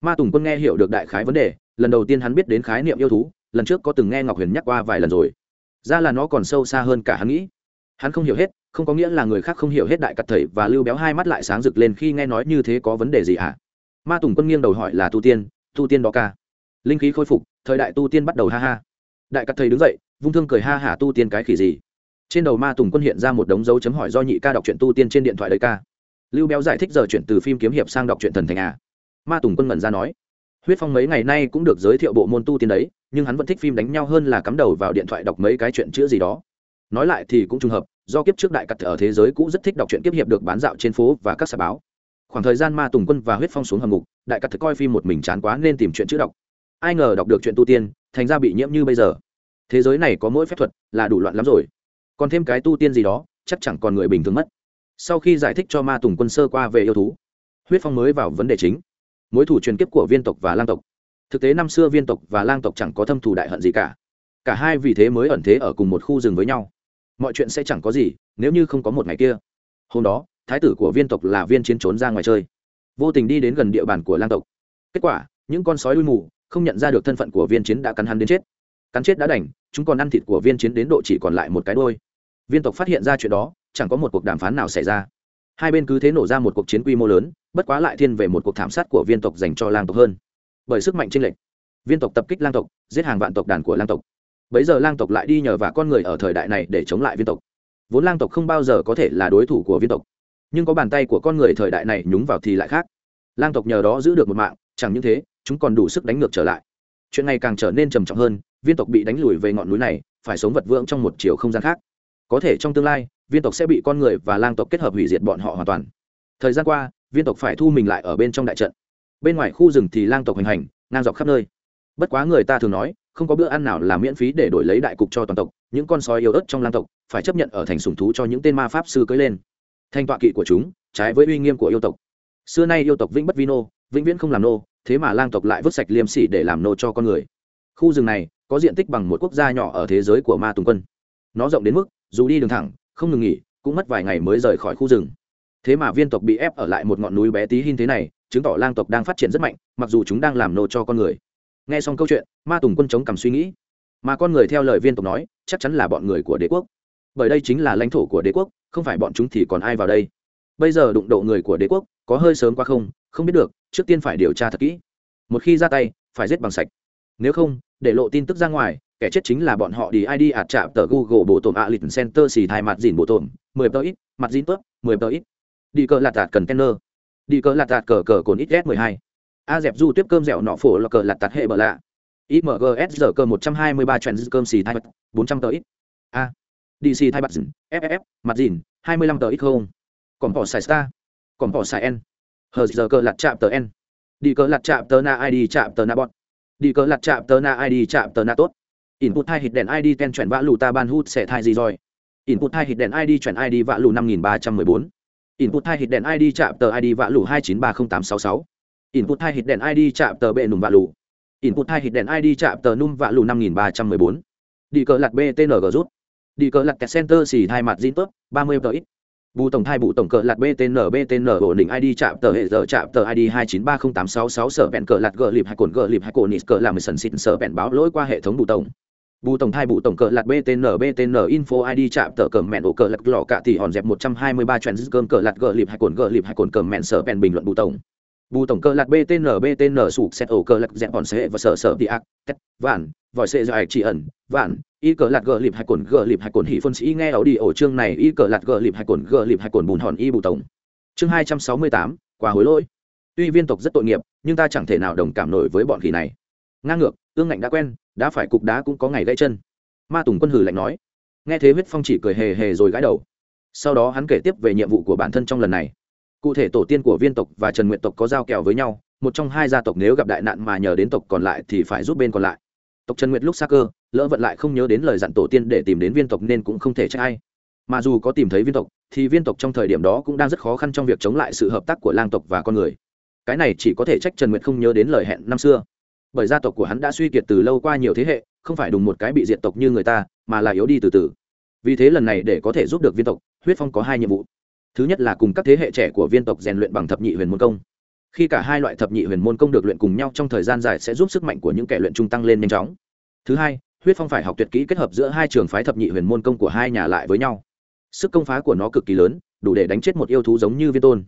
Ma tùng quân nghe hiểu được đại khái vấn đề, lần đầu tiên hắn biết đến khái niệm yêu thú, lần trước có từng nghe ngọc huyền nhắc qua vài lần rồi. Ra là nó còn sâu xa hơn cả hắn nghĩ hắn không hiểu hết, không có nghĩa là người khác không hiểu hết đại cặt thầy và lưu béo hai mắt lại sáng rực lên khi nghe nói như thế có vấn đề gì à? ma tùng quân nghiêng đầu hỏi là tu tiên tu tiên đó ca. Linh khí khôi phục, thời đại tu tiên bắt đầu ha ha. Đại cặt thầy đứng dậy, vung thương cười ha hả tu tiên cái khỉ gì? Trên đầu ma tùng quân hiện ra một đống dấu chấm hỏi do nhị ca đọc truyện tu tiên trên điện thoại đời ca. Lưu béo giải thích giờ chuyển từ phim kiếm hiệp sang đọc truyện thần thành à? Ma tùng quân ngẩn ra nói. Huyết phong mấy ngày nay cũng được giới thiệu bộ môn tu tiên đấy, nhưng hắn vẫn thích phim đánh nhau hơn là cắm đầu vào điện thoại đọc mấy cái chuyện chữ gì đó nói lại thì cũng trùng hợp, do kiếp trước đại cắt ở thế giới cũ rất thích đọc truyện kiếp hiệp được bán dạo trên phố và các sạp báo. Khoảng thời gian ma tùng quân và huyết phong xuống hầm ngục, đại cặt coi phim một mình chán quá nên tìm chuyện chữ đọc. Ai ngờ đọc được chuyện tu tiên, thành ra bị nhiễm như bây giờ. Thế giới này có mỗi phép thuật là đủ loạn lắm rồi. Còn thêm cái tu tiên gì đó, chắc chẳng còn người bình thường mất. Sau khi giải thích cho ma tùng quân sơ qua về yêu thú, huyết phong mới vào vấn đề chính. Mối thủ truyền kiếp của viên tộc và lang tộc. Thực tế năm xưa viên tộc và lang tộc chẳng có thâm thù đại hận gì cả. Cả hai vì thế mới ẩn thế ở cùng một khu rừng với nhau mọi chuyện sẽ chẳng có gì, nếu như không có một ngày kia. Hôm đó, thái tử của viên tộc là viên chiến trốn ra ngoài chơi. Vô tình đi đến gần địa bàn của lang tộc. Kết quả, những con sói đuôi mù không nhận ra được thân phận của viên chiến đã cắn hắn đến chết. Cắn chết đã đành, chúng còn ăn thịt của viên chiến đến độ chỉ còn lại một cái đôi viên tộc phát hiện ra chuyện đó, chẳng có một cuộc đàm phán nào xảy ra. Hai bên cứ thế nổ ra một cuộc chiến quy mô lớn, bất quá lại thiên về một cuộc thảm sát của viên tộc dành cho lang tộc hơn. Bởi sức mạnh tranh lệch, viên tộc tập kích lang tộc, giết hàng vạn tộc đàn của lang tộc bấy giờ lang tộc lại đi nhờ và con người ở thời đại này để chống lại viên tộc. Vốn lang tộc không bao giờ có thể là đối thủ của viên tộc. Nhưng có bàn tay của con người thời đại này nhúng vào thì lại khác. Lang tộc nhờ đó giữ được một mạng, chẳng những thế, chúng còn đủ sức đánh ngược trở lại. Chuyện này càng trở nên trầm trọng hơn, viên tộc bị đánh lùi về ngọn núi này, phải sống vật vượng trong một chiều không gian khác. Có thể trong tương lai, viên tộc sẽ bị con người và lang tộc kết hợp hủy diệt bọn họ hoàn toàn. Thời gian qua, viên tộc phải thu mình lại ở bên trong đại trận. Bên ngoài khu rừng thì lang tộc hành hành, ngang dọc khắp nơi. Bất quá người ta thường nói không có bữa ăn nào là miễn phí để đổi lấy đại cục cho toàn tộc, những con sói yếu ớt trong lang tộc phải chấp nhận ở thành sùng thú cho những tên ma pháp sư cưới lên. Thanh tọa kỵ của chúng, trái với uy nghiêm của yêu tộc. Xưa nay yêu tộc vĩnh bất vi nô, vĩnh viễn không làm nô, thế mà lang tộc lại vứt sạch liêm sỉ để làm nô cho con người. Khu rừng này có diện tích bằng một quốc gia nhỏ ở thế giới của ma tùng quân. Nó rộng đến mức, dù đi đường thẳng, không ngừng nghỉ, cũng mất vài ngày mới rời khỏi khu rừng. Thế mà viên tộc bị ép ở lại một ngọn núi bé tí hin thế này, chứng tỏ lang tộc đang phát triển rất mạnh, mặc dù chúng đang làm nô cho con người nghe xong câu chuyện, ma tùng quân chống cầm suy nghĩ. Mà con người theo lời viên tộc nói, chắc chắn là bọn người của đế quốc. Bởi đây chính là lãnh thổ của đế quốc, không phải bọn chúng thì còn ai vào đây? Bây giờ đụng độ người của đế quốc, có hơi sớm quá không? Không biết được, trước tiên phải điều tra thật kỹ. Một khi ra tay, phải giết bằng sạch. Nếu không, để lộ tin tức ra ngoài, kẻ chết chính là bọn họ đi id ạt chạm tờ google bộ tổn a lịch center xì thai mặt dìn bộ tổn, mười tờ ít mặt dìn tớp mười tờ ít. Đi cờ lạt tạt cần tenner đi cờ lạt tạt cờ cờ cồn ít s mười hai a dẹp du tiếp cơm dẻo nọ phổ là cờ lạt tạt hệ bờ lạ. Imgs giờ cờ một trăm hai mươi ba trend cơm xì thai bật, bốn trăm tờ ít. A. Dc thai bật dìn ff mặt dìn, hai mươi lăm tờ ít không? Còn bỏ xài star. Còn bỏ xài n. Hờ giờ cơ lạt chạm tờ n. Đi cờ lạt chạm tờ na id chạm tờ na bọt đi cờ lạt chạm tờ na id chạm tờ na tốt. Input hai hit đèn id ten chuyển vã lù ta ban hút sẽ thai gì rồi? Input hai hit đèn id chuyển id vã lù năm nghìn ba trăm mười bốn. Input hai hit đèn id chạm tờ id vã lù hai chín ba không tám sáu sáu input hai hit đèn id chạm tờ bệ nùm vạ lù. Input hai hit đèn id chạm tờ nùm vạ lù năm nghìn ba trăm mười bốn. Đi cờ lạt btng rút. Đi cờ lạt kẹt center xì hai mặt zin tốt ba mươi tờ ít. Bù tổng thai bù tổng cờ lạt btn btn ổn định id chạm tờ hệ giờ chạm tờ id hai chín ba không tám sáu sáu sở bẹn cờ lạt gờ lịp hai cồn gờ lịp hai cồn nít cờ làm mười sần xịt sở bẹn báo lỗi qua hệ thống bù tổng. Bù tổng thai bù tổng cờ lạt btn btn info id chạm tờ cờ mẹn ổ cờ lạt lọ cả thì hòn dẹp một trăm hai mươi ba trend cơm cờ lạt gờ lịp hai cồn gờ lịp hai cồn cờ mẹn sở bẹn bình luận bù tổng bù tổng cơ lạc btn btn sụp xét ổ cơ lạc dẹp bọn xe và sở sở đi ác, tét, vạn, vòi xe dài chỉ ẩn, vạn, y cờ lạc gờ lịp hai cồn, gờ lịp hai cồn hỉ phân sĩ nghe ảo đi ổ chương này, y cờ lạc gờ lịp hai cồn, gờ lịp hai cồn bùn hòn y bù tổng. Chương hai trăm sáu mươi tám quả hối lỗi. Tuy viên tộc rất tội nghiệp, nhưng ta chẳng thể nào đồng cảm nổi với bọn khỉ này. Ngang ngược, ương ngạnh đã quen, đã phải cục đá cũng có ngày gãy chân. Ma tùng quân hử lạnh nói. Nghe thế huyết phong chỉ cười hề hề rồi gãi đầu. Sau đó hắn kể tiếp về nhiệm vụ của bản thân trong lần này cụ thể tổ tiên của viên tộc và trần nguyện tộc có giao kèo với nhau, một trong hai gia tộc nếu gặp đại nạn mà nhờ đến tộc còn lại thì phải giúp bên còn lại. Tộc trần nguyệt lúc xa cơ, lỡ vận lại không nhớ đến lời dặn tổ tiên để tìm đến viên tộc nên cũng không thể trách ai. Mà dù có tìm thấy viên tộc, thì viên tộc trong thời điểm đó cũng đang rất khó khăn trong việc chống lại sự hợp tác của lang tộc và con người. Cái này chỉ có thể trách trần nguyệt không nhớ đến lời hẹn năm xưa. Bởi gia tộc của hắn đã suy kiệt từ lâu qua nhiều thế hệ, không phải đùng một cái bị diệt tộc như người ta, mà là yếu đi từ từ. Vì thế lần này để có thể giúp được viên tộc, huyết phong có hai nhiệm vụ thứ nhất là cùng các thế hệ trẻ của viên tộc rèn luyện bằng thập nhị huyền môn công. Khi cả hai loại thập nhị huyền môn công được luyện cùng nhau trong thời gian dài sẽ giúp sức mạnh của những kẻ luyện trung tăng lên nhanh chóng. Thứ hai, huyết phong phải học tuyệt kỹ kết hợp giữa hai trường phái thập nhị huyền môn công của hai nhà lại với nhau. Sức công phá của nó cực kỳ lớn, đủ để đánh chết một yêu thú giống như viên tôn.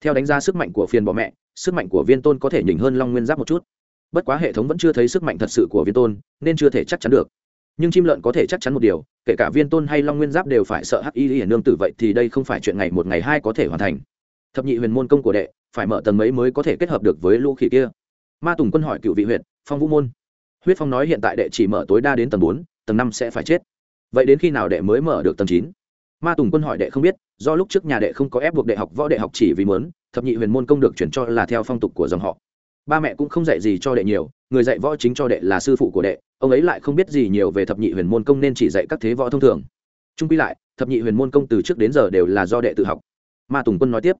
Theo đánh giá sức mạnh của phiền bọ mẹ, sức mạnh của viên tôn có thể nhỉnh hơn long nguyên giáp một chút. Bất quá hệ thống vẫn chưa thấy sức mạnh thật sự của viên tôn, nên chưa thể chắc chắn được nhưng chim lợn có thể chắc chắn một điều, kể cả viên tôn hay long nguyên giáp đều phải sợ hắc y hiển nương tử vậy thì đây không phải chuyện ngày một ngày hai có thể hoàn thành. Thập nhị huyền môn công của đệ, phải mở tầng mấy mới có thể kết hợp được với lũ khỉ kia? Ma tùng quân hỏi cựu vị huyện phong vũ môn. Huyết phong nói hiện tại đệ chỉ mở tối đa đến tầng bốn, tầng năm sẽ phải chết. Vậy đến khi nào đệ mới mở được tầng chín? Ma tùng quân hỏi đệ không biết, do lúc trước nhà đệ không có ép buộc đệ học võ đệ học chỉ vì muốn, thập nhị huyền môn công được chuyển cho là theo phong tục của dòng họ ba mẹ cũng không dạy gì cho đệ nhiều, người dạy võ chính cho đệ là sư phụ của đệ, ông ấy lại không biết gì nhiều về thập nhị huyền môn công nên chỉ dạy các thế võ thông thường. Trung quy lại, thập nhị huyền môn công từ trước đến giờ đều là do đệ tự học. Ma tùng quân nói tiếp.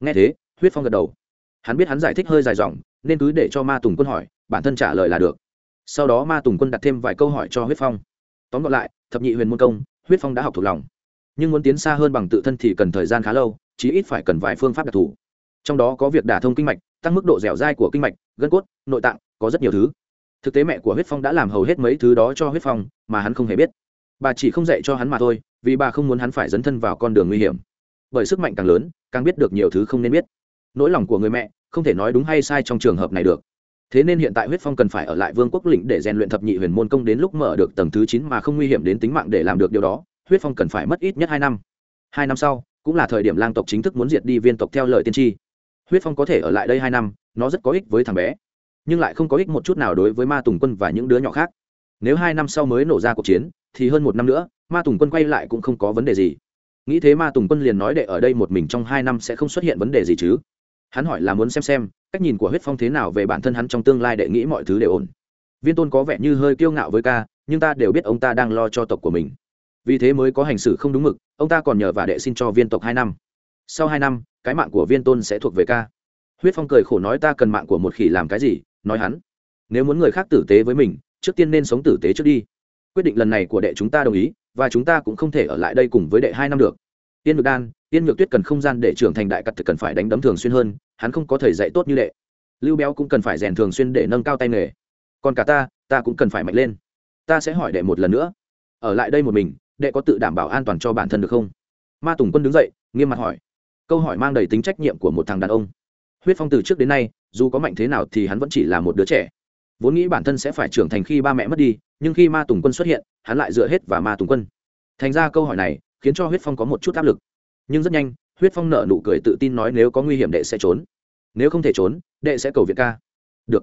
Nghe thế, huyết phong gật đầu. Hắn biết hắn giải thích hơi dài dòng, nên cứ để cho ma tùng quân hỏi, bản thân trả lời là được. Sau đó ma tùng quân đặt thêm vài câu hỏi cho huyết phong. Tóm gọn lại, thập nhị huyền môn công, huyết phong đã học thuộc lòng. Nhưng muốn tiến xa hơn bằng tự thân thì cần thời gian khá lâu, chí ít phải cần vài phương pháp đặc thù trong đó có việc đả thông kinh mạch, tăng mức độ dẻo dai của kinh mạch, gân cốt, nội tạng, có rất nhiều thứ. Thực tế mẹ của huyết phong đã làm hầu hết mấy thứ đó cho huyết phong, mà hắn không hề biết. Bà chỉ không dạy cho hắn mà thôi, vì bà không muốn hắn phải dấn thân vào con đường nguy hiểm. Bởi sức mạnh càng lớn, càng biết được nhiều thứ không nên biết. Nỗi lòng của người mẹ, không thể nói đúng hay sai trong trường hợp này được. Thế nên hiện tại huyết phong cần phải ở lại vương quốc lĩnh để rèn luyện thập nhị huyền môn công đến lúc mở được tầng thứ chín mà không nguy hiểm đến tính mạng để làm được điều đó, huyết phong cần phải mất ít nhất hai năm. Hai năm sau, cũng là thời điểm lang tộc chính thức muốn diệt đi viên tộc theo lời tiên tri huyết phong có thể ở lại đây hai năm, nó rất có ích với thằng bé. Nhưng lại không có ích một chút nào đối với ma tùng quân và những đứa nhỏ khác. Nếu hai năm sau mới nổ ra cuộc chiến, thì hơn một năm nữa, ma tùng quân quay lại cũng không có vấn đề gì. Nghĩ thế ma tùng quân liền nói đệ ở đây một mình trong hai năm sẽ không xuất hiện vấn đề gì chứ. Hắn hỏi là muốn xem xem, cách nhìn của huyết phong thế nào về bản thân hắn trong tương lai đệ nghĩ mọi thứ đều ổn. Viên tôn có vẻ như hơi kiêu ngạo với ca, nhưng ta đều biết ông ta đang lo cho tộc của mình. Vì thế mới có hành xử không đúng mực, ông ta còn nhờ và đệ xin cho viên tộc hai năm sau hai năm, cái mạng của viên tôn sẽ thuộc về ca. Huyết phong cười khổ nói ta cần mạng của một khỉ làm cái gì, nói hắn. Nếu muốn người khác tử tế với mình, trước tiên nên sống tử tế trước đi. Quyết định lần này của đệ chúng ta đồng ý, và chúng ta cũng không thể ở lại đây cùng với đệ hai năm được. Tiên ngược đan, tiên ngược tuyết cần không gian để trưởng thành đại cật cần phải đánh đấm thường xuyên hơn, hắn không có thầy dạy tốt như đệ. Lưu béo cũng cần phải rèn thường xuyên để nâng cao tay nghề. Còn cả ta ta cũng cần phải mạnh lên. Ta sẽ hỏi đệ một lần nữa. Ở lại đây một mình, đệ có tự đảm bảo an toàn cho bản thân được không? Ma tùng quân đứng dậy, nghiêm mặt hỏi câu hỏi mang đầy tính trách nhiệm của một thằng đàn ông. Huyết phong từ trước đến nay, dù có mạnh thế nào thì hắn vẫn chỉ là một đứa trẻ. Vốn nghĩ bản thân sẽ phải trưởng thành khi ba mẹ mất đi, nhưng khi ma tùng quân xuất hiện, hắn lại dựa hết vào ma tùng quân. Thành ra câu hỏi này khiến cho huyết phong có một chút áp lực. Nhưng rất nhanh, huyết phong nợ nụ cười tự tin nói nếu có nguy hiểm đệ sẽ trốn. Nếu không thể trốn, đệ sẽ cầu viện ca. Được.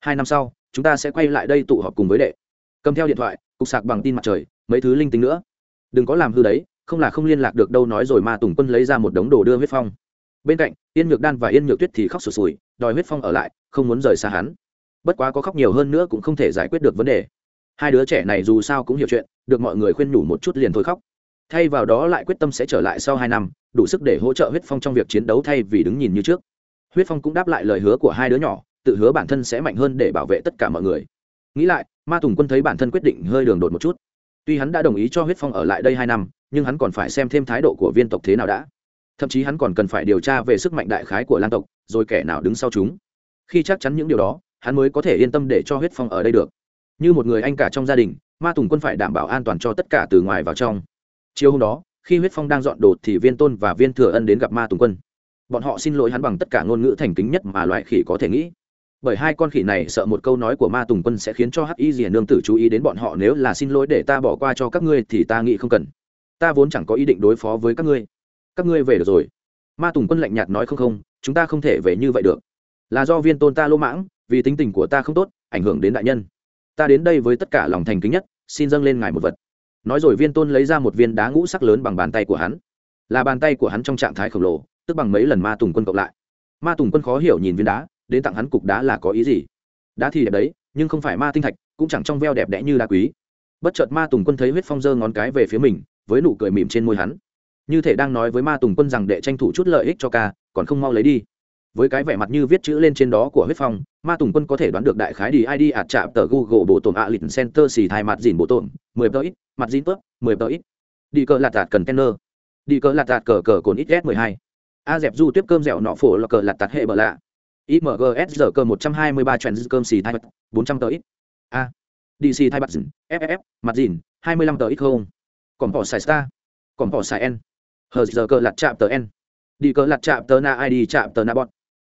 Hai năm sau, chúng ta sẽ quay lại đây tụ họp cùng với đệ. Cầm theo điện thoại, cục sạc bằng tin mặt trời, mấy thứ linh tinh nữa. Đừng có làm hư đấy không là không liên lạc được đâu nói rồi ma tùng quân lấy ra một đống đồ đưa huyết phong. Bên cạnh, yên nhược đan và yên nhược tuyết thì khóc sụt sùi đòi huyết phong ở lại, không muốn rời xa hắn. Bất quá có khóc nhiều hơn nữa cũng không thể giải quyết được vấn đề. Hai đứa trẻ này dù sao cũng hiểu chuyện, được mọi người khuyên nhủ một chút liền thôi khóc. Thay vào đó lại quyết tâm sẽ trở lại sau hai năm, đủ sức để hỗ trợ huyết phong trong việc chiến đấu thay vì đứng nhìn như trước. Huyết phong cũng đáp lại lời hứa của hai đứa nhỏ, tự hứa bản thân sẽ mạnh hơn để bảo vệ tất cả mọi người. Nghĩ lại, ma tùng quân thấy bản thân quyết định hơi đường đột một chút. Tuy hắn đã đồng ý cho huyết phong ở lại đây hai năm nhưng hắn còn phải xem thêm thái độ của viên tộc thế nào đã. Thậm chí hắn còn cần phải điều tra về sức mạnh đại khái của lan tộc, rồi kẻ nào đứng sau chúng. Khi chắc chắn những điều đó, hắn mới có thể yên tâm để cho huyết phong ở đây được. Như một người anh cả trong gia đình, ma tùng quân phải đảm bảo an toàn cho tất cả từ ngoài vào trong. Chiều hôm đó, khi huyết phong đang dọn đồ thì viên tôn và viên thừa ân đến gặp ma tùng quân. Bọn họ xin lỗi hắn bằng tất cả ngôn ngữ thành kính nhất mà loại khỉ có thể nghĩ. Bởi hai con khỉ này sợ một câu nói của ma tùng quân sẽ khiến cho hắc y rìa nương tử chú ý đến bọn họ, nếu là xin lỗi để ta bỏ qua cho các ngươi thì ta nghĩ không cần ta vốn chẳng có ý định đối phó với các ngươi. Các ngươi về được rồi. Ma tùng quân lạnh nhạt nói không không, chúng ta không thể về như vậy được. Là do viên tôn ta lỗ mãng, vì tính tình của ta không tốt, ảnh hưởng đến đại nhân. Ta đến đây với tất cả lòng thành kính nhất, xin dâng lên ngài một vật. Nói rồi viên tôn lấy ra một viên đá ngũ sắc lớn bằng bàn tay của hắn. Là bàn tay của hắn trong trạng thái khổng lồ, tức bằng mấy lần ma tùng quân cộng lại. Ma tùng quân khó hiểu nhìn viên đá, đến tặng hắn cục đá là có ý gì? Đá thì đẹp đấy, nhưng không phải ma tinh thạch, cũng chẳng trong veo đẹp đẽ như đá quý. Bất chợt ma tùng quân thấy huyết phong giơ ngón cái về phía mình với nụ cười mỉm trên môi hắn. Như thể đang nói với ma tùng quân rằng để tranh thủ chút lợi ích cho ca, còn không mau lấy đi. Với cái vẻ mặt như viết chữ lên trên đó của huyết phong, ma tùng quân có thể đoán được đại khái đi id ạt chạm tờ google bộ tổn ạ lịch center xì thai mặt dìn bộ tổn, mười tờ ít, mặt dìn tớp, mười tờ ít. Đi cờ lạt tạt cần tenner đi cờ lạt tạt cờ cờ cồn ít s mười hai. A dẹp du tiếp cơm dẻo nọ phổ là cờ lạt tạt hệ bờ lạ. Imgs giờ cơ một trăm hai mươi ba trend cơm xì thai mặt, bốn trăm tờ ít. A. Dc thai mặt dìn ff mặt dìn, hai mươi lăm tờ ít không? Còn bỏ xài star. Còn bỏ xài n. Hờ giờ cờ lặt chạm tờ n. Đi cờ lặt chạm tờ na id chạm tờ na bọt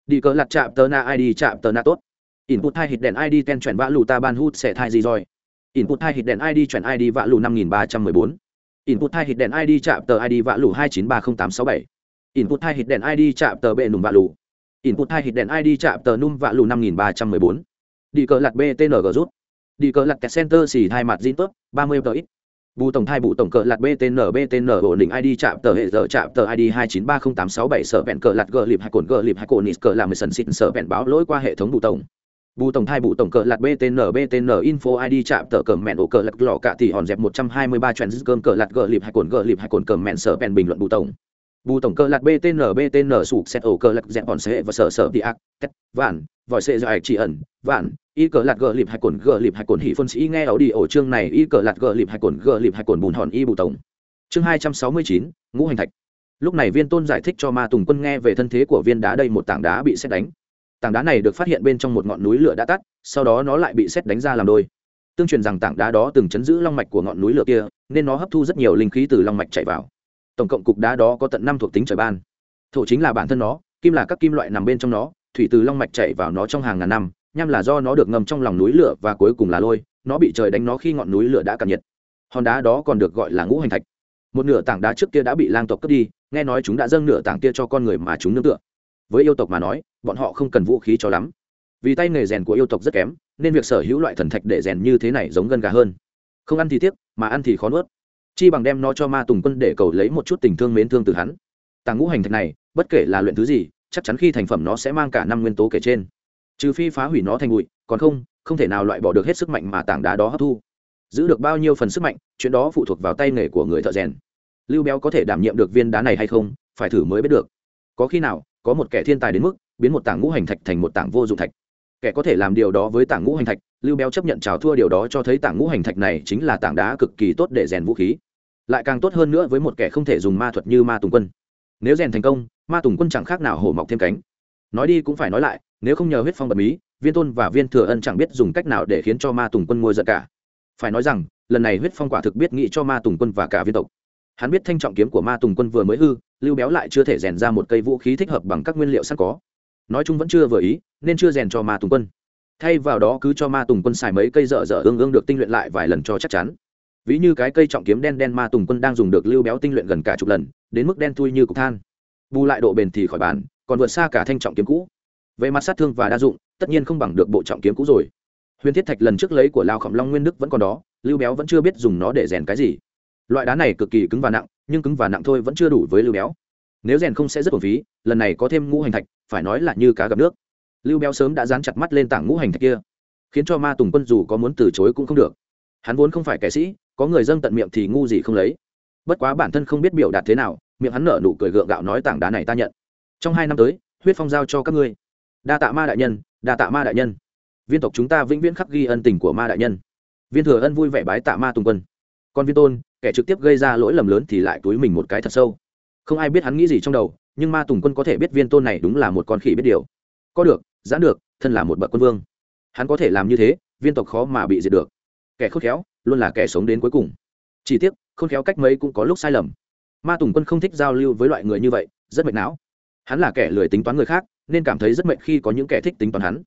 đi cờ lặt chạm tờ na id chạm tờ na tốt. Input hai hit đèn id ten chuyển vã lù ta ban hút sẽ thai gì rồi? Input hai hit đèn id chuyển id vã lù năm nghìn ba trăm mười bốn. Input hai hit đèn id chạm tờ id vã lù hai chín ba không tám sáu bảy. Input hai hit đèn id chạm tờ bệ nùm vã lù. Input hai hit đèn id chạm tờ num vã lù năm nghìn ba trăm mười bốn. Đi cờ lặt btng rút. Đi cờ lặt center xì hai mặt zin tốt ba mươi tờ ít bù tổng thai bù tổng cờ lạt btn btn ổn định id chạm tờ hệ giờ chạm tờ id hai chín ba không tám sáu bảy sở vẹn cờ lạt gờ lịp hai cồn gờ lịp hai cồn nít cờ làm mười sần xịn sở vẹn báo lỗi qua hệ thống bù tổng. Bù tổng thai bù tổng cờ lạt btn btn info id chạm tờ cờ mẹn ổ cờ lạt lọ cả thì hòn dẹp một trăm hai mươi ba trend cơm cờ lạt gờ lịp hai cồn gờ lịp hai cồn cờ mẹn sở vẹn bình luận bù tổng bù tổng cơ lạt btn btn sụp xét ổ cơ lạc dẹp bọn xe và sở sở đi ác, tét, vạn, vòi xe dài chỉ ẩn, vạn. Y cờ lạt gờ lịp hai cồn, gờ lịp hai cồn hỉ phân sĩ nghe ảo đi ổ chương này, y cờ lạt gờ lịp hai cồn, gờ lịp hai cồn bùn hòn y bù tổng. Chương hai trăm sáu mươi chín, ngũ hành thạch. Lúc này viên tôn giải thích cho ma tùng quân nghe về thân thế của viên đá đây một tảng đá bị xét đánh. Tảng đá này được phát hiện bên trong một ngọn núi lửa đã tắt, sau đó nó lại bị xét đánh ra làm đôi. Tương truyền rằng tảng đá đó từng chấn giữ long mạch của ngọn núi lửa kia, nên nó hấp thu rất nhiều linh khí từ long mạch chạy vào tổng cộng cục đá đó có tận năm thuộc tính trời ban. Thổ chính là bản thân nó, kim là các kim loại nằm bên trong nó, thủy từ long mạch chảy vào nó trong hàng ngàn năm, nham là do nó được ngầm trong lòng núi lửa và cuối cùng là lôi, nó bị trời đánh nó khi ngọn núi lửa đã cạn nhiệt. Hòn đá đó còn được gọi là ngũ hành thạch. Một nửa tảng đá trước kia đã bị lang tộc cướp đi, nghe nói chúng đã dâng nửa tảng kia cho con người mà chúng nương tựa. Với yêu tộc mà nói, bọn họ không cần vũ khí cho lắm. Vì tay nghề rèn của yêu tộc rất kém, nên việc sở hữu loại thần thạch để rèn như thế này giống gân gà hơn. Không ăn thì tiếc, mà ăn thì khó nuốt chi bằng đem nó cho ma tùng quân để cầu lấy một chút tình thương mến thương từ hắn. Tàng ngũ hành thạch này, bất kể là luyện thứ gì, chắc chắn khi thành phẩm nó sẽ mang cả năm nguyên tố kể trên. Trừ phi phá hủy nó thành bụi, còn không không thể nào loại bỏ được hết sức mạnh mà tảng đá đó hấp thu. Giữ được bao nhiêu phần sức mạnh, chuyện đó phụ thuộc vào tay nghề của người thợ rèn. Lưu béo có thể đảm nhiệm được viên đá này hay không, phải thử mới biết được. Có khi nào, có một kẻ thiên tài đến mức, biến một tảng ngũ hành thạch thành một tảng vô dụng thạch. Kẻ có thể làm điều đó với tảng ngũ hành thạch lưu béo chấp nhận trào thua điều đó cho thấy tảng ngũ hành thạch này chính là tảng đá cực kỳ tốt để rèn vũ khí. Lại càng tốt hơn nữa với một kẻ không thể dùng ma thuật như ma tùng quân. Nếu rèn thành công, ma tùng quân chẳng khác nào hổ mọc thêm cánh. Nói đi cũng phải nói lại, nếu không nhờ huyết phong bật mí, viên tôn và viên thừa ân chẳng biết dùng cách nào để khiến cho ma tùng quân ngôi giận cả. Phải nói rằng, lần này huyết phong quả thực biết nghĩ cho ma tùng quân và cả viên tộc. Hắn biết thanh trọng kiếm của ma tùng quân vừa mới hư, lưu béo lại chưa thể rèn ra một cây vũ khí thích hợp bằng các nguyên liệu sẵn có. Nói chung vẫn chưa vừa ý, nên chưa rèn cho ma tùng quân thay vào đó cứ cho ma tùng quân xài mấy cây dở dở ương ương được tinh luyện lại vài lần cho chắc chắn. Ví như cái cây trọng kiếm đen đen ma tùng quân đang dùng được lưu béo tinh luyện gần cả chục lần, đến mức đen thui như cục than. Bù lại độ bền thì khỏi bàn còn vượt xa cả thanh trọng kiếm cũ. Về mặt sát thương và đa dụng, tất nhiên không bằng được bộ trọng kiếm cũ rồi. Huyền thiết thạch lần trước lấy của lao khổng long nguyên đức vẫn còn đó, lưu béo vẫn chưa biết dùng nó để rèn cái gì. Loại đá này cực kỳ cứng và nặng, nhưng cứng và nặng thôi vẫn chưa đủ với lưu béo. Nếu rèn không sẽ rất ổn phí, lần này có thêm ngũ hành thạch, phải nói là như cá gặp nước lưu béo sớm đã dán chặt mắt lên tảng ngũ hành thạch kia, khiến cho ma tùng quân dù có muốn từ chối cũng không được. Hắn vốn không phải kẻ sĩ, có người dâng tận miệng thì ngu gì không lấy. Bất quá bản thân không biết biểu đạt thế nào, miệng hắn nở nụ cười gượng gạo nói tảng đá này ta nhận. Trong hai năm tới, huyết phong giao cho các ngươi. Đa tạ ma đại nhân, đa tạ ma đại nhân. Viên tộc chúng ta vĩnh viễn khắc ghi ân tình của ma đại nhân. Viên thừa ân vui vẻ bái tạ ma tùng quân. Còn viên tôn, kẻ trực tiếp gây ra lỗi lầm lớn thì lại túi mình một cái thật sâu. Không ai biết hắn nghĩ gì trong đầu, nhưng ma tùng quân có thể biết viên tôn này đúng là một con khỉ biết điều. Có được giãn được, thân là một bậc quân vương. Hắn có thể làm như thế, viên tộc khó mà bị diệt được. Kẻ khôn khéo, luôn là kẻ sống đến cuối cùng. Chỉ tiếc, khôn khéo cách mấy cũng có lúc sai lầm. Ma tùng quân không thích giao lưu với loại người như vậy, rất mệt não. Hắn là kẻ lười tính toán người khác, nên cảm thấy rất mệt khi có những kẻ thích tính toán hắn.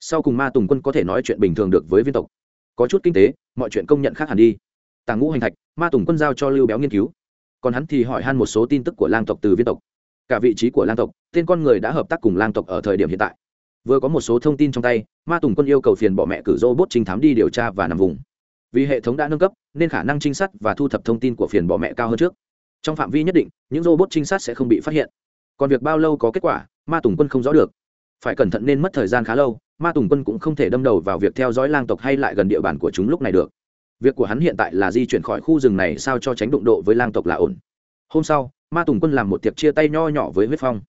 Sau cùng ma tùng quân có thể nói chuyện bình thường được với viên tộc. Có chút kinh tế, mọi chuyện công nhận khác hẳn đi. Tàng ngũ hành thạch, ma tùng quân giao cho lưu béo nghiên cứu. Còn hắn thì hỏi han một số tin tức của lang tộc từ viên tộc. Cả vị trí của lang tộc, tên con người đã hợp tác cùng lang tộc ở thời điểm hiện tại vừa có một số thông tin trong tay, ma tùng quân yêu cầu phiền bỏ mẹ cử dô bốt trinh thám đi điều tra và nằm vùng. Vì hệ thống đã nâng cấp, nên khả năng trinh sát và thu thập thông tin của phiền bỏ mẹ cao hơn trước. Trong phạm vi nhất định, những robot trinh sát sẽ không bị phát hiện. Còn việc bao lâu có kết quả, ma tùng quân không rõ được. Phải cẩn thận nên mất thời gian khá lâu, ma tùng quân cũng không thể đâm đầu vào việc theo dõi lang tộc hay lại gần địa bàn của chúng lúc này được. Việc của hắn hiện tại là di chuyển khỏi khu rừng này sao cho tránh đụng độ với lang tộc là ổn. Hôm sau, ma tùng quân làm một tiệc chia tay nho nhỏ với huyết phong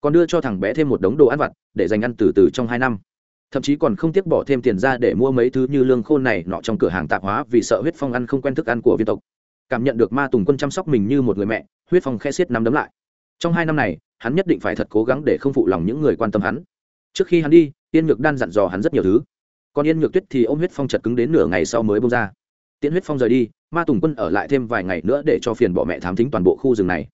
còn đưa cho thằng bé thêm một đống đồ ăn vặt để dành ăn từ từ trong hai năm. Thậm chí còn không tiếc bỏ thêm tiền ra để mua mấy thứ như lương khôn này nọ trong cửa hàng tạp hóa vì sợ huyết phong ăn không quen thức ăn của viên tộc. Cảm nhận được ma tùng quân chăm sóc mình như một người mẹ, huyết phong khe xiết nắm đấm lại. Trong hai năm này, hắn nhất định phải thật cố gắng để không phụ lòng những người quan tâm hắn. Trước khi hắn đi, yên nhược đan dặn dò hắn rất nhiều thứ. Còn yên nhược tuyết thì ôm huyết phong chật cứng đến nửa ngày sau mới bông ra. Tiễn huyết phong rời đi, ma tùng quân ở lại thêm vài ngày nữa để cho phiền bỏ mẹ thám thính toàn bộ khu rừng này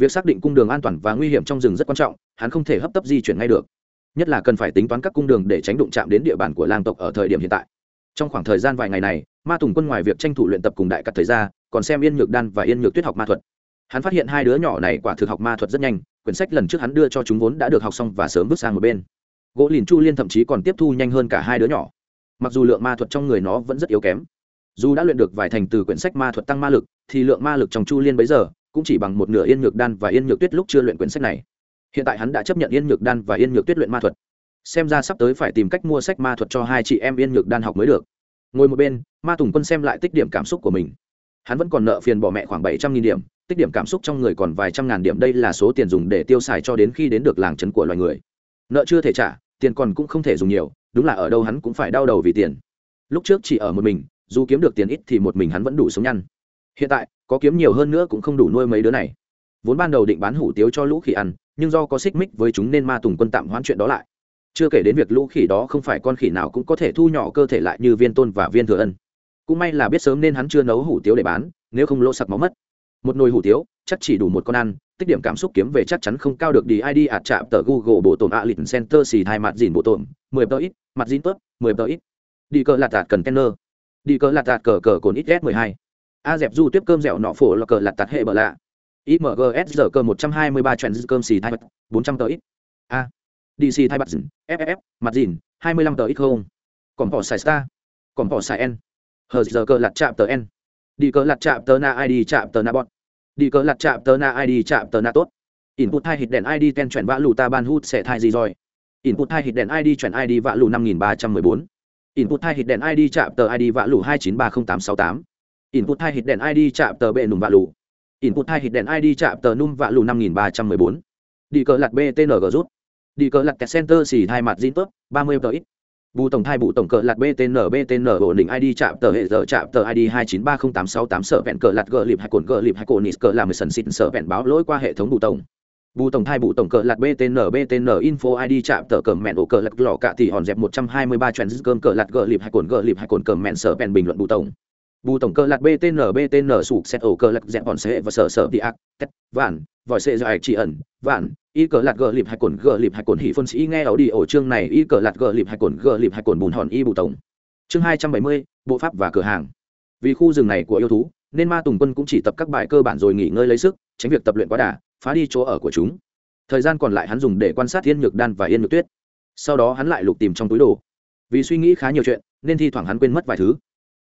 việc xác định cung đường an toàn và nguy hiểm trong rừng rất quan trọng, hắn không thể hấp tấp di chuyển ngay được. Nhất là cần phải tính toán các cung đường để tránh đụng chạm đến địa bàn của lang tộc ở thời điểm hiện tại. Trong khoảng thời gian vài ngày này, ma tùng quân ngoài việc tranh thủ luyện tập cùng đại cắt thời ra, còn xem yên nhược đan và yên nhược tuyết học ma thuật. Hắn phát hiện hai đứa nhỏ này quả thực học ma thuật rất nhanh, quyển sách lần trước hắn đưa cho chúng vốn đã được học xong và sớm bước sang một bên. Gỗ lìn chu liên thậm chí còn tiếp thu nhanh hơn cả hai đứa nhỏ. Mặc dù lượng ma thuật trong người nó vẫn rất yếu kém, dù đã luyện được vài thành từ quyển sách ma thuật tăng ma lực, thì lượng ma lực trong chu liên bấy giờ cũng chỉ bằng một nửa yên nhược đan và yên nhược tuyết lúc chưa luyện quyển sách này. Hiện tại hắn đã chấp nhận yên nhược đan và yên nhược tuyết luyện ma thuật. Xem ra sắp tới phải tìm cách mua sách ma thuật cho hai chị em yên nhược đan học mới được. Ngồi một bên, ma tùng quân xem lại tích điểm cảm xúc của mình. Hắn vẫn còn nợ phiền bỏ mẹ khoảng bảy trăm nghìn điểm, tích điểm cảm xúc trong người còn vài trăm ngàn điểm, đây là số tiền dùng để tiêu xài cho đến khi đến được làng trấn của loài người. Nợ chưa thể trả, tiền còn cũng không thể dùng nhiều, đúng là ở đâu hắn cũng phải đau đầu vì tiền. Lúc trước chỉ ở một mình, dù kiếm được tiền ít thì một mình hắn vẫn đủ sống nhăn. Hiện tại có kiếm nhiều hơn nữa cũng không đủ nuôi mấy đứa này. Vốn ban đầu định bán hủ tiếu cho lũ khỉ ăn, nhưng do có xích mích với chúng nên ma tùng quân tạm hoãn chuyện đó lại. Chưa kể đến việc lũ khỉ đó không phải con khỉ nào cũng có thể thu nhỏ cơ thể lại như viên tôn và viên thừa ân. Cũng may là biết sớm nên hắn chưa nấu hủ tiếu để bán, nếu không lỗ sặc máu mất. Một nồi hủ tiếu, chắc chỉ đủ một con ăn, tích điểm cảm xúc kiếm về chắc chắn không cao được đi id ạt chạm tờ google bộ tổn a lịch center xì hai mặt dìn bộ tổn, mười tờ ít, mặt dìn tớp, mười tờ ít. Đi cờ lạt tạt cần tenner đi cờ lạt tạt cờ cờ cồn ít s mười hai a dẹp du tiếp cơm dẻo nọ phổ là cờ lạt tạt hệ bờ lạ. Imgs giờ cơ một trăm hai mươi ba trend cơm xì thai bật, bốn trăm tờ ít. A. Dc thai bật dìn ff mặt dìn, hai mươi lăm tờ ít không? Còn bỏ xài star. Còn bỏ xài n. Hờ giờ cơ lạt chạm tờ n. Đi cờ lạt chạm tờ na id chạm tờ na bot. Đi cờ lạt chạm tờ na id chạm tờ na tốt. Input hai hit đèn id ten chuyển vã lù ta ban hút sẽ thai gì rồi? Input hai hit đèn id chuyển id vã lù năm nghìn ba trăm mười bốn. Input hai hit đèn id chạm tờ id vã lù hai chín ba không tám sáu tám input hai hit đèn id chạm tờ bệ nùm vạ lù. Input hai hit đèn id chạm tờ num vạ lù năm nghìn ba trăm mười bốn. Đi cờ lặt btng rút. Đi cờ lặt center xì hai mặt zin tốt ba mươi tờ ít. Bù tổng thai bù tổng cờ lạt btn btn ổn định id chạm tờ hệ giờ chạm tờ id hai chín ba không tám sáu tám sở vẹn cờ lạt gờ lịp hai cồn gờ lịp hai cồn nis cờ làm sần xịn sở vẹn báo lỗi qua hệ thống bù tổng. Bù tổng thai bù tổng cờ lạt btn btn info id chạm tờ cờ mẹn ổ cờ lạt lò cạ thì hòn dẹp một trăm hai mươi ba trend cơm cờ lạt gờ lịp hai cồn gờ lịp hai cồn cờ mẹn sở vẹn bình luận bù tổng bù tổng cơ lạc btn btn sụp xét ổ cơ lạc dẹp bọn xe và sở sở đi ác, tét, vạn, vòi xe dài chỉ ẩn, vạn, y cờ lạc gờ lịp hai cồn, gờ lịp hai cồn hỉ phân sĩ nghe ảo đi ổ chương này, y cờ lạc gờ lịp hai cồn, gờ lịp hai cồn bùn hòn y bù tổng. Chương hai trăm bảy mươi, bộ pháp và cửa hàng. Vì khu rừng này của yêu thú, nên ma tùng quân cũng chỉ tập các bài cơ bản rồi nghỉ ngơi lấy sức, tránh việc tập luyện quá đà, phá đi chỗ ở của chúng. Thời gian còn lại hắn dùng để quan sát yên nhược đan và yên nhược tuyết. Sau đó hắn lại lục tìm trong túi đồ. Vì suy nghĩ khá nhiều chuyện, nên thi thoảng hắn quên mất vài thứ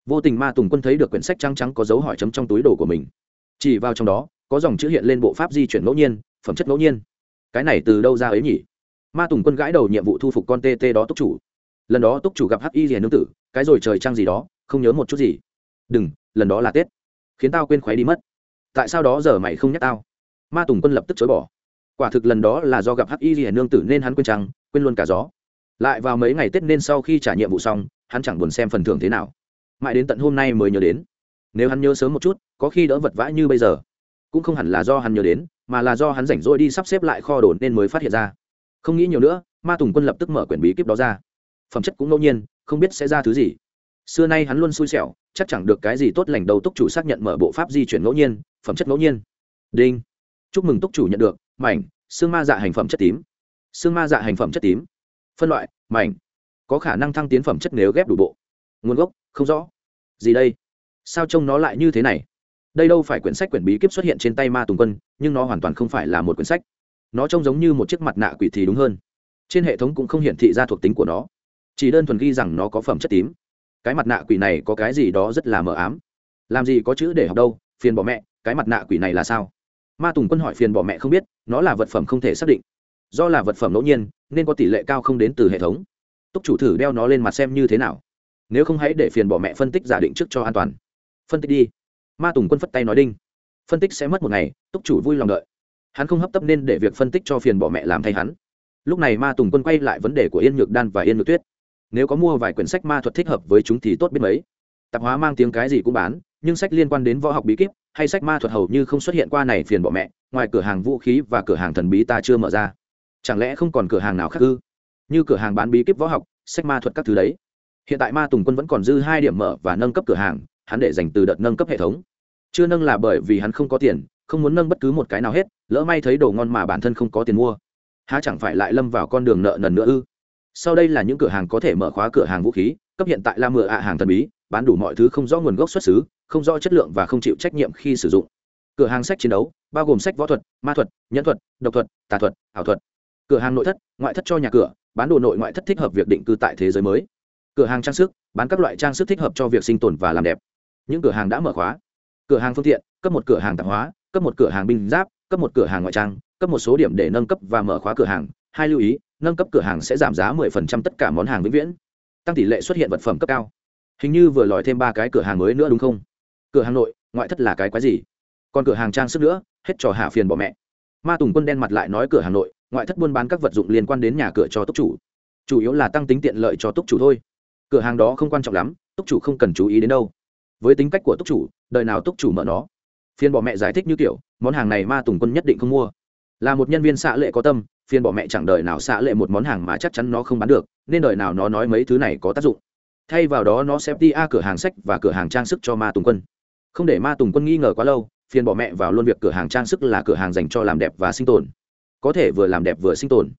vô tình ma tùng quân thấy được quyển sách trắng trắng có dấu hỏi chấm trong túi đồ của mình. Chỉ vào trong đó, có dòng chữ hiện lên bộ pháp di chuyển ngẫu nhiên, phẩm chất ngẫu nhiên. Cái này từ đâu ra ấy nhỉ? Ma tùng quân gãi đầu nhiệm vụ thu phục con tê tê đó túc chủ. Lần đó túc chủ gặp hắc y rìa nương tử, cái rồi trời trăng gì đó, không nhớ một chút gì. Đừng, lần đó là tết. Khiến tao quên khoái đi mất. Tại sao đó giờ mày không nhắc tao? Ma tùng quân lập tức chối bỏ. Quả thực lần đó là do gặp hắc y rìa nương tử nên hắn quên trăng, quên luôn cả gió. Lại vào mấy ngày tết nên sau khi trả nhiệm vụ xong, hắn chẳng buồn xem phần thưởng thế nào mãi đến tận hôm nay mới nhớ đến. Nếu hắn nhớ sớm một chút, có khi đỡ vật vã như bây giờ. Cũng không hẳn là do hắn nhớ đến, mà là do hắn rảnh rỗi đi sắp xếp lại kho đồn nên mới phát hiện ra. Không nghĩ nhiều nữa, ma tùng quân lập tức mở quyển bí kíp đó ra. Phẩm chất cũng ngẫu nhiên, không biết sẽ ra thứ gì. Xưa nay hắn luôn xui xẻo, chắc chẳng được cái gì tốt lành đầu túc chủ xác nhận mở bộ pháp di chuyển ngẫu nhiên, phẩm chất ngẫu nhiên. Đinh. Chúc mừng túc chủ nhận được, mảnh, xương ma dạ hành phẩm chất tím. Xương ma dạ hành phẩm chất tím. Phân loại, mảnh. Có khả năng thăng tiến phẩm chất nếu ghép đủ bộ. Nguồn gốc, không rõ gì đây? Sao trông nó lại như thế này? Đây đâu phải quyển sách quyển bí kíp xuất hiện trên tay ma tùng quân, nhưng nó hoàn toàn không phải là một quyển sách. Nó trông giống như một chiếc mặt nạ quỷ thì đúng hơn. Trên hệ thống cũng không hiển thị ra thuộc tính của nó. Chỉ đơn thuần ghi rằng nó có phẩm chất tím. Cái mặt nạ quỷ này có cái gì đó rất là mờ ám. Làm gì có chữ để học đâu, phiền bỏ mẹ, cái mặt nạ quỷ này là sao? Ma tùng quân hỏi phiền bỏ mẹ không biết, nó là vật phẩm không thể xác định. Do là vật phẩm ngẫu nhiên, nên có tỷ lệ cao không đến từ hệ thống. Túc chủ thử đeo nó lên mặt xem như thế nào nếu không hãy để phiền bỏ mẹ phân tích giả định trước cho an toàn. Phân tích đi. Ma tùng quân phất tay nói đinh. Phân tích sẽ mất một ngày, túc chủ vui lòng đợi. Hắn không hấp tấp nên để việc phân tích cho phiền bỏ mẹ làm thay hắn. Lúc này ma tùng quân quay lại vấn đề của yên nhược đan và yên nhược tuyết. Nếu có mua vài quyển sách ma thuật thích hợp với chúng thì tốt biết mấy. Tạp hóa mang tiếng cái gì cũng bán, nhưng sách liên quan đến võ học bí kíp hay sách ma thuật hầu như không xuất hiện qua này phiền bỏ mẹ, ngoài cửa hàng vũ khí và cửa hàng thần bí ta chưa mở ra. Chẳng lẽ không còn cửa hàng nào khác ư? Như cửa hàng bán bí kíp võ học, sách ma thuật các thứ đấy hiện tại ma tùng quân vẫn còn dư hai điểm mở và nâng cấp cửa hàng, hắn để dành từ đợt nâng cấp hệ thống. Chưa nâng là bởi vì hắn không có tiền, không muốn nâng bất cứ một cái nào hết, lỡ may thấy đồ ngon mà bản thân không có tiền mua. Há chẳng phải lại lâm vào con đường nợ nần nữa ư? Sau đây là những cửa hàng có thể mở khóa cửa hàng vũ khí, cấp hiện tại la mở ạ hàng thần bí, bán đủ mọi thứ không rõ nguồn gốc xuất xứ, không rõ chất lượng và không chịu trách nhiệm khi sử dụng. Cửa hàng sách chiến đấu, bao gồm sách võ thuật, ma thuật, nhẫn thuật, độc thuật, tà thuật, ảo thuật. Cửa hàng nội thất, ngoại thất cho nhà cửa, bán đồ nội ngoại thất thích hợp việc định cư tại thế giới mới cửa hàng trang sức, bán các loại trang sức thích hợp cho việc sinh tồn và làm đẹp. Những cửa hàng đã mở khóa. Cửa hàng phương tiện, cấp một cửa hàng tạp hóa, cấp một cửa hàng binh giáp, cấp một cửa hàng ngoại trang, cấp một số điểm để nâng cấp và mở khóa cửa hàng. Hai lưu ý, nâng cấp cửa hàng sẽ giảm giá 10% tất cả món hàng vĩnh viễn, tăng tỷ lệ xuất hiện vật phẩm cấp cao. Hình như vừa lòi thêm ba cái cửa hàng mới nữa đúng không? Cửa hàng nội, ngoại thất là cái quái gì? Còn cửa hàng trang sức nữa, hết trò hạ phiền bỏ mẹ. Ma tùng quân đen mặt lại nói cửa hàng nội, ngoại thất buôn bán các vật dụng liên quan đến nhà cửa cho túc chủ. Chủ yếu là tăng tính tiện lợi cho túc chủ thôi cửa hàng đó không quan trọng lắm, túc chủ không cần chú ý đến đâu. Với tính cách của túc chủ, đời nào túc chủ mở nó. Phiên bỏ mẹ giải thích như kiểu, món hàng này ma tùng quân nhất định không mua. Là một nhân viên xạ lệ có tâm, phiên bỏ mẹ chẳng đời nào xạ lệ một món hàng mà chắc chắn nó không bán được, nên đời nào nó nói mấy thứ này có tác dụng. Thay vào đó nó sẽ đi a cửa hàng sách và cửa hàng trang sức cho ma tùng quân. Không để ma tùng quân nghi ngờ quá lâu, phiên bỏ mẹ vào luôn việc cửa hàng trang sức là cửa hàng dành cho làm đẹp và sinh tồn. Có thể vừa làm đẹp vừa sinh tồn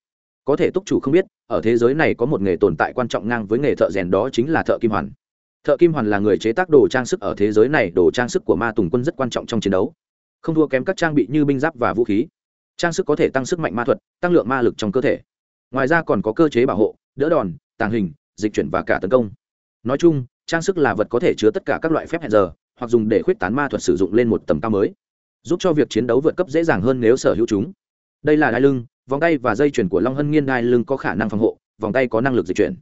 có thể túc chủ không biết, ở thế giới này có một nghề tồn tại quan trọng ngang với nghề thợ rèn đó chính là thợ kim hoàn. Thợ kim hoàn là người chế tác đồ trang sức ở thế giới này, đồ trang sức của ma tùng quân rất quan trọng trong chiến đấu. Không thua kém các trang bị như binh giáp và vũ khí. Trang sức có thể tăng sức mạnh ma thuật, tăng lượng ma lực trong cơ thể. Ngoài ra còn có cơ chế bảo hộ, đỡ đòn, tàng hình, dịch chuyển và cả tấn công. Nói chung, trang sức là vật có thể chứa tất cả các loại phép hẹn giờ, hoặc dùng để khuyết tán ma thuật sử dụng lên một tầm cao mới, giúp cho việc chiến đấu vượt cấp dễ dàng hơn nếu sở hữu chúng. Đây là đai lưng vòng tay và dây chuyền của long hân nghiên đai lưng có khả năng phòng hộ, vòng tay có năng lực dịch chuyển.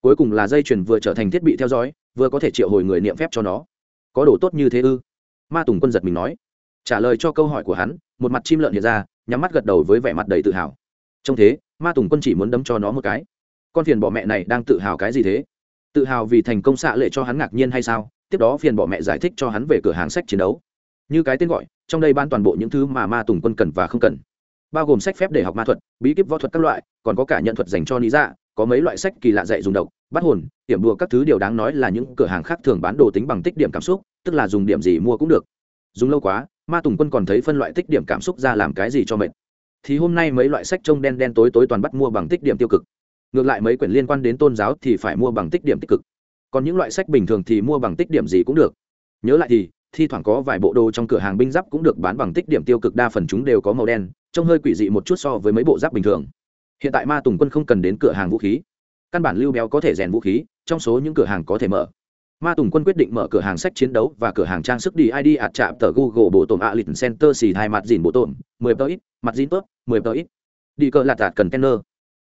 Cuối cùng là dây chuyền vừa trở thành thiết bị theo dõi, vừa có thể triệu hồi người niệm phép cho nó. Có đồ tốt như thế ư? Ma tùng quân giật mình nói. Trả lời cho câu hỏi của hắn, một mặt chim lợn hiện ra, nhắm mắt gật đầu với vẻ mặt đầy tự hào. Trong thế, ma tùng quân chỉ muốn đấm cho nó một cái. Con phiền bỏ mẹ này đang tự hào cái gì thế? Tự hào vì thành công xạ lệ cho hắn ngạc nhiên hay sao? Tiếp đó phiền bỏ mẹ giải thích cho hắn về cửa hàng sách chiến đấu. Như cái tên gọi, trong đây ban toàn bộ những thứ mà ma tùng quân cần và không cần bao gồm sách phép để học ma thuật, bí kíp võ thuật các loại, còn có cả nhận thuật dành cho lý dạ có mấy loại sách kỳ lạ dạy dùng độc bắt hồn điểm đùa các thứ điều đáng nói là những cửa hàng khác thường bán đồ tính bằng tích điểm cảm xúc, tức là dùng điểm gì mua cũng được. Dùng lâu quá, ma tùng quân còn thấy phân loại tích điểm cảm xúc ra làm cái gì cho mệt. Thì hôm nay mấy loại sách trông đen đen tối tối toàn bắt mua bằng tích điểm tiêu cực. Ngược lại mấy quyển liên quan đến tôn giáo thì phải mua bằng tích điểm tích cực. Còn những loại sách bình thường thì mua bằng tích điểm gì cũng được. Nhớ lại thì thi thoảng có vài bộ đồ trong cửa hàng binh giáp cũng được bán bằng tích điểm tiêu cực, đa phần chúng đều có màu đen, trông hơi quỷ dị một chút so với mấy bộ giáp bình thường. Hiện tại ma tùng quân không cần đến cửa hàng vũ khí. Căn bản lưu béo có thể rèn vũ khí, trong số những cửa hàng có thể mở. Ma tùng quân quyết định mở cửa hàng sách chiến đấu và cửa hàng trang sức đi id ạt chạm tờ google bộ tổn a lịch center xì hai mặt dìn bộ tổn, mười tờ ít, mặt dìn tốt, mười tờ ít. Đi cờ lạt tạt cần tenner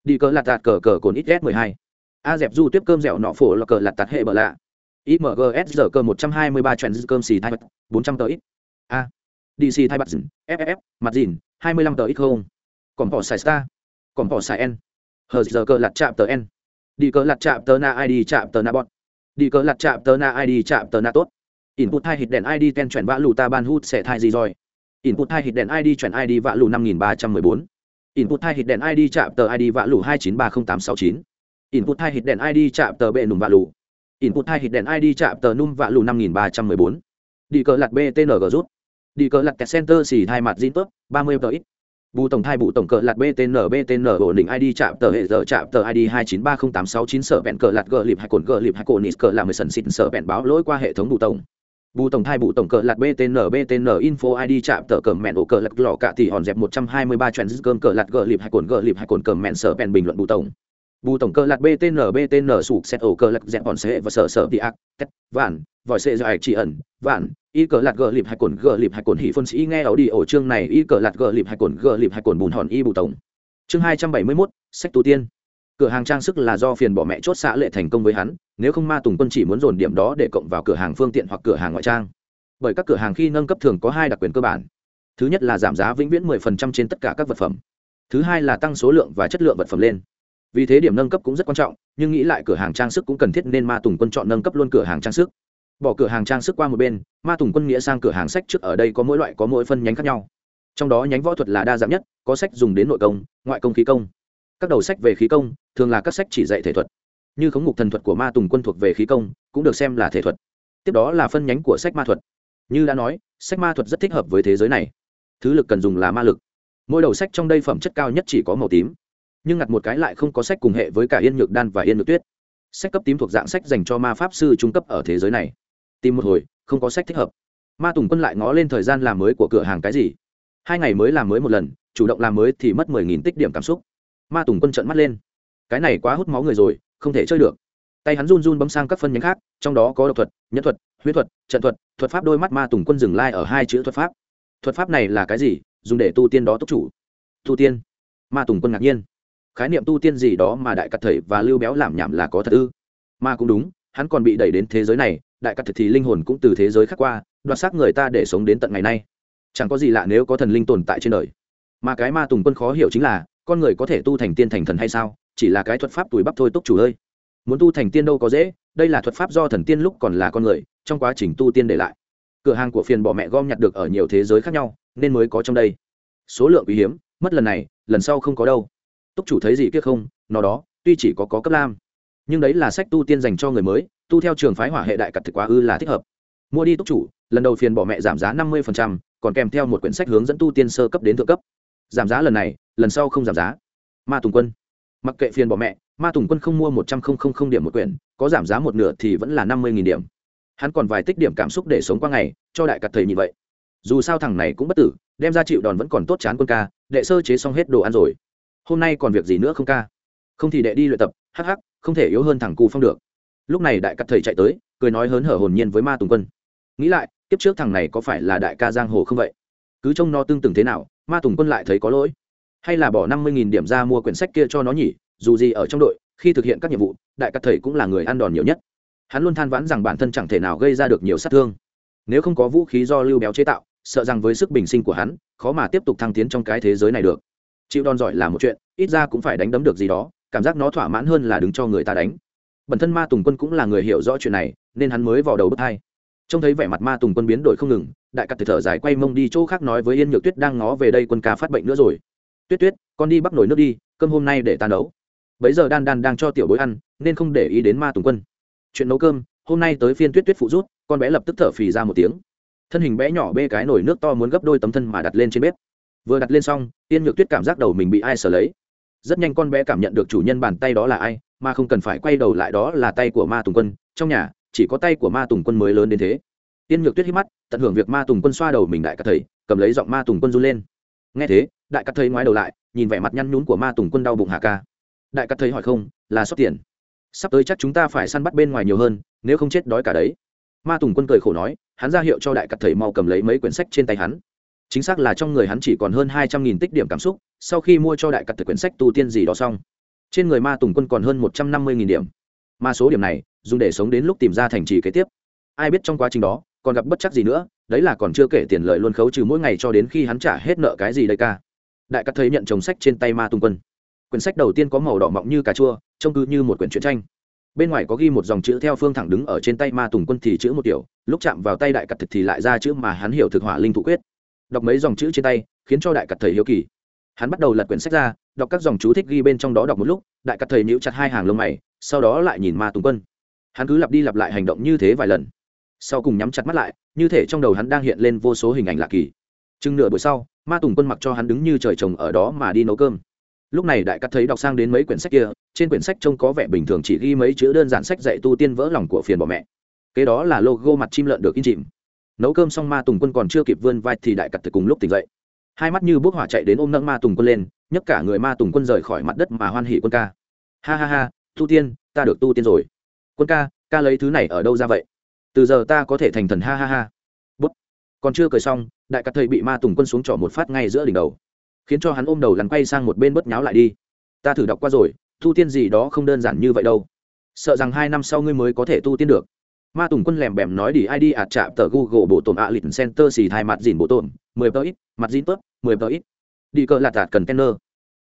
đi cờ lạt tạt cờ cờ cồn ít s mười hai. A dẹp du tiếp cơm dẻo nọ phổ là cờ lạt tạt hệ bờ lạ imgs giờ cơ một trăm hai mươi ba cơm xì hai bốn trăm tờ ít. A. Dc thay bật dừng, ff mặt dìn hai mươi lăm tờ ít không? Còn bỏ xài star. Còn bỏ xài n. Hờ giờ cơ lặt chạm tờ n. Đi cơ lặt chạm tờ na id chạm tờ na bọn đi cơ lặt chạm tờ na id chạm tờ na tốt. Input hai hit đèn id ten chuyển vã lù ta ban hút sẽ thai gì rồi? Input hai hit đèn id chuyển id vã lù năm nghìn ba trăm mười bốn. Input hai hit đèn id chạm tờ id vã lù hai chín ba không tám sáu chín. Input hai hit đèn id chạm tờ bệ nùng vã lù input hai hit đèn id chạm tờ num vạ lù năm nghìn ba trăm mười bốn. Đi cờ lặt btng rút. Đi cờ lặt kẹt center xì hai mặt zin tốt ba mươi tờ ít. Bù tổng thai bù tổng cờ lạt btn btn ổn định id chạm tờ hệ giờ, chạm tờ id hai chín ba không tám sáu chín, sở bẹn cờ lạt gờ lịp hai cồn gờ lịp hai cồn nít cờ làm mười sần xịt, sở bẹn báo lỗi qua hệ thống bù tổng. Bù tổng thai bù tổng cờ lạt btn btn info id chạm tờ cờ mẹn ổ cờ lạt lò cả thì hòn dẹp một trăm hai mươi ba trend cơm cờ lạt gờ lịp hai cồn gờ lịp hai cồn cờ mẹn, sở bẹn bình luận bù tổng bù tổng cơ lạt btn btn sụp xét ổ cơ lạc dẹp bọn sệ và sở sở đi ác, tét, vạn, vòi xe dài chỉ ẩn, vạn, y cờ lạt gờ lịp hay cồn, gờ lịp hay cồn hỉ phân sĩ nghe ảo đi ổ chương này, y cờ lạt gờ lịp hay cồn, gờ lịp hay cồn bùn hòn y bù tổng. Chương hai trăm bảy mươi mốt, sách tu tiên. Cửa hàng trang sức là do phiền bỏ mẹ chốt xã lệ thành công với hắn, nếu không ma tùng quân chỉ muốn dồn điểm đó để cộng vào cửa hàng phương tiện hoặc cửa hàng ngoại trang. Bởi các cửa hàng khi nâng cấp thường có hai đặc quyền cơ bản. Thứ nhất là giảm giá vĩnh viễn mười phần trăm trên tất cả các vật phẩm. Thứ hai là tăng số lượng và chất lượng vật phẩm lên vì thế điểm nâng cấp cũng rất quan trọng, nhưng nghĩ lại cửa hàng trang sức cũng cần thiết nên ma tùng quân chọn nâng cấp luôn cửa hàng trang sức. Bỏ cửa hàng trang sức qua một bên, ma tùng quân nghĩa sang cửa hàng sách trước ở đây có mỗi loại có mỗi phân nhánh khác nhau. Trong đó nhánh võ thuật là đa dạng nhất, có sách dùng đến nội công, ngoại công khí công. Các đầu sách về khí công, thường là các sách chỉ dạy thể thuật. Như khống ngục thần thuật của ma tùng quân thuộc về khí công, cũng được xem là thể thuật. Tiếp đó là phân nhánh của sách ma thuật. Như đã nói, sách ma thuật rất thích hợp với thế giới này. Thứ lực cần dùng là ma lực. Mỗi đầu sách trong đây phẩm chất cao nhất chỉ có màu tím nhưng ngặt một cái lại không có sách cùng hệ với cả yên nhược đan và yên nhược tuyết. Sách cấp tím thuộc dạng sách dành cho ma pháp sư trung cấp ở thế giới này. Tìm một hồi, không có sách thích hợp. Ma tùng quân lại ngó lên thời gian làm mới của cửa hàng cái gì? Hai ngày mới làm mới một lần, chủ động làm mới thì mất mười nghìn tích điểm cảm xúc. Ma tùng quân trận mắt lên. Cái này quá hút máu người rồi, không thể chơi được. Tay hắn run run bấm sang các phân nhánh khác, trong đó có độc thuật, nhân thuật, huyết thuật, trận thuật thuật pháp đôi mắt ma tùng quân dừng lai、like、ở hai chữ thuật pháp. Thuật pháp này là cái gì? Dùng để tu tiên đó tốc chủ. Tu tiên. Ma tùng quân ngạc nhiên khái niệm tu tiên gì đó mà đại cắt thầy và lưu béo làm nhảm là có thật ư? Mà cũng đúng, hắn còn bị đẩy đến thế giới này, đại cắt thật thì linh hồn cũng từ thế giới khác qua, đoạt xác người ta để sống đến tận ngày nay. Chẳng có gì lạ nếu có thần linh tồn tại trên đời. Mà cái ma tùng quân khó hiểu chính là, con người có thể tu thành tiên thành thần hay sao? Chỉ là cái thuật pháp tuổi bắp thôi túc chủ ơi. Muốn tu thành tiên đâu có dễ, đây là thuật pháp do thần tiên lúc còn là con người, trong quá trình tu tiên để lại. Cửa hàng của phiền bỏ mẹ gom nhặt được ở nhiều thế giới khác nhau, nên mới có trong đây. Số lượng quý hiếm, mất lần này, lần sau không có đâu túc chủ thấy gì kia không, nó đó, tuy chỉ có có cấp lam, nhưng đấy là sách tu tiên dành cho người mới, tu theo trường phái hỏa hệ đại cặt thực quá ư là thích hợp. Mua đi túc chủ, lần đầu phiền bỏ mẹ giảm giá năm mươi còn kèm theo một quyển sách hướng dẫn tu tiên sơ cấp đến thượng cấp. Giảm giá lần này, lần sau không giảm giá. Ma tùng quân. Mặc kệ phiền bỏ mẹ, ma tùng quân không mua một trăm linh điểm một quyển, có giảm giá một nửa thì vẫn là năm mươi điểm. Hắn còn vài tích điểm cảm xúc để sống qua ngày, cho đại cặt thầy như vậy. Dù sao thằng này cũng bất tử, đem ra chịu đòn vẫn còn tốt chán quân ca, đệ sơ chế xong hết đồ ăn rồi hôm nay còn việc gì nữa không ca? Không thì đệ đi luyện tập, hắc hắc, không thể yếu hơn thằng cù phong được. Lúc này đại cắt thầy chạy tới, cười nói hớn hở hồn nhiên với ma tùng quân. Nghĩ lại, kiếp trước thằng này có phải là đại ca giang hồ không vậy? Cứ trông nó tương từng thế nào, ma tùng quân lại thấy có lỗi. Hay là bỏ năm mươi điểm ra mua quyển sách kia cho nó nhỉ, dù gì ở trong đội, khi thực hiện các nhiệm vụ, đại cắt thầy cũng là người ăn đòn nhiều nhất. Hắn luôn than vãn rằng bản thân chẳng thể nào gây ra được nhiều sát thương. Nếu không có vũ khí do lưu béo chế tạo, sợ rằng với sức bình sinh của hắn, khó mà tiếp tục thăng tiến trong cái thế giới này được chịu đòn giỏi là một chuyện, ít ra cũng phải đánh đấm được gì đó, cảm giác nó thỏa mãn hơn là đứng cho người ta đánh. Bản thân ma tùng quân cũng là người hiểu rõ chuyện này, nên hắn mới vào đầu bước hai. Trông thấy vẻ mặt ma tùng quân biến đổi không ngừng, đại cắt thở dài quay mông đi chỗ khác nói với yên nhược tuyết đang ngó về đây quân ca phát bệnh nữa rồi. Tuyết tuyết, con đi bắt nổi nước đi, cơm hôm nay để ta nấu. Bấy giờ đan đan đang cho tiểu bối ăn, nên không để ý đến ma tùng quân. Chuyện nấu cơm, hôm nay tới phiên tuyết tuyết phụ rút con bé lập tức thở phì ra một tiếng. Thân hình bé nhỏ bê cái nồi nước to muốn gấp đôi tấm thân mà đặt lên trên bếp vừa đặt lên xong, yên nhược tuyết cảm giác đầu mình bị ai sờ lấy. Rất nhanh con bé cảm nhận được chủ nhân bàn tay đó là ai, mà không cần phải quay đầu lại đó là tay của ma tùng quân, trong nhà, chỉ có tay của ma tùng quân mới lớn đến thế. Yên nhược tuyết hít mắt, tận hưởng việc ma tùng quân xoa đầu mình đại cắt thầy, cầm lấy giọng ma tùng quân run lên. Nghe thế, đại cắt thầy ngoái đầu lại, nhìn vẻ mặt nhăn nhún của ma tùng quân đau bụng hạ ca. Đại cắt thầy hỏi không, là sót tiền. Sắp tới chắc chúng ta phải săn bắt bên ngoài nhiều hơn, nếu không chết đói cả đấy. Ma tùng quân cười khổ nói, hắn ra hiệu cho đại cắt thầy mau cầm lấy mấy quyển sách trên tay hắn chính xác là trong người hắn chỉ còn hơn hai trăm nghìn tích điểm cảm xúc, sau khi mua cho đại cắt thực quyển sách tu tiên gì đó xong, trên người ma tùng quân còn hơn một trăm năm mươi nghìn điểm. Mà số điểm này, dùng để sống đến lúc tìm ra thành trì kế tiếp. Ai biết trong quá trình đó, còn gặp bất chắc gì nữa, đấy là còn chưa kể tiền lợi luôn khấu trừ mỗi ngày cho đến khi hắn trả hết nợ cái gì đây ca. Đại cắt thấy nhận chồng sách trên tay ma tùng quân. Quyển sách đầu tiên có màu đỏ mọng như cà chua, trông cứ như một quyển truyện tranh. Bên ngoài có ghi một dòng chữ theo phương thẳng đứng ở trên tay ma tùng quân thì chữ một kiểu, lúc chạm vào tay đại cặt thực thì lại ra chữ mà hắn hiểu thực hỏa linh thụ quyết đọc mấy dòng chữ trên tay, khiến cho đại cặt thầy hiếu kỳ. Hắn bắt đầu lật quyển sách ra, đọc các dòng chú thích ghi bên trong đó đọc một lúc, đại cặt thầy níu chặt hai hàng lông mày, sau đó lại nhìn ma tùng quân. Hắn cứ lặp đi lặp lại hành động như thế vài lần. Sau cùng nhắm chặt mắt lại, như thể trong đầu hắn đang hiện lên vô số hình ảnh lạ kỳ. Chừng nửa buổi sau, ma tùng quân mặc cho hắn đứng như trời trồng ở đó mà đi nấu cơm. Lúc này đại cắt thấy đọc sang đến mấy quyển sách kia, trên quyển sách trông có vẻ bình thường chỉ ghi mấy chữ đơn giản sách dạy tu tiên vỡ lòng của phiền bỏ mẹ. Kế đó là logo mặt chim lợn được in chìm nấu cơm xong ma tùng quân còn chưa kịp vươn vai thì đại cặt thực cùng lúc tỉnh dậy. Hai mắt như bước hỏa chạy đến ôm nâng ma tùng quân lên, nhấc cả người ma tùng quân rời khỏi mặt đất mà hoan hỉ quân ca. Ha ha ha tu tiên, ta được tu tiên rồi. Quân ca ca lấy thứ này ở đâu ra vậy? Từ giờ ta có thể thành thần, ha ha ha. Bút. Còn chưa cười xong, đại cắt thầy bị ma tùng quân xuống trỏ một phát ngay giữa đỉnh đầu, khiến cho hắn ôm đầu lắn quay sang một bên bớt nháo lại đi. Ta thử đọc qua rồi tu tiên gì đó không đơn giản như vậy đâu. Sợ rằng hai năm sau ngươi mới có thể tu tiên được ma tùng quân lèm bèm nói đi id ạt chạm tờ google bộ tổn ạ lịch center xì thai mặt dìn bộ tổn, mười tờ ít, mặt dìn tớp, mười tờ ít. Đi cờ lạt tạt cần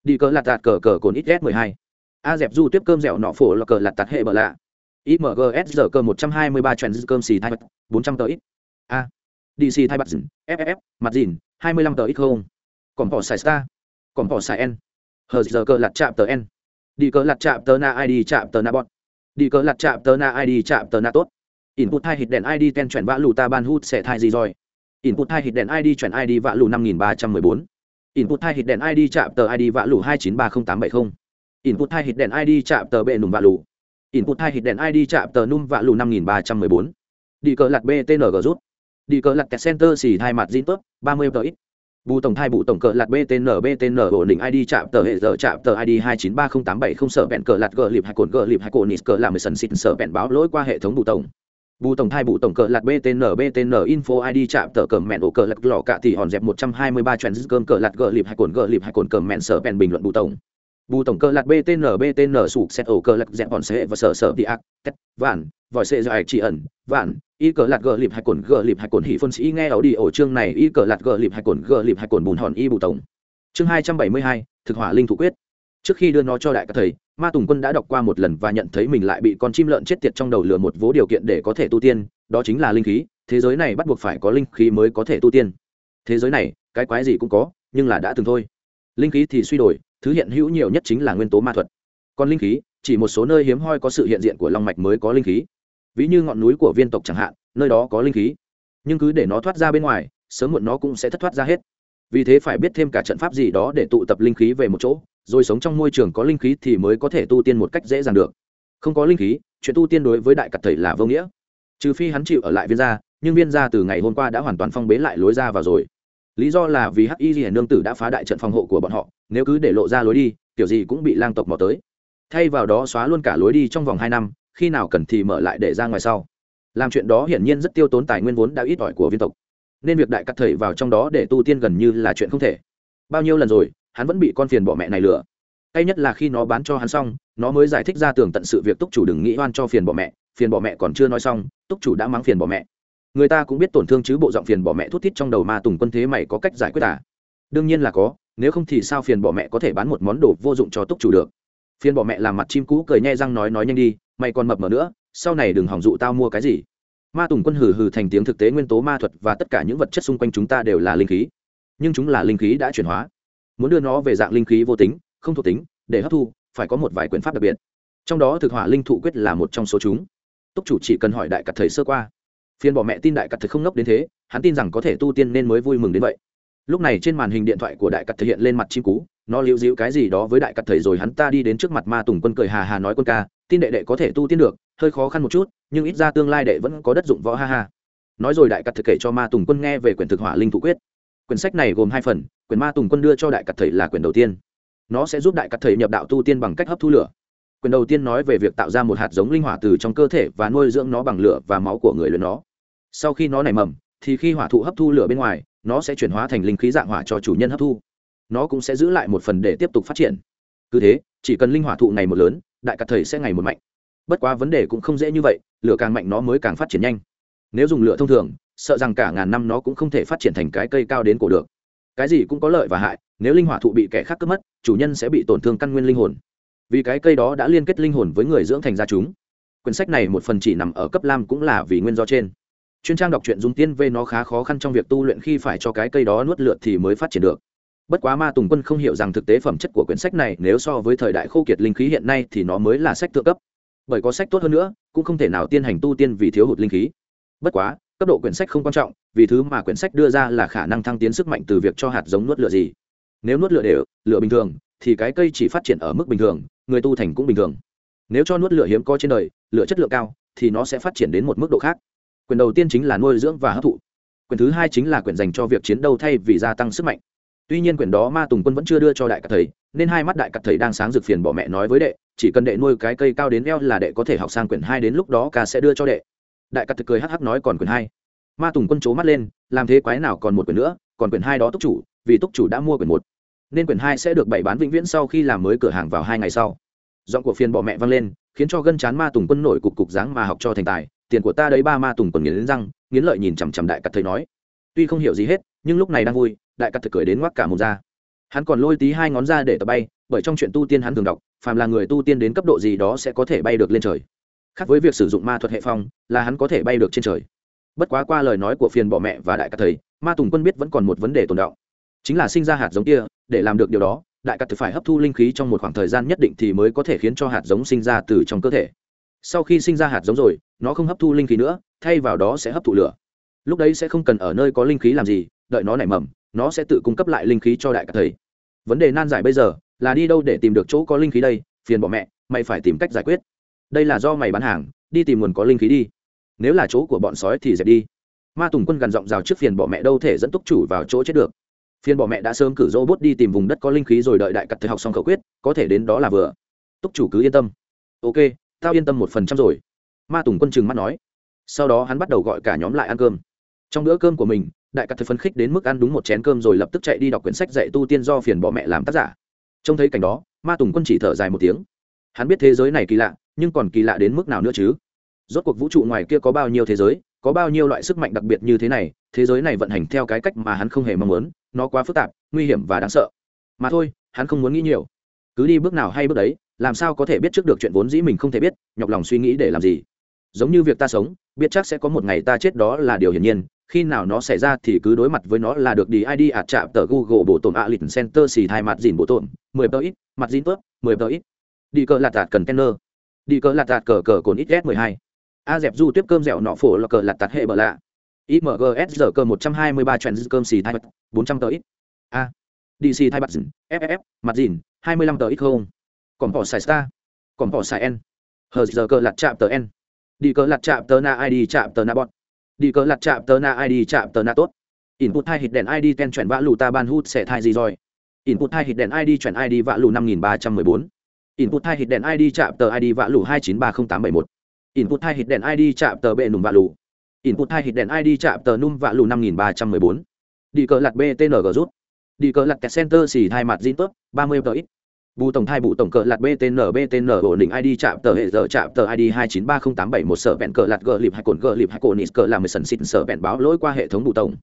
đi cờ lạt tạt cờ cờ cồn ít s mười hai. A dẹp du tiếp cơm dẻo nọ phổ là cờ lạt tạt hệ bờ lạ. Imgs giờ cơ một trăm hai mươi ba trend cơm xì thai bốn trăm tờ ít. A. Dc thai mặt dìn ff mặt dìn, hai mươi lăm tờ ít không. Còn bỏ xài star. Còn bỏ xài n. Hờ giờ cơ lạt chạm tờ n. Đi cờ lạt chạm tờ na id chạm tờ na bọt đi cờ lạt chạm tờ na id chạm tờ na tốt input hai hit đèn id ten chuyển vã lù ta ban hút sẽ thai gì rồi? Input hai hit đèn id chuyển id vã lù năm nghìn ba trăm mười bốn. Input hai hit đèn id chạm tờ id vã lù hai chín ba không tám bảy không. Input hai hit đèn id chạm tờ bệ nùng vã lù. Input hai hit đèn id chạm tờ num vã lù năm nghìn ba trăm mười bốn. Đi cờ lạt btng rút. Đi cờ lạt center xì hai mặt zin tốt ba mươi tờ ít. Bù tổng thai bù tổng cờ lạt btn btn ổn định id chạm tờ hệ giờ chạm tờ id hai chín ba không tám bảy không sở bẹn cờ lạt gờ lịp hai cồn gờ lịp hai cồn nít cờ làm mười sần xịt sở bẹn báo lỗi qua hệ thống bù tổng bù tổng thai bù tổng cờ lạt btn btn info id chạm tờ cờ mẹn ổ cờ lạt lò cạ thì hòn dẹp một trăm hai mươi ba trend cơm cờ lạt gờ lịp hai cồn gờ lịp hai cồn cờ mẹn sở bèn bình luận bù tổng. Bù tổng cờ lạt btn btn sụp xét ổ cờ lạt dẹp hòn xe và sở sở đi ác, tét, vạn, vòi xe dài chỉ ẩn, vạn, y cờ lạt gờ lịp hai cồn gờ lịp hai cồn hỉ phân sĩ nghe ảo đi ổ chương này, y cờ lạt gờ lịp hai cồn gờ lịp hai cồn bùn hòn y bù tổng. Chương hai trăm bảy mươi hai, thực hỏa linh thủ quyết trước khi đưa nó cho đại các thầy, ma tùng quân đã đọc qua một lần và nhận thấy mình lại bị con chim lợn chết tiệt trong đầu lừa một vố điều kiện để có thể tu tiên, đó chính là linh khí, thế giới này bắt buộc phải có linh khí mới có thể tu tiên. Thế giới này, cái quái gì cũng có, nhưng là đã từng thôi. Linh khí thì suy đổi, thứ hiện hữu nhiều nhất chính là nguyên tố ma thuật. Còn linh khí, chỉ một số nơi hiếm hoi có sự hiện diện của long mạch mới có linh khí. Ví như ngọn núi của viên tộc chẳng hạn, nơi đó có linh khí. Nhưng cứ để nó thoát ra bên ngoài, sớm muộn nó cũng sẽ thất thoát ra hết. Vì thế phải biết thêm cả trận pháp gì đó để tụ tập linh khí về một chỗ rồi sống trong môi trường có linh khí thì mới có thể tu tiên một cách dễ dàng được. Không có linh khí, chuyện tu tiên đối với đại cặt thầy là vô nghĩa. Trừ phi hắn chịu ở lại viên gia, nhưng viên gia từ ngày hôm qua đã hoàn toàn phong bế lại lối ra vào rồi. Lý do là vì hắc y hiển nương tử đã phá đại trận phòng hộ của bọn họ, nếu cứ để lộ ra lối đi, kiểu gì cũng bị lang tộc mò tới. Thay vào đó xóa luôn cả lối đi trong vòng hai năm, khi nào cần thì mở lại để ra ngoài sau. Làm chuyện đó hiển nhiên rất tiêu tốn tài nguyên vốn đã ít ỏi của viên tộc. Nên việc đại cắt thầy vào trong đó để tu tiên gần như là chuyện không thể. Bao nhiêu lần rồi hắn vẫn bị con phiền bỏ mẹ này lừa. Cay nhất là khi nó bán cho hắn xong, nó mới giải thích ra tường tận sự việc túc chủ đừng nghĩ oan cho phiền bỏ mẹ, phiền bỏ mẹ còn chưa nói xong, túc chủ đã mắng phiền bỏ mẹ. Người ta cũng biết tổn thương chứ bộ giọng phiền bỏ mẹ thút thít trong đầu ma tùng quân thế mày có cách giải quyết à? Đương nhiên là có, nếu không thì sao phiền bỏ mẹ có thể bán một món đồ vô dụng cho túc chủ được? Phiền bỏ mẹ làm mặt chim cũ cười nhai răng nói nói nhanh đi, mày còn mập mờ nữa, sau này đừng hỏng dụ tao mua cái gì. Ma tùng quân hừ hừ thành tiếng thực tế nguyên tố ma thuật và tất cả những vật chất xung quanh chúng ta đều là linh khí. Nhưng chúng là linh khí đã chuyển hóa muốn đưa nó về dạng linh khí vô tính, không thuộc tính, để hấp thu, phải có một vài quyền pháp đặc biệt. Trong đó thực hỏa linh thụ quyết là một trong số chúng. Túc chủ chỉ cần hỏi đại cặt thầy sơ qua. Phiền bỏ mẹ tin đại cặt thầy không nốc đến thế, hắn tin rằng có thể tu tiên nên mới vui mừng đến vậy. Lúc này trên màn hình điện thoại của đại cặt thể hiện lên mặt chim cú, nó lưu giữ cái gì đó với đại cặt thầy rồi hắn ta đi đến trước mặt ma tùng quân cười hà hà nói quân ca, tin đệ đệ có thể tu tiên được, hơi khó khăn một chút, nhưng ít ra tương lai đệ vẫn có đất dụng võ ha ha. Nói rồi đại cặt thực kể cho ma tùng quân nghe về quyển thực hỏa linh thụ quyết quyển sách này gồm hai phần, quyển ma tùng quân đưa cho đại cặt thầy là quyển đầu tiên. Nó sẽ giúp đại cặt thầy nhập đạo tu tiên bằng cách hấp thu lửa. Quyển đầu tiên nói về việc tạo ra một hạt giống linh hỏa từ trong cơ thể và nuôi dưỡng nó bằng lửa và máu của người luyện nó. Sau khi nó nảy mầm, thì khi hỏa thụ hấp thu lửa bên ngoài, nó sẽ chuyển hóa thành linh khí dạng hỏa cho chủ nhân hấp thu. Nó cũng sẽ giữ lại một phần để tiếp tục phát triển. Cứ thế, chỉ cần linh hỏa thụ ngày một lớn, đại cặt thầy sẽ ngày một mạnh. Bất quá vấn đề cũng không dễ như vậy, lửa càng mạnh nó mới càng phát triển nhanh. Nếu dùng lửa thông thường sợ rằng cả ngàn năm nó cũng không thể phát triển thành cái cây cao đến cổ được. Cái gì cũng có lợi và hại, nếu linh hỏa thụ bị kẻ khác cướp mất, chủ nhân sẽ bị tổn thương căn nguyên linh hồn. Vì cái cây đó đã liên kết linh hồn với người dưỡng thành ra chúng. Quyển sách này một phần chỉ nằm ở cấp lam cũng là vì nguyên do trên. Chuyên trang đọc truyện dung tiên về nó khá khó khăn trong việc tu luyện khi phải cho cái cây đó nuốt lượt thì mới phát triển được. Bất quá ma tùng quân không hiểu rằng thực tế phẩm chất của quyển sách này, nếu so với thời đại khô kiệt linh khí hiện nay thì nó mới là sách thượng cấp. Bởi có sách tốt hơn nữa, cũng không thể nào tiên hành tu tiên vì thiếu hụt linh khí. Bất quá cấp độ quyển sách không quan trọng, vì thứ mà quyển sách đưa ra là khả năng thăng tiến sức mạnh từ việc cho hạt giống nuốt lửa gì. Nếu nuốt lửa đều, lửa bình thường, thì cái cây chỉ phát triển ở mức bình thường, người tu thành cũng bình thường. Nếu cho nuốt lửa hiếm có trên đời, lửa chất lượng cao, thì nó sẽ phát triển đến một mức độ khác. Quyền đầu tiên chính là nuôi dưỡng và hấp thụ. Quyền thứ hai chính là quyền dành cho việc chiến đấu thay vì gia tăng sức mạnh. Tuy nhiên quyền đó ma tùng quân vẫn chưa đưa cho đại cặp thầy, nên hai mắt đại cặp thầy đang sáng rực phiền bỏ mẹ nói với đệ, chỉ cần đệ nuôi cái cây cao đến eo là đệ có thể học sang quyển hai đến lúc đó ca sẽ đưa cho đệ đại cắt thực cười hắc hắc nói còn quyển hai. Ma tùng quân c mắt lên, làm thế quái nào còn một quyển nữa, còn quyển hai đó túc chủ, vì túc chủ đã mua quyển một. Nên quyển hai sẽ được bày bán vĩnh viễn sau khi làm mới cửa hàng vào hai ngày sau. Giọng của phiền bỏ mẹ vang lên, khiến cho gân chán ma tùng quân nổi cục cục dáng mà học cho thành tài, tiền của ta đấy ba ma tùng còn nghiến răng, nghiến lợi nhìn chằm chằm đại cắt thầy nói. Tuy không hiểu gì hết, nhưng lúc này đang vui, đại cắt thực cười đến ngoắc cả một ra. Hắn còn lôi tí hai ngón ra để tập bay, bởi trong chuyện tu tiên hắn thường đọc, phàm là người tu tiên đến cấp độ gì đó sẽ có thể bay được lên trời khác với việc sử dụng ma thuật hệ phong, là hắn có thể bay được trên trời. Bất quá qua lời nói của phiền bỏ mẹ và đại cát thầy, ma tùng quân biết vẫn còn một vấn đề tồn động. Chính là sinh ra hạt giống kia, để làm được điều đó, đại cắt phải hấp thu linh khí trong một khoảng thời gian nhất định thì mới có thể khiến cho hạt giống sinh ra từ trong cơ thể. Sau khi sinh ra hạt giống rồi, nó không hấp thu linh khí nữa, thay vào đó sẽ hấp thụ lửa. Lúc đấy sẽ không cần ở nơi có linh khí làm gì, đợi nó nảy mầm, nó sẽ tự cung cấp lại linh khí cho đại cắt thầy. Vấn đề nan giải bây giờ là đi đâu để tìm được chỗ có linh khí đây, phiền bỏ mẹ, mày phải tìm cách giải quyết đây là do mày bán hàng, đi tìm nguồn có linh khí đi. Nếu là chỗ của bọn sói thì dẹp đi. Ma tùng quân gần giọng rào trước phiền bỏ mẹ đâu thể dẫn túc chủ vào chỗ chết được. Phiền bỏ mẹ đã sớm cử robot đi tìm vùng đất có linh khí rồi đợi đại cặt thời học xong khẩu quyết, có thể đến đó là vừa. Túc chủ cứ yên tâm. Ok, tao yên tâm một phần trăm rồi. Ma tùng quân chừng mắt nói. Sau đó hắn bắt đầu gọi cả nhóm lại ăn cơm. Trong bữa cơm của mình, đại cặt thời phấn khích đến mức ăn đúng một chén cơm rồi lập tức chạy đi đọc quyển sách dạy tu tiên do phiền bỏ mẹ làm tác giả. Trông thấy cảnh đó, ma tùng quân chỉ thở dài một tiếng. Hắn biết thế giới này kỳ lạ nhưng còn kỳ lạ đến mức nào nữa chứ? Rốt cuộc vũ trụ ngoài kia có bao nhiêu thế giới, có bao nhiêu loại sức mạnh đặc biệt như thế này, thế giới này vận hành theo cái cách mà hắn không hề mong muốn, nó quá phức tạp, nguy hiểm và đáng sợ. Mà thôi, hắn không muốn nghĩ nhiều. Cứ đi bước nào hay bước đấy, làm sao có thể biết trước được chuyện vốn dĩ mình không thể biết, nhọc lòng suy nghĩ để làm gì? Giống như việc ta sống, biết chắc sẽ có một ngày ta chết đó là điều hiển nhiên, khi nào nó xảy ra thì cứ đối mặt với nó là được đi id ạt chạm tờ google bộ tổn a lịch center xì thai mặt dìn bộ tổn, mười tờ ít, mặt dìn tớp mười tờ ít. Đi cờ lạt tạt cần đi cờ lạt tạt cờ cờ cồn ít s mười hai. A dẹp du tiếp cơm dẻo nọ phổ là cờ lạt tạt hệ bờ lạ. Imgs giờ cơ một trăm hai mươi ba trend cơm xì thai bật, bốn trăm tờ ít. A. Dc thai bật ff mặt dìn, hai mươi lăm tờ ít không. Còn bỏ xài star. Còn bỏ xài n. Hờ giờ cơ lạt chạm tờ n. Đi cờ lạt chạm tờ na id chạm tờ na bọt đi cờ lạt chạm tờ na id chạm tờ na tốt. Input hai hít đèn id ten chuyển vã lù ta ban hút sẽ thai gì rồi? Input hai hít đèn id chuyển id vã lù năm nghìn ba trăm mười bốn input hai hit đèn id chạm tờ id vạ lù hai chín ba không tám bảy một. Input hai hit đèn id chạm tờ bệ nùm vạ lù. Input hai hit đèn id chạm tờ num vạ lù năm nghìn ba trăm mười bốn. Đi cờ lặt btng rút. Đi cờ lặt kẹt center xỉ hai mặt zin tớp ba mươi tờ ít. Bù tổng thai bù tổng cờ lặt btn btn ổn định id chạm tờ hệ giờ chạm tờ id hai chín ba không tám bảy một. Sở bẹn cờ lạt gờ lịp hai cồn gờ lịp hai cồn nít cờ làm mười sần xịt sở bẹn báo lỗi qua hệ thống bù tổng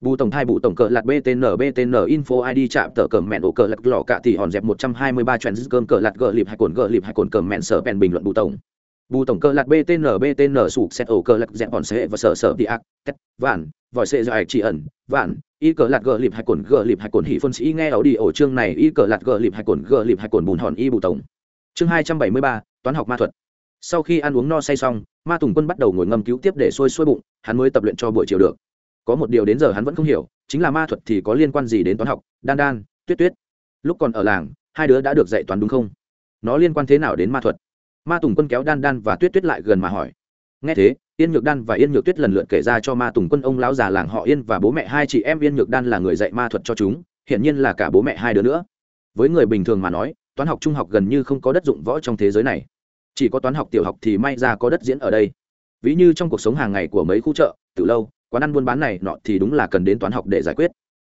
bù tổng thai bù tổng cờ lạt btn btn info id chạm tờ cờ mẹn ổ cờ lặt lò cả tỷ hòn dẹp một trăm hai mươi ba trend cơm cờ lạt gờ lịp hai cồn gờ lịp hai cồn cờ mẹn sở bèn bình luận bù tổng. Bù tổng cờ lạc btn btn sụp xét ổ cờ lạc dẹp hòn sẽ và sở sở đi ác, tét, vạn, vòi sệ dài chỉ ẩn, vạn, y cờ lạc gờ lịp hai cồn gờ lịp hai cồn hỉ phân sĩ nghe ảo đi ổ chương này, y cờ lạc gờ lịp hai cồn gờ lịp hai cồn bùn hòn y bù tổng. Chương hai trăm bảy mươi ba, toán học ma thuật. Sau khi ăn uống no say xong, ma tùng quân bắt đầu ngồi ngâm cứu tiếp để sôi sôi bụng, hắn mới tập luyện cho buổi chiều được có một điều đến giờ hắn vẫn không hiểu, chính là ma thuật thì có liên quan gì đến toán học? Đan đan, tuyết tuyết. Lúc còn ở làng, hai đứa đã được dạy toán đúng không? Nó liên quan thế nào đến ma thuật? Ma tùng quân kéo đan đan và tuyết tuyết lại gần mà hỏi. Nghe thế, yên nhược đan và yên nhược tuyết lần lượt kể ra cho ma tùng quân ông lão già làng họ yên và bố mẹ hai chị em yên nhược đan là người dạy ma thuật cho chúng hiện nhiên là cả bố mẹ hai đứa nữa. Với người bình thường mà nói, toán học trung học gần như không có đất dụng võ trong thế giới này. Chỉ có toán học tiểu học thì may ra có đất diễn ở đây. Ví như trong cuộc sống hàng ngày của mấy khu chợ, từ lâu quán ăn buôn bán này nọ thì đúng là cần đến toán học để giải quyết.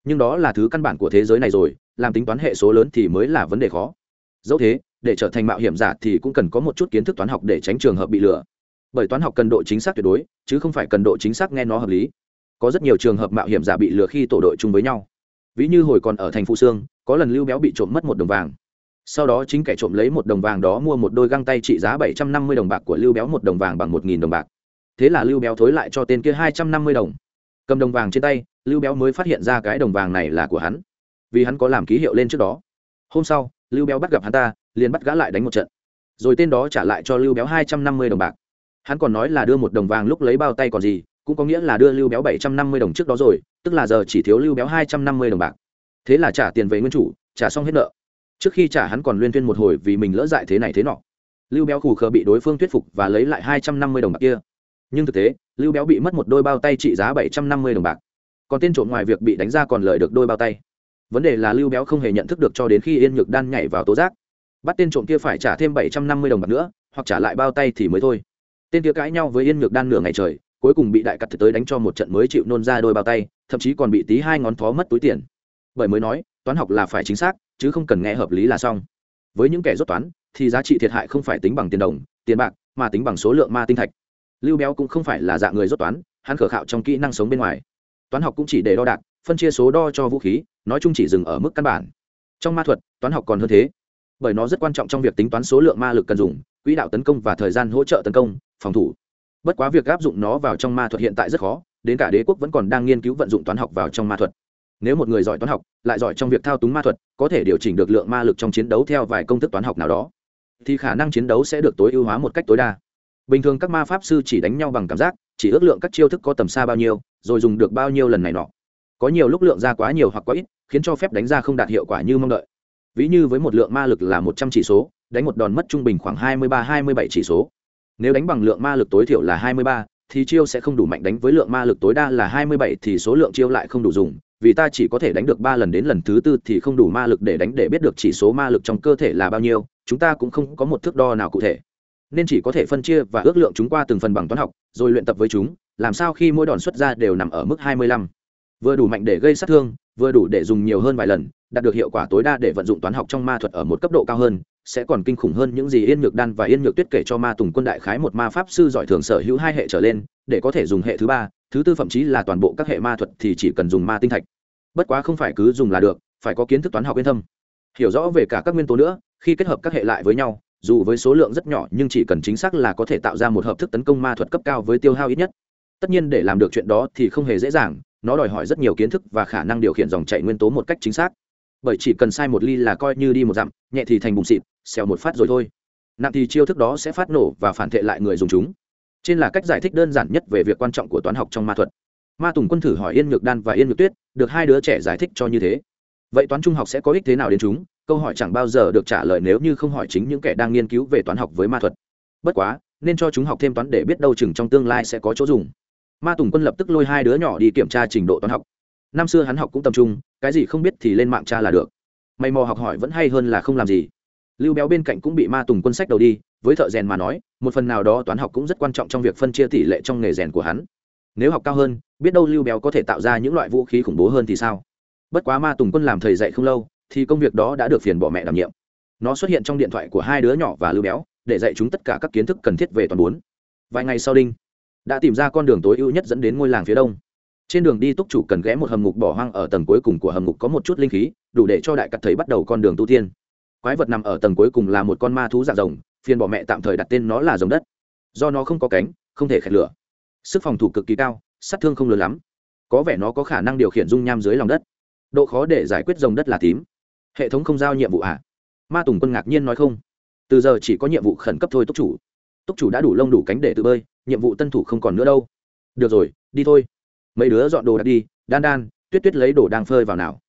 Nhưng đó là thứ căn bản của thế giới này rồi, làm tính toán hệ số lớn thì mới là vấn đề khó. Dẫu thế, để trở thành mạo hiểm giả thì cũng cần có một chút kiến thức toán học để tránh trường hợp bị lừa. Bởi toán học cần độ chính xác tuyệt đối, chứ không phải cần độ chính xác nghe nó hợp lý. Có rất nhiều trường hợp mạo hiểm giả bị lừa khi tổ đội chung với nhau. Ví như hồi còn ở thành phụ sương, có lần lưu béo bị trộm mất một đồng vàng. Sau đó chính kẻ trộm lấy một đồng vàng đó mua một đôi găng tay trị giá bảy trăm năm mươi đồng bạc của lưu béo một đồng vàng bằng một nghìn đồng bạc thế là lưu béo thối lại cho tên kia hai trăm năm mươi đồng. Cầm đồng vàng trên tay, lưu béo mới phát hiện ra cái đồng vàng này là của hắn. Vì hắn có làm ký hiệu lên trước đó. Hôm sau, lưu béo bắt gặp hắn ta, liền bắt gã lại đánh một trận. Rồi tên đó trả lại cho lưu béo hai trăm năm mươi đồng bạc. Hắn còn nói là đưa một đồng vàng lúc lấy bao tay còn gì, cũng có nghĩa là đưa lưu béo bảy trăm năm mươi đồng trước đó rồi, tức là giờ chỉ thiếu lưu béo hai trăm năm mươi đồng bạc. Thế là trả tiền về nguyên chủ, trả xong hết nợ. Trước khi trả hắn còn liên tuyên một hồi vì mình lỡ dại thế này thế nọ. Lưu béo khủ khờ bị đối phương thuyết phục và lấy lại hai trăm năm mươi đồng bạc kia nhưng thực tế, lưu béo bị mất một đôi bao tay trị giá bảy trăm năm mươi đồng bạc. Còn tên trộm ngoài việc bị đánh ra còn lợi được đôi bao tay. Vấn đề là lưu béo không hề nhận thức được cho đến khi yên nhược đan nhảy vào tố giác. Bắt tên trộm kia phải trả thêm bảy trăm năm mươi đồng bạc nữa, hoặc trả lại bao tay thì mới thôi. Tên kia cãi nhau với yên nhược đan nửa ngày trời, cuối cùng bị đại cắt tới đánh cho một trận mới chịu nôn ra đôi bao tay, thậm chí còn bị tí hai ngón thó mất túi tiền. Bởi mới nói, toán học là phải chính xác, chứ không cần nghe hợp lý là xong. Với những kẻ rốt toán, thì giá trị thiệt hại không phải tính bằng tiền đồng, tiền bạc, mà tính bằng số lượng ma tinh thạch lưu béo cũng không phải là dạng người rốt toán, hắn khở khạo trong kỹ năng sống bên ngoài. Toán học cũng chỉ để đo đạc, phân chia số đo cho vũ khí, nói chung chỉ dừng ở mức căn bản. Trong ma thuật, toán học còn hơn thế. Bởi nó rất quan trọng trong việc tính toán số lượng ma lực cần dùng, quỹ đạo tấn công và thời gian hỗ trợ tấn công, phòng thủ. Bất quá việc áp dụng nó vào trong ma thuật hiện tại rất khó, đến cả đế quốc vẫn còn đang nghiên cứu vận dụng toán học vào trong ma thuật. Nếu một người giỏi toán học, lại giỏi trong việc thao túng ma thuật, có thể điều chỉnh được lượng ma lực trong chiến đấu theo vài công thức toán học nào đó, thì khả năng chiến đấu sẽ được tối ưu hóa một cách tối đa bình thường các ma pháp sư chỉ đánh nhau bằng cảm giác, chỉ ước lượng các chiêu thức có tầm xa bao nhiêu, rồi dùng được bao nhiêu lần này nọ. Có nhiều lúc lượng ra quá nhiều hoặc quá ít, khiến cho phép đánh ra không đạt hiệu quả như mong đợi. Ví như với một lượng ma lực là một trăm chỉ số, đánh một đòn mất trung bình khoảng hai mươi ba, hai mươi bảy chỉ số. Nếu đánh bằng lượng ma lực tối thiểu là hai mươi ba, thì chiêu sẽ không đủ mạnh đánh với lượng ma lực tối đa là hai mươi bảy, thì số lượng chiêu lại không đủ dùng. Vì ta chỉ có thể đánh được ba lần đến lần thứ tư thì không đủ ma lực để đánh để biết được chỉ số ma lực trong cơ thể là bao nhiêu, chúng ta cũng không có một thước đo nào cụ thể nên chỉ có thể phân chia và ước lượng chúng qua từng phần bằng toán học, rồi luyện tập với chúng, làm sao khi mỗi đòn xuất ra đều nằm ở mức hai mươi lăm. Vừa đủ mạnh để gây sát thương, vừa đủ để dùng nhiều hơn vài lần, đạt được hiệu quả tối đa để vận dụng toán học trong ma thuật ở một cấp độ cao hơn, sẽ còn kinh khủng hơn những gì yên nhược đan và yên nhược tuyết kể cho ma tùng quân đại khái một ma pháp sư giỏi thường sở hữu hai hệ trở lên, để có thể dùng hệ thứ ba, thứ tư thậm chí là toàn bộ các hệ ma thuật thì chỉ cần dùng ma tinh thạch. Bất quá không phải cứ dùng là được, phải có kiến thức toán học yên thâm hiểu rõ về cả các nguyên tố nữa, khi kết hợp các hệ lại với nhau dù với số lượng rất nhỏ nhưng chỉ cần chính xác là có thể tạo ra một hợp thức tấn công ma thuật cấp cao với tiêu hao ít nhất. Tất nhiên để làm được chuyện đó thì không hề dễ dàng, nó đòi hỏi rất nhiều kiến thức và khả năng điều khiển dòng chạy nguyên tố một cách chính xác. Bởi chỉ cần sai một ly là coi như đi một dặm, nhẹ thì thành bùng xịt, xèo một phát rồi thôi. Nặng thì chiêu thức đó sẽ phát nổ và phản thệ lại người dùng chúng. Trên là cách giải thích đơn giản nhất về việc quan trọng của toán học trong ma thuật. Ma tùng quân thử hỏi yên nhược đan và yên nhược tuyết, được hai đứa trẻ giải thích cho như thế vậy toán trung học sẽ có ích thế nào đến chúng? Câu hỏi chẳng bao giờ được trả lời nếu như không hỏi chính những kẻ đang nghiên cứu về toán học với ma thuật. Bất quá, nên cho chúng học thêm toán để biết đâu chừng trong tương lai sẽ có chỗ dùng. Ma tùng quân lập tức lôi hai đứa nhỏ đi kiểm tra trình độ toán học. Năm xưa hắn học cũng tập trung, cái gì không biết thì lên mạng tra là được. May mò học hỏi vẫn hay hơn là không làm gì. Lưu béo bên cạnh cũng bị ma tùng quân sách đầu đi, với thợ rèn mà nói, một phần nào đó toán học cũng rất quan trọng trong việc phân chia tỷ lệ trong nghề rèn của hắn. Nếu học cao hơn, biết đâu lưu béo có thể tạo ra những loại vũ khí khủng bố hơn thì sao? Bất quá ma tùng quân làm thầy dạy không lâu, thì công việc đó đã được phiền bỏ mẹ đảm nhiệm. Nó xuất hiện trong điện thoại của hai đứa nhỏ và lưu béo, để dạy chúng tất cả các kiến thức cần thiết về toàn bốn. Vài ngày sau đinh đã tìm ra con đường tối ưu nhất dẫn đến ngôi làng phía đông. Trên đường đi, túc chủ cần ghé một hầm ngục bỏ hoang ở tầng cuối cùng của hầm ngục có một chút linh khí, đủ để cho đại cắt thấy bắt đầu con đường tu tiên. Quái vật nằm ở tầng cuối cùng là một con ma thú dạng rồng, phiền bỏ mẹ tạm thời đặt tên nó là rồng đất. Do nó không có cánh, không thể khẹt lửa. Sức phòng thủ cực kỳ cao, sát thương không lớn lắm. Có vẻ nó có khả năng điều khiển dung nham dưới lòng đất độ khó để giải quyết rồng đất là tím. Hệ thống không giao nhiệm vụ ạ à? ma tùng quân ngạc nhiên nói không. Từ giờ chỉ có nhiệm vụ khẩn cấp thôi túc chủ. Túc chủ đã đủ lông đủ cánh để tự bơi, nhiệm vụ tân thủ không còn nữa đâu. Được rồi, đi thôi. Mấy đứa dọn đồ đặt đi, đan đan, tuyết tuyết lấy đồ đang phơi vào nào.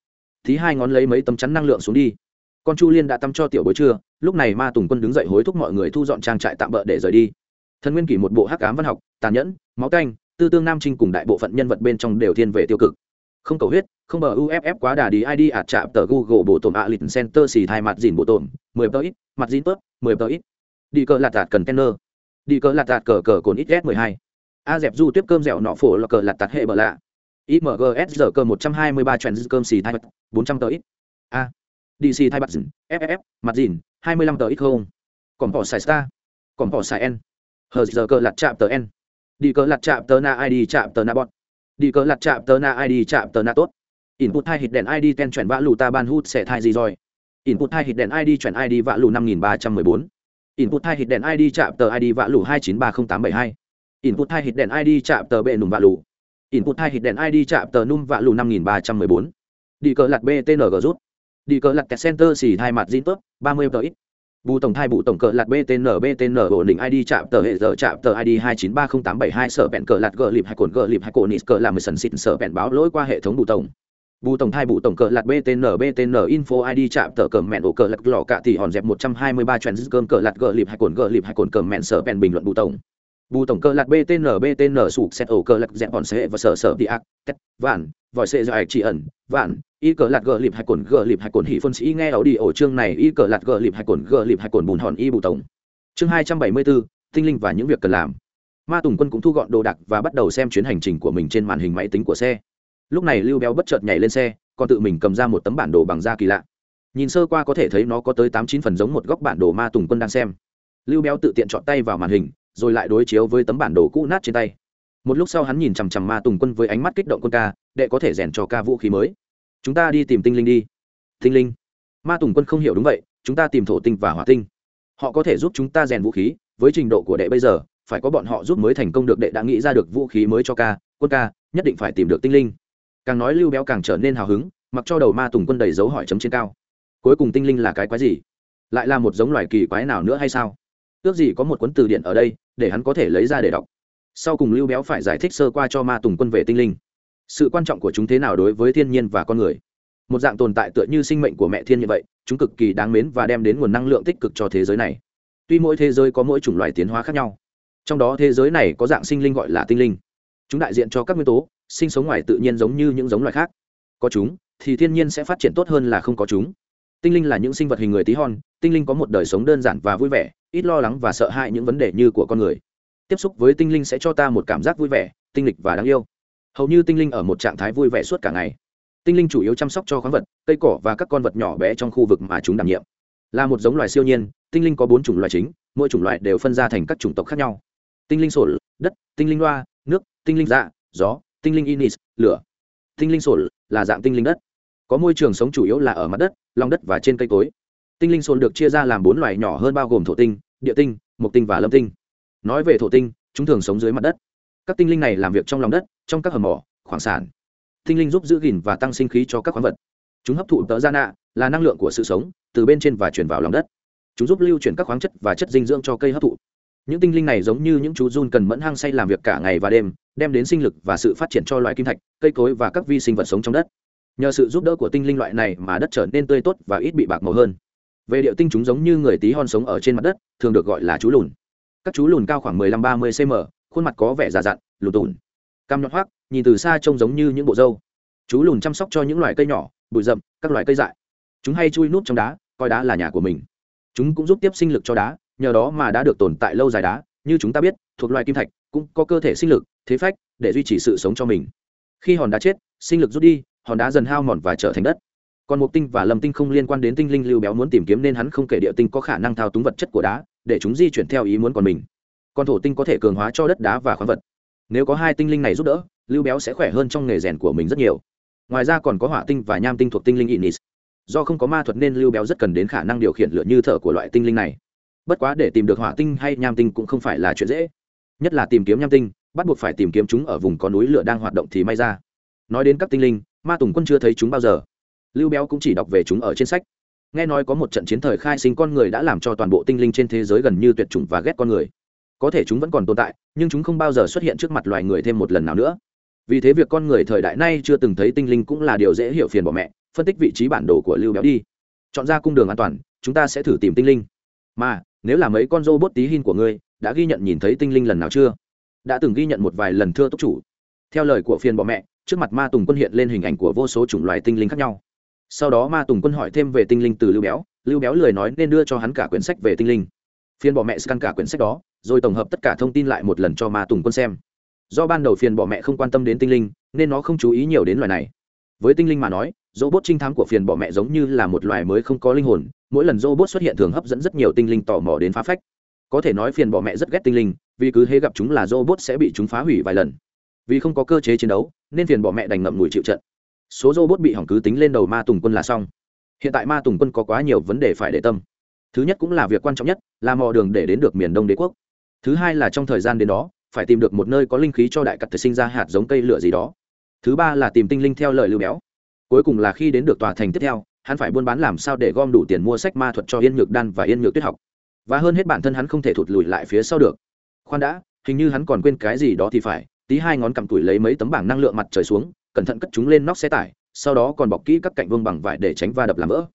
Thí hai ngón lấy mấy tấm chắn năng lượng xuống đi. Con chu liên đã tắm cho tiểu bối trưa, lúc này ma tùng quân đứng dậy hối thúc mọi người thu dọn trang trại tạm bỡ để rời đi. Thần nguyên kỷ một bộ hắc ám văn học, tàn nhẫn, máu canh, tư tương nam trinh cùng đại bộ phận nhân vật bên trong đều thiên về tiêu cực. Không cầu huyết không bờ uff quá đà đi id ạt chạm tờ google bộ tổn ạ lịch center xì thai mặt dìn bộ tổn, mười tờ ít, mặt dìn tớp, mười tờ ít. Đi cờ lạt tạt cần tenner đi cờ lạt tạt cờ cờ cồn ít s mười hai. A dẹp du tiếp cơm dẻo nọ phổ là cờ lạt tạt hệ bờ lạ. Imgs giờ cơ một trăm hai mươi ba trend cơm xì thai mặt, bốn trăm tờ ít. A. Dc thai mặt dìn ff mặt dìn, hai mươi lăm tờ ít không. Còn bỏ xài star. Còn bỏ xài n. Hờ giờ cơ lạt chạm tờ n. Đi cờ lạt chạm tờ na id chạm tờ na bọn đi cờ lạt chạm tờ na id chạm tờ na tốt input hai hit đèn id ten chuyển vã lù ta ban hút sẽ thai gì rồi? Input hai hit đèn id chuyển id vã lù năm nghìn ba trăm mười bốn. Input hai hit đèn id chạm tờ id vã lù hai chín ba không tám bảy hai. Input hai hit đèn id chạm tờ bệ nùng vã lù. Input hai hit đèn id chạm tờ num vã lù năm nghìn ba trăm mười bốn. Đi cờ lặt btng rút. Đi cờ lặt center xì hai mặt zin tốt ba mươi tờ ít. Bù tổng thai bù tổng cờ lạt btn btn ổn định id chạm tờ hệ giờ chạm tờ id hai chín ba không tám bảy hai, sở bẹn cờ lạt gờ lịp hai cồn gờ lịp hai cồn nít cờ làm mười sần xịn, sở bẹn báo lỗi qua hệ thống bù tổng bù tổng thai bù tổng cờ lạt btn btn info id chạm tờ cờ mẹn ổ cờ lạt lò cạ thì hòn dẹp một trăm hai mươi ba trend cơm cờ lạt gờ lịp hay cồn gờ lịp hay cồn cờ mẹn sở bẹn bình luận bù tổng. Bù tổng cờ lạt btn btn sụp xét ổ cờ lạt dẹp hòn xe và sở sở đi ác, tét, vạn, vòi sẽ do ạch chỉ ẩn, vạn, y cờ lạt gờ lịp hay cồn gờ lịp hay cồn hỉ phân sĩ nghe ấu đi ổ chương này, y cờ lạt gờ lịp hay cồn gờ lịp hay cồn bùn hòn y bù tổng. Chương hai trăm bảy mươi bốn tinh linh và những việc cần làm. Ma tùng quân cũng thu gọn đồ đạc và bắt đầu xem chuyến hành trình của mình trên màn hình máy tính của xe lúc này lưu béo bất chợt nhảy lên xe, còn tự mình cầm ra một tấm bản đồ bằng da kỳ lạ. Nhìn sơ qua có thể thấy nó có tới tám chín phần giống một góc bản đồ ma tùng quân đang xem. Lưu béo tự tiện chọn tay vào màn hình, rồi lại đối chiếu với tấm bản đồ cũ nát trên tay. Một lúc sau hắn nhìn chằm chằm ma tùng quân với ánh mắt kích động quân ca, đệ có thể rèn cho ca vũ khí mới. Chúng ta đi tìm tinh linh đi. Tinh linh? Ma tùng quân không hiểu đúng vậy, chúng ta tìm thổ tinh và hỏa tinh. Họ có thể giúp chúng ta rèn vũ khí, với trình độ của đệ bây giờ, phải có bọn họ giúp mới thành công được đệ đã nghĩ ra được vũ khí mới cho ca, quân ca, nhất định phải tìm được tinh linh càng nói lưu béo càng trở nên hào hứng, mặc cho đầu ma tùng quân đầy dấu hỏi chấm trên cao. Cuối cùng tinh linh là cái quái gì? Lại là một giống loài kỳ quái nào nữa hay sao? Ước gì có một cuốn từ điển ở đây, để hắn có thể lấy ra để đọc. Sau cùng lưu béo phải giải thích sơ qua cho ma tùng quân về tinh linh. Sự quan trọng của chúng thế nào đối với thiên nhiên và con người? Một dạng tồn tại tựa như sinh mệnh của mẹ thiên như vậy, chúng cực kỳ đáng mến và đem đến nguồn năng lượng tích cực cho thế giới này. Tuy mỗi thế giới có mỗi chủng loài tiến hóa khác nhau, trong đó thế giới này có dạng sinh linh gọi là tinh linh. Chúng đại diện cho các nguyên tố sinh sống ngoài tự nhiên giống như những giống loài khác. Có chúng, thì thiên nhiên sẽ phát triển tốt hơn là không có chúng. Tinh linh là những sinh vật hình người tí hon, tinh linh có một đời sống đơn giản và vui vẻ, ít lo lắng và sợ hãi những vấn đề như của con người. Tiếp xúc với tinh linh sẽ cho ta một cảm giác vui vẻ, tinh lịch và đáng yêu. Hầu như tinh linh ở một trạng thái vui vẻ suốt cả ngày. Tinh linh chủ yếu chăm sóc cho khoáng vật, cây cỏ và các con vật nhỏ bé trong khu vực mà chúng đảm nhiệm. Là một giống loài siêu nhiên, tinh linh có bốn chủng loài chính, mỗi chủng loại đều phân ra thành các chủng tộc khác nhau. Tinh linh sổ, đất, tinh linh loa, nước, tinh linh dạ gió tinh linh inis, lửa. Tinh linh sổ là dạng tinh linh đất. Có môi trường sống chủ yếu là ở mặt đất, lòng đất và trên cây cối. Tinh linh sồn được chia ra làm bốn loài nhỏ hơn bao gồm thổ tinh, địa tinh, mộc tinh và lâm tinh. Nói về thổ tinh, chúng thường sống dưới mặt đất. Các tinh linh này làm việc trong lòng đất, trong các hầm mỏ khoảng sản. Tinh linh giúp giữ gìn và tăng sinh khí cho các khoáng vật. Chúng hấp thụ tớ ra nạ, là năng lượng của sự sống, từ bên trên và chuyển vào lòng đất. Chúng giúp lưu chuyển các khoáng chất và chất dinh dưỡng cho cây hấp thụ những tinh linh này giống như những chú run cần mẫn hăng say làm việc cả ngày và đêm, đem đến sinh lực và sự phát triển cho loài kim thạch, cây cối và các vi sinh vật sống trong đất. Nhờ sự giúp đỡ của tinh linh loại này mà đất trở nên tươi tốt và ít bị bạc màu hơn. Về điệu tinh chúng giống như người tí hon sống ở trên mặt đất, thường được gọi là chú lùn. Các chú lùn cao khoảng 15-30 cm khuôn mặt có vẻ già dặn, lùn tùn. Cam nhọn hoác, nhìn từ xa trông giống như những bộ râu. Chú lùn chăm sóc cho những loài cây nhỏ, bụi rậm, các loài cây dại. Chúng hay chui núp trong đá, coi đá là nhà của mình. Chúng cũng giúp tiếp sinh lực cho đá nhờ đó mà đã được tồn tại lâu dài đá, như chúng ta biết, thuộc loài kim thạch cũng có cơ thể sinh lực, thế phách để duy trì sự sống cho mình. Khi hòn đá chết, sinh lực rút đi, hòn đá dần hao mòn và trở thành đất. Còn mục tinh và lâm tinh không liên quan đến tinh linh lưu béo muốn tìm kiếm nên hắn không kể địa tinh có khả năng thao túng vật chất của đá, để chúng di chuyển theo ý muốn còn mình. Còn thổ tinh có thể cường hóa cho đất đá và khoáng vật. Nếu có hai tinh linh này giúp đỡ, lưu béo sẽ khỏe hơn trong nghề rèn của mình rất nhiều. Ngoài ra còn có hỏa tinh và nham tinh thuộc tinh linh inis do không có ma thuật nên lưu béo rất cần đến khả năng điều khiển lửa như thở của loại tinh linh này bất quá để tìm được hỏa tinh hay nham tinh cũng không phải là chuyện dễ. Nhất là tìm kiếm nham tinh, bắt buộc phải tìm kiếm chúng ở vùng có núi lửa đang hoạt động thì may ra. Nói đến các tinh linh, ma tùng quân chưa thấy chúng bao giờ. Lưu béo cũng chỉ đọc về chúng ở trên sách. Nghe nói có một trận chiến thời khai sinh con người đã làm cho toàn bộ tinh linh trên thế giới gần như tuyệt chủng và ghét con người. Có thể chúng vẫn còn tồn tại, nhưng chúng không bao giờ xuất hiện trước mặt loài người thêm một lần nào nữa. Vì thế việc con người thời đại nay chưa từng thấy tinh linh cũng là điều dễ hiểu phiền bỏ mẹ, phân tích vị trí bản đồ của lưu béo đi. Chọn ra cung đường an toàn, chúng ta sẽ thử tìm tinh linh. Mà nếu là mấy con robot tí hin của ngươi, đã ghi nhận nhìn thấy tinh linh lần nào chưa? Đã từng ghi nhận một vài lần thưa túc chủ. Theo lời của phiền bọ mẹ, trước mặt ma tùng quân hiện lên hình ảnh của vô số chủng loài tinh linh khác nhau. Sau đó ma tùng quân hỏi thêm về tinh linh từ lưu béo. Lưu béo lười nói nên đưa cho hắn cả quyển sách về tinh linh. Phiền bọ mẹ scan cả quyển sách đó, rồi tổng hợp tất cả thông tin lại một lần cho ma tùng quân xem. Do ban đầu phiền bọ mẹ không quan tâm đến tinh linh, nên nó không chú ý nhiều đến loài này. Với tinh linh mà nói robot trinh thám của phiền bỏ mẹ giống như là một loài mới không có linh hồn, mỗi lần robot xuất hiện thường hấp dẫn rất nhiều tinh linh tò mò đến phá phách. Có thể nói phiền bỏ mẹ rất ghét tinh linh, vì cứ hễ gặp chúng là robot sẽ bị chúng phá hủy vài lần. Vì không có cơ chế chiến đấu, nên phiền bỏ mẹ đành ngậm ngùi chịu trận. Số robot bị hỏng cứ tính lên đầu ma tùng quân là xong. Hiện tại ma tùng quân có quá nhiều vấn đề phải để tâm. Thứ nhất cũng là việc quan trọng nhất, là mò đường để đến được miền đông đế quốc. Thứ hai là trong thời gian đến đó, phải tìm được một nơi có linh khí cho đại cặt thể sinh ra hạt giống cây lửa gì đó. Thứ ba là tìm tinh linh theo lời lưu béo cuối cùng là khi đến được tòa thành tiếp theo, hắn phải buôn bán làm sao để gom đủ tiền mua sách ma thuật cho yên nhược đan và yên nhược tuyết học. Và hơn hết bản thân hắn không thể thụt lùi lại phía sau được. Khoan đã, hình như hắn còn quên cái gì đó thì phải, tí hai ngón cầm tủi lấy mấy tấm bảng năng lượng mặt trời xuống, cẩn thận cất chúng lên nóc xe tải, sau đó còn bọc kỹ các cạnh vương bằng vải để tránh va đập làm vỡ.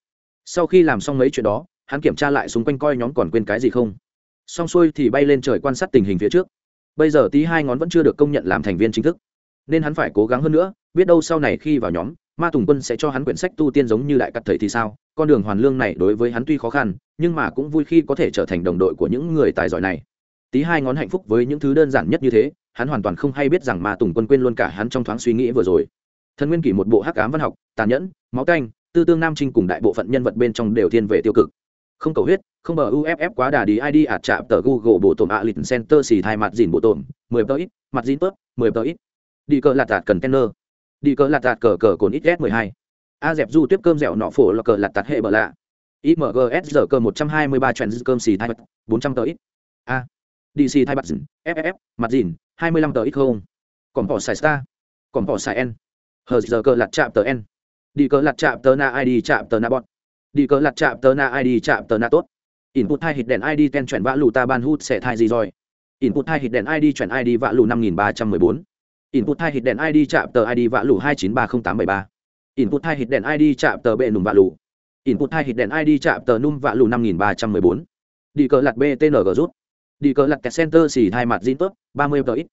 Sau khi làm xong mấy chuyện đó, hắn kiểm tra lại xung quanh coi nhóm còn quên cái gì không. Xong xuôi thì bay lên trời quan sát tình hình phía trước. Bây giờ tí hai ngón vẫn chưa được công nhận làm thành viên chính thức. Nên hắn phải cố gắng hơn nữa, biết đâu sau này khi vào nhóm ma tùng quân sẽ cho hắn quyển sách tu tiên giống như đại cắt thầy thì sao? Con đường hoàn lương này đối với hắn tuy khó khăn, nhưng mà cũng vui khi có thể trở thành đồng đội của những người tài giỏi này. Tí hai ngón hạnh phúc với những thứ đơn giản nhất như thế, hắn hoàn toàn không hay biết rằng ma tùng quân quên luôn cả hắn trong thoáng suy nghĩ vừa rồi. Thần nguyên kỷ một bộ hắc ám văn học, tàn nhẫn, máu canh, tư tương nam trinh cùng đại bộ phận nhân vật bên trong đều thiên về tiêu cực. Không cầu huyết, không bờ uff quá đà đi id ạt chạm tờ google bộ tổn ạ lịch center xì thai mặt dìn bộ tổn, mười tờ ít, mặt dìn tớp, mười tờ ít. Đi cờ lạt tạt cần kenner đi cờ lạt tạt cờ cờ cồn ít s mười hai. A dẹp du tiếp cơm dẻo nọ phổ là cờ lạt tạt hệ bờ lạ. Imgs giờ cơ một trăm hai mươi ba trend cơm xì thai bật, bốn trăm tờ ít. A. Dc thai bật dìn ff mặt dìn, hai mươi lăm tờ ít không? Còn bỏ xài star. Còn bỏ xài n. Hờ giờ cơ lạt chạm tờ n. Đi cờ lạt chạm tờ na id chạm tờ na bọn đi cờ lạt chạm tờ na id chạm tờ na tốt. Input hai hít đèn id ten chuyển vã lù ta ban hút sẽ thai gì rồi? Input hai hít đèn id chuyển id vã lù năm nghìn ba trăm mười bốn input hai hit đèn id chạm tờ id vạ lù hai chín ba không tám bảy ba. Input hai hit đèn id chạm tờ bệ nùm vạ lù. Input hai hit đèn id chạm tờ num vạ lù năm nghìn ba trăm mười bốn. Đi cờ lặt btng rút. Đi cờ lặt kẹt center xỉ hai mặt zin tốt ba mươi tờ ít.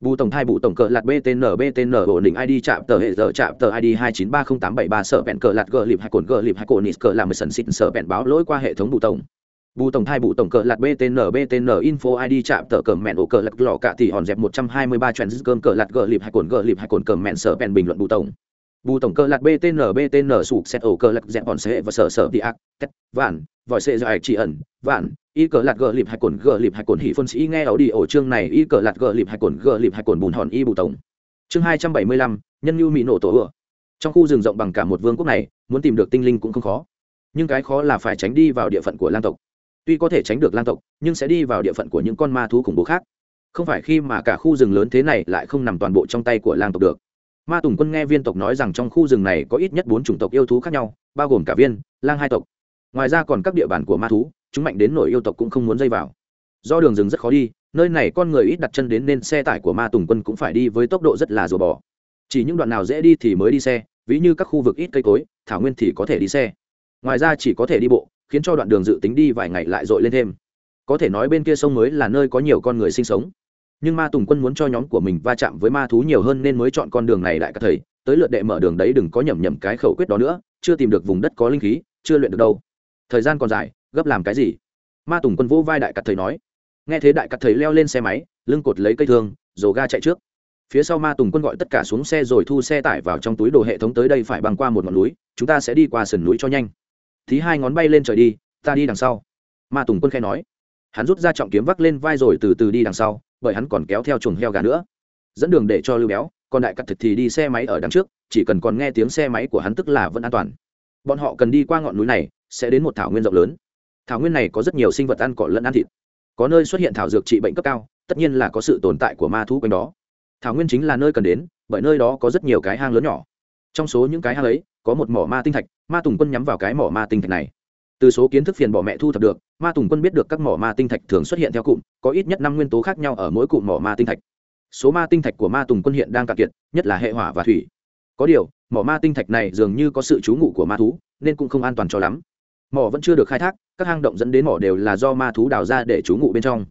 Bù tổng thai bù tổng cờ lạt btn btn ổn định id chạm tờ hệ giờ chạm tờ id hai chín ba không tám bảy ba. Sợ bẹn cờ lạt gờ lịp hai cồn gờ lịp hai cồn nít cờ làm mười sần xịt sợ bẹn báo lỗi qua hệ thống bù tổng bù tổng thai bù tổng cờ lạt btn btn info id chạm tờ cờ mẹn ổ cờ lạt lọ cả tỷ hòn dẹp một trăm hai mươi ba cơm cờ lạt gờ lịp hai cồn gờ lịp hai cồn cờ mẹn sở bẹn bình luận bù tổng. Bù tổng cờ lạt btn btn sụp xét ổ cờ lạt dẹp hòn xe và sở sở đi ác, tét, vạn, vòi xe dài chỉ ẩn, vạn, y cờ lạt gờ lịp hai cồn gờ lịp hai cồn hỉ phân sĩ nghe ảo đi ổ chương này, y cờ lạt gờ lịp hai cồn gờ lịp hai cồn bùn hòn y bù tổng. Chương hai trăm bảy mươi lăm, nhân lưu mị nổ tổ ựa. Trong khu rừng rộng bằng cả một vương quốc này, muốn tìm được tinh linh cũng không khó. Nhưng cái khó là phải tránh đi vào địa phận của lang tộc tuy có thể tránh được lang tộc, nhưng sẽ đi vào địa phận của những con ma thú khủng bố khác. Không phải khi mà cả khu rừng lớn thế này lại không nằm toàn bộ trong tay của lang tộc được. Ma tùng quân nghe viên tộc nói rằng trong khu rừng này có ít nhất bốn chủng tộc yêu thú khác nhau, bao gồm cả viên, lang hai tộc. Ngoài ra còn các địa bàn của ma thú, chúng mạnh đến nổi yêu tộc cũng không muốn dây vào. Do đường rừng rất khó đi, nơi này con người ít đặt chân đến nên xe tải của ma tùng quân cũng phải đi với tốc độ rất là rùa bò. Chỉ những đoạn nào dễ đi thì mới đi xe, ví như các khu vực ít cây cối, thảo nguyên thì có thể đi xe. Ngoài ra chỉ có thể đi bộ khiến cho đoạn đường dự tính đi vài ngày lại dội lên thêm. Có thể nói bên kia sông mới là nơi có nhiều con người sinh sống. Nhưng ma tùng quân muốn cho nhóm của mình va chạm với ma thú nhiều hơn nên mới chọn con đường này lại các thầy. Tới lượt đệ mở đường đấy đừng có nhầm nhầm cái khẩu quyết đó nữa, chưa tìm được vùng đất có linh khí, chưa luyện được đâu. Thời gian còn dài, gấp làm cái gì? Ma tùng quân vô vai đại cắt thầy nói. Nghe thế đại cắt thầy leo lên xe máy, lưng cột lấy cây thương, dồ ga chạy trước. Phía sau ma tùng quân gọi tất cả xuống xe rồi thu xe tải vào trong túi đồ hệ thống tới đây phải băng qua một ngọn núi, chúng ta sẽ đi qua sườn núi cho nhanh thì hai ngón bay lên trời đi, ta đi đằng sau. Ma tùng quân khai nói. Hắn rút ra trọng kiếm vác lên vai rồi từ từ đi đằng sau, bởi hắn còn kéo theo chuồng heo gà nữa. Dẫn đường để cho lưu béo, còn đại cắt thực thì đi xe máy ở đằng trước, chỉ cần còn nghe tiếng xe máy của hắn tức là vẫn an toàn. Bọn họ cần đi qua ngọn núi này, sẽ đến một thảo nguyên rộng lớn. Thảo nguyên này có rất nhiều sinh vật ăn cỏ lẫn ăn thịt. Có nơi xuất hiện thảo dược trị bệnh cấp cao, tất nhiên là có sự tồn tại của ma thú quanh đó. Thảo nguyên chính là nơi cần đến, bởi nơi đó có rất nhiều cái hang lớn nhỏ. Trong số những cái hang ấy có một mỏ ma tinh thạch, ma tùng quân nhắm vào cái mỏ ma tinh thạch này. Từ số kiến thức phiền bỏ mẹ thu thập được, ma tùng quân biết được các mỏ ma tinh thạch thường xuất hiện theo cụm, có ít nhất năm nguyên tố khác nhau ở mỗi cụm mỏ ma tinh thạch. Số ma tinh thạch của ma tùng quân hiện đang cạn kiệt, nhất là hệ hỏa và thủy. Có điều, mỏ ma tinh thạch này dường như có sự trú ngụ của ma thú, nên cũng không an toàn cho lắm. Mỏ vẫn chưa được khai thác, các hang động dẫn đến mỏ đều là do ma thú đào ra để trú ngụ bên trong.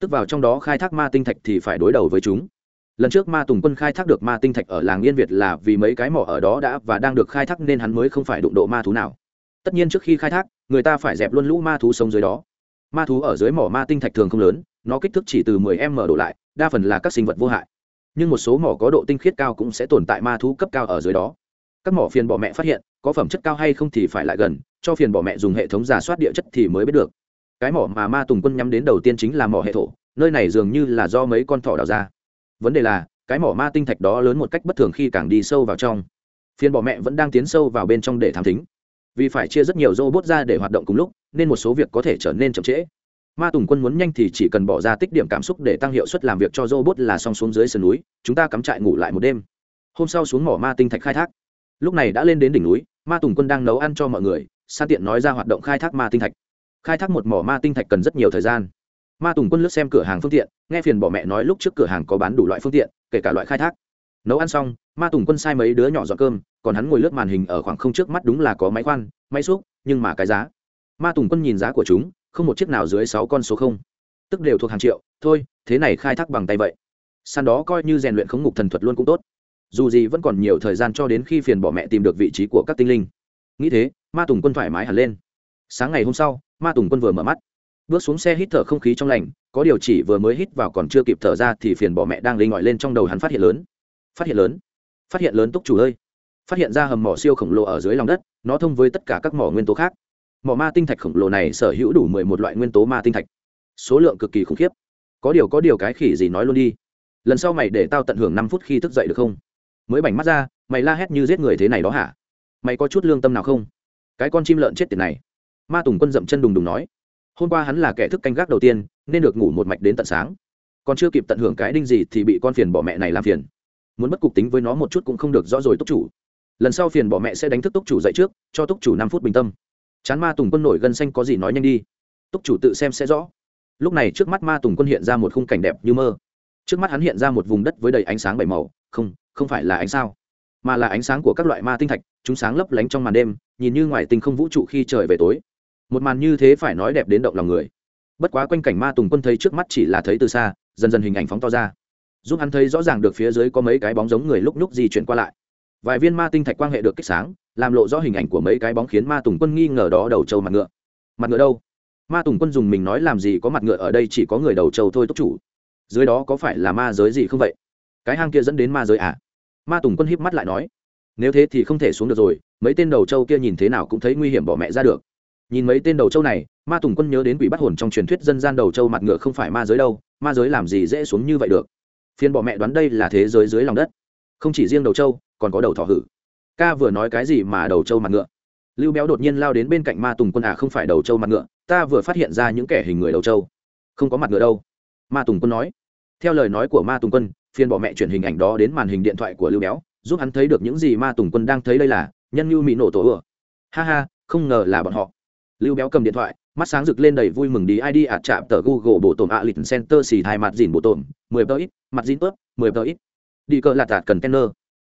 Tức vào trong đó khai thác ma tinh thạch thì phải đối đầu với chúng lần trước ma tùng quân khai thác được ma tinh thạch ở làng yên việt là vì mấy cái mỏ ở đó đã và đang được khai thác nên hắn mới không phải đụng độ ma thú nào. Tất nhiên trước khi khai thác, người ta phải dẹp luôn lũ ma thú sống dưới đó. Ma thú ở dưới mỏ ma tinh thạch thường không lớn, nó kích thước chỉ từ 10 m đổ lại, đa phần là các sinh vật vô hại. Nhưng một số mỏ có độ tinh khiết cao cũng sẽ tồn tại ma thú cấp cao ở dưới đó. Các mỏ phiền bỏ mẹ phát hiện, có phẩm chất cao hay không thì phải lại gần, cho phiền bỏ mẹ dùng hệ thống giả soát địa chất thì mới biết được. Cái mỏ mà ma tùng quân nhắm đến đầu tiên chính là mỏ hệ thổ, nơi này dường như là do mấy con thỏ đào ra vấn đề là, cái mỏ ma tinh thạch đó lớn một cách bất thường khi càng đi sâu vào trong. Phiên bọ mẹ vẫn đang tiến sâu vào bên trong để thám thính. Vì phải chia rất nhiều robot ra để hoạt động cùng lúc, nên một số việc có thể trở nên chậm trễ. Ma tùng quân muốn nhanh thì chỉ cần bỏ ra tích điểm cảm xúc để tăng hiệu suất làm việc cho robot là xong xuống dưới sườn núi, chúng ta cắm trại ngủ lại một đêm. Hôm sau xuống mỏ ma tinh thạch khai thác. Lúc này đã lên đến đỉnh núi, ma tùng quân đang nấu ăn cho mọi người san tiện nói ra hoạt động khai thác ma tinh thạch. Khai thác một mỏ ma tinh thạch cần rất nhiều thời gian ma tùng quân lướt xem cửa hàng phương tiện, nghe phiền bỏ mẹ nói lúc trước cửa hàng có bán đủ loại phương tiện, kể cả loại khai thác. Nấu ăn xong, ma tùng quân sai mấy đứa nhỏ dọn cơm, còn hắn ngồi lướt màn hình ở khoảng không trước mắt đúng là có máy khoan, máy xúc, nhưng mà cái giá. Ma tùng quân nhìn giá của chúng, không một chiếc nào dưới sáu con số không. Tức đều thuộc hàng triệu, thôi, thế này khai thác bằng tay vậy. Săn đó coi như rèn luyện khống ngục thần thuật luôn cũng tốt. Dù gì vẫn còn nhiều thời gian cho đến khi phiền bỏ mẹ tìm được vị trí của các tinh linh. Nghĩ thế, ma tùng quân thoải mái hẳn lên. Sáng ngày hôm sau, ma tùng quân vừa mở mắt bước xuống xe hít thở không khí trong lành, có điều chỉ vừa mới hít vào còn chưa kịp thở ra thì phiền bỏ mẹ đang linh ngọi lên trong đầu hắn phát hiện lớn. Phát hiện lớn. Phát hiện lớn túc chủ ơi. Phát hiện ra hầm mỏ siêu khổng lồ ở dưới lòng đất, nó thông với tất cả các mỏ nguyên tố khác. Mỏ ma tinh thạch khổng lồ này sở hữu đủ mười một loại nguyên tố ma tinh thạch. Số lượng cực kỳ khủng khiếp. Có điều có điều cái khỉ gì nói luôn đi. Lần sau mày để tao tận hưởng năm phút khi thức dậy được không? Mới bảnh mắt ra, mày la hét như giết người thế này đó hả? Mày có chút lương tâm nào không? Cái con chim lợn chết tiệt này. Ma tùng quân dậm chân đùng đùng nói hôm qua hắn là kẻ thức canh gác đầu tiên, nên được ngủ một mạch đến tận sáng. Còn chưa kịp tận hưởng cái đinh gì thì bị con phiền bỏ mẹ này làm phiền. Muốn bất cục tính với nó một chút cũng không được rõ rồi túc chủ. Lần sau phiền bỏ mẹ sẽ đánh thức túc chủ dậy trước, cho túc chủ năm phút bình tâm. Chán ma tùng quân nổi gân xanh có gì nói nhanh đi. Túc chủ tự xem sẽ rõ. Lúc này trước mắt ma tùng quân hiện ra một khung cảnh đẹp như mơ. Trước mắt hắn hiện ra một vùng đất với đầy ánh sáng bảy màu. Không không phải là ánh sao, mà là ánh sáng của các loại ma tinh thạch, chúng sáng lấp lánh trong màn đêm, nhìn như ngoài tinh không vũ trụ khi trời về tối một màn như thế phải nói đẹp đến động lòng người. Bất quá quanh cảnh ma tùng quân thấy trước mắt chỉ là thấy từ xa, dần dần hình ảnh phóng to ra. Giúp hắn thấy rõ ràng được phía dưới có mấy cái bóng giống người lúc nhúc di chuyển qua lại. Vài viên ma tinh thạch quan hệ được kích sáng, làm lộ rõ hình ảnh của mấy cái bóng khiến ma tùng quân nghi ngờ đó đầu trâu mặt ngựa. Mặt ngựa đâu? Ma tùng quân dùng mình nói làm gì có mặt ngựa ở đây chỉ có người đầu trâu thôi túc chủ. Dưới đó có phải là ma giới gì không vậy? Cái hang kia dẫn đến ma giới à? Ma tùng quân híp mắt lại nói. Nếu thế thì không thể xuống được rồi, mấy tên đầu trâu kia nhìn thế nào cũng thấy nguy hiểm bỏ mẹ ra được nhìn mấy tên đầu châu này ma tùng quân nhớ đến quỷ bắt hồn trong truyền thuyết dân gian đầu châu mặt ngựa không phải ma giới đâu ma giới làm gì dễ xuống như vậy được? Phiên bỏ mẹ đoán đây là thế giới dưới lòng đất. Không chỉ riêng đầu châu, còn có đầu thỏ hử. Ca vừa nói cái gì mà đầu châu mặt ngựa? Lưu béo đột nhiên lao đến bên cạnh ma tùng quân à không phải đầu châu mặt ngựa ta vừa phát hiện ra những kẻ hình người đầu châu, không có mặt ngựa đâu. Ma tùng quân nói. Theo lời nói của ma tùng quân phiên bỏ mẹ chuyển hình ảnh đó đến màn hình điện thoại của lưu béo giúp hắn thấy được những gì ma tùng quân đang thấy đây là nhân như mỹ nổ tổ ửa ha ha không ngờ là bọn họ lưu béo cầm điện thoại, mắt sáng rực lên đầy vui mừng đi id ạt chạm tờ google bộ tổn ạ lịch center xì hai mặt dìn bộ tổn, mười tờ ít, mặt dìn ướp, mười tờ ít. Đi cờ lạt tạt cần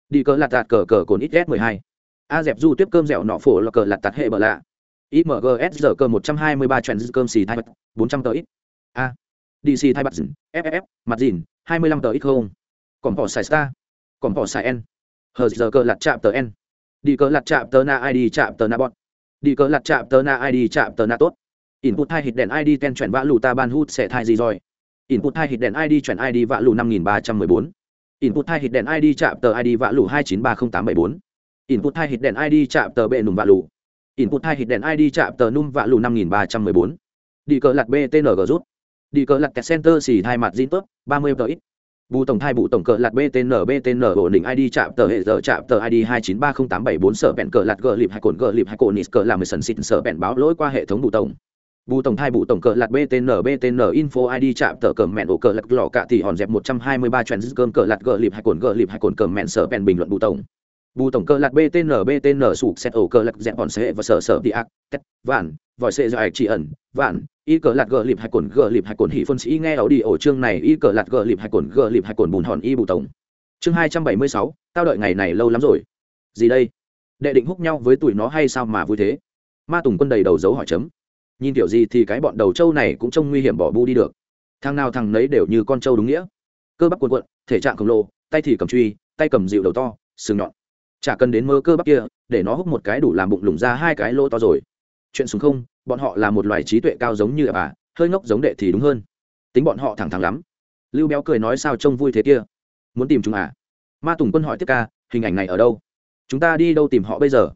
đi cờ lạt tạt cờ cờ cồn ít s mười hai. A dẹp du tiếp cơm dẻo nọ phổ là cờ lạt tạt hệ bờ lạ. Imgs giờ cơ một trăm hai mươi ba trend cơm xì thai mặt, bốn trăm tờ ít. A. Dc thai mặt dìn ff mặt dìn, hai mươi lăm tờ ít không. Còn bỏ xài star. Còn bỏ xài n. Hờ giờ cơ lạt chạm tờ n. Đi cờ lạt chạm tờ na id chạm tờ na bọn đi cờ lặt chạm tờ na id chạm tờ na tốt. Input hai hít đèn id ten chuyển vã lù ta ban hút sẽ thai gì rồi. Input hai hít đèn id chuyển id vã lù năm nghìn ba trăm mười bốn. Input hai hít đèn id chạm tờ id vã lù hai chín ba không tám bảy bốn. Input hai hít đèn id chạm tờ bệ nùm vã lù. Input hai hít đèn id chạm tờ num vã lù năm nghìn ba trăm mười bốn. Đi cờ lặt btng rút. Đi cờ lặt center xì hai mặt zin tốt, ba mươi tờ ít bù tổng thai bù tổng cờ lạt btn btn ổn định id chạm tờ hệ giờ chạm tờ id hai chín ba không tám bảy bốn, sở bẹn cờ lạt gờ lịp hai cồn gờ lịp hai cồn nít cờ làm mười sần xịt, sở bẹn báo lỗi qua hệ thống bù tổng. Bù tổng thai bù tổng cờ lạt btn btn info id chạm tờ cờ mẹn ổ cờ lạt lò cạ thì hòn dẹp một trăm hai mươi ba trend cơm cờ lạt gờ lịp hai cồn gờ lịp hai cồn cờ mẹn, sở bẹn bình luận bù tổng bù tổng cờ lạt btn btn sụp xét ổ cờ lạt dẹp bọn sệ và sở sở đi ác, tét, vạn, vòi sệ dài chỉ ẩn, vạn, y cờ lạt gờ lịp hai cồn, gờ lịp hai cồn hỉ phân sĩ nghe ảo đi ổ chương này, y cờ lạt gờ lịp hai cồn, gờ lịp hai cồn bùn hòn y bù tổng. Chương hai trăm bảy mươi sáu, tao đợi ngày này lâu lắm rồi. Gì đây? Đệ định hút nhau với tụi nó hay sao mà vui thế? Ma tùng quân đầy đầu dấu hỏi chấm. Nhìn kiểu gì thì cái bọn đầu trâu này cũng trông nguy hiểm bỏ bu đi được. Thằng nào thằng nấy đều như con trâu đúng nghĩa. Cơ bắp quần quận thể trạng khổng lồ, tay thì cầm truy, tay cầm dịu đầu to, sừng nhọn chả cần đến mơ cơ bắp kia, để nó hút một cái đủ làm bụng lủng ra hai cái lỗ to rồi. Chuyện súng không, bọn họ là một loài trí tuệ cao giống như bà, hơi ngốc giống đệ thì đúng hơn. Tính bọn họ thẳng thắn lắm. Lưu béo cười nói sao trông vui thế kia. Muốn tìm chúng à? Ma tùng quân hỏi tiếp ca, hình ảnh này ở đâu? Chúng ta đi đâu tìm họ bây giờ?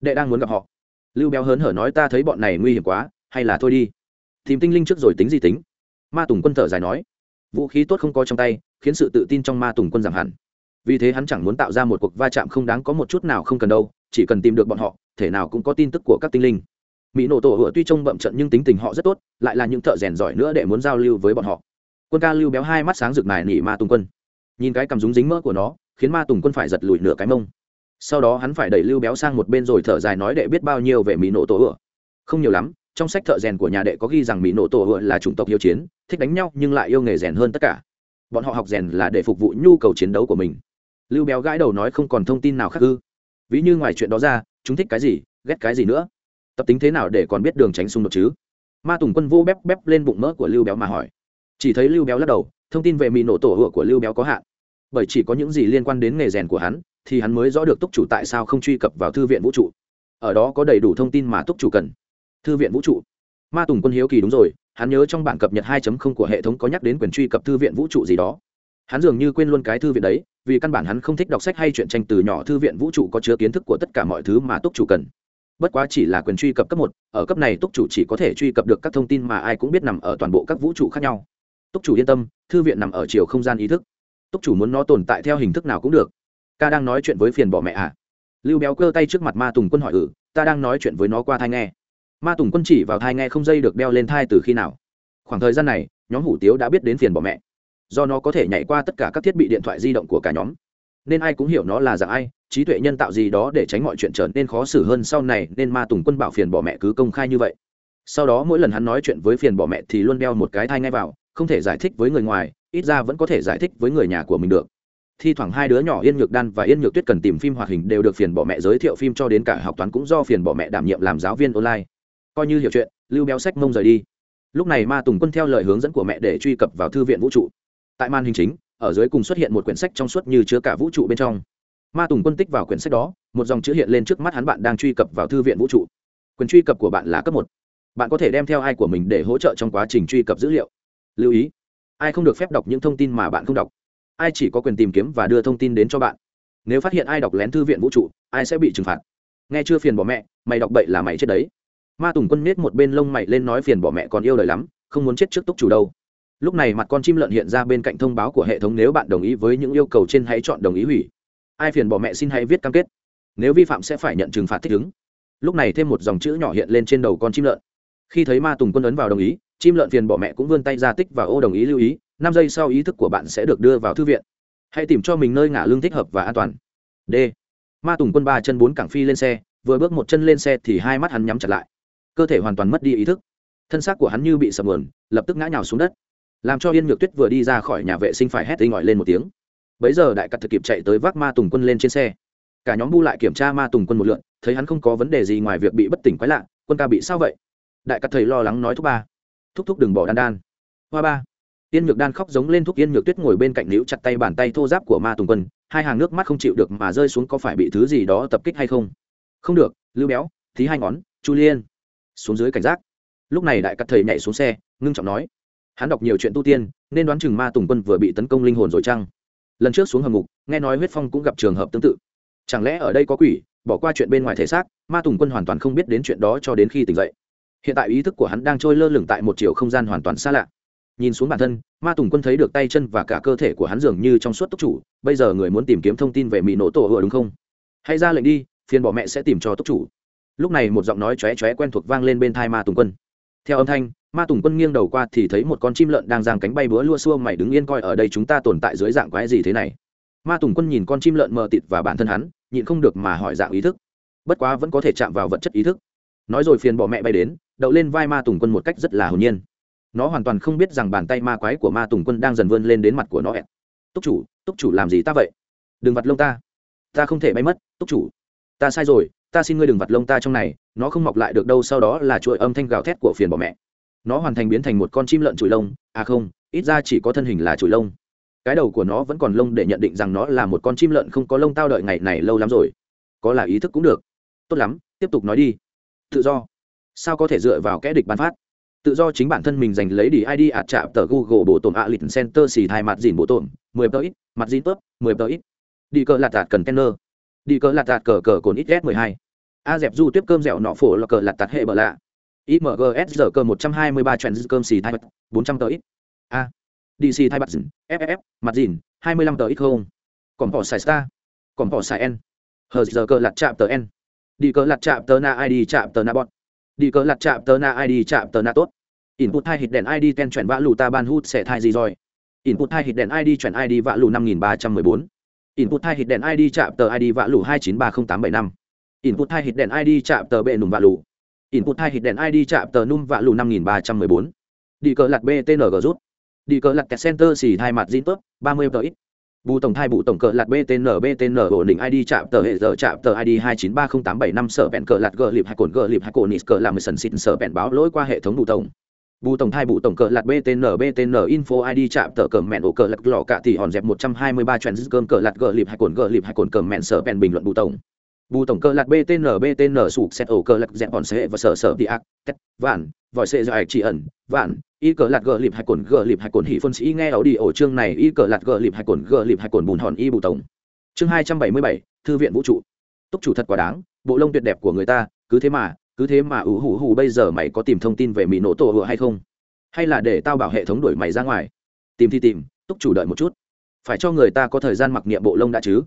Đệ đang muốn gặp họ. Lưu béo hớn hở nói ta thấy bọn này nguy hiểm quá, hay là thôi đi. Tìm tinh linh trước rồi tính gì tính? Ma tùng quân thở dài nói. Vũ khí tốt không có trong tay, khiến sự tự tin trong ma tùng quân giảm hẳn vì thế hắn chẳng muốn tạo ra một cuộc va chạm không đáng có một chút nào không cần đâu, chỉ cần tìm được bọn họ, thể nào cũng có tin tức của các tinh linh. Mỹ nổ tổ hựa tuy trông bậm trận nhưng tính tình họ rất tốt, lại là những thợ rèn giỏi nữa để muốn giao lưu với bọn họ. Quân ca lưu béo hai mắt sáng rực này nỉ ma tùng quân. Nhìn cái cầm rúng dính mỡ của nó, khiến ma tùng quân phải giật lùi nửa cái mông. Sau đó hắn phải đẩy lưu béo sang một bên rồi thở dài nói đệ biết bao nhiêu về mỹ nổ tổ hựa không nhiều lắm, trong sách thợ rèn của nhà đệ có ghi rằng mỹ nổ tổ hựa là chủng tộc hiếu chiến, thích đánh nhau nhưng lại yêu nghề rèn hơn tất cả. Bọn họ học rèn là để phục vụ nhu cầu chiến đấu của mình lưu béo gãi đầu nói không còn thông tin nào khác ư? Ví như ngoài chuyện đó ra, chúng thích cái gì, ghét cái gì nữa? Tập tính thế nào để còn biết đường tránh xung đột chứ? Ma tùng quân vô bép bép lên bụng mỡ của lưu béo mà hỏi. Chỉ thấy lưu béo lắc đầu, thông tin về mì nổ tổ hựa của lưu béo có hạn. Bởi chỉ có những gì liên quan đến nghề rèn của hắn, thì hắn mới rõ được túc chủ tại sao không truy cập vào thư viện vũ trụ. Ở đó có đầy đủ thông tin mà túc chủ cần. Thư viện vũ trụ. Ma tùng quân hiếu kỳ đúng rồi, hắn nhớ trong bản cập nhật 2.0 của hệ thống có nhắc đến quyền truy cập thư viện vũ trụ gì đó hắn dường như quên luôn cái thư viện đấy, vì căn bản hắn không thích đọc sách hay chuyện tranh từ nhỏ thư viện vũ trụ có chứa kiến thức của tất cả mọi thứ mà túc chủ cần. Bất quá chỉ là quyền truy cập cấp một, ở cấp này túc chủ chỉ có thể truy cập được các thông tin mà ai cũng biết nằm ở toàn bộ các vũ trụ khác nhau. Túc chủ yên tâm, thư viện nằm ở chiều không gian ý thức. Túc chủ muốn nó tồn tại theo hình thức nào cũng được. Ca đang nói chuyện với phiền bỏ mẹ à? Lưu béo cơ tay trước mặt ma tùng quân hỏi ừ ta đang nói chuyện với nó qua thai nghe. Ma tùng quân chỉ vào thai nghe không dây được đeo lên thai từ khi nào? Khoảng thời gian này, nhóm hủ tiếu đã biết đến phiền bỏ mẹ do nó có thể nhảy qua tất cả các thiết bị điện thoại di động của cả nhóm. Nên ai cũng hiểu nó là dạng ai, trí tuệ nhân tạo gì đó để tránh mọi chuyện trở nên khó xử hơn sau này, nên ma tùng quân bảo phiền bỏ mẹ cứ công khai như vậy. Sau đó mỗi lần hắn nói chuyện với phiền bỏ mẹ thì luôn đeo một cái thai ngay vào, không thể giải thích với người ngoài, ít ra vẫn có thể giải thích với người nhà của mình được. Thi thoảng hai đứa nhỏ yên nhược đan và yên nhược tuyết cần tìm phim hoạt hình đều được phiền bỏ mẹ giới thiệu phim cho đến cả học toán cũng do phiền bỏ mẹ đảm nhiệm làm giáo viên online. Coi như hiểu chuyện, lưu béo sách mông rời đi. Lúc này ma tùng quân theo lời hướng dẫn của mẹ để truy cập vào thư viện vũ trụ tại màn hình chính, ở dưới cùng xuất hiện một quyển sách trong suốt như chứa cả vũ trụ bên trong. Ma tùng quân tích vào quyển sách đó, một dòng chữ hiện lên trước mắt hắn bạn đang truy cập vào thư viện vũ trụ. Quyền truy cập của bạn là cấp một. Bạn có thể đem theo ai của mình để hỗ trợ trong quá trình truy cập dữ liệu. Lưu ý, ai không được phép đọc những thông tin mà bạn không đọc. Ai chỉ có quyền tìm kiếm và đưa thông tin đến cho bạn. Nếu phát hiện ai đọc lén thư viện vũ trụ, ai sẽ bị trừng phạt. Nghe chưa phiền bỏ mẹ, mày đọc bậy là mày chết đấy. Ma tùng quân nết một bên lông mày lên nói phiền bỏ mẹ còn yêu đời lắm, không muốn chết trước túc chủ đâu lúc này mặt con chim lợn hiện ra bên cạnh thông báo của hệ thống nếu bạn đồng ý với những yêu cầu trên hãy chọn đồng ý hủy. Ai phiền bỏ mẹ xin hãy viết cam kết. Nếu vi phạm sẽ phải nhận trừng phạt thích ứng. Lúc này thêm một dòng chữ nhỏ hiện lên trên đầu con chim lợn. Khi thấy ma tùng quân ấn vào đồng ý, chim lợn phiền bỏ mẹ cũng vươn tay ra tích và ô đồng ý lưu ý, năm giây sau ý thức của bạn sẽ được đưa vào thư viện. Hãy tìm cho mình nơi ngả lương thích hợp và an toàn. D. Ma tùng quân ba chân bốn cảng phi lên xe, vừa bước một chân lên xe thì hai mắt hắn nhắm chặt lại. Cơ thể hoàn toàn mất đi ý thức. Thân xác của hắn như bị sập nguồn lập tức ngã nhào xuống đất làm cho yên nhược tuyết vừa đi ra khỏi nhà vệ sinh phải hét tinh ngọi lên một tiếng. Bấy giờ đại cắt thực kịp chạy tới vác ma tùng quân lên trên xe. Cả nhóm bu lại kiểm tra ma tùng quân một lượn, thấy hắn không có vấn đề gì ngoài việc bị bất tỉnh quái lạ, quân ca bị sao vậy? Đại cắt thầy lo lắng nói thúc ba. Thúc thúc đừng bỏ đan đan. Hoa ba. Yên nhược đan khóc giống lên thúc yên nhược tuyết ngồi bên cạnh níu chặt tay bàn tay thô giáp của ma tùng quân, hai hàng nước mắt không chịu được mà rơi xuống có phải bị thứ gì đó tập kích hay không? Không được, lưu béo, thí hai ngón, chu liên. Xuống dưới cảnh giác. Lúc này đại cắt thầy nhảy xuống xe, ngưng trọng nói hắn đọc nhiều chuyện tu tiên, nên đoán chừng ma tùng quân vừa bị tấn công linh hồn rồi chăng? Lần trước xuống hầm ngục, nghe nói huyết phong cũng gặp trường hợp tương tự. Chẳng lẽ ở đây có quỷ, bỏ qua chuyện bên ngoài thể xác, ma tùng quân hoàn toàn không biết đến chuyện đó cho đến khi tỉnh dậy. Hiện tại ý thức của hắn đang trôi lơ lửng tại một chiều không gian hoàn toàn xa lạ. Nhìn xuống bản thân, ma tùng quân thấy được tay chân và cả cơ thể của hắn dường như trong suốt túc chủ, bây giờ người muốn tìm kiếm thông tin về mỹ nổ tổ hựa đúng không? Hay ra lệnh đi, phiền bỏ mẹ sẽ tìm cho túc chủ. Lúc này một giọng nói chóe chóe quen thuộc vang lên bên thai ma tùng quân. Theo âm thanh ma tùng quân nghiêng đầu qua thì thấy một con chim lợn đang giang cánh bay búa lua xua mày đứng yên coi ở đây chúng ta tồn tại dưới dạng quái gì thế này. Ma tùng quân nhìn con chim lợn mờ tịt và bản thân hắn, nhịn không được mà hỏi dạng ý thức. Bất quá vẫn có thể chạm vào vật chất ý thức. Nói rồi phiền bỏ mẹ bay đến, đậu lên vai ma tùng quân một cách rất là hồn nhiên. Nó hoàn toàn không biết rằng bàn tay ma quái của ma tùng quân đang dần vươn lên đến mặt của nó ẹn túc chủ túc chủ làm gì ta vậy? Đừng vặt lông ta. Ta không thể bay mất, túc chủ. Ta sai rồi, ta xin ngươi đừng vặt lông ta trong này, nó không mọc lại được đâu, sau đó là chuỗi âm thanh gào thét của phiền bỏ mẹ nó hoàn thành biến thành một con chim lợn chùi lông. À không, ít ra chỉ có thân hình là chùi lông. Cái đầu của nó vẫn còn lông để nhận định rằng nó là một con chim lợn không có lông tao đợi ngày này lâu lắm rồi. Có là ý thức cũng được. Tốt lắm, tiếp tục nói đi. Tự do. Sao có thể dựa vào kẽ địch bán phát? Tự do chính bản thân mình giành lấy đi id ạt chạm tờ google bộ tổn ạ lịch center xì thai mặt dìn bộ tổn, mười tờ ít, mặt dìn tớp, mười tờ ít. Đi cờ lạt tạt cần tenner. đi cờ lạt tạt cờ cờ cồn ít s mười hai. A dẹp du tiếp cơm dẻo nọ phổ là cờ lạt tạt hệ bờ lạ imgs giờ cơ một trăm hai mươi ba chuyện cơm xì thai bật bốn trăm tờ ít. A. Dc thai bật dừng, ff mặt dìn hai mươi lăm tờ ít không? Còn bỏ xài star. Còn bỏ xài n. Hờ giờ cơ lạt chạm tờ n. Đi cơ lạt chạm tờ na id chạm tờ na bọn. đi cơ lặt chạm tờ na id chạm tờ na tốt. Input hai hit đèn id ten chuyển vã lù ta ban hút sẽ thai gì rồi? Input hai hit đèn id chuyển id vã lù năm nghìn ba trăm mười bốn. Input hai hit đèn id chạm tờ id vã lù hai chín ba không tám bảy năm. Input hai hit đèn id chạm tờ bệ nùm vã lù input hai hit đèn id chạm tờ num vạ lù năm nghìn ba trăm mười bốn. Đi cờ lặt btng rút. Đi cờ lặt kẹt center xì hai mặt zin tốt ba mươi tờ ít. Bù tổng thai bù tổng cờ lạt btn btn ổn định id chạm tờ hệ giờ chạm tờ id hai chín ba không tám bảy năm sở bẹn cờ lạt gờ lịp hai cồn gờ lịp hai cồn nít cờ làm sần xịn sở bẹn báo lỗi qua hệ thống bù tổng. Bù tổng thai bù tổng cờ lạt btn btn info id chạm tờ cờ mẹn ổ cờ lạt lọ cả thì hòn dẹp một trăm hai mươi ba chuyện cơm cờ lạt gờ lịp hai cồn gờ lịp hai cồn cờ mẹn sở bẹn bình luận bù tổng bù tổng cơ lạc btn btn sụp xét ổ cơ lạc dẹp bọn sệ và sở sở đi ác, tét, vạn, vòi sệ dài chỉ ẩn, vạn. Y cờ lạc gờ lịp hai cồn, gờ lịp hai cồn hỉ phân sĩ nghe ảo đi ổ chương này, y cờ lạc gờ lịp hai cồn, gờ lịp hai cồn bùn hòn y bù tổng. Chương hai trăm bảy mươi bảy, thư viện vũ trụ. Túc chủ thật quá đáng, bộ lông tuyệt đẹp của người ta, cứ thế mà, cứ thế mà ủ hủ hủ bây giờ mày có tìm thông tin về mỹ nổ tổ hựa hay không? Hay là để tao bảo hệ thống đuổi mày ra ngoài? Tìm thì tìm, túc chủ đợi một chút. Phải cho người ta có thời gian mặc niệm bộ lông đã chứ?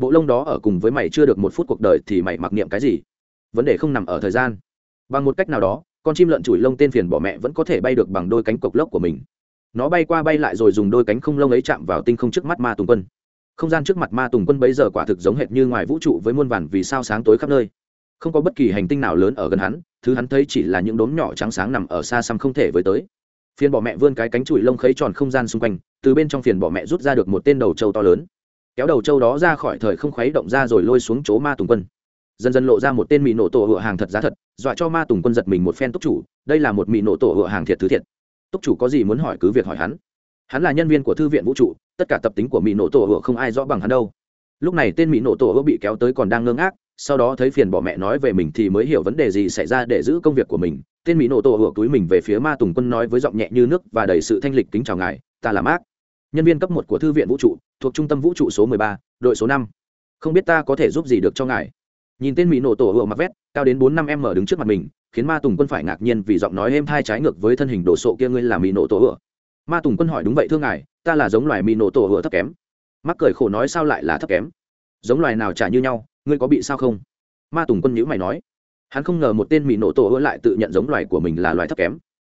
Bộ lông đó ở cùng với mày chưa được một phút cuộc đời thì mày mặc niệm cái gì? Vấn đề không nằm ở thời gian. Bằng một cách nào đó, con chim lợn chùi lông tên phiền bỏ mẹ vẫn có thể bay được bằng đôi cánh cộc lốc của mình. Nó bay qua bay lại rồi dùng đôi cánh không lông ấy chạm vào tinh không trước mắt ma tùng quân. Không gian trước mặt ma tùng quân bấy giờ quả thực giống hệt như ngoài vũ trụ với muôn vàn vì sao sáng tối khắp nơi. Không có bất kỳ hành tinh nào lớn ở gần hắn, thứ hắn thấy chỉ là những đốm nhỏ trắng sáng nằm ở xa xăm không thể với tới. Phiền bỏ mẹ vươn cái cánh chùi lông khấy tròn không gian xung quanh, từ bên trong phiền bỏ mẹ rút ra được một tên đầu trâu to lớn kéo đầu trâu đó ra khỏi thời không khuấy động ra rồi lôi xuống chỗ ma tùng quân. Dần dần lộ ra một tên mì nổ tổ hựa hàng thật giá thật, dọa cho ma tùng quân giật mình một phen túc chủ, đây là một mì nổ tổ hựa hàng thiệt thứ thiệt. Túc chủ có gì muốn hỏi cứ việc hỏi hắn. Hắn là nhân viên của thư viện vũ trụ, tất cả tập tính của mỹ nổ tổ hựa không ai rõ bằng hắn đâu. Lúc này tên mỹ nổ tổ hựa bị kéo tới còn đang ngơ ngác, sau đó thấy phiền bỏ mẹ nói về mình thì mới hiểu vấn đề gì xảy ra để giữ công việc của mình. Tên mỹ nổ tổ hựa túi mình về phía ma tùng quân nói với giọng nhẹ như nước và đầy sự thanh lịch kính chào ngài, ta là mác nhân viên cấp một của thư viện vũ trụ, thuộc trung tâm vũ trụ số mười ba, đội số năm. Không biết ta có thể giúp gì được cho ngài? Nhìn tên mỹ nổ tổ hựa mặc vét, cao đến bốn năm m đứng trước mặt mình, khiến ma tùng quân phải ngạc nhiên vì giọng nói êm thai trái ngược với thân hình đồ sộ kia ngươi là mỹ nổ tổ hựa. Ma tùng quân hỏi đúng vậy thưa ngài, ta là giống loài mỹ nổ tổ hựa thấp kém. Mắc cười khổ nói sao lại là thấp kém? Giống loài nào trả như nhau, ngươi có bị sao không? Ma tùng quân nhữ mày nói. Hắn không ngờ một tên mỹ nổ tổ hựa lại tự nhận giống loài của mình là loài thấp kém.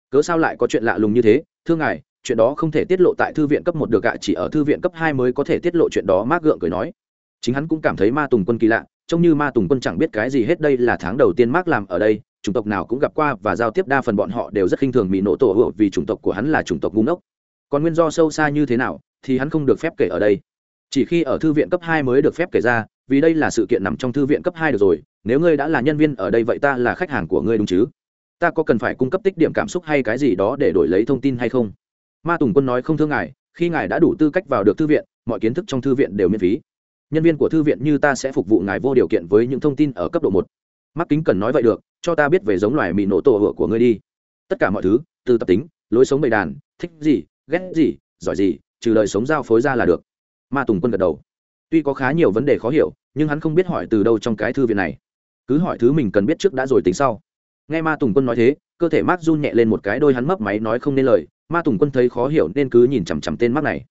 Cớ sao lại có chuyện lạ lùng như thế, thưa ngài chuyện đó không thể tiết lộ tại thư viện cấp một được gạ chỉ ở thư viện cấp hai mới có thể tiết lộ chuyện đó mác gượng cười nói. Chính hắn cũng cảm thấy ma tùng quân kỳ lạ, trông như ma tùng quân chẳng biết cái gì hết, đây là tháng đầu tiên mác làm ở đây, chủng tộc nào cũng gặp qua và giao tiếp đa phần bọn họ đều rất khinh thường mỹ nổ tổ hựa vì chủng tộc của hắn là chủng tộc ngu ngốc. Còn nguyên do sâu xa như thế nào thì hắn không được phép kể ở đây. Chỉ khi ở thư viện cấp hai mới được phép kể ra, vì đây là sự kiện nằm trong thư viện cấp hai được rồi, nếu ngươi đã là nhân viên ở đây vậy ta là khách hàng của ngươi đúng chứ? Ta có cần phải cung cấp tích điểm cảm xúc hay cái gì đó để đổi lấy thông tin hay không? Ma tùng quân nói không thương ngài, khi ngài đã đủ tư cách vào được thư viện, mọi kiến thức trong thư viện đều miễn phí. Nhân viên của thư viện như ta sẽ phục vụ ngài vô điều kiện với những thông tin ở cấp độ một. Mắc kính cần nói vậy được, cho ta biết về giống loài mì nổ tổ hựa của ngươi đi. Tất cả mọi thứ, từ tập tính, lối sống bầy đàn, thích gì, ghét gì, giỏi gì, trừ đời sống giao phối ra là được. Ma tùng quân gật đầu. Tuy có khá nhiều vấn đề khó hiểu, nhưng hắn không biết hỏi từ đâu trong cái thư viện này. Cứ hỏi thứ mình cần biết trước đã rồi tính sau. Nghe ma tùng quân nói thế, cơ thể mark run nhẹ lên một cái đôi hắn mấp máy nói không nên lời ma tùng quân thấy khó hiểu nên cứ nhìn chằm chằm tên mark này.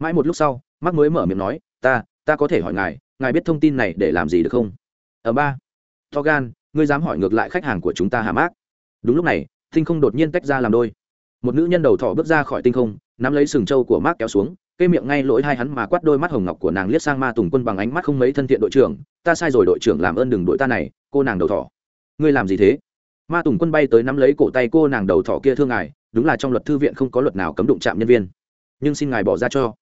Mãi một lúc sau mắt mới mở miệng nói, ta ta có thể hỏi ngài ngài biết thông tin này để làm gì được không? Ở ba. To gan ngươi dám hỏi ngược lại khách hàng của chúng ta hà mác? đúng lúc này, tinh không đột nhiên tách ra làm đôi. Một nữ nhân đầu thỏ bước ra khỏi tinh không, nắm lấy sừng trâu của mác kéo xuống cây miệng ngay lỗi hai hắn mà quát đôi mắt hồng ngọc của nàng liếc sang ma tùng quân bằng ánh mắt không mấy thân thiện đội trưởng, ta sai rồi đội trưởng, làm ơn đừng đội ta này, cô nàng đầu thỏ. Ngươi làm gì thế? Ma tùng quân bay tới nắm lấy cổ tay cô nàng đầu thỏ kia thương ngài đúng là trong luật thư viện không có luật nào cấm đụng chạm nhân viên. Nhưng xin ngài bỏ ra cho.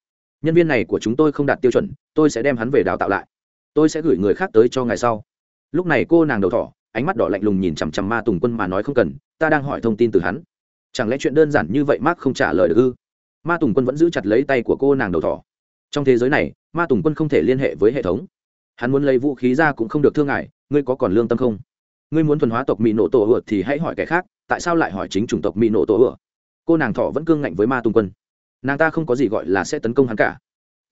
Nhân viên này của chúng tôi không đạt tiêu chuẩn, tôi sẽ đem hắn về đào tạo lại. Tôi sẽ gửi người khác tới cho ngài sau. Lúc này cô nàng đầu thỏ, ánh mắt đỏ lạnh lùng nhìn chằm chằm ma tùng quân mà nói không cần, ta đang hỏi thông tin từ hắn. Chẳng lẽ chuyện đơn giản như vậy mark không trả lời được ư? Ma tùng quân vẫn giữ chặt lấy tay của cô nàng đầu thỏ. Trong thế giới này, ma tùng quân không thể liên hệ với hệ thống. Hắn muốn lấy vũ khí ra cũng không được thương ngại ngươi có còn lương tâm không? Ngươi muốn thuần hóa tộc mỹ nổ tổ ựa thì hãy hỏi kẻ khác, tại sao lại hỏi chính chủng tộc mỹ nổ tổ ựa cô nàng thọ vẫn cương ngạnh với ma tùng quân. Nàng ta không có gì gọi là sẽ tấn công hắn cả.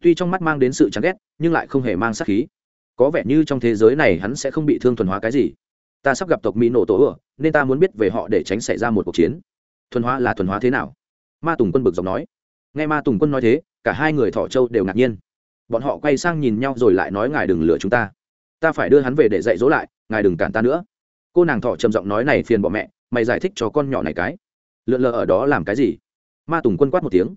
Tuy trong mắt mang đến sự chán ghét, nhưng lại không hề mang sát khí. Có vẻ như trong thế giới này hắn sẽ không bị thương thuần hóa cái gì. Ta sắp gặp tộc mỹ nổ tổ ựa nên ta muốn biết về họ để tránh xảy ra một cuộc chiến. Thuần hóa là thuần hóa thế nào? Ma tùng quân bực dọc nói. Nghe ma tùng quân nói thế, cả hai người thọ châu đều ngạc nhiên. Bọn họ quay sang nhìn nhau rồi lại nói ngài đừng lừa chúng ta. Ta phải đưa hắn về để dạy dỗ lại, ngài đừng cản ta nữa cô nàng thọ trầm giọng nói này phiền bỏ mẹ, mày giải thích cho con nhỏ này cái. Lượn lờ ở đó làm cái gì? Ma tùng quân quát một tiếng,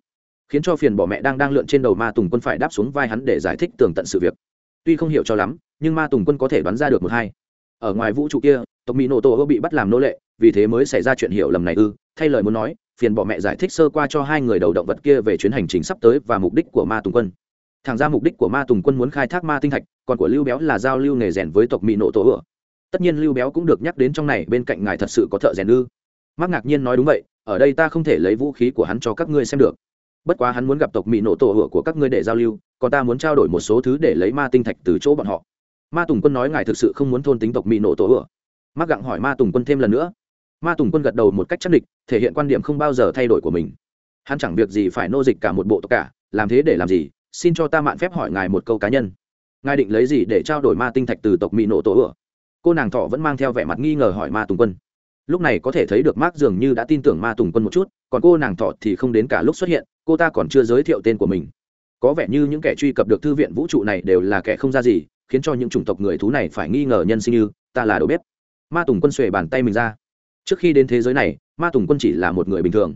khiến cho phiền bỏ mẹ đang đang lượn trên đầu ma tùng quân phải đáp xuống vai hắn để giải thích tường tận sự việc. Tuy không hiểu cho lắm, nhưng ma tùng quân có thể đoán ra được một hai. Ở ngoài vũ trụ kia, tộc mỹ nổ tổ bị bắt làm nô lệ, vì thế mới xảy ra chuyện hiểu lầm này ư. Thay lời muốn nói, phiền bỏ mẹ giải thích sơ qua cho hai người đầu động vật kia về chuyến hành trình sắp tới và mục đích của ma tùng quân. Thẳng ra mục đích của ma tùng quân muốn khai thác ma tinh thạch, còn của lưu béo là giao lưu nghề rèn với tộc mỹ nổ tổ ựa tất nhiên lưu béo cũng được nhắc đến trong này, bên cạnh ngài thật sự có thợ rèn ư. Mắc ngạc nhiên nói đúng vậy, ở đây ta không thể lấy vũ khí của hắn cho các ngươi xem được. Bất quá hắn muốn gặp tộc mỹ nổ tổ hựa của các ngươi để giao lưu, còn ta muốn trao đổi một số thứ để lấy ma tinh thạch từ chỗ bọn họ. Ma tùng quân nói ngài thực sự không muốn thôn tính tộc mỹ nổ tổ hựa. Mắc gặng hỏi ma tùng quân thêm lần nữa. Ma tùng quân gật đầu một cách chắc địch, thể hiện quan điểm không bao giờ thay đổi của mình. Hắn chẳng việc gì phải nô dịch cả một bộ tộc cả, làm thế để làm gì? Xin cho ta mạn phép hỏi ngài một câu cá nhân. Ngài định lấy gì để trao đổi ma tinh thạch từ tộc mỹ nổ tổ hựa? Cô nàng thọ vẫn mang theo vẻ mặt nghi ngờ hỏi ma tùng quân. Lúc này có thể thấy được mark dường như đã tin tưởng ma tùng quân một chút, còn cô nàng thọ thì không đến cả lúc xuất hiện, cô ta còn chưa giới thiệu tên của mình. Có vẻ như những kẻ truy cập được thư viện vũ trụ này đều là kẻ không ra gì, khiến cho những chủng tộc người thú này phải nghi ngờ nhân sinh như, ta là đầu bếp. Ma tùng quân xuề bàn tay mình ra. Trước khi đến thế giới này, ma tùng quân chỉ là một người bình thường.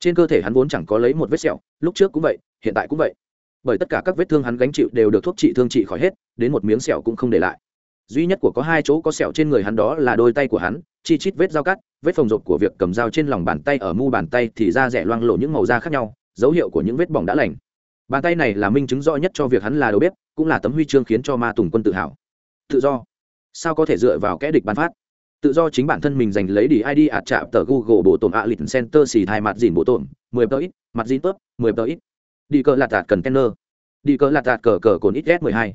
Trên cơ thể hắn vốn chẳng có lấy một vết sẹo, lúc trước cũng vậy, hiện tại cũng vậy. Bởi tất cả các vết thương hắn gánh chịu đều được thuốc trị thương trị khỏi hết, đến một miếng sẹo cũng không để lại duy nhất của có hai chỗ có sẹo trên người hắn đó là đôi tay của hắn, chi chít vết dao cắt, vết phồng rộp của việc cầm dao trên lòng bàn tay ở mu bàn tay thì da rẻ loang lộ những màu da khác nhau, dấu hiệu của những vết bỏng đã lành. Bàn tay này là minh chứng rõ nhất cho việc hắn là đầu bếp, cũng là tấm huy chương khiến cho ma tùng quân tự hào. Tự do. Sao có thể dựa vào kẽ địch bán phát? Tự do chính bản thân mình giành lấy đi id ạt chạm tờ google bộ tổn ạ lịch center xì thai mặt dìn bộ tổn, mười tờ ít, mặt dìn tớp, mười tờ ít. Đi cờ lạt tạt cần kenner. Đi cờ lạt tạt cờ cờ cồn ít s mười hai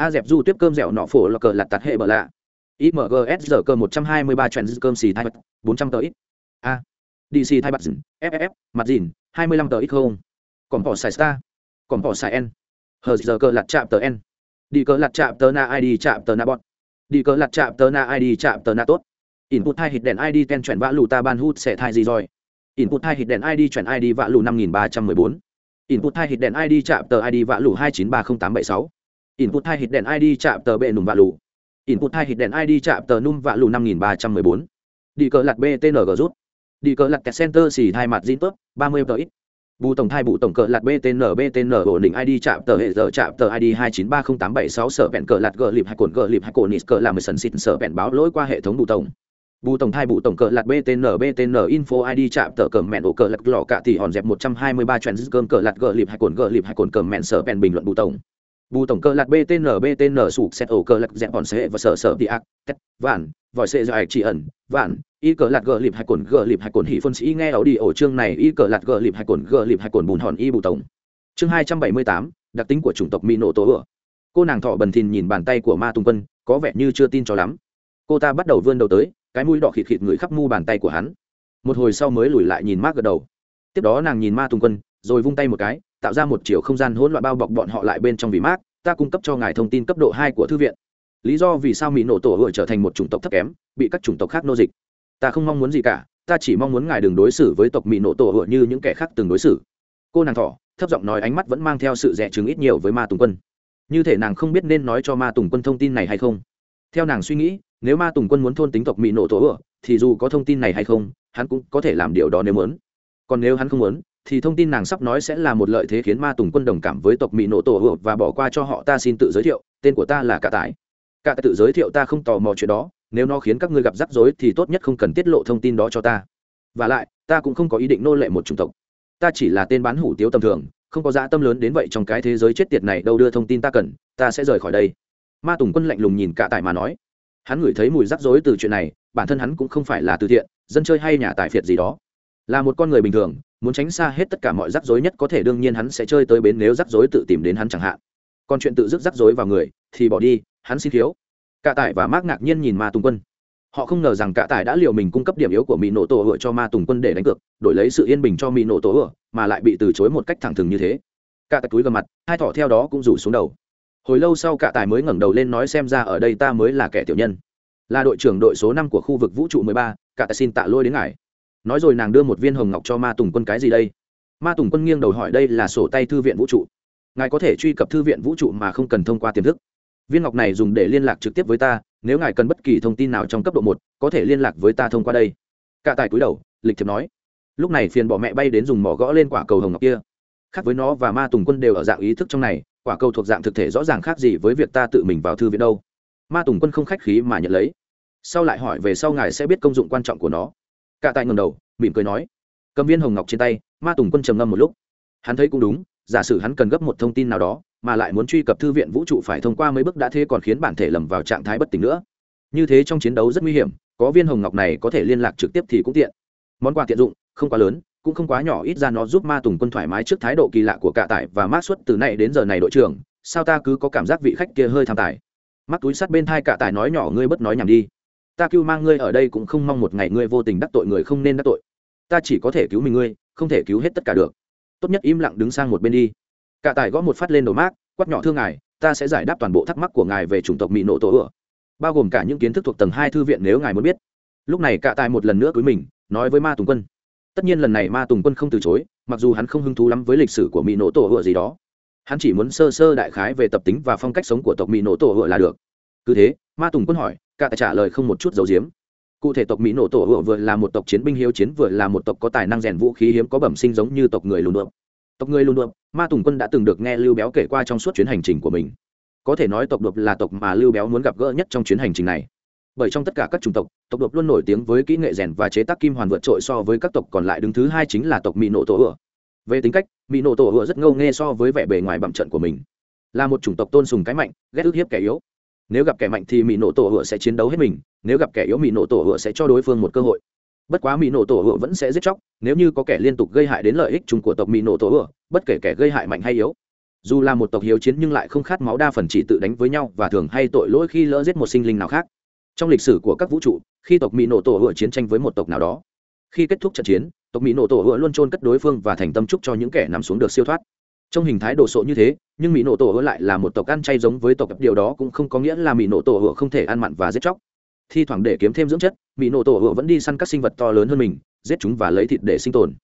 a dẹp du tiếp cơm dẻo nọ phổ là cờ lạt tạt hệ bờ lạ. Imgs giờ cơ một trăm hai mươi ba chuyện cơm xì thai bốn trăm tờ ít. A. Dc thai bật ff mặt dìn, hai mươi lăm tờ ít không? Còn bỏ xài star. Còn bỏ xài n. Hờ giờ cơ lạt chạm tờ n. Đi cờ lạt chạm tờ na id chạm tờ na bọt đi cờ lặt chạm tờ na id chạm tờ na tốt. Input hai hit đèn id ten chuyển vã lù ta ban hút sẽ thai gì rồi? Input hai hit đèn id chuyển id vã lù năm nghìn ba trăm mười bốn. Input hai hit đèn id chạm tờ id vã lù hai chín ba không tám bảy sáu input hai hit đèn id chạm tờ bệ nùm vạ lù. Input hai hit đèn id chạm tờ num vạ lù năm nghìn ba trăm mười bốn. Đi cờ lặt btng rút. Đi cờ lặt center xì hai mặt zin tốt ba mươi tờ ít. Bù tổng thai bù tổng cờ lạt btn btn ổn định id chạm tờ hệ giờ chạm tờ id hai chín ba không tám bảy sáu sở vẹn cờ lạt gờ lịp hai cồn gờ lịp hai cồn nít cờ làm mười sần xịt sở vẹn báo lỗi qua hệ thống bù tổng. Bù tổng thai bù tổng cờ lạt btn btn info id chạm tờ cờ mẹn ổ cờ lạt lò cả tỷ hòn dẹp một trăm hai mươi ba chuyện cơm cờ lạt gờ lịp hai cồn gờ lịp hai cồn cờ mẹn sở vẹn bình luận bù tổng bù tổng cơ lạc btn btn sụp xét ổ cơ lạc dẹp bọn xe và sở sở đi ác tét, vạn, vòi xe dài chỉ ẩn, vạn, y cờ lạc gờ lịp hai cồn gờ lịp hai cồn hỉ phân sĩ nghe ảo đi ổ chương này, y cờ lạc gờ lịp hai cồn gờ lịp hai cồn bùn hòn y bù tổng. Chương hai trăm bảy mươi tám, đặc tính của chủng tộc mỹ nổ tố ửa cô nàng thọ bần thìn nhìn bàn tay của ma tùng quân, có vẻ như chưa tin cho lắm. Cô ta bắt đầu vươn đầu tới, cái mũi đỏ khịt khịt ngửi khắp mu bàn tay của hắn. Một hồi sau mới lùi lại nhìn mát gật đầu. Tiếp đó nàng nhìn ma tùng quân, rồi vung tay một cái tạo ra một chiều không gian hỗn loạn bao bọc bọn họ lại bên trong vì mát ta cung cấp cho ngài thông tin cấp độ hai của thư viện. Lý do vì sao mỹ nổ tổ hội trở thành một chủng tộc thấp kém, bị các chủng tộc khác nô dịch. Ta không mong muốn gì cả, ta chỉ mong muốn ngài đừng đối xử với tộc mỹ nổ tổ hội như những kẻ khác từng đối xử. Cô nàng thỏ, thấp giọng nói ánh mắt vẫn mang theo sự rẻ chứng ít nhiều với ma tùng quân. Như thể nàng không biết nên nói cho ma tùng quân thông tin này hay không. Theo nàng suy nghĩ, nếu ma tùng quân muốn thôn tính tộc mỹ nổ tổ hựa thì dù có thông tin này hay không, hắn cũng có thể làm điều đó nếu muốn. Còn nếu hắn không muốn thì thông tin nàng sắp nói sẽ là một lợi thế khiến ma tùng quân đồng cảm với tộc mỹ nổ tổ hựa và bỏ qua cho họ ta xin tự giới thiệu, tên của ta là cả tải. Cả tự giới thiệu ta không tò mò chuyện đó, nếu nó khiến các ngươi gặp rắc rối thì tốt nhất không cần tiết lộ thông tin đó cho ta. Và lại, ta cũng không có ý định nô lệ một chủng tộc. Ta chỉ là tên bán hủ tiếu tầm thường, không có dã tâm lớn đến vậy trong cái thế giới chết tiệt này đâu đưa thông tin ta cần, ta sẽ rời khỏi đây. Ma tùng quân lạnh lùng nhìn cả Tải mà nói. Hắn ngửi thấy mùi rắc rối từ chuyện này, bản thân hắn cũng không phải là từ thiện, dân chơi hay nhà tài phiệt gì đó. Là một con người bình thường muốn tránh xa hết tất cả mọi rắc rối nhất có thể đương nhiên hắn sẽ chơi tới bến nếu rắc rối tự tìm đến hắn chẳng hạn. Còn chuyện tự dứt rắc rối vào người, thì bỏ đi, hắn xin thiếu. Cả tài và mác ngạc nhiên nhìn ma tùng quân. Họ không ngờ rằng cả tài đã liều mình cung cấp điểm yếu của mỹ nổ tổ hựa cho ma tùng quân để đánh cược, đổi lấy sự yên bình cho mỹ nổ tổ hựa mà lại bị từ chối một cách thẳng thừng như thế. Cả tài túi gầm mặt, hai thỏ theo đó cũng rủ xuống đầu. Hồi lâu sau cả tài mới ngẩng đầu lên nói xem ra ở đây ta mới là kẻ tiểu nhân. Là đội trưởng đội số năm của khu vực vũ trụ mười ba, cả tài xin tạ lôi đến ngài nói rồi nàng đưa một viên hồng ngọc cho ma tùng quân cái gì đây? Ma tùng quân nghiêng đầu hỏi đây là sổ tay thư viện vũ trụ. Ngài có thể truy cập thư viện vũ trụ mà không cần thông qua tiềm thức. Viên ngọc này dùng để liên lạc trực tiếp với ta, nếu ngài cần bất kỳ thông tin nào trong cấp độ một, có thể liên lạc với ta thông qua đây. Cả tài cúi đầu, lịch thiệp nói. Lúc này phiền bỏ mẹ bay đến dùng mỏ gõ lên quả cầu hồng ngọc kia. Khác với nó và ma tùng quân đều ở dạng ý thức trong này, quả cầu thuộc dạng thực thể rõ ràng khác gì với việc ta tự mình vào thư viện đâu. Ma tùng quân không khách khí mà nhận lấy. Sau lại hỏi về sau ngài sẽ biết công dụng quan trọng của nó cả tài ngầm đầu, mỉm cười nói, cầm viên hồng ngọc trên tay, ma tùng quân trầm ngâm một lúc. Hắn thấy cũng đúng, giả sử hắn cần gấp một thông tin nào đó, mà lại muốn truy cập thư viện vũ trụ phải thông qua mấy bước đã thế còn khiến bản thể lầm vào trạng thái bất tỉnh nữa. Như thế trong chiến đấu rất nguy hiểm, có viên hồng ngọc này có thể liên lạc trực tiếp thì cũng tiện. Món quà tiện dụng, không quá lớn, cũng không quá nhỏ, ít ra nó giúp ma tùng quân thoải mái trước thái độ kỳ lạ của cả tải và mát suất từ nay đến giờ này đội trưởng. Sao ta cứ có cảm giác vị khách kia hơi tham tài? Mắt túi sắt bên thai cả tải nói, nhỏ, ngươi bất nói nhảm đi ta cứu mang ngươi ở đây cũng không mong một ngày ngươi vô tình đắc tội người không nên đắc tội. Ta chỉ có thể cứu mình ngươi, không thể cứu hết tất cả được. Tốt nhất im lặng đứng sang một bên đi. Cả tài gõ một phát lên đầu mát quát nhỏ thương ngài, ta sẽ giải đáp toàn bộ thắc mắc của ngài về chủng tộc mỹ nộ tổ ửa. Bao gồm cả những kiến thức thuộc tầng hai thư viện nếu ngài muốn biết. Lúc này cả tài một lần nữa cưới mình, nói với ma tùng quân. Tất nhiên lần này ma tùng quân không từ chối, mặc dù hắn không hứng thú lắm với lịch sử của mỹ nộ tổ ửa gì đó. Hắn chỉ muốn sơ sơ đại khái về tập tính và phong cách sống của tộc mỹ nộ tổ ửa là được. Cứ thế, ma tùng quân hỏi cả tài trả lời không một chút dấu diếm cụ thể tộc mỹ nổ tổ hựa vừa là một tộc chiến binh hiếu chiến, vừa là một tộc có tài năng rèn vũ khí hiếm có bẩm sinh giống như tộc người lùn đượm. Tộc người lùn đượm, ma tùng quân đã từng được nghe lưu béo kể qua trong suốt chuyến hành trình của mình. Có thể nói tộc đột là tộc mà lưu béo muốn gặp gỡ nhất trong chuyến hành trình này. Bởi trong tất cả các chủng tộc tộc đột luôn nổi tiếng với kỹ nghệ rèn và chế tác kim hoàn vượt trội so với các tộc còn lại đứng thứ hai chính là tộc mỹ nổ tổ ựa. Về tính cách, mỹ nổ tổ ựa rất ngâu nghê so với vẻ bề ngoài bặm trận của mình. Là một chủng tộc tôn sùng cái mạnh, ghét ức hiếp kẻ yếu nếu gặp kẻ mạnh thì mỹ nổ tổ Hựa sẽ chiến đấu hết mình nếu gặp kẻ yếu mỹ nổ tổ Hựa sẽ cho đối phương một cơ hội. Bất quá mỹ nổ tổ Hựa vẫn sẽ giết chóc nếu như có kẻ liên tục gây hại đến lợi ích chung của tộc mỹ nổ tổ Hựa, bất kể kẻ gây hại mạnh hay yếu. Dù là một tộc hiếu chiến nhưng lại không khát máu đa phần chỉ tự đánh với nhau và thường hay tội lỗi khi lỡ giết một sinh linh nào khác. Trong lịch sử của các vũ trụ khi tộc mỹ nổ tổ hựa chiến tranh với một tộc nào đó khi kết thúc trận chiến tộc mỹ nổ tổ hựa luôn trôn cất đối phương và thành tâm chúc cho những kẻ nằm xuống được siêu thoát trong hình thái đồ sộ như thế, nhưng mỹ nổ tổ hứa lại là một tộc ăn chay giống với tộc điều đó cũng không có nghĩa là mỹ nổ tổ hứa không thể ăn mặn và giết chóc. Thi thoảng để kiếm thêm dưỡng chất mỹ nổ tổ hứa vẫn đi săn các sinh vật to lớn hơn mình, giết chúng và lấy thịt để sinh tồn.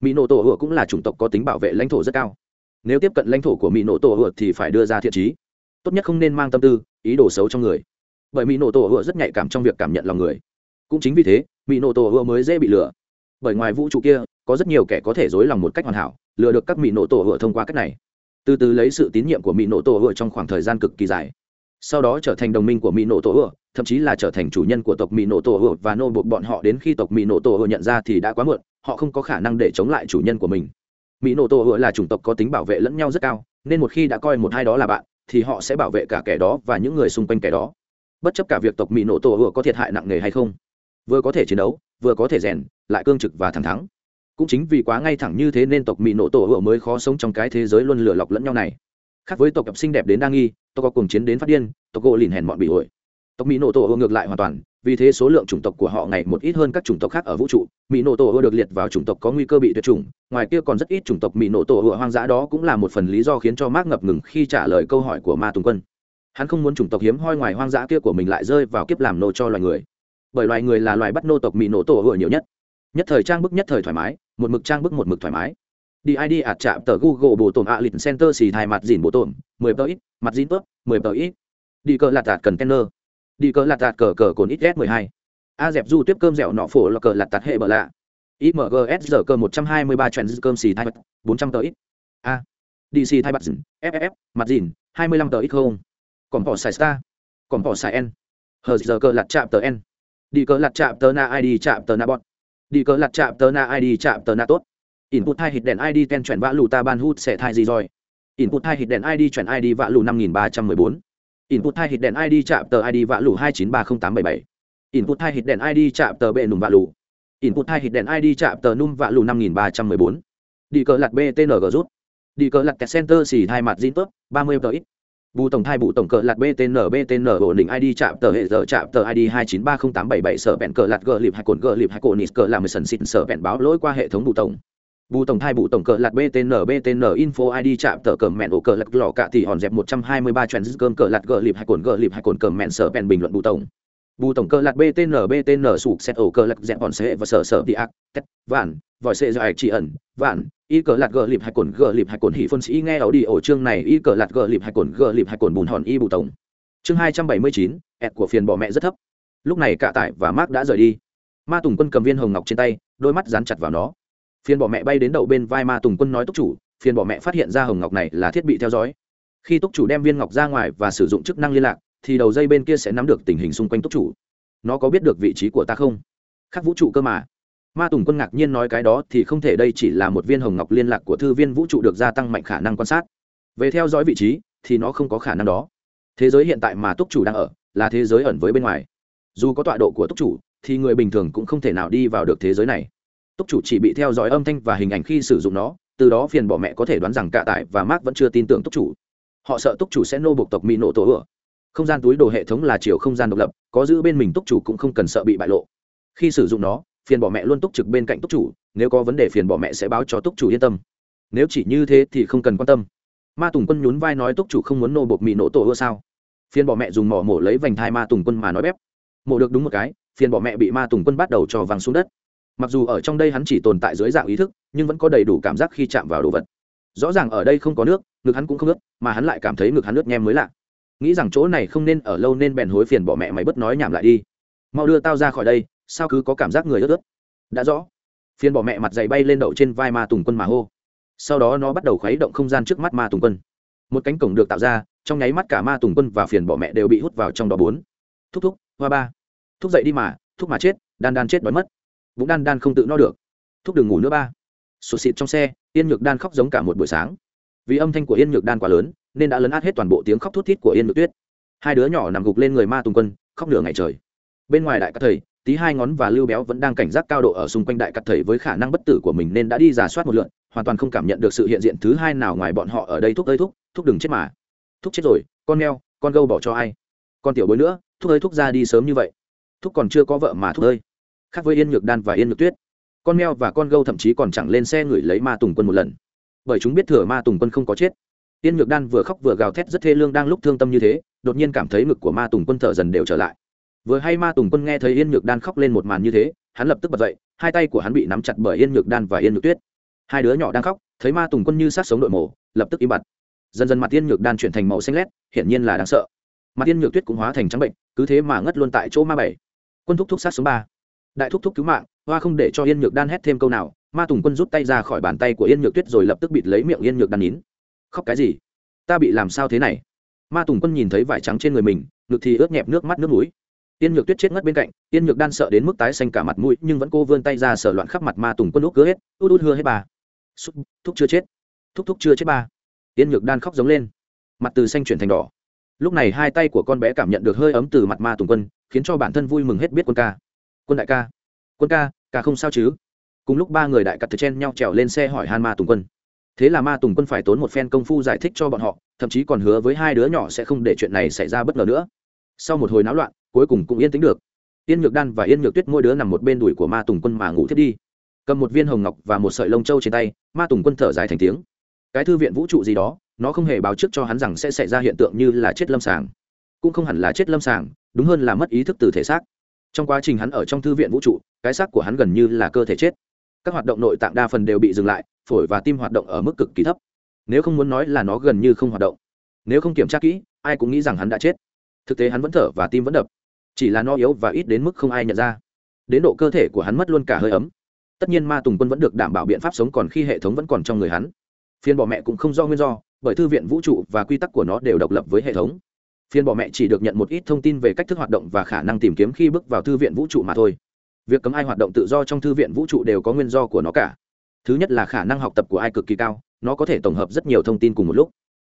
Mỹ nổ tổ hứa cũng là chủng tộc có tính bảo vệ lãnh thổ rất cao. Nếu tiếp cận lãnh thổ của mỹ nổ tổ hứa thì phải đưa ra thiện trí. Tốt nhất không nên mang tâm tư, ý đồ xấu trong người. Bởi mỹ nổ tổ hứa rất nhạy cảm trong việc cảm nhận lòng người. Cũng chính vì thế mỹ nổ tổ hứa mới dễ bị lừa. Bởi ngoài vũ trụ kia, có rất nhiều kẻ có thể dối lòng một cách hoàn hảo lừa được các mỹ nổ tổ hựa thông qua cách này. Từ từ lấy sự tín nhiệm của mỹ nổ tổ hựa trong khoảng thời gian cực kỳ dài. Sau đó trở thành đồng minh của mỹ nổ tổ hựa, thậm chí là trở thành chủ nhân của tộc mỹ nổ tổ hựa và nô buộc bọn họ đến khi tộc mỹ nổ tổ hựa nhận ra thì đã quá muộn, họ không có khả năng để chống lại chủ nhân của mình. Mỹ nổ tổ hựa là chủng tộc có tính bảo vệ lẫn nhau rất cao, nên một khi đã coi một hai đó là bạn, thì họ sẽ bảo vệ cả kẻ đó và những người xung quanh kẻ đó. Bất chấp cả việc tộc mỹ nổ tổ hựa có thiệt hại nặng nề hay không, vừa có thể chiến đấu, vừa có thể rèn, lại cương trực và thẳng thắng cũng chính vì quá ngay thẳng như thế nên tộc mỹ nổ tổ hựa mới khó sống trong cái thế giới luôn lửa lọc lẫn nhau này. Khác với tộc gặp xinh đẹp đến đa nghi, tộc có cùng chiến đến phát điên, tộc gỗ lìn hèn bọn bị ổi tộc mỹ nổ tổ hựa ngược lại hoàn toàn, vì thế số lượng chủng tộc của họ ngày một ít hơn các chủng tộc khác ở vũ trụ. Mỹ nổ tổ hựa được liệt vào chủng tộc có nguy cơ bị tuyệt chủng, ngoài kia còn rất ít chủng tộc mỹ nổ tổ hựa hoang dã đó cũng là một phần lý do khiến cho mark ngập ngừng khi trả lời câu hỏi của ma tùng quân. Hắn không muốn chủng tộc hiếm hoi ngoài hoang dã kia của mình lại rơi vào kiếp làm nô cho loài người. Bởi loài người là loài bắt nô tộc mỹ nổ tổ hựa nhiều nhất. Nhất thời trang bức nhất thời thoải mái một mực trang bức một mực thoải mái. Đi id ạt chạm tờ google bộ tổn ạ lịch center xì thai mặt dìn bộ tổn, mười tờ ít, mặt dìn tớp mười tờ ít. Đi cờ lạt tạt cần kenner. Đi cờ lạt tạt cờ cờ cồn ít s mười hai. A dẹp du tiếp cơm dẻo nọ phổ là cờ lạt tạt hệ bờ lạ. Imgs giờ cơ một trăm hai mươi ba trend cơm xì thai bốn trăm tờ ít. A. Dc thai mặt dìn ff mặt dìn, hai mươi lăm tờ ít không. Còn bỏ xài star. Còn bỏ xài n. Hờ giờ cờ lạt chạm tờ n. Đi cờ lạt chạm tờ na id chạm tờ na bọn đi cờ lặt chạm tờ na id chạm tờ na tốt. Input hai hít đèn id ten chuyển vã lù ta ban hút sẽ thai gì rồi? Input hai hít đèn id chuyển id vã lù năm nghìn ba trăm mười bốn. Input hai hít đèn id chạm tờ id vã lù hai chín ba không tám bảy bảy. Input hai hít đèn id chạm tờ bệ nùm vã lù. Input hai hít đèn id chạm tờ num vã lù năm nghìn ba trăm mười bốn. Đi cờ lặt btng rút. Đi cờ lặt center xì hai mặt zin tốt ba mươi tờ ít bù tổng thai bù tổng cờ lạt btn btn ổn định id chạm tờ hệ giờ chạm tờ id hai chín ba không tám bảy bảy, sở bẹn cờ lạt gờ lịp hai cồn gờ lịp hai cồn nít cờ làm mười sần xịt, sở bẹn báo lỗi qua hệ thống bù tổng. Bù tổng thai bù tổng cờ lạt btn btn info id chạm tờ cờ mẹn ổ cờ lạt lò cạ thì hòn dẹp một trăm hai mươi ba trend cơm cờ lạt gờ lịp hai cồn gờ lịp hai cồn cờ mẹn, sở bẹn bình luận bù tổng. Bù tổng cờ lạt btn btn sụp xét ổ cờ lạt dẹp hòn xe và sở sở đi ác, tét, vạn, vòi xe dài chỉ ẩn, vạn y cờ lạt gờ lịp hai cồn, gờ lịp hai cồn hỉ phân sĩ nghe ảo đi ổ chương này. Y cờ lạt gờ lịp hai cồn, gờ lịp hai cồn bùn hòn y bù tổng. Chương hai trăm bảy mươi chín, ẹt của phiền bỏ mẹ rất thấp. Lúc này cả tải và mark đã rời đi. Ma tùng quân cầm viên hồng ngọc trên tay, đôi mắt dán chặt vào nó. Phiền bỏ mẹ bay đến đậu bên vai ma tùng quân nói túc chủ, phiền bỏ mẹ phát hiện ra hồng ngọc này là thiết bị theo dõi. Khi túc chủ đem viên ngọc ra ngoài và sử dụng chức năng liên lạc, thì đầu dây bên kia sẽ nắm được tình hình xung quanh túc chủ. Nó có biết được vị trí của ta không? Khác vũ trụ cơ mà ma tùng quân ngạc nhiên nói cái đó thì không thể, đây chỉ là một viên hồng ngọc liên lạc của thư viên vũ trụ được gia tăng mạnh khả năng quan sát. Về theo dõi vị trí, thì nó không có khả năng đó. Thế giới hiện tại mà túc chủ đang ở, là thế giới ẩn với bên ngoài. Dù có tọa độ của túc chủ, thì người bình thường cũng không thể nào đi vào được thế giới này. Túc chủ chỉ bị theo dõi âm thanh và hình ảnh khi sử dụng nó, từ đó phiền bỏ mẹ có thể đoán rằng cạ tại và mark vẫn chưa tin tưởng túc chủ. Họ sợ túc chủ sẽ nô buộc tộc mỹ nổ tổ ửa. Không gian túi đồ hệ thống là chiều không gian độc lập, có giữ bên mình túc chủ cũng không cần sợ bị bại lộ. Khi sử dụng nó phiền bỏ mẹ luôn túc trực bên cạnh túc chủ, nếu có vấn đề phiền bỏ mẹ sẽ báo cho túc chủ yên tâm. Nếu chỉ như thế thì không cần quan tâm. Ma tùng quân nhún vai nói túc chủ không muốn nô bột mì nổ tổ ưa sao? Phiền bỏ mẹ dùng mỏ mổ lấy vành thai ma tùng quân mà nói bép. Mổ được đúng một cái, phiền bỏ mẹ bị ma tùng quân bắt đầu cho văng xuống đất. Mặc dù ở trong đây hắn chỉ tồn tại dưới dạng ý thức, nhưng vẫn có đầy đủ cảm giác khi chạm vào đồ vật. Rõ ràng ở đây không có nước, ngực hắn cũng không ướt, mà hắn lại cảm thấy ngực hắn ướt nhem mới lạ. Nghĩ rằng chỗ này không nên ở lâu nên bèn hối phiền bỏ mẹ mày bất nói nhảm lại đi. Mau đưa tao ra khỏi đây sao cứ có cảm giác người ướt ướt? Đã rõ. Phiền bỏ mẹ mặt dày bay lên đậu trên vai ma tùng quân mà hô. Sau đó nó bắt đầu khuấy động không gian trước mắt ma tùng quân. Một cánh cổng được tạo ra, trong nháy mắt cả ma tùng quân và phiền bỏ mẹ đều bị hút vào trong đó bốn. Thúc thúc, hoa ba. Thúc dậy đi mà, thúc mà chết, đan đan chết đói mất. Bụng đan đan không tự no được. Thúc đừng ngủ nữa ba. Sụt xịt trong xe, yên nhược đan khóc giống cả một buổi sáng. Vì âm thanh của yên nhược đan quá lớn, nên đã lấn át hết toàn bộ tiếng khóc thút thít của yên nhược tuyết. Hai đứa nhỏ nằm gục lên người ma tùng quân, khóc nửa ngày trời. Bên ngoài đại các thầy tí hai ngón và lưu béo vẫn đang cảnh giác cao độ ở xung quanh đại cắt thầy với khả năng bất tử của mình nên đã đi giả soát một lượn hoàn toàn không cảm nhận được sự hiện diện thứ hai nào ngoài bọn họ ở đây thúc ơi thúc thúc đừng chết mà. Thúc chết rồi, con mèo, con gâu bỏ cho ai? Con tiểu bối nữa, thúc ơi thúc ra đi sớm như vậy. Thúc còn chưa có vợ mà thúc ơi. Khác với yên nhược đan và yên nhược tuyết, con mèo và con gâu thậm chí còn chẳng lên xe ngửi lấy ma tùng quân một lần. Bởi chúng biết thừa ma tùng quân không có chết. Yên nhược đan vừa khóc vừa gào thét rất thê lương đang lúc thương tâm như thế, đột nhiên cảm thấy ngực của ma tùng quân thở dần đều trở lại vừa hay ma tùng quân nghe thấy yên nhược đan khóc lên một màn như thế, hắn lập tức bật dậy, hai tay của hắn bị nắm chặt bởi yên nhược đan và yên nhược tuyết. Hai đứa nhỏ đang khóc, thấy ma tùng quân như sát sống đội mổ, lập tức im bặt. Dần dần mặt yên nhược đan chuyển thành màu xanh lét, hiển nhiên là đáng sợ. Mặt yên nhược tuyết cũng hóa thành trắng bệnh, cứ thế mà ngất luôn tại chỗ ma bảy. Quân thúc thúc sát sống ba. Đại thúc thúc cứu mạng, hoa không để cho yên nhược đan hét thêm câu nào, ma tùng quân rút tay ra khỏi bàn tay của yên nhược tuyết rồi lập tức bịt lấy miệng yên nhược đan nín. Khóc cái gì? Ta bị làm sao thế này? Ma tùng quân nhìn thấy vải trắng trên người mình, ngực thì ướt nhẹp nước mắt nước mũi. Tiên nhược tuyết chết ngất bên cạnh, Tiên nhược đan sợ đến mức tái xanh cả mặt mũi, nhưng vẫn cô vươn tay ra sờ loạn khắp mặt ma tùng quân út cứa hết, út út hứa hết bà. Xúc, thúc chưa chết. Thúc thúc chưa chết ba Tiên nhược đan khóc giống lên. Mặt từ xanh chuyển thành đỏ. Lúc này hai tay của con bé cảm nhận được hơi ấm từ mặt ma tùng quân, khiến cho bản thân vui mừng hết biết quân ca. Quân đại ca. Quân ca ca không sao chứ? Cùng lúc ba người đại cặt chen nhau trèo lên xe hỏi han ma tùng quân. Thế là ma tùng quân phải tốn một phen công phu giải thích cho bọn họ, thậm chí còn hứa với hai đứa nhỏ sẽ không để chuyện này xảy ra bất ngờ nữa. Sau một hồi náo loạn cuối cùng cũng yên tĩnh được. Yên nhược đan và yên nhược tuyết mỗi đứa nằm một bên đùi của ma tùng quân mà ngủ thiết đi. Cầm một viên hồng ngọc và một sợi lông trâu trên tay, ma tùng quân thở dài thành tiếng. Cái thư viện vũ trụ gì đó, nó không hề báo trước cho hắn rằng sẽ xảy ra hiện tượng như là chết lâm sàng. Cũng không hẳn là chết lâm sàng, đúng hơn là mất ý thức từ thể xác. Trong quá trình hắn ở trong thư viện vũ trụ, cái xác của hắn gần như là cơ thể chết. Các hoạt động nội tạng đa phần đều bị dừng lại, phổi và tim hoạt động ở mức cực kỳ thấp. Nếu không muốn nói là nó gần như không hoạt động. Nếu không kiểm tra kỹ, ai cũng nghĩ rằng hắn đã chết. Thực tế hắn vẫn thở và tim vẫn đập chỉ là nó yếu và ít đến mức không ai nhận ra. Đến độ cơ thể của hắn mất luôn cả hơi ấm. Tất nhiên ma tùng quân vẫn được đảm bảo biện pháp sống còn khi hệ thống vẫn còn trong người hắn. Phiên bỏ mẹ cũng không do nguyên do, bởi thư viện vũ trụ và quy tắc của nó đều độc lập với hệ thống. Phiên bỏ mẹ chỉ được nhận một ít thông tin về cách thức hoạt động và khả năng tìm kiếm khi bước vào thư viện vũ trụ mà thôi. Việc cấm ai hoạt động tự do trong thư viện vũ trụ đều có nguyên do của nó cả. Thứ nhất là khả năng học tập của ai cực kỳ cao, nó có thể tổng hợp rất nhiều thông tin cùng một lúc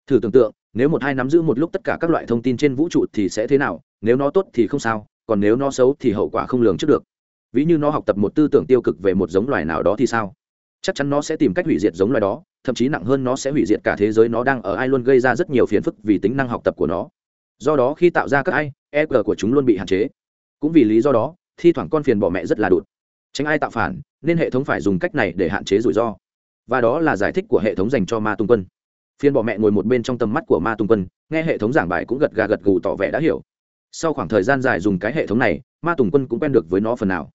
thử tưởng tượng, nếu một hai nắm giữ một lúc tất cả các loại thông tin trên vũ trụ thì sẽ thế nào, nếu nó tốt thì không sao, còn nếu nó xấu thì hậu quả không lường trước được. Ví như nó học tập một tư tưởng tiêu cực về một giống loài nào đó thì sao? Chắc chắn nó sẽ tìm cách hủy diệt giống loài đó, thậm chí nặng hơn nó sẽ hủy diệt cả thế giới nó đang ở ai luôn gây ra rất nhiều phiền phức vì tính năng học tập của nó. Do đó khi tạo ra các ai e g của chúng luôn bị hạn chế. Cũng vì lý do đó, thi thoảng con phiền bỏ mẹ rất là đụt. Tránh ai tạo phản, nên hệ thống phải dùng cách này để hạn chế rủi ro. Và đó là giải thích của hệ thống dành cho ma tung quân phiên bỏ mẹ ngồi một bên trong tầm mắt của ma Tùng quân, nghe hệ thống giảng bài cũng gật gà gật gù tỏ vẻ đã hiểu. Sau khoảng thời gian dài dùng cái hệ thống này, ma tùng quân cũng quen được với nó phần nào.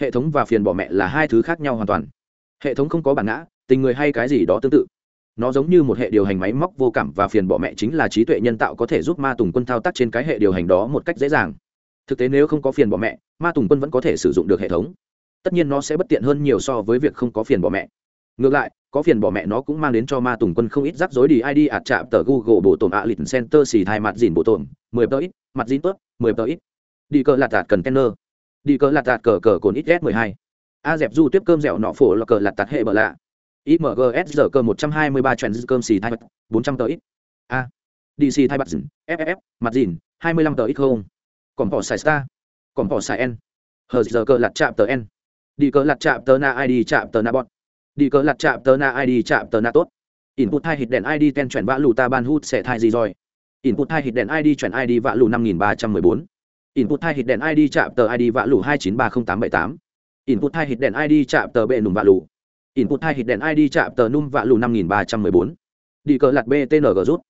Hệ thống và phiền bỏ mẹ là hai thứ khác nhau hoàn toàn. Hệ thống không có bản ngã, tình người hay cái gì đó tương tự. Nó giống như một hệ điều hành máy móc vô cảm và phiền bỏ mẹ chính là trí tuệ nhân tạo có thể giúp ma tùng quân thao tác trên cái hệ điều hành đó một cách dễ dàng. Thực tế nếu không có phiền bỏ mẹ, ma tùng quân vẫn có thể sử dụng được hệ thống. Tất nhiên nó sẽ bất tiện hơn nhiều so với việc không có phiền bỏ mẹ. Ngược lại có phiền bỏ mẹ nó cũng mang đến cho ma tùng quân không ít rắc rối đi id ạt chạm tờ google bộ tổn ạ lịch center xì thai mặt dìn bộ tổn, mười tờ ít, mặt dìn tớp mười tờ ít. Đi cờ lạt tạt cần kenner. Đi cờ lạt tạt cờ cờ cồn ít s mười hai. A dẹp du tiếp cơm dẻo nọ phổ là cờ lạt tạt hệ bờ lạ. Imgs giờ cơ một trăm hai mươi ba trend cơm xì thai bốn trăm tờ ít. A. Dc thai mặt dìn ff mặt dìn, hai mươi lăm tờ ít không? Còn bỏ xài star. Còn bỏ xài n. Hờ giờ cờ lạt chạm tờ n. Đi cờ lạt chạm tờ na id chạm tờ na bọn đi cờ lặt chạm tờ na id chạm tờ na tốt. Input hai hit đèn id ten chuyển vã lù ta ban hút sẽ thai gì rồi. Input hai hit đèn id chuyển id vã lù năm nghìn ba trăm mười bốn. Input hai hit đèn id chạm tờ id vã lù hai chín ba không tám bảy tám. Input hai hit đèn id chạm tờ bệ nùm vã lù. Input hai hit đèn id chạm tờ num vã lù năm nghìn ba trăm mười bốn. Đi cờ lặt btng rút.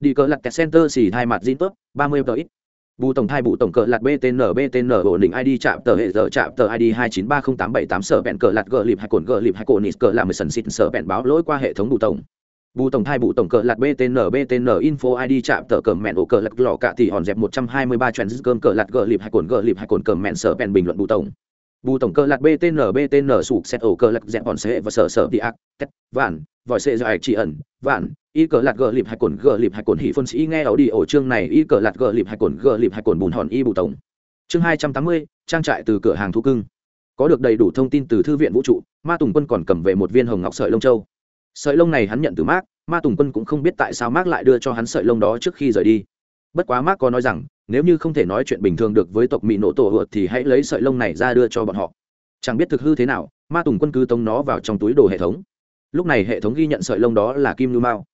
Đi cờ lặt kẹt center xì hai mặt zin tớp ba mươi tờ ít bù tổng thai bù tổng cờ lạt btn btn ổn định id chạm tờ hệ giờ chạm tờ id hai chín ba không tám bảy tám, sở bẹn cờ lạt gờ lịp hai cồn gờ lịp hai cồn nít cờ làm mười sần xịt, sở bẹn báo lỗi qua hệ thống bù tổng. Bù tổng thai bù tổng cờ lạt btn btn info id chạm tờ cờ mẹn ổ cờ lạt lò cạ thì hòn dẹp một trăm hai mươi ba trend cơm cờ lạt gờ lịp hai cồn gờ lịp hai cồn cờ mẹn, sở bẹn bình luận bù tổng. Bù tổng cờ lạt btn btn sụp xét ổ cờ lạt dẹp hòn xe và sở sở đi ác, tét, vạn, vòi sẽ do ạch chỉ ẩn, vạn y cờ lạt gờ lịp hai cồn, gờ lịp hai cồn hỉ phân sĩ nghe ảo đi ổ chương này, y cờ lạt gờ lịp hai cồn, gờ lịp hai cồn bùn hòn y bù tổng. Chương hai trăm tám mươi, trang trại từ cửa hàng thú cưng. Có được đầy đủ thông tin từ thư viện vũ trụ, ma tùng quân còn cầm về một viên hồng ngọc sợi lông châu. Sợi lông này hắn nhận từ mác ma tùng quân cũng không biết tại sao mác lại đưa cho hắn sợi lông đó trước khi rời đi. Bất quá mác có nói rằng, nếu như không thể nói chuyện bình thường được với tộc mỹ nổ tổ hụt thì hãy lấy sợi lông này ra đưa cho bọn họ. Chẳng biết thực hư thế nào, ma tùng quân cứ tống nó vào trong túi đồ hệ thống. Lúc này hệ thống ghi nhận sợi lông đó là kim lưu mao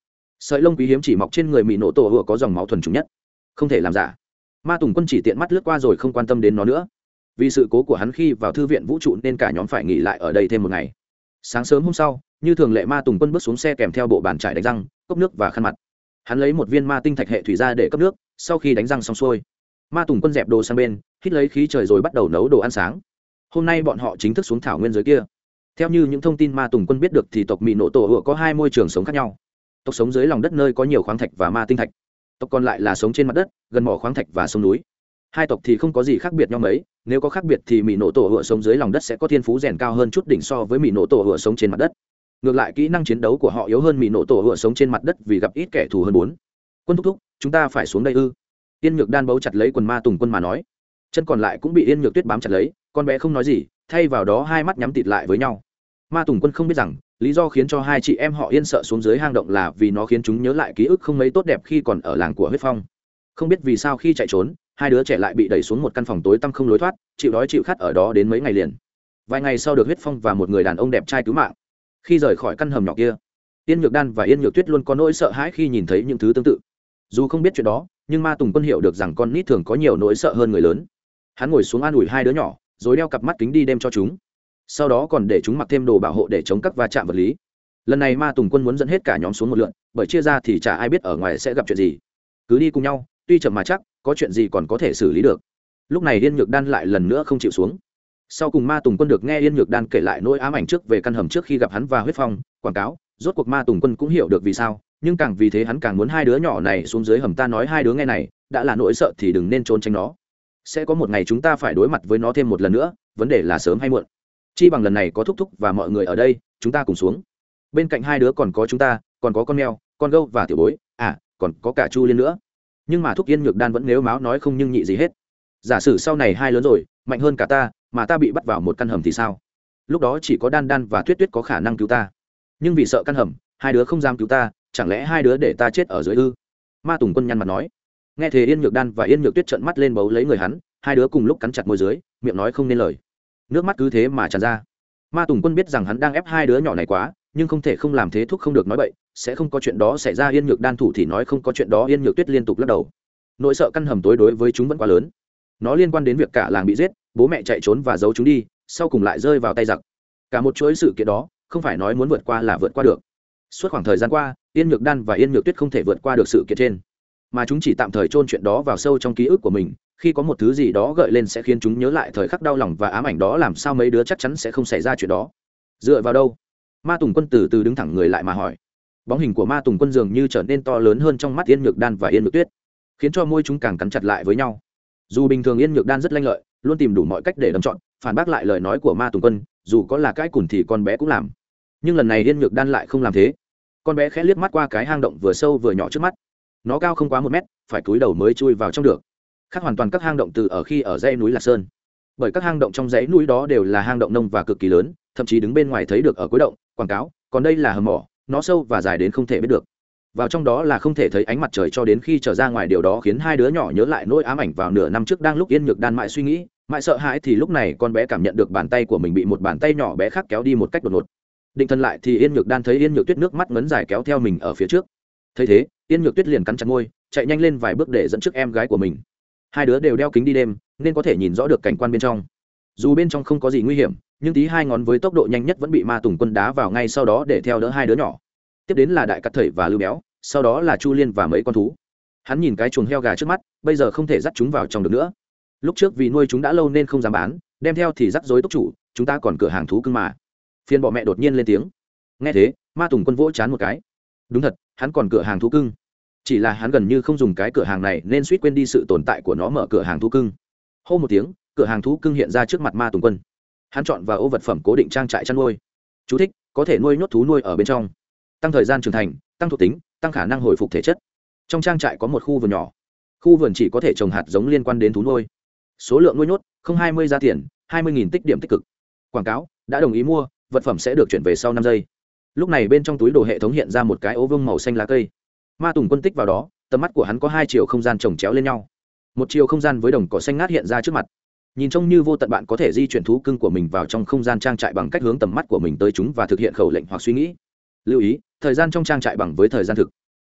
sợi lông quý hiếm chỉ mọc trên người mỹ nổ tổ hựa có dòng máu thuần trùng nhất. Không thể làm giả. Ma tùng quân chỉ tiện mắt lướt qua rồi không quan tâm đến nó nữa. Vì sự cố của hắn khi vào thư viện vũ trụ nên cả nhóm phải nghỉ lại ở đây thêm một ngày. Sáng sớm hôm sau, như thường lệ ma tùng quân bước xuống xe kèm theo bộ bàn trải đánh răng, cốc nước và khăn mặt. Hắn lấy một viên ma tinh thạch hệ thủy ra để cấp nước, sau khi đánh răng xong xuôi, ma tùng quân dẹp đồ sang bên, hít lấy khí trời rồi bắt đầu nấu đồ ăn sáng. Hôm nay bọn họ chính thức xuống thảo nguyên giới kia. Theo như những thông tin ma tùng quân biết được thì tộc mỹ nổ tổ hựa có hai môi trường sống khác nhau tộc sống dưới lòng đất nơi có nhiều khoáng thạch và ma tinh thạch. Tộc còn lại là sống trên mặt đất, gần mỏ khoáng thạch và sông núi. Hai tộc thì không có gì khác biệt nhau mấy, nếu có khác biệt thì mỹ nổ tổ hựa sống dưới lòng đất sẽ có thiên phú rèn cao hơn chút đỉnh so với mỹ nổ tổ hựa sống trên mặt đất. Ngược lại, kỹ năng chiến đấu của họ yếu hơn mỹ nổ tổ hựa sống trên mặt đất vì gặp ít kẻ thù hơn bốn. Quân thúc thúc, chúng ta phải xuống đây ư? Yên nhược đan bấu chặt lấy quần ma tùng quân mà nói. Chân còn lại cũng bị yên nhược tuyết bám chặt lấy, con bé không nói gì, thay vào đó hai mắt nhắm tịt lại với nhau. Ma tùng quân không biết rằng lý do khiến cho hai chị em họ yên sợ xuống dưới hang động là vì nó khiến chúng nhớ lại ký ức không mấy tốt đẹp khi còn ở làng của huyết phong. Không biết vì sao khi chạy trốn, hai đứa trẻ lại bị đẩy xuống một căn phòng tối tăm không lối thoát, chịu đói chịu khát ở đó đến mấy ngày liền. Vài ngày sau được huyết phong và một người đàn ông đẹp trai cứu mạng. Khi rời khỏi căn hầm nhỏ kia, yên nhược đan và yên nhược tuyết luôn có nỗi sợ hãi khi nhìn thấy những thứ tương tự. Dù không biết chuyện đó, nhưng ma tùng quân hiểu được rằng con nít thường có nhiều nỗi sợ hơn người lớn. Hắn ngồi xuống an ủi hai đứa nhỏ, rồi đeo cặp mắt kính đi đem cho chúng sau đó còn để chúng mặc thêm đồ bảo hộ để chống các va chạm vật lý. Lần này ma tùng quân muốn dẫn hết cả nhóm xuống một lượn, bởi chia ra thì chả ai biết ở ngoài sẽ gặp chuyện gì. Cứ đi cùng nhau, tuy chậm mà chắc, có chuyện gì còn có thể xử lý được. Lúc này yên nhược đan lại lần nữa không chịu xuống. Sau cùng ma tùng quân được nghe yên nhược đan kể lại nỗi ám ảnh trước về căn hầm trước khi gặp hắn và huyết phong, quảng cáo, rốt cuộc ma tùng quân cũng hiểu được vì sao, nhưng càng vì thế hắn càng muốn hai đứa nhỏ này xuống dưới hầm ta nói hai đứa nghe này, đã là nỗi sợ thì đừng nên trốn tránh nó. Sẽ có một ngày chúng ta phải đối mặt với nó thêm một lần nữa, vấn đề là sớm hay muộn chi bằng lần này có thúc thúc và mọi người ở đây, chúng ta cùng xuống. Bên cạnh hai đứa còn có chúng ta, còn có con mèo, con gâu và tiểu bối. À còn có cả chu liên nữa. Nhưng mà thúc yên nhược đan vẫn nếu máu nói không nhưng nhị gì hết. Giả sử sau này hai lớn rồi, mạnh hơn cả ta, mà ta bị bắt vào một căn hầm thì sao? Lúc đó chỉ có đan đan và tuyết tuyết có khả năng cứu ta. Nhưng vì sợ căn hầm, hai đứa không dám cứu ta, chẳng lẽ hai đứa để ta chết ở dưới ư? Ma tùng quân nhăn mặt nói. Nghe thế yên nhược đan và yên nhược tuyết trợn mắt lên bấu lấy người hắn, hai đứa cùng lúc cắn chặt môi dưới, miệng nói không nên lời nước mắt cứ thế mà tràn ra. Ma tùng quân biết rằng hắn đang ép hai đứa nhỏ này quá, nhưng không thể không làm thế thúc không được nói bậy, sẽ không có chuyện đó xảy ra, yên nhược đan thủ thì nói không có chuyện đó, yên nhược tuyết liên tục lắc đầu. Nỗi sợ căn hầm tối đối với chúng vẫn quá lớn. Nó liên quan đến việc cả làng bị giết, bố mẹ chạy trốn và giấu chúng đi, sau cùng lại rơi vào tay giặc. Cả một chuỗi sự kiện đó, không phải nói muốn vượt qua là vượt qua được. Suốt khoảng thời gian qua, yên nhược đan và yên nhược tuyết không thể vượt qua được sự kiện trên, mà chúng chỉ tạm thời chôn chuyện đó vào sâu trong ký ức của mình khi có một thứ gì đó gợi lên sẽ khiến chúng nhớ lại thời khắc đau lòng và ám ảnh đó, làm sao mấy đứa chắc chắn sẽ không xảy ra chuyện đó? Dựa vào đâu? Ma tùng quân từ từ đứng thẳng người lại mà hỏi. Bóng hình của ma tùng quân dường như trở nên to lớn hơn trong mắt yên nhược đan và yên nhược tuyết, khiến cho môi chúng càng cắn chặt lại với nhau. Dù bình thường yên nhược đan rất lanh lợi, luôn tìm đủ mọi cách để đâm chọn phản bác lại lời nói của ma tùng quân, dù có là cái cùn thì con bé cũng làm. Nhưng lần này yên nhược đan lại không làm thế. Con bé khẽ liếc mắt qua cái hang động vừa sâu vừa nhỏ trước mắt. Nó cao không quá một mét, phải cúi đầu mới chui vào trong được khác hoàn toàn các hang động từ ở khi ở dãy núi lạc sơn. Bởi các hang động trong dãy núi đó đều là hang động nông và cực kỳ lớn, thậm chí đứng bên ngoài thấy được ở cuối động, quảng cáo, còn đây là hầm mỏ, nó sâu và dài đến không thể biết được. Vào trong đó là không thể thấy ánh mặt trời cho đến khi trở ra ngoài điều đó khiến hai đứa nhỏ nhớ lại nỗi ám ảnh vào nửa năm trước đang lúc yên nhược đan mãi suy nghĩ, mãi sợ hãi thì lúc này con bé cảm nhận được bàn tay của mình bị một bàn tay nhỏ bé khác kéo đi một cách đột ngột. Định thân lại thì yên nhược đan thấy yên nhược tuyết nước mắt ngấn dài kéo theo mình ở phía trước. Thấy thế, yên nhược tuyết liền cắn chặt môi, chạy nhanh lên vài bước để dẫn trước em gái của mình hai đứa đều đeo kính đi đêm, nên có thể nhìn rõ được cảnh quan bên trong. Dù bên trong không có gì nguy hiểm, nhưng tí hai ngón với tốc độ nhanh nhất vẫn bị ma tùng quân đá vào ngay sau đó để theo đỡ hai đứa nhỏ. Tiếp đến là đại cắt thầy và lưu béo, sau đó là chu liên và mấy con thú. Hắn nhìn cái chuồng heo gà trước mắt, bây giờ không thể dắt chúng vào trong được nữa. Lúc trước vì nuôi chúng đã lâu nên không dám bán, đem theo thì rắc rối túc chủ, chúng ta còn cửa hàng thú cưng mà. Phiên bọ mẹ đột nhiên lên tiếng. Nghe thế, ma tùng quân vỗ chán một cái. Đúng thật, hắn còn cửa hàng thú cưng chỉ là hắn gần như không dùng cái cửa hàng này nên suýt quên đi sự tồn tại của nó mở cửa hàng thú cưng. Hô một tiếng cửa hàng thú cưng hiện ra trước mặt ma tùng quân. Hắn chọn vào ô vật phẩm cố định trang trại chăn nuôi. Chú thích, có thể nuôi nhốt thú nuôi ở bên trong. Tăng thời gian trưởng thành tăng thuộc tính tăng khả năng hồi phục thể chất. Trong trang trại có một khu vườn nhỏ. Khu vườn chỉ có thể trồng hạt giống liên quan đến thú nuôi. Số lượng nuôi nhốt không hai mươi giá tiền hai mươi tích điểm tích cực. Quảng cáo đã đồng ý mua vật phẩm sẽ được chuyển về sau năm giây. Lúc này bên trong túi đồ hệ thống hiện ra một cái ố vương màu xanh lá cây ma tùng quân tích vào đó, tầm mắt của hắn có hai chiều không gian trồng chéo lên nhau. Một chiều không gian với đồng cỏ xanh ngát hiện ra trước mặt. Nhìn trông như vô tận bạn có thể di chuyển thú cưng của mình vào trong không gian trang trại bằng cách hướng tầm mắt của mình tới chúng và thực hiện khẩu lệnh hoặc suy nghĩ. Lưu ý, thời gian trong trang trại bằng với thời gian thực.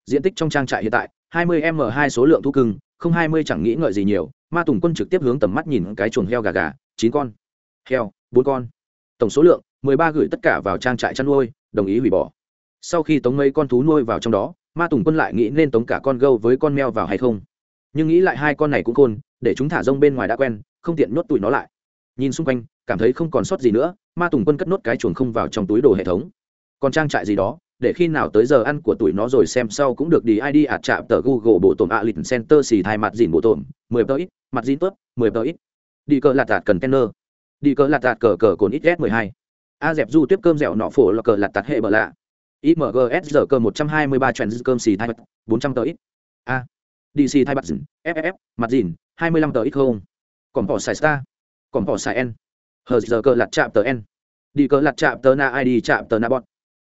Diện tích trong trang trại hiện tại 20 m 2 số lượng thú cưng, không 20 chẳng nghĩ ngợi gì nhiều. Ma tùng quân trực tiếp hướng tầm mắt nhìn cái chuồng heo gà gà, chín con. Heo, bốn con. Tổng số lượng 13 gửi tất cả vào trang trại chăn nuôi, đồng ý hủy bỏ. Sau khi tống mấy con thú nuôi vào trong đó ma tùng quân lại nghĩ nên tống cả con gâu với con meo vào hay không? Nhưng nghĩ lại hai con này cũng khôn, để chúng thả rông bên ngoài đã quen, không tiện nhốt tụi nó lại. Nhìn xung quanh, cảm thấy không còn sót gì nữa, ma tùng quân cất nốt cái chuồng không vào trong túi đồ hệ thống. Còn trang trại gì đó, để khi nào tới giờ ăn của tụi nó rồi xem sau cũng được đi id ạt chạm tờ google bộ tổn ạ lịch center xì thai mặt dìn bộ tổn, mười tờ ít, mặt dìn tớp mười tờ ít. Đi cờ lạt tạt cần đi cờ lạt tạt cờ cờ cồn ít s mười hai. A dẹp du tiếp cơm dẻo nọ phổ là cờ lạt tạt hệ bờ lạ imgs giờ cơ một trăm hai cơm xì thai bật, 400 tờ ít. A. Dc thai bật dìn ff mặt dìn hai mươi lăm tờ ít không? Còn bỏ xài star. Còn bỏ xài n. Hờ giờ cơ lặt chạm tờ n. Đi cơ lặt chạm tờ na id chạm tờ na Bọn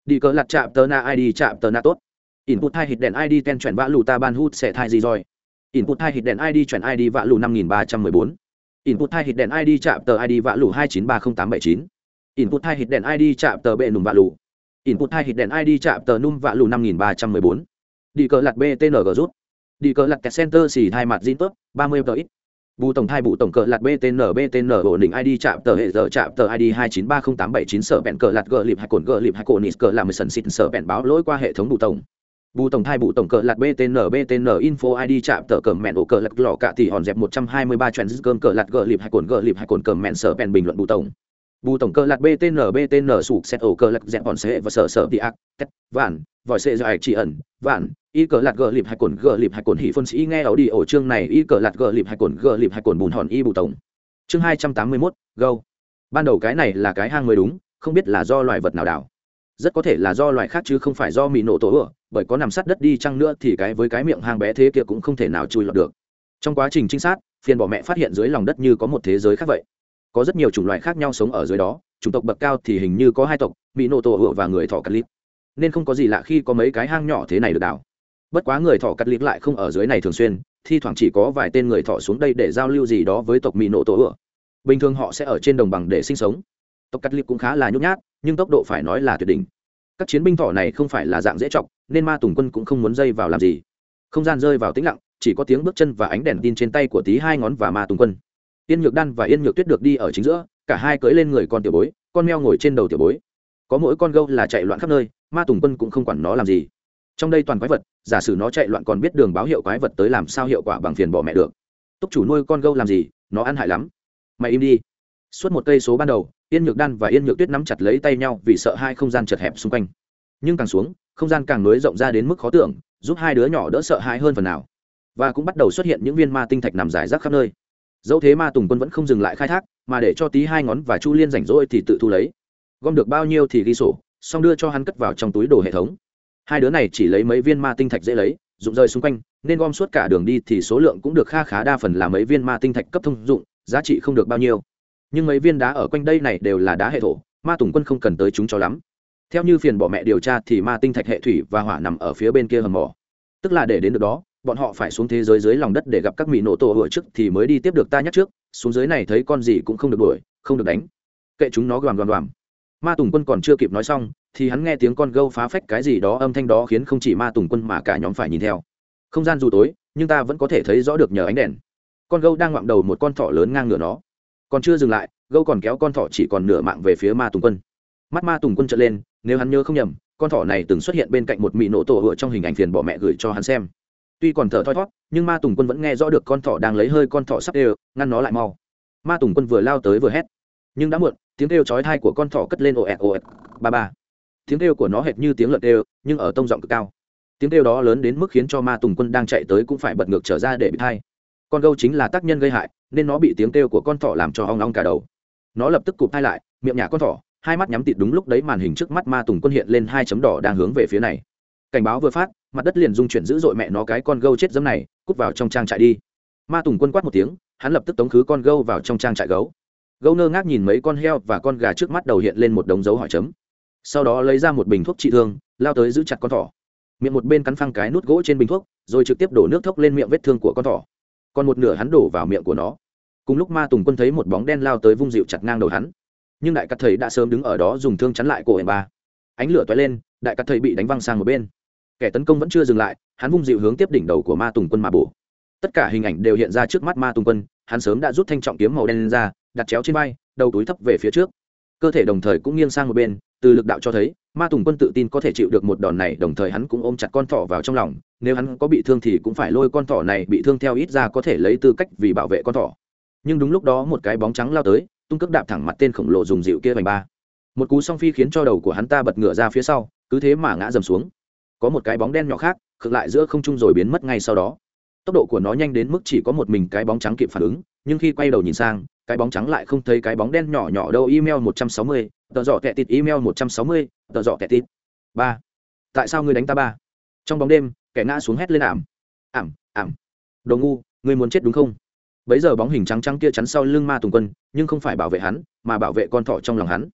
đi cơ lặt chạm tờ na id chạm tờ na tốt. Input hai hit đèn id ten chuyển vã lù ta ban hút sẽ thai gì rồi? Input hai hit đèn id chuyển id vã lù năm nghìn ba trăm mười bốn. Input hai hit đèn id chạm tờ id vã lù hai chín ba không tám bảy chín. Input hai hit đèn id chạm tờ bệ nùm vã lù input hai hit đèn id chạm tờ num vạ lù năm nghìn ba trăm mười bốn. Đi cờ lặt btng rút. Đi cờ lặt kẹt center xì hai mặt zin tốt ba mươi tờ ít. Bù tổng thai bù tổng cờ lạt btn btn ổn định id chạm tờ hệ giờ chạm tờ id hai chín ba không tám bảy chín sở bẹn cờ lạt gờ lịp hai cồn gờ lịp hai cồn nít cờ làm mười sần xịt sở bẹn báo lỗi qua hệ thống bù tổng. Bù tổng thai bù tổng cờ lạt btn btn info id chạm tờ cờ mẹn ổ cờ lạt lò cạ thì hòn dẹp một trăm hai mươi ba chuyện cơm cờ lạt gờ lịp hai cồn gờ lịp hai cồn cờ mẹn sở bẹn bình luận bù tổng bù tổng cơ lạc btn btn sụp xét ổ cơ lạc dẹp bọn xe và sở sở đi ác, tét, vạn, vòi xe dài chỉ ẩn, vạn. Y cờ lạc gờ lịp hay cồn gờ lịp hay cồn hỉ phân sĩ nghe ảo đi ổ chương này, y cờ lạc gờ lịp hay cồn gờ lịp hay cồn bùn hòn y bù tổng. Chương hai trăm tám mươi mốt, go. Ban đầu cái này là cái hang mới đúng, không biết là do loài vật nào đảo. Rất có thể là do loài khác chứ không phải do mì nổ tổ ửa bởi có nằm sát đất đi chăng nữa thì cái với cái miệng hang bé thế kia cũng không thể nào chui lọt được. Trong quá trình trinh sát, phiền bỏ mẹ phát hiện dưới lòng đất như có một thế giới khác vậy có rất nhiều chủng loại khác nhau sống ở dưới đó, chủng tộc bậc cao thì hình như có hai tộc bị nổ tổ hựa và người thỏ cắt lít. Nên không có gì lạ khi có mấy cái hang nhỏ thế này được đào. Bất quá người thỏ cắt lít lại không ở dưới này thường xuyên, thi thoảng chỉ có vài tên người thỏ xuống đây để giao lưu gì đó với tộc mỹ nổ tổ hựa bình thường họ sẽ ở trên đồng bằng để sinh sống. Tộc cắt lít cũng khá là nhút nhát, nhưng tốc độ phải nói là tuyệt đỉnh. Các chiến binh thỏ này không phải là dạng dễ chọc, nên ma tùng quân cũng không muốn dây vào làm gì. Không gian rơi vào tĩnh lặng, chỉ có tiếng bước chân và ánh đèn tin trên tay của tí hai ngón và ma tùng quân yên nhược đan và yên nhược tuyết được đi ở chính giữa, cả hai cưỡi lên người con tiểu bối, con meo ngồi trên đầu tiểu bối. Có mỗi con gâu là chạy loạn khắp nơi, ma tùng quân cũng không quản nó làm gì. Trong đây toàn quái vật, giả sử nó chạy loạn còn biết đường báo hiệu quái vật tới làm sao hiệu quả bằng phiền bỏ mẹ được. Túc chủ nuôi con gâu làm gì, nó ăn hại lắm. Mày im đi. Suốt một cây số ban đầu, yên nhược đan và yên nhược tuyết nắm chặt lấy tay nhau vì sợ hai không gian chật hẹp xung quanh. Nhưng càng xuống, không gian càng nới rộng ra đến mức khó tưởng, giúp hai đứa nhỏ đỡ sợ hãi hơn phần nào. Và cũng bắt đầu xuất hiện những viên ma tinh thạch nằm rải rác khắp nơi dẫu thế ma tùng quân vẫn không dừng lại khai thác, mà để cho tí hai ngón và chu liên rảnh rỗi thì tự thu lấy. Gom được bao nhiêu thì ghi sổ, xong đưa cho hắn cất vào trong túi đồ hệ thống. Hai đứa này chỉ lấy mấy viên ma tinh thạch dễ lấy, dụng rơi xung quanh, nên gom suốt cả đường đi thì số lượng cũng được kha khá đa phần là mấy viên ma tinh thạch cấp thông dụng, giá trị không được bao nhiêu. Nhưng mấy viên đá ở quanh đây này đều là đá hệ thổ, ma tùng quân không cần tới chúng cho lắm. Theo như phiền bỏ mẹ điều tra thì ma tinh thạch hệ thủy và hỏa nằm ở phía bên kia hầm mỏ. Tức là để đến được đó bọn họ phải xuống thế giới dưới lòng đất để gặp các mỹ nổ tổ hựa trước thì mới đi tiếp được ta nhắc trước, xuống dưới này thấy con gì cũng không được đuổi, không được đánh. Kệ chúng nó gàm đoàn đoàn. ma tùng quân còn chưa kịp nói xong, thì hắn nghe tiếng con gâu phá phách cái gì đó, âm thanh đó khiến không chỉ ma tùng quân mà cả nhóm phải nhìn theo. Không gian dù tối, nhưng ta vẫn có thể thấy rõ được nhờ ánh đèn. Con gâu đang ngoạm đầu một con thỏ lớn ngang ngửa nó. Còn chưa dừng lại, gâu còn kéo con thỏ chỉ còn nửa mạng về phía ma tùng quân. Mắt ma tùng quân trở lên, nếu hắn nhớ không nhầm, con thỏ này từng xuất hiện bên cạnh một mỹ nổ tổ hựa trong hình ảnh phiền bỏ mẹ gửi cho hắn xem tuy còn thở thoi thót, nhưng ma tùng quân vẫn nghe rõ được con thỏ đang lấy hơi con thỏ sắp đều, ngăn nó lại mau. Ma tùng quân vừa lao tới vừa hét. Nhưng đã muộn, tiếng kêu chói thai của con thỏ cất lên ồ ẹt ồ ẹt. Ba ba. Tiếng kêu của nó hệt như tiếng lợn kêu nhưng ở tông giọng cực cao. Tiếng kêu đó lớn đến mức khiến cho ma tùng quân đang chạy tới cũng phải bật ngược trở ra để bị thai. Con gâu chính là tác nhân gây hại, nên nó bị tiếng kêu của con thỏ làm cho hoang long cả đầu. Nó lập tức cụp thai lại, miệng nhà con thỏ, hai mắt nhắm tịt đúng lúc đấy màn hình trước mắt ma tùng quân hiện lên hai chấm đỏ đang hướng về phía này. Cảnh báo vừa phát mặt đất liền dung chuyển dữ dội mẹ nó cái con gâu chết dấm này, cút vào trong trang trại đi. Ma tùng quân quát một tiếng, hắn lập tức tống khứ con gâu vào trong trang trại gấu. Gâu ngơ ngác nhìn mấy con heo và con gà trước mắt đầu hiện lên một đống dấu hỏi chấm. Sau đó lấy ra một bình thuốc trị thương, lao tới giữ chặt con thỏ. Miệng một bên cắn phăng cái nút gỗ trên bình thuốc, rồi trực tiếp đổ nước thốc lên miệng vết thương của con thỏ. Còn một nửa hắn đổ vào miệng của nó. Cùng lúc ma tùng quân thấy một bóng đen lao tới vung dịu chặt ngang đầu hắn. Nhưng đại cắt thầy đã sớm đứng ở đó dùng thương chắn lại cổ hẻm ba. Ánh lửa toái lên, đại cắt thầy bị đánh văng sang một bên kẻ tấn công vẫn chưa dừng lại, hắn vung dịu hướng tiếp đỉnh đầu của ma tùng quân mà bổ. Tất cả hình ảnh đều hiện ra trước mắt ma tùng quân, hắn sớm đã rút thanh trọng kiếm màu đen lên ra, đặt chéo trên vai, đầu túi thấp về phía trước. Cơ thể đồng thời cũng nghiêng sang một bên, từ lực đạo cho thấy, ma tùng quân tự tin có thể chịu được một đòn này, đồng thời hắn cũng ôm chặt con thỏ vào trong lòng, nếu hắn có bị thương thì cũng phải lôi con thỏ này bị thương theo ít ra có thể lấy tư cách vì bảo vệ con thỏ. Nhưng đúng lúc đó một cái bóng trắng lao tới, tung cước đạp thẳng mặt tên khổng lồ dùng dịu kia vành ba. Một cú song phi khiến cho đầu của hắn ta bật ngửa ra phía sau, cứ thế mà ngã dầm xuống có một cái bóng đen nhỏ khác, khựng lại giữa không trung rồi biến mất ngay sau đó. Tốc độ của nó nhanh đến mức chỉ có một mình cái bóng trắng kịp phản ứng, nhưng khi quay đầu nhìn sang, cái bóng trắng lại không thấy cái bóng đen nhỏ nhỏ đâu. Email một trăm sáu mươi, tờ dọ tệ tịt, email một trăm sáu mươi, tờ dọ tệ tịt. Ba. Tại sao ngươi đánh ta ba? Trong bóng đêm, kẻ ngã xuống hét lên ảm. Ảm ảm. Đồ ngu, ngươi muốn chết đúng không? Bấy giờ bóng hình trắng trắng kia chắn sau lưng ma tùng quân, nhưng không phải bảo vệ hắn, mà bảo vệ con thỏ trong lòng hắn.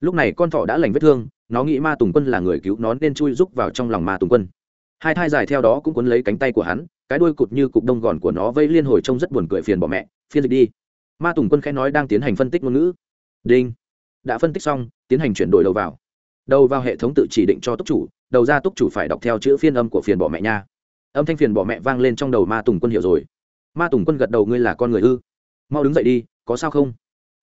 Lúc này con thỏ đã lành vết thương nó nghĩ ma tùng quân là người cứu nó nên chui rúc vào trong lòng ma tùng quân. Hai thai dài theo đó cũng cuốn lấy cánh tay của hắn, cái đuôi cụt như cục đông gòn của nó vây liên hồi trông rất buồn cười phiền bỏ mẹ, phiên dịch đi. Ma tùng quân khẽ nói đang tiến hành phân tích ngôn ngữ. Đinh. Đã phân tích xong, tiến hành chuyển đổi đầu vào. Đầu vào hệ thống tự chỉ định cho túc chủ, đầu ra túc chủ phải đọc theo chữ phiên âm của phiền bỏ mẹ nha. Âm thanh phiền bỏ mẹ vang lên trong đầu ma tùng quân hiểu rồi. Ma tùng quân gật đầu, ngươi là con người ư? Mau đứng dậy đi, có sao không?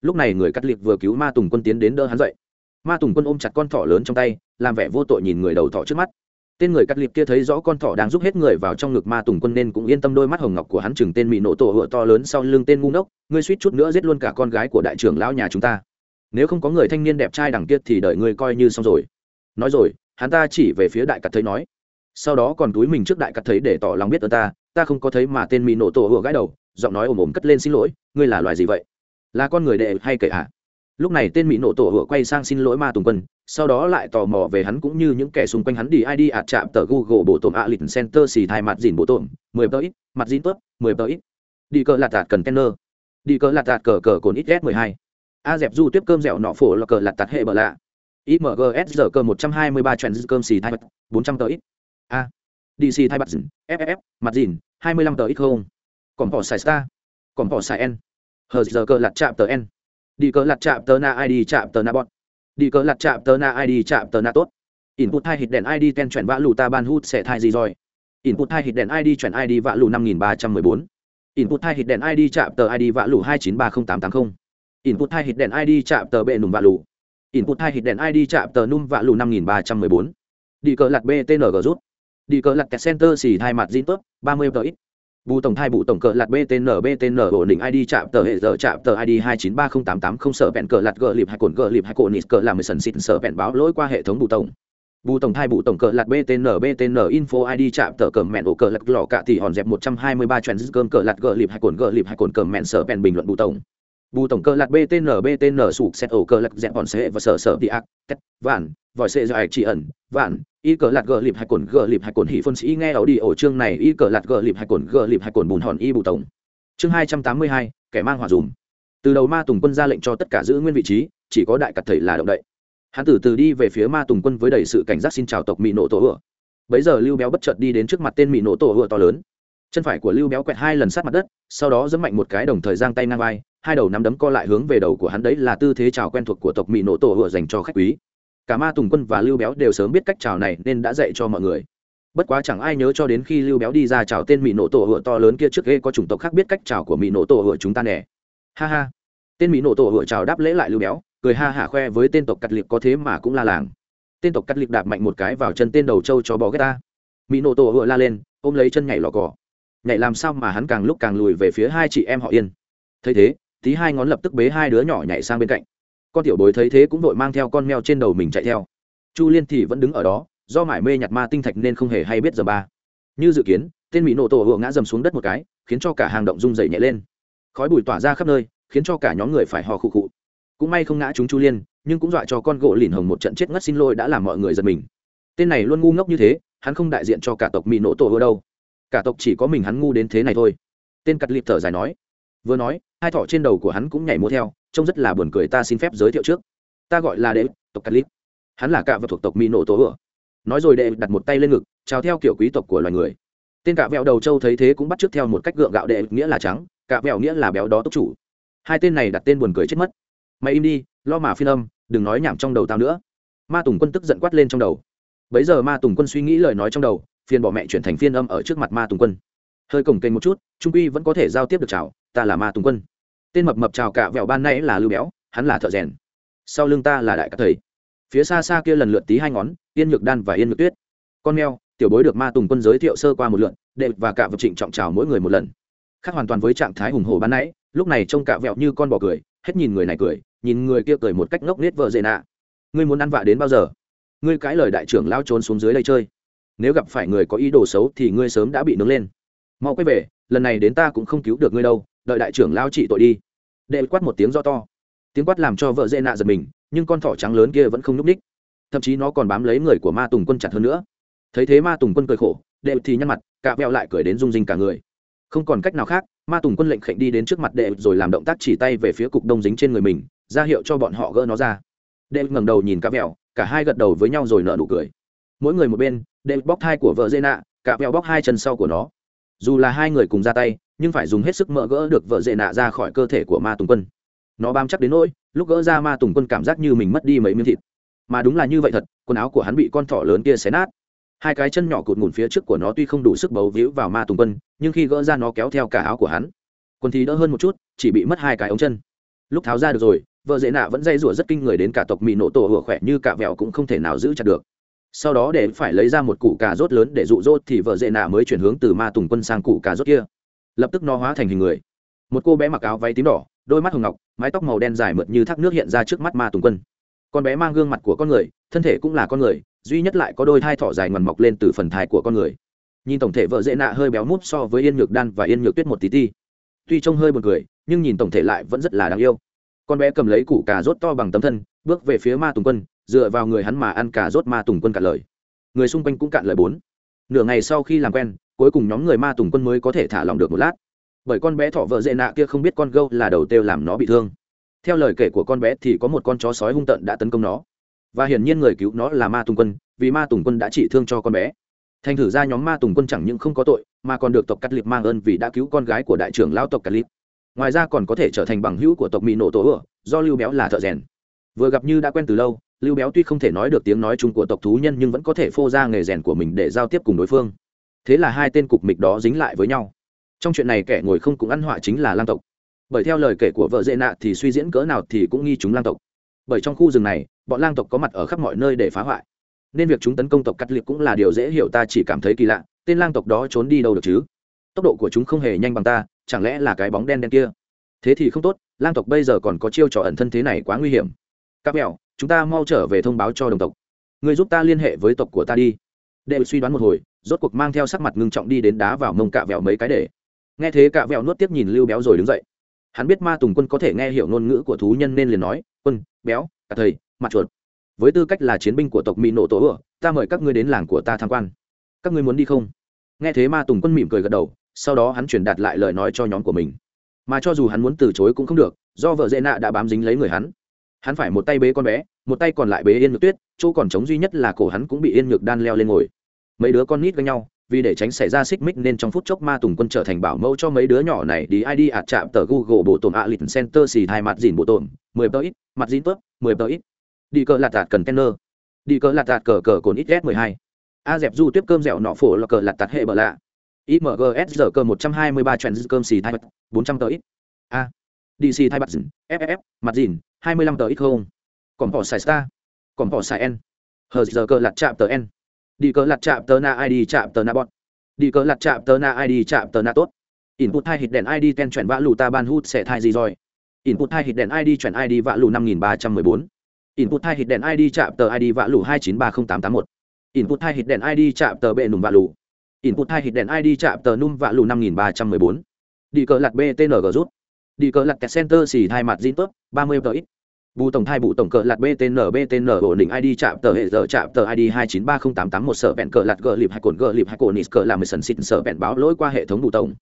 Lúc này người cắt liệt vừa cứu ma tùng quân tiến đến đỡ hắn dậy ma tùng quân ôm chặt con thỏ lớn trong tay, làm vẻ vô tội nhìn người đầu thỏ trước mắt. Tên người cắt liệp kia thấy rõ con thỏ đang giúp hết người vào trong ngực ma tùng quân nên cũng yên tâm đôi mắt hồng ngọc của hắn chừng tên mỹ nổ tổ hựa to lớn sau lưng tên ngu ngốc, ngươi suýt chút nữa giết luôn cả con gái của đại trưởng lão nhà chúng ta. Nếu không có người thanh niên đẹp trai đằng kia thì đợi ngươi coi như xong rồi. Nói rồi, hắn ta chỉ về phía đại cắt thấy nói, sau đó còn túi mình trước đại cắt thấy để tỏ lòng biết ơn ta ta không có thấy mà tên mỹ nổ tổ hựa gãi đầu, giọng nói ồm ồm cất lên xin lỗi, ngươi là loài gì vậy? Là con người đệ hay kệ ạ à? Lúc này tên mỹ nổ tổ hựa quay sang xin lỗi ma tùng quân, sau đó lại tò mò về hắn cũng như những kẻ xung quanh hắn đi id ạt chạm tờ google bộ tổm a lịch center xì thai mặt dìn bộ tổm mười tờ ít, mặt dìn tớp, mười tờ ít. Đi cờ lạt tạt cần tenner đi cờ lạt tạt cờ cờ cồn ít s mười hai. A dẹp du tiếp cơm dẻo nọ phổ là cờ lạt tạt hệ bờ lạ. Imgs giờ cơ một trăm hai mươi ba trend cơm xì thai bốn trăm tờ ít. A. Dc thai mặt dìn ff mặt dìn, hai mươi lăm tờ ít không. Còn bỏ xài star. Còn bỏ xài n. Hờ giờ cơ lạt chạm tờ n đi cờ lạt chạm tờ na id chạm tờ na bọn đi cờ lặt chạm tờ na id chạm tờ na tốt. Input hai hít đèn id ten chuyển vã lù ta ban hút sẽ thai gì rồi? Input hai hít đèn id chuyển id vã lù năm nghìn ba trăm mười bốn. Input hai hít đèn id chạm tờ id vã lù hai chín ba không tám tám không. Input hai hít đèn id chạm tờ bệ nùm vã lù. Input hai hít đèn id chạm tờ num vã lù năm nghìn ba trăm mười bốn. Đi cờ lặt btng rút. Đi cờ lặt kẹt center xì thai mặt zin tốt, ba mươi tờ ít bù tổng thai bù tổng cờ lạt btn btn ổn định id chạm tờ hệ giờ chạm tờ id hai chín ba không tám tám không sợ bẹn cờ lạt gờ lịp hai cồn gờ lịp hai cồn nít cờ làm mười sần xịt sợ bẹn báo lỗi qua hệ thống bù tổng. Bù tổng thai bù tổng cờ lạt btn btn info id chạm tờ cờ mẹn ổ cờ lạt lò cạ thì hòn dẹp một trăm hai mươi ba chuyện cơm cờ lạt gờ lịp hai cồn gờ lịp hai cồn cờ mẹn sợ bẹn bình luận bù tổng bù tổng cơ lạt btn btn sụp xét ổ cơ lạt dẹp bọn xe và sở sở đi ác tét vạn, vòi xe dài chỉ ẩn, vạn, y cờ lạt gờ lịp hai cồn gờ lịp hai cồn hỉ phân sĩ nghe ảo đi ổ chương này, y cờ lạt gờ lịp hai cồn gờ lịp hai cồn bùn hòn y bù tổng. Chương hai trăm tám mươi hai, kẻ mang hỏa dùm. Từ đầu ma tùng quân ra lệnh cho tất cả giữ nguyên vị trí, chỉ có đại cặt thầy là động đậy. Hắn từ từ đi về phía ma tùng quân với đầy sự cảnh giác xin chào tộc mỹ nổ tổ ựa. Bấy giờ lưu béo bất chợt đi đến trước mặt tên mỹ nổ tổ ựa to lớn chân phải của lưu béo quẹt hai lần sát mặt đất, sau đó giẫm mạnh một cái đồng thời giang tay ngang vai, hai đầu nắm đấm co lại hướng về đầu của hắn đấy là tư thế chào quen thuộc của tộc mỹ nổ tổ hựa dành cho khách quý. Cả ma tùng quân và lưu béo đều sớm biết cách chào này nên đã dạy cho mọi người. Bất quá chẳng ai nhớ cho đến khi lưu béo đi ra chào tên mỹ nổ tổ hựa to lớn kia trước ghê có chủng tộc khác biết cách chào của mỹ nổ tổ hựa chúng ta nè. Ha ha. Tên mỹ nổ tổ hựa chào đáp lễ lại lưu béo, cười ha hả khoe với tên tộc cắt liệt có thế mà cũng la làng. Tên tộc cắt liệp đạp mạnh một cái vào chân tên đầu trâu cho bò ghét ta mỹ nổ tổ Hựa la lên, ôm lấy chân nhảy lò cỏ nhảy làm sao mà hắn càng lúc càng lùi về phía hai chị em họ yên. Thấy thế, tí hai ngón lập tức bế hai đứa nhỏ nhảy sang bên cạnh. Con tiểu bối thấy thế cũng vội mang theo con mèo trên đầu mình chạy theo. Chu liên thì vẫn đứng ở đó, do mải mê nhặt ma tinh thạch nên không hề hay biết giờ ba. Như dự kiến, tên mỹ nổ tổ hựa ngã dầm xuống đất một cái, khiến cho cả hàng động rung dậy nhẹ lên. Khói bụi tỏa ra khắp nơi, khiến cho cả nhóm người phải hò khụ khụ. Cũng may không ngã chúng chu liên, nhưng cũng dọa cho con gỗ lìn hồng một trận chết ngất xin lỗi đã làm mọi người giật mình. Tên này luôn ngu ngốc như thế, hắn không đại diện cho cả tộc mỹ nổ tổ hựa đâu cả tộc chỉ có mình hắn ngu đến thế này thôi. Tên cắt lịp thở dài nói, vừa nói, hai thỏ trên đầu của hắn cũng nhảy múa theo, trông rất là buồn cười ta xin phép giới thiệu trước. Ta gọi là đệ tộc cắt lịp. Hắn là cạ vật thuộc tộc mỹ nổ tố ựa nói rồi đệ đặt một tay lên ngực, chào theo kiểu quý tộc của loài người. Tên cạ vẹo đầu châu thấy thế cũng bắt t r ư ớ c theo một cách gượng gạo đệ nghĩa là trắng, cạ vẹo nghĩa là béo đó tốc chủ. Hai tên này đặt tên buồn cười chết mất. Mày im đi, lo mà phiên âm, đừng nói nhảm trong đầu tao nữa. Ma tùng quân tức giận quát lên trong đầu. Bấy giờ ma tùng quân suy nghĩ lời nói trong đầu phiền bỏ mẹ chuyển thành phiên âm ở trước mặt ma tùng quân. Hơi cổng kênh một chút, trung quy vẫn có thể giao tiếp được chào, ta là ma tùng quân. Tên mập mập chào cả vẹo ban nay là lưu béo, hắn là thợ rèn. Sau lưng ta là đại các thầy. Phía xa xa kia lần lượt tí hai ngón, yên nhược đan và yên nhược tuyết. Con mèo, tiểu bối được ma tùng quân giới thiệu sơ qua một lượn đệ và cả vật trịnh trọng chào mỗi người một lần. Khác hoàn toàn với trạng thái hùng hồ ban nãy, lúc này trông cả vẹo như con bò cười, hết nhìn người này cười, nhìn người kia cười một cách ngốc nết vợ dệ nạ. Ngươi muốn ăn vạ đến bao giờ? Ngươi cãi lời đại trưởng lao trốn xuống dưới đây chơi nếu gặp phải người có ý đồ xấu thì ngươi sớm đã bị nướng lên. Mau quay về, lần này đến ta cũng không cứu được ngươi đâu, đợi đại trưởng lao trị tội đi. Đệ quát một tiếng do to. Tiếng quát làm cho vợ dễ nạ giật mình, nhưng con thỏ trắng lớn kia vẫn không n ú c ních thậm chí nó còn bám lấy người của ma tùng quân chặt hơn nữa. Thấy thế ma tùng quân cười khổ, đệ thì nhăn mặt, cạ vẹo lại cười đến rung rinh cả người. Không còn cách nào khác, ma tùng quân lệnh khệnh đi đến trước mặt đệ rồi làm động tác chỉ tay về phía cục đông dính trên người mình, ra hiệu cho bọn họ gỡ nó ra. Đệ ngẩng đầu nhìn cạ vẹo, cả hai gật đầu với nhau rồi nợ nụ cười. Mỗi người một bên đệm bóc thai của vợ dê nạ cạ vẹo bóc hai chân sau của nó. Dù là hai người cùng ra tay, nhưng phải dùng hết sức mỡ gỡ được vợ dệ nạ ra khỏi cơ thể của ma tùng quân. Nó bám chắc đến nỗi, lúc gỡ ra ma tùng quân cảm giác như mình mất đi mấy miếng thịt. Mà đúng là như vậy thật, quần áo của hắn bị con thỏ lớn kia xé nát. Hai cái chân nhỏ cụt ngủn phía trước của nó tuy không đủ sức bấu víu vào ma tùng quân, nhưng khi gỡ ra nó kéo theo cả áo của hắn, quần thì đỡ hơn một chút, chỉ bị mất hai cái ống chân. Lúc tháo ra được rồi, vợ dễ nạ vẫn dây rủa rất kinh người đến cả tộc mì nổ tổ hửa khỏe như cả vẹo cũng không thể nào giữ chặt được sau đó để phải lấy ra một củ cà rốt lớn để dụ rốt thì vợ dễ nạ mới chuyển hướng từ ma tùng quân sang củ cà rốt kia. Lập tức nó hóa thành hình người. Một cô bé mặc áo váy tím đỏ, đôi mắt hồng ngọc, mái tóc màu đen dài mượt như thác nước hiện ra trước mắt ma tùng quân. Con bé mang gương mặt của con người, thân thể cũng là con người, duy nhất lại có đôi thai thỏ dài ngoằn mọc lên từ phần thai của con người. Nhìn tổng thể vợ dễ nạ hơi béo mút so với yên nhược đan và yên nhược tuyết một tí ti. Tuy trông hơi buồn cười, nhưng nhìn tổng thể lại vẫn rất là đáng yêu. Con bé cầm lấy củ cà rốt to bằng tấm thân bước về phía ma tùng quân, dựa vào người hắn mà ăn cả rốt ma tùng quân cạn lời. Người xung quanh cũng cạn lời bốn. Nửa ngày sau khi làm quen, cuối cùng nhóm người ma tùng quân mới có thể thả lòng được một lát. Bởi con bé thọ vợ dễ nạ kia không biết con gâu là đầu têu làm nó bị thương. Theo lời kể của con bé thì có một con chó sói hung tợn đã tấn công nó. Và hiển nhiên người cứu nó là ma tùng quân, vì ma tùng quân đã trị thương cho con bé. Thành thử ra nhóm ma tùng quân chẳng những không có tội, mà còn được tộc cắt lịp mang ơn vì đã cứu con gái của đại trưởng lao tộc cắt lịp ngoài ra còn có thể trở thành bằng hữu của tộc mỹ nổ tổ ửa do lưu béo là thợ rèn vừa gặp như đã quen từ lâu, lưu béo tuy không thể nói được tiếng nói chung của tộc thú nhân nhưng vẫn có thể phô ra nghề rèn của mình để giao tiếp cùng đối phương. Thế là hai tên cục mịch đó dính lại với nhau. Trong chuyện này kẻ ngồi không cũng ăn họa chính là lang tộc. Bởi theo lời kể của vợ dễ nạ thì suy diễn cỡ nào thì cũng nghi chúng lang tộc. Bởi trong khu rừng này, bọn lang tộc có mặt ở khắp mọi nơi để phá hoại. Nên việc chúng tấn công tộc cắt liệt cũng là điều dễ hiểu ta chỉ cảm thấy kỳ lạ, tên lang tộc đó trốn đi đâu được chứ? Tốc độ của chúng không hề nhanh bằng ta, chẳng lẽ là cái bóng đen đen kia? Thế thì không tốt, lang tộc bây giờ còn có chiêu trò ẩn thân thế này quá nguy hiểm các mẹo, chúng ta mau trở về thông báo cho đồng tộc. Người giúp ta liên hệ với tộc của ta đi. Đệ suy đoán một hồi, rốt cuộc mang theo sắc mặt ngưng trọng đi đến đá vào mông cạ vẹo mấy cái để. Nghe thế cạ vẹo nuốt tiếp nhìn lưu béo rồi đứng dậy. Hắn biết ma tùng quân có thể nghe hiểu ngôn ngữ của thú nhân nên liền nói, quân, béo, cả thầy, mặt chuột. Với tư cách là chiến binh của tộc mỹ nổ tổ ửa ta mời các ngươi đến làng của ta tham quan. Các ngươi muốn đi không? Nghe thế ma tùng quân mỉm cười gật đầu, sau đó hắn truyền đạt lại lời nói cho nhóm của mình. Mà cho dù hắn muốn từ chối cũng không được, do vợ dễ nạ đã bám dính lấy người hắn hắn phải một tay bế con bé, một tay còn lại bế yên nhược tuyết, chỗ còn trống duy nhất là cổ hắn cũng bị yên nhược đan leo lên ngồi. Mấy đứa con nít với nhau, vì để tránh xảy ra xích mích nên trong phút chốc ma tùng quân trở thành bảo mẫu cho mấy đứa nhỏ này đi id ạt chạm tờ google bộ tổn ạ lịch center xì hai mặt dìn bộ tổn, mười tờ ít, mặt dìn tớp, mười tờ ít. Đi cờ lạt tạt cần kenner đi cờ lạt tạt cờ cờ cồn ít s mười hai. A dẹp du tiếp cơm dẻo nọ phổ là cờ lạt tạt hệ bờ lạ. Imgs giờ cơ một trăm hai mươi ba trend cơm xì hai bốn trăm tờ ít. A. Dc hai mặt dìn ff mặt dìn hai mươi lăm tờ ít không. Còn bỏ xài star. Còn bỏ xài n. Hờ, giờ cờ lặt chạm tờ n. Đi cờ lặt chạm tờ na id chạm tờ na bọn đi cờ lặt chạm tờ na id chạm tờ na tốt. Input hai hit đèn id ten chuyển vã lù ta ban hút sẽ thai gì rồi? Input hai hit đèn id chuyển id vã lù năm nghìn ba trăm mười bốn. Input hai hit đèn id chạm tờ id vã lù hai chín ba không tám tám một. Input hai hit đèn id chạm tờ bệ nùm vã lù. Input hai hit đèn id chạm tờ num vã lù năm nghìn ba trăm mười bốn. Đi cờ lặt btng rút đi cờ lặt kẹt center xì hai mặt zin tốt, ba mươi tờ ít. Bù tổng thai bù tổng cờ lạt btn btn ổn định id chạm tờ hệ giờ, chạm tờ id hai chín ba không tám tám một sở bẹn cờ lạt gờ lịp hai cồn gờ lịp hai cồn nít cờ làm mười sần xịt sở bẹn báo lỗi qua hệ thống bù tổng.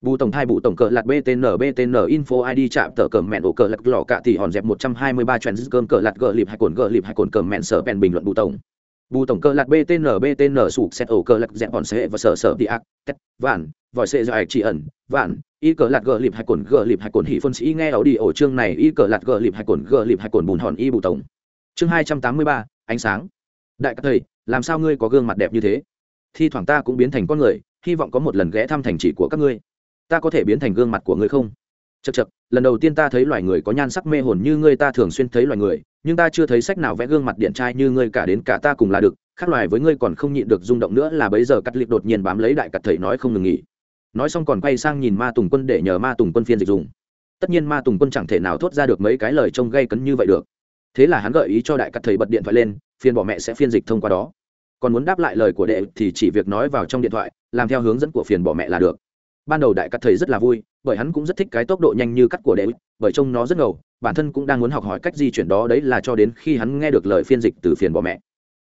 Bù tổng thai bù tổng cờ lạt btn btn info id chạm tờ cờ mẹn ổ cờ lạt lò cạ thì hòn dẹp một trăm hai mươi ba trend cơm cờ lạt gờ lịp hai cồn gờ lịp hai cồn cờ mẹn sở bẹn bình luận bù tổng bù tổng cơ lạt btn btn sụp xét ổ cơ lạc dẹp bọn sệ và sở sở đi ác, tét, vạn, vòi sệ dài chỉ ẩn, vạn, y cờ lạt gờ lịp hai cồn, gờ lịp hai cồn hỉ phân sĩ nghe ảo đi ổ chương này, y cờ lạt gờ lịp hai cồn, gờ lịp hai cồn bùn hòn y bù tổng. Chương hai trăm tám mươi ba, ánh sáng. Đại các thầy, làm sao ngươi có gương mặt đẹp như thế? Thi thoảng ta cũng biến thành con người, hy vọng có một lần ghé thăm thành chỉ của các ngươi. Ta có thể biến thành gương mặt của ngươi không? Chật chật lần đầu tiên ta thấy loài người có nhan sắc mê hồn như ngươi, ta thường xuyên thấy loài người nhưng ta chưa thấy sách nào vẽ gương mặt điện trai như ngươi cả đến cả ta cùng là được, khác loài với ngươi còn không nhịn được rung động nữa là bấy giờ cắt liệt đột nhiên bám lấy đại cắt thầy nói không ngừng nghỉ. Nói xong còn quay sang nhìn ma tùng quân để nhờ ma tùng quân phiên dịch dùng. Tất nhiên ma tùng quân chẳng thể nào thốt ra được mấy cái lời trông gây cấn như vậy được. Thế là hắn gợi ý cho đại cắt thầy bật điện thoại lên phiên bỏ mẹ sẽ phiên dịch thông qua đó. Còn muốn đáp lại lời của đệ thì chỉ việc nói vào trong điện thoại, làm theo hướng dẫn của phiền bỏ mẹ là được. Ban đầu đại cắt thầy rất là vui, bởi hắn cũng rất thích cái tốc độ nhanh như cắt của đệ, bởi trông nó rất ngầu bản thân cũng đang muốn học hỏi cách di chuyển đó, đấy là cho đến khi hắn nghe được lời phiên dịch từ phiền bỏ mẹ.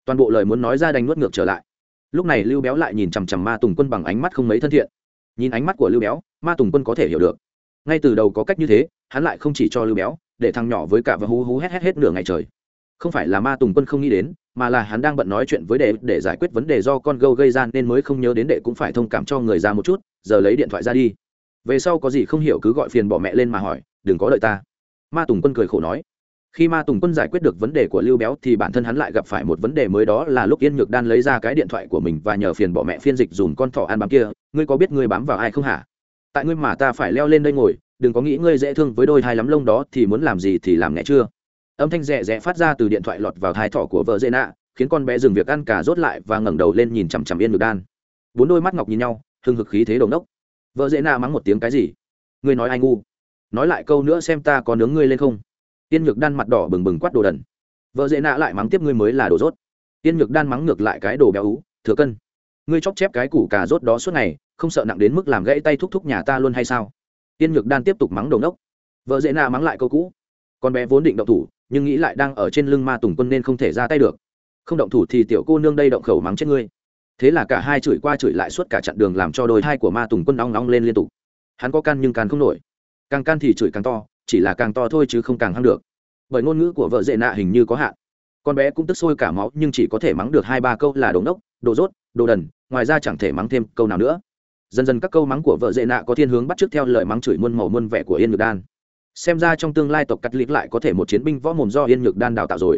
Toàn bộ lời muốn nói ra đành nuốt ngược trở lại. Lúc này lưu béo lại nhìn chằm chằm ma tùng quân bằng ánh mắt không mấy thân thiện. Nhìn ánh mắt của lưu béo, ma tùng quân có thể hiểu được. Ngay từ đầu có cách như thế, hắn lại không chỉ cho lưu béo, để thằng nhỏ với cả và hú hú hét hét hết nửa ngày trời. Không phải là ma tùng quân không nghĩ đến, mà là hắn đang bận nói chuyện với đệ để giải quyết vấn đề do con gâu gây ra nên mới không nhớ đến đệ cũng phải thông cảm cho người ra một chút, giờ lấy điện thoại ra đi. Về sau có gì không hiểu cứ gọi phiền bỏ mẹ lên mà hỏi, đừng có đợi ta ma tùng quân cười khổ nói, khi ma tùng quân giải quyết được vấn đề của lưu béo thì bản thân hắn lại gặp phải một vấn đề mới đó là lúc yên nhược đan lấy ra cái điện thoại của mình và nhờ phiền bỏ mẹ phiên dịch dùn con thỏ ăn bám kia, ngươi có biết ngươi bám vào ai không hả? Tại ngươi mà ta phải leo lên đây ngồi, đừng có nghĩ ngươi dễ thương với đôi hai lắm lông đó thì muốn làm gì thì làm nghe chưa? Âm thanh rẻ rẽ phát ra từ điện thoại lọt vào thai thỏ của vợ dễ nạ khiến con bé dừng việc ăn cả rốt lại và ngẩng đầu lên nhìn chằm chằm yên nhược đan. Bốn đôi mắt ngọc nhìn nhau, hưng hực khí thế đồng đốc. Vợ dễ nạ mắng một tiếng cái gì? Ngươi nói ai ngu? Nói lại câu nữa xem ta có nướng ngươi lên không. Tiên nhược đan mặt đỏ bừng bừng quát đồ đần. Vợ dễ nạ lại mắng tiếp ngươi mới là đồ rốt. Tiên nhược đan mắng ngược lại cái đồ béo ú, thừa cân. Ngươi chóc chép cái củ cà rốt đó suốt ngày, không sợ nặng đến mức làm gãy tay thúc thúc nhà ta luôn hay sao? Tiên nhược đan tiếp tục mắng đồ nốc vợ dễ nạ mắng lại câu cũ. Con bé vốn định động thủ, nhưng nghĩ lại đang ở trên lưng ma tùng quân nên không thể ra tay được. Không động thủ thì tiểu cô nương đây động khẩu mắng chết ngươi. Thế là cả hai chửi qua chửi lại suốt cả chặng đường làm cho đôi hai của ma tùng quân ong ong lên liên tục. Hắn có can nhưng can không nổi càng can thì chửi càng to, chỉ là càng to thôi chứ không càng hăng được. Bởi ngôn ngữ của vợ dễ nạ hình như có hạn. Con bé cũng tức sôi cả máu, nhưng chỉ có thể mắng được hai ba câu là đồ nốc đồ rốt, đồ đần, ngoài ra chẳng thể mắng thêm câu nào nữa. Dần dần các câu mắng của vợ dễ nạ có thiên hướng bắt t r ư ớ c theo lời mắng chửi muôn màu muôn vẻ của yên nhược đan. Xem ra trong tương lai tộc cắt lịp lại có thể một chiến binh võ mồm do yên nhược đan đào tạo rồi.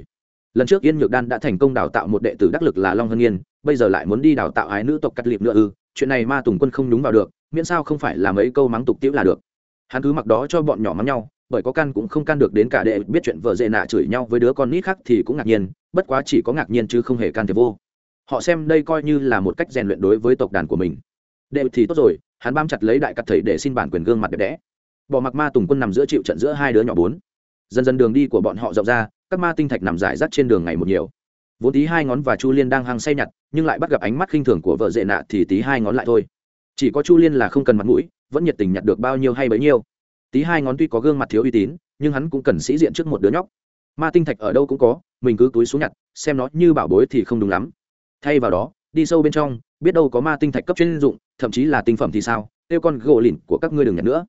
Lần trước yên nhược đan đã thành công đào tạo một đệ tử đắc lực là long hân yên bây giờ lại muốn đi đào tạo ái nữ tộc cắt lịp nữa ư? Chuyện này ma tùng quân không đúng vào được, miễn sao không phải là mấy câu mắng tục tiễu là được hắn cứ mặc đó cho bọn nhỏ mắng nhau, bởi có căn cũng không can được đến cả đệ biết chuyện vợ dễ nạ chửi nhau với đứa con nít khác thì cũng ngạc nhiên, bất quá chỉ có ngạc nhiên chứ không hề can thiệp vô. Họ xem đây coi như là một cách rèn luyện đối với tộc đàn của mình. Đệ thì tốt rồi, hắn bám chặt lấy đại cắt thầy để xin bản quyền gương mặt đẹp đẽ. Bỏ mặc ma tùng quân nằm giữa chịu trận giữa hai đứa nhỏ bốn. Dần dần đường đi của bọn họ rộng ra, các ma tinh thạch nằm rải rác trên đường ngày một nhiều. Vốn tí hai ngón và chu liên đang hăng say nhặt, nhưng lại bắt gặp ánh mắt khinh thường của vợ dệ nạ thì tí hai ngón lại thôi. Chỉ có chu liên là không cần mặt mũi vẫn nhiệt tình nhặt được bao nhiêu hay bấy nhiêu. Tí hai ngón tuy có gương mặt thiếu uy tín, nhưng hắn cũng cần sĩ diện trước một đứa nhóc. Ma tinh thạch ở đâu cũng có, mình cứ túi xuống nhặt, xem nó như bảo bối thì không đúng lắm. Thay vào đó, đi sâu bên trong, biết đâu có ma tinh thạch cấp chuyên dụng, thậm chí là tinh phẩm thì sao Tiêu con gỗ lìn của các ngươi đừng nhặt nữa.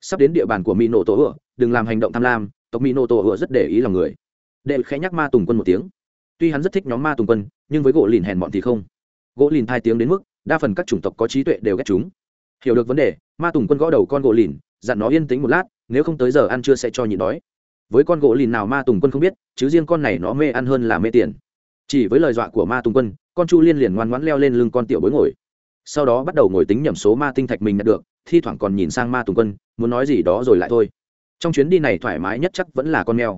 Sắp đến địa bàn của mỹ nổ tổ ựa đừng làm hành động tham lam, tộc mỹ nổ tổ ựa rất để ý lòng người. Đệ khẽ nhắc ma tùng quân một tiếng. Tuy hắn rất thích nhóm ma tùng quân, nhưng với gỗ lìn hèn bọn thì không. Gỗ lìn hai tiếng đến mức, đa phần các chủng tộc có trí tuệ đều ghét chúng hiểu được vấn đề, ma tùng quân gõ đầu con gỗ lìn, dặn nó yên tĩnh một lát, nếu không tới giờ ăn trưa sẽ cho nhịn đói. Với con gỗ lìn nào ma tùng quân không biết, chứ riêng con này nó mê ăn hơn là mê tiền. Chỉ với lời dọa của ma tùng quân, con chu liên liền ngoan ngoãn leo lên lưng con tiểu bối ngồi. Sau đó bắt đầu ngồi tính nhẩm số ma tinh thạch mình nhận được, thi thoảng còn nhìn sang ma tùng quân, muốn nói gì đó rồi lại thôi. Trong chuyến đi này thoải mái nhất chắc vẫn là con mèo.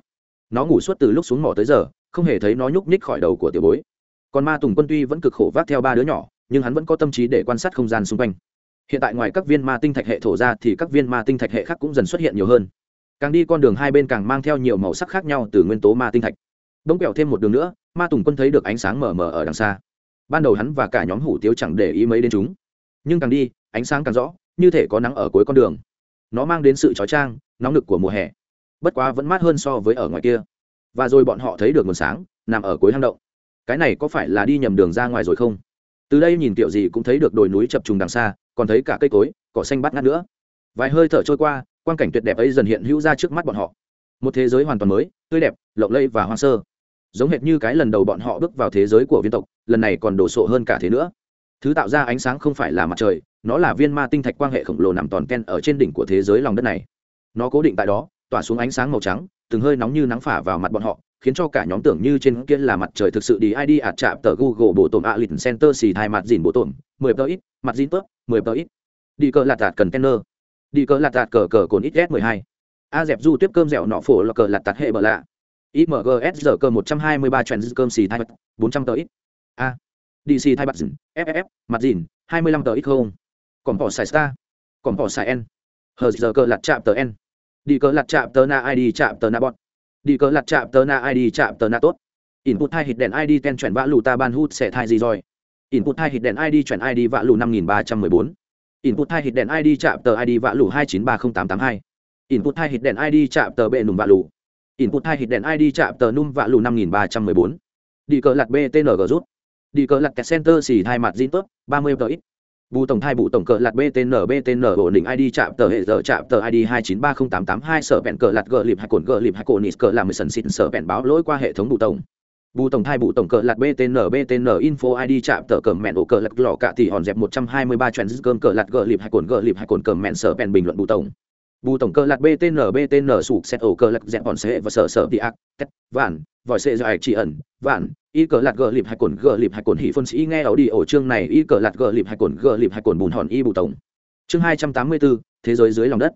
Nó ngủ suốt từ lúc xuống mỏ tới giờ, không hề thấy nó nhúc nhích khỏi đầu của tiểu bối. Còn ma tùng quân tuy vẫn cực khổ vác theo ba đứa nhỏ, nhưng hắn vẫn có tâm trí để quan sát không gian xung quanh hiện tại ngoài các viên ma tinh thạch hệ thổ ra thì các viên ma tinh thạch hệ khác cũng dần xuất hiện nhiều hơn. Càng đi con đường hai bên càng mang theo nhiều màu sắc khác nhau từ nguyên tố ma tinh thạch. Đông kẹo thêm một đường nữa, ma tùng quân thấy được ánh sáng mờ mờ ở đằng xa. Ban đầu hắn và cả nhóm hủ tiếu chẳng để ý mấy đến chúng. Nhưng càng đi, ánh sáng càng rõ, như thể có nắng ở cuối con đường. Nó mang đến sự trói trang nóng nực của mùa hè. Bất quá vẫn mát hơn so với ở ngoài kia. Và rồi bọn họ thấy được nguồn sáng, nằm ở cuối hang động. Cái này có phải là đi nhầm đường ra ngoài rồi không? Từ đây nhìn kiểu gì cũng thấy được đồi núi chập trùng đằng xa còn thấy cả cây cối, cỏ xanh bát ngát nữa. Vài hơi thở trôi qua, quang cảnh tuyệt đẹp ấy dần hiện hữu ra trước mắt bọn họ. Một thế giới hoàn toàn mới, tươi đẹp, lộng lẫy và hoang sơ. Giống hệt như cái lần đầu bọn họ bước vào thế giới của viên tộc, lần này còn đồ sộ hơn cả thế nữa. Thứ tạo ra ánh sáng không phải là mặt trời, nó là viên ma tinh thạch quang hệ khổng lồ nằm toàn ken ở trên đỉnh của thế giới lòng đất này. Nó cố định tại đó, tỏa xuống ánh sáng màu trắng, từng hơi nóng như nắng phả vào mặt bọn họ khiến cho cả nhóm tưởng như trên kia là mặt trời thực sự đi id ạt chạm tờ google bộ tổm ạ lịch center xì thai mặt dìn bộ tổm mười tờ ít, mặt dìn tớp, mười tờ ít. Đi cờ lạt tạt cần đi cờ lạt tạt cờ cờ cồn ít s mười hai. A dẹp du tiếp cơm dẻo nọ phổ là cờ lạt tạt hệ bờ lạ. Imgs giờ cơ một trăm hai mươi ba cơm xì thai bốn trăm tờ ít. A. Dc thai bạc dìn fff mặt dìn, hai mươi lăm tờ ít không. Còn bỏ xài star. Còn bỏ xài n. Hờ giờ cơ lạt chạm tờ n. Đi cờ lạt chạm tờ na id chạm tờ na bọt đi cờ lặt chạm tờ na id chạm tờ na tốt. Input hai hít đèn id ten chuyển vã lù ta ban hút sẽ thai gì rồi. Input hai hít đèn id chuyển id vã lù năm nghìn ba trăm mười bốn. Input hai hít đèn id chạm tờ id vã lù hai chín ba không tám tám hai. Input hai hít đèn id chạm tờ bệ nùng vã lù. Input hai hít đèn id chạm tờ num vạ lù năm nghìn ba trăm mười bốn. Đi cờ lặt btng rút. Đi cờ lặt center xì hai mặt zin tốt ba mươi tờ ít bù tổng thai bù tổng cờ lạt btn btn ổn định id chạm tờ hệ giờ chạm tờ id hai chín ba không tám tám hai sở bẹn cờ lạt gờ lịp hai cồn gờ lịp hai cồn nít cờ làm mười sần xịn sở bẹn báo lỗi qua hệ thống bù tổng. Bù tổng thai bù tổng cờ lạt btn btn info id chạm tờ cờ mẹn ổ cờ lạt lò cả thì hòn dẹp một trăm hai mươi ba cơm cờ lạt gờ lịp hai cồn gờ lịp hai cồn cờ mẹn sở bẹn bình luận bù tổng. Bù tổng cờ lạt btn btn sụp xét ổ cờ lạt dẹp hòn xe và sở sở đi ác, tét, vạn, vòi xe dài chỉ ẩn, vạn y cờ lạt gờ lịp hai cồn, gờ lịp hai cồn hỉ phân sĩ nghe ảo đi ổ chương này. Y cờ lạt gờ lịp hai cồn, gờ lịp hai cồn bùn hòn y bù tổng. Chương hai trăm tám mươi bốn thế giới dưới lòng đất.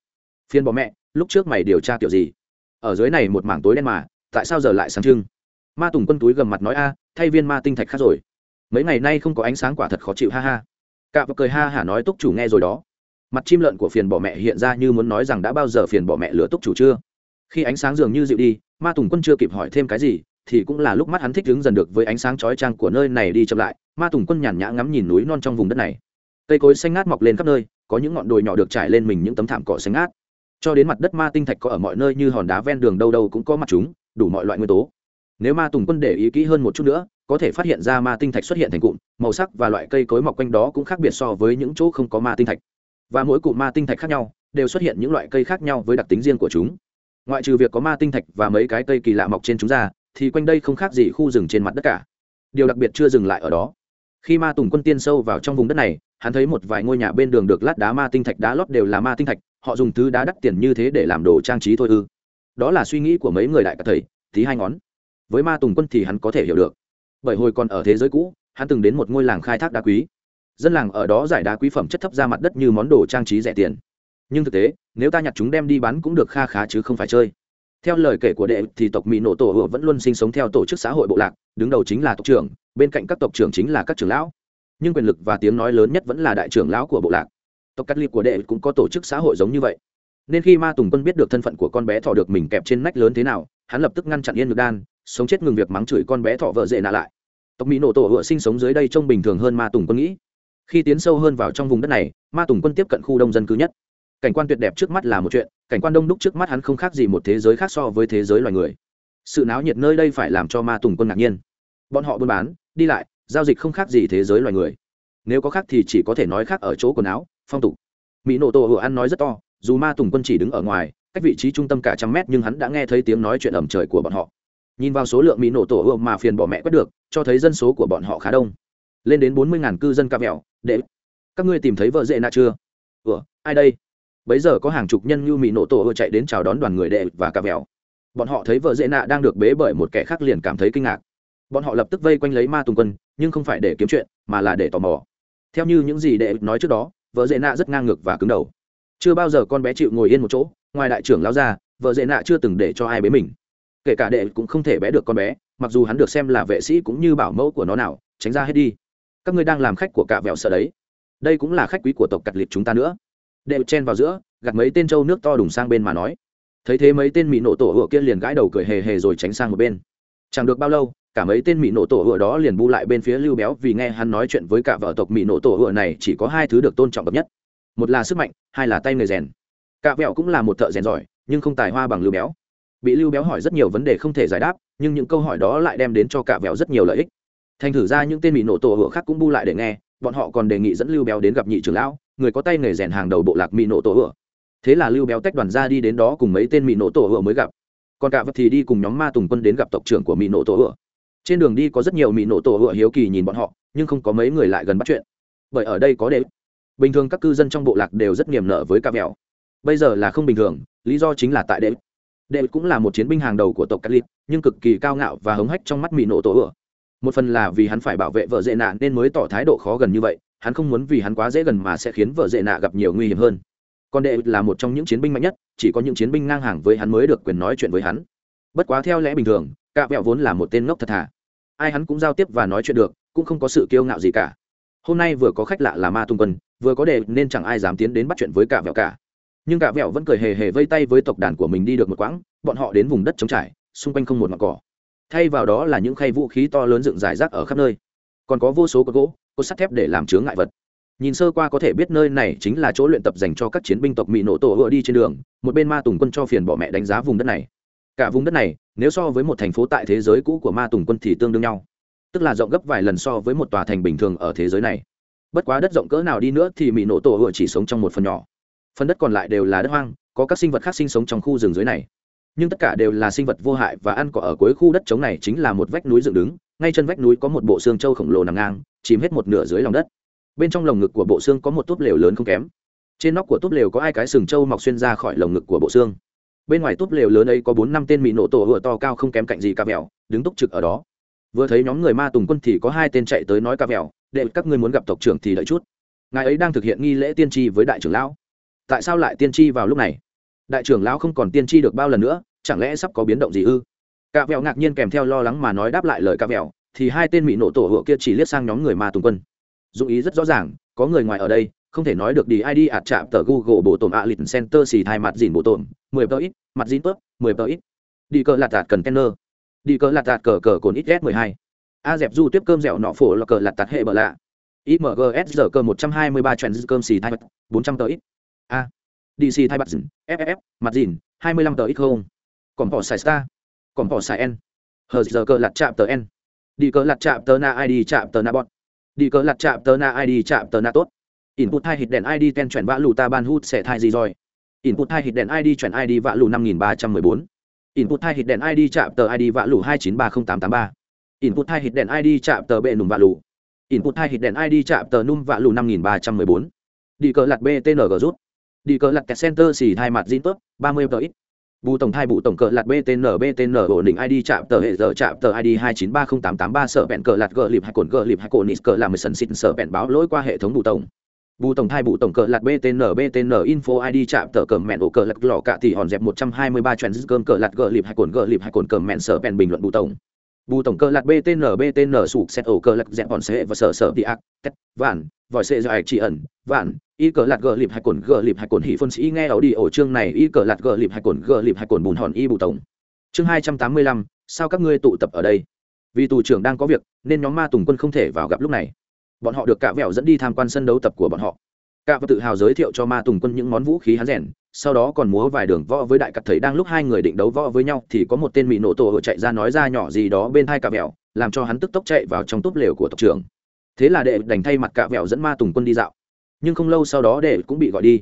Phiên bỏ mẹ, lúc trước mày điều tra kiểu gì? Ở dưới này một mảng tối đen mà, tại sao giờ lại sáng trưng? Ma tùng quân túi gầm mặt nói, a, thay viên ma tinh thạch khác rồi. Mấy ngày nay không có ánh sáng quả thật khó chịu, ha ha. Cạ và cười ha hả nói, túc chủ nghe rồi đó. Mặt chim lợn của phiền bỏ mẹ hiện ra như muốn nói rằng đã bao giờ phiền bỏ mẹ lửa túc chủ chưa? Khi ánh sáng dường như dịu đi, ma tùng quân chưa kịp hỏi thêm cái gì thì cũng là lúc mắt hắn thích ứng dần được với ánh sáng chói chang của nơi này đi chậm lại, ma tùng quân nhàn nhã ngắm nhìn núi non trong vùng đất này. Cây cối xanh ngát mọc lên khắp nơi, có những ngọn đồi nhỏ được trải lên mình những tấm thảm cỏ xanh ngát. Cho đến mặt đất ma tinh thạch có ở mọi nơi như hòn đá ven đường đâu đâu cũng có mặt chúng, đủ mọi loại nguyên tố. Nếu ma tùng quân để ý kỹ hơn một chút nữa, có thể phát hiện ra ma tinh thạch xuất hiện thành cụm, màu sắc và loại cây cối mọc quanh đó cũng khác biệt so với những chỗ không có ma tinh thạch. Và mỗi cụm ma tinh thạch khác nhau, đều xuất hiện những loại cây khác nhau với đặc tính riêng của chúng. Ngoại trừ việc có ma tinh thạch và mấy cái cây kỳ lạ mọc trên chúng ra thì quanh đây không khác gì khu rừng trên mặt đất cả. Điều đặc biệt chưa dừng lại ở đó. Khi ma tùng quân tiên sâu vào trong vùng đất này, hắn thấy một vài ngôi nhà bên đường được lát đá ma tinh thạch, đá lót đều là ma tinh thạch, họ dùng thứ đá đắt tiền như thế để làm đồ trang trí thôi ư. Đó là suy nghĩ của mấy người đại cả thầy tí hai ngón. Với ma tùng quân thì hắn có thể hiểu được. Bởi hồi còn ở thế giới cũ, hắn từng đến một ngôi làng khai thác đá quý. Dân làng ở đó giải đá quý phẩm chất thấp ra mặt đất như món đồ trang trí rẻ tiền. Nhưng thực tế, nếu ta nhặt chúng đem đi bán cũng được kha khá chứ không phải chơi theo lời kể của đệ thì tộc mỹ nổ tổ hựa vẫn luôn sinh sống theo tổ chức xã hội bộ lạc, đứng đầu chính là tộc trưởng, bên cạnh các tộc trưởng chính là các trưởng lão. Nhưng quyền lực và tiếng nói lớn nhất vẫn là đại trưởng lão của bộ lạc. Tộc cắt liệt của đệ cũng có tổ chức xã hội giống như vậy. Nên khi ma tùng quân biết được thân phận của con bé thọ được mình kẹp trên nách lớn thế nào, hắn lập tức ngăn chặn yên ngược đan, sống chết ngừng việc mắng chửi con bé thọ vợ dễ nạ lại. Tộc mỹ nổ tổ hựa sinh sống dưới đây trông bình thường hơn ma tùng quân nghĩ. Khi tiến sâu hơn vào trong vùng đất này, ma tùng quân tiếp cận khu đông dân cư nhất cảnh quan tuyệt đẹp trước mắt là một chuyện, cảnh quan đông đúc trước mắt hắn không khác gì một thế giới khác so với thế giới loài người. Sự náo nhiệt nơi đây phải làm cho ma tùng quân ngạc nhiên. Bọn họ buôn bán, đi lại, giao dịch không khác gì thế giới loài người. Nếu có khác thì chỉ có thể nói khác ở chỗ quần áo, phong tục. Mỹ nổ tổ hựa ăn nói rất to, dù ma tùng quân chỉ đứng ở ngoài, cách vị trí trung tâm cả trăm mét nhưng hắn đã nghe thấy tiếng nói chuyện ẩm trời của bọn họ. Nhìn vào số lượng mỹ nổ tổ hựa mà phiền bỏ mẹ quét được, cho thấy dân số của bọn họ khá đông. Lên đến bốn mươi cư dân ca mẹo để các ngươi tìm thấy vợ dễ nạ chưa? Ủa, ai đây? Bấy giờ có hàng chục nhân như mỹ nổ tổ ưa chạy đến chào đón đoàn người đệ và cà vẹo. Bọn họ thấy vợ dễ nạ đang được bế bởi một kẻ khác liền cảm thấy kinh ngạc. Bọn họ lập tức vây quanh lấy ma tùng quân, nhưng không phải để kiếm chuyện, mà là để tò mò. Theo như những gì đệ nói trước đó, vợ dễ nạ rất ngang ngược và cứng đầu. Chưa bao giờ con bé chịu ngồi yên một chỗ, ngoài đại trưởng lao ra, vợ dễ nạ chưa từng để cho ai bế mình. Kể cả đệ cũng không thể bé được con bé, mặc dù hắn được xem là vệ sĩ cũng như bảo mẫu của nó nào, tránh ra hết đi. Các ngươi đang làm khách của cả vẹo sợ đấy. Đây cũng là khách quý của tộc cặt liệt chúng ta nữa đều chen vào giữa, gạt mấy tên trâu nước to đùng sang bên mà nói. Thấy thế mấy tên mỹ nổ tổ hựa kia liền gãi đầu cười hề hề rồi tránh sang một bên. Chẳng được bao lâu, cả mấy tên mỹ nổ tổ hựa đó liền bu lại bên phía lưu béo vì nghe hắn nói chuyện với cả vợ tộc mỹ nổ tổ hựa này chỉ có hai thứ được tôn trọng bậc nhất. Một là sức mạnh, hai là tay người rèn. Cả vẹo cũng là một thợ rèn giỏi, nhưng không tài hoa bằng lưu béo. Bị lưu béo hỏi rất nhiều vấn đề không thể giải đáp, nhưng những câu hỏi đó lại đem đến cho cả vẹo rất nhiều lợi ích. Thành thử ra những tên mỹ nổ tổ hựa khác cũng bu lại để nghe, bọn họ còn đề nghị dẫn lưu béo đến gặp nhị trưởng lão người có tay nghề rèn hàng đầu bộ lạc mỹ nổ tổ ựa thế là lưu béo tách đoàn ra đi đến đó cùng mấy tên mỹ nổ tổ ựa mới gặp. Còn cả vật thì đi cùng nhóm ma tùng quân đến gặp tộc trưởng của mỹ nổ tổ ựa trên đường đi có rất nhiều mỹ nổ tổ ựa hiếu kỳ nhìn bọn họ, nhưng không có mấy người lại gần bắt chuyện. Bởi ở đây có đệ bình thường các cư dân trong bộ lạc đều rất niềm nợ với ca mèo bây giờ là không bình thường, lý do chính là tại đệ đệ cũng là một chiến binh hàng đầu của tộc catholic nhưng cực kỳ cao ngạo và hống hách trong mắt mỹ nổ tổ ựa một phần là vì hắn phải bảo vệ vợ dễ nạn nên mới tỏ thái độ khó gần như vậy hắn không muốn vì hắn quá dễ gần mà sẽ khiến vợ dễ nạ gặp nhiều nguy hiểm hơn. Còn đệ là một trong những chiến binh mạnh nhất, chỉ có những chiến binh ngang hàng với hắn mới được quyền nói chuyện với hắn. Bất quá theo lẽ bình thường, cạ vẹo vốn là một tên ngốc thật thà. Ai hắn cũng giao tiếp và nói chuyện được, cũng không có sự kiêu ngạo gì cả. Hôm nay vừa có khách lạ là ma tung quân, vừa có đệ nên chẳng ai dám tiến đến bắt chuyện với cạ vẹo cả. Nhưng cạ vẹo vẫn cười hề hề vây tay với tộc đàn của mình đi được một quãng, bọn họ đến vùng đất trống trải, xung quanh không một mặt cỏ. Thay vào đó là những khay vũ khí to lớn dựng rải rác ở khắp nơi. Còn có vô số cột gỗ cột sắt thép để làm chướng ngại vật. Nhìn sơ qua có thể biết nơi này chính là chỗ luyện tập dành cho các chiến binh tộc mỹ nổ tổ ựa đi trên đường, một bên ma tùng quân cho phiền bỏ mẹ đánh giá vùng đất này. Cả vùng đất này, nếu so với một thành phố tại thế giới cũ của ma tùng quân thì tương đương nhau, tức là rộng gấp vài lần so với một tòa thành bình thường ở thế giới này. Bất quá đất rộng cỡ nào đi nữa thì mỹ nổ tổ ựa chỉ sống trong một phần nhỏ. Phần đất còn lại đều là đất hoang, có các sinh vật khác sinh sống trong khu rừng dưới này. Nhưng tất cả đều là sinh vật vô hại và ăn cỏ ở cuối khu đất trống này chính là một vách núi dựng đứng ngay chân vách núi có một bộ xương trâu khổng lồ nằm ngang, chìm hết một nửa dưới lòng đất. Bên trong lồng ngực của bộ xương có một túp lều lớn không kém. Trên nóc của túp lều có hai cái sừng trâu mọc xuyên ra khỏi lồng ngực của bộ xương. Bên ngoài túp lều lớn ấy có bốn năm tên mỹ nổ tổ hựa to cao không kém cạnh gì ca mèo, đứng túc trực ở đó. Vừa thấy nhóm người ma tùng quân thì có hai tên chạy tới nói ca mèo để các ngươi muốn gặp tộc trưởng thì đợi chút. Ngài ấy đang thực hiện nghi lễ tiên tri với đại trưởng lão. Tại sao lại tiên tri vào lúc này? Đại trưởng lão không còn tiên tri được bao lần nữa, chẳng lẽ sắp có biến động gì ư? Cạ vẹo ngạc nhiên kèm theo lo lắng mà nói đáp lại lời cạ vẹo, thì hai tên mỹ nổ tổ hựa kia chỉ liếc sang nhóm người ma tùng quân. Dụng ý rất rõ ràng, có người ngoài ở đây, không thể nói được đi id ạt chạm tờ google bộ tổn a lịch center xì thai mặt dìn bộ tổn, mười tờ ít, mặt dìn tớp, mười tờ ít. Đi cờ lạt tạt cần đi cờ lạt tạt cờ cờ cồn ít s mười hai. A dẹp du tiếp cơm dẻo nọ phổ là cờ lạt tạt hệ bờ lạ. Imgs giờ cơ một trăm hai mươi ba trend cơm xì thai bốn trăm tờ ít. A. Dc thai mặt dìn ff mặt dìn hai mươi lăm tờ ít không? Còn bỏ xài star còn bỏ xài n hờ, giờ cờ lặt chạm tờ n đi cờ lặt chạm tờ na id chạm tờ na bọt đi cờ lặt chạm tờ na id chạm tờ na tốt. Input hai hit đèn id ten chuyển vã lù ta ban hút sẽ thai gì rồi? Input hai hit đèn id chuyển id vã lù năm nghìn ba trăm mười bốn. Input hai hit đèn id chạm tờ id vã lù hai chín ba không tám tám ba. Input hai hit đèn id chạm tờ bệ nùm vã lù. Input hai hit đèn id chạm tờ num vã lù năm nghìn ba trăm mười bốn. Đi cờ lặt btng rút. Đi cờ lặt kẹt center xì hai mặt zin tốt ba mươi tờ ít bù tổng thai bù tổng cờ lạt btn btn ổn định id chạm tờ hệ giờ chạm tờ id hai chín ba không tám tám ba sợ bẹn cờ lạt gờ lịp hai cồn gờ lịp hai cồn nít cờ làm mười sần xịt sợ bẹn báo lỗi qua hệ thống bù tổng. Bù tổng thai bù tổng cờ lạt btn btn info id chạm tờ cờ mẹn ổ cờ lạt lò cạ thì hòn dẹp một trăm hai mươi ba cơm cờ lạt gờ lịp hai cồn gờ lịp hai cồn cờ mẹn sợ bẹn bình luận bù tổng. Bù tổng cờ lạt btn btn sụp xét ổ cờ lạt dẹp hòn xe và sở sở đi ác, tét, vạn, vòi xe do chỉ ẩn, vạn y cờ lạt gờ lịp hai cồn, gờ lịp hai cồn hỉ phân sĩ nghe ảo đi ổ chương này. Y cờ lạt gờ lịp hai cồn, gờ lịp hai cồn bùn hòn y bù tổng. Chương hai trăm tám mươi lăm, sao các ngươi tụ tập ở đây? Vì tù trưởng đang có việc, nên nhóm ma tùng quân không thể vào gặp lúc này. Bọn họ được cạ vẹo dẫn đi tham quan sân đấu tập của bọn họ. Cạ vẹo tự hào giới thiệu cho ma tùng quân những món vũ khí hắn rèn, sau đó còn múa vài đường võ với đại cặp thầy đang lúc hai người định đấu võ với nhau thì có một tên mỹ nổ tổ ở chạy ra nói ra nhỏ gì đó bên hai cạ vẹo, làm cho hắn tức tốc chạy vào trong túp lều của tộc trưởng. Thế là đệ đành thay mặt cạ vẹo dẫn ma tùng quân đi dạo nhưng không lâu sau đó đệ cũng bị gọi đi.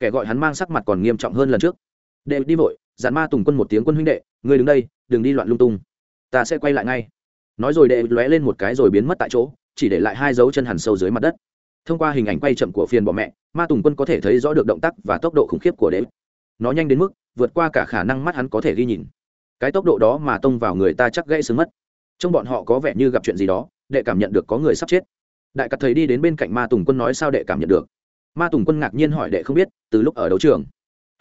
Kẻ gọi hắn mang sắc mặt còn nghiêm trọng hơn lần trước. Đệ đi vội, dặn ma tùng quân một tiếng quân huynh đệ, ngươi đứng đây, đừng đi loạn lung tung. Ta sẽ quay lại ngay. Nói rồi đệ lóe lên một cái rồi biến mất tại chỗ, chỉ để lại hai dấu chân hẳn sâu dưới mặt đất. Thông qua hình ảnh quay chậm của phiền bỏ mẹ, ma tùng quân có thể thấy rõ được động tác và tốc độ khủng khiếp của đệ. Nó nhanh đến mức vượt qua cả khả năng mắt hắn có thể ghi nhìn. Cái tốc độ đó mà tông vào người ta chắc gãy sướng mất. Trong bọn họ có vẻ như gặp chuyện gì đó, đệ cảm nhận được có người sắp chết đại cắt thầy đi đến bên cạnh ma tùng quân nói sao đệ cảm nhận được ma tùng quân ngạc nhiên hỏi đệ không biết từ lúc ở đấu trường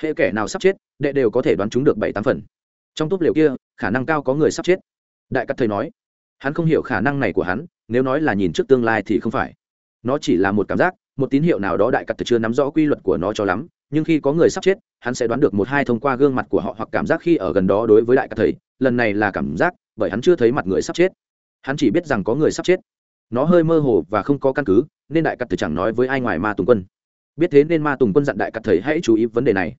hệ kẻ nào sắp chết đệ đều có thể đoán chúng được bảy tám phần trong túp liệu kia khả năng cao có người sắp chết đại cắt thầy nói hắn không hiểu khả năng này của hắn nếu nói là nhìn trước tương lai thì không phải nó chỉ là một cảm giác một tín hiệu nào đó đại cắt chưa nắm rõ quy luật của nó cho lắm nhưng khi có người sắp chết hắn sẽ đoán được một hai thông qua gương mặt của họ hoặc cảm giác khi ở gần đó đối với đại cắt thầy lần này là cảm giác bởi hắn chưa thấy mặt người sắp chết hắn chỉ biết rằng có người sắp chết nó hơi mơ hồ và không có căn cứ, nên đại cắt thầy chẳng nói với ai ngoài ma tùng quân. Biết thế nên ma tùng quân dặn đại cắt thầy hãy chú ý vấn đề này.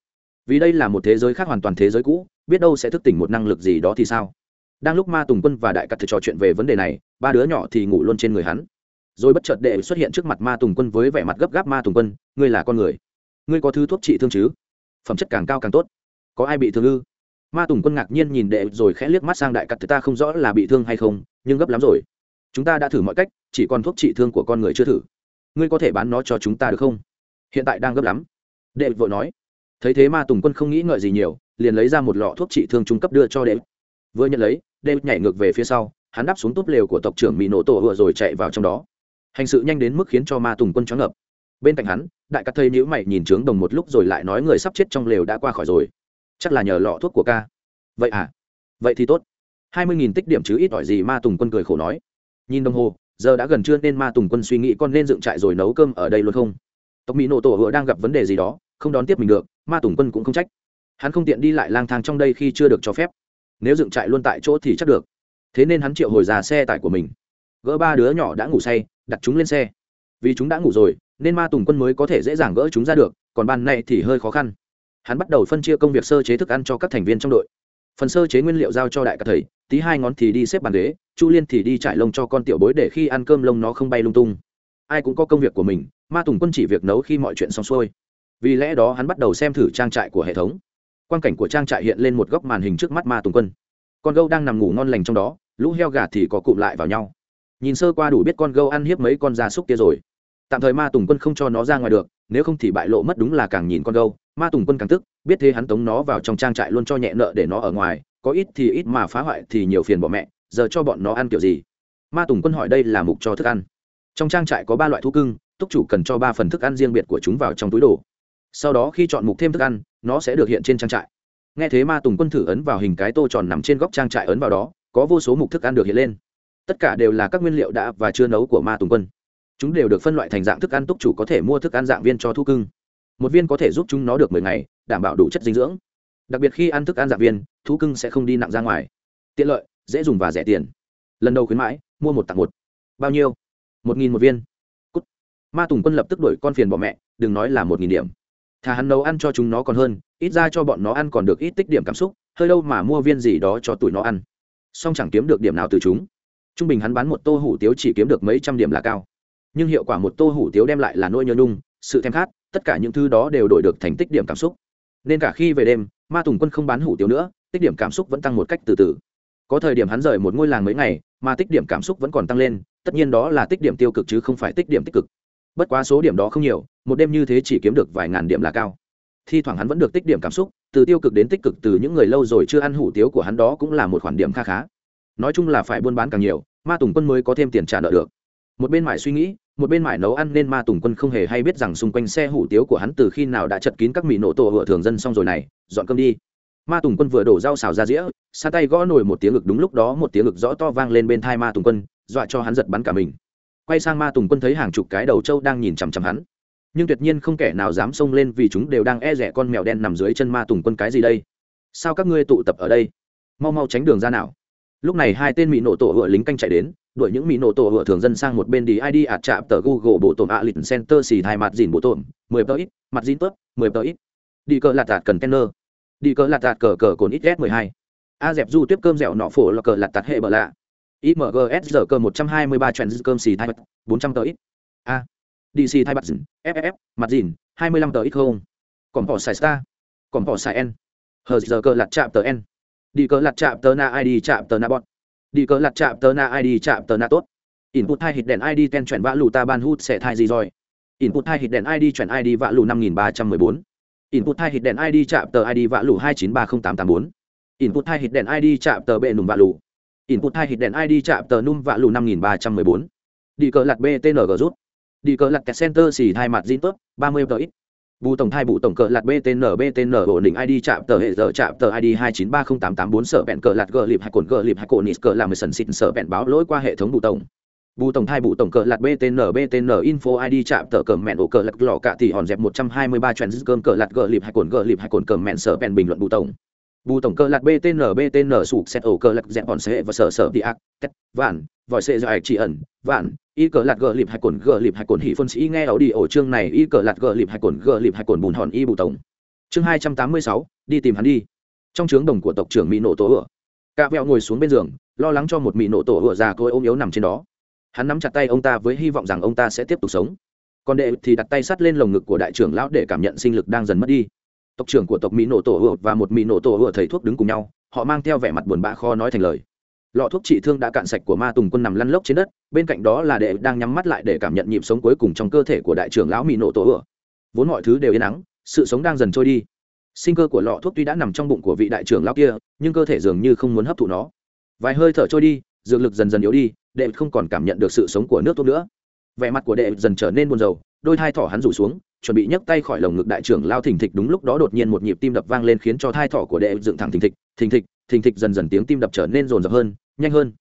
Vì đây là một thế giới khác hoàn toàn thế giới cũ, biết đâu sẽ thức tỉnh một năng lực gì đó thì sao? Đang lúc ma tùng quân và đại cắt thầy trò chuyện về vấn đề này, ba đứa nhỏ thì ngủ luôn trên người hắn. Rồi bất chợt đệ xuất hiện trước mặt ma tùng quân với vẻ mặt gấp gáp, ma tùng quân, ngươi là con người. Ngươi có thứ thuốc trị thương chứ? Phẩm chất càng cao càng tốt. Có ai bị thương ư? Ma tùng quân ngạc nhiên nhìn đệ rồi khẽ liếc mắt sang đại cắt ta không rõ là bị thương hay không, nhưng gấp lắm rồi. Chúng ta đã thử mọi cách chỉ còn thuốc trị thương của con người chưa thử. Ngươi có thể bán nó cho chúng ta được không? Hiện tại đang gấp lắm. Đệ vội nói. Thấy thế ma tùng quân không nghĩ ngợi gì nhiều, liền lấy ra một lọ thuốc trị thương trung cấp đưa cho đệ. Vừa nhận lấy, đệ nhảy ngược về phía sau, hắn đáp xuống túp lều của tộc trưởng mỹ nổ tổ vừa rồi chạy vào trong đó. Hành sự nhanh đến mức khiến cho ma tùng quân choáng ngập. bên cạnh hắn, đại cắt thầy nhữ mày nhìn trướng đồng một lúc rồi lại nói người sắp chết trong lều đã qua khỏi rồi. Chắc là nhờ lọ thuốc của ca. Vậy à? Vậy thì tốt. Hai mươi nghìn tích điểm chứ ít ỏi gì ma tùng quân cười khổ nói. Nhìn đồng hồ giờ đã gần trưa nên ma tùng quân suy nghĩ con nên dựng trại rồi nấu cơm ở đây luôn không? Tộc mỹ nổ tổ hựa đang gặp vấn đề gì đó, không đón tiếp mình được, ma tùng quân cũng không trách. Hắn không tiện đi lại lang thang trong đây khi chưa được cho phép. Nếu dựng trại luôn tại chỗ thì chắc được. Thế nên hắn triệu hồi ra xe tải của mình. Gỡ ba đứa nhỏ đã ngủ say, đặt chúng lên xe. Vì chúng đã ngủ rồi, nên ma tùng quân mới có thể dễ dàng gỡ chúng ra được, còn ban này thì hơi khó khăn. Hắn bắt đầu phân chia công việc sơ chế thức ăn cho các thành viên trong đội. Phần sơ chế nguyên liệu giao cho đại các thầy tí hai ngón thì đi xếp bàn ghế, chu liên thì đi trải lông cho con tiểu bối để khi ăn cơm lông nó không bay lung tung. Ai cũng có công việc của mình, ma tùng quân chỉ việc nấu khi mọi chuyện xong xuôi. Vì lẽ đó hắn bắt đầu xem thử trang trại của hệ thống. Quan cảnh của trang trại hiện lên một góc màn hình trước mắt ma tùng quân. Con gâu đang nằm ngủ ngon lành trong đó, lũ heo gà thì có cụm lại vào nhau. Nhìn sơ qua đủ biết con gâu ăn hiếp mấy con gia súc kia rồi. Tạm thời ma tùng quân không cho nó ra ngoài được, nếu không thì bại lộ mất đúng là càng nhìn con gâu. Ma tùng quân càng tức, biết thế hắn tống nó vào trong trang trại luôn cho nhẹ nợ để nó ở ngoài có ít thì ít mà phá hoại thì nhiều phiền bỏ mẹ, giờ cho bọn nó ăn kiểu gì? Ma tùng quân hỏi đây là mục cho thức ăn. Trong trang trại có ba loại thú cưng, túc chủ cần cho ba phần thức ăn riêng biệt của chúng vào trong túi đồ. Sau đó khi chọn mục thêm thức ăn, nó sẽ được hiện trên trang trại. Nghe thế ma tùng quân thử ấn vào hình cái tô tròn nằm trên góc trang trại ấn vào đó, có vô số mục thức ăn được hiện lên. Tất cả đều là các nguyên liệu đã và chưa nấu của ma tùng quân. Chúng đều được phân loại thành dạng thức ăn túc chủ có thể mua thức ăn dạng viên cho thu cưng. Một viên có thể giúp chúng nó được mười ngày, đảm bảo đủ chất dinh dưỡng đặc biệt khi ăn thức ăn dạng viên, thú cưng sẽ không đi nặng ra ngoài. Tiện lợi, dễ dùng và rẻ tiền. Lần đầu khuyến mãi, mua một tặng một. Bao nhiêu? Một nghìn một viên. Cút. ma tùng quân lập tức đổi con phiền bỏ mẹ, đừng nói là một nghìn điểm. Thà hắn nấu ăn cho chúng nó còn hơn, ít ra cho bọn nó ăn còn được ít tích điểm cảm xúc, hơi đâu mà mua viên gì đó cho tụi nó ăn. Song chẳng kiếm được điểm nào từ chúng. Trung bình hắn bán một tô hủ tiếu chỉ kiếm được mấy trăm điểm là cao. Nhưng hiệu quả một tô hủ tiếu đem lại là nỗi nhớ nhung, sự thèm khát, tất cả những thứ đó đều đổi được thành tích điểm cảm xúc. Nên cả khi về đêm ma tùng quân không bán hủ tiếu nữa, tích điểm cảm xúc vẫn tăng một cách từ từ. Có thời điểm hắn rời một ngôi làng mấy ngày, mà tích điểm cảm xúc vẫn còn tăng lên, tất nhiên đó là tích điểm tiêu cực chứ không phải tích điểm tích cực. Bất quá số điểm đó không nhiều, một đêm như thế chỉ kiếm được vài ngàn điểm là cao. Thi thoảng hắn vẫn được tích điểm cảm xúc, từ tiêu cực đến tích cực từ những người lâu rồi chưa ăn hủ tiếu của hắn đó cũng là một khoản điểm kha khá. Nói chung là phải buôn bán càng nhiều, ma tùng quân mới có thêm tiền trả nợ được. Một bên mải suy nghĩ một bên mải nấu ăn nên ma tùng quân không hề hay biết rằng xung quanh xe hủ tiếu của hắn từ khi nào đã chật kín các mì nổ tổ hựa thường dân xong rồi này, dọn cơm đi. Ma tùng quân vừa đổ rau xào ra dĩa xa tay gõ nổi một tiếng ngực đúng lúc đó một tiếng ngực rõ to vang lên bên thai ma tùng quân, dọa cho hắn giật bắn cả mình. Quay sang ma tùng quân thấy hàng chục cái đầu trâu đang nhìn chằm chằm hắn. Nhưng tuyệt nhiên không kẻ nào dám xông lên vì chúng đều đang e rẻ con mèo đen nằm dưới chân ma tùng quân cái gì đây? Sao các ngươi tụ tập ở đây? Mau mau tránh đường ra nào lúc này hai tên mỹ nổ tổ hựa lính canh chạy đến, đuổi những mỹ nổ tổ hựa thường dân sang một bên đi id ạt chạm tờ google bộ tổn ạ lịch center xì thai mặt dìn bộ tổn, mười tờ ít, mặt dìn tớp, mười tờ ít. Đi cờ lạt tạt cần kenner. Đi cờ lạt tạt cờ cờ cồn ít s mười hai. A dẹp du tiếp cơm dẻo nọ phổ là cờ lạt tạt hệ bờ lạ. Imgs giờ cơ một trăm hai mươi ba chuyện cơm xì thai mặt, bốn trăm tờ ít. A. Dc thai mặt dìn ff mặt dìn, hai mươi lăm tờ ít không. Còn bỏ xài star. Còn bỏ xài n. Hờ giờ cơ lạt chạm tờ n đi cờ lặt chạm tờ na id chạm tờ na bọt. đi cờ lặt chạm tờ na id chạm tờ na tốt. Input hai hít đèn id ten chuyển vã lù ta ban hút sẽ thai gì rồi? Input hai hít đèn id chuyển id vã lù năm nghìn ba trăm mười bốn. Input hai hít đèn id chạm tờ id vã lù hai chín ba không tám tám bốn. Input hai hít đèn id chạm tờ bệ nùm vã lù. Input hai hít đèn id chạm tờ num vã lù năm nghìn ba trăm mười bốn. Đi cờ lặt btng rút. Đi cờ lặt kẹt center xì hai mặt zin tốt ba mươi tờ ít bù tổng thai bù tổng cờ lạt btn btn ổn định id chạm tờ hệ giờ chạm tờ id hai chín ba không tám tám bốn sở bẹn cờ lạt gờ lịp hai cồn gờ lịp hai cồn nít cờ làm sần xịn sở bẹn báo lỗi qua hệ thống bù tổng. Bù tổng thai bù tổng cờ lạt btn btn info id chạm tờ cờ mẹn ổ cờ lạt lò cả thì hòn dẹp một trăm hai mươi ba cơm cờ lạt gờ lịp hai cồn gờ lịp hai cồn cờ mẹn sở bẹn bình luận bù tổng bù tổng cơ lạc btn btn sụp xét ổ cơ lạc dẹp bọn xe và sở sở đi ác tét, vạn, vòi xe dài chỉ ẩn, vạn. Y cờ lạc gờ lịp hai cồn gờ lịp hai cồn hỉ phân sĩ nghe ảo đi ổ chương này, y cờ lạc gờ lịp hai cồn gờ lịp hai cồn bùn hòn y bù tổng. Chương hai trăm tám mươi sáu, đi tìm hắn đi. Trong trướng đồng của tộc trưởng mỹ nổ tổ ựa. Cạ vẹo ngồi xuống bên giường, lo lắng cho một mỹ nổ tổ ựa già côi ôm yếu nằm trên đó. Hắn nắm chặt tay ông ta với hy vọng rằng ông ta sẽ tiếp tục sống. Còn đệ thì đặt tay sắt lên lồng ngực của đại trưởng lão để cảm nhận sinh lực đang dần mất đi tộc trưởng của tộc mỹ nổ tổ ựa và một mỹ nổ tổ ựa thầy thuốc đứng cùng nhau, họ mang theo vẻ mặt buồn bã kho nói thành lời. Lọ thuốc trị thương đã cạn sạch của ma tùng quân nằm lăn lốc trên đất, bên cạnh đó là đệ đang nhắm mắt lại để cảm nhận nhịp sống cuối cùng trong cơ thể của đại trưởng lão mỹ nổ tổ ựa vốn mọi thứ đều yên ắng, sự sống đang dần trôi đi. Sinh cơ của lọ thuốc tuy đã nằm trong bụng của vị đại trưởng lão kia, nhưng cơ thể dường như không muốn hấp thụ nó. Vài hơi thở trôi đi, dược lực dần dần yếu đi, đệ không còn cảm nhận được sự sống của nước thuốc nữa. Vẻ mặt của đệ dần trở nên buồn rầu, đôi thai thỏ hắn rủ xuống chuẩn bị nhấc tay khỏi lồng ngực đại trưởng lao thình thịch đúng lúc đó đột nhiên một nhịp tim đập vang lên khiến cho thai thỏ của đệ dựng thẳng thình thịch thình thịch thình thịch dần dần tiếng tim đập trở nên rồn rập hơn, nhanh hơn.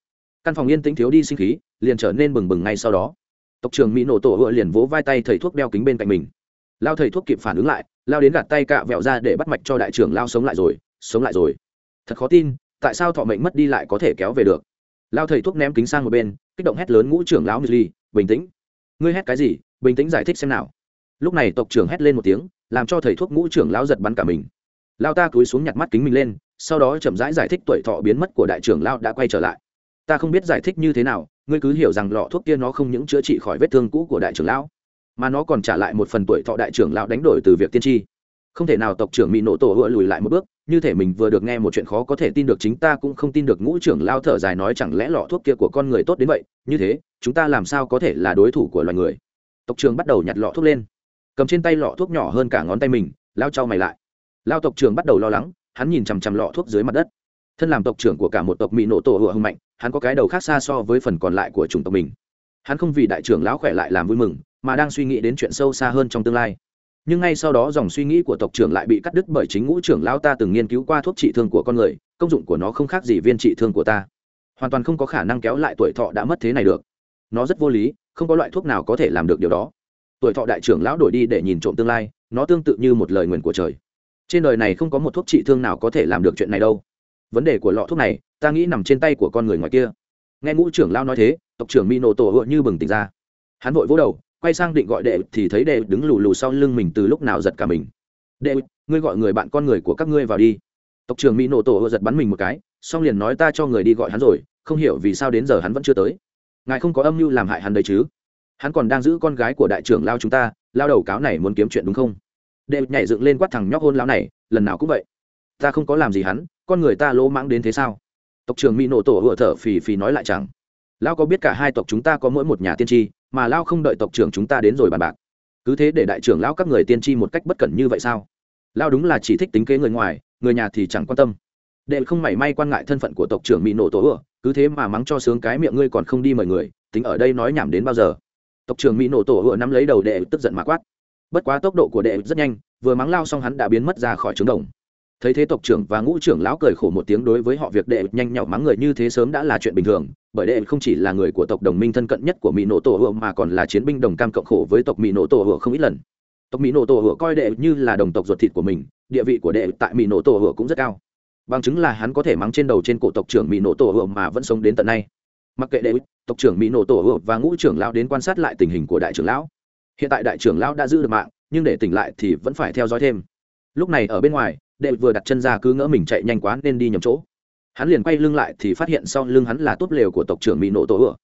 Căn phòng yên tĩnh thiếu đi sinh khí, liền trở nên bừng bừng ngay sau đó. Tộc trưởng mỹ nổ tổ hựa liền vỗ vai tay thầy thuốc đeo kính bên cạnh mình. Lao thầy thuốc kịp phản ứng lại, lao đến gạt tay cạ vẹo ra để bắt mạch cho đại trưởng lao sống lại rồi, sống lại rồi. Thật khó tin, tại sao thọ mệnh mất đi lại có thể kéo về được? Lao thầy thuốc ném kính sang một bên, kích động hét lớn ngũ trưởng lão ly, bình tĩnh. Ngươi hét cái gì? Bình tĩnh giải thích xem nào lúc này tộc trưởng hét lên một tiếng làm cho thầy thuốc ngũ trưởng lão giật bắn cả mình. Lao ta cúi xuống nhặt mắt kính mình lên sau đó chậm rãi giải, giải thích tuổi thọ biến mất của đại trưởng lao đã quay trở lại. Ta không biết giải thích như thế nào ngươi cứ hiểu rằng lọ thuốc kia nó không những chữa trị khỏi vết thương cũ của đại trưởng lão mà nó còn trả lại một phần tuổi thọ đại trưởng lão đánh đổi từ việc tiên tri. Không thể nào tộc trưởng mỹ nổ tổ hựa lùi lại một bước như thể mình vừa được nghe một chuyện khó có thể tin được chính ta cũng không tin được ngũ trưởng lao thở dài nói chẳng lẽ lọ thuốc kia của con người tốt đến vậy? Như thế chúng ta làm sao có thể là đối thủ của loài người? Tộc trưởng bắt đầu nhặt lọ thuốc lên cầm trên tay lọ thuốc nhỏ hơn cả ngón tay mình, lao trao mày lại. Lao tộc trưởng bắt đầu lo lắng, hắn nhìn chằm chằm lọ thuốc dưới mặt đất. Thân làm tộc trưởng của cả một tộc mỹ nổ tổ hựa hưng mạnh, hắn có cái đầu khác xa so với phần còn lại của chủng tộc mình. Hắn không vì đại trưởng lão khỏe lại làm vui mừng, mà đang suy nghĩ đến chuyện sâu xa hơn trong tương lai. Nhưng ngay sau đó dòng suy nghĩ của tộc trưởng lại bị cắt đứt bởi chính ngũ trưởng lão ta từng nghiên cứu qua thuốc trị thương của con người, công dụng của nó không khác gì viên trị thương của ta. Hoàn toàn không có khả năng kéo lại tuổi thọ đã mất thế này được. Nó rất vô lý, không có loại thuốc nào có thể làm được điều đó tuổi thọ đại trưởng lão đổi đi để nhìn trộm tương lai, nó tương tự như một lời nguyền của trời. Trên đời này không có một thuốc trị thương nào có thể làm được chuyện này đâu. Vấn đề của lọ thuốc này, ta nghĩ nằm trên tay của con người ngoài kia. Nghe ngũ trưởng lão nói thế, tộc trưởng mi nổ tổ hựa như bừng tỉnh ra. Hắn vội vỗ đầu, quay sang định gọi đệ thì thấy đệ đứng lù lù sau lưng mình từ lúc nào giật cả mình. Đệ, ngươi gọi người bạn con người của các ngươi vào đi. Tộc trưởng mỹ nổ tổ hựa giật bắn mình một cái, xong liền nói ta cho người đi gọi hắn rồi, không hiểu vì sao đến giờ hắn vẫn chưa tới. Ngài không có âm mưu làm hại hắn đấy chứ? Hắn còn đang giữ con gái của đại trưởng lao chúng ta, lao đầu cáo này muốn kiếm chuyện đúng không? Đệ nhảy dựng lên quát thằng nhóc hôn lao này, lần nào cũng vậy. Ta không có làm gì hắn, con người ta lỗ mãng đến thế sao? Tộc trưởng mỹ nổ tổ hựa thở phì phì nói lại chẳng. Lao có biết cả hai tộc chúng ta có mỗi một nhà tiên tri, mà lao không đợi tộc trưởng chúng ta đến rồi bàn bạc. Cứ thế để đại trưởng lao các người tiên tri một cách bất cẩn như vậy sao? Lao đúng là chỉ thích tính kế người ngoài, người nhà thì chẳng quan tâm. Đệ không mảy may quan ngại thân phận của tộc trưởng mỹ nổ tổ ựa cứ thế mà mắng cho sướng cái miệng ngươi còn không đi mời người, tính ở đây nói nhảm đến bao giờ? Tộc trưởng mỹ nổ tổ hựa nắm lấy đầu đệ tức giận mà quát. Bất quá tốc độ của đệ rất nhanh, vừa mắng lao xong hắn đã biến mất ra khỏi trứng đồng. Thấy thế tộc trưởng và ngũ trưởng lão cười khổ một tiếng đối với họ việc đệ nhanh nhậu mắng người như thế sớm đã là chuyện bình thường, bởi đệ không chỉ là người của tộc đồng minh thân cận nhất của mỹ nổ tổ hựa mà còn là chiến binh đồng cam cộng khổ với tộc mỹ nổ tổ hựa không ít lần. Tộc mỹ nổ tổ hựa coi đệ như là đồng tộc ruột thịt của mình, địa vị của đệ tại mỹ nổ tổ hựa cũng rất cao. Bằng chứng là hắn có thể mắng trên đầu trên cổ tộc trưởng mỹ nổ tổ hựa mà vẫn sống đến tận nay mặc kệ đệ tộc trưởng mỹ nổ tổ hựa và ngũ trưởng lão đến quan sát lại tình hình của đại trưởng lão. Hiện tại đại trưởng lão đã giữ được mạng, nhưng để tỉnh lại thì vẫn phải theo dõi thêm. Lúc này ở bên ngoài, đệ vừa đặt chân ra cứ ngỡ mình chạy nhanh quá nên đi nhầm chỗ. Hắn liền quay lưng lại thì phát hiện sau lưng hắn là tốt lều của tộc trưởng mỹ nổ tổ ửa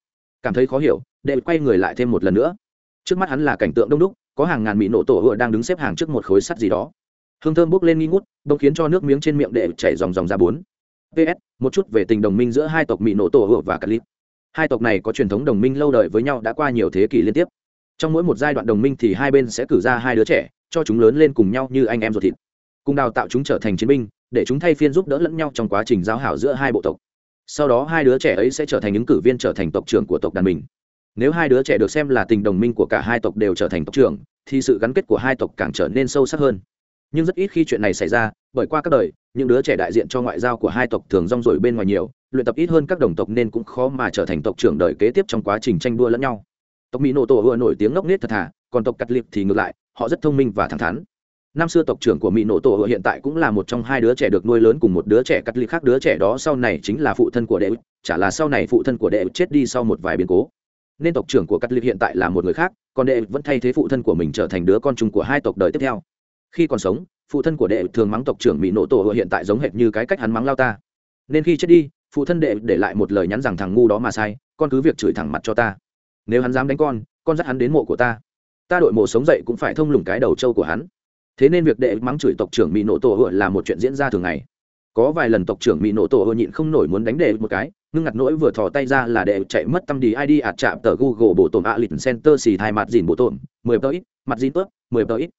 cảm thấy khó hiểu, đệ quay người lại thêm một lần nữa. Trước mắt hắn là cảnh tượng đông đúc, có hàng ngàn mỹ nổ tổ ửa đang đứng xếp hàng trước một khối sắt gì đó. Hương thơm bốc lên nghi ngút đông khiến cho nước miếng trên miệng đệ chảy dòng dòng ra bốn. Ps một chút về tình đồng minh giữa hai tộc mỹ nổ tổ ửa và cali hai tộc này có truyền thống đồng minh lâu đời với nhau đã qua nhiều thế kỷ liên tiếp. Trong mỗi một giai đoạn đồng minh thì hai bên sẽ cử ra hai đứa trẻ, cho chúng lớn lên cùng nhau như anh em ruột thịt. Cùng đào tạo chúng trở thành chiến binh, để chúng thay phiên giúp đỡ lẫn nhau trong quá trình giao hảo giữa hai bộ tộc. Sau đó hai đứa trẻ ấy sẽ trở thành những cử viên trở thành tộc trưởng của tộc đàn mình. Nếu hai đứa trẻ được xem là tình đồng minh của cả hai tộc đều trở thành tộc trưởng, thì sự gắn kết của hai tộc càng trở nên sâu sắc hơn. Nhưng rất ít khi chuyện này xảy ra bởi qua các đời, những đứa trẻ đại diện cho ngoại giao của hai tộc thường rong rổi bên ngoài nhiều, luyện tập ít hơn các đồng tộc nên cũng khó mà trở thành tộc trưởng đời kế tiếp trong quá trình tranh đua lẫn nhau. Tộc mỹ nổ tổ vừa nổi tiếng ngốc nghếch thật thà, còn tộc cắt liệp thì ngược lại, họ rất thông minh và thẳng thắn. Năm xưa tộc trưởng của mỹ nổ tổ vừa hiện tại cũng là một trong hai đứa trẻ được nuôi lớn cùng một đứa trẻ cắt liệp khác đứa trẻ đó sau này chính là phụ thân của đệ chả là sau này phụ thân của đệ chết đi sau một vài biến cố. Nên tộc trưởng của cắt liệp hiện tại là một người khác, còn đệ vẫn thay thế phụ thân của mình trở thành đứa con chung của hai tộc đời tiếp theo. Khi còn sống phụ thân của đệ thường mắng tộc trưởng mỹ nổ tổ ưa hiện tại giống hệt như cái cách hắn mắng lao ta. Nên khi chết đi, phụ thân đệ để lại một lời nhắn rằng thằng ngu đó mà sai, con cứ việc chửi thẳng mặt cho ta. Nếu hắn dám đánh con con dắt hắn đến mộ của ta. Ta đội mộ sống dậy cũng phải thông lùng cái đầu trâu của hắn. Thế nên việc đệ mắng chửi tộc trưởng mỹ nổ tổ hội là một chuyện diễn ra thường ngày. Có vài lần tộc trưởng mỹ nổ tổ hội nhịn không nổi muốn đánh đệ một cái, ngưng ngặt nỗi vừa thò tay ra là đệ chạy mất tâm đi id ạt chạm tờ google bộ tổn a lịch center xì thai mặt dìn bộ tổn, mười tờ ít, mặt dìn tớp, mười tờ ít.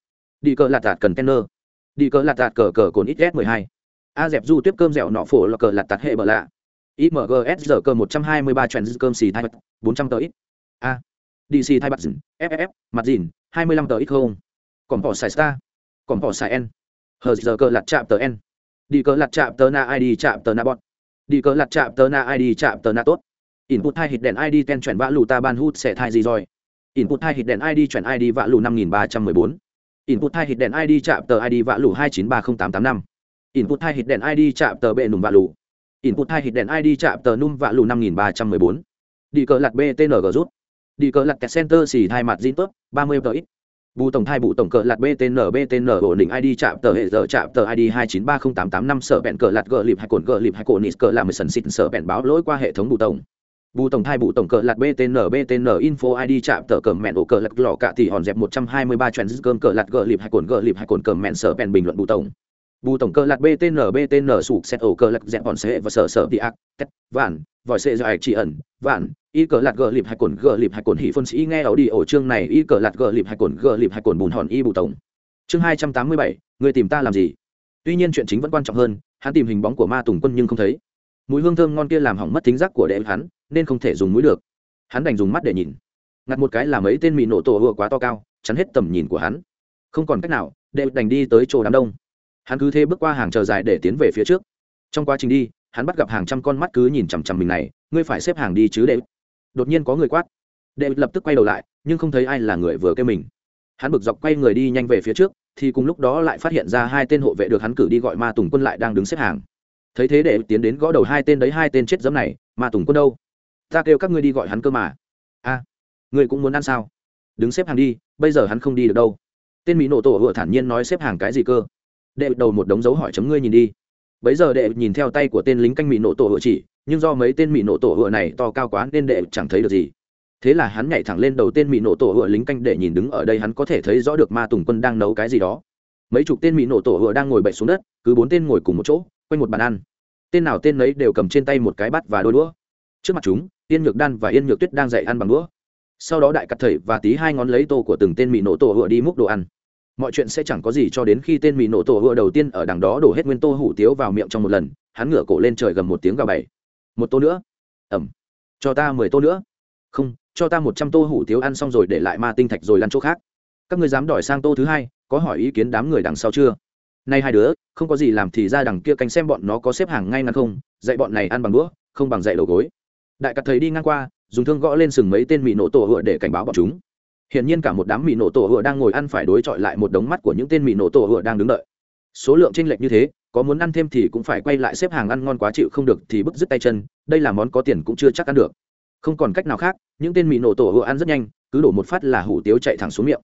Đi cờ lạt tạt cần tenner đi cờ lạt tạt cờ cờ cồn ít s mười hai. A dẹp du tiếp cơm dẻo nọ phổ là cờ lạt tạt hệ bờ lạ. Imgs giờ cơ một trăm hai mươi ba trend cơm xì thai bật, bốn trăm tờ ít. A. Dc thai bật dìn ff mặt dìn, hai mươi lăm tờ ít không. Còn bỏ xài star. Còn bỏ xài n. Hờ giờ cơ lạt chạm tờ n. Đi cờ lạt chạm tờ na id chạm tờ na bọn đi cờ lạt chạm tờ na id chạm tờ na tốt. Input hai hít đèn id ten chuyển vã lù ta ban hút sẽ thai gì rồi? Input hai hít đèn id chuyển id vã lù năm nghìn ba trăm mười bốn input hai hit đèn id chạm tờ id vạ lù hai chín ba không tám tám năm. Input hai hit đèn id chạm tờ bệ nùm vạ lù. Input hai hit đèn id chạm tờ nùm vạ lù năm nghìn ba trăm mười bốn. Đi cờ lặt btng rút. Đi cờ lặt kẹt center xì hai mặt zin tốt ba mươi tờ ít. Bù tổng thai bù tổng cờ lặt btn btn ổn định id chạm tờ hệ giờ chạm tờ id hai chín ba không tám tám năm. Sở bẹn cờ lặt gờ lịp hay cồn gờ lịp hay cồn nít cờ làm sần xịt. Sở bẹn báo lỗi qua hệ thống bù tổng bù tổng thai bù tổng cờ lạt btn btn info id chạm tờ cờ mẹn ổ cờ lặt lò cạ thì hòn dẹp một trăm hai mươi ba trend cơm cờ lạt gờ lịp hai cồn gờ lịp hai cồn cờ mẹn sở bèn bình luận bù tổng. Bù tổng cờ lạt btn btn sụp xét ổ cờ lạt dẹp hòn xe và sở sở đi ác, tét, vạn, vòi xe dài chỉ ẩn, vạn, y cờ lạt gờ lịp hai cồn gờ lịp hai cồn hỉ phân sĩ nghe ảo đi ổ chương này, y cờ lạt gờ lịp hai cồn gờ lịp hai cồn bùn hòn y bù tổng. Chương hai trăm tám mươi bảy, người tìm ta làm gì? Tuy nhiên chuyện chính vẫn quan trọng hơn, hắn tìm hình bóng của ma tùng quân nhưng không thấy. Mùi hương thơm ngon kia làm hỏng mất thính giác của đệ hắn nên không thể dùng mũi được. Hắn đành dùng mắt để nhìn. Ngặt một cái là mấy tên mì nổ tổ vừa quá to cao, chắn hết tầm nhìn của hắn. Không còn cách nào, đệ đành đi tới chỗ đám đông. Hắn cứ thế bước qua hàng chờ dài để tiến về phía trước. Trong quá trình đi, hắn bắt gặp hàng trăm con mắt cứ nhìn chằm chằm mình này, ngươi phải xếp hàng đi chứ đệ. Đột nhiên có người quát. Đệ lập tức quay đầu lại, nhưng không thấy ai là người vừa kêu mình. Hắn bực dọc quay người đi nhanh về phía trước, thì cùng lúc đó lại phát hiện ra hai tên hộ vệ được hắn cử đi gọi ma tùng quân lại đang đứng xếp hàng. Thấy thế đệ tiến đến gõ đầu hai tên đấy, hai tên chết dẫm này, ma tùng quân đâu? Ta kêu các ngươi đi gọi hắn cơ mà. A à, ngươi cũng muốn ăn sao? Đứng xếp hàng đi bây giờ hắn không đi được đâu. Tên mỹ nổ tổ vừa thản nhiên nói xếp hàng cái gì cơ? Đệ đầu một đống dấu hỏi chấm ngươi nhìn đi. Bấy giờ đệ nhìn theo tay của tên lính canh mỹ nổ tổ vừa chỉ nhưng do mấy tên mỹ nổ tổ vừa này to cao quá nên đệ chẳng thấy được gì. Thế là hắn nhảy thẳng lên đầu tên mỹ nổ tổ vừa lính canh để nhìn đứng ở đây hắn có thể thấy rõ được ma tùng quân đang nấu cái gì đó. Mấy chục tên mỹ nổ tổ vừa đang ngồi bậy xuống đất cứ bốn tên ngồi cùng một chỗ quanh một bàn ăn. Tên nào tên nấy đều cầm trên tay một cái bát và đôi đũa. Trước mặt chúng yên nhược đan và yên nhược tuyết đang dạy ăn bằng đũa. Sau đó đại cắt thầy và tí hai ngón lấy tô của từng tên mỹ nổ tổ hựa đi múc đồ ăn. Mọi chuyện sẽ chẳng có gì cho đến khi tên mì nổ tổ hựa đầu tiên ở đằng đó đổ hết nguyên tô hủ tiếu vào miệng trong một lần, hắn ngửa cổ lên trời gầm một tiếng gào bảy một tô nữa. Ẩm. Cho ta mười tô nữa. Không, cho ta một trăm tô hủ tiếu ăn xong rồi để lại ma tinh thạch rồi lăn chỗ khác. Các ngươi dám đòi sang tô thứ hai, có hỏi ý kiến đám người đằng sau chưa? Nay hai đứa, không có gì làm thì ra đằng kia canh xem bọn nó có xếp hàng ngay ngắn không, dạy bọn này ăn bằng đũa, không bằng dạy đầu gối đại cắt thấy đi ngang qua dùng thương gõ lên sừng mấy tên mỹ nổ tổ hựa để cảnh báo bọn chúng Hiển nhiên cả một đám mỹ nổ tổ hựa đang ngồi ăn phải đối chọi lại một đống mắt của những tên mỹ nổ tổ hựa đang đứng đợi. Số lượng chênh lệch như thế, có muốn ăn thêm thì cũng phải quay lại xếp hàng ăn ngon quá chịu không được thì bức dứt tay chân, đây là món có tiền cũng chưa chắc ăn được. Không còn cách nào khác, những tên mỹ nổ tổ hựa ăn rất nhanh, cứ đổ một phát là hủ tiếu chạy thẳng xuống miệng.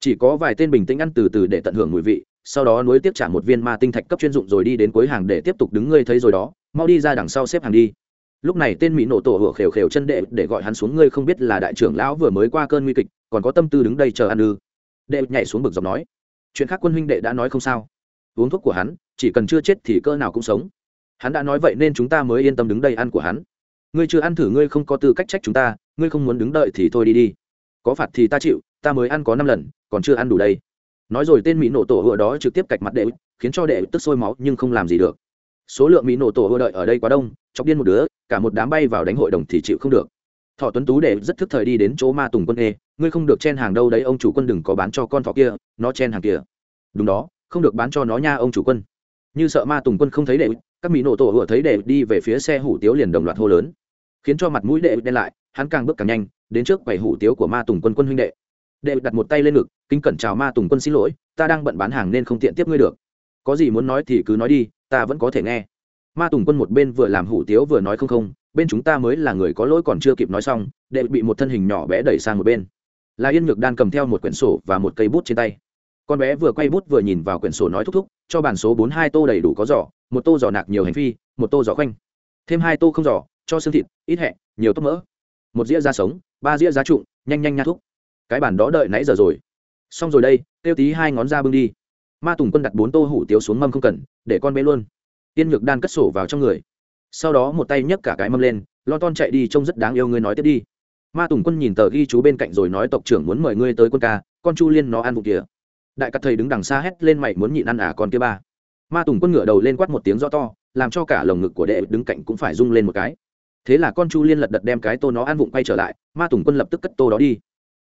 Chỉ có vài tên bình tĩnh ăn từ từ để tận hưởng mùi vị, sau đó nối tiếp trả một viên ma tinh thạch cấp chuyên dụng rồi đi đến cuối hàng để tiếp tục đứng ngươi thấy rồi đó, mau đi ra đằng sau xếp hàng đi lúc này tên mỹ nổ tổ hửa khều khều chân đệ để gọi hắn xuống, ngươi không biết là đại trưởng lão vừa mới qua cơn nguy kịch, còn có tâm tư đứng đây chờ ăn ư? Đệ nhảy xuống bực dọc nói, chuyện khác quân huynh đệ đã nói không sao. Uống thuốc của hắn, chỉ cần chưa chết thì cơ nào cũng sống. Hắn đã nói vậy nên chúng ta mới yên tâm đứng đây ăn của hắn. Ngươi chưa ăn thử, ngươi không có tư cách trách chúng ta, ngươi không muốn đứng đợi thì thôi đi đi. Có phạt thì ta chịu, ta mới ăn có năm lần, còn chưa ăn đủ đây. Nói rồi tên mỹ nổ tổ hựa đó trực tiếp cạch mặt đệ, khiến cho đệ tức sôi máu nhưng không làm gì được số lượng mỹ nổ tổ hô đợi ở đây quá đông, chọc điên một đứa, cả một đám bay vào đánh hội đồng thì chịu không được. Thọ tuấn tú để rất thức thời đi đến chỗ ma tùng quân ê ngươi không được chen hàng đâu đấy, ông chủ quân đừng có bán cho con thọ kia, nó chen hàng kia. Đúng đó, không được bán cho nó nha, ông chủ quân. Như sợ ma tùng quân không thấy đệ, các mỹ nổ tổ hựa thấy đệ đi về phía xe hủ tiếu liền đồng loạt hô lớn. Khiến cho mặt mũi đệ đen lại, hắn càng bước càng nhanh, đến trước quầy hủ tiếu của ma tùng quân quân huynh đệ. Đệ đặt một tay lên ngực, kính cẩn chào ma tùng quân xin lỗi, ta đang bận bán hàng nên không tiện tiếp ngươi được. Có gì muốn nói thì cứ nói đi ta vẫn có thể nghe. Ma tùng quân một bên vừa làm hủ tiếu vừa nói không không, bên chúng ta mới là người có lỗi còn chưa kịp nói xong, đệ bị một thân hình nhỏ bé đẩy sang một bên. Là yên nhược đan cầm theo một quyển sổ và một cây bút trên tay. Con bé vừa quay bút vừa nhìn vào quyển sổ nói thúc thúc, cho bản số bốn hai tô đầy đủ có giỏ, một tô giỏ nạc nhiều hành phi, một tô giỏ khoanh. Thêm hai tô không giỏ, cho xương thịt, ít hẹ, nhiều tóc mỡ. Một dĩa da sống, ba dĩa da trụng, nhanh nhanh nha thúc. Cái bản đó đợi nãy giờ rồi. Xong rồi đây, tiêu tí hai ngón ra bưng đi ma tùng quân đặt bốn tô hủ tiếu xuống mâm không cần, để con bé luôn. Tiên nhược đan cất sổ vào trong người. Sau đó một tay nhấc cả cái mâm lên, lo ton chạy đi trông rất đáng yêu ngươi nói tiếp đi. Ma tùng quân nhìn tờ ghi chú bên cạnh rồi nói tộc trưởng muốn mời ngươi tới quân ca, con chu liên nó ăn vụ kia đại cắt thầy đứng đằng xa hét lên mày muốn nhịn ăn à con kia ba. Ma tùng quân ngửa đầu lên quát một tiếng rõ to, làm cho cả lồng ngực của đệ đứng cạnh cũng phải rung lên một cái. Thế là con chu liên lật đật đem cái tô nó ăn vụng quay trở lại, ma tùng quân lập tức cất tô đó đi.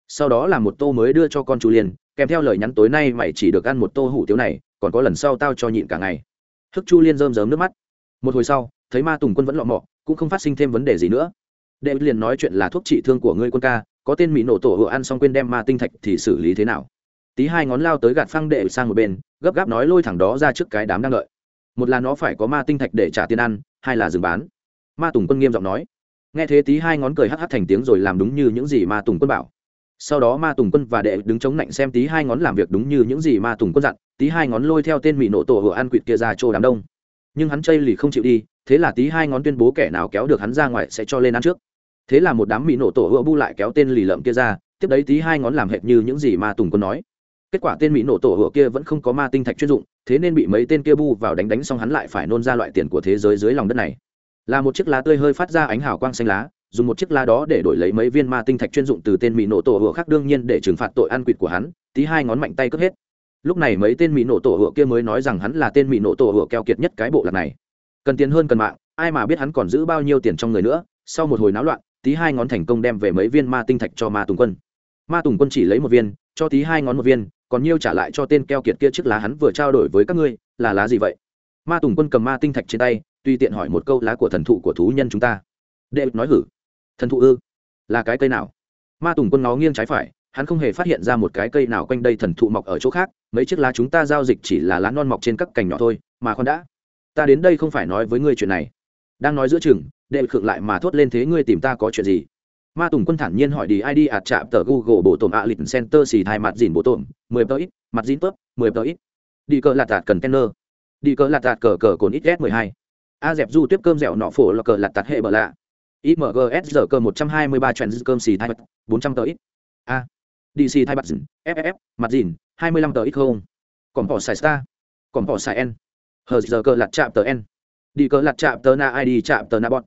Sau đó là một tô mới đưa cho con chu liên kèm theo lời nhắn tối nay mày chỉ được ăn một tô hủ tiếu này, còn có lần sau tao cho nhịn cả ngày. Hức chu liên rơm rớm nước mắt. Một hồi sau, thấy ma tùng quân vẫn lọ mọ, cũng không phát sinh thêm vấn đề gì nữa. Đệ liền nói chuyện là thuốc trị thương của ngươi quân ca, có tên mỹ nổ tổ vừa ăn xong quên đem ma tinh thạch thì xử lý thế nào. Tí hai ngón lao tới gạt phăng đệ sang một bên, gấp gáp nói lôi thẳng đó ra trước cái đám đang đợi. Một là nó phải có ma tinh thạch để trả tiền ăn, hai là dừng bán. Ma tùng quân nghiêm giọng nói. Nghe thế tí hai ngón cười hắc hắc thành tiếng rồi làm đúng như những gì ma tùng quân bảo sau đó ma tùng quân và đệ đứng chống lạnh xem tí hai ngón làm việc đúng như những gì ma tùng quân dặn, tí hai ngón lôi theo tên mỹ nộ tổ vừa ăn quỵt kia ra chỗ đám đông. Nhưng hắn chây lì không chịu đi, thế là tí hai ngón tuyên bố kẻ nào kéo được hắn ra ngoài sẽ cho lên ăn trước. Thế là một đám mỹ nộ tổ hựa bu lại kéo tên lì lợm kia ra, tiếp đấy tí hai ngón làm hệt như những gì ma tùng quân nói. Kết quả tên mỹ nổ tổ hựa kia vẫn không có ma tinh thạch chuyên dụng, thế nên bị mấy tên kia bu vào đánh đánh xong hắn lại phải nôn ra loại tiền của thế giới dưới lòng đất này. Là một chiếc lá tươi hơi phát ra ánh hào quang xanh lá dùng một chiếc lá đó để đổi lấy mấy viên ma tinh thạch chuyên dụng từ tên mỹ nổ tổ hựa khác đương nhiên để trừng phạt tội ăn quỵt của hắn, tí hai ngón mạnh tay cướp hết. Lúc này mấy tên mỹ nổ tổ hựa kia mới nói rằng hắn là tên mỹ nổ tổ hựa keo kiệt nhất cái bộ lạc này. Cần tiền hơn cần mạng, ai mà biết hắn còn giữ bao nhiêu tiền trong người nữa. Sau một hồi náo loạn, tí hai ngón thành công đem về mấy viên ma tinh thạch cho ma tùng quân. Ma tùng quân chỉ lấy một viên, cho tí hai ngón một viên, còn nhiêu trả lại cho tên keo kiệt kia chiếc lá hắn vừa trao đổi với các ngươi, là lá gì vậy? Ma tùng quân cầm ma tinh thạch trên tay, tùy tiện hỏi một câu lá của thần thụ của thú nhân chúng ta. Đệ nói hử thần thụ ư? Là cái cây nào? Ma tùng quân nó nghiêng trái phải, hắn không hề phát hiện ra một cái cây nào quanh đây thần thụ mọc ở chỗ khác, mấy chiếc lá chúng ta giao dịch chỉ là lá non mọc trên các cành nhỏ thôi, mà con đã. Ta đến đây không phải nói với ngươi chuyện này. Đang nói giữa chừng, đệ khựng lại mà thốt lên thế ngươi tìm ta có chuyện gì? Ma tùng quân thản nhiên hỏi đi id ạt chạm tờ google bộ tổm ạ lịch center xì thai mặt dìn bộ tổm mười tờ ít, mặt dìn tớp, mười tờ ít. Đi cờ lạt tạt cần tenner đi cờ lạt tạt cờ cờ cồn ít s mười hai. A dẹp du tiếp cơm dẻo nọ phổ là cờ lạt tạt hệ bờ lạ imgs giờ cơ một trăm hai mươi ba cơm xì thai bật, bốn trăm tờ ít. A. Dc thai bật dừng, ff mặt dìn hai mươi lăm tờ ít không? Còn bỏ xài star. Còn bỏ xài n. Hờ giờ cơ lạt chạm tờ n. Đi cơ lặt chạm tờ na id chạm tờ na bọn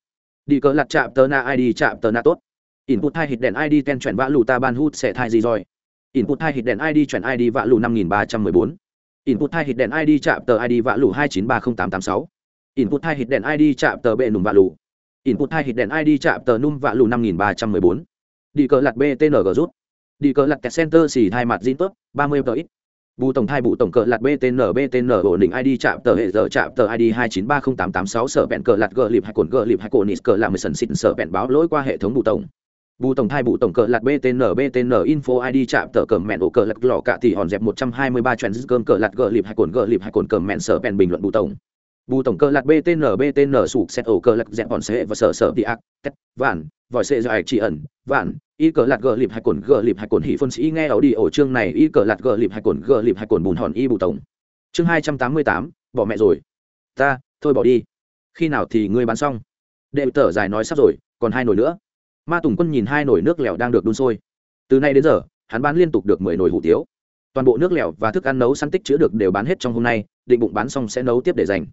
đi cơ lặt chạm tờ na id chạm tờ na tốt. Input hai hit đèn id ten chuyển vã lù ta ban hút sẽ thai gì rồi? Input hai hit đèn id chuyển id vã lù năm nghìn ba trăm mười bốn. Input hai hit đèn id chạm tờ id vã lù hai chín ba không tám tám sáu. Input hai hit đèn id chạm tờ bệ nùm vã lù input hai hit đèn id chạm tờ num vạ lù năm nghìn ba trăm mười bốn. Đi cờ lặt btng rút. Đi cờ lặt kẹt center xì hai mặt zin tốt ba mươi tờ ít. Bù tổng thai bù tổng cờ lạt btn btn ổn định id chạm tờ hệ giờ chạm tờ id hai chín ba không tám tám sáu sở bẹn cờ lạt gờ lịp hai cồn gờ lịp hai cồn nít cờ làm mười sần xịn sở bẹn báo lỗi qua hệ thống bù tổng. Bù tổng thai bù tổng cờ lạt btn btn info id chạm tờ cờ mẹn ổ cờ lạt lò cả thì hòn dẹp một trăm hai mươi ba cơm cờ lạt gờ lịp hai cồn gờ lịp hai cồn cờ mẹn sở bẹn bình luận bù tổng bù tổng cơ lạc btn btn sụp xét ổ cơ lạc dẹp bọn sẽ và sở sở đi ác, tét, vạn, vòi sệ dài chỉ ẩn, vạn, y cờ lạc gờ lịp hai cồn, gờ lịp hai cồn hỉ phân sĩ nghe ấu đi ổ chương này, y cờ lạc gờ lịp hai cồn, gờ lịp hai cồn bùn hòn y bù tổng. Chương hai trăm tám mươi tám, bỏ mẹ rồi. Ta, thôi bỏ đi. Khi nào thì ngươi bán xong? Đệ tở dài nói sắp rồi, còn hai nồi nữa. Ma tùng quân nhìn hai nồi nước lèo đang được đun sôi. Từ nay đến giờ, hắn bán liên tục được mười nồi hủ tiếu. Toàn bộ nước lèo và thức ăn nấu săn tích chứa được đều bán hết trong hôm nay, định bụng bán xong sẽ nấu tiếp để dành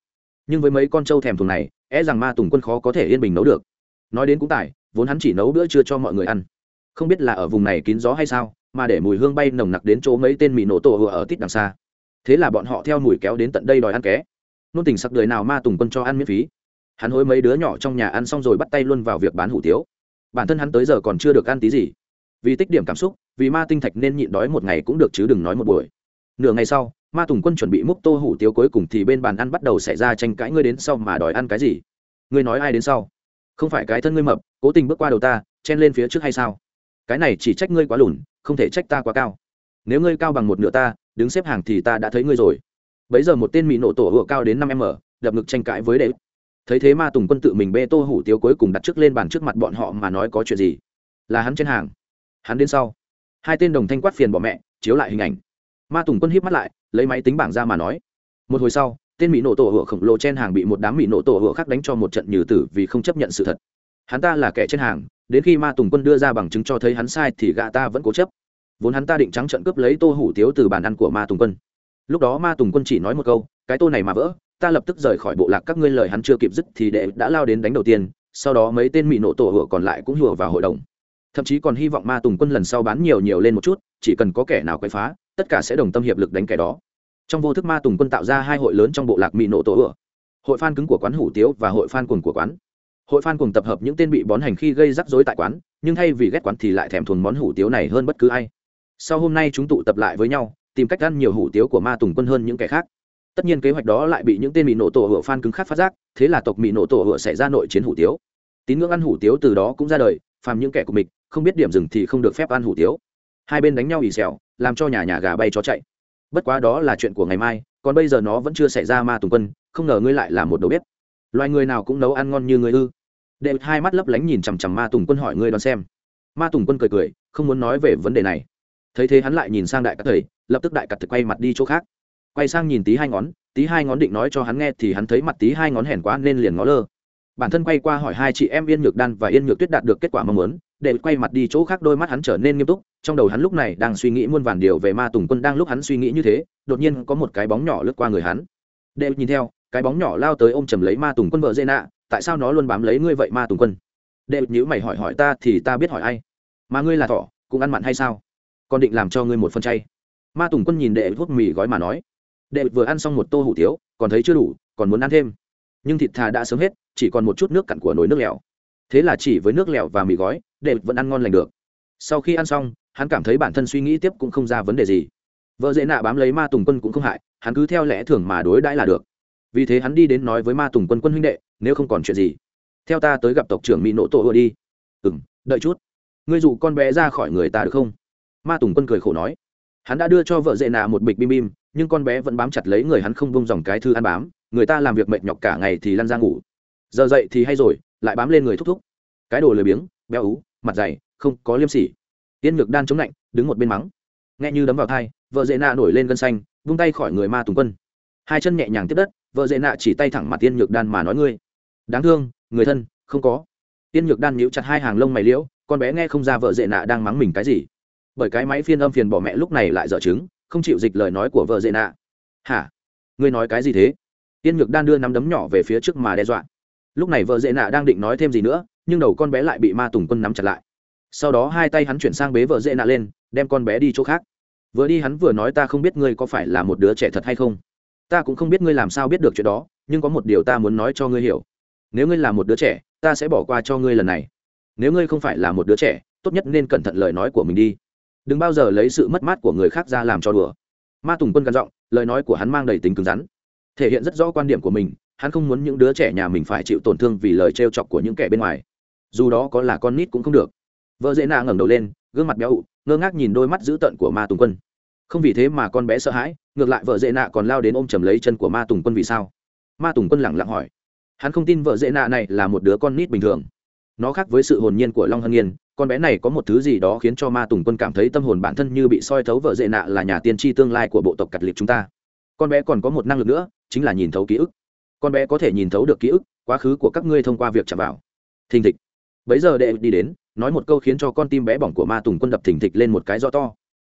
nhưng với mấy con trâu thèm thuồng này e rằng ma tùng quân khó có thể yên bình nấu được. Nói đến cũng tài, vốn hắn chỉ nấu bữa trưa cho mọi người ăn. Không biết là ở vùng này kín gió hay sao, mà để mùi hương bay nồng nặc đến chỗ mấy tên mì nổ tổ ở tít đằng xa. Thế là bọn họ theo mùi kéo đến tận đây đòi ăn ké. Nôn tình sặc đời nào ma tùng quân cho ăn miễn phí. Hắn hối mấy đứa nhỏ trong nhà ăn xong rồi bắt tay luôn vào việc bán hủ tiếu. Bản thân hắn tới giờ còn chưa được ăn tí gì. Vì tích điểm cảm xúc, vì ma tinh thạch nên nhịn đói một ngày cũng được chứ đừng nói một buổi. Nửa ngày sau ma tùng quân chuẩn bị múc tô hủ tiếu cuối cùng thì bên bàn ăn bắt đầu xảy ra tranh cãi. Ngươi đến sau mà đòi ăn cái gì? Ngươi nói ai đến sau? Không phải cái thân ngươi mập, cố tình bước qua đầu ta, chen lên phía trước hay sao? Cái này chỉ trách ngươi quá lùn, không thể trách ta quá cao. Nếu ngươi cao bằng một nửa ta, đứng xếp hàng thì ta đã thấy ngươi rồi. Bấy giờ một tên mỹ nổ tổ hựa cao đến năm m đập ngực tranh cãi với đệ. Thấy thế ma tùng quân tự mình bê tô hủ tiếu cuối cùng đặt trước lên bàn trước mặt bọn họ mà nói có chuyện gì? Là hắn trên hàng. Hắn đến sau. Hai tên đồng thanh quát phiền bỏ mẹ, chiếu lại hình ảnh ma tùng quân híp mắt lại, lấy máy tính bảng ra mà nói. Một hồi sau, tên mỹ nổ tổ hựa khổng lồ trên hàng bị một đám mỹ nổ tổ hựa khác đánh cho một trận nhừ tử vì không chấp nhận sự thật. Hắn ta là kẻ trên hàng, đến khi ma tùng quân đưa ra bằng chứng cho thấy hắn sai thì gã ta vẫn cố chấp. Vốn hắn ta định trắng trận cướp lấy tô hủ tiếu từ bàn ăn của ma tùng quân. Lúc đó ma tùng quân chỉ nói một câu, cái tô này mà vỡ, ta lập tức rời khỏi bộ lạc, các ngươi lời hắn chưa kịp dứt thì đệ đã lao đến đánh đầu tiên, sau đó mấy tên mỹ nổ tổ hựa còn lại cũng hùa vào hội đồng. Thậm chí còn hy vọng ma tùng quân lần sau bán nhiều nhiều lên một chút, chỉ cần có kẻ nào quậy phá tất cả sẽ đồng tâm hiệp lực đánh kẻ đó. Trong vô thức ma tùng quân tạo ra hai hội lớn trong bộ lạc mỹ nộ tổ hựa hội phan cứng của quán hủ tiếu và hội phan cuồng của quán. Hội phan cùng tập hợp những tên bị bón hành khi gây rắc rối tại quán, nhưng thay vì ghét quán thì lại thèm thuần món hủ tiếu này hơn bất cứ ai. Sau hôm nay chúng tụ tập lại với nhau, tìm cách ăn nhiều hủ tiếu của ma tùng quân hơn những kẻ khác. Tất nhiên kế hoạch đó lại bị những tên mỹ nộ tổ hựa phan cứng khác phát giác, thế là tộc mỹ nộ tổ hựa xảy ra nội chiến hủ tiếu. Tín ngưỡng ăn hủ tiếu từ đó cũng ra đời, phàm những kẻ của mình không biết điểm dừng thì không được phép ăn hủ tiếu. Hai bên đánh nhau ì xèo làm cho nhà nhà gà bay chó chạy. Bất quá đó là chuyện của ngày mai, còn bây giờ nó vẫn chưa xảy ra ma tùng quân, không ngờ ngươi lại là một đầu bếp. Loài người nào cũng nấu ăn ngon như ngươi ư? Đệ hai mắt lấp lánh nhìn chằm chằm ma tùng quân hỏi ngươi đón xem. Ma tùng quân cười cười, không muốn nói về vấn đề này. Thấy thế hắn lại nhìn sang đại cắt thầy, lập tức đại cắt thực quay mặt đi chỗ khác. Quay sang nhìn tí hai ngón, tí hai ngón định nói cho hắn nghe thì hắn thấy mặt tí hai ngón hèn quá nên liền ngó lơ. Bản thân quay qua hỏi hai chị em yên nhược đan và yên nhược tuyết đạt được kết quả mong muốn để quay mặt đi chỗ khác đôi mắt hắn trở nên nghiêm túc, trong đầu hắn lúc này đang suy nghĩ muôn vàn điều về ma tùng quân đang lúc hắn suy nghĩ như thế, đột nhiên có một cái bóng nhỏ lướt qua người hắn. Để nhìn theo, cái bóng nhỏ lao tới ôm chầm lấy ma tùng quân vợ dê nạ tại sao nó luôn bám lấy ngươi vậy ma tùng quân? Đệ nhữ mày hỏi hỏi ta thì ta biết hỏi ai. Mà ngươi là thỏ, cũng ăn mặn hay sao? Còn định làm cho ngươi một phân chay. Ma tùng quân nhìn đệ thuốc mì gói mà nói. Đệ vừa ăn xong một tô hủ tiếu, còn thấy chưa đủ, còn muốn ăn thêm. Nhưng thịt thà đã sớm hết, chỉ còn một chút nước cặn của nồi nước lèo thế là chỉ với nước lèo và mì gói đệ vẫn ăn ngon lành được. Sau khi ăn xong, hắn cảm thấy bản thân suy nghĩ tiếp cũng không ra vấn đề gì. Vợ dễ nạ bám lấy ma tùng quân cũng không hại, hắn cứ theo lẽ thường mà đối đãi là được. Vì thế hắn đi đến nói với ma tùng quân quân huynh đệ, nếu không còn chuyện gì, theo ta tới gặp tộc trưởng mỹ nỗ tổ ưa đi. Ừ m đợi chút. Ngươi dụ con bé ra khỏi người ta được không? Ma tùng quân cười khổ nói. Hắn đã đưa cho vợ dễ nạ một bịch bim bim, nhưng con bé vẫn bám chặt lấy người hắn không bông dòng cái thư ăn bám, người ta làm việc mệt nhọc cả ngày thì lăn ra ngủ. Giờ dậy thì hay rồi lại bám lên người thúc thúc. Cái đồ lười biếng, béo ú, mặt dày, không có liêm sỉ. Yên ngược đan chống lạnh, đứng một bên mắng. Nghe như đấm vào thai, vợ dễ nạ nổi lên gân xanh, vung tay khỏi người ma tùng quân. Hai chân nhẹ nhàng tiếp đất, vợ dễ nạ chỉ tay thẳng mặt tiên nhược đan mà nói ngươi. Đáng thương, người thân, không có. Tiên nhược đan nhíu chặt hai hàng lông mày liễu, con bé nghe không ra vợ dễ nạ đang mắng mình cái gì. Bởi cái máy phiên âm phiền bỏ mẹ lúc này lại dở chứng không chịu dịch lời nói của vợ dễ nạ. Hả? Ngươi nói cái gì thế? Tiên nhược đan đưa nắm đấm nhỏ về phía trước mà đe dọa lúc này vợ dễ nạ đang định nói thêm gì nữa, nhưng đầu con bé lại bị ma tùng quân nắm chặt lại. Sau đó hai tay hắn chuyển sang bế vợ dễ nạ lên, đem con bé đi chỗ khác. Vừa đi hắn vừa nói ta không biết ngươi có phải là một đứa trẻ thật hay không. Ta cũng không biết ngươi làm sao biết được chuyện đó, nhưng có một điều ta muốn nói cho ngươi hiểu. Nếu ngươi là một đứa trẻ, ta sẽ bỏ qua cho ngươi lần này. Nếu ngươi không phải là một đứa trẻ, tốt nhất nên cẩn thận lời nói của mình đi. Đừng bao giờ lấy sự mất mát của người khác ra làm cho đùa. Ma tùng quân căn giọng, lời nói của hắn mang đầy tính cứng rắn. Thể hiện rất rõ quan điểm của mình hắn không muốn những đứa trẻ nhà mình phải chịu tổn thương vì lời trêu chọc của những kẻ bên ngoài. Dù đó có là con nít cũng không được. Vợ dễ nạ ngẩng đầu lên, gương mặt béo ụ, ngơ ngác nhìn đôi mắt dữ tợn của ma tùng quân. Không vì thế mà con bé sợ hãi, ngược lại vợ dễ nạ còn lao đến ôm chầm lấy chân của ma tùng quân vì sao? Ma tùng quân lẳng lặng hỏi. Hắn không tin vợ dễ nạ này là một đứa con nít bình thường. Nó khác với sự hồn nhiên của long hân nhiên con bé này có một thứ gì đó khiến cho ma tùng quân cảm thấy tâm hồn bản thân như bị soi thấu vợ dễ nạ là nhà tiên tri tương lai của bộ tộc cặt liệt chúng ta. Con bé còn có một năng lực nữa, chính là nhìn thấu ký ức con bé có thể nhìn thấu được ký ức, quá khứ của các ngươi thông qua việc chạm vào. Thình thịch. Bấy giờ đệ đi đến, nói một câu khiến cho con tim bé bỏng của ma tùng quân đập thình thịch lên một cái do to.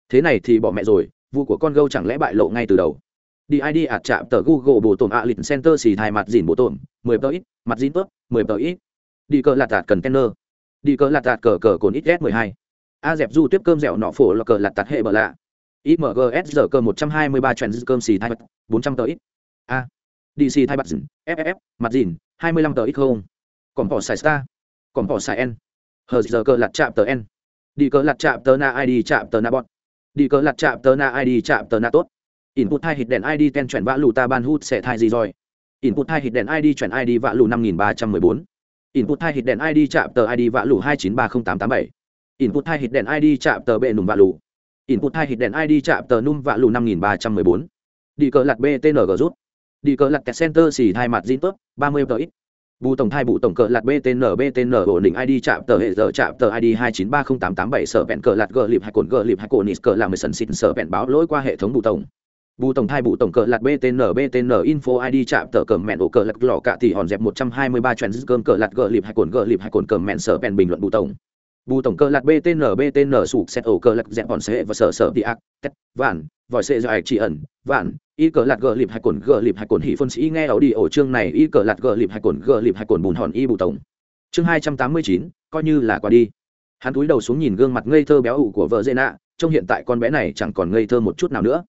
Thế này thì bỏ mẹ rồi, vụ của con gâu chẳng lẽ bại lộ ngay từ đầu? Đi id ạt chạm tờ google bổ tổn a lịch center xì thai mặt dìn bổ tổn, mười tờ ít, mặt dìn tớp, mười tờ ít. Đi cờ lạt tạt cần đi cờ lạt tạt cờ cờ cồn ít s mười hai. A dẹp du tiếp cơm dẻo nọ phổ là cờ lạt tạt hệ bờ lạ. Imgs giờ cơ một trăm hai mươi ba trend cơm xì thai bốn trăm tờ ít. A dc thai mặt dìn ff mặt dìn, hai mươi lăm tờ ít không? Còn bỏ xài star, còn bỏ xài n. Hờ giờ cờ lạt chạm tờ n. Đi cờ lặt chạm tờ na id chạm tờ na Bọn đi cờ lặt chạm tờ na id chạm tờ na tốt. Input hai hit đèn id ten chuyển vã lù ta ban hút sẽ thai gì rồi? Input hai hit đèn id chuyển id vã lù năm nghìn ba trăm mười bốn. Input hai hit đèn id chạm tờ id vã lù hai chín ba không tám tám bảy. Input hai hit đèn id chạm tờ bệ nùm vã lù. Input hai hit đèn id chạm tờ num vã lù năm nghìn ba trăm mười bốn. Đi cờ lặt btng rút đi cờ lặt kẹt center xì hai mặt zin tốt ba mươi tờ ít. Bù tổng thai bù tổng cờ lạt btn btn ổn định id chạm tờ hệ giờ chạm tờ id hai chín ba không tám tám bảy sở bẹn cờ lạt gờ lịp hai cồn gờ lịp hai cồn nít cờ làm mười sần xịt sở bẹn báo lỗi qua hệ thống bù tổng. Bù tổng thai bù tổng cờ lạt btn btn info id chạm tờ cờ mẹn ổ cờ lạt lò cạ thì hòn dẹp một trăm hai mươi ba chuyện cơm cờ lạt gờ lịp hai cồn gờ lịp hai cồn cờ mẹn sở bẹn bình luận bù tổng. Bù tổng cơ lạt btn btn sụp xét ổ cơ lạt dẹp bọn xe và sở sở đi ác, tét, vạn, vòi xe dài chỉ ẩn, vạn y cờ lạt gờ lịp hai cồn, gờ lịp hai cồn hỉ phân sĩ nghe ảo đi ổ chương này y cờ lạt gờ lịp hai cồn, gờ lịp hai cồn bùn hòn y bù tổng. Chương hai trăm tám mươi chín, coi như là qua đi. Hắn cúi đầu xuống nhìn gương mặt ngây thơ béo ụ của vợ dê nạ trông hiện tại con bé này chẳng còn ngây thơ một chút nào nữa.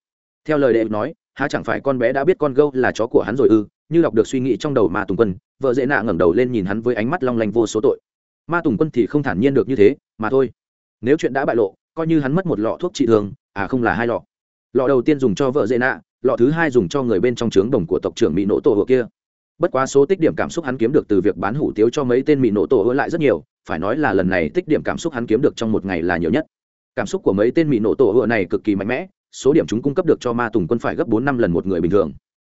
Theo lời đệ nói, há chẳng phải con bé đã biết con gâu là chó của hắn rồi ư, như đọc được suy nghĩ trong đầu ma tùng quân, vợ dễ nạ ngẩng đầu lên nhìn hắn với ánh mắt long lanh vô số tội. Ma tùng quân thì không thản nhiên được như thế, mà thôi. Nếu chuyện đã bại lộ, coi như hắn mất một lọ thuốc trị thường à không là hai lọ. Lọ đầu tiên dùng cho vợ dễ nạ lọ thứ hai dùng cho người bên trong trướng đồng của tộc trưởng mỹ nỗ tổ hộ kia. Bất quá số tích điểm cảm xúc hắn kiếm được từ việc bán hủ tiếu cho mấy tên mỹ nỗ tổ hứa lại rất nhiều, phải nói là lần này tích điểm cảm xúc hắn kiếm được trong một ngày là nhiều nhất. Cảm xúc của mấy tên mỹ nỗ tổ hứa này cực kỳ mạnh mẽ, số điểm chúng cung cấp được cho ma tùng quân phải gấp bốn năm lần một người bình thường.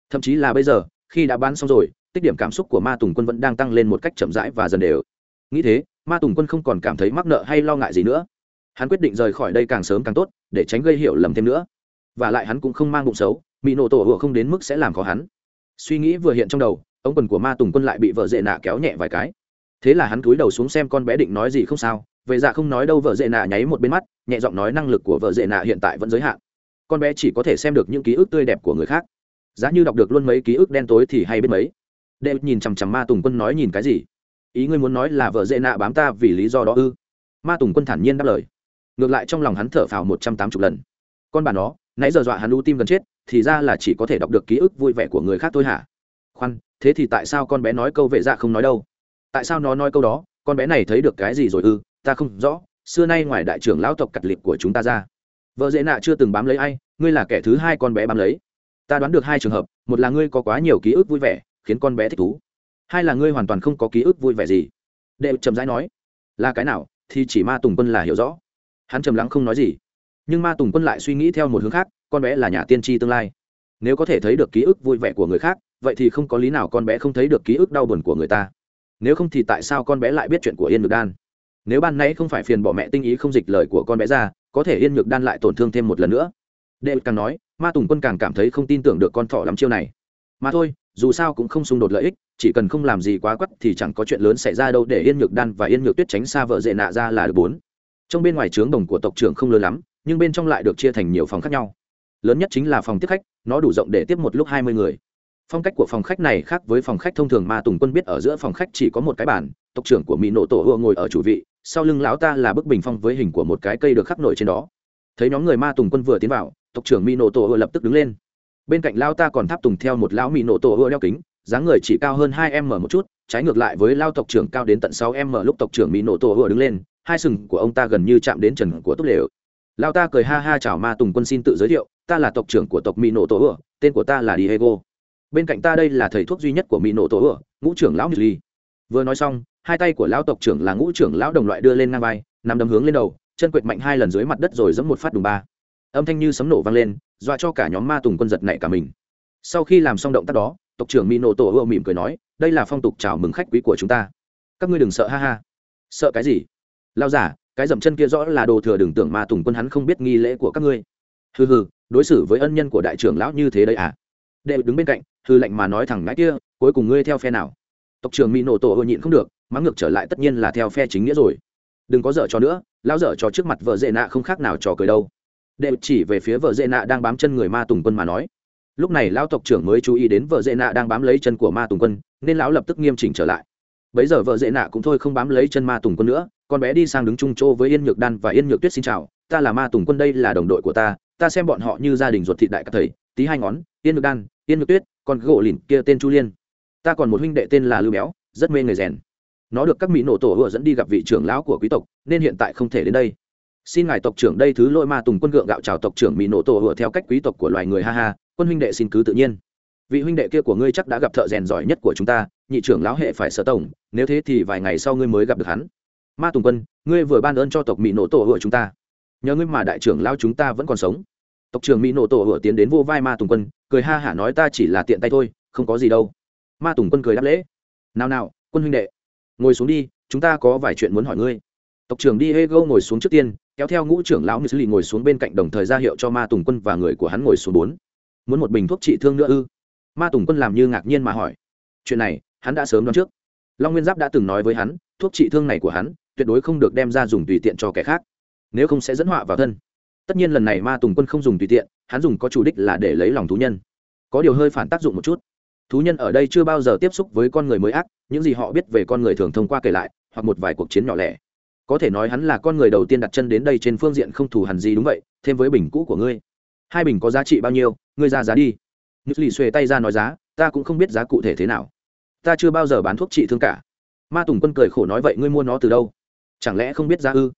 Thậm chí là bây giờ, khi đã bán xong rồi, tích điểm cảm xúc của ma tùng quân vẫn đang tăng lên một cách chậm rãi và dần đều. Nghĩ thế, ma tùng quân không còn cảm thấy mắc nợ hay lo ngại gì nữa. Hắn quyết định rời khỏi đây càng sớm càng tốt, để tránh gây hiểu lầm thêm nữa. Và lại hắn cũng không mang bụng xấu mỹ nổ tổ hựa không đến mức sẽ làm khó hắn. Suy nghĩ vừa hiện trong đầu, ông quần của ma tùng quân lại bị vợ dệ nạ kéo nhẹ vài cái. Thế là hắn cúi đầu xuống xem con bé định nói gì không sao, về dạ không nói đâu vợ dệ nạ nháy một bên mắt, nhẹ giọng nói năng lực của vợ dệ nạ hiện tại vẫn giới hạn. Con bé chỉ có thể xem được những ký ức tươi đẹp của người khác. Giá như đọc được luôn mấy ký ức đen tối thì hay biết mấy. Đệ nhìn chằm chằm ma tùng quân nói nhìn cái gì? Ý ngươi muốn nói là vợ dễ nạ bám ta vì lý do đó ư? Ma tùng quân thản nhiên đáp lời. Ngược lại trong lòng hắn thở phào một trăm tám mươi lần. Con bà nó, nãy giờ dọa hắn u tim gần chết thì ra là chỉ có thể đọc được ký ức vui vẻ của người khác thôi hả? Khoan, thế thì tại sao con bé nói câu vệ dạ không nói đâu? Tại sao nó nói câu đó? Con bé này thấy được cái gì rồi ư? Ta không rõ. Xưa nay ngoài đại trưởng lão tộc cặt liệt của chúng ta ra. Vợ dễ nạ chưa từng bám lấy ai, ngươi là kẻ thứ hai con bé bám lấy. Ta đoán được hai trường hợp, một là ngươi có quá nhiều ký ức vui vẻ, khiến con bé thích thú. Hai là ngươi hoàn toàn không có ký ức vui vẻ gì. Đệ trầm rãi nói, là cái nào? Thì chỉ ma tùng quân là hiểu rõ. Hắn trầm lắng không nói gì. Nhưng ma tùng quân lại suy nghĩ theo một hướng khác con bé là nhà tiên tri tương lai. Nếu có thể thấy được ký ức vui vẻ của người khác, vậy thì không có lý nào con bé không thấy được ký ức đau buồn của người ta. Nếu không thì tại sao con bé lại biết chuyện của yên Nhược đan? Nếu ban nãy không phải phiền bỏ mẹ tinh ý không dịch lời của con bé ra, có thể yên nhược đan lại tổn thương thêm một lần nữa. Đệ càng nói, ma tùng quân càng cảm thấy không tin tưởng được con thỏ lắm chiêu này. Mà thôi, dù sao cũng không xung đột lợi ích, chỉ cần không làm gì quá quắt thì chẳng có chuyện lớn xảy ra đâu, để yên nhược đan và yên nhược tuyết tránh xa vợ dệ nạ ra là được bốn. Trong bên ngoài trướng đồng của tộc trưởng không lớn lắm, nhưng bên trong lại được chia thành nhiều phòng khác nhau lớn nhất chính là phòng tiếp khách, nó đủ rộng để tiếp một lúc hai mươi người. Phong cách của phòng khách này khác với phòng khách thông thường mà tùng quân biết, ở giữa phòng khách chỉ có một cái bàn, tộc trưởng của mỹ nộ tổ hùa ngồi ở chủ vị, sau lưng lão ta là bức bình phong với hình của một cái cây được khắc nổi trên đó. Thấy nhóm người ma tùng quân vừa tiến vào, tộc trưởng mỹ nộ tổ hùa lập tức đứng lên. Bên cạnh lao ta còn tháp tùng theo một lão mỹ nộ tổ hùa đeo kính, dáng người chỉ cao hơn hai m một chút, trái ngược lại với lao tộc trưởng cao đến tận sáu m lúc tộc trưởng mỹ nộ tổ hùa đứng lên, hai sừng của ông ta gần như chạm đến trần của túc lều lao ta cười ha ha chào ma tùng quân xin tự giới thiệu, ta là tộc trưởng của tộc mỹ nổ tổ ửa tên của ta là diego. Bên cạnh ta đây là thầy thuốc duy nhất của mỹ nổ tổ ửa ngũ trưởng lão mỹ vừa nói xong, hai tay của lão tộc trưởng là ngũ trưởng lão đồng loại đưa lên ngang vai nằm đấm hướng lên đầu, chân quệt mạnh hai lần dưới mặt đất rồi giẫm một phát đùng ba. Âm thanh như sấm nổ vang lên, dọa cho cả nhóm ma tùng quân giật nảy cả mình. Sau khi làm xong động tác đó, tộc trưởng mỹ nổ tổ ưa mỉm cười nói, đây là phong tục chào mừng khách quý của chúng ta. Các ngươi đừng sợ, ha ha. Sợ cái gì? Lao giả cái dậm chân kia rõ là đồ thừa đừng tưởng ma tùng quân hắn không biết nghi lễ của các ngươi. Hừ hừ, đối xử với ân nhân của đại trưởng lão như thế đấy à? Đệ đứng bên cạnh hư lệnh mà nói thẳng ngãi kia, cuối cùng ngươi theo phe nào? Tộc trưởng mỹ nổ tổ hơi nhịn không được, mắng ngược trở lại tất nhiên là theo phe chính nghĩa rồi. Đừng có dở cho nữa lao dở cho trước mặt vợ dệ nạ không khác nào trò cười đâu. Đệ chỉ về phía vợ dệ nạ đang bám chân người ma tùng quân mà nói. Lúc này lão tộc trưởng mới chú ý đến vợ dệ nạ đang bám lấy chân của ma tùng quân, nên lão lập tức nghiêm chỉnh trở lại. Bấy giờ vợ dệ nạ cũng thôi không bám lấy chân ma tùng quân nữa con bé đi sang đứng chung chỗ với yên nhược đan và yên nhược tuyết xin chào, ta là ma tùng quân đây là đồng đội của ta ta xem bọn họ như gia đình ruột thịt đại các thầy, tí hai ngón, yên nhược đan, yên nhược tuyết còn gỗ lìn kia tên chu liên. Ta còn một huynh đệ tên là lưu béo, rất mê người rèn. Nó được các mỹ nổ tổ vừa dẫn đi gặp vị trưởng lão của quý tộc, nên hiện tại không thể đến đây. Xin ngài tộc trưởng đây thứ lỗi ma tùng quân gượng gạo chào tộc trưởng mỹ nổ tổ vừa theo cách quý tộc của loài người ha ha, quân huynh đệ xin cứ tự nhiên. Vị huynh đệ kia của ngươi chắc đã gặp thợ rèn giỏi nhất của chúng ta, nhị trưởng lão hệ phải sở tổng, nếu thế thì vài ngày sau ngươi mới gặp được hắn ma tùng quân, ngươi vừa ban ơn cho tộc mỹ nổ tổ hựa chúng ta. Nhờ ngươi mà đại trưởng lão chúng ta vẫn còn sống. Tộc trưởng mỹ nổ tổ hựa tiến đến vô vai ma tùng quân, cười ha hả nói ta chỉ là tiện tay thôi, không có gì đâu. Ma tùng quân cười đáp lễ. Nào nào, quân huynh đệ, ngồi xuống đi, chúng ta có vài chuyện muốn hỏi ngươi. Tộc trưởng đi hego ngồi xuống trước tiên, kéo theo ngũ trưởng lão sư lì ngồi xuống bên cạnh đồng thời ra hiệu cho ma tùng quân và người của hắn ngồi xuống bốn. Muốn một bình thuốc trị thương nữa ư? Ma tùng quân làm như ngạc nhiên mà hỏi. Chuyện này, hắn đã sớm đoán trước. Long nguyên giáp đã từng nói với hắn, thuốc trị thương này của hắn tuyệt đối không được đem ra dùng tùy tiện cho kẻ khác, nếu không sẽ dẫn họa vào thân. Tất nhiên lần này ma tùng quân không dùng tùy tiện, hắn dùng có chủ đích là để lấy lòng thú nhân. Có điều hơi phản tác dụng một chút. Thú nhân ở đây chưa bao giờ tiếp xúc với con người mới ác, những gì họ biết về con người thường thông qua kể lại, hoặc một vài cuộc chiến nhỏ lẻ. Có thể nói hắn là con người đầu tiên đặt chân đến đây trên phương diện không thù hằn gì đúng vậy, thêm với bình cũ của ngươi. Hai bình có giá trị bao nhiêu, ngươi ra giá đi. Nhật lì xuề tay ra nói giá, ta cũng không biết giá cụ thể thế nào. Ta chưa bao giờ bán thuốc trị thương cả. Ma tùng quân cười khổ nói vậy ngươi mua nó từ đâu? Chẳng lẽ không biết giá ư?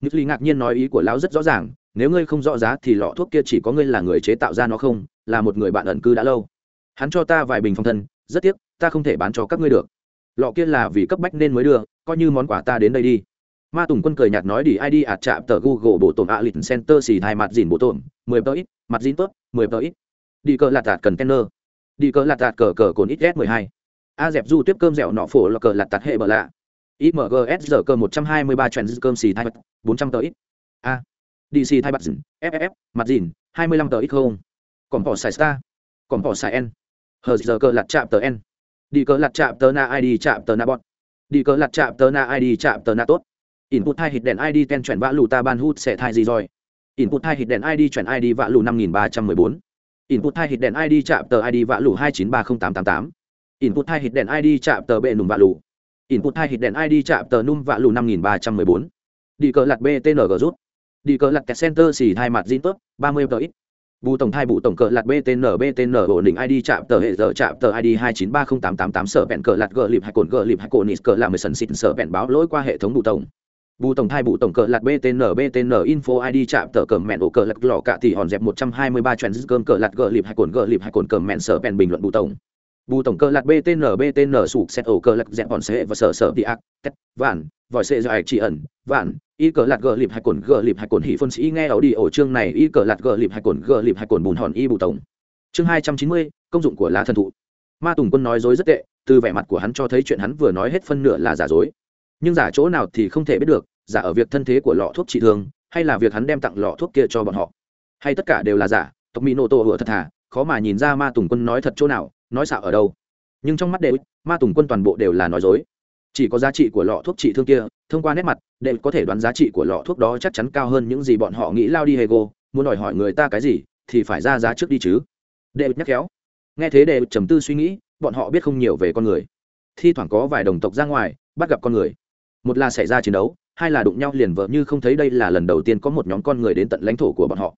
Nhật lý ngạc nhiên nói ý của lão rất rõ ràng, nếu ngươi không rõ giá thì lọ thuốc kia chỉ có ngươi là người chế tạo ra nó không, là một người bạn ẩn cư đã lâu. Hắn cho ta vài bình phong thân, rất tiếc, ta không thể bán cho các ngươi được. Lọ kia là vì cấp bách nên mới đưa, coi như món quà ta đến đây đi. Ma tùng quân cười nhạt nói đi id ạt chạm tờ google bộ tổn ạ lịch center xì thai mặt dìn bộ tổn, mười tờ ít, mặt dìn tốt, mười tờ ít. Đi cờ lạt tạt cần kenner. Đi cờ lạt tạt cờ cờ cồn ít s mười hai. A dẹp du tiếp cơm dẻo nọ phổ là cờ lạt tạt hệ bờ lạ imgs giờ cờ một trăm hai cơm xì thai bật, 400 tờ ít. A. Dc thai bật dừng, FFF, mặt dìn hai mươi lăm tờ ít không? Còn bỏ xài star còn bỏ xài n. Hờ giờ cơ lặt chạm tờ n. Đi cơ lặt chạm tờ na id chạm tờ na bọn. đi cơ lặt chạm tờ na id chạm tờ na tốt. Input hai hit đèn id ten chuyển vã lù ta ban hút sẽ thai gì rồi? Input hai hit đèn id chuyển id vã lù năm nghìn ba trăm mười bốn. Input hai hit đèn id chạm tờ id vã lù hai chín ba không tám tám tám. Input hai hit đèn id chạm tờ bệ nùng vã lù input hai hit đèn id chạm tờ num vạ lù năm nghìn ba trăm mười bốn. Đi cờ lạt btng rút. Đi cờ lạt kẹt center xì hai mặt zin tớp, ba mươi tờ ít. Bù tổng thai bù tổng cờ lạt btn btn ổn định id chạm tờ hệ giờ, chạm tờ id hai chín ba không tám tám tám sở bẹn cờ lạt gờ lịp hai cồn gờ lịp hai cồn nít cờ làm mười sần xịt sở bẹn báo lỗi qua hệ thống bù tổng. Bù tổng thai bù tổng cờ lạt btn btn info id chạm tờ cờ mẹn ổ cờ lạt lò cạ thì hòn dẹp một trăm hai mươi ba chuyện cơm cờ lạt gờ lịp hai cồn gờ lịp hai cồn cờ mẹn sở bẹn bình luận bù tổng bù tổng cơ lạc btn btn sụp xét ổ cơ lạc dẹp bọn xe và sở sở đi ác kết vạn, vòi xe do ạch chỉ ẩn, vạn. Y cờ lạc gờ lịp hay cồn gờ lịp hay cồn hỉ phân sĩ nghe ảo đi ổ chương này, y cờ lạc gờ lịp hay cồn gờ lịp hay cồn bùn hòn y bù tổng. Chương hai trăm chín mươi, công dụng của lá thần thụ. Ma tùng quân nói dối rất tệ, từ vẻ mặt của hắn cho thấy chuyện hắn vừa nói hết phân nửa là giả dối. Nhưng giả chỗ nào thì không thể biết được, giả ở việc thân thế của lọ thuốc trị thương, hay là việc hắn đem tặng lọ thuốc kia cho bọn họ. Hay tất cả đều là giả, tộc mỹ nô tô vừa thật thà, khó mà nhìn ra ma tùng quân nói thật chỗ nào nói xạo ở đâu. Nhưng trong mắt đệ ma tùng quân toàn bộ đều là nói dối. Chỉ có giá trị của lọ thuốc trị thương kia, thông qua nét mặt, đệ có thể đoán giá trị của lọ thuốc đó chắc chắn cao hơn những gì bọn họ nghĩ lao đi hego, muốn đòi hỏi người ta cái gì, thì phải ra giá trước đi chứ. Đệ nhắc khéo. Nghe thế đệ trầm tư suy nghĩ, bọn họ biết không nhiều về con người. Thi thoảng có vài đồng tộc ra ngoài, bắt gặp con người. Một là xảy ra chiến đấu, hai là đụng nhau liền vợ như không thấy đây là lần đầu tiên có một nhóm con người đến tận lãnh thổ của bọn họ.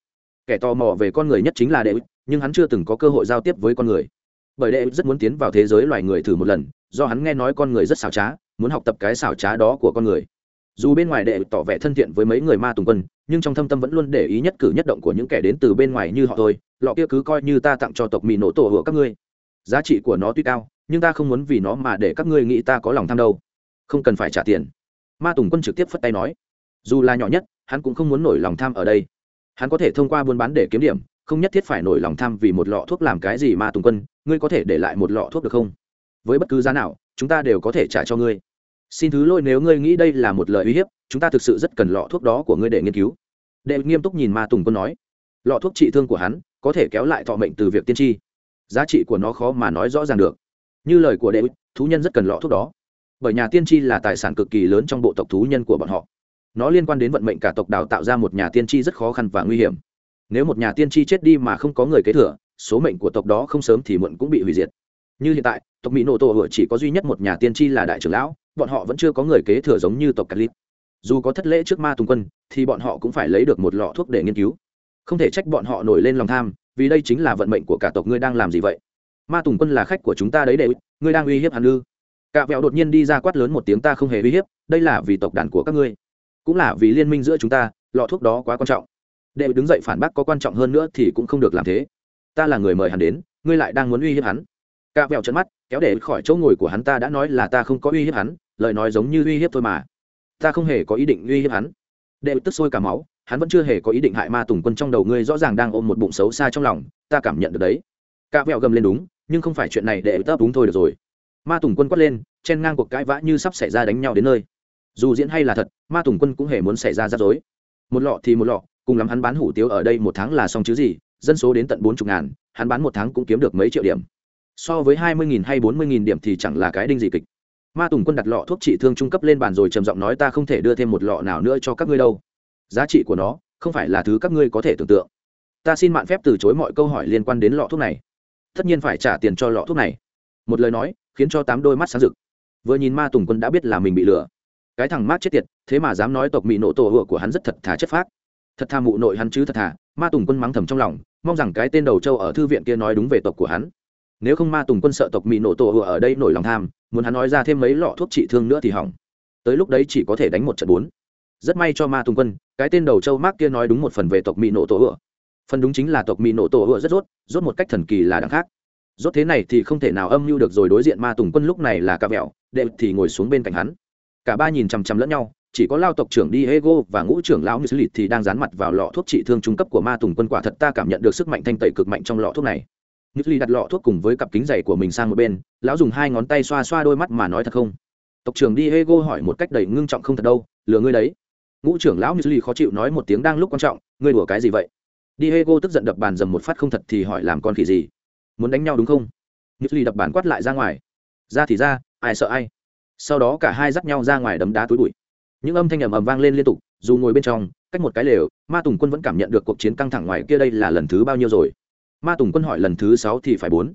Kẻ tò mò về con người nhất chính là đệ nhưng hắn chưa từng có cơ hội giao tiếp với con người bởi đệ rất muốn tiến vào thế giới loài người thử một lần, do hắn nghe nói con người rất xảo trá, muốn học tập cái xảo trá đó của con người. Dù bên ngoài đệ tỏ vẻ thân thiện với mấy người ma tùng quân, nhưng trong thâm tâm vẫn luôn để ý nhất cử nhất động của những kẻ đến từ bên ngoài như họ thôi, lọ kia cứ coi như ta tặng cho tộc mì nổ tổ hựa các ngươi. Giá trị của nó tuy cao, nhưng ta không muốn vì nó mà để các ngươi nghĩ ta có lòng tham đâu. Không cần phải trả tiền. Ma tùng quân trực tiếp phất tay nói. Dù là nhỏ nhất, hắn cũng không muốn nổi lòng tham ở đây. Hắn có thể thông qua buôn bán để kiếm điểm không nhất thiết phải nổi lòng tham vì một lọ thuốc làm cái gì mà tùng quân, ngươi có thể để lại một lọ thuốc được không? Với bất cứ giá nào, chúng ta đều có thể trả cho ngươi. Xin thứ lỗi nếu ngươi nghĩ đây là một lời uy hiếp, chúng ta thực sự rất cần lọ thuốc đó của ngươi để nghiên cứu. Đệ nghiêm túc nhìn ma tùng quân nói. Lọ thuốc trị thương của hắn có thể kéo lại thọ mệnh từ việc tiên tri. Giá trị của nó khó mà nói rõ ràng được. Như lời của đệ thú nhân rất cần lọ thuốc đó. Bởi nhà tiên tri là tài sản cực kỳ lớn trong bộ tộc thú nhân của bọn họ. Nó liên quan đến vận mệnh cả tộc đào tạo ra một nhà tiên tri rất khó khăn và nguy hiểm nếu một nhà tiên tri chết đi mà không có người kế thừa, số mệnh của tộc đó không sớm thì muộn cũng bị hủy diệt. Như hiện tại, tộc mỹ nổ tổ hựa chỉ có duy nhất một nhà tiên tri là đại trưởng lão, bọn họ vẫn chưa có người kế thừa giống như tộc cát lip dù có thất lễ trước ma tùng quân, thì bọn họ cũng phải lấy được một lọ thuốc để nghiên cứu. Không thể trách bọn họ nổi lên lòng tham, vì đây chính là vận mệnh của cả tộc ngươi đang làm gì vậy? Ma tùng quân là khách của chúng ta đấy để ngươi đang uy hiếp hàn lư cạ vẹo đột nhiên đi ra quát lớn một tiếng ta không hề uy hiếp, đây là vì tộc đàn của các ngươi, cũng là vì liên minh giữa chúng ta, lọ thuốc đó quá quan trọng đệ đứng dậy phản bác có quan trọng hơn nữa thì cũng không được làm thế. Ta là người mời hắn đến, ngươi lại đang muốn uy hiếp hắn. Cạ vẹo trận mắt, kéo để khỏi chỗ ngồi của hắn ta đã nói là ta không có uy hiếp hắn, lời nói giống như uy hiếp thôi mà. Ta không hề có ý định uy hiếp hắn. Đệ tức sôi cả máu, hắn vẫn chưa hề có ý định hại ma tùng quân trong đầu ngươi rõ ràng đang ôm một bụng xấu xa trong lòng, ta cảm nhận được đấy. Cạ vẹo gầm lên đúng, nhưng không phải chuyện này đệ tấp đúng thôi được rồi. Ma tùng quân quát lên, chen ngang cuộc cãi vã như sắp xảy ra đánh nhau đến nơi. Dù diễn hay là thật, ma tùng quân cũng hề muốn xảy ra rắc rối. Một lọ thì một lọ cùng lắm hắn bán hủ tiếu ở đây một tháng là xong chứ gì, dân số đến tận bốn chục ngàn, hắn bán một tháng cũng kiếm được mấy triệu điểm. So với hai mươi nghìn hay bốn mươi nghìn điểm thì chẳng là cái đinh gì kịch. Ma tùng quân đặt lọ thuốc trị thương trung cấp lên bàn rồi trầm giọng nói ta không thể đưa thêm một lọ nào nữa cho các ngươi đâu. Giá trị của nó không phải là thứ các ngươi có thể tưởng tượng. Ta xin mạn phép từ chối mọi câu hỏi liên quan đến lọ thuốc này. Tất nhiên phải trả tiền cho lọ thuốc này. Một lời nói, khiến cho tám đôi mắt sáng rực. Vừa nhìn ma tùng quân đã biết là mình bị lừa. Cái thằng mát chết tiệt, thế mà dám nói tộc mỹ nổ tổ hựa của hắn rất thật thà chất phác thật tha mụ nội hắn chứ thật thà ma tùng quân mắng thầm trong lòng, mong rằng cái tên đầu châu ở thư viện kia nói đúng về tộc của hắn. Nếu không ma tùng quân sợ tộc mỹ nổ tổ hựa ở đây nổi lòng tham, muốn hắn nói ra thêm mấy lọ thuốc trị thương nữa thì hỏng. Tới lúc đấy chỉ có thể đánh một trận bốn. Rất may cho ma tùng quân, cái tên đầu châu mark kia nói đúng một phần về tộc mỹ nổ tổ hựa. Phần đúng chính là tộc mỹ nổ tổ hựa rất rốt rốt một cách thần kỳ là đằng khác. Rốt thế này thì không thể nào âm mưu được rồi đối diện ma tùng quân lúc này là cà vẹo, đệ thì ngồi xuống bên cạnh hắn. Cả ba nhìn chằm chằm lẫn nhau chỉ có lao tộc trưởng Diego và ngũ trưởng lão Mislit thì đang dán mặt vào lọ thuốc trị thương trung cấp của ma tùng quân quả thật ta cảm nhận được sức mạnh thanh tẩy cực mạnh trong lọ thuốc này. Mislit đặt lọ thuốc cùng với cặp kính dày của mình sang một bên, lão dùng hai ngón tay xoa xoa đôi mắt mà nói thật không. Tộc trưởng Diego hỏi một cách đầy ngưng trọng không thật đâu, lừa ngươi đấy. Ngũ trưởng lão Mislit khó chịu nói một tiếng đang lúc quan trọng, ngươi đùa cái gì vậy? Diego tức giận đập bàn dầm một phát không thật thì hỏi làm con khỉ gì? Muốn đánh nhau đúng không? Mislit đập bàn quát lại ra ngoài. Ra thì ra, ai sợ ai? Sau đó cả hai dắt nhau ra ngoài đấm đá túi bụi những âm thanh ầm ầm vang lên liên tục, dù ngồi bên trong, cách một cái lều, ma tùng quân vẫn cảm nhận được cuộc chiến căng thẳng ngoài kia đây là lần thứ bao nhiêu rồi. Ma tùng quân hỏi lần thứ sáu thì phải bốn.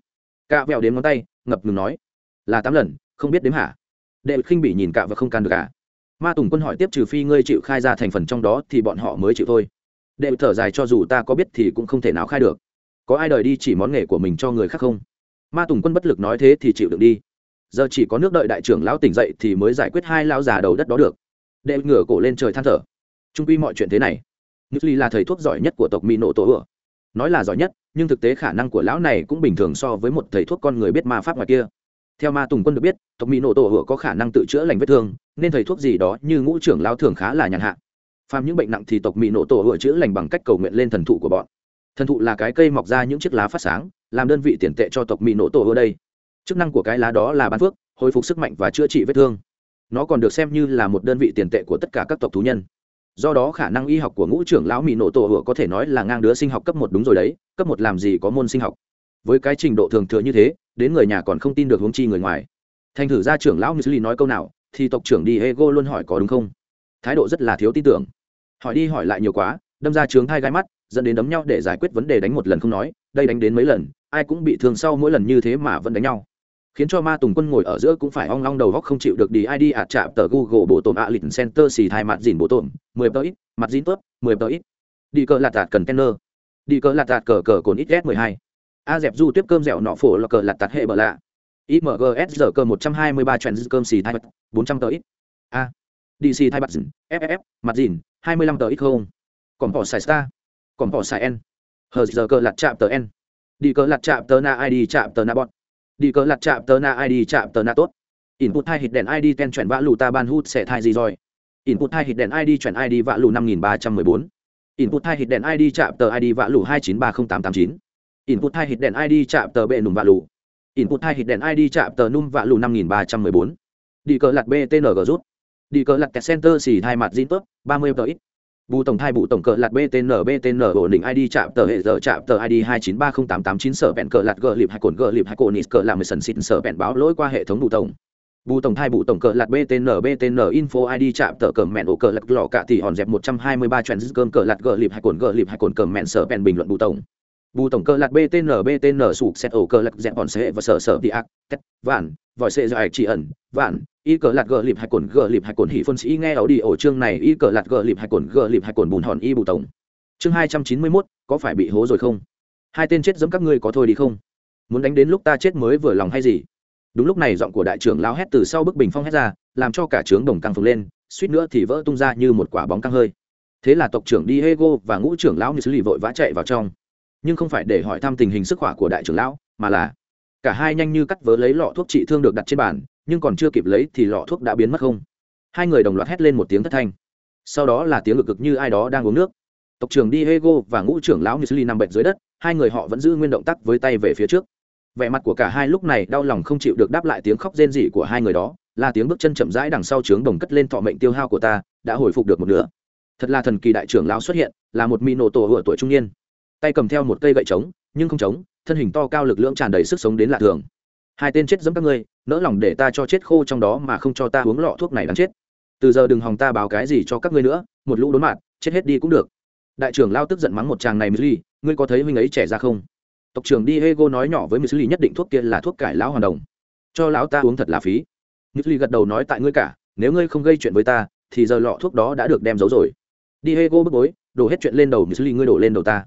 Cạ vẹo đếm ngón tay, ngập ngừng nói, là tám lần, không biết đếm hả? Đệ khinh bị nhìn cạ và không can được cả ma tùng quân hỏi tiếp, trừ phi ngươi chịu khai ra thành phần trong đó thì bọn họ mới chịu thôi. Đệ thở dài, cho dù ta có biết thì cũng không thể nào khai được. Có ai đời đi chỉ món nghề của mình cho người khác không? Ma tùng quân bất lực nói, thế thì chịu được đi. Giờ chỉ có nước đợi đại trưởng lão tỉnh dậy thì mới giải quyết hai lão già đầu đất đó được đệ ngửa cổ lên trời than thở. Trung quy mọi chuyện thế này. Như ly là thầy thuốc giỏi nhất của tộc mỹ nộ tổ ửa. Nói là giỏi nhất, nhưng thực tế khả năng của lão này cũng bình thường so với một thầy thuốc con người biết ma pháp ngoài kia. Theo ma tùng quân được biết, tộc mỹ nộ tổ ửa có khả năng tự chữa lành vết thương, nên thầy thuốc gì đó như ngũ trưởng lao thường khá là nhàn hạ. Phàm những bệnh nặng thì tộc mỹ nộ tổ ửa chữa lành bằng cách cầu nguyện lên thần thụ của bọn. Thần thụ là cái cây mọc ra những chiếc lá phát sáng, làm đơn vị tiền tệ cho tộc mỹ nộ tổ ửa đây. Chức năng của cái lá đó là ban phước, hồi phục sức mạnh và chữa trị vết thương nó còn được xem như là một đơn vị tiền tệ của tất cả các tộc thú nhân. Do đó khả năng y học của ngũ trưởng lão mỹ nổ tổ hựa có thể nói là ngang đứa sinh học cấp một đúng rồi đấy, cấp một làm gì có môn sinh học. Với cái trình độ thường thừa như thế, đến người nhà còn không tin được hướng chi người ngoài. Thành thử ra trưởng lão misli nói câu nào, thì tộc trưởng đi ego luôn hỏi có đúng không? Thái độ rất là thiếu tin tưởng. Hỏi đi hỏi lại nhiều quá, đâm ra trướng thai gai mắt, dẫn đến đấm nhau để giải quyết vấn đề đánh một lần không nói, đây đánh đến mấy lần, ai cũng bị thương sau mỗi lần như thế mà vẫn đánh nhau khiến cho ma tùng quân ngồi ở giữa cũng phải ong long đầu góc không chịu được đi id ạt chạm tờ google bộ tổn ạ lịch center xì thai mặt dìn bộ tổn, mười tờ ít, mặt dìn tớp, mười tờ ít. Đi cờ lạt tạt cần kenner. Đi cờ lạt tạt cờ cờ cồn ít s mười hai. A dẹp du tiếp cơm dẻo nọ phổ là cờ lạt tạt hệ bờ lạ. Imgs giờ cơ một trăm hai mươi ba trend cơm xì thai mặt, bốn trăm tờ ít. A. Dc thai mặt dìn ff mặt dìn, hai mươi lăm tờ ít không? Còn bỏ xài star. Còn bỏ xài n. Hờ giờ cờ lạt chạm tờ n. Đi cờ lạt chạm tờ na id chạm tờ na bọn đi cờ lặt chạm tờ na id chạm tờ na tốt. Input hai hit đèn id ten chuyển vã lù ta ban hút sẽ thai gì rồi. Input hai hit đèn id chuyển id vã lù năm nghìn ba trăm mười bốn. Input hai hit đèn id chạm tờ id vã lù hai chín ba không tám tám chín. Input hai hit đèn id chạm tờ bệ nùng vã lù. Input hai hit đèn id chạm tờ num vã lù năm nghìn ba trăm mười bốn. Đi cờ lặt btng rút. Đi cờ lặt center xì hai mặt zin tốt, ba mươi tờ ít bù tổng thai bù tổng cờ lạt btn btn ổn định id chạm tờ hệ giờ chạm tờ id hai chín ba không tám tám chín sở bẹn cờ lạt gờ lịp hai cồn gờ lịp hai cồn nít cờ làm sần xịn sở bẹn báo lỗi qua hệ thống bù tổng. Bù tổng thai bù tổng cờ lạt btn btn info id chạm tờ cờ mẹn ổ cờ lạt lọ cả thì hòn dẹp một trăm hai mươi ba cơm cờ lạt gờ lịp hai cồn gờ lịp hai cồn cờ mẹn sở bẹn bình luận bù tổng bù tổng cơ lạc btn btn sụp xét ổ cơ lạc dẹp bọn xe và sở sở đi ác, tét, vạn, vòi xe do ạch chỉ ẩn, vạn. Y cờ lạc gờ lịp hay cồn, gờ lịp hay cồn hỉ phân sĩ nghe ảo đi ổ chương này. Y cờ lạc gờ lịp hay cồn, gờ lịp hay cồn bùn hòn y bù tổng. Chương hai trăm chín mươi mốt, có phải bị hố rồi không? Hai tên chết giống các ngươi có thôi đi không? Muốn đánh đến lúc ta chết mới vừa lòng hay gì? Đúng lúc này giọng của đại trưởng lao hét từ sau bức bình phong hét ra, làm cho cả trướng đồng căng phồng lên, suýt nữa thì vỡ tung ra như một quả bóng căng hơi. Thế là tộc trưởng diego và ngũ trưởng lão như vội vã chạy vào trong nhưng không phải để hỏi thăm tình hình sức khỏe của đại trưởng lão, mà là cả hai nhanh như cắt vớ lấy lọ thuốc trị thương được đặt trên bàn, nhưng còn chưa kịp lấy thì lọ thuốc đã biến mất không. Hai người đồng loạt hét lên một tiếng thất thanh. Sau đó là tiếng ngực cực như ai đó đang uống nước. Tộc trưởng diego và ngũ trưởng lão như nằm bệnh dưới đất, hai người họ vẫn giữ nguyên động tác với tay về phía trước. Vẻ mặt của cả hai lúc này đau lòng không chịu được đáp lại tiếng khóc rên rỉ của hai người đó, là tiếng bước chân chậm rãi đằng sau trướng đồng cất lên thọ mệnh tiêu hao của ta, đã hồi phục được một nửa. Thật là thần kỳ đại trưởng lão xuất hiện, là một mỹ nổ tổ ở tuổi trung niên tay cầm theo một cây gậy trống, nhưng không trống, thân hình to cao lực lượng tràn đầy sức sống đến lạ thường. Hai tên chết dẫm các ngươi, nỡ lòng để ta cho chết khô trong đó mà không cho ta uống lọ thuốc này đáng chết. Từ giờ đừng hòng ta báo cái gì cho các ngươi nữa, một lũ đốn mạt, chết hết đi cũng được. Đại trưởng lao tức giận mắng một chàng này mỹ ngươi có thấy huynh ấy trẻ ra không? Tộc trưởng đi Hego nói nhỏ với misli nhất định thuốc kia là thuốc cải lão hoàn đồng. Cho lão ta uống thật là phí. Misli gật đầu nói tại ngươi cả, nếu ngươi không gây chuyện với ta, thì giờ lọ thuốc đó đã được đem giấu rồi. Đi Hego bức bối, đổ hết chuyện lên đầu misli ngươi đổ lên đầu ta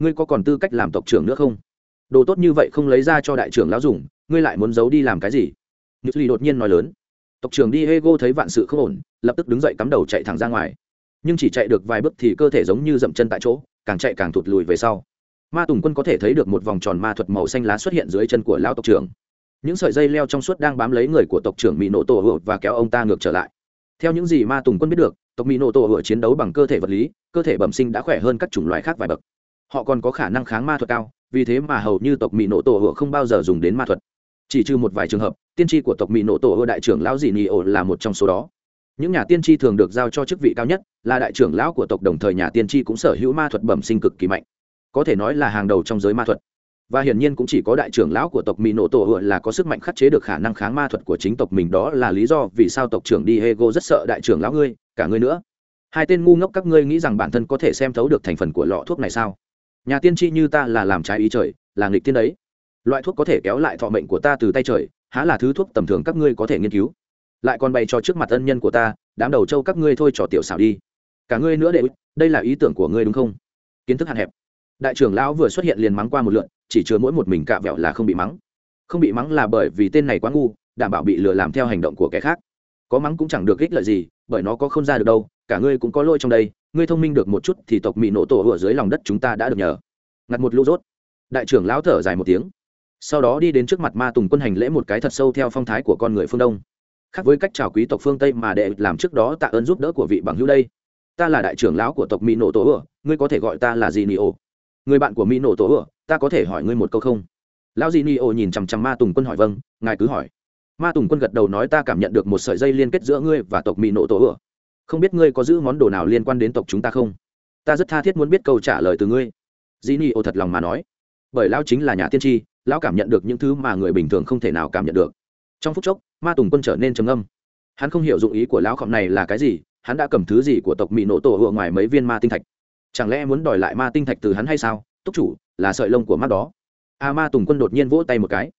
ngươi có còn tư cách làm tộc trưởng nữa không? Đồ tốt như vậy không lấy ra cho đại trưởng lão dùng, ngươi lại muốn giấu đi làm cái gì? Misli đột nhiên nói lớn. Tộc trưởng diego thấy vạn sự không ổn, lập tức đứng dậy cắm đầu chạy thẳng ra ngoài. Nhưng chỉ chạy được vài bước thì cơ thể giống như dậm chân tại chỗ, càng chạy càng thụt lùi về sau. Ma tùng quân có thể thấy được một vòng tròn ma thuật màu xanh lá xuất hiện dưới chân của lão tộc trưởng. Những sợi dây leo trong suốt đang bám lấy người của tộc trưởng mỹ nổ tổ hựa và kéo ông ta ngược trở lại. Theo những gì ma tùng quân biết được, tộc mỹ nổ tổ hựa chiến đấu bằng cơ thể vật lý, cơ thể bẩm sinh đã khỏe hơn các chủng loại khác vài bậc họ còn có khả năng kháng ma thuật cao, vì thế mà hầu như tộc mỹ nổ tổ hựa không bao giờ dùng đến ma thuật. Chỉ trừ một vài trường hợp, tiên tri của tộc mỹ nổ tổ hựa đại trưởng lão dị nị ổ là một trong số đó. Những nhà tiên tri thường được giao cho chức vị cao nhất, là đại trưởng lão của tộc đồng thời nhà tiên tri cũng sở hữu ma thuật bẩm sinh cực kỳ mạnh. Có thể nói là hàng đầu trong giới ma thuật. Và hiển nhiên cũng chỉ có đại trưởng lão của tộc mỹ nổ tổ hựa là có sức mạnh khắc chế được khả năng kháng ma thuật của chính tộc mình, đó là lý do vì sao tộc trưởng diego rất sợ đại trưởng lão ngươi, cả ngươi nữa. Hai tên ngu ngốc các ngươi nghĩ rằng bản thân có thể xem thấu được thành phần của lọ thuốc này sao? Nhà tiên tri như ta là làm trái ý trời, là nghịch tiên đấy. Loại thuốc có thể kéo lại thọ mệnh của ta từ tay trời, há là thứ thuốc tầm thường các ngươi có thể nghiên cứu. Lại còn bày cho trước mặt ân nhân của ta, đám đầu trâu các ngươi thôi trò tiểu xảo đi. Cả ngươi nữa đệ, đây là ý tưởng của ngươi đúng không? Kiến thức hạn hẹp. Đại trưởng lão vừa xuất hiện liền mắng qua một lượn, chỉ chứa mỗi một mình cạ vẹo là không bị mắng. Không bị mắng là bởi vì tên này quá ngu, đảm bảo bị lừa làm theo hành động của kẻ khác. Có mắng cũng chẳng được ích lợi gì, bởi nó có không ra được đâu, cả ngươi cũng có lỗi trong đây ngươi thông minh được một chút thì tộc mỹ nổ tổ ở dưới lòng đất chúng ta đã được nhờ. Ngặt một lũ rốt. Đại trưởng lão thở dài một tiếng. Sau đó đi đến trước mặt ma tùng quân hành lễ một cái thật sâu theo phong thái của con người phương đông. Khác với cách chào quý tộc phương tây mà đệ làm trước đó tạ ơn giúp đỡ của vị bằng hữu đây. Ta là đại trưởng lão của tộc mỹ nổ tổ ửa ngươi có thể gọi ta là gì nị ổ. Người bạn của mỹ nổ tổ ửa ta có thể hỏi ngươi một câu không? Lão gì nị ổ nhìn chằm chằm ma tùng quân hỏi vâng ngài cứ hỏi. Ma tùng quân gật đầu nói ta cảm nhận được một sợi dây liên kết giữa ngươi và tộc mỹ nổ tổ ửa không biết ngươi có giữ món đồ nào liên quan đến tộc chúng ta không? Ta rất tha thiết muốn biết câu trả lời từ ngươi. Dĩ ni ô thật lòng mà nói. Bởi lão chính là nhà tiên tri, lão cảm nhận được những thứ mà người bình thường không thể nào cảm nhận được. Trong phút chốc, ma tùng quân trở nên trầm âm hắn không hiểu dụng ý của lão khọng này là cái gì, hắn đã cầm thứ gì của tộc mỹ nổ tổ hựa ngoài mấy viên ma tinh thạch? Chẳng lẽ muốn đòi lại ma tinh thạch từ hắn hay sao? Túc chủ, là sợi lông của mắt đó. A ma tùng quân đột nhiên vỗ tay một cái.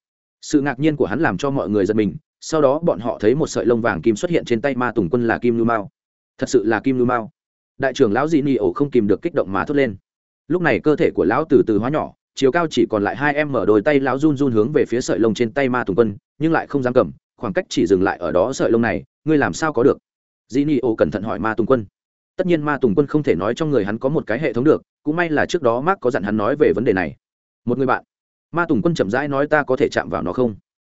Sự ngạc nhiên của hắn làm cho mọi người giật mình, sau đó bọn họ thấy một sợi lông vàng kim xuất hiện trên tay ma tùng quân là kim lưu mao thật sự là kim lưu mao. Đại trưởng lão dị ni ổ không kìm được kích động mà thốt lên. Lúc này cơ thể của lão từ từ hóa nhỏ, chiều cao chỉ còn lại hai em mở đôi tay lão run run hướng về phía sợi lông trên tay ma tùng quân, nhưng lại không dám cầm, khoảng cách chỉ dừng lại ở đó sợi lông này, ngươi làm sao có được? Dị ni ổ cẩn thận hỏi ma tùng quân. Tất nhiên ma tùng quân không thể nói trong người hắn có một cái hệ thống được, cũng may là trước đó mark có dặn hắn nói về vấn đề này. Một người bạn. Ma tùng quân chậm rãi nói ta có thể chạm vào nó không?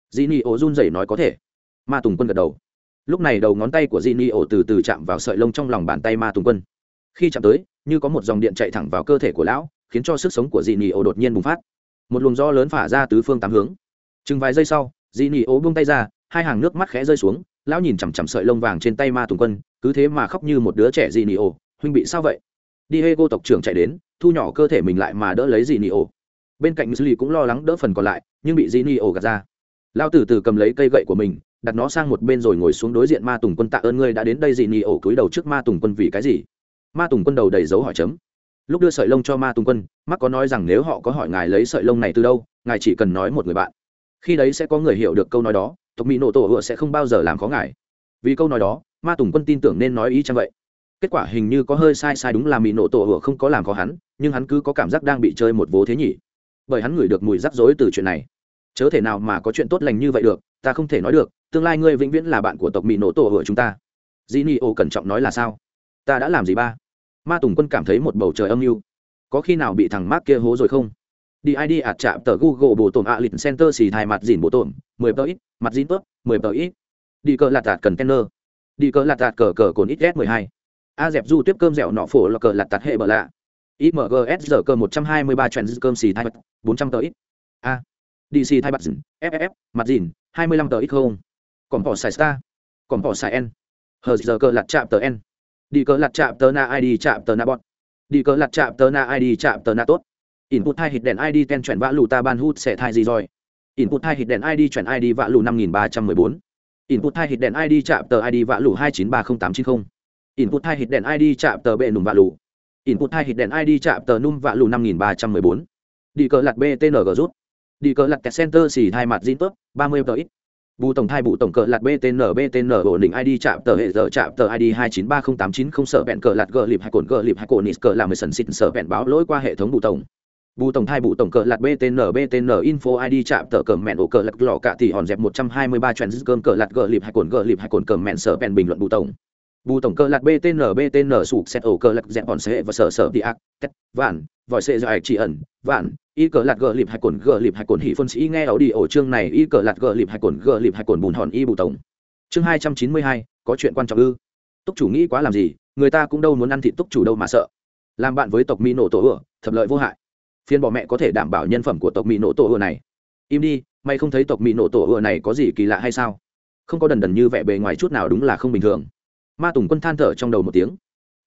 Dị ni ổ run rẩy nói có thể. Ma tùng quân gật đầu lúc này đầu ngón tay của di ni ổ từ từ chạm vào sợi lông trong lòng bàn tay ma tùng quân. Khi chạm tới, như có một dòng điện chạy thẳng vào cơ thể của lão, khiến cho sức sống của di ni ổ đột nhiên bùng phát. Một luồng gió lớn phả ra tứ phương tám hướng. Chừng vài giây sau di ni ổ buông tay ra, hai hàng nước mắt khẽ rơi xuống, lão nhìn chằm chằm sợi lông vàng trên tay ma tùng quân, cứ thế mà khóc như một đứa trẻ di ni ổ huynh bị sao vậy? Đi hê cô tộc trưởng chạy đến, thu nhỏ cơ thể mình lại mà đỡ lấy di ni ổ bên cạnh misli cũng lo lắng đỡ phần còn lại, nhưng bị di ni ổ gạt ra. Lão từ từ cầm lấy cây gậy của mình đặt nó sang một bên rồi ngồi xuống đối diện ma tùng quân tạ ơn ngươi đã đến đây dị ni ổ cúi đầu trước ma tùng quân vì cái gì? Ma tùng quân đầu đầy dấu hỏi chấm. Lúc đưa sợi lông cho ma tùng quân mắc có nói rằng nếu họ có hỏi ngài lấy sợi lông này từ đâu, ngài chỉ cần nói một người bạn. Khi đấy sẽ có người hiểu được câu nói đó, tộc mỹ nổ tổ hựa sẽ không bao giờ làm khó ngài. Vì câu nói đó, ma tùng quân tin tưởng nên nói ý chăng vậy? Kết quả hình như có hơi sai sai đúng là mỹ nổ tổ hựa không có làm khó hắn, nhưng hắn cứ có cảm giác đang bị chơi một vố thế nhỉ. Bởi hắn ngửi được mùi rắc rối từ chuyện này. Chớ thể nào mà có chuyện tốt lành như vậy được, ta không thể nói được tương lai ngươi vĩnh viễn là bạn của tộc mỹ nổ tổ ở chúng ta. Dĩ ni ô cẩn trọng nói là sao? Ta đã làm gì ba? Ma tùng quân cảm thấy một bầu trời âm mưu có khi nào bị thằng mark kia hố rồi không? Đi id ạt chạm tờ google bộ tổn ạ lịch center xì thai mặt dìn bộ tổn, mười tờ ít, mặt dìn tốt, mười tờ ít. Đi cờ lạt tạt cần kenner. Đi cờ lạt tạt cờ cờ cồn ít s mười hai. A dẹp du tiếp cơm dẻo nọ phổ là cờ lạt tạt hệ bờ lạ. Imgs giờ cơm một trăm hai mươi ba trend cơm xì thai mặt, bốn trăm tờ ít. A. Dc thai mặt dìn ff mặt dìn, hai mươi lăm tờ ít không? Còn bỏ xài star, còn bỏ xài n. Hờ, giờ cờ lạt chạm tờ n. Đi cờ lạt chạm tờ na id chạm tờ na bọn đi cờ lạt chạm tờ na id chạm tờ na tốt. Input hai hit đèn id ten chuyển vã lù ta ban hút sẽ thai gì rồi? Input hai hit đèn id chuyển id vã lù năm nghìn ba trăm mười bốn. Input hai hit đèn id chạm tờ id vã lù hai chín ba không tám chín không. Input hai hit đèn id chạm tờ bệ nùm vã lù. Input hai hit đèn id chạm tờ num vã lù năm nghìn ba trăm mười bốn. Đi cờ lạt btng rút. Đi cờ lạt kẹt center xì hai mặt zin tốt, ba mươi tờ ít bù tổng thai bù tổng cờ lạt btn btn ổn định id chạm tờ hệ giờ chạm tờ id hai chín ba không tám chín không sợ bẹn cờ lạt gờ lịp hai cồn gờ lịp hai cồn nít cờ làm mười sần xịt sợ bẹn báo lỗi qua hệ thống bù tổng. Bù tổng thai bù tổng cờ lạt btn btn info id chạm tờ cờ mẹn ổ cờ lạt lọ cả thì hòn dẹp một trăm hai mươi ba trend cơm cờ lạt gờ lịp hai cồn gờ lịp hai cồn cờ mẹn sợ bẹn bình luận bù tổng bù tổng cơ lạt btn btn sụp xét ổ cơ lạc dẹp bọn sệ và sở sở đi ác, tét, vạn, vòi sẽ dài chỉ ẩn, vạn. Y cờ lạt gờ lịp hai cồn, gờ lịp hai cồn hỉ phân sĩ nghe ảo đi ổ chương này, y cờ lạt gờ lịp hai cồn, gờ lịp hai cồn bùn hòn y bù tổng. Chương hai trăm chín mươi hai, có chuyện quan trọng ư? Túc chủ nghĩ quá làm gì? Người ta cũng đâu muốn ăn thịt túc chủ đâu mà sợ. Làm bạn với tộc mỹ nổ tổ ửa thập lợi vô hại. Phiên bỏ mẹ có thể đảm bảo nhân phẩm của tộc mỹ nổ tổ ửa này. Im đi, mày không thấy tộc mỹ nổ tổ ửa này có gì kỳ lạ hay sao? Không có đần đần như vẻ bề ngoài chút nào đúng là không bình thường ma tùng quân than thở trong đầu một tiếng.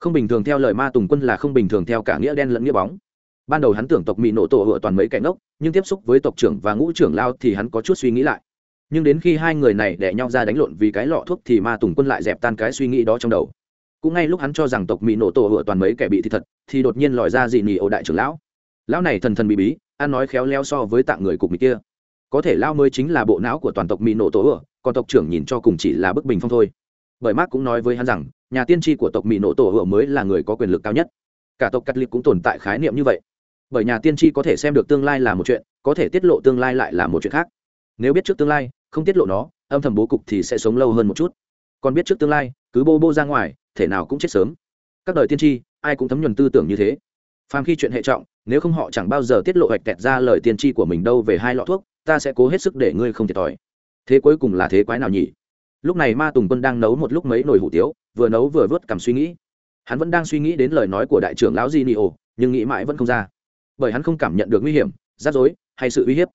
Không bình thường theo lời ma tùng quân là không bình thường theo cả nghĩa đen lẫn nghĩa bóng. Ban đầu hắn tưởng tộc mỹ nổ tổ hựa toàn mấy kẻ ốc nhưng tiếp xúc với tộc trưởng và ngũ trưởng lao thì hắn có chút suy nghĩ lại. Nhưng đến khi hai người này đẻ nhau ra đánh lộn vì cái lọ thuốc thì ma tùng quân lại dẹp tan cái suy nghĩ đó trong đầu. Cũng ngay lúc hắn cho rằng tộc mỹ nổ tổ hựa toàn mấy kẻ bị thì thật, thì đột nhiên lòi ra dị nỉ ổ đại trưởng lão. Lão này thần thần bị bí, ăn nói khéo leo so với tạng người cục mỹ kia. Có thể lao mới chính là bộ não của toàn tộc mỹ nổ tổ hựa còn tộc trưởng nhìn cho cùng chỉ là bức bình phong thôi bởi mark cũng nói với hắn rằng, nhà tiên tri của tộc mỹ nổ tổ hựa mới là người có quyền lực cao nhất. Cả tộc cắt liệt cũng tồn tại khái niệm như vậy. Bởi nhà tiên tri có thể xem được tương lai là một chuyện, có thể tiết lộ tương lai lại là một chuyện khác. Nếu biết trước tương lai, không tiết lộ nó, âm thầm bố cục thì sẽ sống lâu hơn một chút. Còn biết trước tương lai, cứ bô bô ra ngoài, thể nào cũng chết sớm. Các đời tiên tri, ai cũng thấm nhuần tư tưởng như thế. Phàm khi chuyện hệ trọng, nếu không họ chẳng bao giờ tiết lộ hạch tẹt ra lời tiên tri của mình đâu về hai lọ thuốc, ta sẽ cố hết sức để ngươi không thiệt thòi. Thế cuối cùng là thế quái nào nhỉ? Lúc này ma tùng quân đang nấu một lúc mấy nồi hủ tiếu, vừa nấu vừa vớt cầm suy nghĩ. Hắn vẫn đang suy nghĩ đến lời nói của đại trưởng lão di ni ổ nhưng nghĩ mãi vẫn không ra. Bởi hắn không cảm nhận được nguy hiểm, rắc rối hay sự uy hiếp.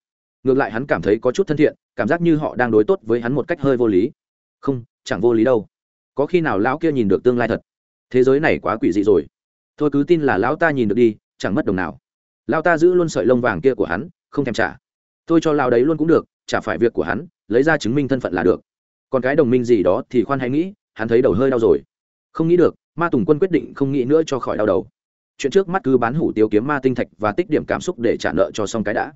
Ngược lại hắn cảm thấy có chút thân thiện, cảm giác như họ đang đối tốt với hắn một cách hơi vô lý. Không, chẳng vô lý đâu. Có khi nào lão kia nhìn được tương lai thật? Thế giới này quá quỷ dị rồi. Thôi cứ tin là lão ta nhìn được đi, chẳng mất đồng nào. Lão ta giữ luôn sợi lông vàng kia của hắn, không thèm trả. Tôi cho lão đấy luôn cũng được, chả phải việc của hắn, lấy ra chứng minh thân phận là được còn cái đồng minh gì đó thì khoan hãy nghĩ, hắn thấy đầu hơi đau rồi. Không nghĩ được, ma tùng quân quyết định không nghĩ nữa cho khỏi đau đầu. Chuyện trước mắt cứ bán hủ tiếu kiếm ma tinh thạch và tích điểm cảm xúc để trả nợ cho xong cái đã.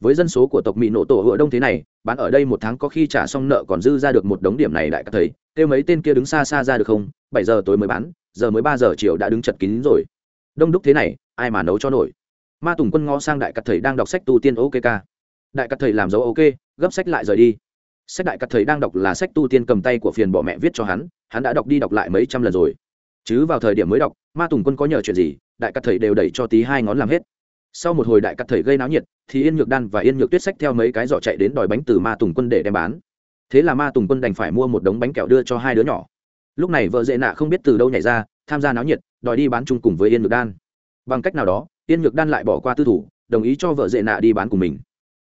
Với dân số của tộc mỹ nổ tổ hựa đông thế này, bán ở đây một tháng có khi trả xong nợ còn dư ra được một đống điểm này đại các thầy, kêu mấy tên kia đứng xa xa ra được không? Bảy giờ tối mới bán, giờ mới ba giờ chiều đã đứng chật kín rồi. Đông đúc thế này, ai mà nấu cho nổi? Ma tùng quân ngó sang đại cắt thầy đang đọc sách tu tiên ok ca đại cắt thầy làm dấu ok gấp sách lại rời đi sách đại cắt thầy đang đọc là sách tu tiên cầm tay của phiền bỏ mẹ viết cho hắn hắn đã đọc đi đọc lại mấy trăm lần rồi. Chứ vào thời điểm mới đọc, ma tùng quân có nhờ chuyện gì, đại cắt thầy đều đẩy cho tí hai ngón làm hết. Sau một hồi đại cắt thầy gây náo nhiệt, thì yên nhược đan và yên nhược tuyết sách theo mấy cái giỏ chạy đến đòi bánh từ ma tùng quân để đem bán. Thế là ma tùng quân đành phải mua một đống bánh kẹo đưa cho hai đứa nhỏ. Lúc này vợ dễ nạ không biết từ đâu nhảy ra, tham gia náo nhiệt, đòi đi bán chung cùng với yên nhược đan. Bằng cách nào đó, yên nhược đan lại bỏ qua tư thủ, đồng ý cho vợ dễ nạ đi bán cùng mình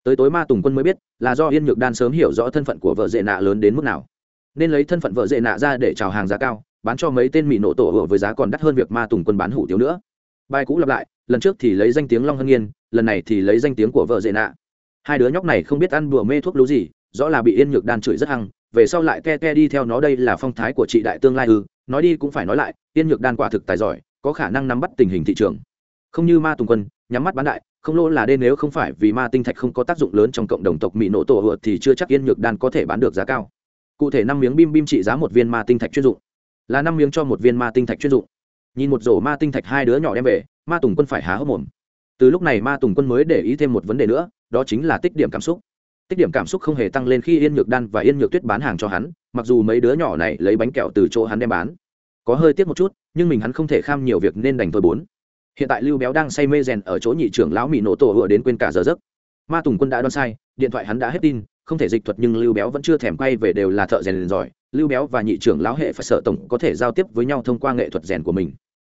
tới tối ma tùng quân mới biết là do yên nhược đan sớm hiểu rõ thân phận của vợ dệ nạ lớn đến mức nào nên lấy thân phận vợ dệ nạ ra để chào hàng giá cao bán cho mấy tên mỹ nổ tổ hựa với giá còn đắt hơn việc ma tùng quân bán hủ tiếu nữa bài cũ lặp lại lần trước thì lấy danh tiếng long hân nghiên lần này thì lấy danh tiếng của vợ dệ nạ hai đứa nhóc này không biết ăn đùa mê thuốc lú gì rõ là bị yên nhược đan chửi rất hăng về sau lại ke ke đi theo nó đây là phong thái của chị đại tương lai ư nói đi cũng phải nói lại yên nhược đan quả thực tài giỏi có khả năng nắm bắt tình hình thị trường không như ma tùng quân nhắm mắt bán đại không lỗ là đây nếu không phải vì ma tinh thạch không có tác dụng lớn trong cộng đồng tộc mỹ nổ tổ hựa thì chưa chắc yên nhược đan có thể bán được giá cao. Cụ thể năm miếng bim bim trị giá một viên ma tinh thạch chuyên dụng. Là năm miếng cho một viên ma tinh thạch chuyên dụng. Nhìn một rổ ma tinh thạch hai đứa nhỏ đem về, ma tùng quân phải há hốc mồm. Từ lúc này ma tùng quân mới để ý thêm một vấn đề nữa, đó chính là tích điểm cảm xúc. Tích điểm cảm xúc không hề tăng lên khi yên nhược đan và yên nhược tuyết bán hàng cho hắn, mặc dù mấy đứa nhỏ này lấy bánh kẹo từ chỗ hắn đem bán. Có hơi tiếc một chút, nhưng mình hắn không thể kham nhiều việc nên đành thôi bốn hiện tại lưu béo đang say mê rèn ở chỗ nhị trưởng lão mỹ nổ tổ hựa đến quên cả giờ giấc. Ma tùng quân đã đoán sai, điện thoại hắn đã hết tin, không thể dịch thuật nhưng lưu béo vẫn chưa thèm quay về đều là thợ rèn giỏi. Lưu béo và nhị trưởng lão hệ phải sợ tổng có thể giao tiếp với nhau thông qua nghệ thuật rèn của mình.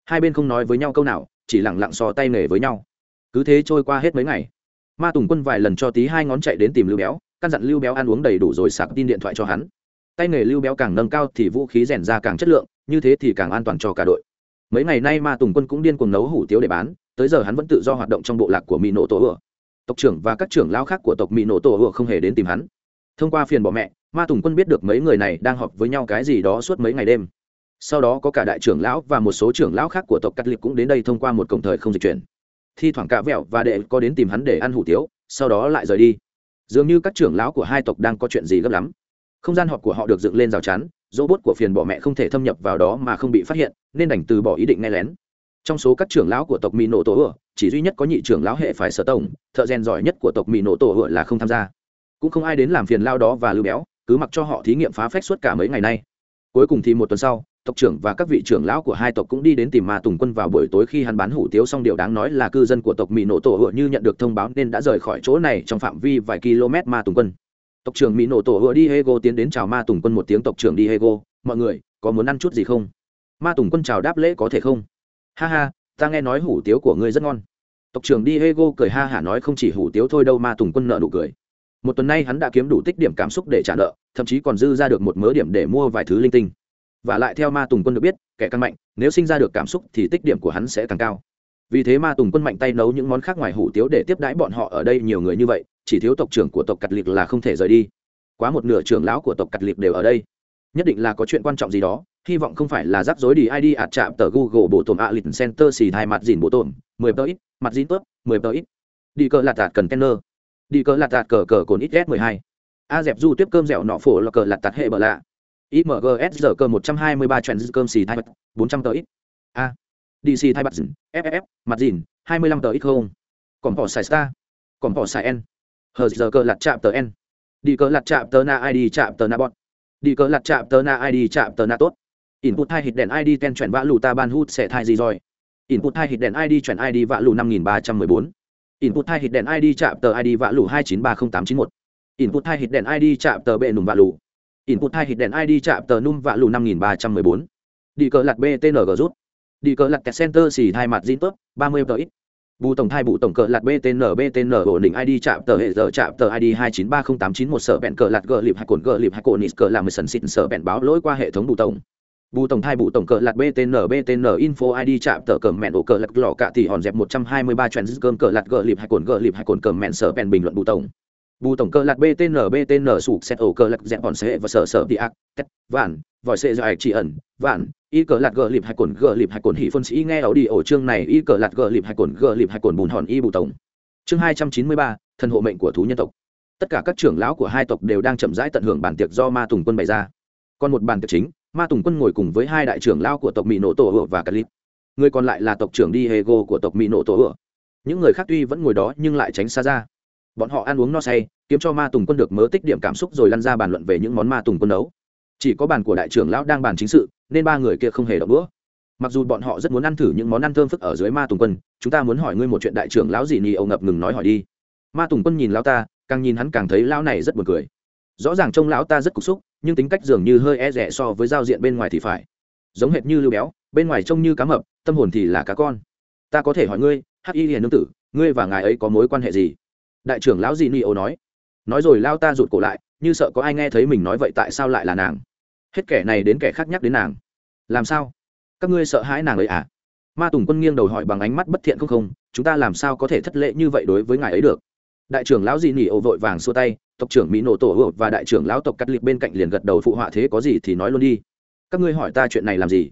Hai bên không nói với nhau câu nào, chỉ lẳng lặng so tay nghề với nhau. Cứ thế trôi qua hết mấy ngày, ma tùng quân vài lần cho tí hai ngón chạy đến tìm lưu béo, căn dặn lưu béo ăn uống đầy đủ rồi sạc tin điện thoại cho hắn. Tay nghề lưu béo càng nâng cao thì vũ khí rèn ra càng chất lượng, như thế thì càng an toàn cho cả đội mấy ngày nay ma tùng quân cũng điên cuồng nấu hủ tiếu để bán, tới giờ hắn vẫn tự do hoạt động trong bộ lạc của mỹ nổ tổ ựa. Tộc trưởng và các trưởng lao khác của tộc mỹ nổ tổ ựa không hề đến tìm hắn. Thông qua phiền bỏ mẹ, ma tùng quân biết được mấy người này đang họp với nhau cái gì đó suốt mấy ngày đêm. Sau đó có cả đại trưởng lão và một số trưởng lão khác của tộc cắt liệp cũng đến đây thông qua một cổng thời không dịch chuyển. Thi thoảng cả vẹo và đệ có đến tìm hắn để ăn hủ tiếu, sau đó lại rời đi. Dường như các trưởng lão của hai tộc đang có chuyện gì gấp lắm. Không gian họp của họ được dựng lên rào chắn robot bốt của phiền bỏ mẹ không thể thâm nhập vào đó mà không bị phát hiện, nên đành từ bỏ ý định nghe lén. Trong số các trưởng lão của tộc mỹ nổ tổ ựa chỉ duy nhất có nhị trưởng lão hệ phải sở tổng, thợ rèn giỏi nhất của tộc mỹ nổ tổ ựa là không tham gia. Cũng không ai đến làm phiền lao đó và lưu béo, cứ mặc cho họ thí nghiệm phá phách suốt cả mấy ngày nay. Cuối cùng thì một tuần sau, tộc trưởng và các vị trưởng lão của hai tộc cũng đi đến tìm ma tùng quân vào buổi tối khi hắn bán hủ tiếu xong điều đáng nói là cư dân của tộc mỹ nổ tổ hựa như nhận được thông báo nên đã rời khỏi chỗ này trong phạm vi vài km ma tùng quân tộc trưởng mỹ nổ tổ hựa diego tiến đến chào ma tùng quân một tiếng, tộc trưởng diego, mọi người, có muốn ăn chút gì không? Ma tùng quân chào đáp lễ có thể không? Ha ha, ta nghe nói hủ tiếu của ngươi rất ngon. Tộc trưởng diego cười ha hả nói, không chỉ hủ tiếu thôi đâu, ma tùng quân nợ nụ cười. Một tuần nay hắn đã kiếm đủ tích điểm cảm xúc để trả nợ, thậm chí còn dư ra được một mớ điểm để mua vài thứ linh tinh. Và lại theo ma tùng quân được biết, kẻ căn mạnh, nếu sinh ra được cảm xúc thì tích điểm của hắn sẽ càng cao. Vì thế ma tùng quân mạnh tay nấu những món khác ngoài hủ tiếu để tiếp đãi bọn họ ở đây nhiều người như vậy chỉ thiếu tộc trưởng của tộc cặt liệt là không thể rời đi. Quá một nửa trưởng lão của tộc cặt liệt đều ở đây. Nhất định là có chuyện quan trọng gì đó, hy vọng không phải là rắc rối đi id ạt chạm tờ google bộ tổn a lịch center xì thai mặt dìn bộ tổn, mười tờ ít, mặt dìn tớp, mười tờ ít. Đi cờ lạt tạt cần tenner đi cờ lạt tạt cờ cờ cồn ít s mười hai. A dẹp du tiếp cơm dẻo nọ phổ là cờ lạt tạt hệ bờ lạ. Imgs giờ cơ một trăm hai mươi ba trend cơm xì thai mặt, bốn trăm tờ ít. A. Dc thai mặt dìn ff mặt dìn, hai mươi lăm tờ ít không? Còn bỏ xài star còn bỏ xài n hờ giờ cờ lặt chạm tờ n. Đi cờ lặt chạm tờ na id chạm tờ na bọt đi cờ lặt chạm tờ na id chạm tờ na tốt. Input hai hít đèn id ten chuyển vã lù ta ban hút sẽ thai gì rồi? Input hai hít đèn id chuyển id vã lù năm nghìn ba trăm mười bốn. Input hai hít đèn id chạm tờ id vã lù hai chín ba không tám chín một. Input hai hít đèn id chạm tờ bệ nùng vã lù. Input hai hít đèn id chạm tờ num vạ lù năm nghìn ba trăm mười bốn. Đi cờ lặt btng rút. Đi cờ lặt kẹt center xì hai mặt zin tớp ba mươi tờ ít bù tổng thai bù tổng cờ lạt btn btn ổn định id chạm tờ hệ giờ, chạm tờ id hai chín ba không tám chín một, sở bẹn cờ lạt gờ lịp hai cồn gờ lịp hai cồn nít cờ làm mười sần xịn sở bẹn báo lỗi qua hệ thống bù tổng. Bù tổng thai bù tổng cờ lạt btn btn info id chạm tờ cờ mẹn ổ cờ lạt lò cạ thì hòn dẹp một trăm hai mươi ba trend cơm cờ lạt gờ lịp hai cồn gờ lịp hai cồn cờ mẹn, sở bẹn bình luận bù tổng. Bù tổng cờ lạt btn btn sụp xét ổ cờ lạt dẹp hòn sệ và sở sở đi ác, tét, vạn, vòi sệ dài chỉ ẩn, vạn y cờ lạt gờ lịp hai cồn gờ lịp hai cồn hỉ phân sĩ nghe ảo đi ổ chương này y cờ lạt gờ lịp hai cồn gờ lịp hai cồn bùn hòn y bù tổng. Chương hai trăm chín mươi ba, thần hộ mệnh của thú nhân tộc. Tất cả các trưởng lão của hai tộc đều đang chậm rãi tận hưởng bản tiệc do ma tùng quân bày ra. Còn một bàn tiệc chính, ma tùng quân ngồi cùng với hai đại trưởng lão của tộc mỹ nổ tổ ựa và cali người còn lại là tộc trưởng diego của tộc mỹ nổ tổ ựa những người khác tuy vẫn ngồi đó nhưng lại tránh xa ra. Bọn họ ăn uống no say, kiếm cho ma tùng quân được mớ tích điểm cảm xúc rồi lăn ra bàn luận về những món ma tùng quân nấu chỉ có bàn của đại trưởng lão đang bàn chính sự, nên ba người kia không hề động đũa. Mặc dù bọn họ rất muốn ăn thử những món ăn thơm phức ở dưới ma tùng quân, chúng ta muốn hỏi ngươi một chuyện đại trưởng lão gì nhì âu ngập ngừng nói hỏi đi. Ma tùng quân nhìn lão ta, càng nhìn hắn càng thấy lão này rất buồn cười. Rõ ràng trông lão ta rất cục xúc, nhưng tính cách dường như hơi e rẻ so với giao diện bên ngoài thì phải. Giống hệt như lưu béo, bên ngoài trông như cá mập, tâm hồn thì là cá con. Ta có thể hỏi ngươi, hắc y hiền nương tử, ngươi và ngài ấy có mối quan hệ gì? Đại trưởng lão gì ni ô nói. Nói rồi lao ta rụt cổ lại, như sợ có ai nghe thấy mình nói vậy tại sao lại là nàng? Hết kẻ này đến kẻ khác nhắc đến nàng. Làm sao? Các ngươi sợ hãi nàng ấy à? Ma tùng quân nghiêng đầu hỏi bằng ánh mắt bất thiện không không, chúng ta làm sao có thể thất lễ như vậy đối với ngài ấy được? Đại trưởng lão dị nỉ ồ vội vàng xua tay, tộc trưởng mỹ nổ tổ ồ và đại trưởng lão tộc cắt liệt bên cạnh liền gật đầu phụ họa thế có gì thì nói luôn đi. Các ngươi hỏi ta chuyện này làm gì?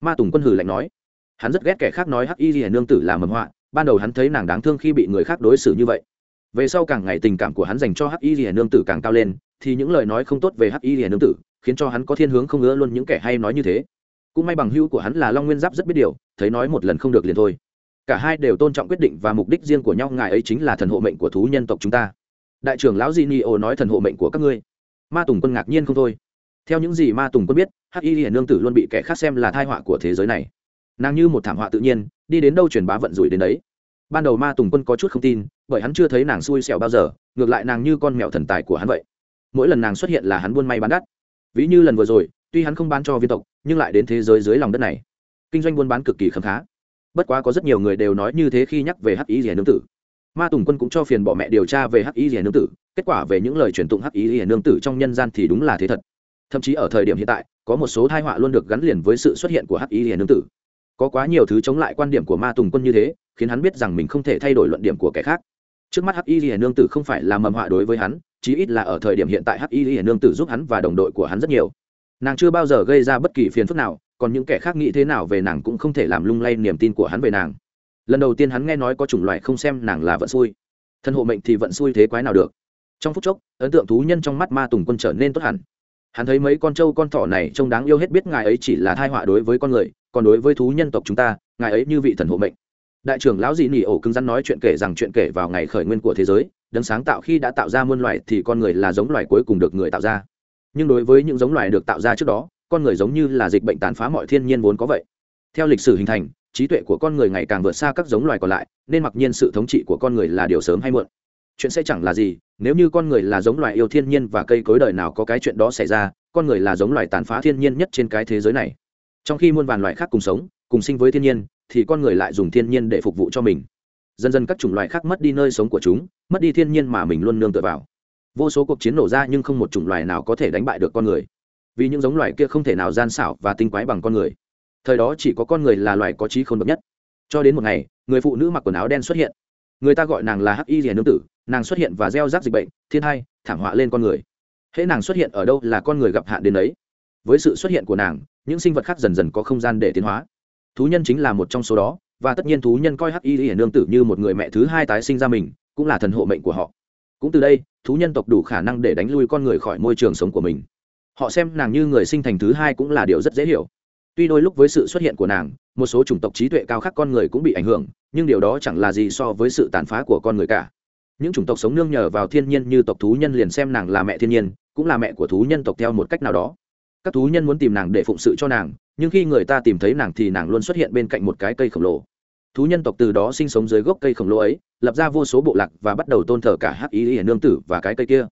Ma tùng quân hử lạnh nói. Hắn rất ghét kẻ khác nói hắc y gì nương tử là mầm họa, ban đầu hắn thấy nàng đáng thương khi bị người khác đối xử như vậy. Về sau càng ngày tình cảm của hắn dành cho hắc y rìa nương tử càng cao lên, thì những lời nói không tốt về hắc y rìa nương tử khiến cho hắn có thiên hướng không ngứa luôn những kẻ hay nói như thế. Cũng may bằng hữu của hắn là long nguyên giáp rất biết điều, thấy nói một lần không được liền thôi. Cả hai đều tôn trọng quyết định và mục đích riêng của nhau, ngài ấy chính là thần hộ mệnh của thú nhân tộc chúng ta. Đại trưởng lão di ni ô nói thần hộ mệnh của các ngươi. Ma tùng quân ngạc nhiên không thôi. Theo những gì ma tùng quân biết, hắc y hiển nương tử luôn bị kẻ khác xem là thai họa của thế giới này. Nàng như một thảm họa tự nhiên, đi đến đâu truyền bá vận rủi đến đấy. Ban đầu ma tùng quân có chút không tin, bởi hắn chưa thấy nàng xui xẻo bao giờ, ngược lại nàng như con mèo thần tài của hắn vậy. Mỗi lần nàng xuất hiện là hắn buôn may bán đắt ví như lần vừa rồi, tuy hắn không bán cho viên tộc, nhưng lại đến thế giới dưới lòng đất này. Kinh doanh buôn bán cực kỳ khấm khá. Bất quá có rất nhiều người đều nói như thế khi nhắc về hắc ý rẻ nương tử. Ma tùng quân cũng cho phiền bỏ mẹ điều tra về hắc ý rẻ nương tử, kết quả về những lời truyền tụng hắc ý rẻ nương tử trong nhân gian thì đúng là thế thật. Thậm chí ở thời điểm hiện tại, có một số thai họa luôn được gắn liền với sự xuất hiện của hắc ý rẻ nương tử. Có quá nhiều thứ chống lại quan điểm của ma tùng quân như thế, khiến hắn biết rằng mình không thể thay đổi luận điểm của kẻ khác. Trước mắt hắc y hiền nương tử không phải là mầm họa đối với hắn chí ít là ở thời điểm hiện tại hắc y hiền nương tử giúp hắn và đồng đội của hắn rất nhiều. Nàng chưa bao giờ gây ra bất kỳ phiền phức nào, còn những kẻ khác nghĩ thế nào về nàng cũng không thể làm lung lay niềm tin của hắn về nàng. Lần đầu tiên hắn nghe nói có chủng loại không xem nàng là vận xui. Thân hộ mệnh thì vận xui thế quái nào được. Trong phút chốc, ấn tượng thú nhân trong mắt ma tùng quân trở nên tốt hẳn. Hắn thấy mấy con trâu con thỏ này trông đáng yêu hết biết ngài ấy chỉ là thai họa đối với con người, còn đối với thú nhân tộc chúng ta, ngài ấy như vị thần hộ mệnh. Đại trưởng lão dị nỉ ổ cứng rắn nói chuyện kể rằng chuyện kể vào ngày khởi nguyên của thế giới đấng sáng tạo khi đã tạo ra muôn loài thì con người là giống loài cuối cùng được người tạo ra. Nhưng đối với những giống loài được tạo ra trước đó, con người giống như là dịch bệnh tàn phá mọi thiên nhiên vốn có vậy. Theo lịch sử hình thành, trí tuệ của con người ngày càng vượt xa các giống loài còn lại, nên mặc nhiên sự thống trị của con người là điều sớm hay muộn. Chuyện sẽ chẳng là gì, nếu như con người là giống loài yêu thiên nhiên và cây cối đời nào có cái chuyện đó xảy ra, con người là giống loài tàn phá thiên nhiên nhất trên cái thế giới này. Trong khi muôn vàn loài khác cùng sống, cùng sinh với thiên nhiên, thì con người lại dùng thiên nhiên để phục vụ cho mình dần dần các chủng loài khác mất đi nơi sống của chúng, mất đi thiên nhiên mà mình luôn nương tựa vào. Vô số cuộc chiến nổ ra nhưng không một chủng loài nào có thể đánh bại được con người. Vì những giống loài kia không thể nào gian xảo và tinh quái bằng con người. Thời đó chỉ có con người là loài có trí khôn bậc nhất. Cho đến một ngày, người phụ nữ mặc quần áo đen xuất hiện. Người ta gọi nàng là hắc y rìa nương tử, nàng xuất hiện và gieo rắc dịch bệnh, thiên hai thảm họa lên con người. Hễ nàng xuất hiện ở đâu là con người gặp hạn đến đấy với sự xuất hiện của nàng, những sinh vật khác dần dần có không gian để tiến hóa. Thú nhân chính là một trong số đó và tất nhiên thú nhân coi hắc y hiển nương tử như một người mẹ thứ hai tái sinh ra mình, cũng là thần hộ mệnh của họ. Cũng từ đây, thú nhân tộc đủ khả năng để đánh lui con người khỏi môi trường sống của mình. Họ xem nàng như người sinh thành thứ hai cũng là điều rất dễ hiểu. Tuy đôi lúc với sự xuất hiện của nàng, một số chủng tộc trí tuệ cao khác con người cũng bị ảnh hưởng, nhưng điều đó chẳng là gì so với sự tàn phá của con người cả. Những chủng tộc sống nương nhờ vào thiên nhiên như tộc thú nhân liền xem nàng là mẹ thiên nhiên, cũng là mẹ của thú nhân tộc theo một cách nào đó. Các thú nhân muốn tìm nàng để phụng sự cho nàng, nhưng khi người ta tìm thấy nàng thì nàng luôn xuất hiện bên cạnh một cái cây khổng lồ thú nhân tộc từ đó sinh sống dưới gốc cây khổng lồ ấy, lập ra vô số bộ lạc và bắt đầu tôn thờ cả hắc ý hiển nương tử và cái cây kia.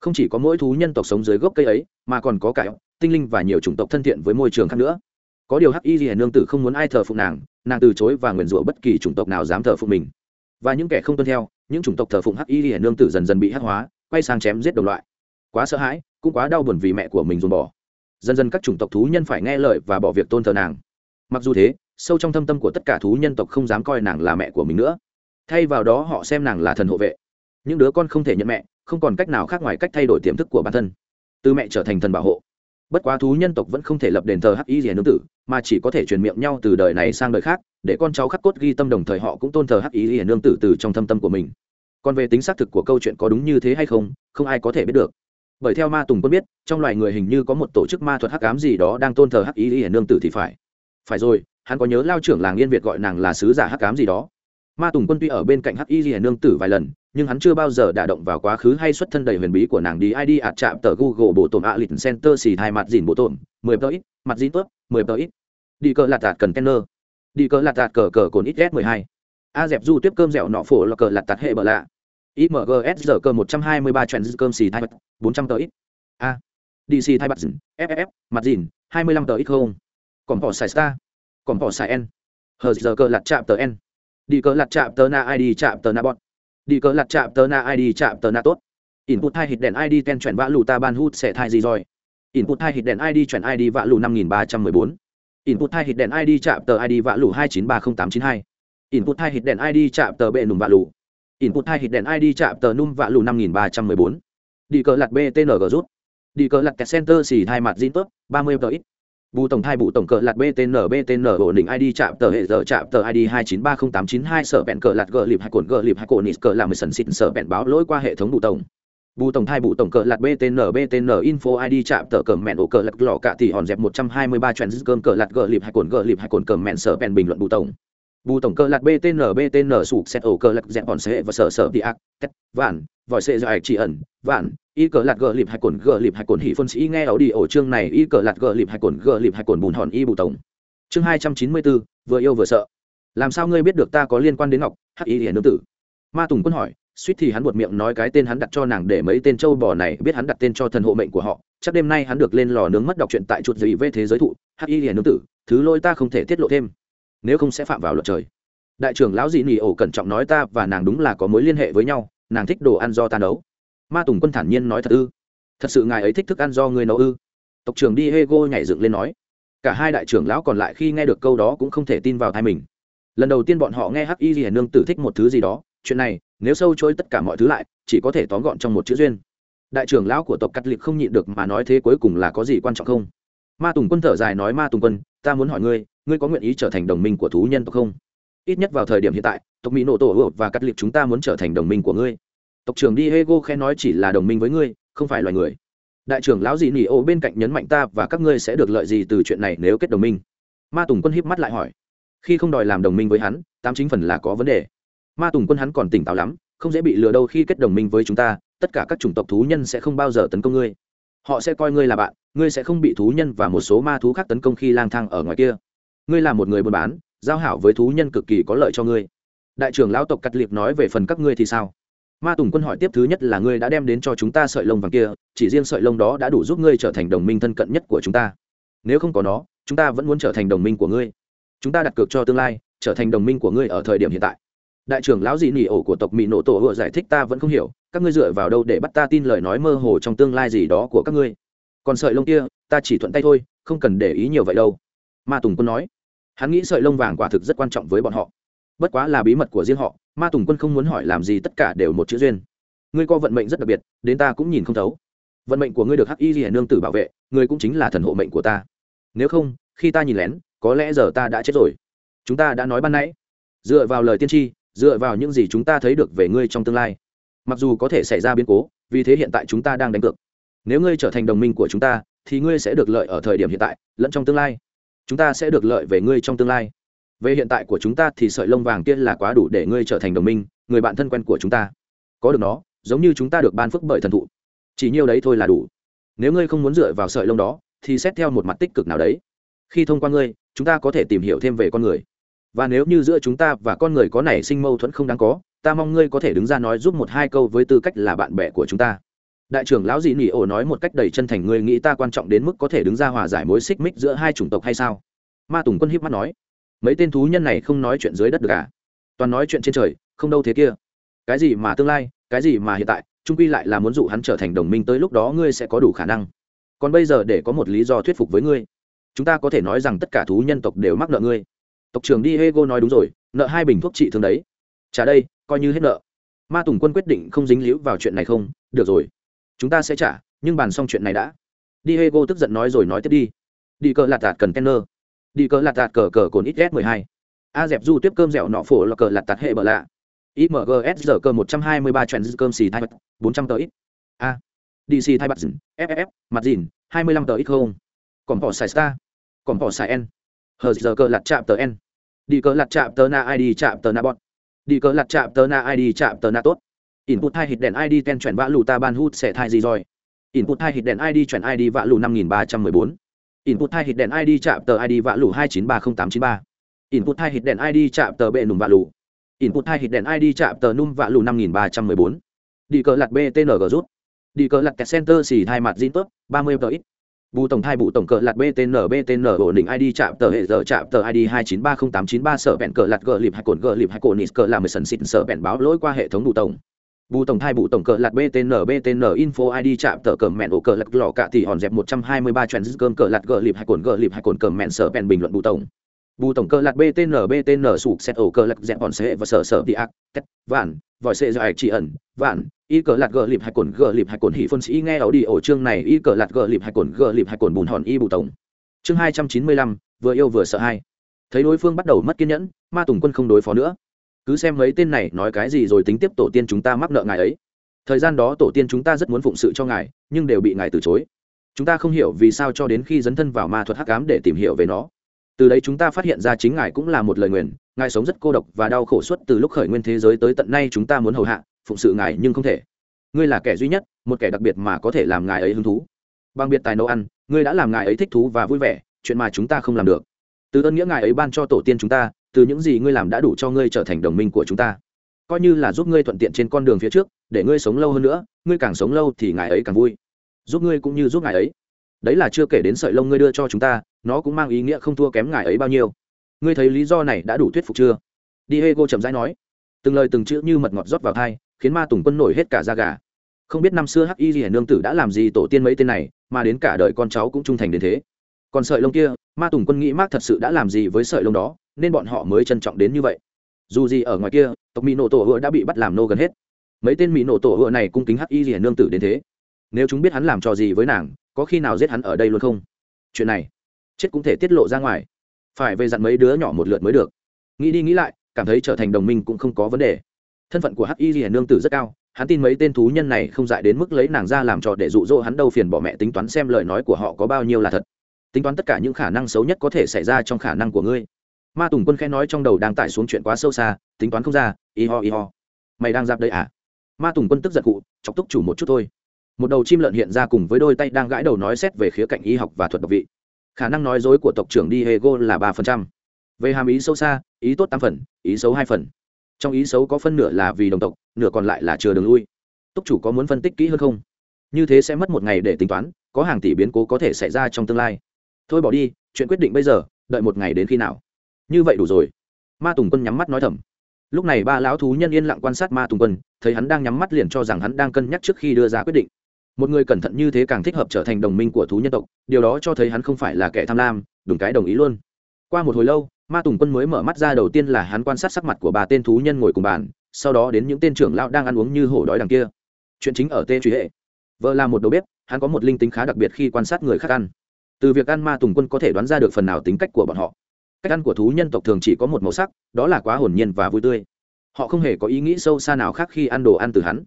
Không chỉ có mỗi thú nhân tộc sống dưới gốc cây ấy, mà còn có cả tinh linh và nhiều chủng tộc thân thiện với môi trường khác nữa. Có điều hắc y hiển nương tử không muốn ai thờ phụng nàng nàng từ chối và nguyền rủa bất kỳ chủng tộc nào dám thờ phụng mình. Và những kẻ không tuân theo, những chủng tộc thờ phụng hắc y hiển nương tử dần dần bị hắc hóa, quay sang chém giết đồng loại. Quá sợ hãi, cũng quá đau buồn vì mẹ của mình dồn bỏ. Dần dần các chủng tộc thú nhân phải nghe lời và bỏ việc tôn thờ nàng. Mặc dù thế sâu trong thâm tâm của tất cả thú nhân tộc không dám coi nàng là mẹ của mình nữa. Thay vào đó họ xem nàng là thần hộ vệ. Những đứa con không thể nhận mẹ, không còn cách nào khác ngoài cách thay đổi tiềm thức của bản thân. Từ mẹ trở thành thần bảo hộ. Bất quá thú nhân tộc vẫn không thể lập đền thờ hắc y rìa nương tử, mà chỉ có thể truyền miệng nhau từ đời này sang đời khác, để con cháu khắc cốt ghi tâm đồng thời họ cũng tôn thờ hắc y rìa nương tử từ trong thâm tâm của mình. Còn về tính xác thực của câu chuyện có đúng như thế hay không không ai có thể biết được. Bởi theo ma tùng quân biết, trong loài người hình như có một tổ chức ma thuật hắc ám gì đó đang tôn thờ hắc ý hiển nương tử thì phải. Phải rồi hắn có nhớ lao trưởng làng yên việt gọi nàng là sứ giả hắc ám gì đó. Ma tùng quân tuy ở bên cạnh hắc y hiển nương tử vài lần, nhưng hắn chưa bao giờ đả động vào quá khứ hay xuất thân đầy huyền bí của nàng đi id ạt chạm tờ google bộ tổn ạ lịch center xì hai mặt dìn bộ tổn, mười tờ ít, mặt dìn tớp, mười tờ ít. Đi cờ lạt tạt cần tenner đi cờ lạt tạt cờ cờ cồn ít s mười hai. A dẹp du tiếp cơm dẻo nọ phổ là cờ lạt tạt hệ bờ lạ. Imgs giờ cơ một trăm hai mươi ba trend cơm xì thai bật, bốn trăm tờ ít. A. Dc thai bật dìn ff mặt dìn, hai mươi lăm tờ ít không. Còn bỏ xài star còn bỏ xài n hờ giờ cờ lặt chạm tờ n đi cờ lặt chạm tờ na id chạm tờ na bọn đi cờ lặt chạm tờ na id chạm tờ na tốt. Input hai hít đèn id ten chuyển vã lù ta ban hút sẽ thai gì rồi? Input hai hít đèn id chuyển id vã lù năm nghìn ba trăm mười bốn. Input hai hít đèn id chạm tờ id vã lù hai chín ba không tám chín hai. Input hai hít đèn id chạm tờ bệ nùng vã lù. Input hai hít đèn id chạm tờ num vạ lù năm nghìn ba trăm mười bốn. Đi cờ lặt btng rút. Đi cờ lặt kẹt center xì hai mặt zin tớp ba mươi tờ ít bù tổng thai bù tổng cờ lạt btn btn ổn định id chạm tờ hệ giờ, chạm tờ id hai chín ba không tám chín hai, sở bẹn cờ lạt gờ lịp hai cồn gờ lịp hai cồn nít cờ làm mười sần xịn sở bẹn báo lỗi qua hệ thống bù tổng. Bù tổng thai bù tổng cờ lạt btn btn info id chạm tờ cờ mẹn ổ cờ lạt lọ cả thì hòn dẹp một trăm hai mươi ba trend cơm cờ lạt gờ lịp hai cồn gờ lịp hai cồn cờ mẹn, sở bẹn bình luận bù tổng bù tổng cơ lạt btn btn sụp xét ổ cơ lạc dẹp bọn xe và sở sở đi ác, tét, vạn, vòi sệ dài chỉ ẩn, vạn, y cờ lạt gờ lịp hai cồn, gờ lịp hai cồn hỉ phân sĩ nghe ảo đi ổ chương này, y cờ lạt gờ lịp hai cồn, gờ lịp hai cồn bùn hòn y bù tổng. Chương hai trăm chín mươi bốn vừa yêu vừa sợ. Làm sao ngươi biết được ta có liên quan đến ngọc, hắc y hiển nương tử? Ma tùng quân hỏi, suýt thì hắn buột miệng nói cái tên hắn đặt cho nàng để mấy tên châu bò này biết hắn đặt tên cho thần hộ mệnh của họ. Chắc đêm nay hắn được lên lò nướng mất đọc chuyện tại chuột gì về thế giới thụ, hắc y hiển nương tử, thứ lôi ta không thể tiết lộ thêm nếu không sẽ phạm vào luật trời. Đại trưởng lão dị nỉ ổ cẩn trọng nói ta và nàng đúng là có mối liên hệ với nhau, nàng thích đồ ăn do ta nấu. Ma tùng quân thản nhiên nói thật ư. Thật sự ngài ấy thích thức ăn do người nấu ư? Tộc trưởng đi hego nhảy dựng lên nói. Cả hai đại trưởng lão còn lại khi nghe được câu đó cũng không thể tin vào thai mình. Lần đầu tiên bọn họ nghe hắc y gì nương tử thích một thứ gì đó, chuyện này, nếu sâu trôi tất cả mọi thứ lại, chỉ có thể tóm gọn trong một chữ duyên. Đại trưởng lão của tộc cắt liệt không nhịn được mà nói thế cuối cùng là có gì quan trọng không? Ma tùng quân thở dài nói, ma tùng quân, ta muốn hỏi ngươi ngươi có nguyện ý trở thành đồng minh của thú nhân tộc không? Ít nhất vào thời điểm hiện tại, tộc mỹ nổ tổ ợp và cắt liệt chúng ta muốn trở thành đồng minh của ngươi. Tộc trưởng Diego khen nói chỉ là đồng minh với ngươi, không phải loài người. Đại trưởng lão dị nỉ ô bên cạnh nhấn mạnh ta và các ngươi sẽ được lợi gì từ chuyện này nếu kết đồng minh? Ma tùng quân híp mắt lại hỏi. Khi không đòi làm đồng minh với hắn, tám chính phần là có vấn đề. Ma tùng quân hắn còn tỉnh táo lắm, không dễ bị lừa đâu khi kết đồng minh với chúng ta, tất cả các chủng tộc thú nhân sẽ không bao giờ tấn công ngươi. Họ sẽ coi ngươi là bạn, ngươi sẽ không bị thú nhân và một số ma thú khác tấn công khi lang thang ở ngoài kia ngươi là một người buôn bán, giao hảo với thú nhân cực kỳ có lợi cho ngươi. Đại trưởng lão tộc cắt liệt nói về phần các ngươi thì sao? Ma tùng quân hỏi tiếp thứ nhất là ngươi đã đem đến cho chúng ta sợi lông vàng kia, chỉ riêng sợi lông đó đã đủ giúp ngươi trở thành đồng minh thân cận nhất của chúng ta. Nếu không có nó, chúng ta vẫn muốn trở thành đồng minh của ngươi. Chúng ta đặt cược cho tương lai, trở thành đồng minh của ngươi ở thời điểm hiện tại. Đại trưởng lão dị nỉ ổ của tộc mỹ nổ tổ vừa giải thích ta vẫn không hiểu, các ngươi dựa vào đâu để bắt ta tin lời nói mơ hồ trong tương lai gì đó của các ngươi? Còn sợi lông kia, ta chỉ thuận tay thôi, không cần để ý nhiều vậy đâu ma tùng quân nói, hắn nghĩ sợi lông vàng quả thực rất quan trọng với bọn họ. Bất quá là bí mật của riêng họ, ma tùng quân không muốn hỏi làm gì tất cả đều một chữ duyên. Ngươi có vận mệnh rất đặc biệt, đến ta cũng nhìn không thấu. Vận mệnh của ngươi được hắc y hiển nương tử bảo vệ, ngươi cũng chính là thần hộ mệnh của ta. Nếu không, khi ta nhìn lén, có lẽ giờ ta đã chết rồi. Chúng ta đã nói ban nãy. Dựa vào lời tiên tri, dựa vào những gì chúng ta thấy được về ngươi trong tương lai. Mặc dù có thể xảy ra biến cố, vì thế hiện tại chúng ta đang đánh cược. Nếu ngươi trở thành đồng minh của chúng ta, thì ngươi sẽ được lợi ở thời điểm hiện tại, lẫn trong tương lai chúng ta sẽ được lợi về ngươi trong tương lai. Về hiện tại của chúng ta thì sợi lông vàng kia là quá đủ để ngươi trở thành đồng minh, người bạn thân quen của chúng ta. Có được nó, giống như chúng ta được ban phước bởi thần thụ. Chỉ nhiêu đấy thôi là đủ. Nếu ngươi không muốn dựa vào sợi lông đó, thì xét theo một mặt tích cực nào đấy. Khi thông qua ngươi, chúng ta có thể tìm hiểu thêm về con người. Và nếu như giữa chúng ta và con người có nảy sinh mâu thuẫn không đáng có, ta mong ngươi có thể đứng ra nói giúp một hai câu với tư cách là bạn bè của chúng ta đại trưởng lão dị nỉ ổ nói một cách đầy chân thành, ngươi nghĩ ta quan trọng đến mức có thể đứng ra hòa giải mối xích mích giữa hai chủng tộc hay sao? Ma tùng quân hiếp mắt nói. Mấy tên thú nhân này không nói chuyện dưới đất được à? Toàn nói chuyện trên trời, không đâu thế kia. Cái gì mà tương lai, cái gì mà hiện tại trung quy lại là muốn dụ hắn trở thành đồng minh tới lúc đó ngươi sẽ có đủ khả năng. Còn bây giờ để có một lý do thuyết phục với ngươi. Chúng ta có thể nói rằng tất cả thú nhân tộc đều mắc nợ ngươi. Tộc trưởng Diego nói đúng rồi, nợ hai bình thuốc trị thương đấy. Trả đây, coi như hết nợ. Ma tùng quân quyết định không dính líu vào chuyện này không? Được rồi chúng ta sẽ trả, nhưng bàn xong chuyện này đã. Đi hego tức giận nói rồi nói tiếp đi. Đi cờ lạt tạt cần tenner đi cờ lạt tạt cờ cờ cồn ít s mười hai. A dẹp du tiếp cơm dẻo nọ phổ là cờ lạt tạt hệ bờ lạ. Imgs giờ cơ một trăm hai mươi ba trend cơm xì thai bật, bốn trăm tờ ít. A. Dc thai bật dìn ff mặt dìn, hai mươi lăm tờ ít không. Còn bỏ xài star. Còn bỏ xài n. Hờ giờ cơ lạt chạm tờ n. Đi cờ lạt chạm tờ na id chạm tờ na bọn đi cờ lạt chạm tờ na id chạm tờ na tốt input hai hit đèn id ten chuyển vã lù ta ban hút sẽ thai gì rồi? Input hai hit đèn id chuyển id vã lù năm nghìn ba trăm mười bốn. Input hai hit đèn id chạm tờ id vã lù hai chín ba không tám chín ba. Input hai hit đèn id chạm tờ bệ nùm vã lù. Input hai hit đèn id chạm tờ num vã lù năm nghìn ba trăm mười bốn. Đi cờ lạt btng rút. Đi cờ lạt center xỉ hai mặt zin tốt ba mươi tờ ít. Bù tổng thai bù tổng cờ lạt btn btn ổn định id chạm tờ hệ giờ chạm tờ id hai chín ba không tám chín ba. Sở bẹn cờ lạt gờ lịp hai cồn gờ lịp hai cồn nít cờ làm mười sần xịn sở bẹn báo lỗi qua hệ thống bù tổng bù tổng thai bù tổng cờ lạt btn btn info id chạm tờ cờ mẹn ổ cờ lạt lọ cạ thì hòn dẹp một trăm hai mươi ba cơm cờ lạt gờ lịp hay cồn gờ lịp hay cồn cờ mẹn sở bẹn bình luận bù tổng. Bù tổng cờ lạt btn btn sụp xét ổ cờ lạt dẹp hòn sẽ và sở sở đi ác, tét, vạn, vòi sẽ dài chỉ ẩn, vạn, y cờ lạt gờ lịp hay cồn gờ lịp hay cồn hỉ phân sĩ nghe ảo đi ổ chương này, y cờ lạt gờ lịp hay cồn gờ lịp hay cồn bùn hòn y bù tổng. Chương hai trăm chín mươi lăm, vừa yêu vừa sợ hai. Thấy đối phương bắt đầu mất kiên nhẫn, ma tùng quân không đối phó nữa cứ xem mấy tên này nói cái gì rồi tính tiếp tổ tiên chúng ta mắc nợ ngài ấy. Thời gian đó tổ tiên chúng ta rất muốn phụng sự cho ngài, nhưng đều bị ngài từ chối. Chúng ta không hiểu vì sao cho đến khi dấn thân vào ma thuật hắc ám để tìm hiểu về nó. Từ đấy chúng ta phát hiện ra chính ngài cũng là một lời nguyền, ngài sống rất cô độc và đau khổ suốt từ lúc khởi nguyên thế giới tới tận nay chúng ta muốn hầu hạ, phụng sự ngài nhưng không thể. Ngươi là kẻ duy nhất, một kẻ đặc biệt mà có thể làm ngài ấy hứng thú. Bằng biệt tài nấu ăn, ngươi đã làm ngài ấy thích thú và vui vẻ, chuyện mà chúng ta không làm được. Từ ơn nghĩa ngài ấy ban cho tổ tiên chúng ta từ những gì ngươi làm đã đủ cho ngươi trở thành đồng minh của chúng ta. Coi như là giúp ngươi thuận tiện trên con đường phía trước, để ngươi sống lâu hơn nữa, ngươi càng sống lâu thì ngài ấy càng vui. Giúp ngươi cũng như giúp ngài ấy. Đấy là chưa kể đến sợi lông ngươi đưa cho chúng ta, nó cũng mang ý nghĩa không thua kém ngài ấy bao nhiêu. Ngươi thấy lý do này đã đủ thuyết phục chưa? Diego chậm rãi nói. Từng lời từng chữ như mật ngọt rót vào thai, khiến ma tùng quân nổi hết cả da gà. Không biết năm xưa hắc y hiển nương tử đã làm gì tổ tiên mấy tên này, mà đến cả đời con cháu cũng trung thành đến thế. Còn sợi lông kia, ma tùng quân nghĩ mác thật sự đã làm gì với sợi lông đó? Nên bọn họ mới trân trọng đến như vậy. Dù gì ở ngoài kia, tộc mỹ nổ tổ hựa đã bị bắt làm nô gần hết. Mấy tên mỹ nổ tổ hựa này cung kính hắc y rỉa nương tử đến thế. Nếu chúng biết hắn làm trò gì với nàng, có khi nào giết hắn ở đây luôn không? Chuyện này, chết cũng thể tiết lộ ra ngoài. Phải về dặn mấy đứa nhỏ một lượt mới được. Nghĩ đi nghĩ lại, cảm thấy trở thành đồng minh cũng không có vấn đề. Thân phận của hắc y rỉa nương tử rất cao, hắn tin mấy tên thú nhân này không dại đến mức lấy nàng ra làm trò để dụ dỗ hắn đâu phiền bỏ mẹ tính toán xem lời nói của họ có bao nhiêu là thật. Tính toán tất cả những khả năng xấu nhất có thể xảy ra trong khả năng của ngươi ma tùng quân khẽ nói trong đầu đang tải xuống chuyện quá sâu xa, tính toán không ra, y ho y ho. Mày đang giáp đây à? Ma tùng quân tức giận cụ, chọc túc chủ một chút thôi. Một đầu chim lợn hiện ra cùng với đôi tay đang gãi đầu nói xét về khía cạnh y học và thuật độc vị. Khả năng nói dối của tộc trưởng diego là ba phần trăm. Về hàm ý sâu xa, ý tốt tám phần, ý xấu hai phần. Trong ý xấu có phân nửa là vì đồng tộc, nửa còn lại là chừa đường lui. Túc chủ có muốn phân tích kỹ hơn không? Như thế sẽ mất một ngày để tính toán, có hàng tỷ biến cố có thể xảy ra trong tương lai. Thôi bỏ đi, chuyện quyết định bây giờ, đợi một ngày đến khi nào? Như vậy đủ rồi. Ma tùng quân nhắm mắt nói thầm. Lúc này ba lão thú nhân yên lặng quan sát ma tùng quân, thấy hắn đang nhắm mắt liền cho rằng hắn đang cân nhắc trước khi đưa ra quyết định. Một người cẩn thận như thế càng thích hợp trở thành đồng minh của thú nhân tộc, điều đó cho thấy hắn không phải là kẻ tham lam, đúng cái đồng ý luôn. Qua một hồi lâu, ma tùng quân mới mở mắt ra đầu tiên là hắn quan sát sắc mặt của bà tên thú nhân ngồi cùng bàn, sau đó đến những tên trưởng lão đang ăn uống như hổ đói đằng kia. Chuyện chính ở tê truy hệ. Vợ là một đầu bếp, hắn có một linh tính khá đặc biệt khi quan sát người khác ăn. Từ việc ăn ma tùng quân có thể đoán ra được phần nào tính cách của bọn họ cách ăn của thú nhân tộc thường chỉ có một màu sắc, đó là quá hồn nhiên và vui tươi. Họ không hề có ý nghĩ sâu xa nào khác khi ăn đồ ăn từ hắn.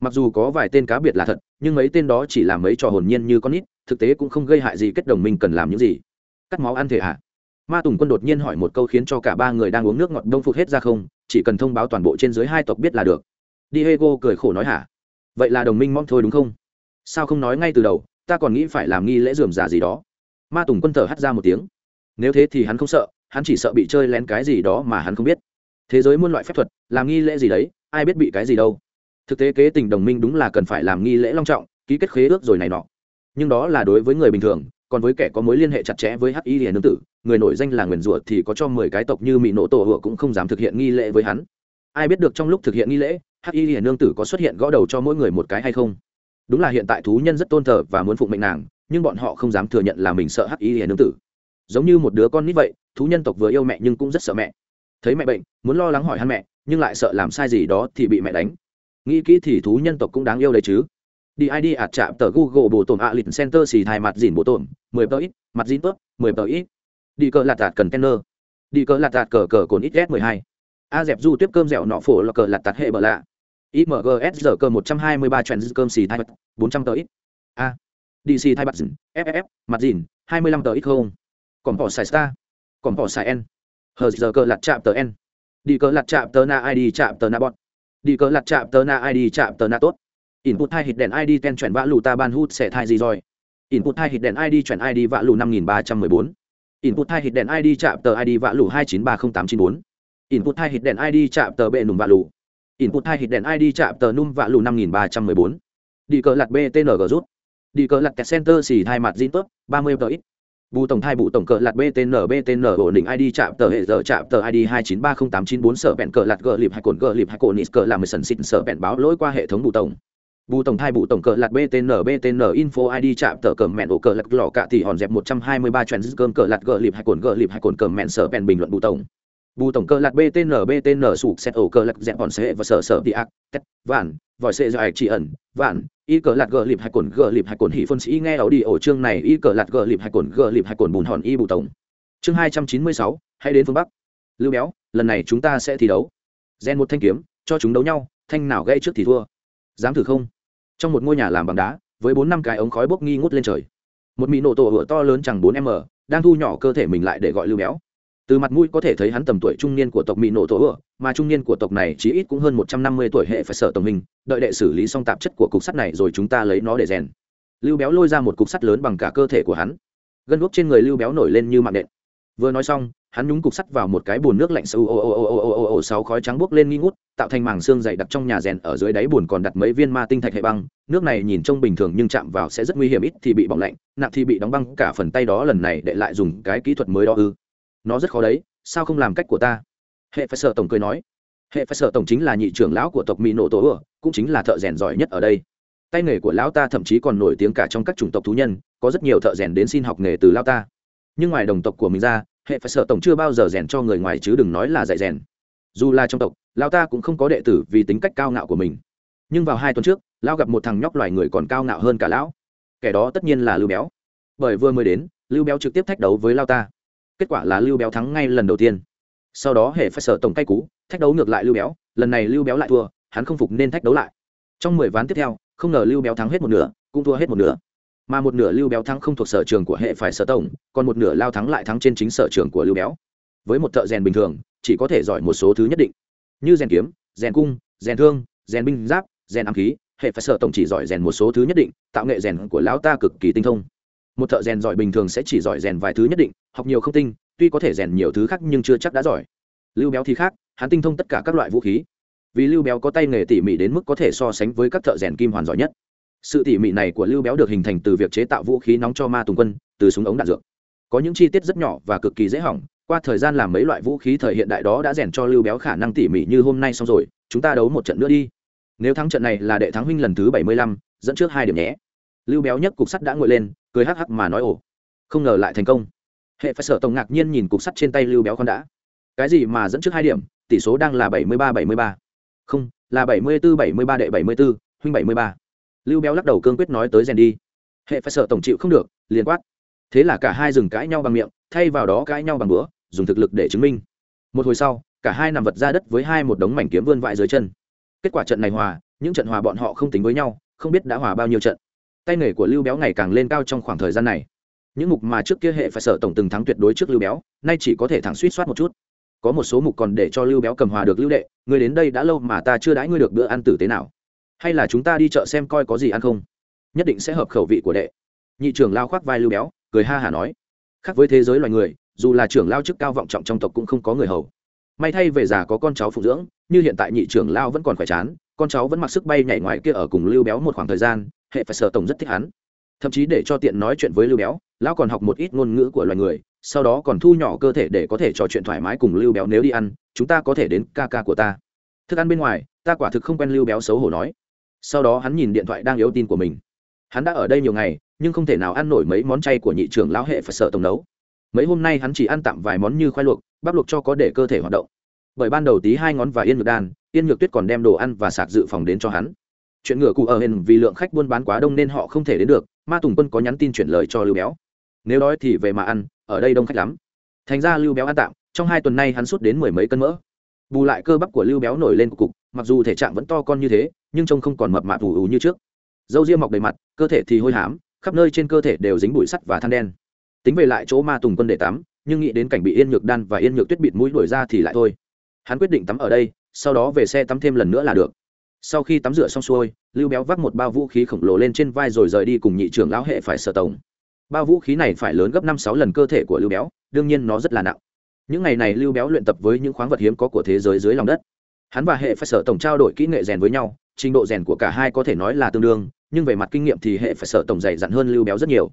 Mặc dù có vài tên cá biệt là thật, nhưng mấy tên đó chỉ làm mấy trò hồn nhiên như con nít, thực tế cũng không gây hại gì kết đồng minh cần làm những gì. Cắt máu ăn thể ạ. À? ma tùng quân đột nhiên hỏi một câu khiến cho cả ba người đang uống nước ngọt đông phục hết ra không, chỉ cần thông báo toàn bộ trên dưới hai tộc biết là được. Diego cười khổ nói hả? Vậy là đồng minh mong thôi đúng không? Sao không nói ngay từ đầu, ta còn nghĩ phải làm nghi lễ dườm già gì đó. Ma tùng quân thở hắt ra một tiếng. Nếu thế thì hắn không sợ hắn chỉ sợ bị chơi lén cái gì đó mà hắn không biết. Thế giới muôn loại phép thuật, làm nghi lễ gì đấy, ai biết bị cái gì đâu. Thực tế kế tình đồng minh đúng là cần phải làm nghi lễ long trọng, ký kết khế ước rồi này nọ. Nhưng đó là đối với người bình thường, còn với kẻ có mối liên hệ chặt chẽ với hắc y hiền nương tử, người nổi danh là nguyền rủa thì có cho mười cái tộc như mỹ nổ tổ hựa cũng không dám thực hiện nghi lễ với hắn. Ai biết được trong lúc thực hiện nghi lễ hắc y hiền nương tử có xuất hiện gõ đầu cho mỗi người một cái hay không? Đúng là hiện tại thú nhân rất tôn thờ và muốn phụng mệnh nàng, nhưng bọn họ không dám thừa nhận là mình sợ hắc y hiền nương tử. Giống như một đứa con nít vậy thú nhân tộc vừa yêu mẹ nhưng cũng rất sợ mẹ. Thấy mẹ bệnh, muốn lo lắng hỏi hắn mẹ, nhưng lại sợ làm sai gì đó thì bị mẹ đánh. Nghĩ kỹ thì thú nhân tộc cũng đáng yêu đấy chứ. Đi id ạt chạm tờ google bộ tổn ạ lịch center xì thai mặt dìn bộ tổn, mười tờ ít, mặt dìn tớp mười tờ ít. Đi cờ lạt tạt cần tenner. Đi cờ lạt tạt cờ cờ cồn ít s mười hai. A dẹp du tiếp cơm dẻo nọ phổ là cờ lạt tạt hệ bờ lạ. Imgs giờ cơ một trăm hai mươi ba trend cơm xì thai bốn trăm tờ ít. A. Dc thai mặt dìn ff mặt dìn, hai mươi lăm tờ ít không? Còn bỏ xài star còn bỏ xài n hờ giờ cờ lặt chạm tờ n đi cờ lặt chạm tờ na id chạm tờ na bọn đi cờ lặt chạm tờ na id chạm tờ na tốt. Input hai hit đèn id ten chuyển vã lù ta ban hút sẽ thai gì rồi? Input hai hit đèn id chuyển id vã lù năm nghìn ba trăm mười bốn. Input hai hit đèn id chạm tờ id vã lù hai chín ba không tám chín bốn. Input hai hit đèn id chạm tờ bệ nùng vã lù. Input hai hit đèn id chạm tờ num vã lù năm nghìn ba trăm mười bốn. Đi cờ lặt btng rút. Đi cờ lặt center xì hai mặt zin tốt, ba mươi tờ ít bù tổng thai bù tổng cờ lạt btn btn ổn định id chạm tờ hệ giờ chạm tờ id hai chín ba không tám chín bốn, sở bẹn cờ lạt gờ lịp hai cồn gờ lịp hai cồn nít cờ làm mười sần xịn sở bẹn báo lỗi qua hệ thống bù tổng. Bù tổng thai bù tổng cờ lạt btn btn info id chạm tờ cờ mẹn ổ cờ lạt lọ cả thì hòn dẹp một trăm hai mươi ba cơm cờ lạt gờ lịp hai cồn gờ lịp hai cồn cờ mẹn, sở bẹn bình luận bù tổng. Bù tổng cờ lạt btn btn sụp xét ổ cờ lạt dẹp hòn xe và sở sở đi ác, tét, vạn, vòi xe do ạch chỉ ẩn, vạn y cờ lạt gờ lịp hai cồn gờ lịp hai cồn hỉ phân sĩ nghe ảo đi ổ chương này y cờ lạt gờ lịp hai cồn gờ lịp hai cồn bùn hòn y bù tổng. Chương hai trăm chín mươi sáu, hãy đến phương bắc. Lưu béo, lần này chúng ta sẽ thi đấu. Gen một thanh kiếm, cho chúng đấu nhau, thanh nào gây trước thì thua. Dám thử không? Trong một ngôi nhà làm bằng đá, với bốn năm cái ống khói bốc nghi ngút lên trời. Một mỹ nổ tổ hựa to lớn chẳng bốn m đang thu nhỏ cơ thể mình lại để gọi lưu béo từ mặt mũi có thể thấy hắn tầm tuổi trung niên của tộc mỹ nổ tổ ựa, mà trung niên của tộc này chỉ ít cũng hơn một trăm năm mươi tuổi hệ phải sợ tổng hình, đợi đệ xử lý xong tạp chất của cục sắt này rồi chúng ta lấy nó để rèn. Lưu béo lôi ra một cục sắt lớn bằng cả cơ thể của hắn. Gân guốc trên người lưu béo nổi lên như mạng nện. Vừa nói xong, hắn nhúng cục sắt vào một cái bồn nước lạnh sâu ồ ồ ồ ồ ồ ồ sáu khói trắng buốc lên nghi ngút, tạo thành màng xương dày đặc trong nhà rèn ở dưới đáy bồn còn đặt mấy viên ma tinh thạch hệ băng. Nước này nhìn trông bình thường nhưng chạm vào sẽ rất nguy hiểm, ít thì bị bỏng lạnh, nặng thì bị đóng băng, cả phần tay đó lần này để lại dùng cái kỹ thuật mới đó ư nó rất khó đấy, sao không làm cách của ta? Hệ phải sợ tổng cười nói. Hệ phải sợ tổng chính là nhị trưởng lão của tộc mỹ nổ tổ ửa cũng chính là thợ rèn giỏi nhất ở đây. Tay nghề của lão ta thậm chí còn nổi tiếng cả trong các chủng tộc thú nhân, có rất nhiều thợ rèn đến xin học nghề từ lão ta. Nhưng ngoài đồng tộc của mình ra, hệ phải sợ tổng chưa bao giờ rèn cho người ngoài chứ đừng nói là dạy rèn. Dù là trong tộc, lão ta cũng không có đệ tử vì tính cách cao ngạo của mình. Nhưng vào hai tuần trước, lão gặp một thằng nhóc loài người còn cao ngạo hơn cả lão. Kẻ đó tất nhiên là lưu béo. Bởi vừa mới đến, lưu béo trực tiếp thách đấu với lão ta kết quả là lưu béo thắng ngay lần đầu tiên. Sau đó hệ phải Sở tổng cay cú, thách đấu ngược lại lưu béo, lần này lưu béo lại thua, hắn không phục nên thách đấu lại. Trong mười ván tiếp theo, không ngờ lưu béo thắng hết một nửa, cũng thua hết một nửa. Mà một nửa lưu béo thắng không thuộc sở trường của hệ phải sở tổng, còn một nửa lao thắng lại thắng trên chính sở trường của lưu béo. Với một thợ rèn bình thường, chỉ có thể giỏi một số thứ nhất định. Như rèn kiếm, rèn cung, rèn thương, rèn binh giáp, rèn ám khí hệ phải sở tổng chỉ giỏi rèn một số thứ nhất định, tạo nghệ rèn của lão ta cực kỳ tinh thông một thợ rèn giỏi bình thường sẽ chỉ giỏi rèn vài thứ nhất định, học nhiều không tinh, tuy có thể rèn nhiều thứ khác nhưng chưa chắc đã giỏi. Lưu béo thì khác, hắn tinh thông tất cả các loại vũ khí. Vì lưu béo có tay nghề tỉ mỉ đến mức có thể so sánh với các thợ rèn kim hoàn giỏi nhất. Sự tỉ mỉ này của lưu béo được hình thành từ việc chế tạo vũ khí nóng cho ma tùng quân, từ súng ống đạn dược. Có những chi tiết rất nhỏ và cực kỳ dễ hỏng, qua thời gian làm mấy loại vũ khí thời hiện đại đó đã rèn cho lưu béo khả năng tỉ mỉ như hôm nay xong rồi, chúng ta đấu một trận nữa đi. Nếu thắng trận này là đệ thắng huynh lần thứ bảy mươi lăm, dẫn trước hai điểm nhé. Lưu béo nhất cục sắt đã ngồi lên cười hắc hắc mà nói ồ, không ngờ lại thành công. Hệ phải sở tổng ngạc nhiên nhìn cục sắt trên tay lưu béo con đã. Cái gì mà dẫn trước hai điểm, tỷ số đang là bảy mươi ba bảy mươi ba. Không, là bảy mươi bốn bảy mươi ba đệ bảy mươi bốn huynh bảy mươi ba. Lưu béo lắc đầu cương quyết nói tới rèn đi. Hệ phải sợ tổng chịu không được, liền quát. Thế là cả hai dừng cãi nhau bằng miệng, thay vào đó cãi nhau bằng búa dùng thực lực để chứng minh. Một hồi sau, cả hai nằm vật ra đất với hai một đống mảnh kiếm vươn vãi dưới chân. Kết quả trận này hòa, những trận hòa bọn họ không tính với nhau, không biết đã hòa bao nhiêu trận tay nghề của lưu béo ngày càng lên cao trong khoảng thời gian này. Những mục mà trước kia hệ phải sợ tổng từng thắng tuyệt đối trước lưu béo, nay chỉ có thể thẳng suýt soát một chút. Có một số mục còn để cho lưu béo cầm hòa được lưu đệ người đến đây đã lâu mà ta chưa đãi ngươi được bữa ăn tử tế nào. Hay là chúng ta đi chợ xem coi có gì ăn không? Nhất định sẽ hợp khẩu vị của đệ. Nhị trưởng lao khoác vai lưu béo, cười ha hả nói, khác với thế giới loài người, dù là trưởng lao chức cao vọng trọng trong tộc cũng không có người hầu. May thay về già có con cháu phụ dưỡng, như hiện tại nhị trưởng lao vẫn còn khỏe chán, con cháu vẫn mặc sức bay nhảy ngoài kia ở cùng lưu béo một khoảng thời gian hệ phải sở tổng rất thích hắn. Thậm chí để cho tiện nói chuyện với lưu béo, lão còn học một ít ngôn ngữ của loài người, sau đó còn thu nhỏ cơ thể để có thể trò chuyện thoải mái cùng lưu béo nếu đi ăn, chúng ta có thể đến ca ca của ta. Thức ăn bên ngoài, ta quả thực không quen lưu béo xấu hổ nói. Sau đó hắn nhìn điện thoại đang yếu tin của mình. Hắn đã ở đây nhiều ngày, nhưng không thể nào ăn nổi mấy món chay của nhị trưởng lão hệ phải sợ tổng nấu. Mấy hôm nay hắn chỉ ăn tạm vài món như khoai luộc, bắp luộc cho có để cơ thể hoạt động. Bởi ban đầu tí hai ngón và yên nhược đan, yên nhược tuyết còn đem đồ ăn và sạc dự phòng đến cho hắn chuyện ngựa cụ ở hên vì lượng khách buôn bán quá đông nên họ không thể đến được, ma tùng quân có nhắn tin chuyển lời cho lưu béo. Nếu đói thì về mà ăn, ở đây đông khách lắm. Thành ra lưu béo ăn tạm, trong hai tuần nay hắn sút đến mười mấy cân mỡ. Bù lại cơ bắp của lưu béo nổi lên cục cục, mặc dù thể trạng vẫn to con như thế, nhưng trông không còn mập mạp ù ù như trước. Dâu ria mọc đầy mặt, cơ thể thì hôi hám, khắp nơi trên cơ thể đều dính bụi sắt và than đen. Tính về lại chỗ ma tùng quân để tắm, nhưng nghĩ đến cảnh bị yên nhược đan và yên nhược tuyết bịt mũi đuổi ra thì lại thôi. Hắn quyết định tắm ở đây, sau đó về xe tắm thêm lần nữa là được sau khi tắm rửa xong xuôi, lưu béo vác một bao vũ khí khổng lồ lên trên vai rồi rời đi cùng nhị trưởng lão hệ phải sở tổng. Bao vũ khí này phải lớn gấp năm sáu lần cơ thể của lưu béo, đương nhiên nó rất là nặng. Những ngày này lưu béo luyện tập với những khoáng vật hiếm có của thế giới dưới lòng đất. Hắn và hệ phải sở tổng trao đổi kỹ nghệ rèn với nhau, trình độ rèn của cả hai có thể nói là tương đương, nhưng về mặt kinh nghiệm thì hệ phải sở tổng dày dặn hơn lưu béo rất nhiều.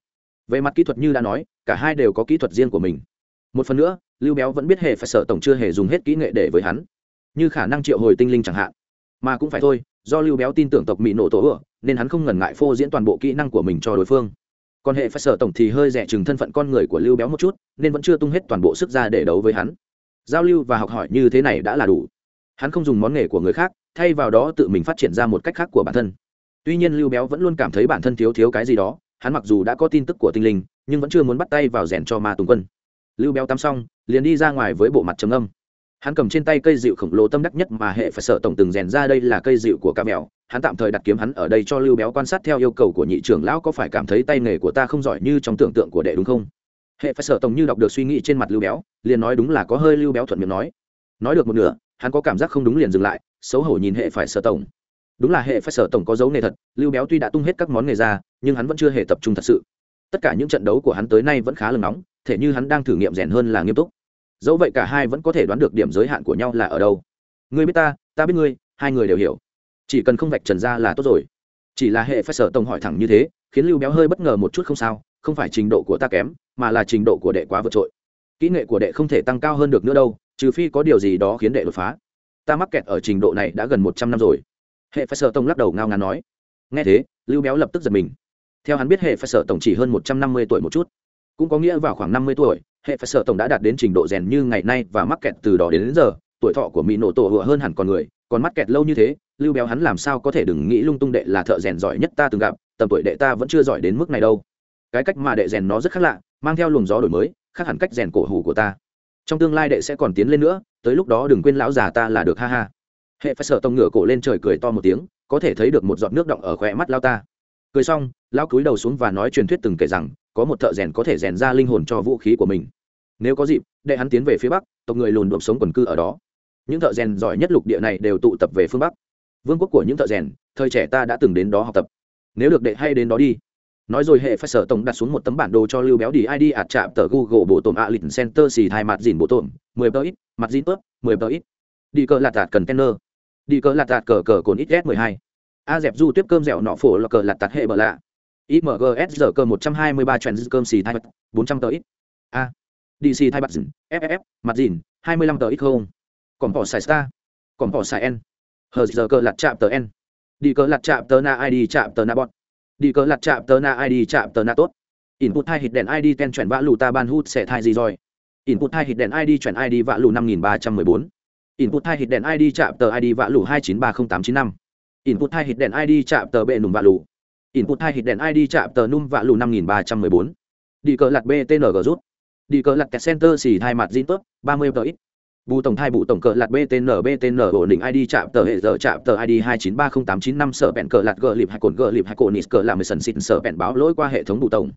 Về mặt kỹ thuật như đã nói, cả hai đều có kỹ thuật riêng của mình. Một phần nữa, lưu béo vẫn biết hệ phải sở tổng chưa hề dùng hết kỹ nghệ để với hắn. Như khả năng triệu hồi tinh linh chẳng hạn mà cũng phải thôi, do lưu béo tin tưởng tộc mỹ nổ tổ ựa, nên hắn không ngần ngại phô diễn toàn bộ kỹ năng của mình cho đối phương. Còn hệ phải sở tổng thì hơi rẻ chừng thân phận con người của lưu béo một chút, nên vẫn chưa tung hết toàn bộ sức ra để đấu với hắn. Giao lưu và học hỏi như thế này đã là đủ. Hắn không dùng món nghề của người khác, thay vào đó tự mình phát triển ra một cách khác của bản thân. Tuy nhiên lưu béo vẫn luôn cảm thấy bản thân thiếu thiếu cái gì đó, hắn mặc dù đã có tin tức của tinh linh, nhưng vẫn chưa muốn bắt tay vào rèn cho ma tùng quân. Lưu béo tắm xong, liền đi ra ngoài với bộ mặt trầm âm hắn cầm trên tay cây dịu khổng lồ tâm đắc nhất mà hệ phải sợ tổng từng rèn ra đây là cây dịu của ca mèo. Hắn tạm thời đặt kiếm hắn ở đây cho lưu béo quan sát theo yêu cầu của nhị trưởng lão có phải cảm thấy tay nghề của ta không giỏi như trong tưởng tượng của đệ đúng không? Hệ phải sở tổng như đọc được suy nghĩ trên mặt lưu béo, liền nói đúng là có hơi lưu béo thuận miệng nói. Nói được một nửa, hắn có cảm giác không đúng liền dừng lại, xấu hổ nhìn hệ phải sở tổng. Đúng là hệ phải sở tổng có dấu nghề thật, lưu béo tuy đã tung hết các món nghề ra, nhưng hắn vẫn chưa hề tập trung thật sự. Tất cả những trận đấu của hắn tới nay vẫn khá lừng nóng, thể như hắn đang thử nghiệm rèn hơn là nghiêm túc dẫu vậy cả hai vẫn có thể đoán được điểm giới hạn của nhau là ở đâu. Ngươi biết ta ta biết ngươi, hai người đều hiểu. Chỉ cần không vạch trần ra là tốt rồi. Chỉ là hệ phải sở tổng hỏi thẳng như thế, khiến lưu béo hơi bất ngờ một chút không sao, không phải trình độ của ta kém, mà là trình độ của đệ quá vượt trội. Kỹ nghệ của đệ không thể tăng cao hơn được nữa đâu, trừ phi có điều gì đó khiến đệ đột phá. Ta mắc kẹt ở trình độ này đã gần một trăm năm rồi. Hệ phải sở tổng lắc đầu ngao ngán nói. Nghe thế, lưu béo lập tức giật mình. Theo hắn biết hệ phải sở tổng chỉ hơn một trăm năm mươi tuổi một chút cũng có nghĩa vào khoảng năm mươi tuổi hệ phải sở tổng đã đạt đến trình độ rèn như ngày nay và mắc kẹt từ đó đến, đến giờ tuổi thọ của mỹ nổ tổ hựa hơn hẳn con người còn mắc kẹt lâu như thế lưu béo hắn làm sao có thể đừng nghĩ lung tung đệ là thợ rèn giỏi nhất ta từng gặp tầm tuổi đệ ta vẫn chưa giỏi đến mức này đâu. Cái cách mà đệ rèn nó rất khác lạ mang theo luồng gió đổi mới khác hẳn cách rèn cổ hủ của ta. Trong tương lai đệ sẽ còn tiến lên nữa tới lúc đó đừng quên lão già ta là được ha ha. Hệ phải sợ tông ngửa cổ lên trời cười to một tiếng có thể thấy được một giọt nước động ở khóe mắt lao ta. Cười xong lao cúi đầu xuống và nói truyền thuyết từng kể rằng có một thợ rèn có thể rèn ra linh hồn cho vũ khí của mình. Nếu có dịp đệ hắn tiến về phía bắc, tộc người lùn đuộm sống quần cư ở đó. Những thợ rèn giỏi nhất lục địa này đều tụ tập về phương bắc. Vương quốc của những thợ rèn, thời trẻ ta đã từng đến đó học tập. Nếu được đệ hay đến đó đi. Nói rồi hệ phải sở tổng đặt xuống một tấm bản đồ cho lưu béo đi id ạt chạm tờ google bộ tổn a lịch center xì thai mặt dìn bộ tổn, mười tờ ít, mặt dìn tớp, mười tờ ít. Đi cờ lạt tạt cần đi cờ lạt tạt cờ cờ cồn ít s mười hai. A dẹp du tiếp cơm dẻo nọ phổ là cờ lạt tạt hệ bờ lạ imgs giờ cơ 123 chuyển dư cơm xì thai bật, 400 tờ ít. A. Dc thai bật dừng, ff mặt dìn hai mươi lăm tờ ít không? Còn bỏ xài star. Còn bỏ xài n. Hờ giờ cơ lạt chạm tờ n. Đi cơ lạt chạm tờ na id chạm tờ na bọt đi cơ lặt chạm tờ na id chạm tờ na tốt. Input thai hit đèn id ten chuyển vã lù ta ban hút sẽ thai gì rồi? Input thai hit đèn id chuyển id vã lù năm nghìn ba trăm mười bốn. Input thai hit đèn id chạm tờ id vã lù hai chín ba không tám chín năm. Input thai hit đèn id chạm tờ bệ nùng vã lù input hai hit đèn id chạm tờ num vạ lù năm nghìn ba trăm mười bốn. Đi cờ lặt btng rút. Đi cờ lặt center xì hai mặt zin tớp, ba mươi tờ ít. Bù tổng thai bù tổng cờ lạt btn btn ổn định id chạm tờ hệ giờ, chạm tờ id hai chín ba không tám chín năm, sở bẹn cờ lạt gờ lịp hai cồn gờ lịp hai cồn nis cờ làm mười sần xịn sở bẹn báo lỗi qua hệ thống bù tổng.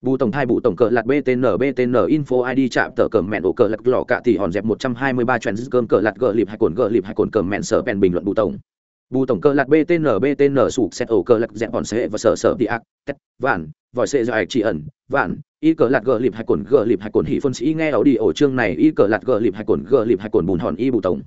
Bù tổng thai bù tổng cờ lạt btn btn info id chạm tờ cờ mẹn ổ cờ lạt lò cạ thì hòn dẹp một trăm hai mươi ba trend cơm cờ lạt gờ lịp hai cồn gờ lịp hai cồn cờ mẹn, sở bẹn bình luận bù tổng bù tổng cơ lạc btn btn sụp xét ổ cơ lạc dẹp bọn xe và sở sở đi ác, tét, vạn, vòi xe do ạch chỉ ẩn, vạn, y cờ lạc gờ lịp hay cồn, gờ lịp hay cồn hỉ phân sĩ nghe ảo đi ổ chương này, y cờ lạc gờ lịp hay cồn, gờ lịp hay cồn bùn hòn y bù tổng.